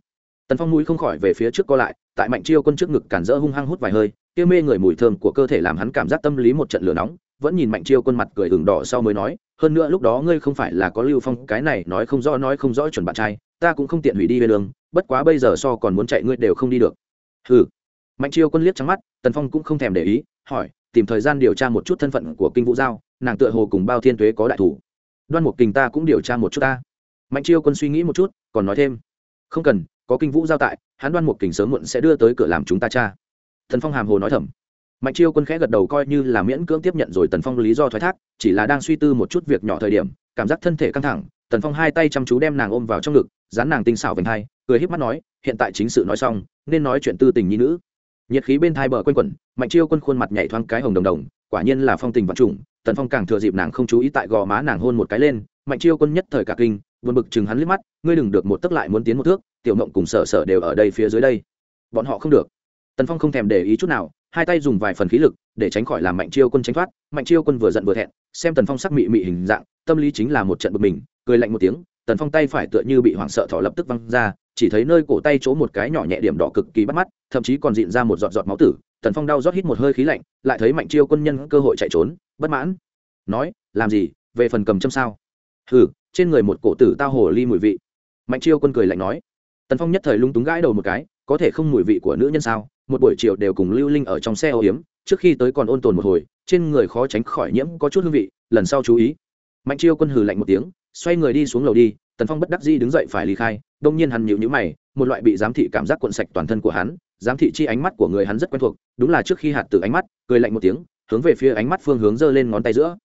Tần phong mũi không khỏi về phía trước co lại, tại mạnh chiêu quân trước ngực cản rỡ hung hăng hút vài hơi, kia mê người mùi thơm của cơ thể làm hắn cảm giác tâm lý một trận lửa nóng, vẫn nhìn mạnh chiêu quân mặt cười hừng đỏ sau mới nói, hơn nữa lúc đó ngươi không phải là có lưu phong, cái này nói không rõ, nói không rõ chuẩn bạn trai, ta cũng không tiện hủy đi về đường, bất quá bây giờ so còn muốn chạy ngươi đều không đi được. Hừ mạnh chiêu quân liếc trắng mắt, tần phong cũng không thèm để ý, hỏi, tìm thời gian điều tra một chút thân phận của kinh vũ giao, nàng tựa hồ cùng bao thiên tuế có đại thủ. Đoan một kình ta cũng điều tra một chút ta. Mạnh chiêu quân suy nghĩ một chút, còn nói thêm, không cần, có kinh vũ giao tại, hắn đoan một kình sớm muộn sẽ đưa tới cửa làm chúng ta cha thần phong hàm hồ nói thầm. Mạnh chiêu quân khẽ gật đầu coi như là miễn cưỡng tiếp nhận rồi tần phong lý do thoái thác, chỉ là đang suy tư một chút việc nhỏ thời điểm, cảm giác thân thể căng thẳng, tần phong hai tay chăm chú đem nàng ôm vào trong ngực, dán nàng tinh xảo vành hai, cười híp mắt nói, hiện tại chính sự nói xong, nên nói chuyện tư tình nhi nữ nhiệt khí bên thai bờ quanh quẩn, mạnh chiêu quân khuôn mặt nhảy thoáng cái hồng đồng đồng, quả nhiên là phong tình vật trùng, tần phong càng thừa dịp nàng không chú ý tại gò má nàng hôn một cái lên, mạnh chiêu quân nhất thời cả kinh vượt bực chừng hắn liếc mắt, ngươi đừng được một tấc lại muốn tiến một thước, tiểu mộng cùng sở sở đều ở đây phía dưới đây. Bọn họ không được. Tần phong không thèm để ý chút nào, hai tay dùng vài phần khí lực, để tránh khỏi làm mạnh chiêu quân tránh thoát, mạnh chiêu quân vừa giận vừa thẹn, xem tần phong sắc mị mị hình dạng, tâm lý chính là một trận bực mình, cười lạnh một tiếng, tần phong tay phải tựa như bị hoảng sợ thỏ lập tức văng ra chỉ thấy nơi cổ tay chỗ một cái nhỏ nhẹ điểm đỏ cực kỳ bắt mắt, thậm chí còn dịn ra một giọt giọt máu tử, tần phong đau rót hít một hơi khí lạnh, lại thấy mạnh chiêu quân nhân cơ hội chạy trốn, bất mãn. Nói, làm gì? Về phần cầm châm sao? Hừ, trên người một cổ tử tao hồ ly mùi vị. Mạnh chiêu quân cười lạnh nói. Tần phong nhất thời lung túng gãi đầu một cái, có thể không mùi vị của nữ nhân sao? Một buổi chiều đều cùng lưu linh ở trong xe ô hiếm trước khi tới còn ôn tồn một hồi, trên người khó tránh khỏi nhiễm có chút hương vị, lần sau chú ý. Mạnh chiêu quân hừ lạnh một tiếng, xoay người đi xuống lầu đi tần phong bất đắc dĩ đứng dậy phải ly khai, đông nhiên hắn nhịu nhữ mày, một loại bị giám thị cảm giác cuộn sạch toàn thân của hắn, giám thị chi ánh mắt của người hắn rất quen thuộc, đúng là trước khi hạt từ ánh mắt, cười lạnh một tiếng, hướng về phía ánh mắt phương hướng giơ lên ngón tay giữa.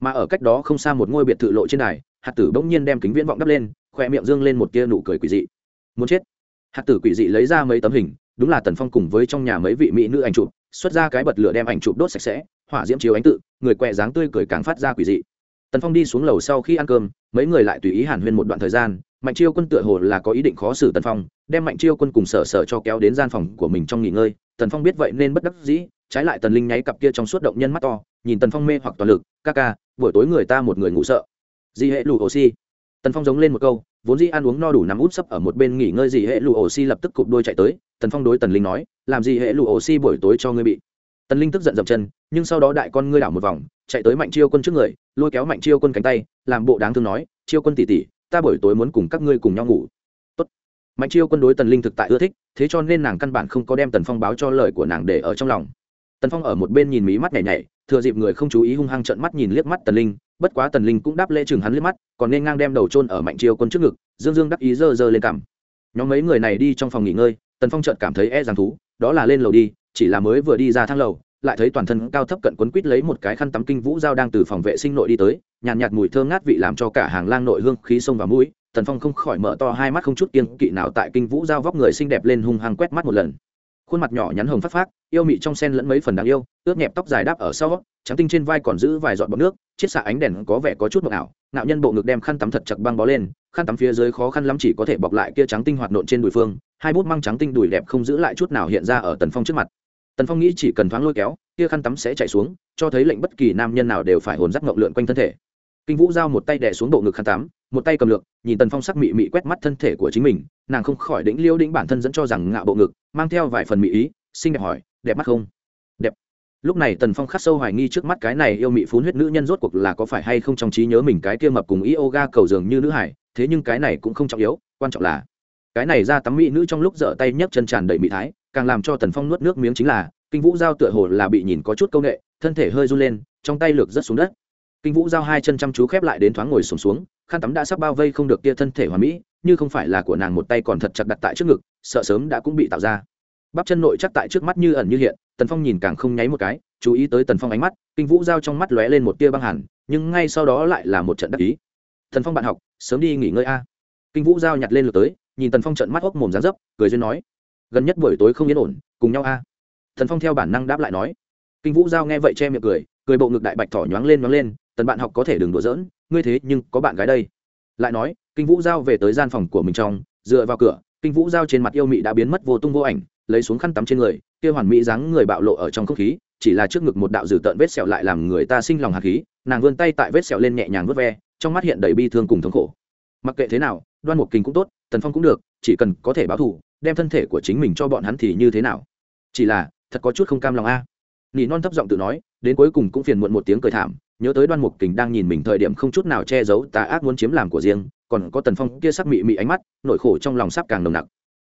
Mà ở cách đó không xa một ngôi biệt thự lộ trên đài, hạt tử bỗng nhiên đem kính viễn vọng đắp lên khoe miệng dương lên một tia nụ cười quỷ dị. Muốn chết. Hạt tử quỷ dị lấy ra mấy tấm hình, đúng là tần phong cùng với trong nhà mấy vị mỹ nữ ảnh chụp, xuất ra cái bật lửa đem ảnh chụp đốt sạch sẽ, hỏa diễm chiếu ánh tự, người quẹ dáng tươi cười càng phát ra quỷ dị tần phong đi xuống lầu sau khi ăn cơm, mấy người lại tùy ý hàn huyên một đoạn thời gian, mạnh chiêu quân tựa hồ là có ý định khó xử tần phong, đem mạnh chiêu quân cùng sở sở cho kéo đến gian phòng của mình trong nghỉ ngơi. Tần phong biết vậy nên bất đắc dĩ, trái lại tần linh nháy cặp kia trong suốt động nhân mắt to, nhìn tần phong mê hoặc toàn lực, ca ca, buổi tối người ta một người ngủ sợ. Di hệ lụ oxy tần phong giống lên một câu, vốn di ăn uống no đủ nằm út sấp ở một bên nghỉ ngơi dị hệ lụ oxy lập tức cụp đôi chạy tới. Tần phong đối tần linh nói, làm gì hệ lụ oxy buổi tối cho ngươi bị? Tần linh tức giận dậm chân, nhưng sau đó đại con ngươi đảo một vòng, chạy tới mạnh chiêu quân trước người lôi kéo mạnh chiêu quân cánh tay, làm bộ đáng thương nói, chiêu quân tỉ tỉ ta buổi tối muốn cùng các ngươi cùng nhau ngủ. Tốt. mạnh chiêu quân đối tần linh thực tại ưa thích, thế cho nên nàng căn bản không có đem tần phong báo cho lời của nàng để ở trong lòng. Tần phong ở một bên nhìn mí mắt nhảy nhảy, thừa dịp người không chú ý hung hăng trợn mắt nhìn liếc mắt tần linh, bất quá tần linh cũng đáp lễ chừng hắn liếc mắt, còn nên ngang đem đầu trôn ở mạnh chiêu quân trước ngực, dương dương đắc ý dơ dơ lên cằm. Nhóm mấy người này đi trong phòng nghỉ ngơi, tần phong trợn cảm thấy e rằng thú, đó là lên lầu đi, chỉ là mới vừa đi ra thang lầu lại thấy toàn thân cao thấp cận quấn quít lấy một cái khăn tắm kinh vũ dao đang từ phòng vệ sinh nội đi tới nhàn nhạt, nhạt mùi thơm ngát vị làm cho cả hàng lang nội hương khí sông vào mũi tần phong không khỏi mở to hai mắt không chút kiên kỵ nào tại kinh vũ dao vóc người xinh đẹp lên hung hăng quét mắt một lần. Khuôn mặt nhỏ nhắn hồng phát phát yêu mị trong sen lẫn mấy phần đáng yêu ướt nhẹp tóc dài đáp ở sau trắng tinh trên vai còn giữ vài giọt bọt nước chiết xạ ánh đèn có vẻ có chút mộng ảo nạo nhân bộ ngực đem khăn tắm thật chặt băng bó lên khăn tắm phía dưới khó khăn lắm chỉ có thể bọc lại kia trắng tinh hoạt nộn trên đùi phương hai bút măng trắng tinh đùi đẹp không giữ lại chút nào hiện ra ở tần phong trước mặt tần phong nghĩ chỉ cần thoáng lôi kéo, kia khăn tắm sẽ chạy xuống, cho thấy lệnh bất kỳ nam nhân nào đều phải hồn dắt ngộng lượn quanh thân thể. Kinh vũ giao một tay đè xuống bộ ngực khăn tắm, một tay cầm lược, nhìn tần phong sắc mị mị quét mắt thân thể của chính mình, nàng không khỏi đĩnh liêu đĩnh bản thân dẫn cho rằng ngạo bộ ngực, mang theo vài phần mị ý, xinh đẹp hỏi, đẹp mắt không? Đẹp. Lúc này tần phong khắc sâu hoài nghi trước mắt cái này yêu mị phun huyết nữ nhân rốt cuộc là có phải hay không trong trí nhớ mình cái kia mập cùng yoga cầu dường như nữ hải, thế nhưng cái này cũng không trọng yếu, quan trọng là cái này ra tắm mỹ nữ trong lúc dở tay nhấc chân tràn đầy mỹ thái càng làm cho tần phong nuốt nước miếng chính là kinh vũ giao tựa hồ là bị nhìn có chút c â u n ệ thân thể hơi run lên trong tay lược rất xuống đất. Kinh vũ giao hai chân chăm chú khép lại đến thoáng ngồi sùng xuống, xuống khăn tắm đã sắp bao vây không được tia thân thể hoàn mỹ như không phải là của nàng một tay còn thật chặt đặt tại trước ngực sợ sớm đã cũng bị tạo ra. Bắp chân nội chắc tại trước mắt như ẩn như hiện tần phong nhìn càng không nháy một cái chú ý tới tần phong ánh mắt kinh vũ giao trong mắt lóe lên một tia băng hẳn nhưng ngay sau đó lại là một trận đắc ý. Tần phong bạn học sớm đi nghỉ ngơi a. Kinh vũ giao nhặt lên lượt tới nhìn tần phong trận mắt hốc mồm dán dấp cười duyên nói gần nhất buổi tối không yên ổn, cùng nhau a. Thần phong theo bản năng đáp lại nói. Kinh vũ giao nghe vậy che miệng cười cười bộ ngực đại bạch thỏ nhoáng lên nhoáng lên, tần bạn học có thể đừng đùa giỡn, ngươi thế nhưng có bạn gái đây. Lại nói, kinh vũ giao về tới gian phòng của mình trong, dựa vào cửa, kinh vũ giao trên mặt yêu mị đã biến mất vô tung vô ảnh, lấy xuống khăn tắm trên người, kia hoàn mỹ dáng người bạo lộ ở trong không khí, chỉ là trước ngực một đạo dử tợn vết sẹo lại làm người ta sinh lòng hạt khí, nàng vươn tay tại vết sẹo lên nhẹ nhàng vớt ve, trong mắt hiện đầy bi thương cùng thống khổ. Mặc kệ thế nào, đoan mục kinh cũng tốt tần phong cũng được, chỉ cần có thể báo thù, đem thân thể của chính mình cho bọn hắn thì như thế nào? Chỉ là, thật có chút không cam lòng a. Nỉ non thấp giọng tự nói, đến cuối cùng cũng phiền muộn một tiếng cười thảm, nhớ tới đoan mục kình đang nhìn mình thời điểm không chút nào che giấu tà ác muốn chiếm làm của riêng, còn có tần phong kia sắc mị mị ánh mắt, nỗi khổ trong lòng sắp càng nồng nặc.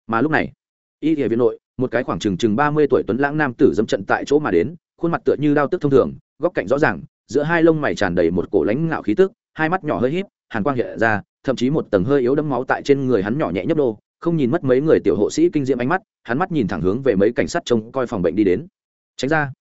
Mà lúc này, y địa viện nội, một cái khoảng chừng chừng ba mươi tuổi tuấn lãng nam tử dâm trận tại chỗ mà đến, khuôn mặt tựa như đao tức thông thường, góc cạnh rõ ràng, giữa hai lông mày tràn đầy một cổ lãnh ngạo khí tức, hai mắt nhỏ hơi híp, hàn quang hiện ra thậm chí một tầng hơi yếu đẫm máu tại trên người hắn nhỏ nhẹ nhấp đô, không nhìn mất mấy người tiểu hộ sĩ kinh diễm ánh mắt, hắn mắt nhìn thẳng hướng về mấy cảnh sát trông coi phòng bệnh đi đến. Tránh ra.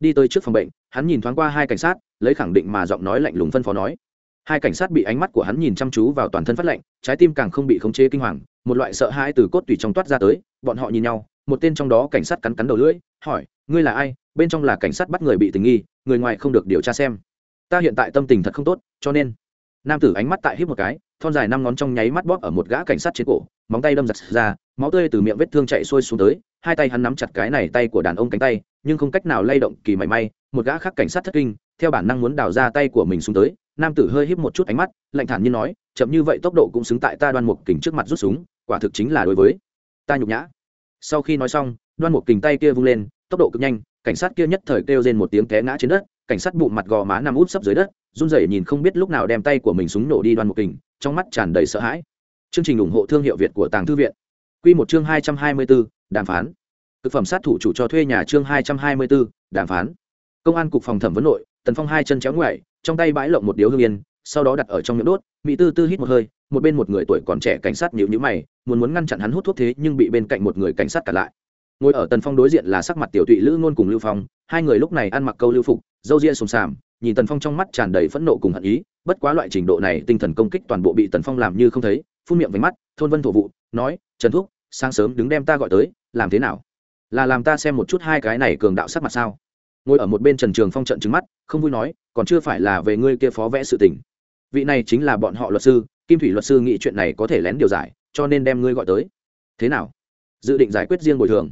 Đi tới trước phòng bệnh, hắn nhìn thoáng qua hai cảnh sát, lấy khẳng định mà giọng nói lạnh lùng phân phó nói. Hai cảnh sát bị ánh mắt của hắn nhìn chăm chú vào toàn thân phát lạnh, trái tim càng không bị khống chế kinh hoàng, một loại sợ hãi từ cốt tủy trong toát ra tới, bọn họ nhìn nhau, một tên trong đó cảnh sát cắn cắn đầu lưỡi, hỏi, ngươi là ai? Bên trong là cảnh sát bắt người bị tình nghi, người ngoài không được điều tra xem. Ta hiện tại tâm tình thật không tốt, cho nên. Nam tử ánh mắt tại hít một cái thon dài năm ngón trong nháy mắt bóp ở một gã cảnh sát trên cổ, móng tay đâm giật ra, máu tươi từ miệng vết thương chạy xuôi xuống tới, hai tay hắn nắm chặt cái này tay của đàn ông cánh tay, nhưng không cách nào lay động kỳ mảy may, một gã khác cảnh sát thất kinh, theo bản năng muốn đào ra tay của mình xuống tới, nam tử hơi híp một chút ánh mắt, lạnh thản như nói, chậm như vậy tốc độ cũng xứng tại ta đoan mục kình trước mặt rút súng, quả thực chính là đối với ta nhục nhã. Sau khi nói xong, đoan mục kình tay kia vung lên, tốc độ cực nhanh, cảnh sát kia nhất thời kêu lên một tiếng té ngã trên đất cảnh sát bụng mặt gò má nằm úp sấp dưới đất, run rẩy nhìn không biết lúc nào đem tay của mình súng nổ đi đoan một kình, trong mắt tràn đầy sợ hãi. Chương trình ủng hộ thương hiệu việt của tàng thư viện. Quy một chương hai trăm hai mươi bốn đàm phán. Thực phẩm sát thủ chủ cho thuê nhà chương hai trăm hai mươi bốn đàm phán. Công an cục phòng thẩm vấn nội, tần phong hai chân chéo ngoại, trong tay bãi lộng một điếu hương yên, sau đó đặt ở trong miệng đốt, mỹ tư tư hít một hơi, một bên một người tuổi còn trẻ cảnh sát nhịu nhữ mày, muốn muốn ngăn chặn hắn hút thuốc thế nhưng bị bên cạnh một người cảnh sát cản lại ngồi ở tần phong đối diện là sắc mặt tiểu tụy lữ ngôn cùng lưu phong, hai người lúc này ăn mặc câu lưu phục dâu ria sùng sàm, nhìn tần phong trong mắt tràn đầy phẫn nộ cùng hận ý, bất quá loại trình độ này tinh thần công kích toàn bộ bị tần phong làm như không thấy, phun miệng váy mắt, thôn vân thổ vụ, nói, trần thúc, sáng sớm đứng đem ta gọi tới, làm thế nào? Là làm ta xem một chút hai cái này cường đạo sắc mặt sao? Ngồi ở một bên trần trường phong trận trứng mắt, không vui nói, còn chưa phải là về ngươi kia phó vẽ sự tình. Vị này chính là bọn họ luật sư, kim thủy luật sư nghĩ chuyện này có thể lén điều giải, cho nên đem ngươi gọi tới. Thế nào? Dự định giải quyết riêng bồi thường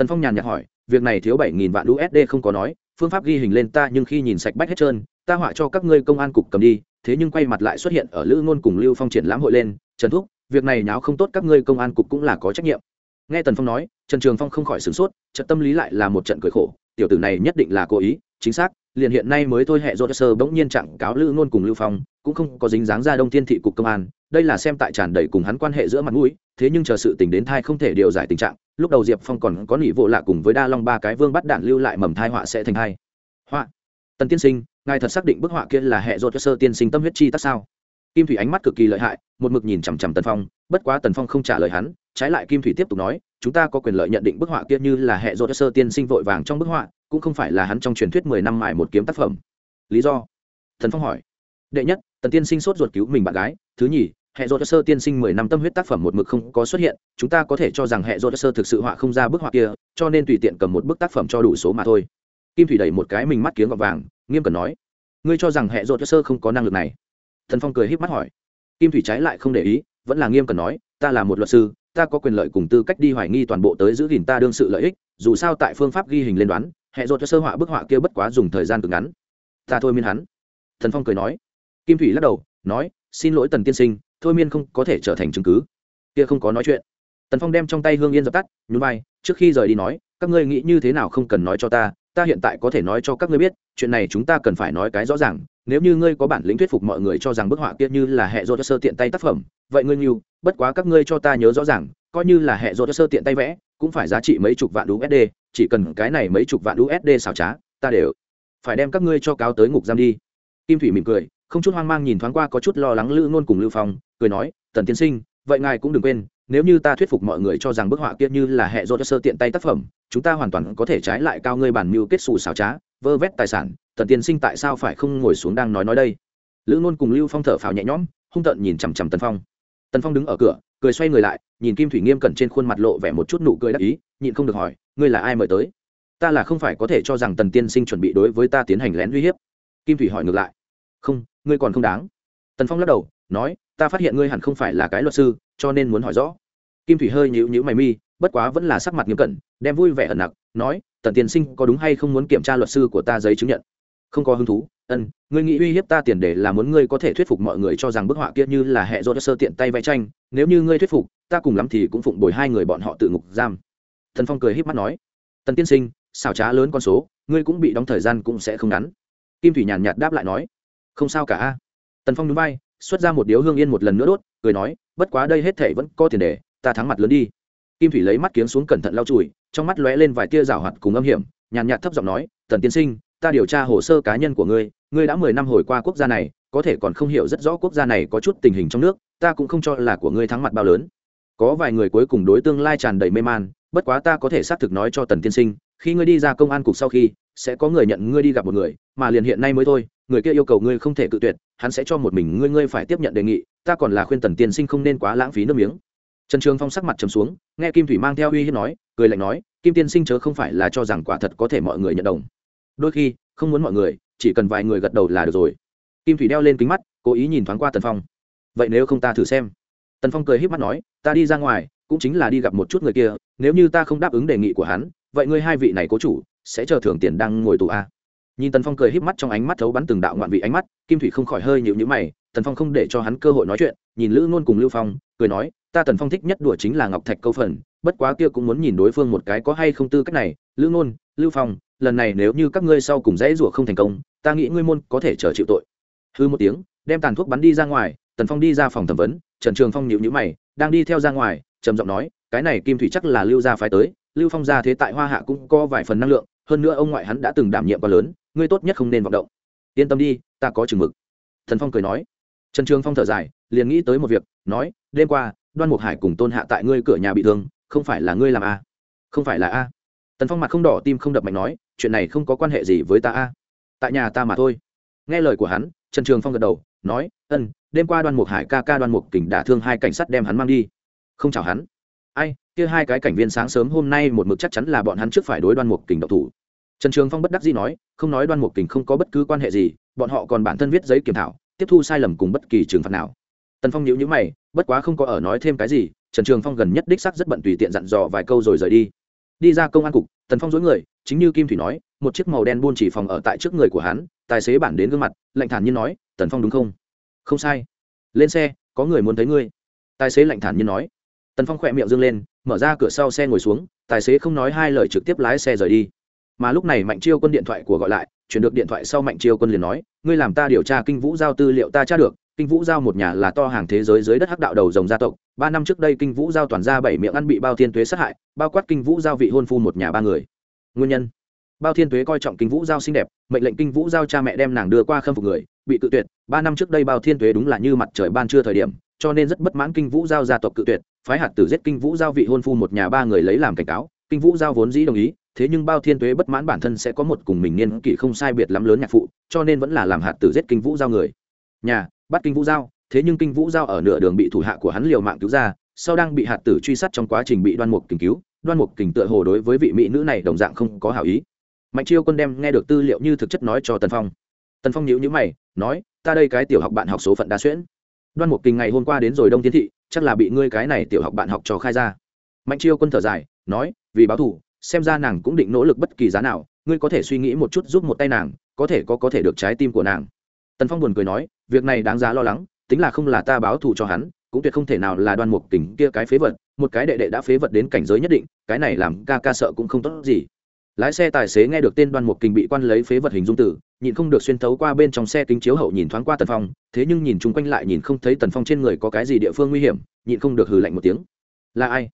tần phong nhàn nhạt hỏi, việc này thiếu bảy nghìn vạn usd không có nói, phương pháp ghi hình lên ta nhưng khi nhìn sạch bách hết trơn, ta họa cho các ngươi công an cục cầm đi, thế nhưng quay mặt lại xuất hiện ở lữ ngôn cùng lưu phong triển lãm hội lên, trần thúc, việc này nháo không tốt các ngươi công an cục cũng là có trách nhiệm. Nghe tần phong nói, trần trường phong không khỏi sửng sốt trận tâm lý lại là một trận cười khổ, tiểu tử này nhất định là cố ý, chính xác liền hiện nay mới thôi hệ dô sơ bỗng nhiên trạng cáo lữ ngôn cùng lưu phong, cũng không có dính dáng ra đông thiên thị cục công an, đây là xem tại tràn đầy cùng hắn quan hệ giữa mặt mũi, thế nhưng chờ sự tình đến thai không thể điều giải tình trạng, lúc đầu diệp phong còn có nỉ vụ lạ cùng với đa long ba cái vương bắt đạn lưu lại mầm thai họa sẽ thành hai. Họa. Tần tiên sinh, ngài thật xác định bức họa kia là hệ dô sơ tiên sinh tâm huyết chi tác sao? Kim thủy ánh mắt cực kỳ lợi hại, một mực nhìn chằm chằm tần phong, bất quá tần phong không trả lời hắn, trái lại kim thủy tiếp tục nói, chúng ta có quyền lợi nhận định bức họa kia như là hệ dô sơ tiên sinh vội vàng trong bức họa cũng không phải là hắn trong truyền thuyết mười năm mài một kiếm tác phẩm. Lý do? Thần phong hỏi. Đệ nhất, tần tiên sinh sốt ruột cứu mình bạn gái. Thứ nhì, hệ dô sơ tiên sinh mười năm tâm huyết tác phẩm một mực không có xuất hiện. Chúng ta có thể cho rằng hệ dô sơ thực sự họa không ra bức họa kia, cho nên tùy tiện cầm một bức tác phẩm cho đủ số mà thôi. Kim thủy đẩy một cái mình mắt kiếng gọt vàng, nghiêm cẩn nói. Ngươi cho rằng hệ dô sơ không có năng lực này? Thần phong cười híp mắt hỏi. Kim thủy trái lại không để ý, vẫn là nghiêm cẩn nói, ta là một luật sư, ta có quyền lợi cùng tư cách đi hoài nghi toàn bộ tới giữ gìn ta đương sự lợi ích, dù sao tại phương pháp ghi hình lên đoán hệ dột cho sơ họa bức họa kia bất quá dùng thời gian cực ngắn. Ta thôi miên hắn. Thần phong cười nói. Kim thủy lắc đầu, nói, xin lỗi tần tiên sinh, thôi miên không có thể trở thành chứng cứ. Kia không có nói chuyện. Tần phong đem trong tay hương yên dập tắt, nhún vai, trước khi rời đi nói, các ngươi nghĩ như thế nào không cần nói cho ta ta hiện tại có thể nói cho các ngươi biết, chuyện này chúng ta cần phải nói cái rõ ràng. Nếu như ngươi có bản lĩnh thuyết phục mọi người cho rằng bức họa kia như là hệ dô cho sơ tiện tay tác phẩm, vậy ngươi như bất quá các ngươi cho ta nhớ rõ ràng, coi như là hệ dô cho sơ tiện tay vẽ, cũng phải giá trị mấy chục vạn usd chỉ cần cái này mấy chục vạn usd xào trá, ta đều phải đem các ngươi cho cáo tới ngục giam đi. Kim thủy mỉm cười, không chút hoang mang nhìn thoáng qua có chút lo lắng lữ ngôn cùng lưu phong, cười nói, tần tiên sinh, vậy ngài cũng đừng quên, nếu như ta thuyết phục mọi người cho rằng bức họa kia như là hệ do cho sơ tiện tay tác phẩm, chúng ta hoàn toàn có thể trái lại cao ngươi bản mưu kết xù xào trá, vơ vét tài sản, tần tiên sinh tại sao phải không ngồi xuống đang nói nói đây? Lữ ngôn cùng lưu phong thở phào nhẹ nhõm, hung tợn nhìn chằm chằm tần phong. Tần phong đứng ở cửa cười xoay người lại, nhìn kim thủy nghiêm cẩn trên khuôn mặt lộ vẻ một chút nụ cười đắc ý, nhịn không được hỏi, ngươi là ai mời tới? Ta là không phải có thể cho rằng tần tiên sinh chuẩn bị đối với ta tiến hành lén uy hiếp. Kim thủy hỏi ngược lại, không, ngươi còn không đáng. Tần phong lắc đầu, nói, ta phát hiện ngươi hẳn không phải là cái luật sư, cho nên muốn hỏi rõ. Kim thủy hơi nhịu nhíu mày mi, bất quá vẫn là sắc mặt nghiêm cẩn, đem vui vẻ ẩn nặc, nói, tần tiên sinh có đúng hay không muốn kiểm tra luật sư của ta giấy chứng nhận? Không có hứng thú ân, ngươi nghĩ uy hiếp ta tiền để là muốn ngươi có thể thuyết phục mọi người cho rằng bức họa kia như là hệ do sơ tiện tay vẽ tranh. Nếu như ngươi thuyết phục, ta cùng lắm thì cũng phụng bồi hai người bọn họ tự ngục giam. Thần phong cười h í p mắt nói, tần tiên sinh, xảo trá lớn con số, ngươi cũng bị đóng thời gian cũng sẽ không ngắn. Kim thủy nhàn nhạt đáp lại nói, không sao cả a. Tần phong núi bay xuất ra một điếu hương yên một lần nữa đốt, cười nói, bất quá đây hết thể vẫn có tiền đề ta thắng mặt lớn đi. Kim thủy lấy mắt kiếm xuống cẩn thận lau chùi, trong mắt lóe lên vài tia rào hoạt cùng âm hiểm, nhàn nhạt thấp giọng nói, tần tiên sinh ta điều tra hồ sơ cá nhân của ngươi ngươi đã mười năm hồi qua quốc gia này, có thể còn không hiểu rất rõ quốc gia này có chút tình hình trong nước, ta cũng không cho là của ngươi thắng mặt bao lớn. Có vài người cuối cùng đối tương lai tràn đầy mê man, bất quá ta có thể xác thực nói cho tần tiên sinh, khi ngươi đi ra công an cục sau khi, sẽ có người nhận ngươi đi gặp một người, mà liền hiện nay mới thôi, người kia yêu cầu ngươi không thể cự tuyệt, hắn sẽ cho một mình ngươi ngươi phải tiếp nhận đề nghị, ta còn là khuyên tần tiên sinh không nên quá lãng phí nước miếng. Trần trường phong sắc mặt trầm xuống, nghe kim thủy mang theo uy hiếp nói, cười lạnh nói, kim tiên sinh chớ không phải là cho rằng quả thật có thể mọi người nhận đồng đôi khi, không muốn mọi người, chỉ cần vài người gật đầu là được rồi. Kim thủy đeo lên kính mắt, cố ý nhìn thoáng qua tần phong. Vậy nếu không ta thử xem. Tần phong cười h í p mắt nói, ta đi ra ngoài, cũng chính là đi gặp một chút người kia, nếu như ta không đáp ứng đề nghị của hắn, vậy ngươi hai vị này cố chủ, sẽ chờ thưởng tiền đang ngồi tù a. Nhìn tần phong cười híp mắt trong ánh mắt thấu bắn từng đạo ngoạn vị ánh mắt, kim thủy không khỏi hơi nhịu nhữ mày, tần phong không để cho hắn cơ hội nói chuyện, nhìn lữ ngôn cùng lưu phong, cười nói, ta tần phong thích nhất đùa chính là ngọc thạch câu phần, bất quá kia cũng muốn nhìn đối phương một cái có hay không tư cách này. Lữ ngôn, lưu phong lần này nếu như các ngươi sau cùng dãy rủa không thành công, ta nghĩ ngươi môn có thể chờ chịu tội. Hư một tiếng, đem tàn thuốc bắn đi ra ngoài, tần phong đi ra phòng thẩm vấn, trần trường phong nhịu nhữ mày, đang đi theo ra ngoài, trầm giọng nói, cái này kim thủy chắc là lưu gia phái tới, lưu phong gia thế tại hoa hạ cũng có vài phần năng lượng, hơn nữa ông ngoại hắn đã từng đảm nhiệm quá lớn, ngươi tốt nhất không nên vọng động. Yên tâm đi, ta có chừng mực. Thần phong cười nói. Trần trường phong thở dài, liền nghĩ tới một việc, nói, đêm qua, đoan mục hải cùng tôn hạ tại ngươi cửa nhà bị thương, không phải là ngươi làm a không phải là a? Tần phong mặt không đỏ, tim không đập mạnh nói chuyện này không có quan hệ gì với ta a. Tại nhà ta mà thôi. Nghe lời của hắn, trần trường phong gật đầu, nói, ân, đêm qua đoan mục hải ca ca đoan mục kình đả thương hai cảnh sát đem hắn mang đi. Không chào hắn. Ai, kia hai cái cảnh viên sáng sớm hôm nay một mực chắc chắn là bọn hắn trước phải đối đoan mục kình độc thủ. Trần trường phong bất đắc dĩ nói, không nói đoan mục kình không có bất cứ quan hệ gì, bọn họ còn bản thân viết giấy kiểm thảo, tiếp thu sai lầm cùng bất kỳ trừng phạt nào. Tần phong nhíu nhíu mày, bất quá không có ở nói thêm cái gì, trần trường phong gần nhất đích sắc rất bận tùy tiện dặn dò vài câu rồi rời đi. Đi ra công an cục tần phong dối người, chính như kim thủy nói, một chiếc màu đen buôn chỉ phòng ở tại trước người của hắn, tài xế bản đến gương mặt, lạnh thản nhiên nói, tần phong đúng không? Không sai. Lên xe, có người muốn thấy ngươi. Tài xế lạnh thản nhiên nói. Tần phong khỏe miệng dâng lên, mở ra cửa sau xe ngồi xuống, tài xế không nói hai lời trực tiếp lái xe rời đi. Mà lúc này mạnh chiêu quân điện thoại của gọi lại, chuyển được điện thoại sau mạnh chiêu quân liền nói, ngươi làm ta điều tra kinh vũ giao tư liệu ta tra được kinh vũ giao một nhà là to hàng thế giới dưới đất hắc đạo đầu dòng gia tộc. Ba năm trước đây kinh vũ giao toàn ra bảy miệng ăn bị bao thiên tuế sát hại, bao quát kinh vũ giao vị hôn phu một nhà ba người. Nguyên nhân? Bao thiên tuế coi trọng kinh vũ giao xinh đẹp, mệnh lệnh kinh vũ giao cha mẹ đem nàng đưa qua khâm phục người, bị cự tuyệt. Ba năm trước đây bao thiên tuế đúng là như mặt trời ban trưa thời điểm, cho nên rất bất mãn kinh vũ giao gia tộc cự tuyệt, phái hạt tử giết kinh vũ giao vị hôn phu một nhà ba người lấy làm cảnh cáo. Kinh vũ giao vốn dĩ đồng ý, thế nhưng bao thiên tuế bất mãn bản thân sẽ có một cùng mình niên kỷ không sai biệt lắm lớn nhạc phụ, cho nên vẫn là làm hạt tử giết kinh vũ giao người. Nhà bắt kinh vũ giao, thế nhưng kinh vũ giao ở nửa đường bị thủ hạ của hắn liều mạng cứu ra, sau đang bị hạt tử truy sát trong quá trình bị đoan mục kình cứu, đoan mục kình tựa hồ đối với vị mỹ nữ này đồng dạng không có hảo ý. Mạnh chiêu quân đem nghe được tư liệu như thực chất nói cho tần phong. Tần phong nhíu nhíu mày, nói, ta đây cái tiểu học bạn học số phận đa xuyễn. Đoan mục kình ngày hôm qua đến rồi đông tiến thị, chắc là bị ngươi cái này tiểu học bạn học cho khai ra. Mạnh chiêu quân thở dài, nói, vì báo thù, xem ra nàng cũng định nỗ lực bất kỳ giá nào, ngươi có thể suy nghĩ một chút giúp một tay nàng, có thể có có thể được trái tim của nàng tần phong buồn cười nói, việc này đáng giá lo lắng, tính là không là ta báo thù cho hắn, cũng tuyệt không thể nào là đoan mục kình kia cái phế vật, một cái đệ đệ đã phế vật đến cảnh giới nhất định, cái này làm ca ca sợ cũng không tốt gì. Lái xe tài xế nghe được tên đoan mục kình bị quan lấy phế vật hình dung tử, nhịn không được xuyên thấu qua bên trong xe kính chiếu hậu nhìn thoáng qua tần phong, thế nhưng nhìn chung quanh lại nhìn không thấy tần phong trên người có cái gì địa phương nguy hiểm, nhịn không được hừ lạnh một tiếng. Là ai?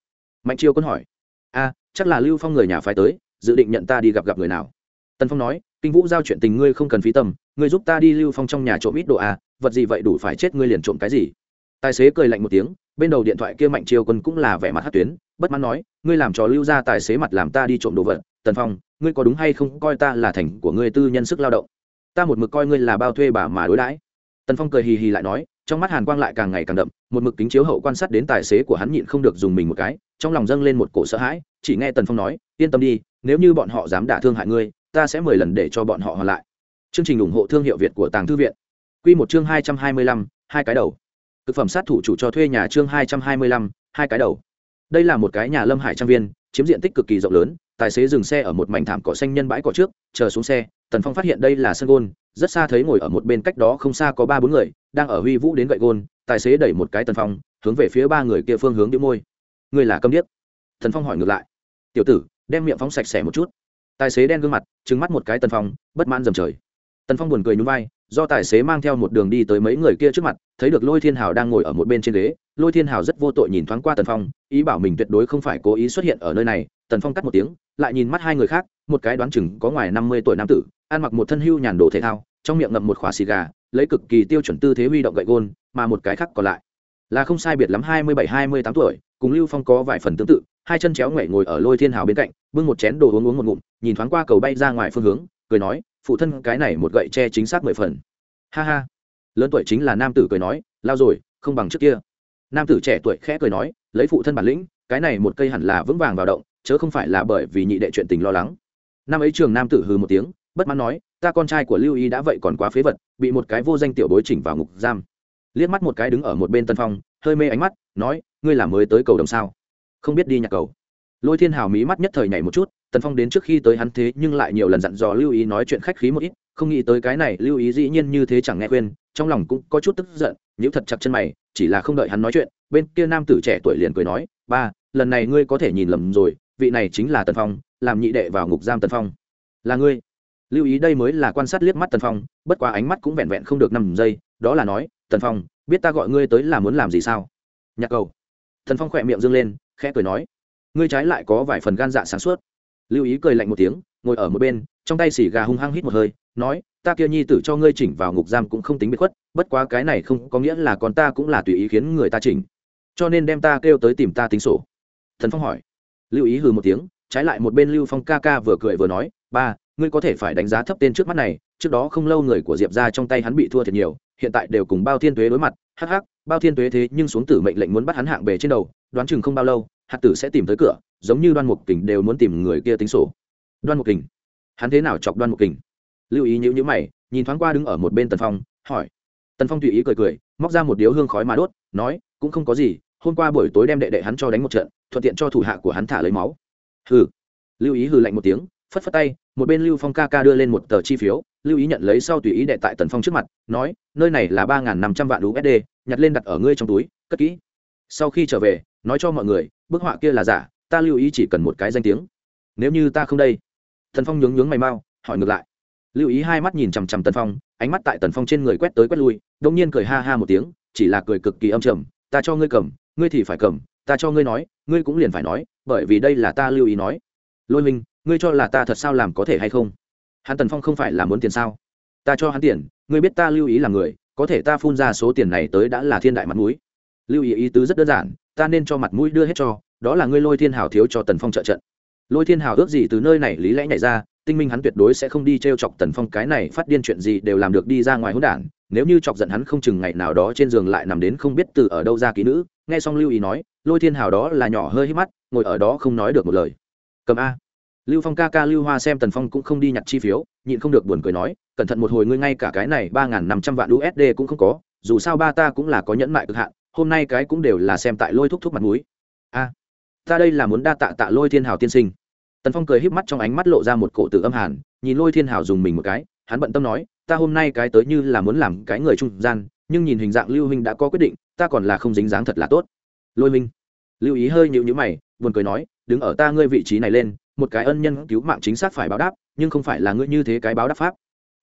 Mạnh chiêu quân hỏi. A, chắc là lưu phong người nhà phái tới, dự định nhận ta đi gặp gặp người nào? Tần phong nói, kinh vũ giao chuyện tình ngươi không cần phí tâm ngươi giúp ta đi lưu phong trong nhà trộm ít đồ à? vật gì vậy đủ phải chết ngươi liền trộm cái gì? Tài xế cười lạnh một tiếng, bên đầu điện thoại kia mạnh chiêu quân cũng là vẻ mặt hát tuyến, bất mãn nói, ngươi làm trò lưu ra tài xế mặt làm ta đi trộm đồ vật, tần phong, ngươi có đúng hay không coi ta là thành của ngươi tư nhân sức lao động? Ta một mực coi ngươi là bao thuê bà mà đối đãi. Tần phong cười hì hì lại nói, trong mắt hàn quang lại càng ngày càng đậm, một mực kính chiếu hậu quan sát đến tài xế của hắn nhịn không được dùng mình một cái, trong lòng dâng lên một cổ sợ hãi, chỉ nghe tần phong nói, yên tâm đi, nếu như bọn họ dám đả thương hại ngươi, ta sẽ mười lần để cho bọn họ hoàn lại chương trình ủng hộ thương hiệu việt của tàng thư viện. Q một chương hai trăm hai mươi lăm, hai cái đầu. Thực phẩm sát thủ chủ cho thuê nhà chương hai trăm hai mươi lăm, hai cái đầu. Đây là một cái nhà lâm hải trang viên, chiếm diện tích cực kỳ rộng lớn, tài xế dừng xe ở một mảnh thảm cỏ xanh nhân bãi cỏ trước, chờ xuống xe, tần phong phát hiện đây là sân gôn, rất xa thấy ngồi ở một bên cách đó không xa có ba bốn người, đang ở huy vũ đến gậy gôn, tài xế đẩy một cái tần phong, hướng về phía ba người kia phương hướng đĩu môi. Người là câm điếc. Tần phong hỏi ngược lại. Tiểu tử, đem miệng phóng sạch sẽ một chút. Tài xế đen gương mặt trứng mắt một cái tần phong, bất mãn dầm trời tần phong buồn cười nhún vai, do tài xế mang theo một đường đi tới mấy người kia trước mặt, thấy được lôi thiên hào đang ngồi ở một bên trên ghế. Lôi thiên hào rất vô tội nhìn thoáng qua tần phong, ý bảo mình tuyệt đối không phải cố ý xuất hiện ở nơi này. Tần phong cắt một tiếng, lại nhìn mắt hai người khác, một cái đoán chừng có ngoài năm mươi tuổi nam tử, ăn mặc một thân hưu nhàn đồ thể thao, trong miệng ngậm một khỏa xì gà, lấy cực kỳ tiêu chuẩn tư thế huy động gậy gôn, mà một cái khác còn lại. Là không sai biệt lắm hai mươi bảy, hai mươi tám tuổi, cùng lưu phong có vài phần tương tự, hai chân chéo ngoảy ngồi ở lôi thiên hào bên cạnh, bưng một chén đồ uống uống một ngụm, nhìn thoáng qua cầu bay ra ngoài phương hướng, cười nói phụ thân cái này một gậy che chính xác mười phần. Ha ha. Lớn tuổi chính là nam tử cười nói, lao rồi, không bằng trước kia. Nam tử trẻ tuổi khẽ cười nói, lấy phụ thân bản lĩnh, cái này một cây hẳn là vững vàng vào động, chớ không phải là bởi vì nhị đệ chuyện tình lo lắng. Năm ấy trường nam tử hừ một tiếng, bất mãn nói, ta con trai của lưu y đã vậy còn quá phế vật, bị một cái vô danh tiểu bối chỉnh vào ngục giam. Liếc mắt một cái đứng ở một bên tân phong, hơi mê ánh mắt, nói, ngươi là mới tới cầu đồng sao? Không biết đi nhạc cầu. Lôi thiên hào mí mắt nhất thời nhảy một chút tần phong đến trước khi tới hắn thế nhưng lại nhiều lần dặn dò lưu ý nói chuyện khách khí một ít, không nghĩ tới cái này lưu ý dĩ nhiên như thế chẳng nghe khuyên, trong lòng cũng có chút tức giận nhữ thật chặt chân mày, chỉ là không đợi hắn nói chuyện, bên kia nam tử trẻ tuổi liền cười nói, ba, lần này ngươi có thể nhìn lầm rồi, vị này chính là tần phong, làm nhị đệ vào ngục giam tần phong. Là ngươi. Lưu ý đây mới là quan sát liếc mắt tần phong, bất quá ánh mắt cũng vẹn vẹn không được năm giây, đó là nói, tần phong, biết ta gọi ngươi tới là muốn làm gì sao? Nhạc cầu. Tần phong khỏe miệng dâng lên, khẽ cười nói, ngươi trái lại có vài phần gan dạ sáng suốt lưu ý cười lạnh một tiếng, ngồi ở một bên, trong tay xì gà hung hăng hít một hơi, nói, ta kia nhi tử cho ngươi chỉnh vào ngục giam cũng không tính biệt khuất, bất quá cái này không có nghĩa là còn ta cũng là tùy ý khiến người ta chỉnh. Cho nên đem ta kêu tới tìm ta tính sổ. Thần phong hỏi. Lưu ý hừ một tiếng, trái lại một bên lưu phong ca ca vừa cười vừa nói, ba, ngươi có thể phải đánh giá thấp tên trước mắt này, trước đó không lâu người của diệp ra trong tay hắn bị thua thiệt nhiều, hiện tại đều cùng bao thiên tuế đối mặt, hắc hắc, bao thiên tuế thế nhưng xuống tử mệnh lệnh muốn bắt hắn hạng bề trên đầu, đoán chừng không bao lâu, hạt tử sẽ tìm tới cửa giống như đoan mục kình đều muốn tìm người kia tính sổ. Đoan mục kình? Hắn thế nào chọc đoan mục kình? Lưu ý nhữ nhữ mày, nhìn thoáng qua đứng ở một bên tần phong, hỏi. Tần phong tùy ý cười cười, móc ra một điếu hương khói mà đốt, nói, cũng không có gì, hôm qua buổi tối đem đệ đệ hắn cho đánh một trận, thuận tiện cho thủ hạ của hắn thả lấy máu. Hừ. Lưu ý hừ lạnh một tiếng, phất phất tay, một bên lưu phong ca ca đưa lên một tờ chi phiếu, lưu ý nhận lấy sau tùy ý đệ tại tần phong trước mặt, nói, nơi này là ba năm trăm vạn usd nhặt lên đặt ở ngươi trong túi, cất kỹ. Sau khi trở về, nói cho mọi người, bức họa kia là giả ta lưu ý chỉ cần một cái danh tiếng. Nếu như ta không đây thần phong nhướng nhướng mày mau, hỏi ngược lại. Lưu ý hai mắt nhìn chằm chằm tần phong, ánh mắt tại tần phong trên người quét tới quét lui đông nhiên cười ha ha một tiếng, chỉ là cười cực kỳ âm trầm, ta cho ngươi cầm, ngươi thì phải cầm, ta cho ngươi nói, ngươi cũng liền phải nói, bởi vì đây là ta lưu ý nói. Lôi minh ngươi cho là ta thật sao làm có thể hay không? Hắn tần phong không phải là muốn tiền sao? Ta cho hắn tiền, ngươi biết ta lưu ý là người, có thể ta phun ra số tiền này tới đã là thiên đại mặt mũi. Lưu ý ý tứ rất đơn giản ta nên cho mặt mũi đưa hết cho, đó là ngươi lôi thiên hào thiếu cho tần phong trợ trận. Lôi thiên hào ước gì từ nơi này lý lẽ nhảy ra, tinh minh hắn tuyệt đối sẽ không đi t r e o chọc tần phong, cái này phát điên chuyện gì đều làm được đi ra ngoài hỗn đản, nếu như chọc giận hắn không chừng ngày nào đó trên giường lại nằm đến không biết từ ở đâu ra ký nữ, nghe xong lưu ý nói, lôi thiên hào đó là nhỏ hơi hít mắt, ngồi ở đó không nói được một lời. Cầm a. Lưu phong ca ca lưu hoa xem tần phong cũng không đi nhặt chi phiếu, nhịn không được buồn cười nói, cẩn thận một hồi ngươi ngay cả cái này ba n g h n năm trăm vạn usd cũng không có, dù sao ba ta cũng là có nhẫn mại cực hạn hôm nay cái cũng đều là xem tại lôi thúc thúc mặt mũi. A, ta đây là muốn đa tạ tạ lôi thiên hào tiên sinh. Tần phong cười híp mắt trong ánh mắt lộ ra một cổ tử âm hàn, nhìn lôi thiên hào dùng mình một cái, hắn bận tâm nói, ta hôm nay cái tới như là muốn làm cái người trung gian, nhưng nhìn hình dạng lưu huynh đã có quyết định, ta còn là không dính dáng thật là tốt. Lôi minh, lưu ý hơi nhịu nhữ mày, buồn cười nói, đứng ở ta ngươi vị trí này lên, một cái ân nhân cứu mạng chính xác phải báo đáp, nhưng không phải là ngươi như thế cái báo đáp pháp.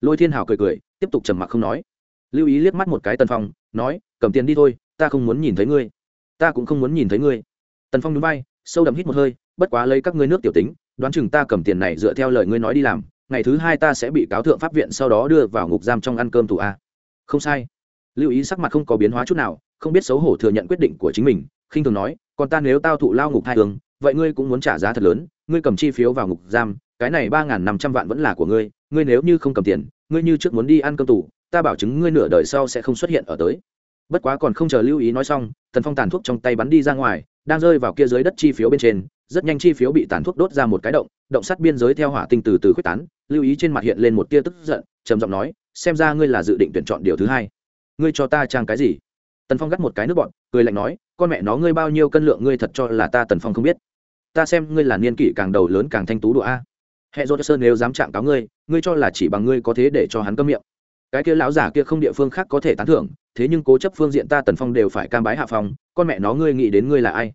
Lôi thiên hào cười cười, tiếp tục trầm mặc không nói. Lưu ý liếc mắt một cái tần phong, nói, cầm tiền đi thôi ta không muốn nhìn thấy ngươi. Ta cũng không muốn nhìn thấy ngươi. Tần phong núi bay sâu đậm hít một hơi, bất quá lấy các ngươi nước tiểu tính, đoán chừng ta cầm tiền này dựa theo lời ngươi nói đi làm, ngày thứ hai ta sẽ bị cáo thượng pháp viện sau đó đưa vào ngục giam trong ăn cơm tù a. Không sai. Lưu ý sắc mặt không có biến hóa chút nào, không biết xấu hổ thừa nhận quyết định của chính mình, khinh thường nói, còn ta nếu tao thụ lao ngục hai tường vậy ngươi cũng muốn trả giá thật lớn, ngươi cầm chi phiếu vào ngục giam, cái này ba n g h n năm trăm vạn vẫn là của ngươi ngươi nếu như không cầm tiền, ngươi như trước muốn đi ăn cơm tù, ta bảo chứng ngươi nửa đời sau sẽ không xuất hiện ở tới bất quá còn không chờ lưu ý nói xong, tần phong tàn thuốc trong tay bắn đi ra ngoài, đang rơi vào kia dưới đất chi phiếu bên trên, rất nhanh chi phiếu bị tàn thuốc đốt ra một cái động động sắt biên giới theo hỏa tinh từ từ khuếch tán, lưu ý trên mặt hiện lên một tia tức giận, trầm giọng nói, xem ra ngươi là dự định tuyển chọn điều thứ hai. Ngươi cho ta trang cái gì? Tần phong gắt một cái nước bọn, cười lạnh nói, con mẹ nó, ngươi bao nhiêu cân lượng ngươi thật cho là ta tần phong không biết. Ta xem ngươi là niên kỷ càng đầu lớn càng thanh tú đũa a. Hệ dô sơn nếu dám trạng cáo ngươi ngươi cho là chỉ bằng ngươi có thế để cho hắn câm miệng cái kia lão giả kia không địa phương khác có thể tán thưởng, thế nhưng cố chấp phương diện ta tần phong đều phải cam bái hạ phong, con mẹ nó ngươi nghĩ đến ngươi là ai?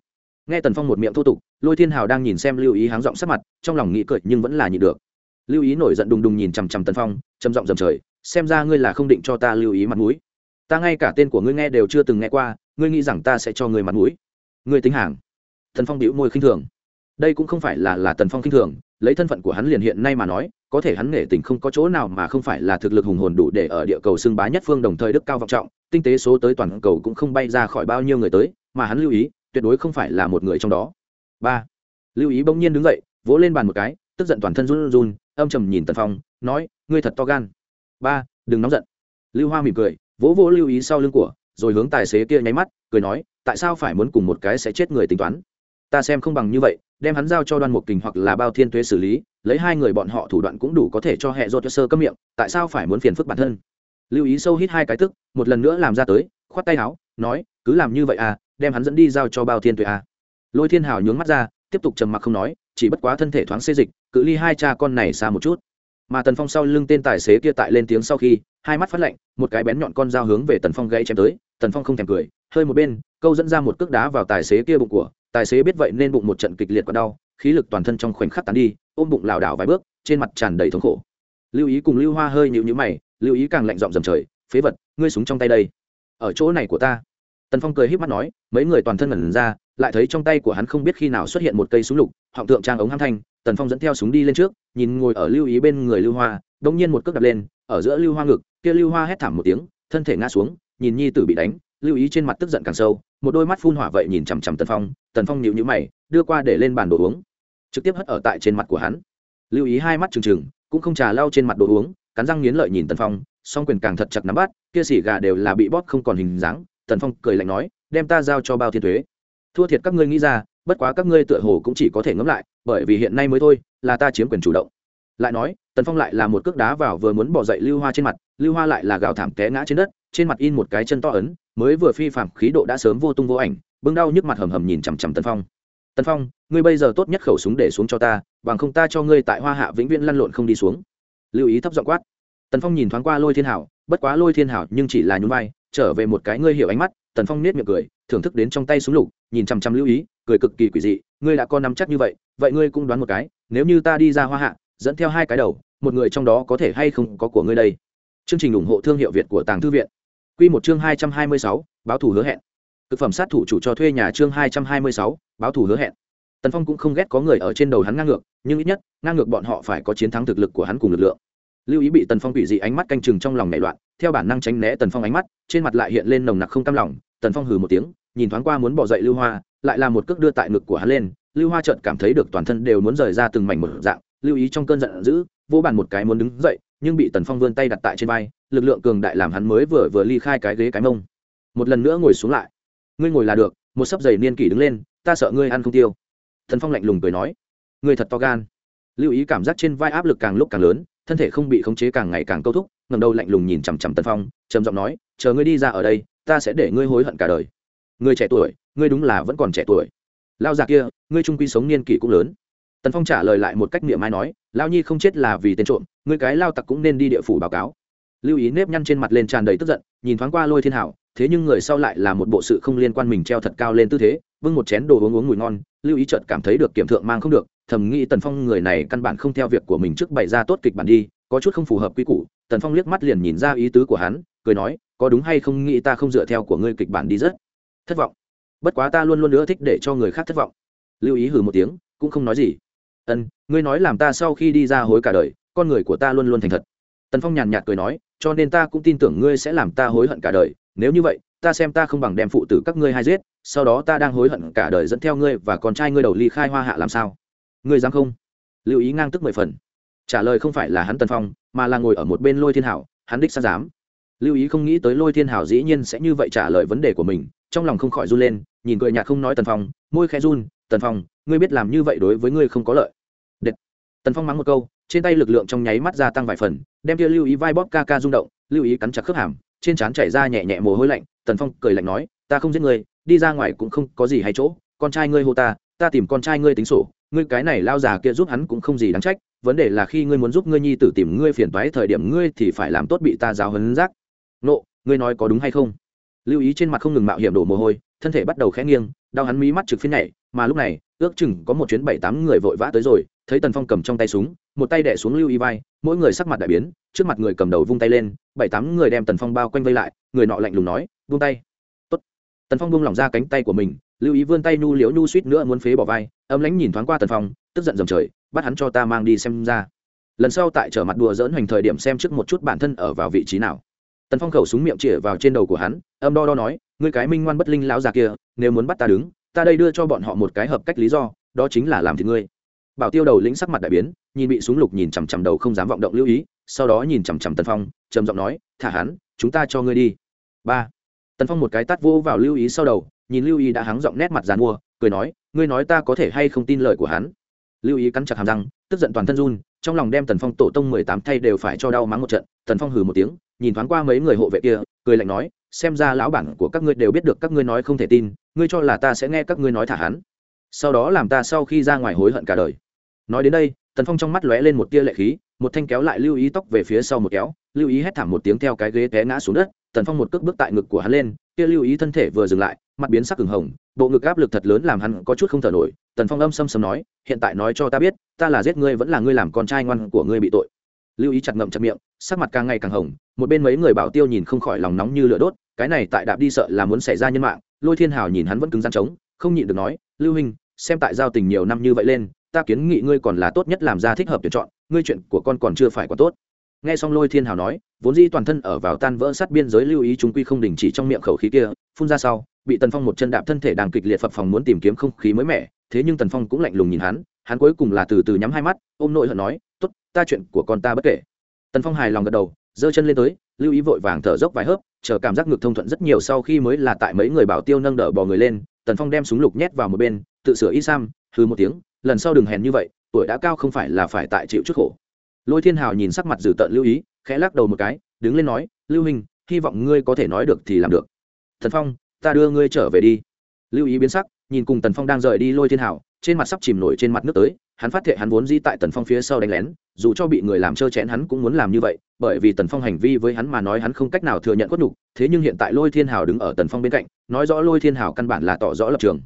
Nghe tần phong một miệng thô tục, lôi thiên hào đang nhìn xem lưu ý háng giọng sắc mặt, trong lòng nghĩ cười nhưng vẫn là nhịn được. Lưu ý nổi giận đùng đùng nhìn chằm chằm tần phong châm giọng dầm trời, xem ra ngươi là không định cho ta lưu ý mặt mũi. Ta ngay cả tên của ngươi nghe đều chưa từng nghe qua, ngươi nghĩ rằng ta sẽ cho ngươi mặt mũi. Ngươi tính hàng. Tần phong bĩu môi khinh thường. Đây cũng không phải là là tần phong khinh thường lấy thân phận của hắn liền hiện nay mà nói, có thể hắn nghệ tình không có chỗ nào mà không phải là thực lực hùng hồn đủ để ở địa cầu xưng bá nhất phương đồng thời đức cao vọng trọng, tinh tế số tới toàn cầu cũng không bay ra khỏi bao nhiêu người tới, mà hắn lưu ý, tuyệt đối không phải là một người trong đó. Ba, lưu ý bỗng nhiên đứng dậy, vỗ lên bàn một cái, tức giận toàn thân run run, âm trầm nhìn tần phong, nói, ngươi thật to gan. Ba, đừng nóng giận. Lưu hoa mỉm cười, vỗ vỗ lưu ý sau lưng của, rồi hướng tài xế kia nháy mắt, cười nói, tại sao phải muốn cùng một cái sẽ chết người tính toán? Ta xem không bằng như vậy đem hắn giao cho đoan mục kình hoặc là bao thiên thuế xử lý, lấy hai người bọn họ thủ đoạn cũng đủ có thể cho hệ dột cho sơ cấm miệng, tại sao phải muốn phiền phức bản thân? Lưu ý sâu hít hai cái tức, một lần nữa làm ra tới, khoát tay áo, nói, cứ làm như vậy à đem hắn dẫn đi giao cho bao thiên thuế à. Lôi thiên hào nhướng mắt ra, tiếp tục trầm mặc không nói, chỉ bất quá thân thể thoáng xê dịch, cự ly hai cha con này xa một chút. Mà tần phong sau lưng tên tài xế kia tại lên tiếng sau khi, hai mắt phát lạnh, một cái bén nhọn con dao hướng về tần phong gãy chém tới, tần phong không thèm cười, hơi một bên, câu dẫn ra một cước đá vào tài xế kia bụng của tài xế biết vậy nên bụng một trận kịch liệt còn đau, khí lực toàn thân trong khoảnh khắc tán đi, ôm bụng lảo đảo vài bước, trên mặt tràn đầy thống khổ. Lưu ý cùng lưu hoa hơi nhịu nhữ mày, lưu ý càng lạnh giọng dầm trời, phế vật, ngươi súng trong tay đây. Ở chỗ này của ta. Tần phong cười h í p mắt nói, mấy người toàn thân ngẩn ra, lại thấy trong tay của hắn không biết khi nào xuất hiện một cây súng lục, họng tượng trang ống hăng thanh, tần phong dẫn theo súng đi lên trước, nhìn ngồi ở lưu ý bên người lưu hoa đ ỗ n g nhiên một cước đập lên, ở giữa lưu hoa ngực, kia lưu hoa hét thảm một tiếng, thân thể ngã xuống, nhìn nhi tử bị đánh, lưu ý trên mặt tức giận càng sâu, một đôi mắt phun hỏa vậy nhìn chằm chằm tần phong tần phong nhịu nhữ mày, đưa qua để lên bàn đồ uống. Trực tiếp hất ở tại trên mặt của hắn. Lưu ý hai mắt trừng trừng, cũng không trà lau trên mặt đồ uống, cắn răng nghiến lợi nhìn tần phong, song quyền càng thật chặt nắm bắt, kia xỉ gà đều là bị bóp không còn hình dáng. Tần phong cười lạnh nói, đem ta giao cho bao thiên thuế. Thua thiệt các ngươi nghĩ ra, bất quá các ngươi tựa hồ cũng chỉ có thể ngẫm lại, bởi vì hiện nay mới thôi, là ta chiếm quyền chủ động. Lại nói, tần phong lại là một cước đá vào vừa muốn bỏ dậy lưu hoa trên mặt, lưu hoa lại là gào thảm té ngã trên đất, trên mặt in một cái chân to ấn, mới vừa phi phạm khí độ đã sớm vô tung vô ảnh bưng đau nhức mặt hầm hầm nhìn chằm chằm tân phong. Tân phong, ngươi bây giờ tốt nhất khẩu súng để xuống cho ta, bằng không ta cho ngươi tại hoa hạ vĩnh viễn lăn lộn không đi xuống. Lưu ý thấp giọng quát. Tần phong nhìn thoáng qua lôi thiên hảo, bất quá lôi thiên hảo nhưng chỉ là nhún vai, trở về một cái ngươi hiểu ánh mắt, tần phong nết miệng cười, thưởng thức đến trong tay súng lục, nhìn chằm chằm lưu ý, cười cực kỳ quỷ dị, ngươi đã có nắm chắc như vậy vậy ngươi cũng đoán một cái, nếu như ta đi ra hoa hạ, dẫn theo hai cái đầu, một người trong đó có thể hay không có của ngươi đây? Chương trình ủng hộ thương hiệu việt của tàng thư viện. Q một chương hai trăm hai mươi sáu, báo thủ hứa hẹn thực phẩm sát thủ chủ cho thuê nhà chương hai trăm hai mươi sáu, báo thủ hứa hẹn. Tần phong cũng không ghét có người ở trên đầu hắn ngang ngược, nhưng ít nhất, ngang ngược bọn họ phải có chiến thắng thực lực của hắn cùng lực lượng. Lưu ý bị tần phong quỷ dị ánh mắt canh chừng trong lòng nảy loạn, theo bản năng tránh né tần phong ánh mắt, trên mặt lại hiện lên nồng nặc không cam lòng. Tần phong hừ một tiếng, nhìn thoáng qua muốn bỏ dậy lưu hoa, lại là một cước đưa tại ngực của hắn lên. Lưu hoa chợt cảm thấy được toàn thân đều muốn rời ra từng mảnh một dạng, lưu ý trong cơn giận dữ, vô bàn một cái muốn đứng dậy, nhưng bị tần phong vươn tay đặt tại trên vai, lực lượng cường đại làm hắn mới vừa vừa ly khai cái ghế cái mông. Một lần nữa ngồi xuống lại ngươi ngồi là được, một sấp giày niên kỷ đứng lên, ta sợ ngươi ăn không tiêu. Thần phong lạnh lùng cười nói, ngươi thật to gan. Lưu ý cảm giác trên vai áp lực càng lúc càng lớn, thân thể không bị khống chế càng ngày càng câu thúc ngầm đầu lạnh lùng nhìn chằm chằm tần phong, trầm giọng nói, chờ ngươi đi ra ở đây, ta sẽ để ngươi hối hận cả đời. Ngươi trẻ tuổi, ngươi đúng là vẫn còn trẻ tuổi. Lao già kia, ngươi trung quy sống niên kỷ cũng lớn. Tần phong trả lời lại một cách niệm mai nói, lao nhi không chết là vì tên trộm, ngươi cái lao tặc cũng nên đi địa phủ báo cáo. Lưu ý nếp nhăn trên mặt lên tràn đầy tức giận, nhìn thoáng qua lôi thiên hảo thế nhưng người sau lại là một bộ sự không liên quan mình treo thật cao lên tư thế vâng một chén đồ uống uống mùi ngon, lưu ý chợt cảm thấy được kiểm thượng mang không được, thầm nghĩ tần phong người này căn bản không theo việc của mình trước bày ra tốt kịch bản đi, có chút không phù hợp quy củ. Tần phong liếc mắt liền nhìn ra ý tứ của hắn, cười nói, có đúng hay không nghĩ ta không dựa theo của ngươi kịch bản đi rất thất vọng. Bất quá ta luôn luôn nữa thích để cho người khác thất vọng. Lưu ý hừ một tiếng, cũng không nói gì. Ân, ngươi nói làm ta sau khi đi ra hối cả đời, con người của ta luôn luôn thành thật. Tần phong nhàn nhạt cười nói, cho nên ta cũng tin tưởng ngươi sẽ làm ta hối hận cả đời nếu như vậy, ta xem ta không bằng đem phụ tử các ngươi hai giết, sau đó ta đang hối hận cả đời dẫn theo ngươi và con trai ngươi đầu ly khai hoa hạ làm sao? Ngươi dám không? Lưu ý ngang tức mười phần. Trả lời không phải là hắn tần phong, mà là ngồi ở một bên lôi thiên hảo, hắn đích xác dám. Lưu ý không nghĩ tới lôi thiên hảo dĩ nhiên sẽ như vậy trả lời vấn đề của mình, trong lòng không khỏi run lên, nhìn cười nhạt không nói tần phong, môi khẽ run, tần phong, ngươi biết làm như vậy đối với ngươi không có lợi. Đệt. tần phong mắng một câu, trên tay lực lượng trong nháy mắt gia tăng vài phần, đem kia lưu ý vai bóp ca ca rung động, lưu ý cắn chặt khớp hàm trên trán chảy ra nhẹ nhẹ mồ hôi lạnh, tần phong cười lạnh nói, ta không giết ngươi, đi ra ngoài cũng không có gì hay chỗ, con trai ngươi hô ta ta tìm con trai ngươi tính sổ, ngươi cái này lao già kia giúp hắn cũng không gì đáng trách, vấn đề là khi ngươi muốn giúp ngươi nhi tử tìm ngươi phiền toái thời điểm ngươi thì phải làm tốt bị ta giáo hấn giác. nộ, ngươi nói có đúng hay không lưu ý trên mặt không ngừng mạo hiểm đổ mồ hôi, thân thể bắt đầu khẽ nghiêng đau hắn mí mắt trực phiên nhảy, mà lúc này, ước chừng có một chuyến bảy tám người vội vã tới rồi, thấy tần phong cầm trong tay súng, một tay đẻ xuống lưu y vai, mỗi người sắc mặt đại biến, trước mặt người cầm đầu vung tay lên, bảy tám người đem tần phong bao quanh vây lại, người nọ lạnh lùng nói, vung tay. Tốt. tần phong buông lỏng ra cánh tay của mình, lưu ý vươn tay nu liễu nu suýt nữa muốn phế bỏ vai, âm lãnh nhìn thoáng qua tần phong, tức giận dầm trời, bắt hắn cho ta mang đi xem ra. Lần sau tại trở mặt đùa dỡn hoành thời điểm xem trước một chút bản thân ở vào vị trí nào. Tần phong khẩu súng miệng chĩa vào trên đầu của hắn, âm đo đo nói ngươi cái minh ngoan bất linh lão già kia, nếu muốn bắt ta đứng, ta đây đưa cho bọn họ một cái hợp cách lý do, đó chính là làm thì ngươi. Bảo tiêu đầu lĩnh sắc mặt đại biến, nhìn bị súng lục nhìn chằm chằm đầu không dám vọng động lưu ý, sau đó nhìn chằm chằm tần phong, trầm giọng nói, thả hắn, chúng ta cho ngươi đi. Ba. Tần phong một cái tát vô vào lưu ý sau đầu, nhìn lưu ý đã hắng giọng nét mặt dàn mua, cười nói, ngươi nói ta có thể hay không tin lời của hắn? Lưu ý cắn chặt hàm răng, tức giận toàn thân run trong lòng đem tần phong tổ tông mười tám thay đều phải cho đau mắng một trận, tần phong hừ một tiếng, nhìn thoáng qua mấy người hộ vệ kia, cười lạnh nói, xem ra lão bản của các ngươi đều biết được các ngươi nói không thể tin, ngươi cho là ta sẽ nghe các ngươi nói thả hắn. Sau đó làm ta sau khi ra ngoài hối hận cả đời. Nói đến đây, tần phong trong mắt lóe lên một tia lệ khí, một thanh kéo lại lưu ý tóc về phía sau một kéo, lưu ý hét thảm một tiếng theo cái ghế té ngã xuống đất, tần phong một cước bước tại ngực của hắn lên, kia lưu ý thân thể vừa dừng lại, mặt biến sắc cứng hồng, bộ ngực áp lực thật lớn làm hắn có chút không thở nổi tần phong âm xâm xâm nói, hiện tại nói cho ta biết, ta là giết ngươi vẫn là ngươi làm con trai ngoan của ngươi bị tội. Lưu ý chặt ngậm chặt miệng, sắc mặt càng ngày càng hồng, một bên mấy người bảo tiêu nhìn không khỏi lòng nóng như lửa đốt, cái này tại đạp đi sợ là muốn xảy ra nhân mạng, lôi thiên hào nhìn hắn vẫn cứng gian trống, không nhịn được nói, lưu hình xem tại giao tình nhiều năm như vậy lên, ta kiến nghị ngươi còn là tốt nhất làm ra thích hợp tuyển chọn, ngươi chuyện của con còn chưa phải quá tốt. Nghe xong lôi thiên hào nói, vốn dĩ toàn thân ở vào tan vỡ sát biên giới lưu ý chúng quy không đình chỉ trong miệng khẩu khí kia, phun ra sau, bị tần phong một chân đạp thân thể đang kịch liệt phập phòng muốn tìm kiếm không khí mới mẻ thế nhưng tần phong cũng lạnh lùng nhìn hắn hắn cuối cùng là từ từ nhắm hai mắt, ôm nội hận nói t ố t ta chuyện của con ta bất kể. Tần phong hài lòng gật đầu, giơ chân lên tới, lưu ý vội vàng thở dốc vài hớp, chờ cảm giác ngực thông thuận rất nhiều sau khi mới là tại mấy người bảo tiêu nâng đỡ bò người lên, tần phong đem súng lục nhét vào một bên, tự sửa y sam hư một tiếng, lần sau đừng hèn như vậy, tuổi đã cao không phải là phải tại chịu chút khổ. Lôi thiên hào nhìn sắc mặt dử tợn lưu ý, khẽ lắc đầu một cái, đứng lên nói, lưu hình hy vọng ngươi có thể nói được thì làm được. Thần phong, ta đưa ngươi trở về đi. Lưu ý biến sắc nhìn cùng tần phong đang rời đi lôi thiên hảo, trên mặt sắp chìm nổi trên mặt nước tới, hắn phát thệ hắn vốn di tại tần phong phía sau đánh lén, dù cho bị người làm trơ chén hắn cũng muốn làm như vậy, bởi vì tần phong hành vi với hắn mà nói hắn không cách nào thừa nhận khuất nhục, thế nhưng hiện tại lôi thiên hảo đứng ở tần phong bên cạnh, nói rõ lôi thiên hảo căn bản là tỏ rõ lập trường.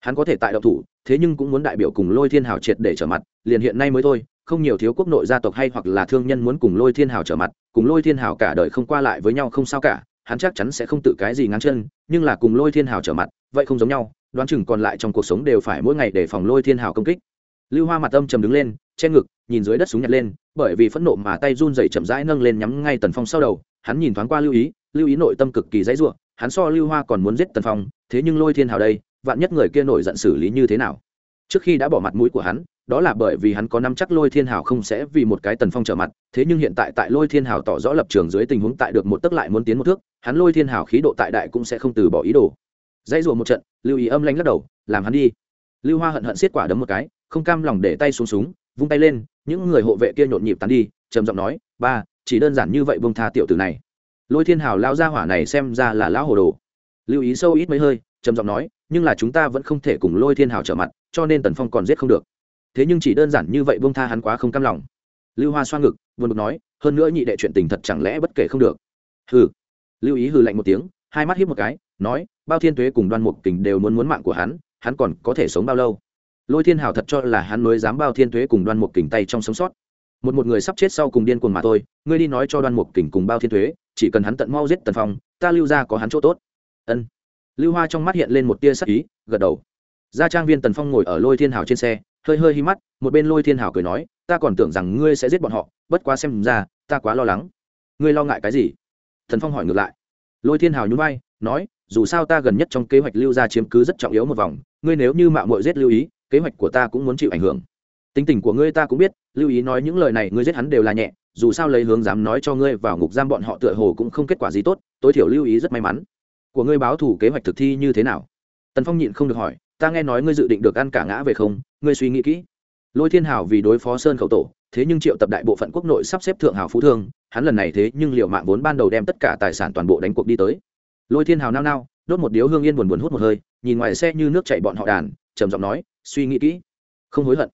Hắn có thể tại đậu thủ, thế nhưng cũng muốn đại biểu cùng lôi thiên hào triệt để trở mặt, liền hiện nay mới thôi, không nhiều thiếu quốc nội gia tộc hay hoặc là thương nhân muốn cùng lôi thiên hào trở mặt, cùng lôi thiên hào cả đời không qua lại với nhau không sao cả, hắn chắc chắn sẽ không tự cái gì ngắn chân, nhưng là cùng lôi thiên hào trở mặt, vậy không giống nhau đoán chừng còn lại trong cuộc sống đều phải mỗi ngày để phòng lôi thiên hào công kích. Lưu hoa mặt âm trầm đứng lên, che ngực, nhìn dưới đất súng nhặt lên, bởi vì phẫn nộ mà tay run dậy chậm rãi nâng lên nhắm ngay tần phong sau đầu, hắn nhìn thoáng qua lưu ý lưu ý nội tâm cực kỳ dãy ruộng hắn so lưu hoa còn muốn giết tần phong, thế nhưng lôi thiên hào đây, vạn nhất người kia nổi giận xử lý như thế nào? Trước khi đã bỏ mặt mũi của hắn, đó là bởi vì hắn có năm chắc lôi thiên hào không sẽ vì một cái tần phong trở mặt, thế nhưng hiện tại tại lôi thiên hào tỏ rõ lập trường dưới tình huống tại được một tức lại muốn tiến một thước, hắn lôi thiên hào khí độ tại đại cũng sẽ không từ bỏ ý đồ dãy rùa một trận, lưu ý âm lanh lắc đầu, làm hắn đi. Lưu hoa hận hận xiết quả đấm một cái, không cam lòng để tay xuống súng, vung tay lên, những người hộ vệ kia nhộn nhịp tán đi, trầm giọng nói, ba, chỉ đơn giản như vậy bông tha tiểu tử này. Lôi thiên hào lao ra hỏa này xem ra là lão hồ đồ. Lưu ý sâu ít mấy hơi, trầm giọng nói, nhưng là chúng ta vẫn không thể cùng lôi thiên hào trở mặt, cho nên tần phong còn giết không được. Thế nhưng chỉ đơn giản như vậy bông tha hắn quá không cam lòng. Lưu hoa xoa ngực vượt bực nói, hơn nữa nhị đệ chuyện tình thật chẳng lẽ bất kể không được? Hừ. Lưu ý hừ lạnh một tiếng, hai mắt hiếp một cái nói, bao thiên tuế cùng đoan mục kình đều muốn muốn mạng của hắn hắn còn có thể sống bao lâu? Lôi thiên hào thật cho là hắn mới dám bao thiên tuế cùng đoan mục kình tay trong sống sót. Một một người sắp chết sau cùng điên cuồng mà thôi, ngươi đi nói cho đoan mục kình cùng bao thiên tuế, chỉ cần hắn tận mau giết tần phong, ta lưu ra có hắn chỗ tốt. Ân. Lưu hoa trong mắt hiện lên một tia sắc ý, gật đầu. Gia trang viên tần phong ngồi ở lôi thiên hào trên xe, hơi hơi hi mắt, một bên lôi thiên hào cười nói, ta còn tưởng rằng ngươi sẽ giết bọn họ, bất quá xem ra, ta quá lo lắng. Ngươi lo ngại cái gì? Thần phong hỏi ngược lại. Lôi thiên hào nhún vai, nói dù sao ta gần nhất trong kế hoạch lưu ra chiếm cứ rất trọng yếu một vòng, ngươi nếu như mạo mội giết lưu ý, kế hoạch của ta cũng muốn chịu ảnh hưởng. Tính tình của ngươi ta cũng biết, lưu ý nói những lời này, ngươi giết hắn đều là nhẹ, dù sao lấy hướng dám nói cho ngươi vào ngục giam bọn họ tựa hồ cũng không kết quả gì tốt, tối thiểu lưu ý rất may mắn. Của ngươi báo thủ kế hoạch thực thi như thế nào? Tần phong nhịn không được hỏi, ta nghe nói ngươi dự định được ăn cả ngã về không? Ngươi suy nghĩ kỹ. Lôi thiên hào vì đối phó sơn khẩu tổ, thế nhưng triệu tập đại bộ phận quốc nội sắp xếp thượng hào phú thương, hắn lần này thế nhưng liệu mạng vốn ban đầu đem tất cả tài sản toàn bộ đánh cuộc đi tới lôi thiên hào nao nao, đốt một điếu hương yên buồn buồn hút một hơi, nhìn ngoài xe như nước chạy bọn họ đàn, trầm giọng nói, suy nghĩ kỹ. Không hối hận.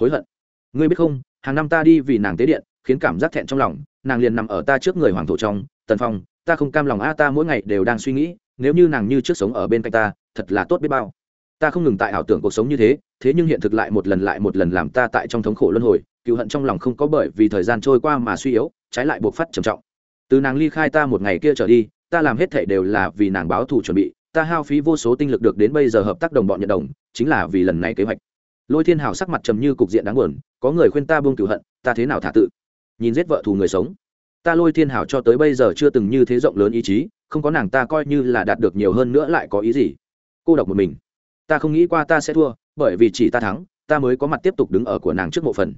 Hối hận. Ngươi biết không, hàng năm ta đi vì nàng tế điện, khiến cảm giác thẹn trong lòng, nàng liền nằm ở ta trước người hoàng thổ trong, tần phong, ta không cam lòng a, ta mỗi ngày đều đang suy nghĩ, nếu như nàng như trước sống ở bên cạnh ta, thật là tốt biết bao. Ta không ngừng tại ảo tưởng cuộc sống như thế thế nhưng hiện thực lại một lần lại một lần làm ta tại trong thống khổ luân hồi, cựu hận trong lòng không có bởi vì thời gian trôi qua mà suy yếu, trái lại buộc phát trầm trọng. Từ nàng ly khai ta một ngày kia trở đi ta làm hết thể đều là vì nàng báo thù chuẩn bị, ta hao phí vô số tinh lực được đến bây giờ hợp tác đồng bọn nhận đồng, chính là vì lần này kế hoạch. Lôi thiên hào sắc mặt trầm như cục diện đáng buồn, có người khuyên ta buông cửu hận, ta thế nào thả tự? Nhìn giết vợ thù người sống. Ta lôi thiên hào cho tới bây giờ chưa từng như thế rộng lớn ý chí, không có nàng ta coi như là đạt được nhiều hơn nữa lại có ý gì. Cô độc một mình. Ta không nghĩ qua ta sẽ thua, bởi vì chỉ ta thắng, ta mới có mặt tiếp tục đứng ở của nàng trước mộ phần.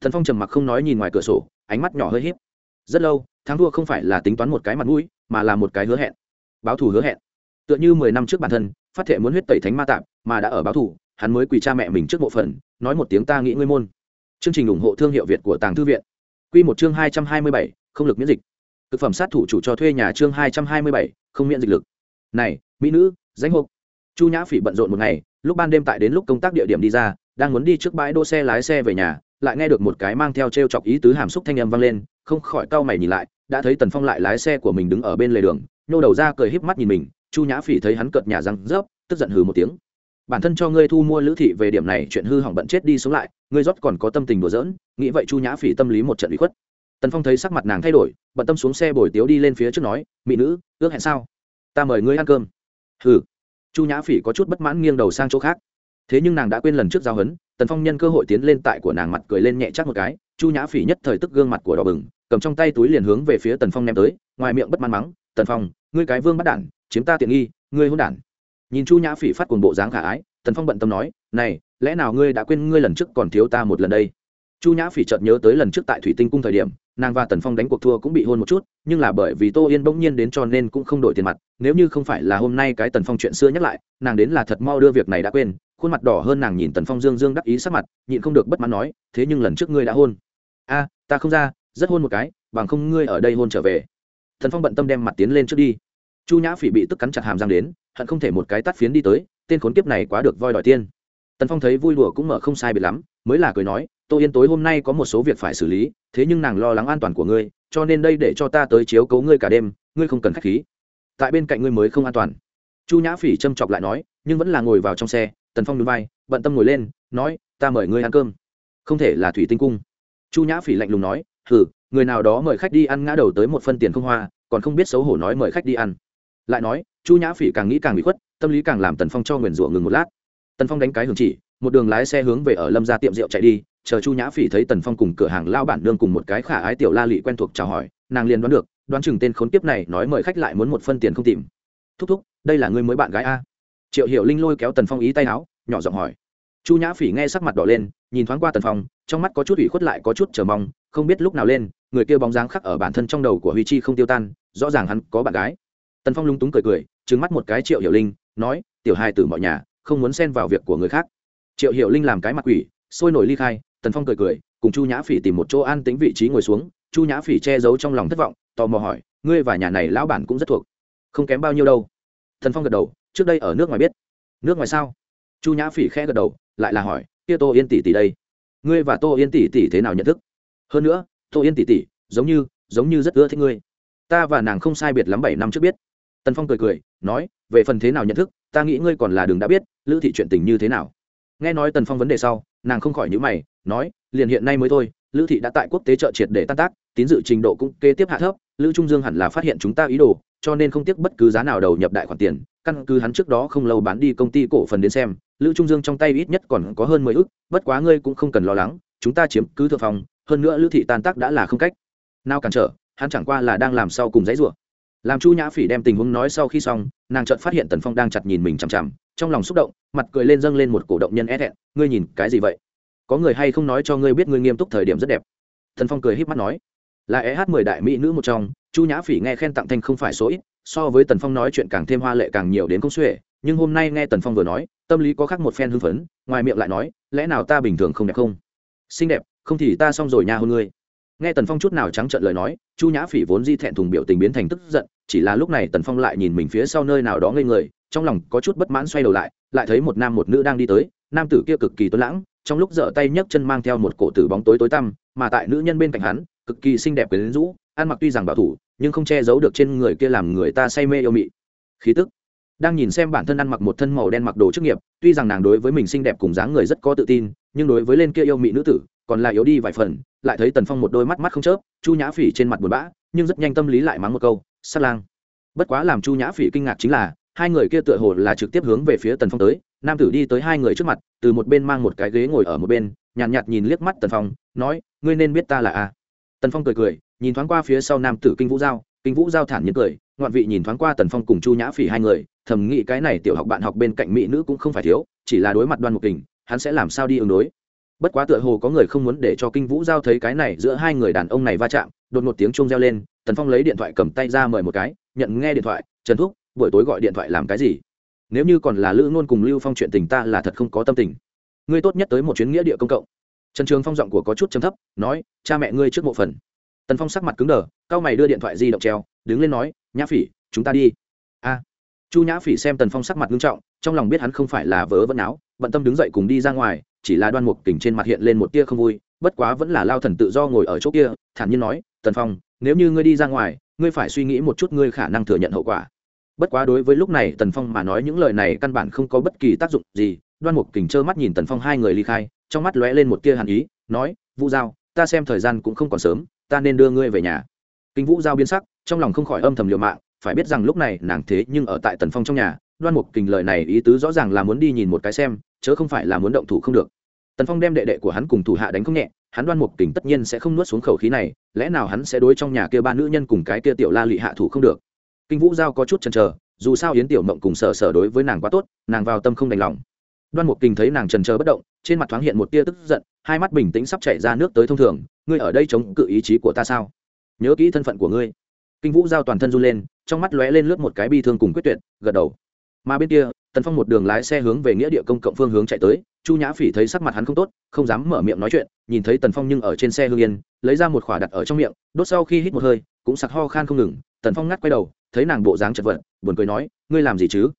Thần phong trầm mặc không nói nhìn ngoài cửa sổ, ánh mắt nhỏ hơi hiếp rất lâu thắng thua không phải là tính toán một cái mặt mũi mà là một cái hứa hẹn. Báo thù hứa hẹn. Tựa như mười năm trước bản thân phát thệ muốn huyết tẩy thánh ma tạm mà đã ở báo thù hắn mới quỳ cha mẹ mình trước bộ phận, nói một tiếng ta nghĩ ngươi môn. Chương trình ủng hộ thương hiệu việt của tàng thư viện. Q một chương hai trăm hai mươi bảy không lực miễn dịch. Thực phẩm sát thủ chủ cho thuê nhà chương hai trăm hai mươi bảy không miễn dịch lực. Này mỹ nữ danh hộp. Chu nhã phỉ bận rộn một ngày lúc ban đêm tại đến lúc công tác địa điểm đi ra đang muốn đi trước bãi đỗ xe lái xe về nhà lại nghe được một cái mang theo t r e o chọc ý tứ hàm xúc thanh âm vang lên, không khỏi cau mày nhìn lại, đã thấy tần phong lại lái xe của mình đứng ở bên lề đường, nhô đầu ra cười híp mắt nhìn mình, chu nhã phỉ thấy hắn cợt nhà răng rớp, tức giận hừ một tiếng. Bản thân cho ngươi thu mua lữ thị về điểm này chuyện hư hỏng bận chết đi sống lại, ngươi rót còn có tâm tình đùa giỡn, nghĩ vậy chu nhã phỉ tâm lý một trận bị khuất. Tần phong thấy sắc mặt nàng thay đổi, bận tâm xuống xe bồi tiếu đi lên phía trước nói, mỹ nữ, ước hẹn sao? Ta mời ngươi ăn cơm. Hừ. Chu nhã phỉ có chút bất mãn nghiêng đầu sang chỗ khác thế nhưng nàng đã quên lần trước giao hấn, tần phong nhân cơ hội tiến lên tại của nàng mặt cười lên nhẹ chắc một cái, chu nhã phỉ nhất thời tức gương mặt của đỏ bừng, cầm trong tay túi liền hướng về phía tần phong ném tới, ngoài miệng bất mãn mắng, tần phong, ngươi cái vương bắt đản, chiếm ta tiện nghi, ngươi hôn đản. Nhìn chu nhã phỉ phát cuồng bộ dáng khả ái, tần phong bận tâm nói, này, lẽ nào ngươi đã quên ngươi lần trước còn thiếu ta một lần đây? Chu nhã phỉ chợt nhớ tới lần trước tại thủy tinh cung thời điểm, nàng và tần phong đánh cuộc thua cũng bị hôn một chút, nhưng là bởi vì tô yên bỗng nhiên đến cho nên cũng không đổi tiền mặt, nếu như không phải là hôm nay cái tần phong chuyện xưa nhắc lại, nàng đến là thật mau đưa việc này đã quên khuôn mặt đỏ hơn nàng nhìn tần phong dương dương đắc ý sắc mặt, nhịn không được bất mãn nói, thế nhưng lần trước ngươi đã hôn. A, ta không ra, rất hôn một cái, bằng không ngươi ở đây hôn trở về. Tần phong bận tâm đem mặt tiến lên trước đi. Chu nhã phỉ bị tức cắn chặt hàm răng đến, hận không thể một cái tắt phiến đi tới, tên khốn kiếp này quá được voi đòi tiên. Tần phong thấy vui đùa cũng mở không sai biệt lắm, mới là cười nói, tô yên tối hôm nay có một số việc phải xử lý, thế nhưng nàng lo lắng an toàn của ngươi, cho nên đây để cho ta tới chiếu cấu ngươi cả đêm, ngươi không cần k h á c h khí. Tại bên cạnh ngươi mới không an toàn. Chu nhã phỉ châm chọc lại nói, nhưng vẫn là ngồi vào trong xe tần phong núi vai, bận tâm ngồi lên, nói, ta mời ngươi ăn cơm. Không thể là thủy tinh cung. Chu nhã phỉ lạnh lùng nói, hừ, người nào đó mời khách đi ăn ngã đầu tới một phân tiền không hoa, còn không biết xấu hổ nói mời khách đi ăn. Lại nói, chu nhã phỉ càng nghĩ càng bị khuất, tâm lý càng làm tần phong cho nguyền rủa ngừng một lát. Tần phong đánh cái hưởng chỉ, một đường lái xe hướng về ở lâm ra tiệm rượu chạy đi, chờ chu nhã phỉ thấy tần phong cùng cửa hàng lao bản nương cùng một cái khả ái tiểu la lị quen thuộc chào hỏi, nàng liền đoán được, đoán chừng tên khốn kiếp này nói mời khách lại muốn một phân tiền không tìm. Thúc thúc, đây là người mới bạn gái a? Triệu hiệu linh lôi kéo tần phong ý tay áo, nhỏ giọng hỏi. Chu nhã phỉ nghe sắc mặt đỏ lên, nhìn thoáng qua tần phong, trong mắt có chút ủy khuất lại có chút chờ mong, không biết lúc nào lên, người kia bóng dáng khắc ở bản thân trong đầu của huy chi không tiêu tan, rõ ràng hắn có bạn gái. Tần phong lung túng cười cười trứng mắt một cái triệu hiệu linh, nói, tiểu hai từ mọi nhà, không muốn xen vào việc của người khác. Triệu hiệu linh làm cái mặt quỷ, sôi nổi ly khai, tần phong cười cười, cùng chu nhã phỉ tìm một chỗ an tính vị trí ngồi xuống, chu nhã phỉ che giấu trong lòng thất vọng, tò mò hỏi, ngươi và nhà này lão bản cũng rất thuộc, không kém bao nhiêu đâu. Thần phong gật đầu trước đây ở nước ngoài biết. Nước ngoài sao? Chu nhã phỉ khẽ gật đầu, lại là hỏi, kia tô yên tỷ tỷ đây, ngươi và tô yên tỷ tỷ thế nào nhận thức? Hơn nữa, tô yên tỷ tỷ, giống như giống như rất ưa thích ngươi. Ta và nàng không sai biệt lắm bảy năm trước biết. Tần phong cười cười, nói, về phần thế nào nhận thức, ta nghĩ ngươi còn là đường đã biết, lữ thị chuyện tình như thế nào. Nghe nói tần phong vấn đề sau, nàng không khỏi nhữ mày, nói, liền hiện nay mới thôi, lữ thị đã tại quốc tế trợ triệt để tan tác, tín dự trình độ cũng kế tiếp hạ thấp, lữ trung dương hẳn là phát hiện chúng ta ý đồ, cho nên không tiếc bất cứ giá nào đầu nhập đại khoản tiền căn cứ hắn trước đó không lâu bán đi công ty cổ phần đến xem, lữ trung dương trong tay ít nhất còn có hơn mười ước bất quá ngươi cũng không cần lo lắng, chúng ta chiếm cứ thượng phòng, hơn nữa lữ thị tan tác đã là không cách. Nào cản trở, hắn chẳng qua là đang làm sau cùng dãy rủa. Làm chu nhã phỉ đem tình huống nói sau khi xong, nàng chợt phát hiện tần phong đang chặt nhìn mình chằm chằm, trong lòng xúc động, mặt cười lên dâng lên một cổ động nhân é thẹn, ngươi nhìn cái gì vậy? Có người hay không nói cho ngươi biết ngươi nghiêm túc thời điểm rất đẹp? Tần phong cười h í p mắt nói, là é hát mười đại mỹ nữ một trong, chu nhã phỉ nghe khen tặng thanh không phải số ít so với tần phong nói chuyện càng thêm hoa lệ càng nhiều đến công xuể, nhưng hôm nay nghe tần phong vừa nói, tâm lý có khác một phen hưng phấn, ngoài miệng lại nói, lẽ nào ta bình thường không đẹp không? Xinh đẹp, không thì ta xong rồi nha hôn ngươi. Nghe tần phong chút nào trắng trợn lời nói, chu nhã phỉ vốn di thẹn thùng biểu tình biến thành tức giận, chỉ là lúc này tần phong lại nhìn mình phía sau nơi nào đó ngây người, trong lòng có chút bất mãn xoay đầu lại lại thấy một nam một nữ đang đi tới, nam tử kia cực kỳ tuấn lãng, trong lúc dở tay nhấc chân mang theo một cổ tử bóng tối tối tăm, mà tại nữ nhân bên cạnh hắn, cực kỳ xinh đẹp quyến rũ ăn mặc tuy rằng bảo thủ nhưng không che giấu được trên người kia làm người ta say mê yêu mị. Khí tức. Đang nhìn xem bản thân ăn mặc một thân màu đen mặc đồ chức nghiệp tuy rằng nàng đối với mình xinh đẹp cùng dáng người rất có tự tin nhưng đối với lên kia yêu mị nữ tử còn lại yếu đi vài phần lại thấy tần phong một đôi mắt mắt không chớp chu nhã phỉ trên mặt buồn bã nhưng rất nhanh tâm lý lại mắng một câu sát lang. Bất quá làm chu nhã phỉ kinh ngạc chính là hai người kia tựa hồ là trực tiếp hướng về phía tần phong tới nam tử đi tới hai người trước mặt từ một bên mang một cái ghế ngồi ở một bên nhàn nhạt, nhạt nhìn liếc mắt tần phong nói ngươi nên biết ta là a tần phong cười cười nhìn thoáng qua phía sau nam tử kinh vũ giao, kinh vũ giao thản nhiên cười, ngoạn vị nhìn thoáng qua tần phong cùng chu nhã phỉ hai người, thầm nghĩ cái này tiểu học bạn học bên cạnh mỹ nữ cũng không phải thiếu, chỉ là đối mặt đoan mục kình, hắn sẽ làm sao đi ứng đối. Bất quá tựa hồ có người không muốn để cho kinh vũ giao thấy cái này giữa hai người đàn ông này va chạm, đột một tiếng chuông reo lên, tần phong lấy điện thoại cầm tay ra mời một cái, nhận nghe điện thoại, trần thúc, buổi tối gọi điện thoại làm cái gì? Nếu như còn là lữ ngôn cùng lưu phong chuyện tình ta là thật không có tâm tình. Ngươi tốt nhất tới một chuyến nghĩa địa công cộng. Trần trường phong giọng của có chút chấm thấp, nói, cha mẹ ngươi trước mộ phần tần phong sắc mặt cứng đờ cao mày đưa điện thoại di động treo, đứng lên nói, nhã phỉ, chúng ta đi. A. Chu nhã phỉ xem tần phong sắc mặt nghiêm trọng, trong lòng biết hắn không phải là vớ vẫn áo bận tâm đứng dậy cùng đi ra ngoài, chỉ là đoan mục Tỉnh trên mặt hiện lên một tia không vui, bất quá vẫn là lao thần tự do ngồi ở chỗ kia, thản nhiên nói, tần phong, nếu như ngươi đi ra ngoài, ngươi phải suy nghĩ một chút ngươi khả năng thừa nhận hậu quả. Bất quá đối với lúc này tần phong mà nói những lời này căn bản không có bất kỳ tác dụng gì, đoan mục kình trơ mắt nhìn tần phong hai người ly khai, trong mắt lóe lên một tia hàn ý, nói, vũ giao, ta xem thời gian cũng không còn sớm ta nên đưa ngươi về nhà. Kinh vũ giao biến sắc, trong lòng không khỏi âm thầm liều mạng, phải biết rằng lúc này nàng thế nhưng ở tại tần phong trong nhà, đoan mục kình lời này ý tứ rõ ràng là muốn đi nhìn một cái xem, chớ không phải là muốn động thủ không được. Tần phong đem đệ đệ của hắn cùng thủ hạ đánh không nhẹ, hắn đoan mục kình tất nhiên sẽ không nuốt xuống khẩu khí này, lẽ nào hắn sẽ đối trong nhà kia ba nữ nhân cùng cái kia tiểu la lị hạ thủ không được? Kinh vũ giao có chút chần chờ, dù sao yến tiểu mộng cùng sở sở đối với nàng quá tốt, nàng vào tâm không đành lòng đoan mục kình thấy nàng trần chờ bất động, trên mặt thoáng hiện một tia tức giận, hai mắt bình tĩnh sắp chảy ra nước tới thông thường, ngươi ở đây chống cự ý chí của ta sao? Nhớ kỹ thân phận của ngươi. Kinh vũ giao toàn thân run lên, trong mắt lóe lên lướt một cái bi thương cùng quyết tuyệt, gật đầu. Mà bên kia, tần phong một đường lái xe hướng về nghĩa địa công cộng phương hướng chạy tới, chu nhã phỉ thấy sắc mặt hắn không tốt, không dám mở miệng nói chuyện, nhìn thấy tần phong nhưng ở trên xe hương yên, lấy ra một khỏa đặt ở trong miệng, đốt sau khi hít một hơi, cũng sặc ho khan không ngừng, tần phong ngắt quay đầu, thấy nàng bộ dáng chật vật, buồn cười nói, ngươi làm gì chứ?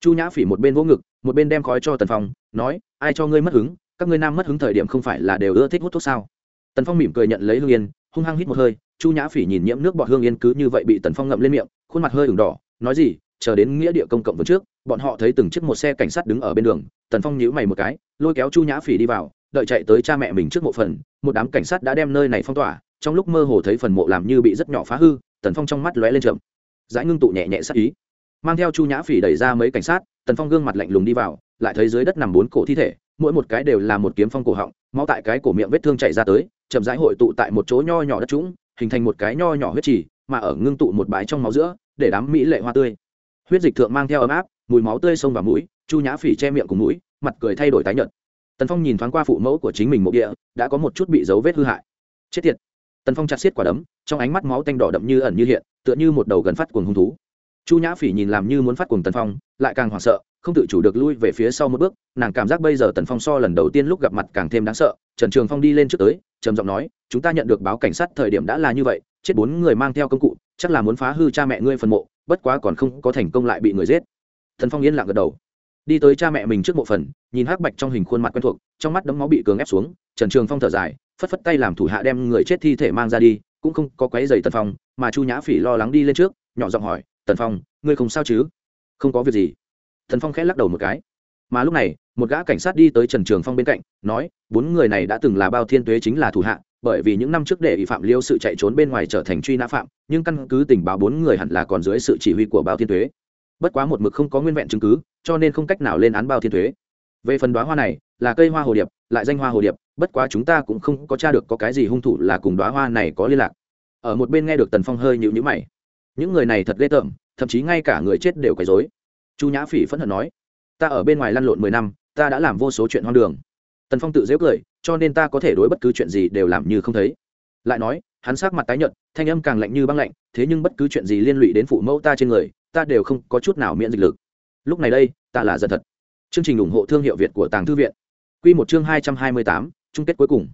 Chu nhã phỉ một bên vỗ ngực một bên đem khói cho tần phong, nói, ai cho ngươi mất hứng? Các ngươi nam mất hứng thời điểm không phải là đều ưa thích hút thuốc sao? Tần phong mỉm cười nhận lấy hương yên, hung hăng hít một hơi, chu nhã phỉ nhìn nhiễm nước bọt hương yên cứ như vậy bị tần phong ngậm lên miệng, khuôn mặt hơi ửng đỏ, nói gì, chờ đến nghĩa địa công cộng vườn trước, bọn họ thấy từng chiếc một xe cảnh sát đứng ở bên đường. Tần phong nhíu mày một cái, lôi kéo chu nhã phỉ đi vào, đợi chạy tới cha mẹ mình trước mộ phần, một đám cảnh sát đã đem nơi này phong tỏa, trong lúc mơ hồ thấy phần mộ làm như bị rất nhỏ phá hư, tần phong trong mắt lóe lên chậm dãi ngưng tụ nhẹ nhẹ sắc ý. Mang theo chu nhã phỉ đẩy ra mấy cảnh sát tần phong gương mặt lạnh lùng đi vào, lại thấy dưới đất nằm bốn cổ thi thể, mỗi một cái đều là một kiếm phong cổ họng, máu tại cái cổ miệng vết thương chảy ra tới, chậm rãi hội tụ tại một chỗ nho nhỏ đất trũng, hình thành một cái nho nhỏ huyết trì, mà ở ngưng tụ một bãi trong máu giữa, để đám mỹ lệ hoa tươi. Huyết dịch thượng mang theo ấm áp, mùi máu tươi xông vào mũi, chu nhã phỉ che miệng cùng mũi, mặt cười thay đổi tái nhợt. Tần phong nhìn thoáng qua phụ mẫu của chính mình mộ địa, đã có một chút bị dấu vết hư hại. Chết tiệt. Tần phong chặt xiết quả đấm, trong ánh mắt máu tanh đỏ đậm như ẩn như hiện, tựa như một đầu gần phát cuồng hung thú chu nhã phỉ nhìn làm như muốn phát cuồng tần phong, lại càng hoảng sợ, không tự chủ được lui về phía sau một bước, nàng cảm giác bây giờ tần phong so lần đầu tiên lúc gặp mặt càng thêm đáng sợ. Trần trường phong đi lên trước tới, trầm giọng nói, chúng ta nhận được báo cảnh sát thời điểm đã là như vậy, chết bốn người mang theo công cụ, chắc là muốn phá hư cha mẹ ngươi phần mộ, bất quá còn không có thành công lại bị người giết. Thần phong yên lặng gật đầu. Đi tới cha mẹ mình trước mộ phần, nhìn hắc bạch trong hình khuôn mặt quen thuộc, trong mắt đấm máu bị cường ép xuống, trần trường phong thở dài, phất phất tay làm thủ hạ đem người chết thi thể mang ra đi, cũng không có quấy giày tần phong, mà chu nhã phỉ lo lắng đi lên trước, nhỏ giọng hỏi tần phong, ngươi không sao chứ? Không có việc gì. Tần phong khẽ lắc đầu một cái. Mà lúc này, một gã cảnh sát đi tới trần trường phong bên cạnh, nói, bốn người này đã từng là bao thiên tuế chính là thủ hạ, bởi vì những năm trước để bị phạm liêu sự chạy trốn bên ngoài trở thành truy nã phạm, nhưng căn cứ tình báo bốn người hẳn là còn dưới sự chỉ huy của bao thiên tuế. Bất quá một mực không có nguyên vẹn chứng cứ, cho nên không cách nào lên án bao thiên thuế về phần đoá hoa này, là cây hoa hồ điệp, lại danh hoa hồ điệp, bất quá chúng ta cũng không có t r a được có cái gì hung thủ là cùng đoá hoa này có liên lạc. Ở một bên nghe được tần phong hơi nhịu nhữ mày những người này thật ghê tởm, thậm chí ngay cả người chết đều quấy dối chu nhã phỉ phẫn hận nói, ta ở bên ngoài lăn lộn mười năm, ta đã làm vô số chuyện hoang đường. Tần phong tự dễu cười, cho nên ta có thể đối bất cứ chuyện gì đều làm như không thấy. Lại nói, hắn sát mặt tái nhợt, thanh âm càng lạnh như băng lạnh, thế nhưng bất cứ chuyện gì liên lụy đến phụ mẫu ta trên người, ta đều không có chút nào miễn dịch lực. Lúc này đây, ta là dân thật. Chương trình ủng hộ thương hiệu việt của tàng thư viện. Q một chương hai trăm hai mươi tám, chung kết cuối cùng.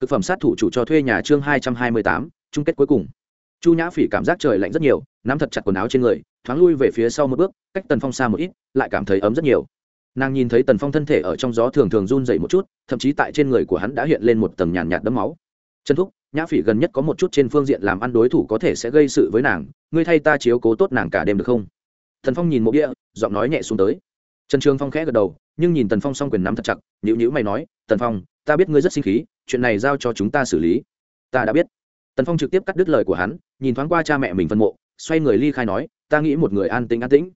Thực phẩm sát thủ chủ cho thuê nhà chương hai trăm hai mươi tám, chung kết cuối cùng chu nhã phỉ cảm giác trời lạnh rất nhiều, nắm thật chặt quần áo trên người, thoáng lui về phía sau một bước, cách tần phong xa một ít, lại cảm thấy ấm rất nhiều. Nàng nhìn thấy tần phong thân thể ở trong gió thường thường run dậy một chút, thậm chí tại trên người của hắn đã hiện lên một tầng nhàn nhạt đấm máu. Chân thúc, nhã phỉ gần nhất có một chút trên phương diện làm ăn đối thủ có thể sẽ gây sự với nàng, ngươi thay ta chiếu cố tốt nàng cả đêm được không? Thần phong nhìn mộ địa giọng nói nhẹ xuống tới. Trần trường phong khẽ gật đầu, nhưng nhìn tần phong s o n g quyền nắm thật chặt nhữ nhữ mày nói, tần phong, ta biết ngươi rất sinh khí, chuyện này giao cho chúng ta xử lý. Ta đã biết tần phong trực tiếp cắt đứt lời của hắn, nhìn thoáng qua cha mẹ mình phân mộ, xoay người ly khai nói, ta nghĩ một người an tĩnh an tĩnh.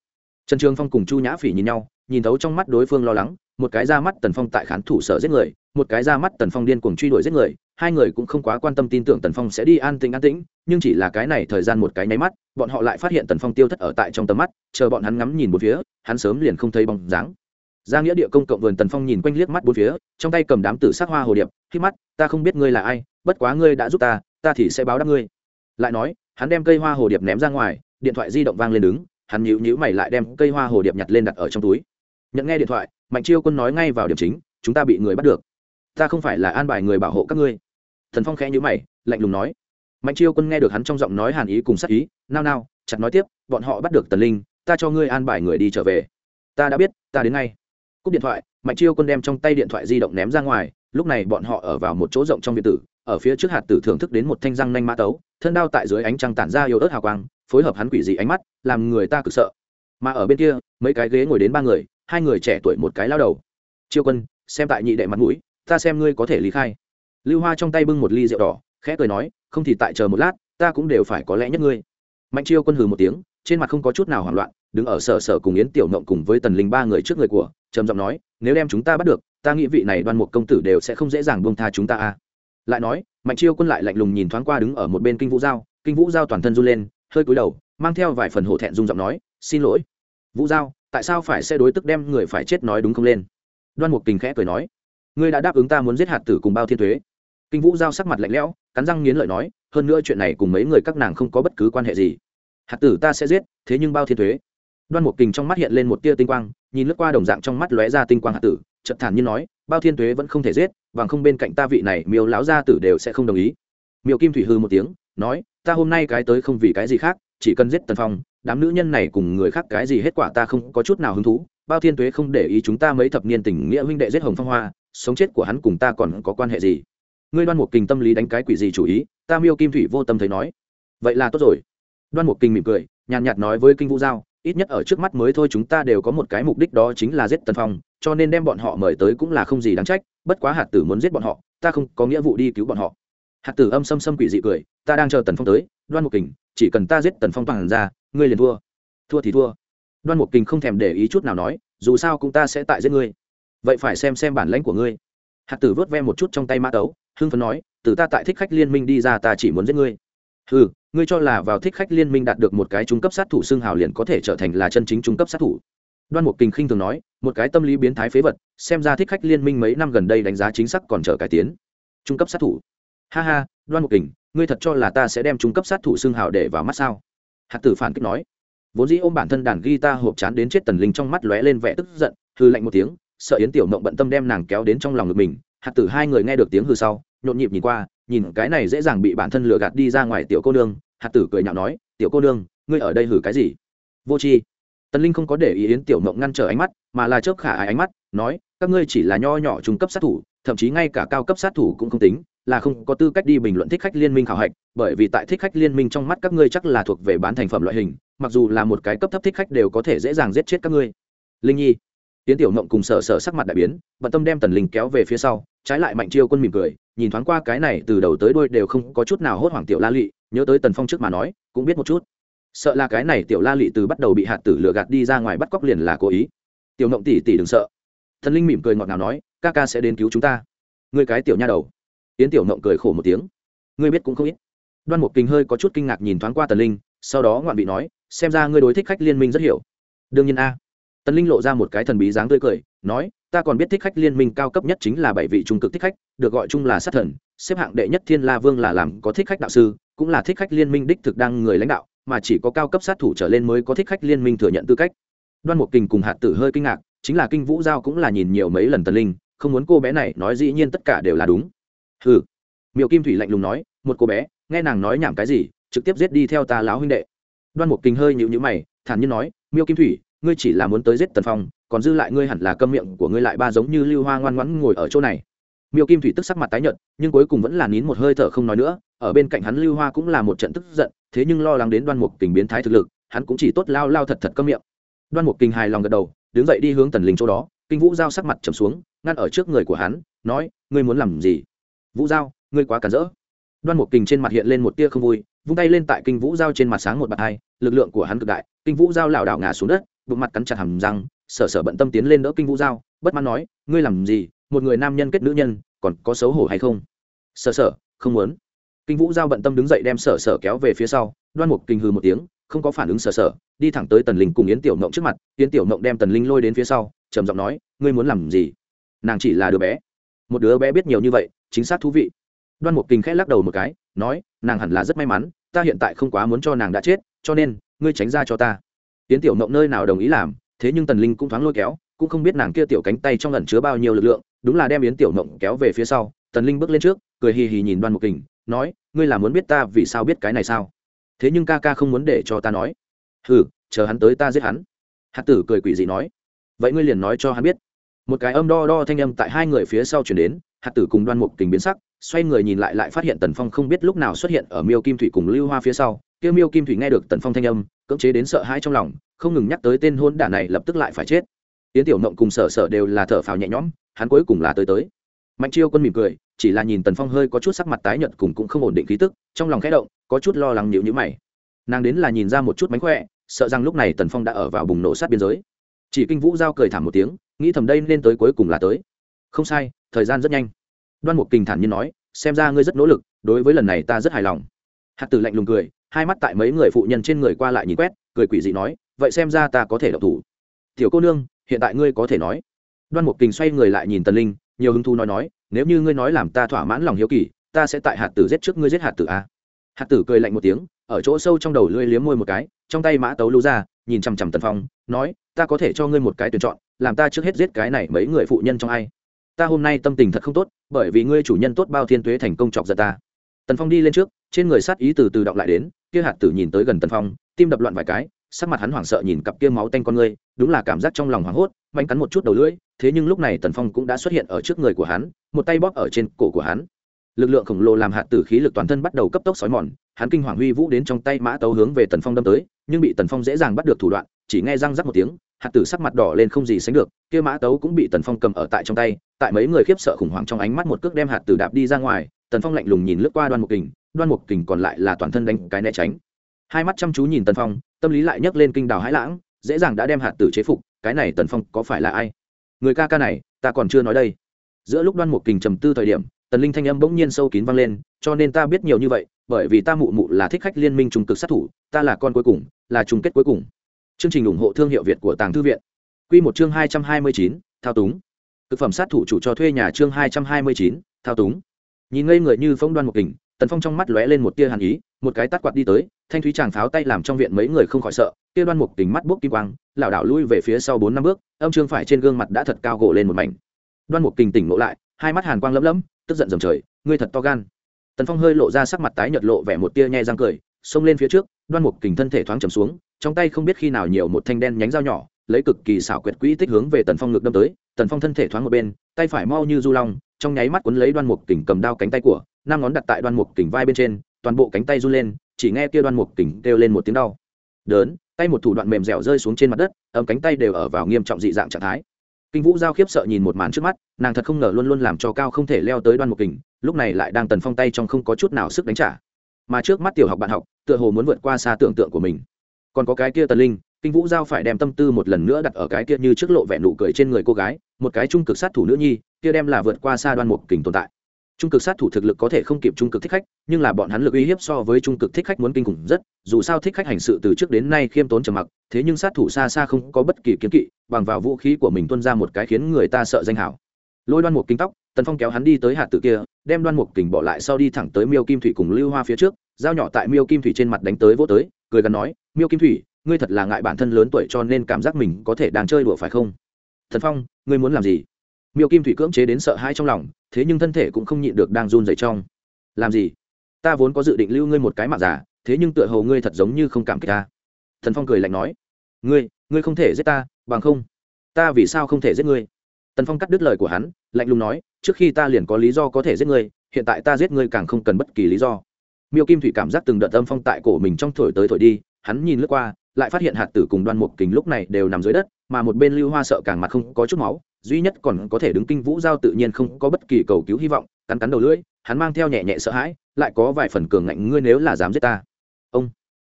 Trần trường phong cùng chu nhã phỉ nhìn nhau, nhìn thấu trong mắt đối phương lo lắng, một cái ra mắt tần phong tại khán thủ sở giết người, một cái ra mắt tần phong điên cuồng truy đuổi giết người, hai người cũng không quá quan tâm tin tưởng tần phong sẽ đi an tĩnh an tĩnh, nhưng chỉ là cái này thời gian một cái nháy mắt, bọn họ lại phát hiện tần phong tiêu thất ở tại trong tầm mắt, chờ bọn hắn ngắm nhìn một phía, hắn sớm liền không thấy bóng dáng. Ra nghĩa địa công cộng vườn tần phong nhìn quanh liếc mắt bốn phía, trong tay cầm đám tử sắc hoa hồ điệp khi mắt, ta không biết ngươi là ai, bất quá ngươi đã giúp ta ta thì sẽ báo đáp ngươi. Lại nói, hắn đem cây hoa hồ điệp ném ra ngoài, điện thoại di động vang lên đứng, hắn nhíu nhíu mày lại đem cây hoa hồ điệp nhặt lên đặt ở trong túi. Nhận nghe điện thoại, mạnh chiêu quân nói ngay vào điểm chính, chúng ta bị người bắt được. Ta không phải là an bài người bảo hộ các ngươi. Thần phong khẽ nhữ mày, lạnh lùng nói. Mạnh chiêu quân nghe được hắn trong giọng nói hàn ý cùng sắc ý, nao nao, chặt nói tiếp, bọn họ bắt được tần linh, ta cho ngươi an bài người đi trở về. Ta đã biết, ta đến ngay. Cúp điện thoại, mạnh chiêu quân đem trong tay điện thoại di động ném ra ngoài, lúc này bọn họ ở vào một chỗ rộng trong biệt tử ở phía trước hạt tử thưởng thức đến một thanh răng nanh mã tấu, thân đao tại dưới ánh trăng tản ra yếu ớt hào quang, phối hợp hắn quỷ dị ánh mắt, làm người ta cực sợ. Mà ở bên kia, mấy cái ghế ngồi đến ba người, hai người trẻ tuổi một cái lao đầu. Chiêu quân, xem tại nhị đệ mặt mũi, ta xem ngươi có thể lý khai. Lưu hoa trong tay bưng một ly rượu đỏ, khẽ cười nói, không thì tại chờ một lát, ta cũng đều phải có lẽ nhất ngươi. Mạnh chiêu quân hừ một tiếng, trên mặt không có chút nào hoảng loạn, đứng ở sở sở cùng yến tiểu mộng cùng với tần linh ba người trước người của, trầm giọng nói, nếu đem chúng ta bắt được, ta nghĩ vị này đoan một công tử đều sẽ không dễ dàng buông tha chúng ta a lại nói, mạnh chiêu quân lại lạnh lùng nhìn thoáng qua đứng ở một bên kinh vũ giao. Kinh vũ giao toàn thân run lên, hơi cúi đầu, mang theo vài phần hổ thẹn rung giọng nói, xin lỗi, vũ giao, tại sao phải xe đối tức đem người phải chết nói đúng không lên? Đoan mục kình khẽ cười nói, ngươi đã đáp ứng ta muốn giết hạt tử cùng bao thiên thuế. Kinh vũ giao sắc mặt lạnh lẽo, cắn răng nghiến lợi nói, hơn nữa chuyện này cùng mấy người các nàng không có bất cứ quan hệ gì. Hạt tử ta sẽ giết, thế nhưng bao thiên thuế. Đoan mục kình trong mắt hiện lên một tia tinh quang, nhìn lướt qua đồng dạng trong mắt lóe ra tinh quang hạt tử chật thản như nói bao thiên Tuế vẫn không thể giết và không bên cạnh ta vị này miêu láo gia tử đều sẽ không đồng ý. Miêu kim thủy hư một tiếng, nói, ta hôm nay cái tới không vì cái gì khác, chỉ cần giết tần phong, đám nữ nhân này cùng người khác cái gì hết quả ta không có chút nào hứng thú. Bao thiên tuế không để ý chúng ta mấy thập niên tình nghĩa huynh đệ giết hồng phong hoa, sống chết của hắn cùng ta còn có quan hệ gì? Ngươi đoan một kình tâm lý đánh cái quỷ gì chủ ý, ta miêu kim thủy vô tâm thấy nói. Vậy là tốt rồi. Đoan một kình mỉm cười, nhàn nhạt nói với kinh vũ giao ít nhất ở trước mắt mới thôi chúng ta đều có một cái mục đích đó chính là giết tần phong, cho nên đem bọn họ mời tới cũng là không gì đáng trách, bất quá hạt tử muốn giết bọn họ, ta không có nghĩa vụ đi cứu bọn họ. Hạt tử âm xâm xâm quỷ dị cười, ta đang chờ tần phong tới, đoan một kình, chỉ cần ta giết tần phong toàn ra, ngươi liền thua. Thua thì thua. Đoan một kình không thèm để ý chút nào nói, dù sao cũng ta sẽ tại giết ngươi. Vậy phải xem xem bản lãnh của ngươi. Hạt tử vớt ve một chút trong tay mã tấu, hưng phấn nói, từ ta tại thích khách liên minh đi ra ta chỉ muốn giết ngươi. Ừ ngươi cho là vào thích khách liên minh đạt được một cái trung cấp sát thủ xương hào liền có thể trở thành là chân chính trung cấp sát thủ. Đoan mục kình khinh thường nói, một cái tâm lý biến thái phế vật, xem ra thích khách liên minh mấy năm gần đây đánh giá chính xác còn chờ cải tiến. Trung cấp sát thủ. Ha ha, đoan mục kình, ngươi thật cho là ta sẽ đem trung cấp sát thủ xương hào để vào mắt sao? Hạt tử phản kích nói. Vốn dĩ ôm bản thân đàn guitar hộp chán đến chết tần linh trong mắt lóe lên vẻ tức giận hư lạnh một tiếng, sợ yến tiểu mộng bận tâm đem nàng kéo đến trong lòng ngực mình. Hạt tử hai người nghe được tiếng hư sau, nhộn nhịp nhìn qua nhìn cái này dễ dàng bị bản thân lừa gạt đi ra ngoài tiểu cô nương, hạt tử cười nhạo nói, tiểu cô nương, ngươi ở đây hử cái gì? Vô tri. Tần linh không có để ý yến tiểu mộng ngăn trở ánh mắt, mà là chớp khả ái ánh mắt, nói, các ngươi chỉ là nho nhỏ trung cấp sát thủ, thậm chí ngay cả cao cấp sát thủ cũng không tính, là không có tư cách đi bình luận thích khách liên minh khảo hạch, bởi vì tại thích khách liên minh trong mắt các ngươi chắc là thuộc về bán thành phẩm loại hình, mặc dù là một cái cấp thấp thích khách đều có thể dễ dàng giết chết các ngươi. Linh nhi tiến tiểu mộng cùng sở sở sắc mặt đại biến, bận tâm đem tần linh kéo về phía sau, trái lại mạnh chiêu quân mỉm cười nhìn thoáng qua cái này từ đầu tới đuôi đều không có chút nào hốt hoảng tiểu la lị, nhớ tới tần phong trước mà nói, cũng biết một chút. Sợ là cái này tiểu la lị từ bắt đầu bị hạt tử lừa gạt đi ra ngoài bắt cóc liền là cố ý. Tiểu mộng tỷ tỷ đừng sợ. Thần linh mỉm cười ngọt ngào nói, ca ca sẽ đến cứu chúng ta. Người cái tiểu nha đầu. Yến tiểu mộng cười khổ một tiếng. Ngươi biết cũng không ít. Đoan mục kinh hơi có chút kinh ngạc nhìn thoáng qua tần linh, sau đó ngoạn vị nói, xem ra ngươi đối thích khách liên minh rất hiểu. Đương nhiên a tần linh lộ ra một cái thần bí dáng tươi cười, nói, ta còn biết thích khách liên minh cao cấp nhất chính là bảy vị trung cực thích khách, được gọi chung là sát thần, xếp hạng đệ nhất thiên la vương là làm có thích khách đạo sư, cũng là thích khách liên minh đích thực đang người lãnh đạo, mà chỉ có cao cấp sát thủ trở lên mới có thích khách liên minh thừa nhận tư cách. Đoan mục kình cùng hạt tử hơi kinh ngạc, chính là kinh vũ giao cũng là nhìn nhiều mấy lần tần linh, không muốn cô bé này nói dĩ nhiên tất cả đều là đúng. Hừ. Miệu kim thủy lạnh lùng nói, một cô bé, nghe nàng nói nhảm cái gì, trực tiếp giết đi theo ta láo huynh đệ. Đoan mục kình hơi nhịu nhữ mày, thản nhiên nói, miêu kim thủy ngươi chỉ là muốn tới giết tần phong, còn dư lại ngươi hẳn là câm miệng của ngươi lại ba giống như lưu hoa ngoan ngoãn ngồi ở chỗ này. Miêu kim thủy tức sắc mặt tái nhợt, nhưng cuối cùng vẫn là nín một hơi thở không nói nữa, ở bên cạnh hắn lưu hoa cũng là một trận tức giận, thế nhưng lo lắng đến đoan mục kình biến thái thực lực, hắn cũng chỉ tốt lao lao thật thật câm miệng. Đoan mục kình hài lòng gật đầu, đứng dậy đi hướng tần linh chỗ đó, kinh vũ giao sắc mặt trầm xuống, ngăn ở trước người của hắn, nói, ngươi muốn làm gì? Vũ giao, ngươi quá cản rỡ. Đoan mục kình trên mặt hiện lên một tia không vui, vung tay lên tại kinh vũ giao trên mặt sáng một bạt hai, lực lượng của hắn cực đại, kinh vũ giao lảo đảo ngã xuống đất bụng mặt cắn chặt hầm răng, sở sở bận tâm tiến lên đỡ kinh vũ giao, bất mãn nói, ngươi làm gì? Một người nam nhân kết nữ nhân, còn có xấu hổ hay không? Sở sở, không muốn. Kinh vũ giao bận tâm đứng dậy đem sở sở kéo về phía sau, đoan mục kinh hừ một tiếng, không có phản ứng sở sở, đi thẳng tới tần linh cùng yến tiểu mộng trước mặt, yến tiểu mộng đem tần linh lôi đến phía sau, trầm giọng nói, ngươi muốn làm gì? Nàng chỉ là đứa bé. Một đứa bé biết nhiều như vậy, chính xác thú vị. Đoan mục kinh khẽ lắc đầu một cái, nói, nàng hẳn là rất may mắn, ta hiện tại không quá muốn cho nàng đã chết, cho nên, ngươi tránh ra cho ta tiến tiểu mộng nơi nào đồng ý làm, thế nhưng tần linh cũng thoáng lôi kéo, cũng không biết nàng kia tiểu cánh tay trong lần chứa bao nhiêu lực lượng, đúng là đem yến tiểu mộng kéo về phía sau, tần linh bước lên trước, cười hì hì nhìn đoan mục kình, nói, ngươi là muốn biết ta vì sao biết cái này sao? Thế nhưng ca ca không muốn để cho ta nói. Ừ chờ hắn tới ta giết hắn. Hạt tử cười quỷ dị nói. Vậy ngươi liền nói cho hắn biết. Một cái âm đo đo thanh âm tại hai người phía sau chuyển đến, hạt tử cùng đoan mục kình biến sắc, xoay người nhìn lại lại phát hiện tần phong không biết lúc nào xuất hiện ở miêu kim thủy cùng lưu hoa phía sau kia miêu kim thủy nghe được tần phong thanh âm, cưỡng chế đến sợ hãi trong lòng, không ngừng nhắc tới tên hôn đả này lập tức lại phải chết. Tiến tiểu mộng cùng sở sở đều là thở phào nhẹ nhõm, hắn cuối cùng là tới tới. Mạnh chiêu quân mỉm cười, chỉ là nhìn tần phong hơi có chút sắc mặt tái nhợt cùng cũng không ổn định khí tức, trong lòng khẽ động, có chút lo lắng nhịu nhữ mày. Nàng đến là nhìn ra một chút mánh khỏe, sợ rằng lúc này tần phong đã ở vào bùng nổ sát biên giới. Chỉ kinh vũ giao cười thảm một tiếng, nghĩ thầm đây nên tới cuối cùng là tới. Không sai, thời gian rất nhanh. Đoan mục kình thản nhiên nói, xem ra ngươi rất nỗ lực, đối với lần này ta rất hài lòng. Hạt tử lạnh lùng cười hai mắt tại mấy người phụ nhân trên người qua lại nhìn quét, cười quỷ dị nói, vậy xem ra ta có thể độc thủ. Tiểu cô nương, hiện tại ngươi có thể nói. Đoan mục kình xoay người lại nhìn tần linh, nhiều hứng thú nói nói, nếu như ngươi nói làm ta thỏa mãn lòng hiếu kỳ, ta sẽ tại hạt tử giết trước ngươi giết hạt tử a. Hạt tử cười lạnh một tiếng, ở chỗ sâu trong đầu lưỡi liếm môi một cái, trong tay mã tấu lưu ra, nhìn chằm chằm tần phong, nói, ta có thể cho ngươi một cái tuyển chọn, làm ta trước hết giết cái này mấy người phụ nhân trong ai. Ta hôm nay tâm tình thật không tốt, bởi vì ngươi chủ nhân tốt bao thiên tuế thành công chọc giật ta tần phong đi lên trước, trên người sát ý từ từ động lại đến, kia hạt tử nhìn tới gần tần phong, tim đập loạn vài cái, sắc mặt hắn hoảng sợ nhìn cặp kia máu tanh con ngươi, đúng là cảm giác trong lòng hoảng hốt, mạnh cắn một chút đầu lưỡi, thế nhưng lúc này tần phong cũng đã xuất hiện ở trước người của hắn, một tay bóp ở trên cổ của hắn. Lực lượng khổng lồ làm hạt tử khí lực toàn thân bắt đầu cấp tốc xói mòn, hắn kinh hoàng huy vũ đến trong tay mã tấu hướng về tần phong đâm tới, nhưng bị tần phong dễ dàng bắt được thủ đoạn, chỉ nghe răng rắc một tiếng, hạt tử sắc mặt đỏ lên không gì sánh được, kia mã tấu cũng bị tần phong cầm ở tại trong tay, tại mấy người khiếp sợ khủng hoảng trong ánh mắt một cước đem hạt tử đạp đi ra ngoài tần phong lạnh lùng nhìn lướt qua đoan mục kình, đoan mục kình còn lại là toàn thân đánh cái né tránh. Hai mắt chăm chú nhìn tần phong, tâm lý lại nhấc lên kinh đào hãi lãng, dễ dàng đã đem hạt tử chế phục, cái này tần phong có phải là ai? Người ca ca này, ta còn chưa nói đây. Giữa lúc đoan mục kình trầm tư thời điểm, tần linh thanh âm bỗng nhiên sâu kín vang lên, cho nên ta biết nhiều như vậy, bởi vì ta mụ mụ là thích khách liên minh trung cực sát thủ, ta là con cuối cùng, là chung kết cuối cùng. Chương trình ủng hộ thương hiệu việt của tàng thư viện. Q một chương hai trăm hai mươi chín, thao túng. Thực phẩm sát thủ chủ cho thuê nhà chương hai trăm hai mươi chín, thao túng nhìn ngây người như phong đoan một kình, tần phong trong mắt lóe lên một tia hàn ý, một cái tắt quạt đi tới, thanh thúy chàng pháo tay làm trong viện mấy người không khỏi sợ, kia đoan một tình mắt bốc kim quang, lảo đảo lui về phía sau bốn năm bước, âm trương phải trên gương mặt đã thật cao gỗ lên một mảnh. Đoan một kình tỉnh ngộ lại, hai mắt hàn quang lấm lấm, tức giận dầm trời, ngươi thật to gan. Tần phong hơi lộ ra sắc mặt tái nhợt lộ vẻ một tia nhai răng cười, xông lên phía trước, đoan mục kình thân thể thoáng trầm xuống, trong tay không biết khi nào nhiều một thanh đen nhánh dao nhỏ, lấy cực kỳ xảo quyệt quỹ tích hướng về tần phong ngực đâm tới, tần phong thân thể thoáng một bên, tay phải mau như du long trong nháy mắt quấn lấy đoan mục kình cầm đao cánh tay của, năm ngón đặt tại đoan mục kình vai bên trên, toàn bộ cánh tay run lên, chỉ nghe kia đoan mục kình kêu lên một tiếng đau. Đớn, tay một thủ đoạn mềm dẻo rơi xuống trên mặt đất, ấm cánh tay đều ở vào nghiêm trọng dị dạng trạng thái. Kinh vũ giao khiếp sợ nhìn một màn trước mắt, nàng thật không ngờ luôn luôn làm cho cao không thể leo tới đoan mục kình, lúc này lại đang tần phong tay trong không có chút nào sức đánh trả. Mà trước mắt tiểu học bạn học, tựa hồ muốn vượt qua xa tưởng tượng của mình. Còn có cái kia tần linh kinh vũ giao phải đem tâm tư một lần nữa đặt ở cái kia như trước lộ vẻ nụ cười trên người cô gái, một cái trung cực sát thủ nữ nhi, kia đem là vượt qua xa đoan mục kình tồn tại. Trung cực sát thủ thực lực có thể không kịp trung cực thích khách, nhưng là bọn hắn lực uy hiếp so với trung cực thích khách muốn kinh khủng rất, dù sao thích khách hành sự từ trước đến nay khiêm tốn trầm mặc, thế nhưng sát thủ xa xa không có bất kỳ kiến kỵ, bằng vào vũ khí của mình tuân ra một cái khiến người ta sợ danh hảo. Lôi đoan mục kính tóc, tần phong kéo hắn đi tới hạt tử kia, đem đoan mục kình bỏ lại sau đi thẳng tới miêu kim thủy cùng lưu hoa phía trước dao nhỏ tại miêu kim thủy trên mặt đánh tới vỗ tới, cười gắn nói, miêu kim thủy ngươi thật là ngại bản thân lớn tuổi cho nên cảm giác mình có thể đang chơi đùa phải không? Thần phong, ngươi muốn làm gì? Miêu kim thủy cưỡng chế đến sợ hãi trong lòng, thế nhưng thân thể cũng không nhịn được đang run dày trong. Làm gì? Ta vốn có dự định lưu ngươi một cái mạng giả thế nhưng tựa hồ ngươi thật giống như không cảm kích ta. Thần phong cười lạnh nói, ngươi ngươi không thể giết ta, bằng không, ta vì sao không thể giết ngươi? Tần phong cắt đứt lời của hắn, lạnh lùng nói, trước khi ta liền có lý do có thể giết ngươi, hiện tại ta giết ngươi càng không cần bất kỳ lý do. Miêu kim thủy cảm giác từng đợt âm phong tại cổ mình trong thổi tới thổi đi, hắn nhìn lướt qua lại phát hiện hạt tử cùng đoan mục kình lúc này đều nằm dưới đất, mà một bên lưu hoa sợ càng mặt không có chút máu, duy nhất còn có thể đứng kinh vũ giao tự nhiên không có bất kỳ cầu cứu hy vọng, cắn cắn đầu lưỡi, hắn mang theo nhẹ nhẹ sợ hãi, lại có vài phần cường ngạnh, ngươi nếu là dám giết ta. Ông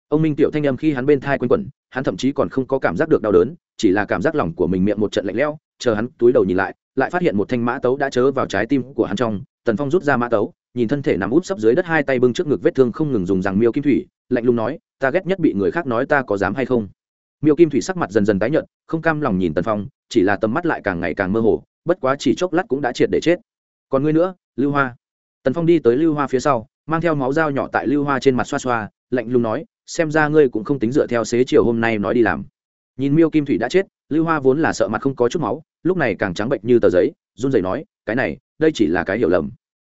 ông minh tiểu thanh âm khi hắn bên thai quanh quẩn, hắn thậm chí còn không có cảm giác được đau đớn, chỉ là cảm giác lòng của mình miệng một trận lạnh lẽo, chờ hắn túi đầu nhìn lại lại phát hiện một thanh mã tấu đã chớ vào trái tim của hắn trong, tần phong rút ra mã tấu, nhìn thân thể nằm úp sấp dưới đất hai tay bưng trước ngực vết thương không ngừng dùng rằng miêu kim thủy lạnh lùng nói, ta ghét nhất bị người khác nói ta có dám hay không? Miêu kim thủy sắc mặt dần dần tái nhợt, không cam lòng nhìn tần phong, chỉ là tầm mắt lại càng ngày càng mơ hồ, bất quá chỉ chốc lát cũng đã triệt để chết. Còn ngươi nữa, lưu hoa. Tần phong đi tới lưu hoa phía sau, mang theo máu dao nhỏ tại lưu hoa trên mặt xoa xoa, lạnh lùng nói, xem ra ngươi cũng không tính dựa theo xế chiều hôm nay nói đi làm. Nhìn miêu kim thủy đã chết, lưu hoa vốn là sợ mặt không có chút máu, lúc này càng trắng bệnh như tờ giấy, run rẩy nói, cái này, đây chỉ là cái hiểu lầm.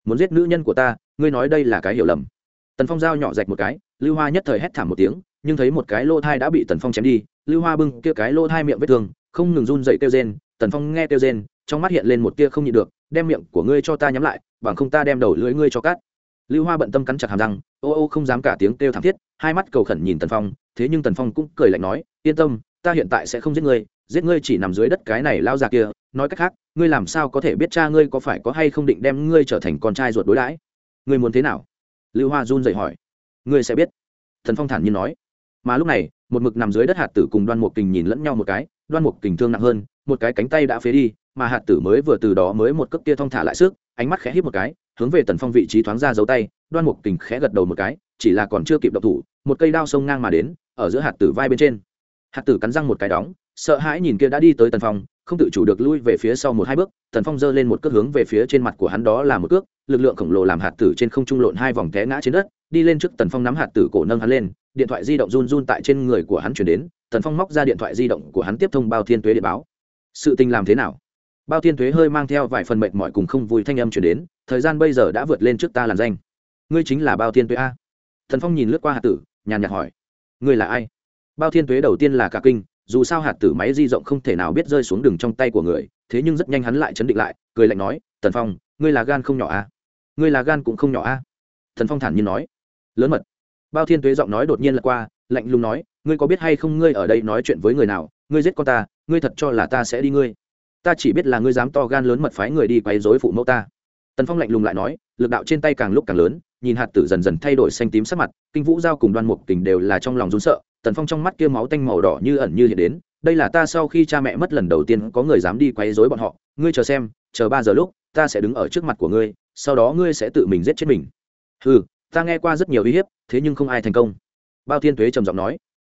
Muốn giết nữ nhân của ta, ngươi nói đây là cái hiểu lầm tần phong dao nhỏ rạch một cái, lưu hoa nhất thời hét thảm một tiếng, nhưng thấy một cái lô thai đã bị tần phong chém đi, lưu hoa bưng kia cái lô thai miệng vết thương, không ngừng run dậy kêu rên, tần phong nghe kêu rên, trong mắt hiện lên một tia không nhịn được, đem miệng của ngươi cho ta nhắm lại, bằng không ta đem đầu lưỡi ngươi cho cát lưu hoa bận tâm cắn chặt hàm răng, ô ô, không dám cả tiếng kêu thảm thiết. Hai mắt cầu khẩn nhìn tần phong, thế nhưng tần phong cũng cười lạnh nói, yên tâm, ta hiện tại sẽ không giết ngươi giết ngươi chỉ nằm dưới đất cái này lao ra kia, nói cách khác, ngươi làm sao có thể biết cha ngươi có phải có hay không định đem ngươi trở thành con trai ruột đối đãi? Ngươi muốn thế nào? Lưu hoa run dậy hỏi. Ngươi sẽ biết. Thần phong thản nhiên nói. Mà lúc này, một mực nằm dưới đất hạt tử cùng đoan mục kình nhìn lẫn nhau một cái, đoan mục kình thương nặng hơn, một cái cánh tay đã phế đi, mà hạt tử mới vừa từ đó mới một cước kia thong thả lại sức, ánh mắt khẽ hít một cái, hướng về tần phong vị trí thoáng ra giấu tay, đoan mục kình khẽ gật đầu một cái, chỉ là còn chưa kịp độc thủ, một cây đao sông ngang mà đến, ở giữa hạt tử vai bên trên. Hạt tử cắn răng một cái đóng, sợ hãi nhìn kia đã đi tới tần phong không tự chủ được lui về phía sau một hai bước, tần phong giơ lên một cước hướng về phía trên mặt của hắn đó là một cước, lực lượng khổng lồ làm hạt tử trên không trung lộn hai vòng té ngã trên đất, đi lên trước tần phong nắm hạt tử cổ nâng hắn lên, điện thoại di động run run tại trên người của hắn chuyển đến, tần phong móc ra điện thoại di động của hắn tiếp thông bao thiên tuế để báo. Sự tình làm thế nào? Bao thiên tuế hơi mang theo vài phần mệt mỏi cùng không vui thanh âm chuyển đến, thời gian bây giờ đã vượt lên trước ta làm danh. Ngươi chính là bao thiên tuế a? Thần phong nhìn lướt qua hạt tử, nhàn nhạt hỏi, ngươi là ai? Bao thiên tuế đầu tiên là cả kinh dù sao hạt tử máy di rộng không thể nào biết rơi xuống đường trong tay của người, thế nhưng rất nhanh hắn lại chấn định lại, cười lạnh nói, tần phong, ngươi là gan không nhỏ a ngươi là gan cũng không nhỏ a à? thần phong thản nhiên nói. Lớn mật. Bao thiên tuế giọng nói đột nhiên lật qua, lạnh lùng nói, ngươi có biết hay không ngươi ở đây nói chuyện với người nào? Ngươi giết con ta, ngươi thật cho là ta sẽ đi ngươi. Ta chỉ biết là ngươi dám to gan lớn mật phái người đi quấy rối phụ mẫu ta. Tần phong lạnh lùng lại nói, lực đạo trên tay càng lúc càng lớn, nhìn hạt tử dần dần thay đổi xanh tím sắc mặt, kinh vũ giao cùng đoan mục tình đều là trong lòng run sợ tần phong trong mắt kia máu tanh màu đỏ như ẩn như hiện đến, đây là ta sau khi cha mẹ mất lần đầu tiên có người dám đi quấy rối bọn họ, ngươi chờ xem, chờ ba giờ lúc, ta sẽ đứng ở trước mặt của ngươi, sau đó ngươi sẽ tự mình giết chết mình. Ừ ta nghe qua rất nhiều uy hiếp, thế nhưng không ai thành công. Bao thiên tuế trầm giọng nói.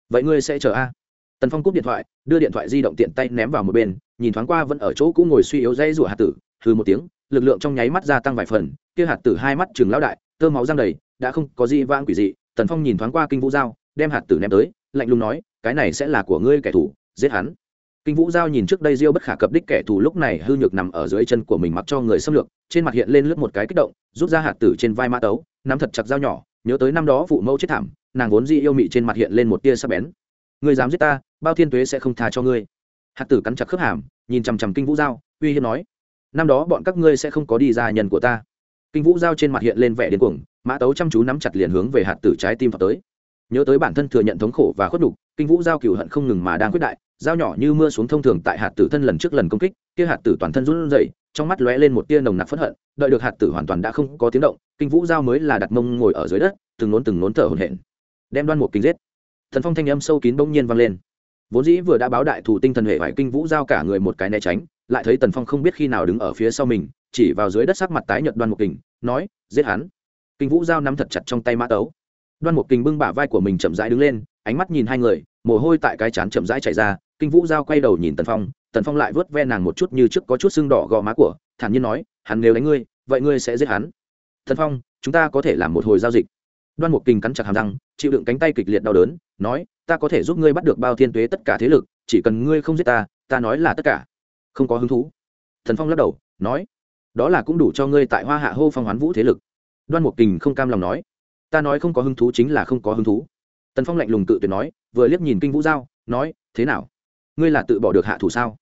Vậy ngươi sẽ chờ a? Tần phong cúp điện thoại, đưa điện thoại di động tiện tay ném vào một bên, nhìn thoáng qua vẫn ở chỗ cũ ngồi suy yếu dây rủa hạt tử hư một tiếng, lực lượng trong nháy mắt gia tăng vài phần, kia hạt tử hai mắt chừng lão đại, tơ máu răng đầy, đã không có gì vãng quỷ dị, tần phong nhìn thoáng qua kinh vũ giao đem hạt tử ném tới, lạnh lùng nói, cái này sẽ là của ngươi kẻ thù, giết hắn. Kinh vũ giao nhìn trước đây diêu bất khả cập đích kẻ thù lúc này hư nhược nằm ở dưới chân của mình mặc cho người xâm lược, trên mặt hiện lên lướt một cái kích động, rút ra hạt tử trên vai mã tấu, nắm thật chặt dao nhỏ, nhớ tới năm đó phụ mẫu chết thảm, nàng vốn di yêu mị trên mặt hiện lên một tia sắc bén. Người dám giết ta, bao thiên tuế sẽ không tha cho ngươi. Hạt tử cắn chặt khớp hàm, nhìn chằm chằm kinh vũ giao, uy hiếp nói, năm đó bọn các ngươi sẽ không có đi ra nhân của ta. Kinh vũ giao trên mặt hiện lên vẻ điên cuồng, mã tấu chăm chú nắm chặt liền hướng về hạt tử trái tim vào tới nhớ tới bản thân thừa nhận thống khổ và khuất nhục, kinh vũ giao cửu hận không ngừng mà đang quyết đại dao nhỏ như mưa xuống thông thường tại hạt tử thân lần trước lần công kích, kia hạt tử toàn thân run rẩy, trong mắt lóe lên một tia nồng nặc phẫn hận, đợi được hạt tử hoàn toàn đã không có tiếng động, kinh vũ giao mới là đặt mông ngồi ở dưới đất, từng nốn từng nốn thở hổn hển, đem đoan một kinh giết. Thần phong thanh âm sâu kín bỗng nhiên vang lên. Vốn dĩ vừa đã báo đại thủ tinh thần hệ vải kinh vũ giao cả người một cái né tránh, lại thấy tần phong không biết khi nào đứng ở phía sau mình, chỉ vào dưới đất sắc mặt tái nhợt đoan một kình, nói, giết hắn. Kinh vũ giao nắm thật chặt trong tay mã tấu đoan một kình bưng bả vai của mình chậm rãi đứng lên, ánh mắt nhìn hai người, mồ hôi tại cái chán chậm rãi chảy ra, kinh vũ giao quay đầu nhìn tần phong tần phong lại vớt ve nàng một chút như trước có chút sưng đỏ gò má của, thản nhiên nói, hắn nếu đánh ngươi, vậy ngươi sẽ giết hắn. Tần phong, chúng ta có thể làm một hồi giao dịch. Đoan mục Kình cắn chặt hàm răng, chịu đựng cánh tay kịch liệt đau đớn, nói, ta có thể giúp ngươi bắt được bao thiên tuế tất cả thế lực, chỉ cần ngươi không giết ta ta nói là tất cả. Không có hứng thú. Thần phong lắc đầu, nói, đó là cũng đủ cho ngươi tại hoa hạ hô phong hoán vũ thế lực. Đoan mục kình không cam lòng nói ta nói không có hứng thú chính là không có hứng thú. Tần phong lạnh lùng tự tuyệt nói, vừa liếc nhìn kinh vũ giao, nói, thế nào? Ngươi là tự bỏ được hạ thủ sao?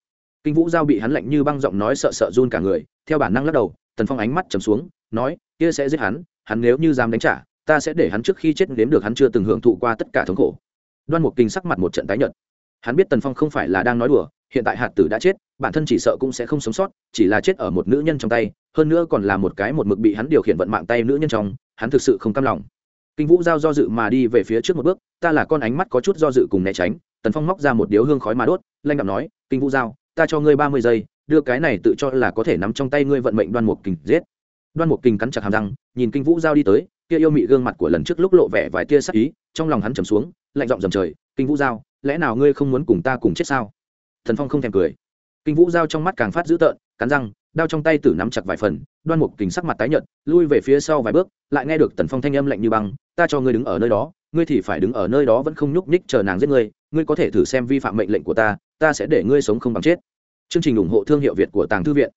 Kinh vũ giao bị hắn lạnh như băng giọng nói sợ sợ run cả người, theo bản năng lắc đầu, tần phong ánh mắt trầm xuống, nói, kia sẽ giết hắn hắn nếu như dám đánh trả, ta sẽ để hắn trước khi chết nếm được hắn chưa từng hưởng thụ qua tất cả thống khổ. Đoan mục kinh sắc mặt một trận tái nhợt. Hắn biết tần phong không phải là đang nói đùa, hiện tại hạt tử đã chết, bản thân chỉ sợ cũng sẽ không sống sót, chỉ là chết ở một nữ nhân trong tay, hơn nữa còn là một cái một mực bị hắn điều khiển vận mạng tay nữ nhân trong, hắn thực sự không cam lòng kinh vũ giao do dự mà đi về phía trước một bước, ta là con ánh mắt có chút do dự cùng né tránh, tần phong móc ra một điếu hương khói mà đốt lanh đạm nói, kinh vũ giao, ta cho ngươi ba mươi giây, đưa cái này tự cho là có thể nắm trong tay ngươi vận mệnh đoan mục kình giết. Đoan mục kình cắn chặt hàm răng, nhìn kinh vũ giao đi tới, kia yêu mị gương mặt của lần trước lúc lộ vẻ vài tia sắc ý, trong lòng hắn trầm xuống, lạnh giọng dầm trời, kinh vũ giao, lẽ nào ngươi không muốn cùng ta cùng chết sao? Thần phong không thèm cười. Kinh vũ giao trong mắt càng phát dữ tợn, cắn răng đao trong tay tử nắm chặt vài phần, đoan mục kính sắc mặt tái nhợt, lui về phía sau vài bước, lại nghe được tần phong thanh âm lạnh như băng, ta cho ngươi đứng ở nơi đó, ngươi thì phải đứng ở nơi đó vẫn không nhúc nhích chờ nàng giết ngươi ngươi có thể thử xem vi phạm mệnh lệnh của ta ta sẽ để ngươi sống không bằng chết. Chương trình ủng hộ thương hiệu việt của tàng thư viện.